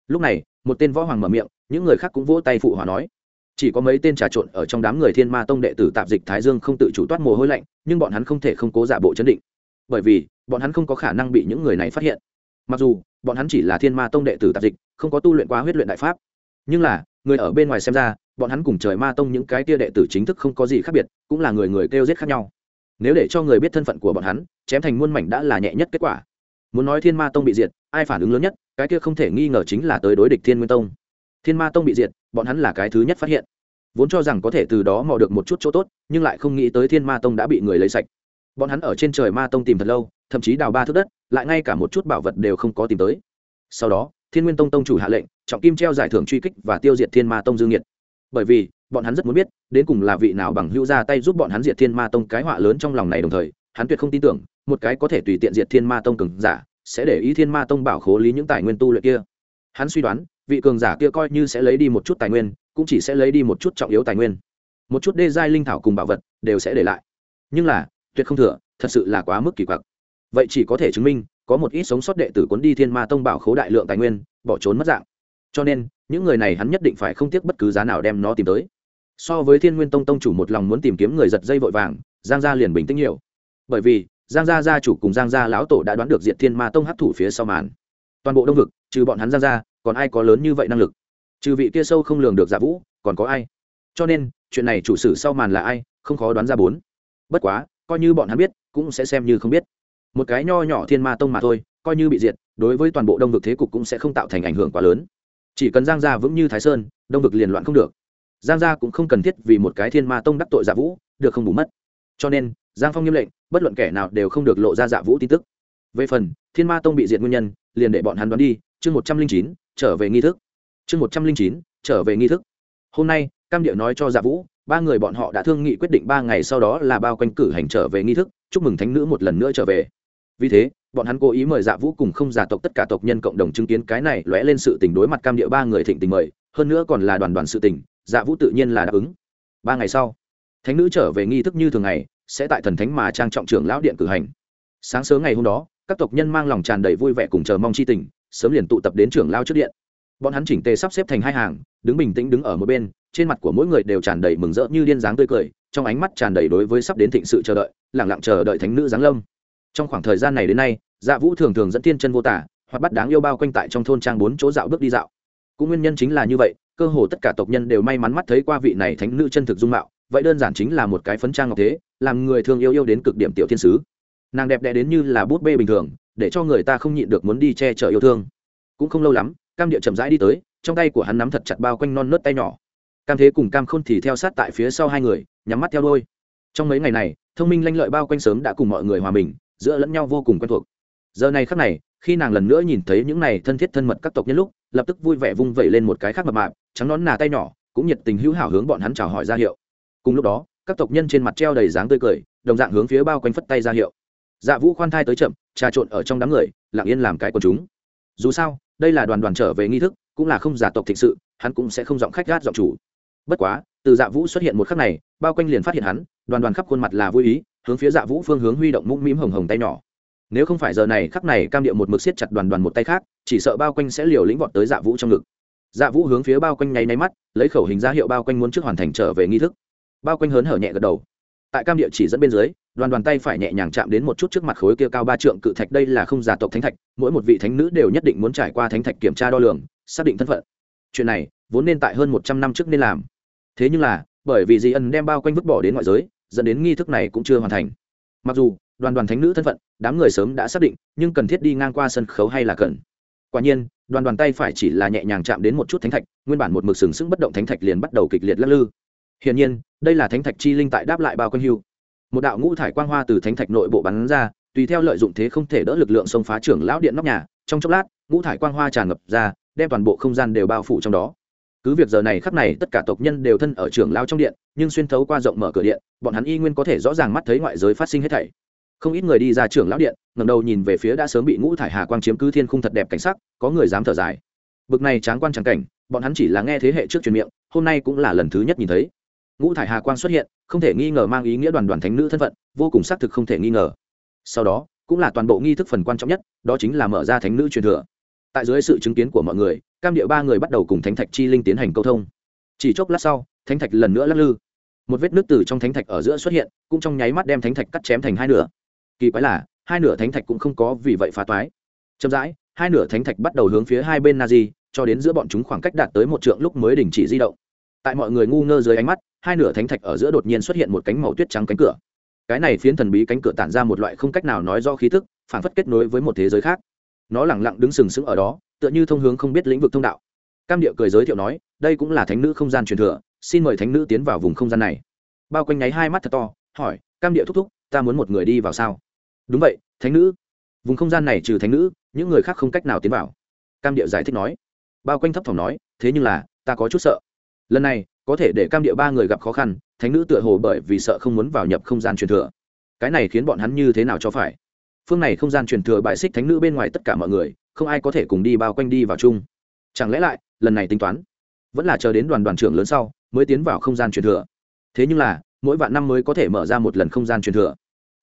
A: Lúc này, một tên võ hoàng mở miệng, những người khác cũng vỗ tay phụ hòa nói, chỉ có mấy tên trà trộn ở trong đám người thiên ma tông đệ tử tạp dịch thái dương không tự chủ toát mồ hôi lạnh, nhưng bọn hắn không thể không cố giả bộ chấn định. Bởi vì, bọn hắn không có khả năng bị những người này phát hiện. Mặc dù, bọn hắn chỉ là thiên ma tông đệ tử tạp dịch, không có tu luyện quá huyết luyện đại pháp. Nhưng là, người ở bên ngoài xem ra bọn hắn cùng trời ma tông những cái tia đệ tử chính thức không có gì khác biệt, cũng là người người kêu giết khác nhau. Nếu để cho người biết thân phận của bọn hắn, chém thành muôn mảnh đã là nhẹ nhất kết quả. Muốn nói thiên ma tông bị diệt, ai phản ứng lớn nhất, cái kia không thể nghi ngờ chính là tới đối địch thiên nguyên tông. Thiên ma tông bị diệt, bọn hắn là cái thứ nhất phát hiện. Vốn cho rằng có thể từ đó mò được một chút chỗ tốt, nhưng lại không nghĩ tới thiên ma tông đã bị người lấy sạch. Bọn hắn ở trên trời ma tông tìm thật lâu, thậm chí đào ba thước đất, lại ngay cả một chút bảo vật đều không có tìm tới. Sau đó, thiên nguyên tông tông chủ hạ lệnh, trọng kim treo giải thưởng truy kích và tiêu diệt thiên ma tông dương nhiệt bởi vì bọn hắn rất muốn biết đến cùng là vị nào bằng hữu ra tay giúp bọn hắn diệt thiên ma tông cái họa lớn trong lòng này đồng thời, hắn tuyệt không tin tưởng, một cái có thể tùy tiện diệt thiên ma tông cường giả sẽ để ý thiên ma tông bảo khố lý những tài nguyên tu luyện kia. Hắn suy đoán, vị cường giả kia coi như sẽ lấy đi một chút tài nguyên, cũng chỉ sẽ lấy đi một chút trọng yếu tài nguyên. Một chút đê giai linh thảo cùng bảo vật đều sẽ để lại. Nhưng là, tuyệt không thừa, thật sự là quá mức kỳ quặc. Vậy chỉ có thể chứng minh, có một ít sống sót đệ tử cuốn đi thiên ma tông bảo khố đại lượng tài nguyên, bỏ trốn mất dạng. Cho nên những người này hắn nhất định phải không tiếc bất cứ giá nào đem nó tìm tới. So với thiên nguyên tông tông chủ một lòng muốn tìm kiếm người giật dây vội vàng, giang gia liền bình tĩnh nhiều. Bởi vì, giang gia gia chủ cùng giang gia lão tổ đã đoán được diện thiên ma tông hấp thủ phía sau màn. Toàn bộ đông vực, trừ bọn hắn giang gia, còn ai có lớn như vậy năng lực? Trừ vị kia sâu không lường được giả vũ, còn có ai? Cho nên, chuyện này chủ sử sau màn là ai, không khó đoán ra bốn. Bất quá, coi như bọn hắn biết, cũng sẽ xem như không biết. Một cái nho nhỏ thiên ma tông mà thôi, coi như bị diệt, đối với toàn bộ đông vực thế cục cũng sẽ không tạo thành ảnh hưởng quá lớn chỉ cần giang gia vững như thái sơn, đông vực liền loạn không được. Giang gia cũng không cần thiết vì một cái thiên ma tông đắc tội giả vũ, được không bù mất. Cho nên, giang phong nghiêm lệnh, bất luận kẻ nào đều không được lộ ra giả vũ tin tức. Về phần, thiên ma tông bị diệt nguyên nhân, liền để bọn hắn đoán đi, chương một trăm linh chín, trở về nghi thức. Chương một trăm linh chín, trở về nghi thức. Hôm nay, cam điệu nói cho giả vũ, ba người bọn họ đã thương nghị quyết định ba ngày sau đó là bao quanh cử hành trở về nghi thức, chúc mừng thánh nữ một lần nữa trở về vì thế, bọn hắn cố ý mời dạ vũ cùng không giả tộc tất cả tộc nhân cộng đồng chứng kiến cái này lóe lên sự tình đối mặt cam địa ba người thịnh tình mời, hơn nữa còn là đoàn đoàn sự tình dạ vũ tự nhiên là đáp ứng. Ba ngày sau, thánh nữ trở về nghi thức như thường ngày, sẽ tại thần thánh mà trang trọng trưởng lão điện cử hành. Sáng sớm ngày hôm đó, các tộc nhân mang lòng tràn đầy vui vẻ cùng chờ mong chi tình, sớm liền tụ tập đến trưởng lao trước điện. Bọn hắn chỉnh tề sắp xếp thành hai hàng, đứng bình tĩnh đứng ở một bên, trên mặt của mỗi người đều tràn đầy mừng rỡ như điên dáng tươi cười, trong ánh mắt tràn đầy đối với sắp đến thịnh sự chờ đợi lẳng lặng chờ đợi thánh nữ giáng lâm trong khoảng thời gian này đến nay dạ vũ thường thường dẫn thiên chân vô tả, hoặc bắt đáng yêu bao quanh tại trong thôn trang bốn chỗ dạo bước đi dạo. Cũng nguyên nhân chính là như vậy, cơ hồ tất cả tộc nhân đều may mắn mắt thấy qua vị này thánh nữ chân thực dung mạo, vậy đơn giản chính là một cái phấn trang ngọc thế, làm người thương yêu yêu đến cực điểm tiểu thiên sứ. Nàng đẹp đẽ đến như là bút bê bình thường, để cho người ta không nhịn được muốn đi che chở yêu thương. Cũng không lâu lắm, cam địa chậm rãi đi tới, trong tay của hắn nắm thật chặt bao quanh non nớt tay nhỏ. Cam thế cùng cam khôn thì theo sát tại phía sau hai người, nhắm mắt theo đôi trong mấy ngày này, thông minh lanh lợi bao quanh sớm đã cùng mọi người hòa mình giữa lẫn nhau vô cùng quen thuộc. Giờ này khắc này, khi nàng lần nữa nhìn thấy những này thân thiết thân mật các tộc nhân lúc, lập tức vui vẻ vung vẩy lên một cái khác mập mạp, trắng nón nà tay nhỏ, cũng nhiệt tình hữu hảo hướng bọn hắn chào hỏi ra hiệu. Cùng lúc đó, các tộc nhân trên mặt treo đầy dáng tươi cười, đồng dạng hướng phía bao quanh phất tay ra hiệu. Dạ vũ khoan thai tới chậm, trà trộn ở trong đám người, lặng yên làm cái của chúng. Dù sao, đây là đoàn đoàn trở về nghi thức, cũng là không giả tộc thịnh sự, hắn cũng sẽ không giọng khách gát giọng chủ. Bất quá, từ dạ vũ xuất hiện một khắc này, bao quanh liền phát hiện hắn, đoàn đoàn khắp khuôn mặt là vui ý hướng phía dạ vũ phương hướng huy động mũm mĩm hồng hồng tay nhỏ. Nếu không phải giờ này khắc này cam điệu một mực siết chặt đoàn đoàn một tay khác, chỉ sợ bao quanh sẽ liều lĩnh vọt tới dạ vũ trong ngực. Dạ vũ hướng phía bao quanh nháy nháy mắt, lấy khẩu hình ra hiệu bao quanh muốn trước hoàn thành trở về nghi thức. Bao quanh hớn hở nhẹ gật đầu. Tại cam địa chỉ dẫn bên dưới, đoàn đoàn tay phải nhẹ nhàng chạm đến một chút trước mặt khối kia cao ba trượng cự thạch, đây là không giả tộc thánh thạch, mỗi một vị thánh nữ đều nhất định muốn trải qua thánh thạch kiểm tra đo lường, xác định thân phận. Chuyện này vốn nên tại hơn một trăm năm trước nên làm. Thế nhưng là, bởi vì di ân đem bao quanh vứt bỏ đến ngoại giới dẫn đến nghi thức này cũng chưa hoàn thành. Mặc dù, đoàn đoàn thánh nữ thân phận, đám người sớm đã xác định, nhưng cần thiết đi ngang qua sân khấu hay là cần? Quả nhiên, đoàn đoàn tay phải chỉ là nhẹ nhàng chạm đến một chút thánh thạch, nguyên bản một mực sừng sững bất động thánh thạch liền bắt đầu kịch liệt lắc lư. Hiển nhiên, đây là thánh thạch chi linh tại đáp lại bao quanh hưu. Một đạo ngũ thải quang hoa từ thánh thạch nội bộ bắn ra, tùy theo lợi dụng thế không thể đỡ lực lượng xông phá trưởng lão điện nóc nhà, trong chốc lát, ngũ thải quang hoa tràn ngập ra, đem toàn bộ không gian đều bao phủ trong đó cứ việc giờ này khắp này tất cả tộc nhân đều thân ở trưởng lao trong điện, nhưng xuyên thấu qua rộng mở cửa điện, bọn hắn y nguyên có thể rõ ràng mắt thấy ngoại giới phát sinh hết thảy. Không ít người đi ra trưởng lão điện, ngẩng đầu nhìn về phía đã sớm bị ngũ thải hà quang chiếm cứ thiên khung thật đẹp cảnh sắc, có người dám thở dài. Bực này tráng quan tráng cảnh, bọn hắn chỉ là nghe thế hệ trước truyền miệng, hôm nay cũng là lần thứ nhất nhìn thấy. Ngũ thải hà quang xuất hiện, không thể nghi ngờ mang ý nghĩa đoàn đoàn thánh nữ thân phận, vô cùng xác thực không thể nghi ngờ. Sau đó, cũng là toàn bộ nghi thức phần quan trọng nhất, đó chính là mở ra thánh nữ truyền thừa. Tại dưới sự chứng kiến của mọi người cam địa ba người bắt đầu cùng thánh thạch chi linh tiến hành câu thông. Chỉ chốc lát sau, thánh thạch lần nữa lắc lư. Một vết nước từ trong thánh thạch ở giữa xuất hiện, cũng trong nháy mắt đem thánh thạch cắt chém thành hai nửa. Kỳ quái là, hai nửa thánh thạch cũng không có vì vậy phá toái. Chậm rãi, hai nửa thánh thạch bắt đầu hướng phía hai bên na di cho đến giữa bọn chúng khoảng cách đạt tới một trượng lúc mới đình chỉ di động. Tại mọi người ngu ngơ dưới ánh mắt, hai nửa thánh thạch ở giữa đột nhiên xuất hiện một cánh màu tuyết trắng cánh cửa. Cái này phiến thần bí cánh cửa tản ra một loại không cách nào nói do khí thức phản phất kết nối với một thế giới khác. Nó lẳng lặng đứng sừng sững ở đó tựa như thông hướng không biết lĩnh vực thông đạo. Cam địa cười giới thiệu nói, đây cũng là thánh nữ không gian truyền thừa, xin mời thánh nữ tiến vào vùng không gian này. Bao quanh nháy hai mắt thật to, hỏi, cam địa thúc thúc, ta muốn một người đi vào sao? Đúng vậy, thánh nữ. Vùng không gian này trừ thánh nữ, những người khác không cách nào tiến vào. Cam địa giải thích nói. Bao quanh thấp thỏm nói, thế nhưng là, ta có chút sợ. Lần này, có thể để cam địa ba người gặp khó khăn, thánh nữ tựa hồ bởi vì sợ không muốn vào nhập không gian truyền thừa. Cái này khiến bọn hắn như thế nào cho phải? Phương này không gian truyền thừa bại xích thánh nữ bên ngoài tất cả mọi người, không ai có thể cùng đi bao quanh đi vào chung. Chẳng lẽ lại, lần này tính toán, vẫn là chờ đến đoàn đoàn trưởng lớn sau mới tiến vào không gian truyền thừa? Thế nhưng là, mỗi vạn năm mới có thể mở ra một lần không gian truyền thừa.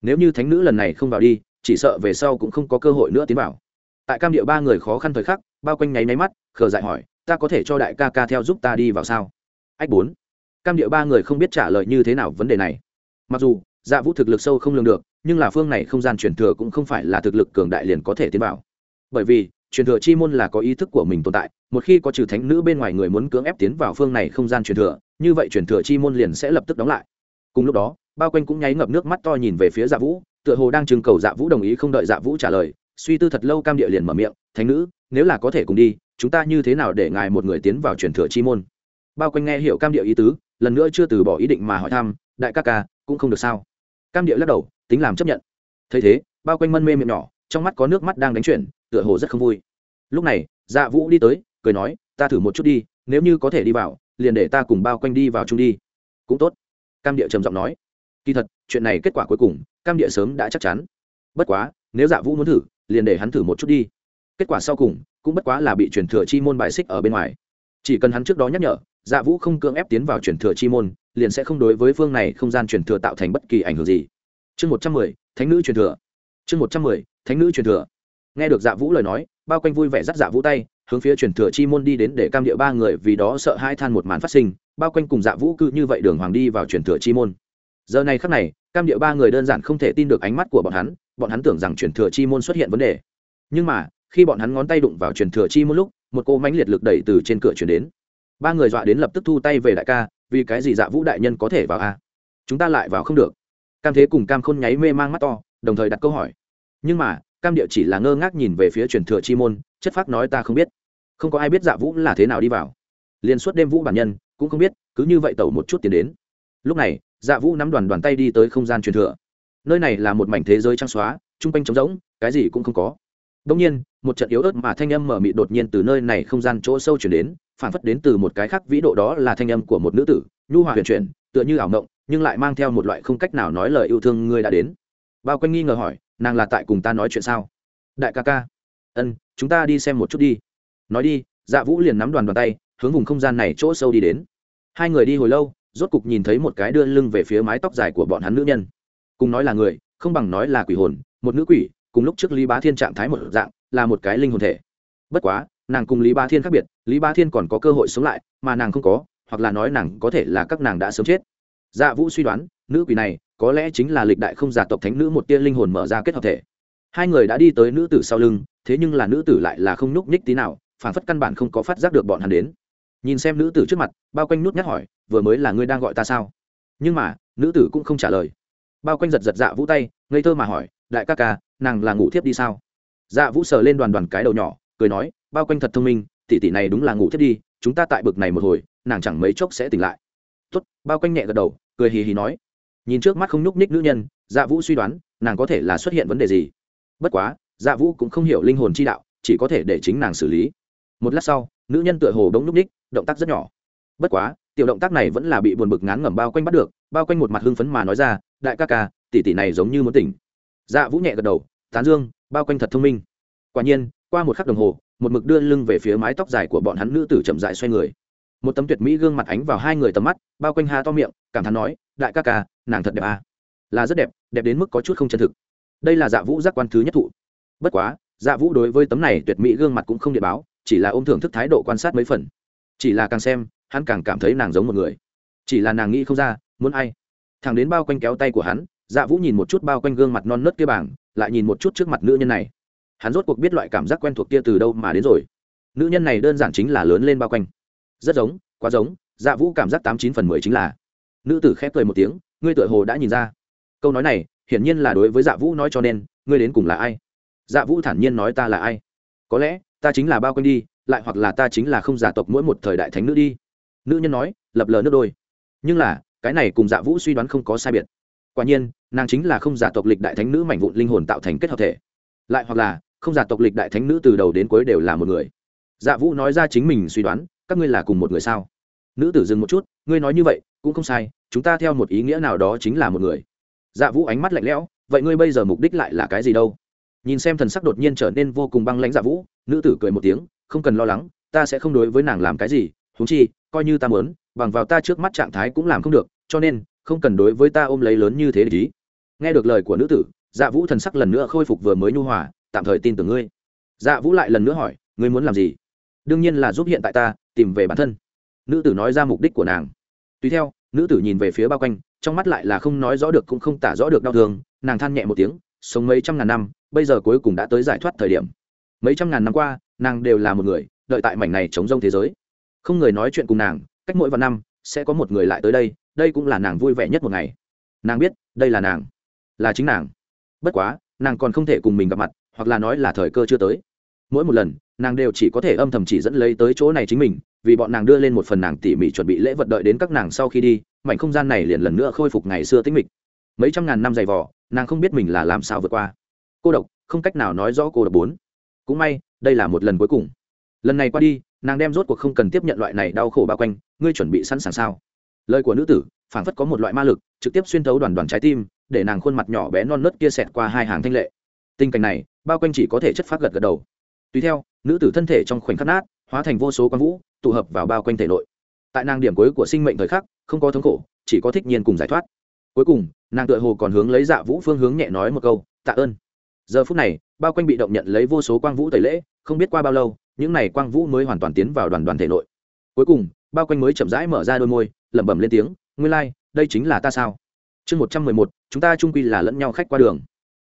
A: Nếu như thánh nữ lần này không vào đi, chỉ sợ về sau cũng không có cơ hội nữa tiến vào. Tại cam địa ba người khó khăn thời khắc, bao quanh nháy máy mắt, khờ dại hỏi, ta có thể cho đại ca ca theo giúp ta đi vào sao? Ách bốn. Cam địa ba người không biết trả lời như thế nào vấn đề này. Mặc dù dạ vũ thực lực sâu không lường được nhưng là phương này không gian truyền thừa cũng không phải là thực lực cường đại liền có thể tiến vào. Bởi vì, truyền thừa chi môn là có ý thức của mình tồn tại, một khi có trừ thánh nữ bên ngoài người muốn cưỡng ép tiến vào phương này không gian truyền thừa, như vậy truyền thừa chi môn liền sẽ lập tức đóng lại. Cùng lúc đó, bao quanh cũng nháy ngập nước mắt to nhìn về phía dạ vũ, tựa hồ đang trưng cầu dạ vũ đồng ý không đợi dạ vũ trả lời, suy tư thật lâu cam địa liền mở miệng, thánh nữ, nếu là có thể cùng đi, chúng ta như thế nào để ngài một người tiến vào truyền thừa chi môn? Bao quanh nghe hiểu cam địa ý tứ, lần nữa chưa từ bỏ ý định mà hỏi thăm, đại ca ca, cũng không được sao? Cam điệu lắc đầu, tính làm chấp nhận. Thấy thế, bao quanh mân mê miệng nhỏ, trong mắt có nước mắt đang đánh chuyển, tựa hồ rất không vui. Lúc này dạ vũ đi tới, cười nói, ta thử một chút đi, nếu như có thể đi vào, liền để ta cùng bao quanh đi vào chung đi. Cũng tốt. Cam địa trầm giọng nói. Kỳ thật, chuyện này kết quả cuối cùng, cam địa sớm đã chắc chắn. Bất quá, nếu dạ vũ muốn thử, liền để hắn thử một chút đi. Kết quả sau cùng, cũng bất quá là bị truyền thừa chi môn bài xích ở bên ngoài chỉ cần hắn trước đó nhắc nhở dạ vũ không cưỡng ép tiến vào truyền thừa chi môn, liền sẽ không đối với phương này không gian truyền thừa tạo thành bất kỳ ảnh hưởng gì. Chương một trăm mười, thánh nữ truyền thừa. Chương một trăm mười, thánh nữ truyền thừa. Nghe được dạ vũ lời nói, bao quanh vui vẻ dắt dạ vũ tay, hướng phía truyền thừa chi môn đi đến để cam địa ba người vì đó sợ hai than một màn phát sinh, bao quanh cùng dạ vũ cư như vậy đường hoàng đi vào truyền thừa chi môn. Giờ này khắc này, cam địa ba người đơn giản không thể tin được ánh mắt của bọn hắn bọn hắn tưởng rằng truyền thừa chi môn xuất hiện vấn đề. Nhưng mà khi bọn hắn ngón tay đụng vào truyền thừa chi môn lúc, một cô mánh liệt lực đẩy từ trên cửa chuyển đến. Ba người dọa đến lập tức thu tay về đại ca, vì cái gì dạ vũ đại nhân có thể vào a? Chúng ta lại vào không được. Cam thế cùng cam khôn nháy mê mang mắt to, đồng thời đặt câu hỏi. Nhưng mà, cam địa chỉ là ngơ ngác nhìn về phía truyền thừa chi môn, chất phác nói ta không biết. Không có ai biết dạ vũ là thế nào đi vào. Liền suốt đêm vũ bản nhân, cũng không biết, cứ như vậy tẩu một chút tiền đến. Lúc này dạ vũ nắm đoàn đoàn tay đi tới không gian truyền thừa. Nơi này là một mảnh thế giới trang xóa, chung quanh trống rỗng, cái gì cũng không có. Đông nhiên một trận yếu ớt mà thanh âm mở mị đột nhiên từ nơi này không gian chỗ sâu chuyển đến phản phất đến từ một cái khác vĩ độ đó là thanh âm của một nữ tử, nhu hòa huyền chuyển, tựa như ảo ngộng nhưng lại mang theo một loại không cách nào nói lời yêu thương ngươi đã đến. Bao quanh nghi ngờ hỏi, nàng là tại cùng ta nói chuyện sao? Đại ca ca. Ân, chúng ta đi xem một chút đi. Nói đi dạ vũ liền nắm đoàn đoàn tay, hướng vùng không gian này chỗ sâu đi đến. Hai người đi hồi lâu, rốt cục nhìn thấy một cái đưa lưng về phía mái tóc dài của bọn hắn nữ nhân. Cùng nói là người, không bằng nói là quỷ hồn, một nữ quỷ cùng lúc trước lý bá thiên trạng thái một dạng, là một cái linh hồn thể. Bất quá, nàng cùng lý Bá thiên khác biệt, lý Bá thiên còn có cơ hội sống lại, mà nàng không có, hoặc là nói nàng có thể là các nàng đã sớm chết. Dạ vũ suy đoán, nữ quỷ này có lẽ chính là lịch đại không giả tộc thánh nữ một tia linh hồn mở ra kết hợp thể. Hai người đã đi tới nữ tử sau lưng, thế nhưng là nữ tử lại là không nhúc nhích tí nào phản phất căn bản không có phát giác được bọn hắn đến. Nhìn xem nữ tử trước mặt, bao quanh nút nhát hỏi, vừa mới là ngươi đang gọi ta sao? Nhưng mà, nữ tử cũng không trả lời. Bao quanh giật giật dạ vũ tay, ngây thơ mà hỏi, đại ca ca nàng là ngủ thiếp đi sao? Dạ vũ sờ lên đoàn đoàn cái đầu nhỏ, cười nói, bao quanh thật thông minh, tỷ tỷ này đúng là ngủ thiếp đi, chúng ta tại bực này một hồi, nàng chẳng mấy chốc sẽ tỉnh lại. Tốt, bao quanh nhẹ gật đầu, cười hì hì nói. Nhìn trước mắt không nhúc nhích nữ nhân dạ vũ suy đoán, nàng có thể là xuất hiện vấn đề gì? Bất quá dạ vũ cũng không hiểu linh hồn chi đạo, chỉ có thể để chính nàng xử lý. Một lát sau, nữ nhân tựa hồ đống nhúc nhích, động tác rất nhỏ. Bất quá, tiểu động tác này vẫn là bị buồn bực ngán ngẩm bao quanh bắt được, bao quanh một mặt hưng phấn mà nói ra, đại ca ca, tỷ tỷ này giống như muốn tỉnh dạ vũ nhẹ gật đầu, tán dương, bao quanh thật thông minh. Quả nhiên, qua một khắc đồng hồ, một mực đưa lưng về phía mái tóc dài của bọn hắn nữ tử chậm dại xoay người. Một tấm tuyệt mỹ gương mặt ánh vào hai người tầm mắt, bao quanh ha to miệng, cảm thán nói, đại ca ca, nàng thật đẹp à. là rất đẹp đẹp đến mức có chút không chân thực. Đây là dạ vũ giác quan thứ nhất thụ. Bất quá dạ vũ đối với tấm này tuyệt mỹ gương mặt cũng không địa báo, chỉ là ôm thưởng thức thái độ quan sát mấy phần. Chỉ là càng xem, hắn càng cảm thấy nàng giống một người. Chỉ là nàng nghĩ không ra, muốn ai? Thằng đến bao quanh kéo tay của hắn dạ vũ nhìn một chút bao quanh gương mặt non nớt kia bảng, lại nhìn một chút trước mặt nữ nhân này. Hắn rốt cuộc biết loại cảm giác quen thuộc kia từ đâu mà đến rồi. Nữ nhân này đơn giản chính là lớn lên bao quanh. Rất giống, quá giống dạ vũ cảm giác tám chín phần mười chính là. Nữ tử khép cười một tiếng, ngươi tựa hồ đã nhìn ra. Câu nói này, hiển nhiên là đối với dạ vũ nói cho nên, ngươi đến cùng là ai? Dạ vũ thản nhiên nói ta là ai? Có lẽ, ta chính là bao quanh đi, lại hoặc là ta chính là không giả tộc mỗi một thời đại thánh nữ đi. Nữ nhân nói, lập lờ nước đôi. Nhưng là, cái này cùng dạ vũ suy đoán không có sai biệt quả nhiên, nàng chính là không giả tộc lịch đại thánh nữ mảnh vụn linh hồn tạo thành kết hợp thể. Lại hoặc là, không giả tộc lịch đại thánh nữ từ đầu đến cuối đều là một người. Dạ vũ nói ra chính mình suy đoán, các ngươi là cùng một người sao? Nữ tử dừng một chút, ngươi nói như vậy, cũng không sai, chúng ta theo một ý nghĩa nào đó chính là một người. Dạ vũ ánh mắt lạnh lẽo, vậy ngươi bây giờ mục đích lại là cái gì đâu? Nhìn xem thần sắc đột nhiên trở nên vô cùng băng lãnh dạ vũ, nữ tử cười một tiếng, không cần lo lắng, ta sẽ không đối với nàng làm cái gì húng chi, coi như ta muốn, bằng vào ta trước mắt trạng thái cũng làm không được, cho nên không cần đối với ta ôm lấy lớn như thế để ý. Nghe được lời của nữ tử dạ vũ thần sắc lần nữa khôi phục vừa mới nhu hòa, tạm thời tin tưởng ngươi. Dạ vũ lại lần nữa hỏi, ngươi muốn làm gì? Đương nhiên là giúp hiện tại ta, tìm về bản thân. Nữ tử nói ra mục đích của nàng. Tùy theo, nữ tử nhìn về phía bao quanh, trong mắt lại là không nói rõ được cũng không tả rõ được đau thương, nàng than nhẹ một tiếng, sống mấy trăm ngàn năm, bây giờ cuối cùng đã tới giải thoát thời điểm. Mấy trăm ngàn năm qua, nàng đều là một người, đợi tại mảnh này chống rông thế giới. Không người nói chuyện cùng nàng, cách mỗi vài năm, sẽ có một người lại tới đây đây cũng là nàng vui vẻ nhất một ngày. Nàng biết, đây là nàng, là chính nàng. Bất quá, nàng còn không thể cùng mình gặp mặt, hoặc là nói là thời cơ chưa tới. Mỗi một lần, nàng đều chỉ có thể âm thầm chỉ dẫn lấy tới chỗ này chính mình, vì bọn nàng đưa lên một phần nàng tỉ mỉ chuẩn bị lễ vật đợi đến các nàng sau khi đi, mảnh không gian này liền lần nữa khôi phục ngày xưa tính mịch. Mấy trăm ngàn năm dày vỏ nàng không biết mình là làm sao vượt qua. Cô độc, không cách nào nói rõ cô độc bốn. Cũng may, đây là một lần cuối cùng. Lần này qua đi, nàng đem rốt cuộc không cần tiếp nhận loại này đau khổ bao quanh, ngươi chuẩn bị sẵn sàng sao? Lời của nữ tử, phảng phất có một loại ma lực, trực tiếp xuyên thấu đoàn đoàn trái tim, để nàng khuôn mặt nhỏ bé non nớt kia xẹt qua hai hàng thanh lệ. Tình cảnh này, bao quanh chỉ có thể chất phát gật gật đầu. Tùy theo, nữ tử thân thể trong khoảnh khắc nát, hóa thành vô số quang vũ, tụ hợp vào bao quanh thể nội. Tại nàng điểm cuối của sinh mệnh thời khắc, không có thống khổ, chỉ có thích nhiên cùng giải thoát. Cuối cùng, nàng tựa hồ còn hướng lấy dạ vũ phương hướng nhẹ nói một câu, tạ ơn. Giờ phút này, bao quanh bị động nhận lấy vô số quang vũ tẩy lễ, không biết qua bao lâu, những n à y quang vũ mới hoàn toàn tiến vào đoàn đoàn thể nội. Cuối cùng, bao quanh mới chậm rãi mở ra đôi môi lẩm bẩm lên tiếng nguyên lai、like, đây chính là ta sao? Chương một trăm mười một chúng ta trung quy là lẫn nhau khách qua đường.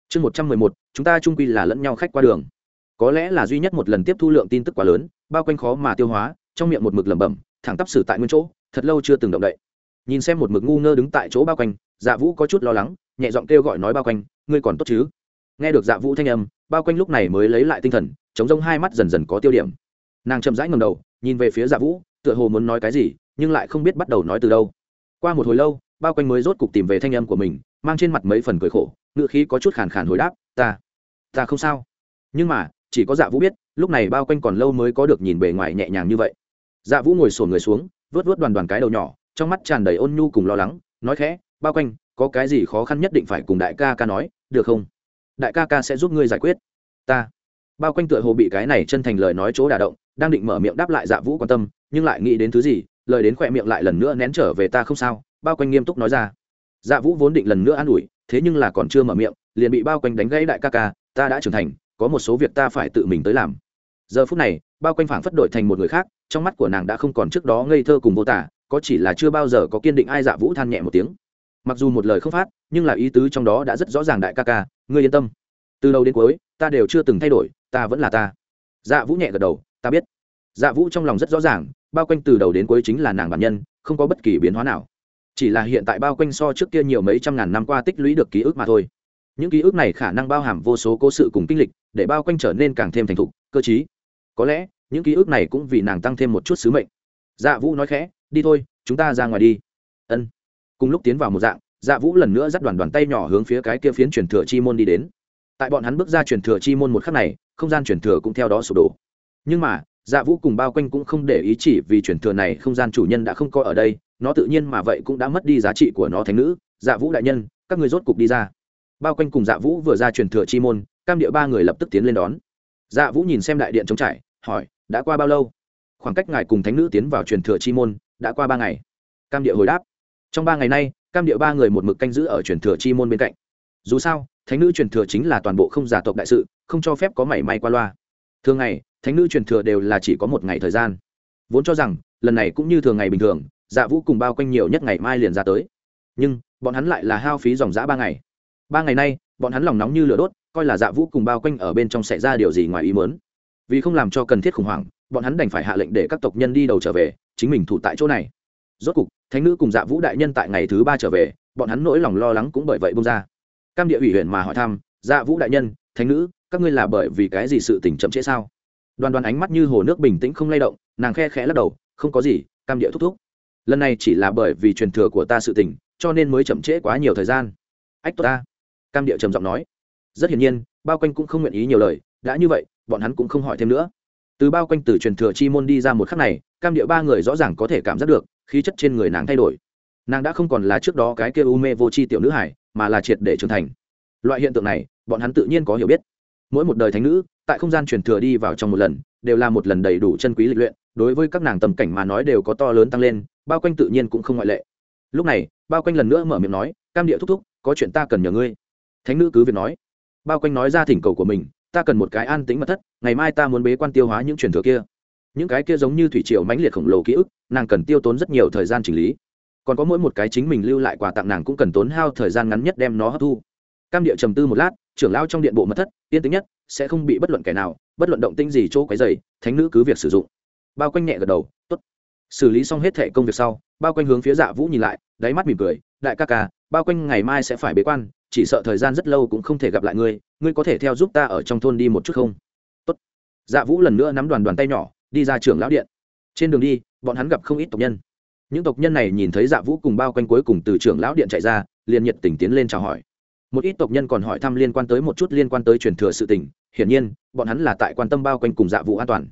A: Chương một trăm mười một chúng ta trung quy là lẫn nhau khách qua đường. Có lẽ là duy nhất một lần tiếp thu lượng tin tức quá lớn bao quanh khó mà tiêu hóa trong miệng một mực lẩm bẩm thẳng tắp xử tại nguyên chỗ thật lâu chưa từng động đậy. Nhìn xem một mực ngu ngơ đứng tại chỗ bao quanh dạ vũ có chút lo lắng nhẹ giọng kêu gọi nói bao quanh ngươi còn tốt chứ? Nghe được dạ vũ thanh âm bao quanh lúc này mới lấy lại tinh thần chống rông hai mắt dần dần có tiêu điểm. Nàng chậm rãi ngầm đầu nhìn về phía dạ vũ tựa hồ muốn nói cái gì nhưng lại không biết bắt đầu nói từ đâu. Qua một hồi lâu, bao quanh mới rốt cục tìm về thanh âm của mình, mang trên mặt mấy phần cười khổ, ngựa khí có chút khàn khàn hồi đáp, ta ta không sao. Nhưng mà, chỉ có dạ vũ biết, lúc này bao quanh còn lâu mới có được nhìn bề ngoài nhẹ nhàng như vậy. Dạ vũ ngồi sổn người xuống, vớt vớt đoàn đoàn cái đầu nhỏ, trong mắt tràn đầy ôn nhu cùng lo lắng, nói khẽ, bao quanh, có cái gì khó khăn nhất định phải cùng đại ca ca nói, được không? Đại ca ca sẽ giúp ngươi giải quyết. Ta. Bao quanh tựa hồ bị cái này chân thành lời nói chỗ đả động, đang định mở miệng đáp lại dạ vũ quan tâm, nhưng lại nghĩ đến thứ gì lời đến khỏe miệng lại lần nữa nén trở về ta không sao, bao quanh nghiêm túc nói ra. Dạ vũ vốn định lần nữa an ủi, thế nhưng là còn chưa mở miệng, liền bị bao quanh đánh gãy đại ca ca, ta đã trưởng thành, có một số việc ta phải tự mình tới làm. Giờ phút này, bao quanh phảng phất đổi thành một người khác, trong mắt của nàng đã không còn trước đó ngây thơ cùng vô tả, có chỉ là chưa bao giờ có kiên định ai dạ vũ than nhẹ một tiếng. Mặc dù một lời không phát, nhưng là ý tứ trong đó đã rất rõ ràng đại ca ca, ngươi yên tâm. Từ đầu đến cuối, ta đều chưa từng thay đổi, ta vẫn là ta. Dạ vũ nhẹ gật đầu, ta biết. Dạ vũ trong lòng rất rõ ràng bao quanh từ đầu đến cuối chính là nàng bản nhân, không có bất kỳ biến hóa nào. Chỉ là hiện tại bao quanh so trước kia nhiều mấy trăm ngàn năm qua tích lũy được ký ức mà thôi. Những ký ức này khả năng bao hàm vô số cố sự cùng kinh lịch, để bao quanh trở nên càng thêm thành thục, cơ chí có lẽ, những ký ức này cũng vì nàng tăng thêm một chút sứ mệnh. Dạ vũ nói khẽ, đi thôi, chúng ta ra ngoài đi. Ân. Cùng lúc tiến vào một dạng dạ vũ lần nữa dắt đoàn đoàn tay nhỏ hướng phía cái kia phiến truyền thừa chi môn đi đến. Tại bọn hắn bước ra truyền thừa chi môn một khắc này, không gian truyền thừa cũng theo đó sụp đổ. Nhưng mà dạ vũ cùng bao quanh cũng không để ý chỉ vì truyền thừa này không gian chủ nhân đã không coi ở đây, nó tự nhiên mà vậy cũng đã mất đi giá trị của nó thành nữ. Dạ vũ đại nhân, các người rốt cục đi ra. Bao quanh cùng dạ vũ vừa ra truyền thừa chi môn, cam địa ba người lập tức tiến lên đón. Dạ vũ nhìn xem đại điện trống trải, hỏi, đã qua bao lâu? Khoảng cách ngài cùng thánh nữ tiến vào truyền thừa chi môn, đã qua ba ngày. Cam địa hồi đáp, trong ba ngày nay, cam địa ba người một mực canh giữ ở truyền thừa chi môn bên cạnh. Dù sao, thánh nữ truyền thừa chính là toàn bộ không giả tộc đại sự, không cho phép có mảy may qua loa. Thường ngày thánh nữ truyền thừa đều là chỉ có một ngày thời gian. Vốn cho rằng, lần này cũng như thường ngày bình thường dạ vũ cùng bao quanh nhiều nhất ngày mai liền ra tới. Nhưng, bọn hắn lại là hao phí dòng giã ba ngày. Ba ngày nay, bọn hắn lòng nóng như lửa đốt, coi là dạ vũ cùng bao quanh ở bên trong xảy ra điều gì ngoài ý mớn vì không làm cho cần thiết khủng hoảng, bọn hắn đành phải hạ lệnh để các tộc nhân đi đầu trở về, chính mình thủ tại chỗ này. Rốt cục, thánh nữ cùng dạ vũ đại nhân tại ngày thứ ba trở về, bọn hắn nỗi lòng lo lắng cũng bởi vậy bông ra. Cam địa ủy huyện mà hỏi thăm dạ vũ đại nhân, thánh nữ, các ngươi là bởi vì cái gì sự tình chậm trễ sao? Đoàn đoàn ánh mắt như hồ nước bình tĩnh không lay động, nàng khe khẽ lắc đầu, không có gì, cam địa thúc thúc. Lần này chỉ là bởi vì truyền thừa của ta sự tình, cho nên mới chậm trễ quá nhiều thời gian. Ách tốt ta. Cam địa trầm giọng nói. Rất hiển nhiên, bao quanh cũng không nguyện ý nhiều lời, đã như vậy, bọn hắn cũng không hỏi thêm nữa. Từ bao quanh từ truyền thừa chi môn đi ra một khắc này, cam địa ba người rõ ràng có thể cảm giác được, khí chất trên người nàng thay đổi. Nàng đã không còn là trước đó cái kia u mê vô c h i tiểu nữ hải mà là triệt để trưởng thành. Loại hiện tượng này, bọn hắn tự nhiên có hiểu biết mỗi một đời thánh nữ, tại không gian truyền thừa đi vào trong một lần, đều là một lần đầy đủ chân quý lịch luyện, đối với các nàng tầm cảnh mà nói đều có to lớn tăng lên, bao quanh tự nhiên cũng không ngoại lệ. Lúc này, bao quanh lần nữa mở miệng nói, cam địa thúc thúc, có chuyện ta cần nhờ ngươi. Thánh nữ cứ việc nói. Bao quanh nói ra thỉnh cầu của mình, ta cần một cái an tính mật thất, ngày mai ta muốn bế quan tiêu hóa những truyền thừa kia. Những cái kia giống như thủy triều mãnh liệt khổng lồ ký ức, nàng cần tiêu tốn rất nhiều thời gian chỉnh lý. Còn có mỗi một cái chính mình lưu lại quà tặng nàng cũng cần tốn hao thời gian ngắn nhất đem nó hấp thu cam địa trầm tư một lát, trưởng lao trong điện bộ mật thất, yên tĩnh nhất, sẽ không bị bất luận kẻ nào, bất luận động tinh gì chỗ quấy dày thánh nữ cứ việc sử dụng. Bao quanh nhẹ gật đầu t ố t xử lý xong hết thẻ công việc sau, bao quanh hướng phía dạ vũ nhìn lại, đáy mắt mỉm cười, đại ca ca, bao quanh ngày mai sẽ phải bế quan, chỉ sợ thời gian rất lâu cũng không thể gặp lại ngươi ngươi có thể theo giúp ta ở trong thôn đi một chút không? Tốt. dạ vũ lần nữa nắm đoàn đoàn tay nhỏ, đi ra trưởng lão điện. Trên đường đi, bọn hắn gặp không ít tộc nhân. Những tộc nhân này nhìn thấy dạ vũ cùng bao quanh cuối cùng từ trưởng lão điện chạy ra, liền nhiệt tình tiến lên chào hỏi một ít tộc nhân còn hỏi thăm liên quan tới một chút liên quan tới truyền thừa sự tình, hiển nhiên, bọn hắn là tại quan tâm bao quanh cùng dạ vũ an toàn.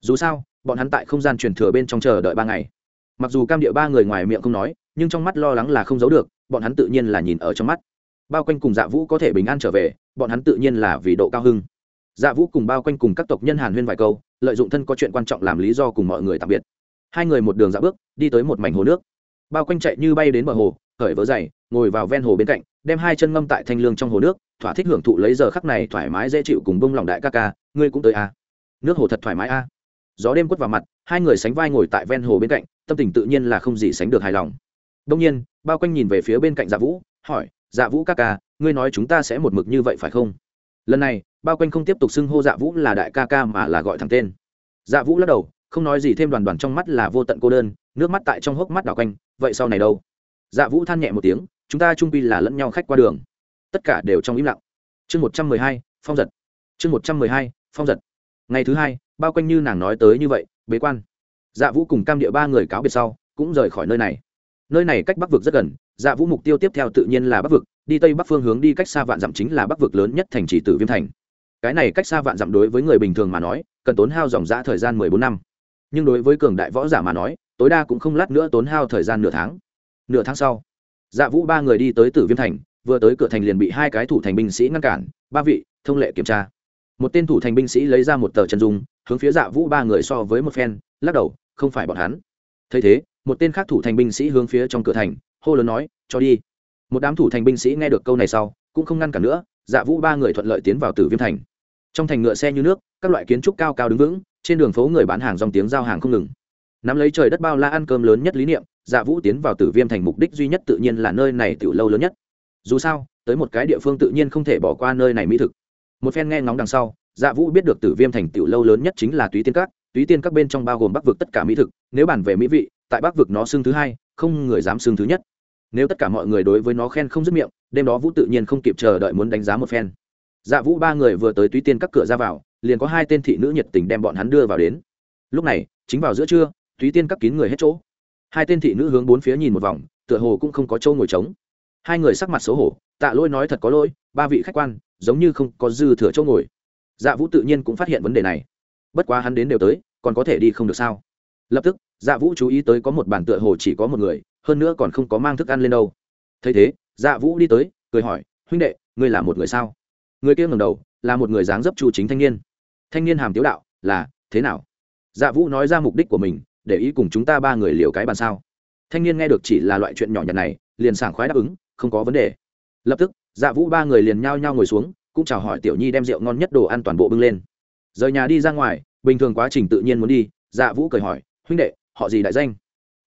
A: Dù sao, bọn hắn tại không gian truyền thừa bên trong chờ đợi ba ngày. Mặc dù cam địa ba người ngoài miệng không nói, nhưng trong mắt lo lắng là không giấu được, bọn hắn tự nhiên là nhìn ở trong mắt. Bao quanh cùng dạ vũ có thể bình an trở về, bọn hắn tự nhiên là vì độ cao hưng. Dạ vũ cùng bao quanh cùng các tộc nhân hàn huyên vài câu, lợi dụng thân có chuyện quan trọng làm lý do cùng mọi người tạm biệt. Hai người một đường dạ bước, đi tới một mảnh hồ nước. Bao quanh chạy như bay đến bờ hồ khởi vớ dày, ngồi vào ven hồ bên cạnh đem hai chân ngâm tại thanh lương trong hồ nước, thỏa thích hưởng thụ lấy giờ khắc này thoải mái dễ chịu cùng bông lòng đại ca ca, ngươi cũng tới a à. nước hồ thật thoải mái a à. gió đêm quất vào mặt, hai người sánh vai ngồi tại ven hồ bên cạnh, tâm tình tự nhiên là không gì sánh được hài lòng đông nhiên, bao quanh nhìn về phía bên cạnh dạ vũ, hỏi dạ vũ ca ca, ngươi nói chúng ta sẽ một mực như vậy phải không lần này, bao quanh không tiếp tục xưng hô dạ vũ là đại ca ca mà là gọi thẳng tên dạ vũ lắc đầu, không nói gì thêm đoàn đoàn trong mắt là vô tận cô đơn, nước mắt tại trong hốc mắt đào quanh, vậy sau này đâu dạ vũ than nhẹ một tiếng chúng ta trung pi là lẫn nhau khách qua đường. Tất cả đều trong im lặng. Chương một trăm mười hai, phong giật. Chương một trăm mười hai, phong giật. Ngày thứ hai, bao quanh như nàng nói tới như vậy, bế quan. Dạ vũ cùng cam địa ba người cáo biệt sau, cũng rời khỏi nơi này. Nơi này cách bắc vực rất gần dạ vũ mục tiêu tiếp theo tự nhiên là bắc vực, đi tây bắc phương hướng đi cách xa vạn dặm chính là bắc vực lớn nhất thành trì tử viêm thành. Cái này cách xa vạn dặm đối với người bình thường mà nói, cần tốn hao dòng giã thời gian mười bốn năm. Nhưng đối với cường đại võ giả mà nói, tối đa cũng không lát nữa tốn hao thời gian nửa tháng. Nửa tháng sau dạ vũ ba người đi tới tử viêm thành, vừa tới cửa thành liền bị hai cái thủ thành binh sĩ ngăn cản. Ba vị, thông lệ kiểm tra. Một tên thủ thành binh sĩ lấy ra một tờ chân dung, hướng phía dạ vũ ba người so với một phen, lắc đầu, không phải bọn hắn. Thấy thế, một tên khác thủ thành binh sĩ hướng phía trong cửa thành, hô lớn nói, cho đi. Một đám thủ thành binh sĩ nghe được câu này sau, cũng không ngăn cản nữa dạ vũ ba người thuận lợi tiến vào tử viêm thành. Trong thành ngựa xe như nước, các loại kiến trúc cao cao đứng vững, trên đường phố người bán hàng dòng tiếng giao hàng không ngừng. Nắm lấy trời đất bao la ăn cơm lớn nhất lý niệm dạ vũ tiến vào tử viêm thành mục đích duy nhất tự nhiên là nơi này tiểu lâu lớn nhất. Dù sao, tới một cái địa phương tự nhiên không thể bỏ qua nơi này mỹ thực. Một phen nghe ngóng đằng sau dạ vũ biết được tử viêm thành tiểu lâu lớn nhất chính là túy tiên các, túy tiên các bên trong bao gồm bắc vực tất cả mỹ thực, nếu bàn về mỹ vị, tại bắc vực nó xưng thứ hai, không người dám xưng thứ nhất. Nếu tất cả mọi người đối với nó khen không dứt miệng, đêm đó vũ tự nhiên không kịp chờ đợi muốn đánh giá một phen. Dạ vũ ba người vừa tới túy tiên các cửa ra vào, liền có hai tên thị nữ nhiệt tình đem bọn hắn đưa vào đến. Lúc này, chính vào giữa trưa, túy tiên các kín người hết chỗ hai tên thị nữ hướng bốn phía nhìn một vòng, tựa hồ cũng không có chỗ ngồi trống. Hai người sắc mặt xấu hổ, tạ lỗi nói thật có lỗi, ba vị khách quan, giống như không có dư thừa chỗ ngồi. Dạ vũ tự nhiên cũng phát hiện vấn đề này. Bất quá hắn đến đều tới, còn có thể đi không được sao? Lập tức dạ vũ chú ý tới có một bàn tựa hồ chỉ có một người, hơn nữa còn không có mang thức ăn lên đâu. Thấy thế dạ vũ đi tới, cười hỏi, huynh đệ, ngươi là một người sao? Người kia ngầm đầu, là một người dáng dấp chu chính thanh niên. Thanh niên hàm tiếu đạo, là, thế nào? Dạ vũ nói ra mục đích của mình để ý cùng chúng ta ba người liều cái bàn sao? Thanh niên nghe được chỉ là loại chuyện nhỏ nhặt này, liền sảng khoái đáp ứng, không có vấn đề. Lập tức dạ vũ ba người liền nhao nhao ngồi xuống, cũng chào hỏi tiểu nhi đem rượu ngon nhất đồ ăn toàn bộ bưng lên. Rời nhà đi ra ngoài, bình thường quá trình tự nhiên muốn đi dạ vũ cười hỏi, huynh đệ, họ gì đại danh?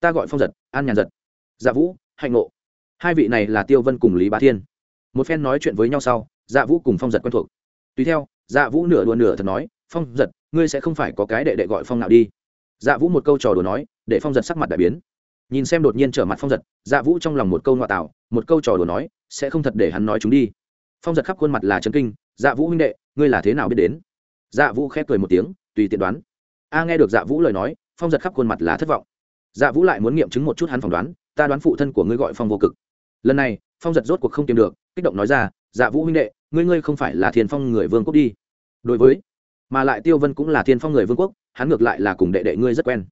A: Ta gọi phong giật, an nhàn giật. Dạ vũ, hạnh ngộ. Hai vị này là tiêu vân cùng lý bá thiên. Một phen nói chuyện với nhau sau dạ vũ cùng phong giật quen thuộc. Tùy theo dạ vũ nửa đùa nửa thật nói, phong giật, ngươi sẽ không phải có cái đệ đệ gọi phong nào đi dạ vũ một câu trò đùa nói, để phong giật sắc mặt đại biến. Nhìn xem đột nhiên trở mặt phong giật dạ vũ trong lòng một câu ngoại tạo, một câu trò đùa nói, sẽ không thật để hắn nói chúng đi. Phong giật khắp khuôn mặt là trấn kinh dạ vũ huynh đệ, ngươi là thế nào biết đến? Dạ vũ khép cười một tiếng, tùy tiện đoán. A nghe được dạ vũ lời nói, phong giật khắp khuôn mặt là thất vọng. Dạ vũ lại muốn nghiệm chứng một chút hắn phỏng đoán, ta đoán phụ thân của ngươi gọi phong vô cực. Lần này, phong giật rốt cuộc không tìm được, kích động nói ra dạ vũ huynh đệ, ngươi ngươi không phải là thiên phong người vương quốc đi. Đối với, mà lại tiêu vân cũng là thiên phong người vương quốc hắn ngược lại là cùng đệ đệ ngươi rất quen.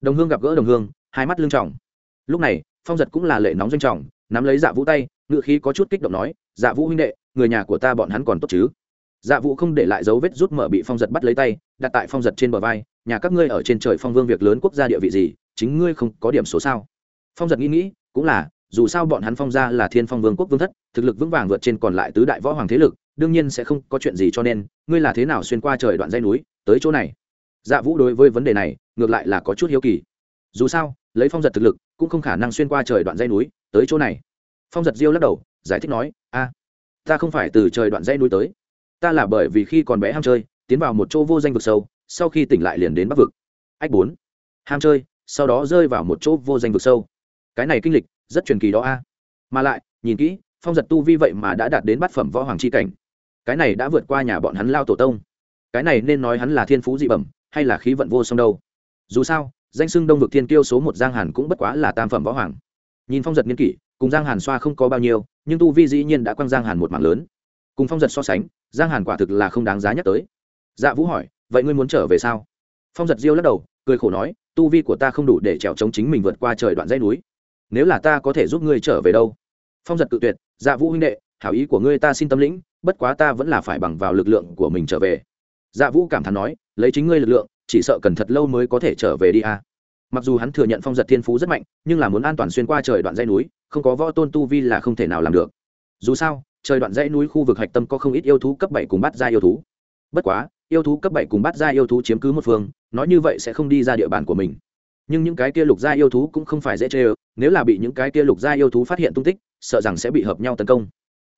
A: Đồng hương gặp gỡ đồng hương, hai mắt lưng trọng lúc này, phong giật cũng là lệ nóng doanh trọng, nắm lấy dạ vũ tay ngự khí có chút kích động nói dạ vũ huynh đệ, người nhà của ta bọn hắn còn tốt chứ? Dạ vũ không để lại dấu vết rút mở bị phong giật bắt lấy tay, đặt tại phong giật trên bờ vai, nhà các ngươi ở trên trời phong vương việc lớn quốc gia địa vị gì, chính ngươi không có điểm số sao? Phong giật nghĩ nghĩ, cũng là, dù sao bọn hắn phong ra là thiên phong vương quốc vương thất, thực lực vững vàng vượt trên còn lại tứ đại võ hoàng thế lực, đương nhiên sẽ không có chuyện gì cho nên, ngươi là thế nào xuyên qua trời đoạn dây núi, tới chỗ này? Dạ vũ đối với vấn đề này, ngược lại là có chút hiếu kỳ. Dù sao, lấy phong giật thực lực, cũng không khả năng xuyên qua trời đoạn dây núi, tới chỗ này. Phong giật diêu lắc đầu, giải thích nói, a, ta không phải từ trời đoạn dây núi tới. Ta là bởi vì khi còn bé ham chơi, tiến vào một chỗ vô danh vực sâu, sau khi tỉnh lại liền đến bắc vực. Ách bốn. Ham chơi, sau đó rơi vào một chỗ vô danh vực sâu. Cái này kinh lịch, rất truyền kỳ đó a. Mà lại, nhìn kỹ, phong giật tu vi vậy mà đã đạt đến bát phẩm võ hoàng c h i cảnh. Cái này đã vượt qua nhà bọn hắn lao tổ tông. Cái này nên nói hắn là thiên phú dị bẩm hay là khí vận vô song đâu. Dù sao, danh sưng đông vực thiên kiêu số một giang hàn cũng bất quá là tam phẩm võ hoàng. Nhìn phong giật nghiên kỷ, cùng giang hàn xoa không có bao nhiêu, nhưng tu vi dĩ nhiên đã quăng giang hàn một mạng lớn. Cùng phong giật so sánh, giang hàn quả thực là không đáng giá nhắc tới. Dạ vũ hỏi, vậy ngươi muốn trở về sao? Phong giật diêu lắc đầu, cười khổ nói, tu vi của ta không đủ để trèo chống chính mình vượt qua trời đoạn dãy núi. Nếu là ta có thể giúp ngươi trở về đâu? Phong giật cự tuyệt dạ vũ huynh đệ, hảo ý của ngươi ta xin tâm lĩnh, bất quá ta vẫn là phải bằng vào lực lượng của mình trở về dạ vũ cảm thán nói, lấy chính ngươi lực lượng, chỉ sợ cần thật lâu mới có thể trở về đi a mặc dù hắn thừa nhận phong giật thiên phú rất mạnh, nhưng là muốn an toàn xuyên qua trời đoạn dây núi, không có võ tôn tu vi là không thể nào làm được. Dù sao, trời đoạn dãy núi khu vực hạch tâm có không ít yêu thú cấp bảy cùng bắt ra yêu thú. Bất quá, yêu thú cấp bảy cùng bắt ra yêu thú chiếm cứ một phương, nói như vậy sẽ không đi ra địa bàn của mình. Nhưng những cái kia lục gia yêu thú cũng không phải dễ chê ơ nếu là bị những cái kia lục gia yêu thú phát hiện tung tích, sợ rằng sẽ bị hợp nhau tấn công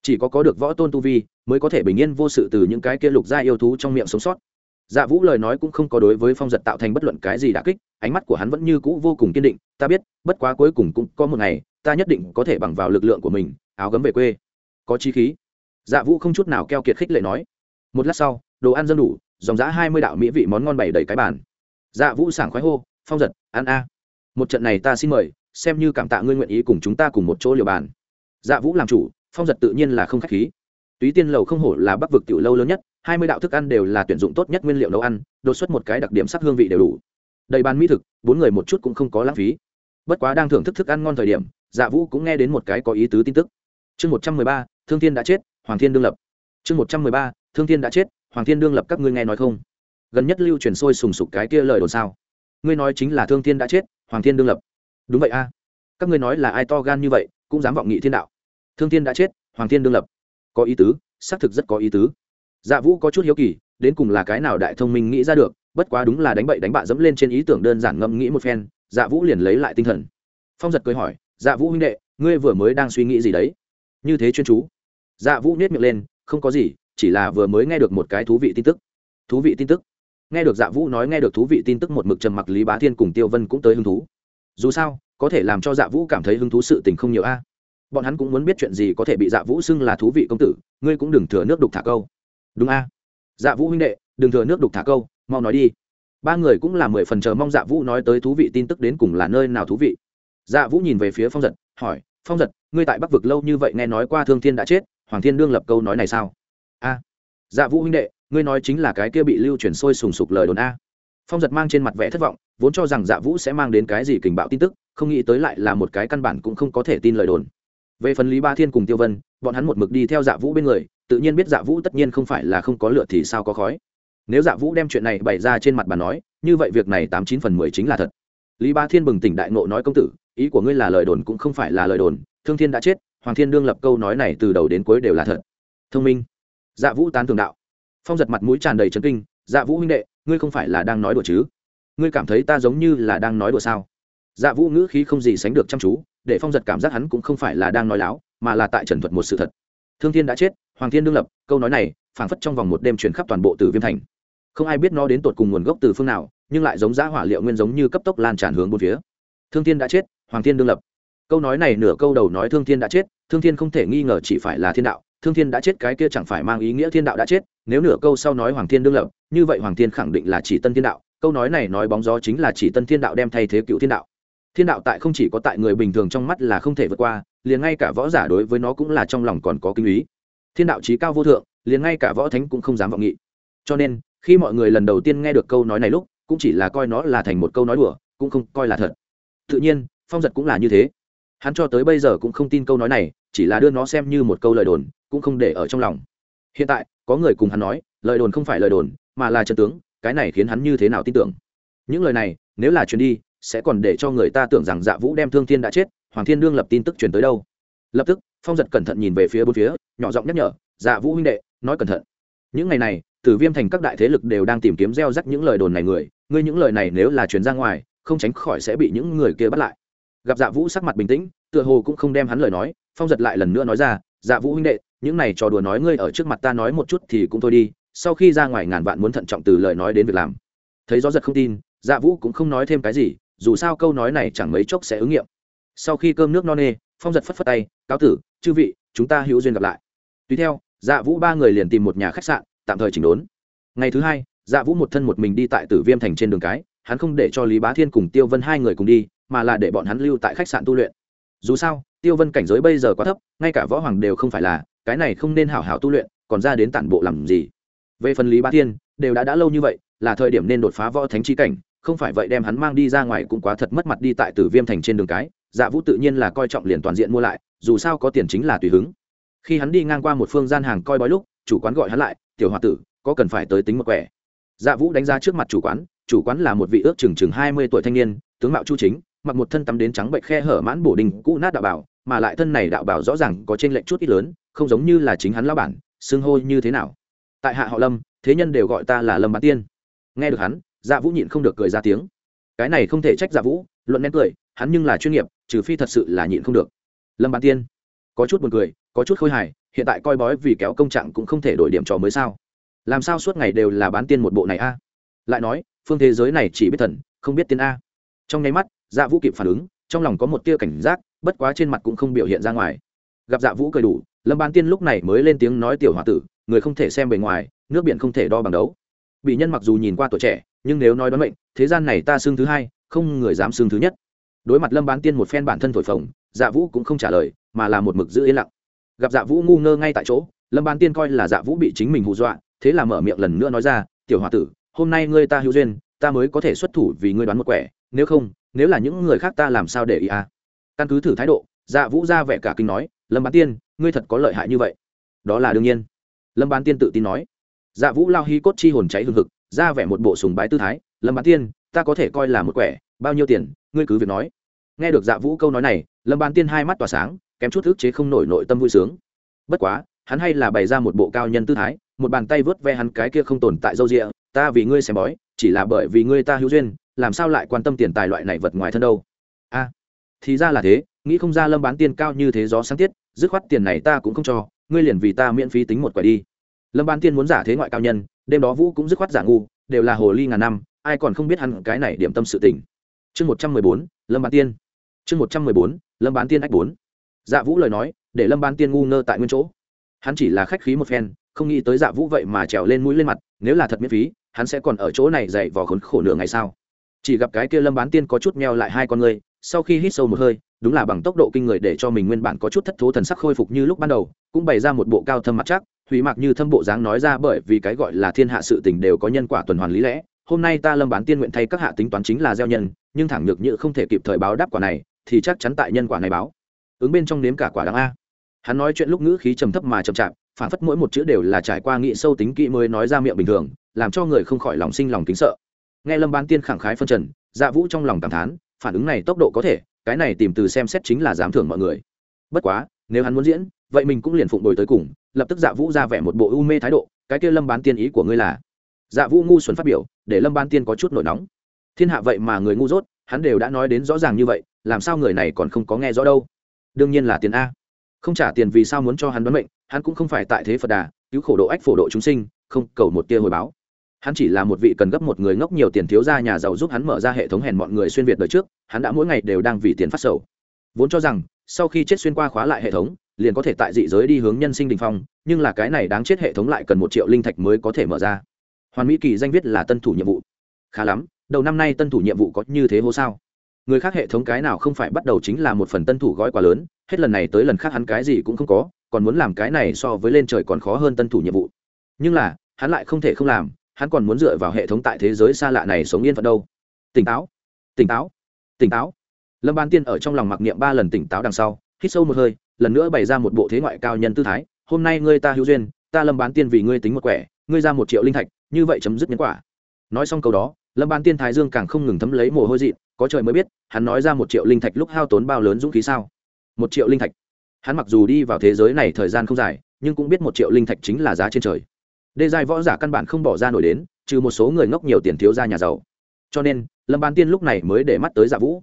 A: chỉ có có được võ tôn tu vi, mới có thể bình yên vô sự từ những cái kia lục gia yêu thú trong miệng sống sót. Dạ vũ lời nói cũng không có đối với phong giật tạo thành bất luận cái gì đả kích, ánh mắt của hắn vẫn như cũ vô cùng kiên định, ta biết, bất quá cuối cùng cũng có một ngày, ta nhất định có thể bằng vào lực lượng của mình, áo gấm về quê. Có chi khí. Dạ vũ không chút nào keo kiệt khích lệ nói. Một lát sau, đồ ăn dân đủ, dòng giã hai mươi đạo mỹ vị món ngon bày đầy cái bàn. Dạ vũ sảng khoái hô, phong giật, ăn a. Một trận này ta xin mời, xem như cảm tạ ngươi nguyện ý cùng chúng ta cùng một chỗ liều bàn. Dạ vũ làm chủ phong giật tự nhiên là không k h á c h khí. Túy tiên lầu không hổ là bắc vực tiểu lâu lớn nhất, hai mươi đạo thức ăn đều là tuyển dụng tốt nhất nguyên liệu nấu ăn, đột xuất một cái đặc điểm sắc hương vị đều đủ. Đầy bàn mỹ thực, bốn người một chút cũng không có lãng phí. Bất quá đang thưởng thức thức ăn ngon thời điểm dạ vũ cũng nghe đến một cái có ý tứ tin tức. Chương một trăm mười ba, thương thiên đã chết, hoàng thiên đương lập. Chương một trăm mười ba, thương thiên đã chết, hoàng thiên đương lập các ngươi nghe nói không? Gần nhất lưu truyền sôi sùng sục cái kia lời đồn sao? Ngươi nói chính là thương thiên đã chết, hoàng thiên đương lập. Đúng vậy a. Các ngươi nói là ai to gan như vậy, cũng dám vọng nghị thiên đạo thương thiên đã chết, hoàng thiên đương lập. Có ý tứ, xác thực rất có ý tứ. Dạ vũ có chút hiếu kỳ, đến cùng là cái nào đại thông minh nghĩ ra được, bất quá đúng là đánh bậy đánh bạ dẫm lên trên ý tưởng đơn giản ngẫm nghĩ một phen dạ vũ liền lấy lại tinh thần. Phong giật cười hỏi dạ vũ huynh đệ, ngươi vừa mới đang suy nghĩ gì đấy? Như thế chuyên chú. Dạ vũ nhét miệng lên, không có gì, chỉ là vừa mới nghe được một cái thú vị tin tức. Thú vị tin tức? Nghe được dạ vũ nói nghe được thú vị tin tức một mực trầm mặc lý bá thiên cùng tiêu vân cũng tới hứng thú. Dù sao, có thể làm cho dạ vũ cảm thấy hứng thú sự tình không nhiều a bọn hắn cũng muốn biết chuyện gì có thể bị dạ vũ xưng là thú vị công tử, ngươi cũng đừng thừa nước đục thả câu. Đúng a? Dạ vũ huynh đệ, đừng thừa nước đục thả câu, mau nói đi. Ba người cũng là mười phần chờ mong dạ vũ nói tới thú vị tin tức đến cùng là nơi nào thú vị. Dạ vũ nhìn về phía phong giật, hỏi, phong giật, ngươi tại bắc vực lâu như vậy nghe nói qua thương thiên đã chết, hoàng thiên đương lập câu nói này sao? A. Dạ vũ huynh đệ, ngươi nói chính là cái kia bị lưu truyền sôi sùng sục lời đồn a. Phong giật mang trên mặt vẽ thất vọng, vốn cho rằng dạ vũ sẽ mang đến cái gì kình bạo tin tức, không nghĩ tới lại là một cái căn bản cũng không có thể tin lời đồn về phần lý ba thiên cùng tiêu vân, bọn hắn một mực đi theo dạ vũ bên người, tự nhiên biết dạ vũ tất nhiên không phải là không có lựa thì sao có khói. Nếu dạ vũ đem chuyện này bày ra trên mặt bà nói, như vậy việc này tám chín phần mười chính là thật. Lý ba thiên bừng tỉnh đại ngộ nói công tử, ý của ngươi là lời đồn cũng không phải là lời đồn, thương thiên đã chết, hoàng thiên đương lập câu nói này từ đầu đến cuối đều là thật. Thông minh. Dạ vũ tán thường đạo. Phong giật mặt mũi tràn đầy trấn kinh dạ vũ huynh đệ, ngươi không phải là đang nói đùa chứ? Ngươi cảm thấy ta giống như là đang nói đùa sao? Dạ vũ ngữ khí không gì sánh được chăm chú để phong giật cảm giác hắn cũng không phải là đang nói láo, mà là tại trần thuật một sự thật. Thương thiên đã chết, hoàng thiên đương lập, câu nói này, phảng phất trong vòng một đêm truyền khắp toàn bộ từ viêm thành. Không ai biết nó đến tột cùng nguồn gốc từ phương nào, nhưng lại giống giá hỏa liệu nguyên giống như cấp tốc lan tràn hướng bốn phía. Thương thiên đã chết, hoàng thiên đương lập. Câu nói này nửa câu đầu nói thương thiên đã chết, thương thiên không thể nghi ngờ chỉ phải là thiên đạo. Thương thiên đã chết cái kia chẳng phải mang ý nghĩa thiên đạo đã chết, nếu nửa câu sau nói hoàng thiên đương lập, như vậy hoàng thiên khẳng định là chỉ tân thiên đạo. Câu nói này nói bóng gió chính là chỉ tân thiên đạo đem thay thế cựu thiên đạo thiên đạo tại không chỉ có tại người bình thường trong mắt là không thể vượt qua, liền ngay cả võ giả đối với nó cũng là trong lòng còn có kinh ý. Thiên đạo trí cao vô thượng, liền ngay cả võ thánh cũng không dám vọng nghị. Cho nên, khi mọi người lần đầu tiên nghe được câu nói này lúc, cũng chỉ là coi nó là thành một câu nói đùa, cũng không coi là thật. Tự nhiên, phong giật cũng là như thế. Hắn cho tới bây giờ cũng không tin câu nói này, chỉ là đưa nó xem như một câu lời đồn, cũng không để ở trong lòng. Hiện tại, có người cùng hắn nói, lời đồn không phải lời đồn, mà là chân tướng, cái này khiến hắn như thế nào tin tưởng? Những lời này, nếu là chuyến đi sẽ còn để cho người ta tưởng rằng dạ vũ đem thương thiên đã chết, hoàng thiên đương lập tin tức truyền tới đâu. Lập tức, phong giật cẩn thận nhìn về phía bốn phía, nhỏ giọng nhắc nhở dạ vũ huynh đệ, nói cẩn thận. Những ngày này, tử viêm thành các đại thế lực đều đang tìm kiếm gieo rắc những lời đồn này người, ngươi những lời này nếu là truyền ra ngoài, không tránh khỏi sẽ bị những người kia bắt lại. Gặp dạ vũ sắc mặt bình tĩnh, tựa hồ cũng không đem hắn lời nói, phong giật lại lần nữa nói ra dạ vũ huynh đệ, những này trò đùa nói ngươi ở trước mặt ta nói một chút thì cũng thôi đi, sau khi ra ngoài ngàn vạn muốn thận trọng từ lời nói đến việc làm. Thấy gió giật không tin dạ vũ cũng không nói thêm cái gì dù sao câu nói này chẳng mấy chốc sẽ ứng nghiệm. Sau khi cơm nước no nê, phong giật phất phất tay, cáo tử, chư vị, chúng ta hữu duyên gặp lại. Tùy theo dạ vũ ba người liền tìm một nhà khách sạn, tạm thời chỉnh đốn. Ngày thứ hai dạ vũ một thân một mình đi tại tử viêm thành trên đường cái, hắn không để cho lý bá thiên cùng tiêu vân hai người cùng đi, mà là để bọn hắn lưu tại khách sạn tu luyện. Dù sao, tiêu vân cảnh giới bây giờ quá thấp, ngay cả võ hoàng đều không phải là, cái này không nên hảo hảo tu luyện, còn ra đến tản bộ làm gì? Về phần lý bá thiên, đều đã đã lâu như vậy, là thời điểm nên đột phá võ thánh chi cảnh không phải vậy đem hắn mang đi ra ngoài cũng quá thật mất mặt đi tại tử viêm thành trên đường cái dạ vũ tự nhiên là coi trọng liền toàn diện mua lại, dù sao có tiền chính là tùy hứng. Khi hắn đi ngang qua một phương gian hàng coi bói lúc, chủ quán gọi hắn lại, tiểu h o a tử, có cần phải tới tính một quẻ? Dạ vũ đánh ra trước mặt chủ quán chủ quán là một vị ước chừng chừng hai mươi tuổi thanh niên, tướng mạo chu chính, mặc một thân tắm đến trắng bệnh khe hở mãn bổ đình cũ nát đạo bảo, mà lại thân này đạo bảo rõ ràng có trên lệnh chút ít lớn, không giống như là chính hắn lao bản, xưng hô như thế nào. Tại hạ họ lâm, thế nhân đều gọi ta là lâm bán tiên. Nghe được hắn dạ vũ nhịn không được cười ra tiếng. Cái này không thể trách dạ vũ, luận nén cười, hắn nhưng là chuyên nghiệp, trừ phi thật sự là nhịn không được. Lâm bán tiên, có chút buồn cười, có chút khôi hài, hiện tại coi bói vì kéo công trạng cũng không thể đổi điểm trò mới sao? Làm sao suốt ngày đều là bán tiên một bộ này a? Lại nói, phương thế giới này chỉ biết thần, không biết tiên a. Trong nháy mắt dạ vũ kịp phản ứng, trong lòng có một tia cảnh giác, bất quá trên mặt cũng không biểu hiện ra ngoài. Gặp dạ vũ cười đủ, lâm bán tiên lúc này mới lên tiếng nói tiểu h o a tử, người không thể xem bề ngoài, nước biển không thể đo bằng đấu. Bị nhân mặc dù nhìn qua tuổi trẻ nhưng nếu nói đoán mệnh, thế gian này ta xương thứ hai, không người dám xương thứ nhất. Đối mặt lâm bán tiên một phen bản thân thổi phồng dạ vũ cũng không trả lời, mà là một mực giữ yên lặng. Gặp dạ vũ ngu ngơ ngay tại chỗ, lâm bán tiên coi là dạ vũ bị chính mình hù dọa, thế là mở miệng lần nữa nói ra, tiểu h o a tử, hôm nay ngươi ta hữu duyên, ta mới có thể xuất thủ vì ngươi đoán một quẻ, nếu không, nếu là những người khác ta làm sao để ý à? Căn cứ thử thái độ dạ vũ ra vẻ cả kinh nói, lâm bán tiên, ngươi thật có lợi hại như vậy. Đó là đương nhiên. Lâm bán tiên tự tin nói. Dạ vũ lao hy cốt chi hồn cháy hừng hực ra vẻ một bộ sùng bái tư thái, lâm bán tiên, ta có thể coi là một quẻ, bao nhiêu tiền, ngươi cứ việc nói. Nghe được dạ vũ câu nói này, lâm bán tiên hai mắt tỏa sáng, kém chút ức chế không nổi nội tâm vui sướng. Bất quá, hắn hay là bày ra một bộ cao nhân tư thái, một bàn tay vớt ve hắn cái kia không tồn tại dâu rịa ta vì ngươi xem bói, chỉ là bởi vì ngươi ta hữu duyên, làm sao lại quan tâm tiền tài loại này vật ngoài thân đâu? A, thì ra là thế, nghĩ không ra lâm bán tiền cao như thế gió sáng tiết, dứt khoát tiền này ta cũng không cho, ngươi liền vì ta miễn phí tính một quẻ đi. Lâm bán tiên muốn giả thế ngoại cao nhân đêm đó vũ cũng dứt khoát giả ngu, đều là hồ ly ngàn năm, ai còn không biết hắn cái này điểm tâm sự tình. Chương một trăm mười bốn, lâm bán tiên. Chương một trăm mười bốn, lâm bán tiên ách bốn. Dạ vũ lời nói, để lâm bán tiên ngu ngơ tại nguyên chỗ. Hắn chỉ là khách khí một phen, không nghĩ tới dạ vũ vậy mà trèo lên mũi lên mặt, nếu là thật miễn phí, hắn sẽ còn ở chỗ này dậy vò khốn khổ nửa ngày sao? Chỉ gặp cái kia lâm bán tiên có chút meo lại hai con người, sau khi hít sâu một hơi, đúng là bằng tốc độ kinh người để cho mình nguyên bản có chút thất thố thần sắc khôi phục như lúc ban đầu, cũng bày ra một bộ cao thâm mặt chắc thủy mạc như thâm bộ dáng nói ra bởi vì cái gọi là thiên hạ sự tình đều có nhân quả tuần hoàn lý lẽ, hôm nay ta lâm bán tiên nguyện thay các hạ tính toán chính là gieo nhân, nhưng thẳng nhược như không thể kịp thời báo đáp quả này, thì chắc chắn tại nhân quả này báo. Ứng bên trong nếm cả quả đáng a. Hắn nói chuyện lúc ngữ khí trầm thấp mà chậm chạp phản phất mỗi một chữ đều là trải qua nghị sâu tính kỹ mới nói ra miệng bình thường, làm cho người không khỏi lòng sinh lòng kính sợ. Nghe lâm bán tiên khẳng khái phân trần dạ vũ trong lòng cảm thán, phản ứng này tốc độ có thể, cái này tìm từ xem xét chính là dám thưởng mọi người. Bất quá, nếu hắn muốn diễn vậy mình cũng liền phụng đổi tới cùng, lập tức dạ vũ ra vẻ một bộ u mê thái độ, cái kia lâm bán tiên ý của ngươi là? Dạ vũ ngu xuẩn phát biểu, để lâm bán tiên có chút nổi nóng. Thiên hạ vậy mà người ngu dốt, hắn đều đã nói đến rõ ràng như vậy, làm sao người này còn không có nghe rõ đâu? Đương nhiên là tiền a. Không trả tiền vì sao muốn cho hắn đoán mệnh, hắn cũng không phải tại thế phật đà, cứu khổ độ ách phổ độ chúng sinh, không cầu một tia hồi báo. Hắn chỉ là một vị cần gấp một người ngốc nhiều tiền thiếu ra nhà giàu giúp hắn mở ra hệ thống hèn mọi người xuyên việt đời trước, hắn đã mỗi ngày đều đang vì tiền phát sầu. Vốn cho rằng sau khi chết xuyên qua khóa lại hệ thống, liền có thể tại dị giới đi hướng nhân sinh đình phong, nhưng là cái này đáng chết hệ thống lại cần một triệu linh thạch mới có thể mở ra. Hoàn mỹ kỳ danh viết là tân thủ nhiệm vụ. Khá lắm, đầu năm nay tân thủ nhiệm vụ có như thế hô sao? Người khác hệ thống cái nào không phải bắt đầu chính là một phần tân thủ gói quá lớn, hết lần này tới lần khác hắn cái gì cũng không có, còn muốn làm cái này so với lên trời còn khó hơn tân thủ nhiệm vụ. Nhưng là, hắn lại không thể không làm, hắn còn muốn dựa vào hệ thống tại thế giới xa lạ này sống yên phận đâu. Tỉnh táo tỉnh táo tỉnh táo lâm ban tiên ở trong lòng mặc niệm ba lần tỉnh táo đằng sau, hít sâu một hơi, lần nữa bày ra một bộ thế ngoại cao nhân tư thái. Hôm nay ngươi ta hữu duyên, ta lâm bán tiên vì ngươi tính một quẻ, ngươi ra một triệu linh thạch, như vậy chấm dứt nhân quả. Nói xong câu đó, lâm bán tiên thái dương càng không ngừng thấm lấy mồ hôi dị có trời mới biết, hắn nói ra một triệu linh thạch lúc hao tốn bao lớn dũng khí sao? Một triệu linh thạch. Hắn mặc dù đi vào thế giới này thời gian không dài, nhưng cũng biết một triệu linh thạch chính là giá trên trời. Đê giai võ giả căn bản không bỏ ra nổi đến, trừ một số người ngốc nhiều tiền thiếu ra nhà giàu. Cho nên, lâm bán tiên lúc này mới để mắt tới dạ vũ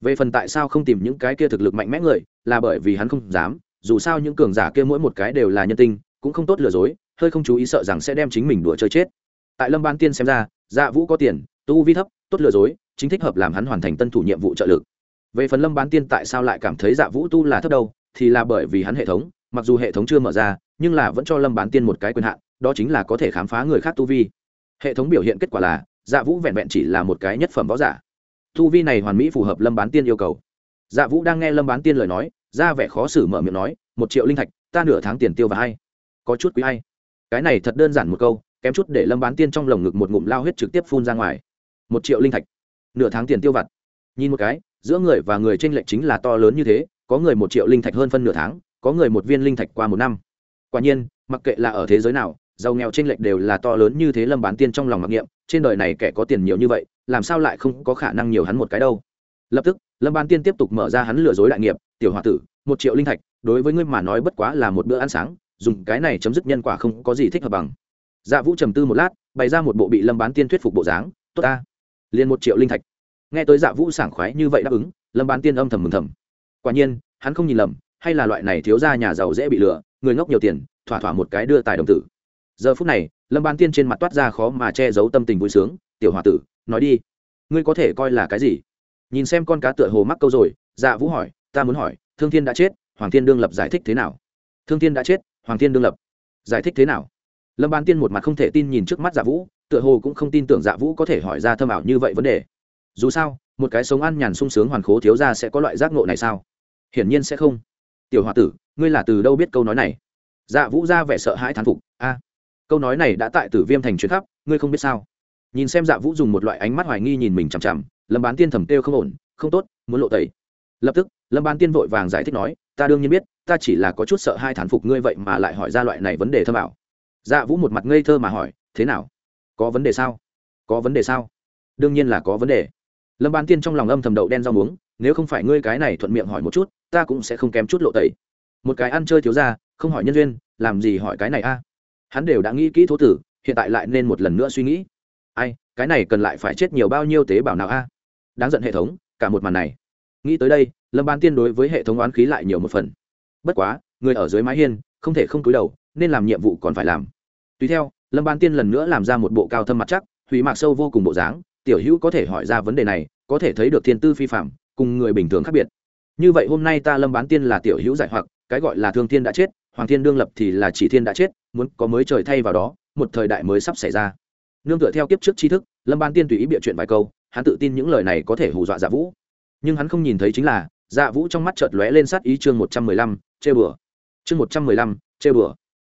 A: về phần tại sao không tìm những cái kia thực lực mạnh mẽ người, là bởi vì hắn không dám, dù sao những cường giả kia mỗi một cái đều là nhân tinh, cũng không tốt lừa dối, hơi không chú ý sợ rằng sẽ đem chính mình đùa chơi chết. Tại lâm ban tiên xem ra dạ vũ có tiền, tu vi thấp, tốt lừa dối, chính thích hợp làm hắn hoàn thành tân thủ nhiệm vụ trợ lực. Về phần lâm bán tiên tại sao lại cảm thấy dạ vũ tu là thấp đâu, thì là bởi vì hắn hệ thống, mặc dù hệ thống chưa mở ra, nhưng là vẫn cho lâm bán tiên một cái quyền hạn, đó chính là có thể khám phá người khác tu vi. Hệ thống biểu hiện kết quả là dạ vũ vẹn vẹn chỉ là một cái nhất phẩm võ giả. Thu vi này hoàn mỹ phù hợp lâm bán tiên yêu cầu. Dạ vũ đang nghe lâm bán tiên lời nói, ra vẻ khó xử mở miệng nói, một triệu linh thạch, ta nửa tháng tiền tiêu và hay có chút quý hay cái này thật đơn giản một câu, kém chút để lâm bán tiên trong lồng ngực một ngụm lao huyết trực tiếp phun ra ngoài. Một triệu linh thạch, nửa tháng tiền tiêu vặt. Nhìn một cái, giữa người và người tranh lệch chính là to lớn như thế, có người một triệu linh thạch hơn phân nửa tháng, có người một viên linh thạch qua một năm. Quả nhiên, mặc kệ là ở thế giới nào, giàu nghèo tranh lệch đều là to lớn như thế lâm bán tiên trong lòng mặc niệm, trên đời này kẻ có tiền nhiều như vậy làm sao lại không có khả năng nhiều hắn một cái đâu? Lập tức, lâm ban tiên tiếp tục mở ra hắn lừa dối đại nghiệp, tiểu h tử, một triệu linh thạch, đối với ngươi mà nói bất quá là một bữa ăn sáng, dùng cái này chấm dứt nhân quả không có gì thích hợp bằng. Dạ vũ trầm tư một lát, bày ra một bộ bị lâm bán tiên thuyết phục bộ dáng, tốt ta, liền một triệu linh thạch. Nghe tới dạ vũ sảng khoái như vậy đáp ứng, lâm bán tiên âm thầm mừng thầm. Quả nhiên, hắn không nhìn lầm, hay là loại này thiếu ra nhà giàu dễ bị lừa, người ngốc nhiều tiền, thỏa thỏa một cái đưa tài đồng tử. Giờ phút này, lâm bán tiên trên mặt toát ra khó mà che giấu tâm tình vui sướng, tiểu h o a tử nói đi. Ngươi có thể coi là cái gì? Nhìn xem con cá tựa hồ mắc câu rồi dạ vũ hỏi, ta muốn hỏi, thương thiên đã chết, hoàng thiên đương lập giải thích thế nào? Thương thiên đã chết, hoàng thiên đương lập giải thích thế nào? Lâm bán tiên một mặt không thể tin nhìn trước mắt dạ vũ, tựa hồ cũng không tin tưởng dạ vũ có thể hỏi ra thâm ảo như vậy vấn đề. Dù sao, một cái sống ăn nhàn sung sướng hoàn khố thiếu ra sẽ có loại giác ngộ này sao? Hiển nhiên sẽ không. Tiểu h o a tử, ngươi là từ đâu biết câu nói này? Dạ vũ ra vẻ sợ hãi thán phục, a, câu nói này đã tại tử viêm thành chuyến khắp, ngươi không biết sao? Nhìn xem dạ vũ dùng một loại ánh mắt hoài nghi nhìn mình chằm chằm, lâm bán tiên thầm kêu không ổn, không tốt, muốn lộ tẩy. Lập tức, lâm bán tiên vội vàng giải thích nói, ta đương nhiên biết, ta chỉ là có chút sợ hai thán phục ngươi vậy mà lại hỏi ra loại này vấn đề thơ bảo dạ vũ một mặt ngây thơ mà hỏi, thế nào? Có vấn đề sao? Có vấn đề sao? Đương nhiên là có vấn đề. Lâm bán tiên trong lòng âm thầm đậu đen rau muống, nếu không phải ngươi cái này thuận miệng hỏi một chút, ta cũng sẽ không kém chút lộ tẩy. Một cái ăn chơi thiếu ra không hỏi nhân duyên, làm gì hỏi cái này a? Hắn đều đã nghĩ kỹ thố tử, hiện tại lại nên một lần nữa suy nghĩ ai, cái này cần lại phải chết nhiều bao nhiêu tế bào nào a? Đáng giận hệ thống, cả một màn này. Nghĩ tới đây, lâm ban tiên đối với hệ thống oán khí lại nhiều một phần. Bất quá, người ở dưới mái hiên, không thể không cúi đầu, nên làm nhiệm vụ còn phải làm. Tùy theo, lâm ban tiên lần nữa làm ra một bộ cao thâm mặt chắc, hủy mạc sâu vô cùng bộ dáng, tiểu hữu có thể hỏi ra vấn đề này, có thể thấy được thiên tư phi phạm cùng người bình thường khác biệt. Như vậy hôm nay ta lâm bán tiên là tiểu hữu giải hoặc, cái gọi là thương thiên đã chết, hoàng thiên đương lập thì là chỉ thiên đã chết, muốn có mới trời thay vào đó, một thời đại mới sắp xảy ra nương tựa theo kiếp trước tri thức, lâm ban tiên tùy ý bịa chuyện vài câu, hắn tự tin những lời này có thể hù dọa dạ vũ. Nhưng hắn không nhìn thấy chính là dạ vũ trong mắt chợt lóe lên sát ý chương một trăm mười lăm, chê bừa. Chương một trăm mười lăm, chê bừa.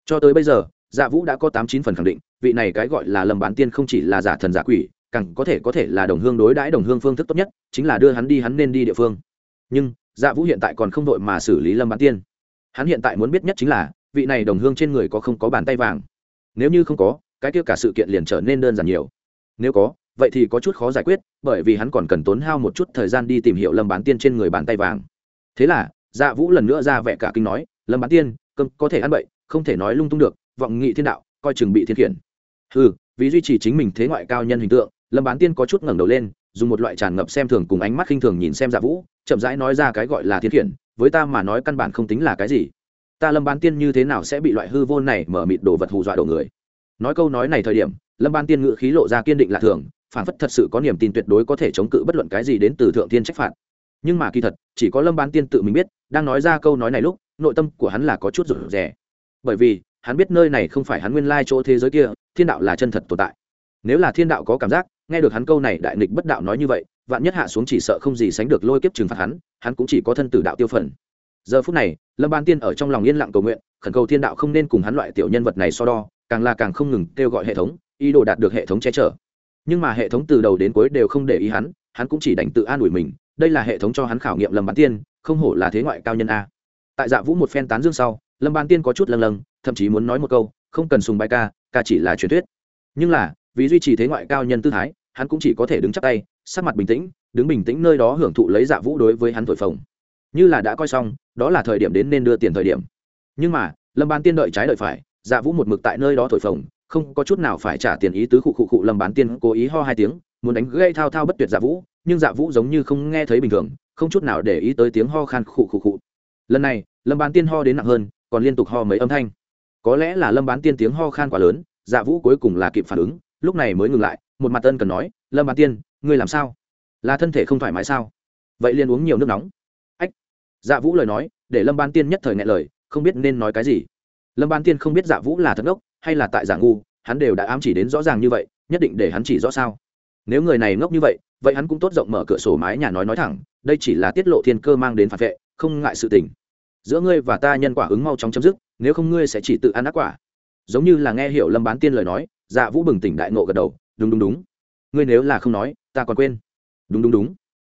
A: Cho tới bây giờ dạ vũ đã có tám chín phần khẳng định, vị này cái gọi là lâm bán tiên không chỉ là giả thần giả quỷ, càng có thể có thể là đồng hương đối đãi đồng hương phương thức tốt nhất, chính là đưa hắn đi hắn nên đi địa phương. Nhưng dạ vũ hiện tại còn không đội mà xử lý lâm bán tiên. Hắn hiện tại muốn biết nhất chính là, vị này đồng hương trên người có không có bàn tay vàng. Nếu như không có cái kia cả sự kiện liền trở nên đơn giản nhiều. Nếu có, vậy thì có chút khó giải quyết, bởi vì hắn còn cần tốn hao một chút thời gian đi tìm hiểu lâm bán tiên trên người bàn tay vàng. Thế là dạ vũ lần nữa ra vẻ cả kinh nói, lâm bán tiên, cơm có thể ăn bậy, không thể nói lung tung được, vọng nghị thiên đạo, coi chừng bị thiên khiển. Ừ vì duy trì chính mình thế ngoại cao nhân hình tượng, lâm bán tiên có chút ngẩng đầu lên, dùng một loại tràn ngập xem thường cùng ánh mắt khinh thường nhìn xem dạ vũ, chậm rãi nói ra cái gọi là thiên khiển, với ta mà nói căn bản không tính là cái gì. Ta lâm bán tiên như thế nào sẽ bị loại hư vô này mở mịt đồ vật hù dọa đổ người? Nói câu nói này thời điểm, lâm ban tiên ngự khí lộ ra kiên định lạ thường, phản phất thật sự có niềm tin tuyệt đối có thể chống cự bất luận cái gì đến từ thượng tiên trách phạt. Nhưng mà kỳ thật, chỉ có lâm ban tiên tự mình biết, đang nói ra câu nói này lúc, nội tâm của hắn là có chút rủ rẻ bởi vì, hắn biết nơi này không phải hắn nguyên lai chỗ thế giới kia, thiên đạo là chân thật tồn tại. Nếu là thiên đạo có cảm giác, nghe được hắn câu này đại nghịch bất đạo nói như vậy, vạn nhất hạ xuống chỉ sợ không gì sánh được lôi kiếp trừng phạt hắn hắn cũng chỉ có thân tử đạo tiêu phần. Giờ phút này, lâm ban tiên ở trong lòng yên lặng cầu nguyện, khẩn cầu thiên đạo không nên cùng hắn loại tiểu nhân vật này so đo càng là càng không ngừng kêu gọi hệ thống, ý đồ đạt được hệ thống che chở. Nhưng mà hệ thống từ đầu đến cuối đều không để ý hắn hắn cũng chỉ đành tự an ủi mình, đây là hệ thống cho hắn khảo nghiệm lâm bán tiên, không hổ là thế ngoại cao nhân a. Tại dạ vũ một phen tán dương sau, lâm bán tiên có chút lâng lâng, thậm chí muốn nói một câu, không cần sùng bài ca ca chỉ là truyền thuyết. Nhưng là, vì duy trì thế ngoại cao nhân tư thái, hắn cũng chỉ có thể đứng chắc tay, sắc mặt bình tĩnh, đứng bình tĩnh nơi đó hưởng thụ lấy dạ vũ đối với hắn thổi phồng. Như là đã coi xong, đó là thời điểm đến nên đưa tiền thời điểm. Nhưng mà, lâm bán tiên đợi trái đợi phải dạ vũ một mực tại nơi đó thổi phồng, không có chút nào phải trả tiền ý tứ khụ khụ khụ lâm bán tiên cố ý ho hai tiếng, muốn đánh gây thao thao bất tuyệt dạ vũ, nhưng dạ vũ giống như không nghe thấy bình thường, không chút nào để ý tới tiếng ho khan khụ khụ khụ. Lần này, lâm bán tiên ho đến nặng hơn, còn liên tục ho mấy âm thanh. Có lẽ là lâm bán tiên tiếng ho khan quá lớn dạ vũ cuối cùng là kịp phản ứng, lúc này mới ngừng lại, một mặt ân cần nói, lâm bán tiên, ngươi làm sao? Là thân thể không thoải mái sao? Vậy liền uống nhiều nước nóng. Ách. Dạ vũ lời nói, để lâm bán tiên nhất thời ngại lời, không biết nên nói cái gì lâm ban tiên không biết dạ vũ là thất ngốc hay là tại giả ngu, hắn đều đã ám chỉ đến rõ ràng như vậy, nhất định để hắn chỉ rõ sao? Nếu người này ngốc như vậy vậy hắn cũng tốt rộng mở cửa sổ mái nhà nói nói thẳng, đây chỉ là tiết lộ thiên cơ mang đến phản vệ, không ngại sự tình. Giữa ngươi và ta nhân quả ứng mau chóng chấm dứt, nếu không ngươi sẽ chỉ tự ăn ác quả. Giống như là nghe hiểu lâm bán tiên lời nói dạ vũ bừng tỉnh đại nộ gật đầu, đúng đúng đúng. Ngươi nếu là không nói, ta còn quên. Đúng đúng đúng.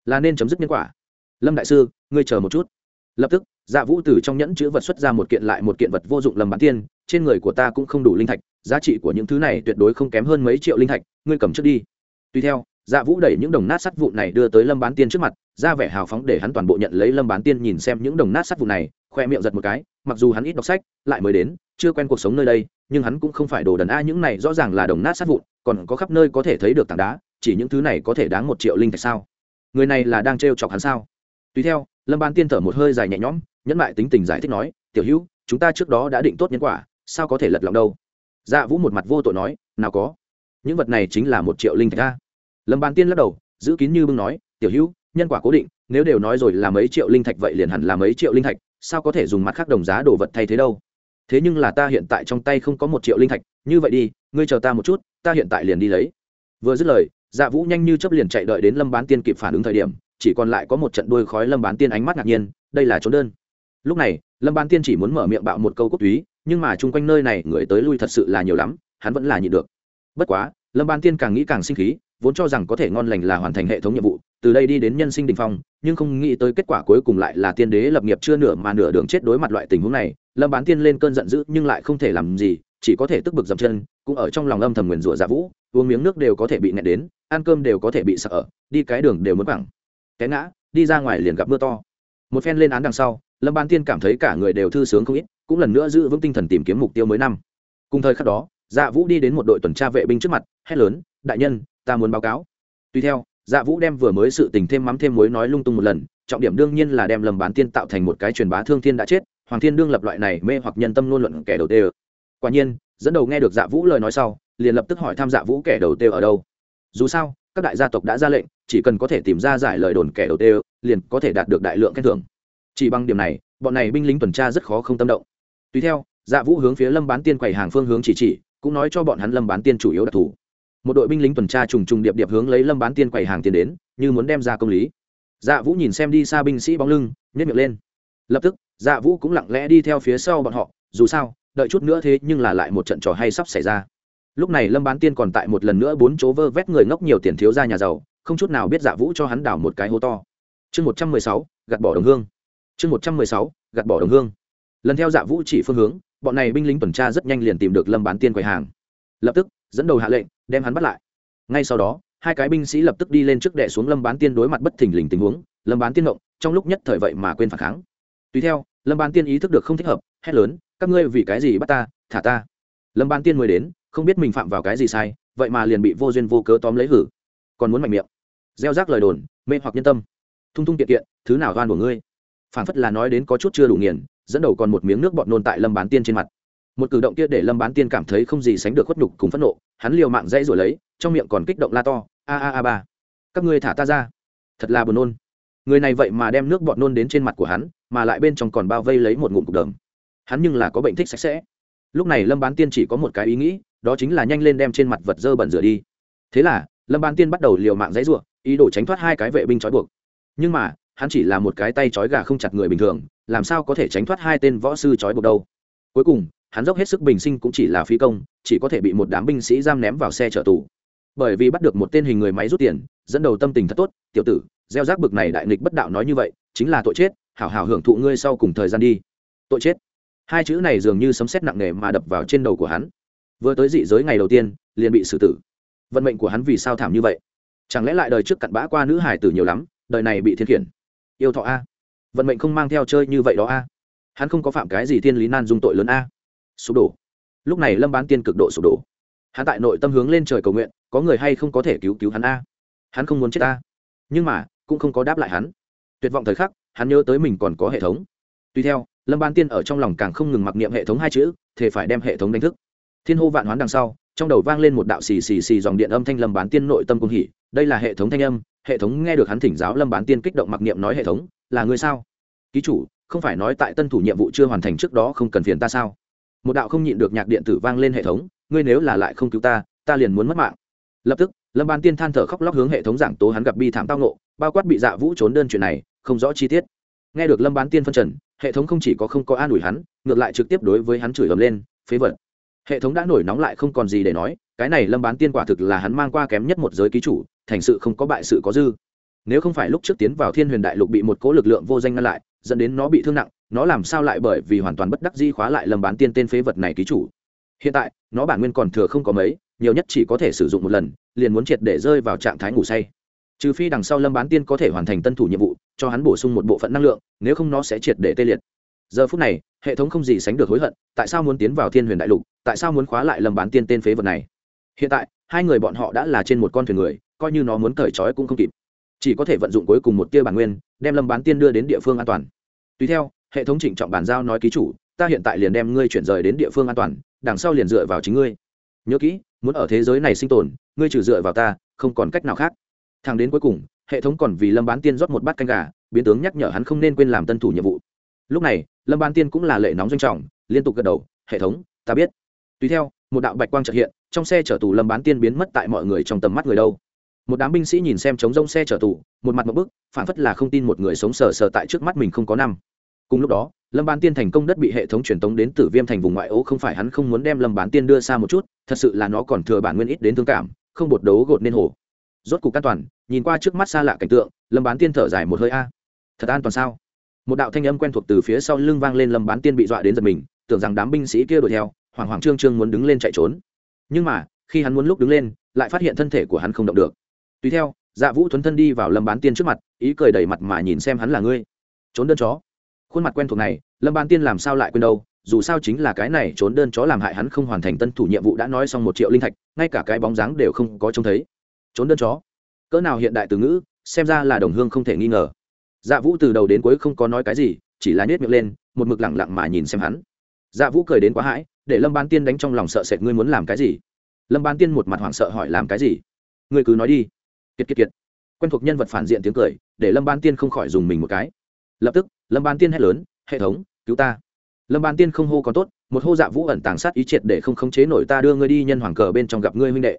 A: Là nên chấm dứt nhân quả. Lâm đại sư, ngươi chờ một chút. Lập tức dạ vũ từ trong nhẫn chữ vật xuất ra một kiện lại một kiện vật vô dụng lầm bán tiên, trên người của ta cũng không đủ linh thạch, giá trị của những thứ này tuyệt đối không kém hơn mấy triệu linh thạch, ngươi cầm trước đi. Tuy theo dạ vũ đẩy những đồng nát sắt vụn này đưa tới lâm bán tiên trước mặt, ra vẻ hào phóng để hắn toàn bộ nhận lấy lâm bán tiên nhìn xem những đồng nát sắt vụn này, khoe miệng giật một cái, mặc dù hắn ít đọc sách, lại mới đến, chưa quen cuộc sống nơi đây, nhưng hắn cũng không phải đồ đần a những này rõ ràng là đồng nát sắt vụn, còn có khắp nơi có thể thấy được tảng đá, chỉ những thứ này có thể đáng một triệu linh thạch sao? Người này là đang trêu chọc hắn sao? Tùy theo lâm bán tiên thở một hơi dài nhẹ nhõm nhẫn lại tính tình giải thích nói, tiểu hữu, chúng ta trước đó đã định tốt nhân quả, sao có thể lật lòng đâu? Dạ vũ một mặt vô tội nói, nào có. Những vật này chính là một triệu linh thạch a. Lâm bán tiên lắc đầu, giữ kín như bưng nói, tiểu hữu, nhân quả cố định, nếu đều nói rồi là mấy triệu linh thạch vậy liền hẳn là mấy triệu linh thạch, sao có thể dùng mặt khác đồng giá đồ vật thay thế đâu? Thế nhưng là ta hiện tại trong tay không có một triệu linh thạch, như vậy đi, ngươi chờ ta một chút, ta hiện tại liền đi lấy. Vừa dứt lời dạ vũ nhanh như chấp liền chạy đợi đến lâm bán tiên kịp phản ứng thời điểm, chỉ còn lại có một trận đuôi khói lâm bán tiên ánh mắt ngạc nhiên, đây là trốn đơn lúc này, lâm ban tiên chỉ muốn mở miệng bạo một câu cốt túy, nhưng mà chung quanh nơi này người tới lui thật sự là nhiều lắm, hắn vẫn là nhịn được. Bất quá, lâm ban tiên càng nghĩ càng sinh khí, vốn cho rằng có thể ngon lành là hoàn thành hệ thống nhiệm vụ, từ đây đi đến nhân sinh đình phong, nhưng không nghĩ tới kết quả cuối cùng lại là tiên đế lập nghiệp chưa nửa mà nửa đường chết đối mặt loại tình huống này, lâm bán tiên lên cơn giận dữ nhưng lại không thể làm gì, chỉ có thể tức bực dậm chân, cũng ở trong lòng âm thầm nguyền rủa giả vũ, uống miếng nước đều có thể bị nẹt đến, ăn cơm đều có thể bị sợ ở, đi cái đường đều muốn bằng té ngã, đi ra ngoài liền gặp mưa to. Một phen lên án đằng sau lâm ban tiên cảm thấy cả người đều thư sướng không ít, cũng lần nữa giữ vững tinh thần tìm kiếm mục tiêu mới năm. Cùng thời khắc đó dạ vũ đi đến một đội tuần tra vệ binh trước mặt, hét lớn, đại nhân, ta muốn báo cáo. Tuy theo dạ vũ đem vừa mới sự tình thêm mắm thêm muối nói lung tung một lần, trọng điểm đương nhiên là đem lầm bán tiên tạo thành một cái truyền bá thương thiên đã chết, hoàng thiên đương lập loại này mê hoặc nhân tâm luôn luận kẻ đầu tê quả nhiên, dẫn đầu nghe được dạ vũ lời nói sau, liền lập tức hỏi thăm dạ vũ kẻ đầu tê ở đâu. Dù sao, các đại gia tộc đã ra lệnh, chỉ cần có thể tìm ra giải lời đồn kẻ đầu tê liền có thể đạt được đại lượng khen thưởng chỉ bằng điểm này, bọn này binh lính tuần tra rất khó không tâm động. Tùy theo dạ vũ hướng phía lâm bán tiên quầy hàng phương hướng chỉ chỉ, cũng nói cho bọn hắn lâm bán tiên chủ yếu đặc thù. Một đội binh lính tuần tra trùng trùng điệp điệp hướng lấy lâm bán tiên quầy hàng tiền đến, như muốn đem ra công lý. Dạ vũ nhìn xem đi xa binh sĩ bóng lưng nhét miệng lên. Lập tức dạ vũ cũng lặng lẽ đi theo phía sau bọn họ, dù sao, đợi chút nữa thế nhưng là lại một trận trò hay sắp xảy ra. Lúc này lâm bán tiên còn tại một lần nữa bốn chỗ vơ vét người ngốc nhiều tiền thiếu ra nhà giàu, không chút nào biết dạ vũ cho hắn đảo một cái hố to. Chương một trăm mười sáu, gạt bỏ đồng hương chương một trăm mười sáu, gạt bỏ đồng hương. Lần theo dạ vũ chỉ phương hướng, bọn này binh lính tuần tra rất nhanh liền tìm được lâm bán tiên quầy hàng. Lập tức, dẫn đầu hạ lệnh, đem hắn bắt lại. Ngay sau đó, hai cái binh sĩ lập tức đi lên trước đệ xuống lâm bán tiên đối mặt bất thình lình tình huống. Lâm bán tiên động trong lúc nhất thời vậy mà quên phản kháng. Tùy theo, lâm bán tiên ý thức được không thích hợp, hét lớn, các ngươi vì cái gì bắt ta, thả ta? Lâm bán tiên mới đến, không biết mình phạm vào cái gì sai, vậy mà liền bị vô duyên vô cớ tóm lấy hử. Còn muốn mạnh miệng. Gieo rác lời đồn, mê hoặc nhân tâm. Thung thung kiện kiện, thứ nào oan của ngươi? Phản phất là nói đến có chút chưa đủ nghiền, dẫn đầu còn một miếng nước bọt nôn tại lâm bán tiên trên mặt. Một cử động kia để lâm bán tiên cảm thấy không gì sánh được khuất nhục cùng phẫn nộ, hắn liều mạng dãy rồi lấy, trong miệng còn kích động la to, a a a ba, các ngươi thả ta ra. Thật là buồn nôn. Người này vậy mà đem nước bọt nôn đến trên mặt của hắn, mà lại bên trong còn bao vây lấy một ngụm cục đờm hắn nhưng là có bệnh thích sạch sẽ. Lúc này lâm bán tiên chỉ có một cái ý nghĩ, đó chính là nhanh lên đem trên mặt vật dơ bẩn rửa đi. Thế là, lâm bán tiên bắt đầu liều mạng dãy r u ộ ý đồ tránh thoát hai cái vệ binh trói buộc. Nhưng mà hắn chỉ là một cái tay trói gà không chặt người bình thường, làm sao có thể tránh thoát hai tên võ sư trói buộc đâu? Cuối cùng, hắn dốc hết sức bình sinh cũng chỉ là phi công, chỉ có thể bị một đám binh sĩ giam ném vào xe chở tù. Bởi vì bắt được một tên hình người máy rút tiền, dẫn đầu tâm tình thật tốt, tiểu tử, gieo rác bực này đại nghịch bất đạo nói như vậy, chính là tội chết, hảo hảo hưởng thụ ngươi sau cùng thời gian đi. Tội chết. Hai chữ này dường như sấm sét nặng nề mà đập vào trên đầu của hắn. Vừa tới dị giới ngày đầu tiên, liền bị xử tử. Vận mệnh của hắn vì sao thảm như vậy? Chẳng lẽ lại đời trước cặn bã qua nữ hải tử nhiều lắm, đời này bị thiên khiển? Yêu thọ a. Vận mệnh không mang theo chơi như vậy đó a. Hắn không có phạm cái gì thiên lý nan dung tội lớn a. Sụp đổ. Lúc này lâm bán tiên cực độ sụp đổ. Hắn tại nội tâm hướng lên trời cầu nguyện, có người hay không có thể cứu cứu hắn a. Hắn không muốn chết a. Nhưng mà, cũng không có đáp lại hắn. Tuyệt vọng thời khắc, hắn nhớ tới mình còn có hệ thống. Tuy theo, lâm bán tiên ở trong lòng càng không ngừng mặc niệm hệ thống hai chữ thì phải đem hệ thống đánh thức. Thiên hô vạn hoán đằng sau trong đầu vang lên một đạo xì xì xì dòng điện âm thanh lâm bán tiên nội tâm cung hỉ. Đây là hệ thống thanh âm, hệ thống nghe được hắn thỉnh giáo lâm bán tiên kích động mặc niệm nói hệ thống, là người sao? Ký chủ, không phải nói tại tân thủ nhiệm vụ chưa hoàn thành trước đó không cần phiền ta sao? Một đạo không nhịn được nhạc điện tử vang lên hệ thống, ngươi nếu là lại không cứu ta ta liền muốn mất mạng. Lập tức, lâm ban tiên than thở khóc lóc hướng hệ thống giảng tố hắn gặp bi thảm tao nộ bao quát bị dạ vũ trốn đơn chuyện này, không rõ chi tiết. Nghe được lâm bán tiên phân trần, hệ thống không chỉ có không có an ủi hắn, ngược lại trực tiếp đối với hắn chửi ầm lên, phế vật hệ thống đã nổi nóng lại không còn gì để nói, cái này lâm bán tiên quả thực là hắn mang qua kém nhất một giới ký chủ, thành sự không có bại sự có dư. Nếu không phải lúc trước tiến vào thiên huyền đại lục bị một cố lực lượng vô danh ngăn lại, dẫn đến nó bị thương nặng, nó làm sao lại bởi vì hoàn toàn bất đắc di khóa lại lâm bán tiên tên phế vật này ký chủ? Hiện tại, nó bản nguyên còn thừa không có mấy, nhiều nhất chỉ có thể sử dụng một lần, liền muốn triệt để rơi vào trạng thái ngủ say. Trừ phi đằng sau lâm bán tiên có thể hoàn thành tân thủ nhiệm vụ, cho hắn bổ sung một bộ phận năng lượng, nếu không nó sẽ triệt để tê liệt. Giờ phút này, hệ thống không gì sánh được hối hận, tại sao muốn tiến vào thiên huyền đại lục? Tại sao muốn khóa lại lâm bán tiên tên phế vật này? Hiện tại, hai người bọn họ đã là trên một con thuyền người, coi như nó muốn cởi trói cũng không kịp. Chỉ có thể vận dụng cuối cùng một tia bản nguyên, đem lâm bán tiên đưa đến địa phương an toàn. Tùy theo, hệ thống trịnh trọng bàn giao nói ký chủ, ta hiện tại liền đem ngươi chuyển rời đến địa phương an toàn, đằng sau liền dựa vào chính ngươi. Nhớ kỹ, muốn ở thế giới này sinh tồn, ngươi trừ dựa vào ta, không còn cách nào khác. Thang đến cuối cùng, hệ thống còn vì lâm bán tiên rót một bát canh gà, biến tướng nhắc nhở hắn không nên quên làm tân thủ nhiệm vụ. Lúc này lâm bán tiên cũng là lệ nóng doanh trọng, liên tục gật đầu, hệ thống, ta biết tùy theo, một đạo bạch quang trợ hiện, trong xe chở tù lâm bán tiên biến mất tại mọi người trong tầm mắt người đâu. Một đám binh sĩ nhìn xem chống rông xe chở tù, một mặt một bức phản phất là không tin một người sống sờ sờ tại trước mắt mình không có năm. Cùng lúc đó, lâm bán tiên thành công đất bị hệ thống truyền tống đến tử viêm thành vùng ngoại ô, không phải hắn không muốn đem lâm bán tiên đưa xa một chút, thật sự là nó còn thừa bản nguyên ít đến thương cảm, không bột đấu gột nên hổ. Rốt cục an toàn, nhìn qua trước mắt xa lạ cảnh tượng, lâm bán tiên thở dài một hơi a. Thật an toàn sao? Một đạo thanh âm quen thuộc từ phía sau lưng vang lên, lâm bán tiên bị dọa đến giật mình, tưởng rằng đám binh sĩ kia đuổi theo hoảng hoảng trương trương muốn đứng lên chạy trốn. Nhưng mà, khi hắn muốn lúc đứng lên, lại phát hiện thân thể của hắn không động được. Tùy theo dạ vũ thuấn thân đi vào lâm bán tiên trước mặt, ý cười đầy mặt mà nhìn xem hắn là ngươi. Trốn đơn chó. Khuôn mặt quen thuộc này, lâm bán tiên làm sao lại quên đâu, dù sao chính là cái này trốn đơn chó làm hại hắn không hoàn thành tân thủ nhiệm vụ đã nói xong một triệu linh thạch, ngay cả cái bóng dáng đều không có trông thấy. Trốn đơn chó. Cỡ nào hiện đại từ ngữ, xem ra là đồng hương không thể nghi ngờ. Dạ vũ từ đầu đến cuối không có nói cái gì, chỉ là nhét miệng lên, một mực lẳng lặng mà nhìn xem hắn. Dạ vũ cười đến quá hãi để lâm ban tiên đánh trong lòng sợ sệt, ngươi muốn làm cái gì? Lâm ban tiên một mặt hoảng sợ hỏi, làm cái gì? Ngươi cứ nói đi. Kiệt kiệt kiệt. Quen thuộc nhân vật phản diện tiếng cười, để lâm ban tiên không khỏi dùng mình một cái. Lập tức, lâm ban tiên hét lớn, hệ thống, cứu ta. Lâm ban tiên không hô còn tốt, một hô dạ vũ ẩn tàng sát ý triệt để không khống chế nổi, ta đưa ngươi đi nhân hoàng cờ bên trong gặp ngươi huynh đệ.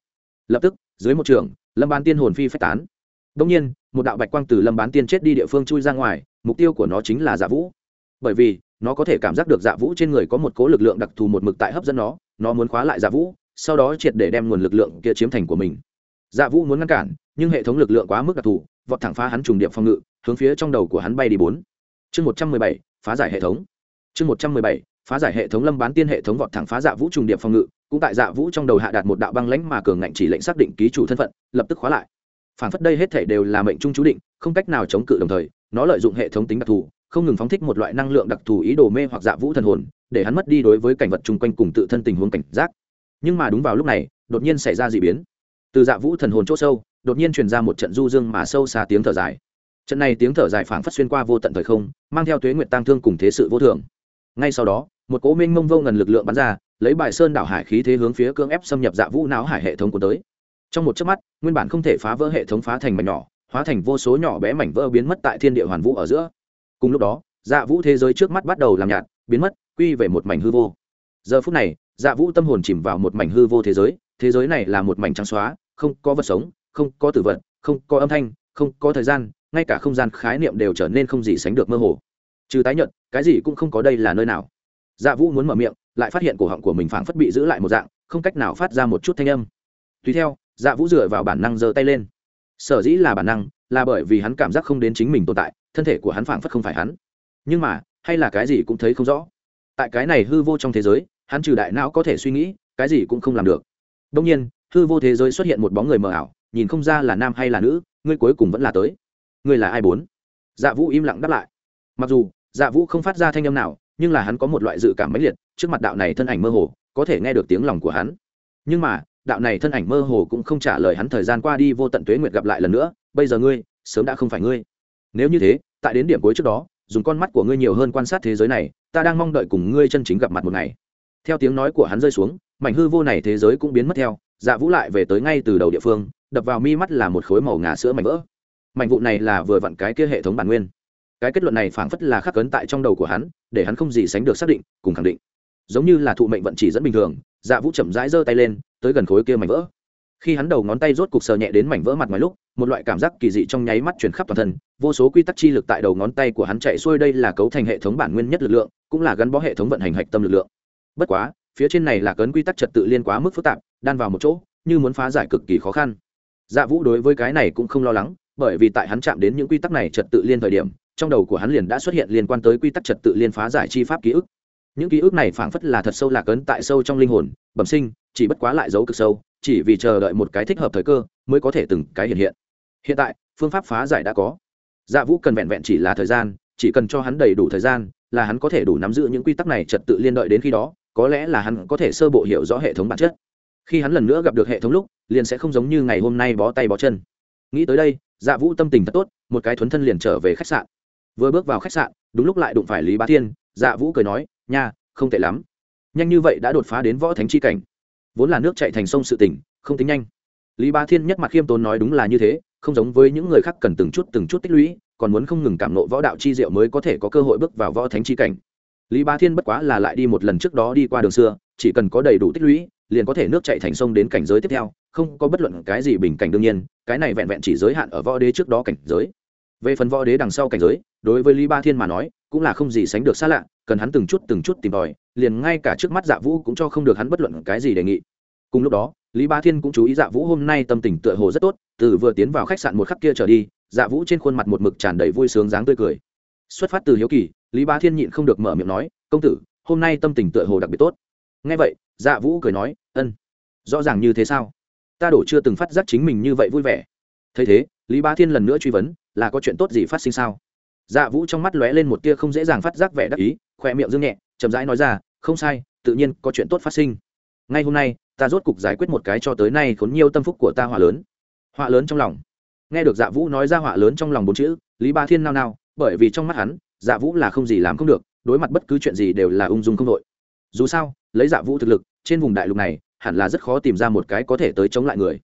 A: Lập tức, dưới một trường, lâm ban tiên hồn phi phách tán. Đông nhiên, một đạo bạch quang từ lâm bán tiên chết đi địa phương chui ra ngoài, mục tiêu của nó chính là dạ vũ. Bởi vì nó có thể cảm giác được dạ vũ trên người có một cố lực lượng đặc thù một mực tại hấp dẫn nó nó muốn khóa lại dạ vũ, sau đó triệt để đem nguồn lực lượng kia chiếm thành của mình. Dạ vũ muốn ngăn cản, nhưng hệ thống lực lượng quá mức đặc thù, vọt thẳng phá hắn trùng điệp phòng ngự, hướng phía trong đầu của hắn bay đi bốn. Chương một trăm mười bảy, phá giải hệ thống. Chương một trăm mười bảy, phá giải hệ thống lâm bán tiên hệ thống vọt thẳng phá dạ vũ trùng điệp phòng ngự, cũng tại dạ vũ trong đầu hạ đạt một đạo băng lãnh mà cường ngạnh chỉ lệnh xác định ký chủ thân phận, lập tức khóa lại. Phản phất đây hết thể đều là mệnh trung chú định, không cách nào chống cự đồng thời, nó lợi dụng hệ thống tính đặc thù không ngừng phóng thích một loại năng lượng đặc thù ý đồ mê hoặc dạ vũ thần hồn, để hắn mất đi đối với cảnh vật chung quanh cùng tự thân tình huống cảnh giác. Nhưng mà đúng vào lúc này, đột nhiên xảy ra d ị biến. Từ dạ vũ thần hồn c h ỗ sâu, đột nhiên truyền ra một trận du dương mà sâu xa tiếng thở dài. Trận này tiếng thở dài phảng phất xuyên qua vô tận thời không, mang theo tuế nguyện tăng thương cùng thế sự vô thường. Ngay sau đó, một cố minh mông vô ngần lực lượng bắn ra, lấy bài sơn đảo hải khí thế hướng phía cưỡng ép xâm nhập dạ vũ não hải hệ thống của tới. Trong một chớp mắt, nguyên bản không thể phá vỡ hệ thống phá thành mảnh nhỏ, hóa thành vô số nhỏ bé mảnh vỡ biến mất tại thiên địa hoàn vũ ở giữa cùng lúc đó dạ vũ thế giới trước mắt bắt đầu làm nhạt, biến mất, quy về một mảnh hư vô. Giờ phút này dạ vũ tâm hồn chìm vào một mảnh hư vô thế giới thế giới này là một mảnh trắng xóa, không có vật sống, không có tử vật, không có âm thanh, không có thời gian, ngay cả không gian khái niệm đều trở nên không gì sánh được mơ hồ. Trừ tái nhận cái gì cũng không có đây là nơi nào. Dạ vũ muốn mở miệng, lại phát hiện cổ họng của mình phảng phất bị giữ lại một dạng, không cách nào phát ra một chút thanh âm. Tùy theo dạ vũ dựa vào bản năng giơ tay lên. Sở dĩ là bản năng là bởi vì hắn cảm giác không đến chính mình tồn tại, thân thể của hắn phảng phất không phải hắn. Nhưng mà, hay là cái gì cũng thấy không rõ. Tại cái này hư vô trong thế giới, hắn trừ đại não có thể suy nghĩ, cái gì cũng không làm được. Đông nhiên, hư vô thế giới xuất hiện một bóng người mờ ảo, nhìn không ra là nam hay là nữ, ngươi cuối cùng vẫn là tới. Ngươi là ai bốn? Dạ vũ im lặng đáp lại. Mặc dù dạ vũ không phát ra thanh âm nào, nhưng là hắn có một loại dự cảm mãnh liệt, trước mặt đạo này thân ảnh mơ hồ, có thể nghe được tiếng lòng của hắn. Nhưng mà, đạo này thân ảnh mơ hồ cũng không trả lời hắn thời gian qua đi vô tận tuế nguyệt gặp lại lần nữa bây giờ ngươi, sớm đã không phải ngươi. Nếu như thế, tại đến điểm cuối trước đó, dùng con mắt của ngươi nhiều hơn quan sát thế giới này, ta đang mong đợi cùng ngươi chân chính gặp mặt một ngày. Theo tiếng nói của hắn rơi xuống, mảnh hư vô này thế giới cũng biến mất theo dạ vũ lại về tới ngay từ đầu địa phương, đập vào mi mắt là một khối màu ngà sữa mảnh vỡ. Mảnh vụ này là vừa vặn cái kia hệ thống bản nguyên. Cái kết luận này phảng phất là khắc cấn tại trong đầu của hắn, để hắn không gì sánh được xác định, cùng khẳng định. Giống như là thụ mệnh vận chỉ dẫn bình thường dạ vũ chậm rãi giơ tay lên, tới gần khối kia mảnh vỡ khi hắn đầu ngón tay rốt cục sờ nhẹ đến mảnh vỡ mặt ngoài lúc, một loại cảm giác kỳ dị trong nháy mắt chuyển khắp toàn thân. Vô số quy tắc chi lực tại đầu ngón tay của hắn chạy xuôi đây là cấu thành hệ thống bản nguyên nhất lực lượng, cũng là gắn bó hệ thống vận hành hạch tâm lực lượng. Bất quá, phía trên này là cấn quy tắc trật tự liên quá mức phức tạp, đan vào một chỗ, như muốn phá giải cực kỳ khó khăn. Dạ vũ đối với cái này cũng không lo lắng, bởi vì tại hắn chạm đến những quy tắc này trật tự liên thời điểm, trong đầu của hắn liền đã xuất hiện liên quan tới quy tắc trật tự liên phá giải chi pháp ký ức. Những ký ức này phảng phất là thật sâu lạc ấn tại sâu trong linh hồn, bẩm sinh, chỉ bất quá lại giấu cực sâu chỉ vì chờ đợi một cái thích hợp thời cơ mới có thể từng cái hiện hiện. Hiện tại, phương pháp phá giải đã có. Dạ vũ cần vẹn vẹn chỉ là thời gian, chỉ cần cho hắn đầy đủ thời gian là hắn có thể đủ nắm giữ những quy tắc này trật tự liên đợi đến khi đó, có lẽ là hắn có thể sơ bộ hiểu rõ hệ thống bản chất. Khi hắn lần nữa gặp được hệ thống lúc, liền sẽ không giống như ngày hôm nay bó tay bó chân. Nghĩ tới đây dạ vũ tâm tình thật tốt, một cái thuấn thân liền trở về khách sạn. Vừa bước vào khách sạn, đúng lúc lại đụng phải lý bá thiên dạ vũ cười nói, nha, không tệ lắm. Nhanh như vậy đã đột phá đến võ thánh chi cảnh vốn là nước chạy thành sông sự tỉnh, không tính nhanh. Lý ba thiên nhất mặt khiêm tốn nói đúng là như thế, không giống với những người khác cần từng chút từng chút tích lũy, còn muốn không ngừng cảm nộ võ đạo chi diệu mới có thể có cơ hội bước vào võ thánh chi cảnh. Lý ba thiên bất quá là lại đi một lần trước đó đi qua đường xưa, chỉ cần có đầy đủ tích lũy, liền có thể nước chạy thành sông đến cảnh giới tiếp theo, không có bất luận cái gì bình cảnh đương nhiên, cái này vẹn vẹn chỉ giới hạn ở võ đế trước đó cảnh giới. Về phần võ đế đằng sau cảnh giới, đối với lý ba thiên mà nói, cũng là không gì sánh được xa lạ, cần hắn từng chút từng chút tìm tòi liền ngay cả trước mắt dạ vũ cũng cho không được hắn bất luận cái gì đề nghị. Cùng lúc đó, lý ba thiên cũng chú ý dạ vũ hôm nay tâm tình tựa hồ rất tốt, từ vừa tiến vào khách sạn một khắc kia trở đi dạ vũ trên khuôn mặt một mực tràn đầy vui sướng dáng tươi cười. Xuất phát từ hiếu kỳ, lý ba thiên nhịn không được mở miệng nói, công tử, hôm nay tâm tình tựa hồ đặc biệt tốt. Ngay vậy dạ vũ cười nói, ân, rõ ràng như thế sao? Ta đổ chưa từng phát giác chính mình như vậy vui vẻ. Thấy thế, lý ba thiên lần nữa truy vấn, là có chuyện tốt gì phát sinh sao? Dạ vũ trong mắt lóe lên một tia không dễ dàng phát giác vẻ đắc ý khoe miệng dương nhẹ, chậm rãi nói ra không sai, tự nhiên có chuyện tốt phát sinh. Ngay hôm nay, ta rốt cục giải quyết một cái cho tới nay khốn nhiều tâm phúc của ta họa lớn. Họa lớn trong lòng. Nghe được dạ vũ nói ra họa lớn trong lòng bốn chữ, lý ba thiên nao nao, bởi vì trong mắt hắn dạ vũ là không gì làm không được, đối mặt bất cứ chuyện gì đều là ung dung không đội. Dù sao, lấy dạ vũ thực lực, trên vùng đại lục này, hẳn là rất khó tìm ra một cái có thể tới chống lại người.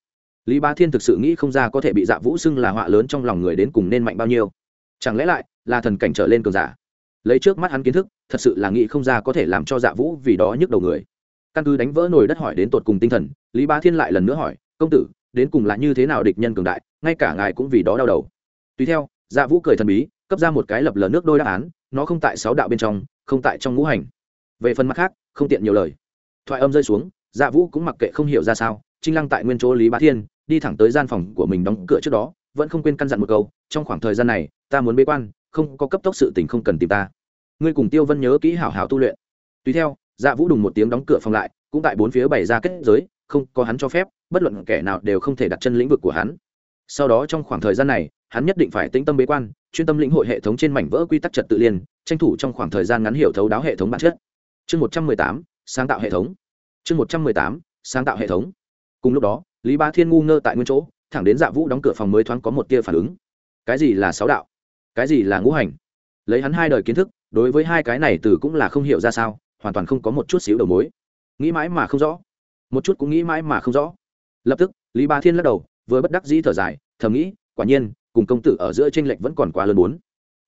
A: Lý ba thiên thực sự nghĩ không ra có thể bị dạ vũ xưng là họa lớn trong lòng người đến cùng nên mạnh bao nhiêu. Chẳng lẽ lại là thần cảnh trở lên cường giả? Lấy trước mắt hắn kiến thức, thật sự là nghĩ không ra có thể làm cho dạ vũ vì đó nhức đầu người. Căn cứ đánh vỡ nồi đất hỏi đến tột cùng tinh thần, lý ba thiên lại lần nữa hỏi, công tử, đến cùng là như thế nào địch nhân cường đại, ngay cả ngài cũng vì đó đau đầu. Tùy theo dạ vũ cười thần bí, cấp ra một cái lập lờ nước đôi đáp án, nó không tại sáu đạo bên trong, không tại trong ngũ hành. Về phần mặt khác, không tiện nhiều lời. Thoại âm rơi xuống dạ vũ cũng mặc kệ không hiểu ra sao, trinh lăng tại nguyên chỗ lý bá thiên, đi thẳng tới gian phòng của mình đóng cửa trước đó, vẫn không quên căn dặn một câu, trong khoảng thời gian này, ta muốn bế quan không có cấp tốc sự tình không cần tìm ta. Ngươi cùng tiêu vân nhớ kỹ hảo hảo tu luyện. Tùy theo dạ vũ đùng một tiếng đóng cửa phòng lại, cũng tại bốn phía bày ra kết giới, không có hắn cho phép, bất luận kẻ nào đều không thể đặt chân lĩnh vực của hắn. Sau đó trong khoảng thời gian này, hắn nhất định phải tĩnh tâm bế quan, chuyên tâm lĩnh hội hệ thống trên mảnh vỡ quy tắc trật tự liên, tranh thủ trong khoảng thời gian ngắn hiểu thấu đáo hệ thống bản chất. Chương một trăm mười tám, sáng tạo hệ thống. Chương một trăm mười tám, sáng tạo hệ thống. Cùng lúc đó, lý ba thiên ngu ngơ tại nguyên chỗ, thẳng đến dạ vũ đóng cửa phòng mới thoáng có một tia phản ứng. Cái gì là sáu đạo? Cái gì là ngũ hành? Lấy hắn hai đời kiến thức, đối với hai cái này từ cũng là không hiểu ra sao, hoàn toàn không có một chút xíu đầu mối. Nghĩ mãi mà không rõ. Một chút cũng nghĩ mãi mà không rõ. Lập tức, lý ba thiên lắc đầu, vừa bất đắc dĩ thở dài, thầm nghĩ, quả nhiên, cùng công tử ở giữa tranh lệch vẫn còn quá lớn bốn.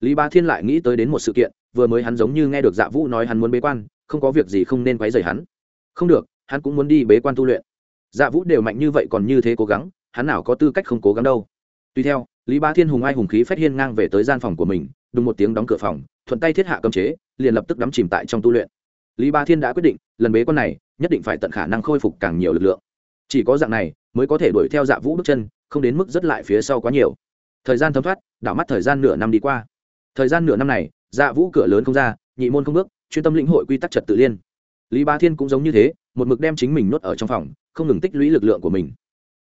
A: Lý ba thiên lại nghĩ tới đến một sự kiện, vừa mới hắn giống như nghe được dạ vũ nói hắn muốn bế quan, không có việc gì không nên quấy rầy hắn. Không được, hắn cũng muốn đi bế quan tu luyện. Dạ vũ đều mạnh như vậy còn như thế cố gắng, hắn nào có tư cách không cố gắng đâu. Tuy theo lý ba thiên hùng ai hùng khí phách hiên ngang về tới gian phòng của mình đùng một tiếng đóng cửa phòng, thuận tay thiết hạ cấm chế, liền lập tức đắm chìm tại trong tu luyện. Lý ba thiên đã quyết định, lần bế quan này, nhất định phải tận khả năng khôi phục càng nhiều lực lượng. Chỉ có dạng này, mới có thể đuổi theo dạ vũ bước chân, không đến mức rất lại phía sau quá nhiều. Thời gian thấm thoát, đảo mắt thời gian nửa năm đi qua. Thời gian nửa năm này dạ vũ cửa lớn không ra, nhị môn không bước, chuyên tâm lĩnh hội quy tắc trật tự liên. Lý ba thiên cũng giống như thế, một mực đem chính mình nuốt ở trong phòng, không ngừng tích lũy lực lượng của mình.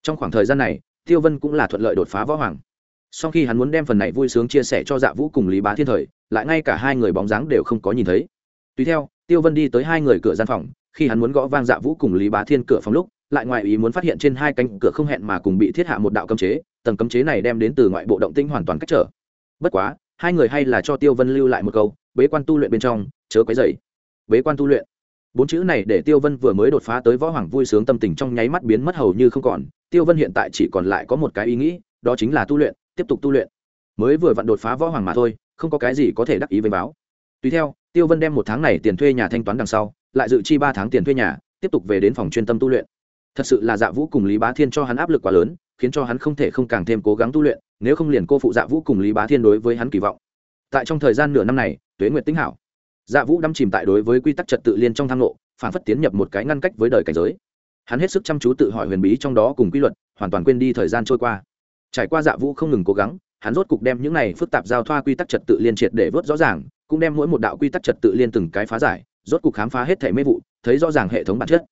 A: Trong khoảng thời gian này, tiêu vân cũng là thuận lợi đột phá võ hoàng sau khi hắn muốn đem phần này vui sướng chia sẻ cho dạ vũ cùng lý bá thiên thời, lại ngay cả hai người bóng dáng đều không có nhìn thấy. Tùy theo, tiêu vân đi tới hai người cửa gian phòng, khi hắn muốn gõ vang dạ vũ cùng lý bá thiên cửa phòng lúc, lại ngoại ý muốn phát hiện trên hai cánh cửa không hẹn mà cùng bị thiết hạ một đạo cấm chế, tầng cấm chế này đem đến từ ngoại bộ động tinh hoàn toàn cách trở. Bất quá, hai người hay là cho tiêu vân lưu lại một câu, bế quan tu luyện bên trong, chớ quấy dày bế quan tu luyện. Bốn chữ này để tiêu vân vừa mới đột phá tới võ hoàng vui sướng tâm tình trong nháy mắt biến mất hầu như không còn, tiêu vân hiện tại chỉ còn lại có một cái ý nghĩ, đó chính là tu luyện tiếp tục tu luyện. Mới vừa vặn đột phá võ hoàng mà thôi, không có cái gì có thể đắc ý với báo. Tùy theo, tiêu vân đem một tháng này tiền thuê nhà thanh toán đằng sau, lại dự chi ba tháng tiền thuê nhà, tiếp tục về đến phòng chuyên tâm tu luyện. Thật sự là dạ vũ cùng lý bá thiên cho hắn áp lực quá lớn, khiến cho hắn không thể không càng thêm cố gắng tu luyện, nếu không liền cô phụ dạ vũ cùng lý bá thiên đối với hắn kỳ vọng. Tại trong thời gian nửa năm này, tuế nguyệt tính hảo. Dạ vũ đắm chìm tại đối với quy tắc trật tự liên trong thang lộ phản phất tiến nhập một cái ngăn cách với đời cảnh giới. Hắn hết sức chăm chú tự hỏi huyền bí trong đó cùng quy luật, hoàn toàn quên đi thời gian trôi qua trải qua dạ vũ không ngừng cố gắng, hắn rốt cục đem những này phức tạp giao thoa quy tắc trật tự liên triệt để vớt rõ ràng, cũng đem mỗi một đạo quy tắc trật tự liên từng cái phá giải, rốt cục khám phá hết thể mê vụ, thấy rõ ràng hệ thống bản chất.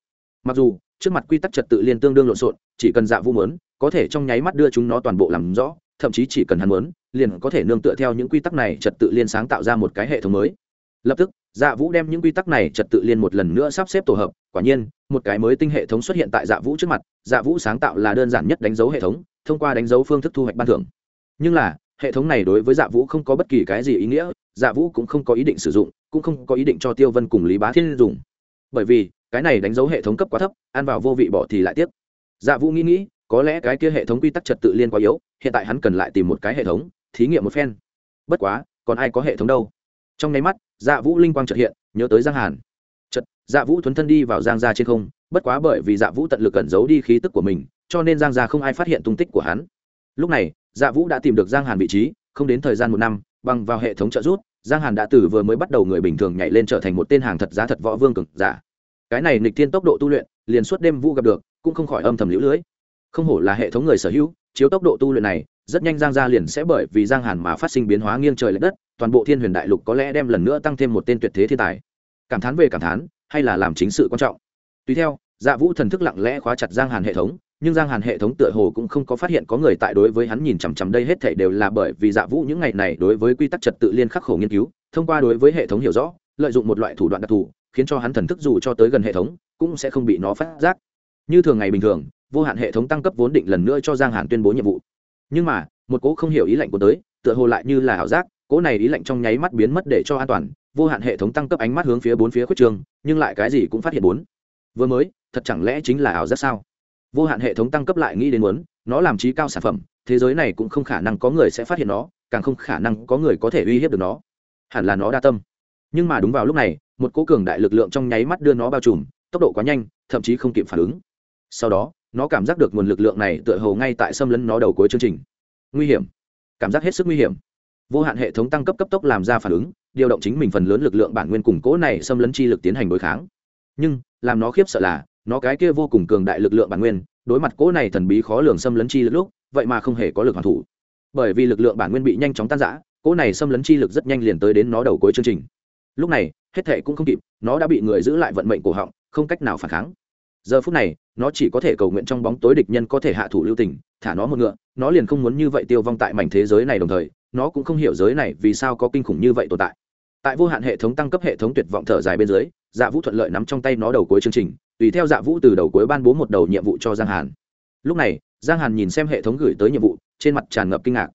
A: Mặc dù, trước mặt quy tắc trật tự liên tương đương lộn xộn, chỉ cần dạ vũ mớn có thể trong nháy mắt đưa chúng nó toàn bộ làm rõ, thậm chí chỉ cần hắn mớn liền có thể nương tựa theo những quy tắc này trật tự liên sáng tạo ra một cái hệ thống mới. Lập tức dạ vũ đem những quy tắc này trật tự liên một lần nữa sắp xếp tổ hợp quả nhiên, một cái mới tinh hệ thống xuất hiện tại dạ vũ trước mặt dạ vũ sáng tạo là đơn giản nhất đánh dấu hệ thống, thông qua đánh dấu phương thức thu hoạch ban thưởng. Nhưng là, hệ thống này đối với dạ vũ không có bất kỳ cái gì ý nghĩa dạ vũ cũng không có ý định sử dụng, cũng không có ý định cho tiêu vân cùng lý bá thiên dùng. Bởi vì, cái này đánh dấu hệ thống cấp quá thấp, ăn vào vô vị bỏ thì lại tiếc. Dạ vũ nghĩ nghĩ, có lẽ cái kia hệ thống quy tắc trật tự liên quá yếu, hiện tại hắn cần lại tìm một cái hệ thống, thí nghiệm một phen. Bất quá, còn ai có hệ thống đâu? Trong nháy mắt dạ vũ linh quang trợ hiện, nhớ tới giang hàn chật dạ vũ thuấn thân đi vào giang gia trên không, bất quá bởi vì dạ vũ tận lực cẩn giấu đi khí tức của mình, cho nên giang gia không ai phát hiện tung tích của hắn. Lúc này dạ vũ đã tìm được giang hàn vị trí, không đến thời gian một năm, bằng vào hệ thống trợ giúp, giang hàn đã từ vừa mới bắt đầu người bình thường nhảy lên trở thành một tên hàng thật giá thật võ vương cực giả. Cái này nịch thiên tốc độ tu luyện, liền suốt đêm vũ gặp được, cũng không khỏi âm thầm lũ lưới. Không hổ là hệ thống người sở hữu, chiếu tốc độ tu luyện này, rất nhanh giang gia liền sẽ bởi vì giang hàn mà phát sinh biến hóa nghiêng trời l ệ đất, toàn bộ thiên huyền đại lục có lẽ đem lần nữa tăng thêm một tên tuyệt thế thiên tài cảm thán về cảm thán, hay là làm chính sự quan trọng. Tùy theo dạ vũ thần thức lặng lẽ khóa chặt giang hàn hệ thống, nhưng giang hàn hệ thống tựa hồ cũng không có phát hiện có người tại đối với hắn nhìn chằm chằm đây hết thể đều là bởi vì dạ vũ những ngày này đối với quy tắc trật tự liên khắc khổ nghiên cứu, thông qua đối với hệ thống hiểu rõ, lợi dụng một loại thủ đoạn đặc thù, khiến cho hắn thần thức dù cho tới gần hệ thống, cũng sẽ không bị nó phát giác. Như thường ngày bình thường, vô hạn hệ thống tăng cấp vốn định lần nữa cho giang hàn tuyên bố nhiệm vụ. Nhưng mà, một cố không hiểu ý lệnh của tới, tựa hồ lại như là ảo giác, cố này ý lệnh trong nháy mắt biến mất để cho an toàn vô hạn hệ thống tăng cấp ánh mắt hướng phía bốn phía khuất trường, nhưng lại cái gì cũng phát hiện bốn. Vừa mới, thật chẳng lẽ chính là ảo giác sao? Vô hạn hệ thống tăng cấp lại nghĩ đến muốn, nó làm trí cao sản phẩm, thế giới này cũng không khả năng có người sẽ phát hiện nó, càng không khả năng có người có thể uy hiếp được nó. Hẳn là nó đa tâm. Nhưng mà đúng vào lúc này, một cố cường đại lực lượng trong nháy mắt đưa nó bao trùm, tốc độ quá nhanh, thậm chí không kịp phản ứng. Sau đó, nó cảm giác được nguồn lực lượng này tựa hồ ngay tại xâm lấn nó đầu cuối chương trình. Nguy hiểm. Cảm giác hết sức nguy hiểm vô hạn hệ thống tăng cấp cấp tốc làm ra phản ứng, điều động chính mình phần lớn lực lượng bản nguyên củng cố này xâm lấn chi lực tiến hành đối kháng. Nhưng, làm nó khiếp sợ là, nó cái kia vô cùng cường đại lực lượng bản nguyên, đối mặt cố này thần bí khó lường xâm lấn chi lực lúc, vậy mà không hề có lực hoàn thủ. Bởi vì lực lượng bản nguyên bị nhanh chóng tan rã cố này xâm lấn chi lực rất nhanh liền tới đến nó đầu cuối chương trình. Lúc này, hết thệ cũng không kịp, nó đã bị người giữ lại vận mệnh cổ họng, không cách nào phản kháng. Giờ phút này, nó chỉ có thể cầu nguyện trong bóng tối địch nhân có thể hạ thủ lưu tình, thả nó một ngựa, nó liền không muốn như vậy tiêu vong tại mảnh thế giới này đồng thời nó cũng không hiểu giới này vì sao có kinh khủng như vậy tồn tại. Tại vô hạn hệ thống tăng cấp hệ thống tuyệt vọng thở dài bên dưới dạ vũ thuận lợi nắm trong tay nó đầu cuối chương trình, tùy theo dạ vũ từ đầu cuối ban bố một đầu nhiệm vụ cho giang hàn. Lúc này, giang hàn nhìn xem hệ thống gửi tới nhiệm vụ, trên mặt tràn ngập kinh ngạc.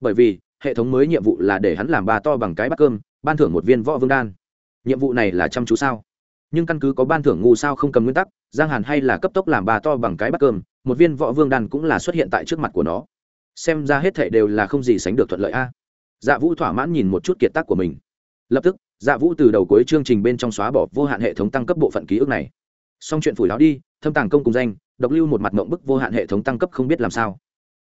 A: Bởi vì, hệ thống mới nhiệm vụ là để hắn làm bà to bằng cái bát cơm, ban thưởng một viên võ vương đan. Nhiệm vụ này là chăm chú sao? Nhưng căn cứ có ban thưởng ngu sao không cầm nguyên tắc, giang hàn hay là cấp tốc làm bà to bằng cái bát cơm, một viên võ vương đan cũng là xuất hiện tại trước mặt của nó xem ra hết thảy đều là không gì sánh được thuận lợi a. Dạ vũ thỏa mãn nhìn một chút kiệt tác của mình. Lập tức dạ vũ từ đầu cuối chương trình bên trong xóa bỏ vô hạn hệ thống tăng cấp bộ phận ký ức này. Xong chuyện phủi láo đi, thâm tàng công cùng danh, độc lưu một mặt mộng bức vô hạn hệ thống tăng cấp không biết làm sao.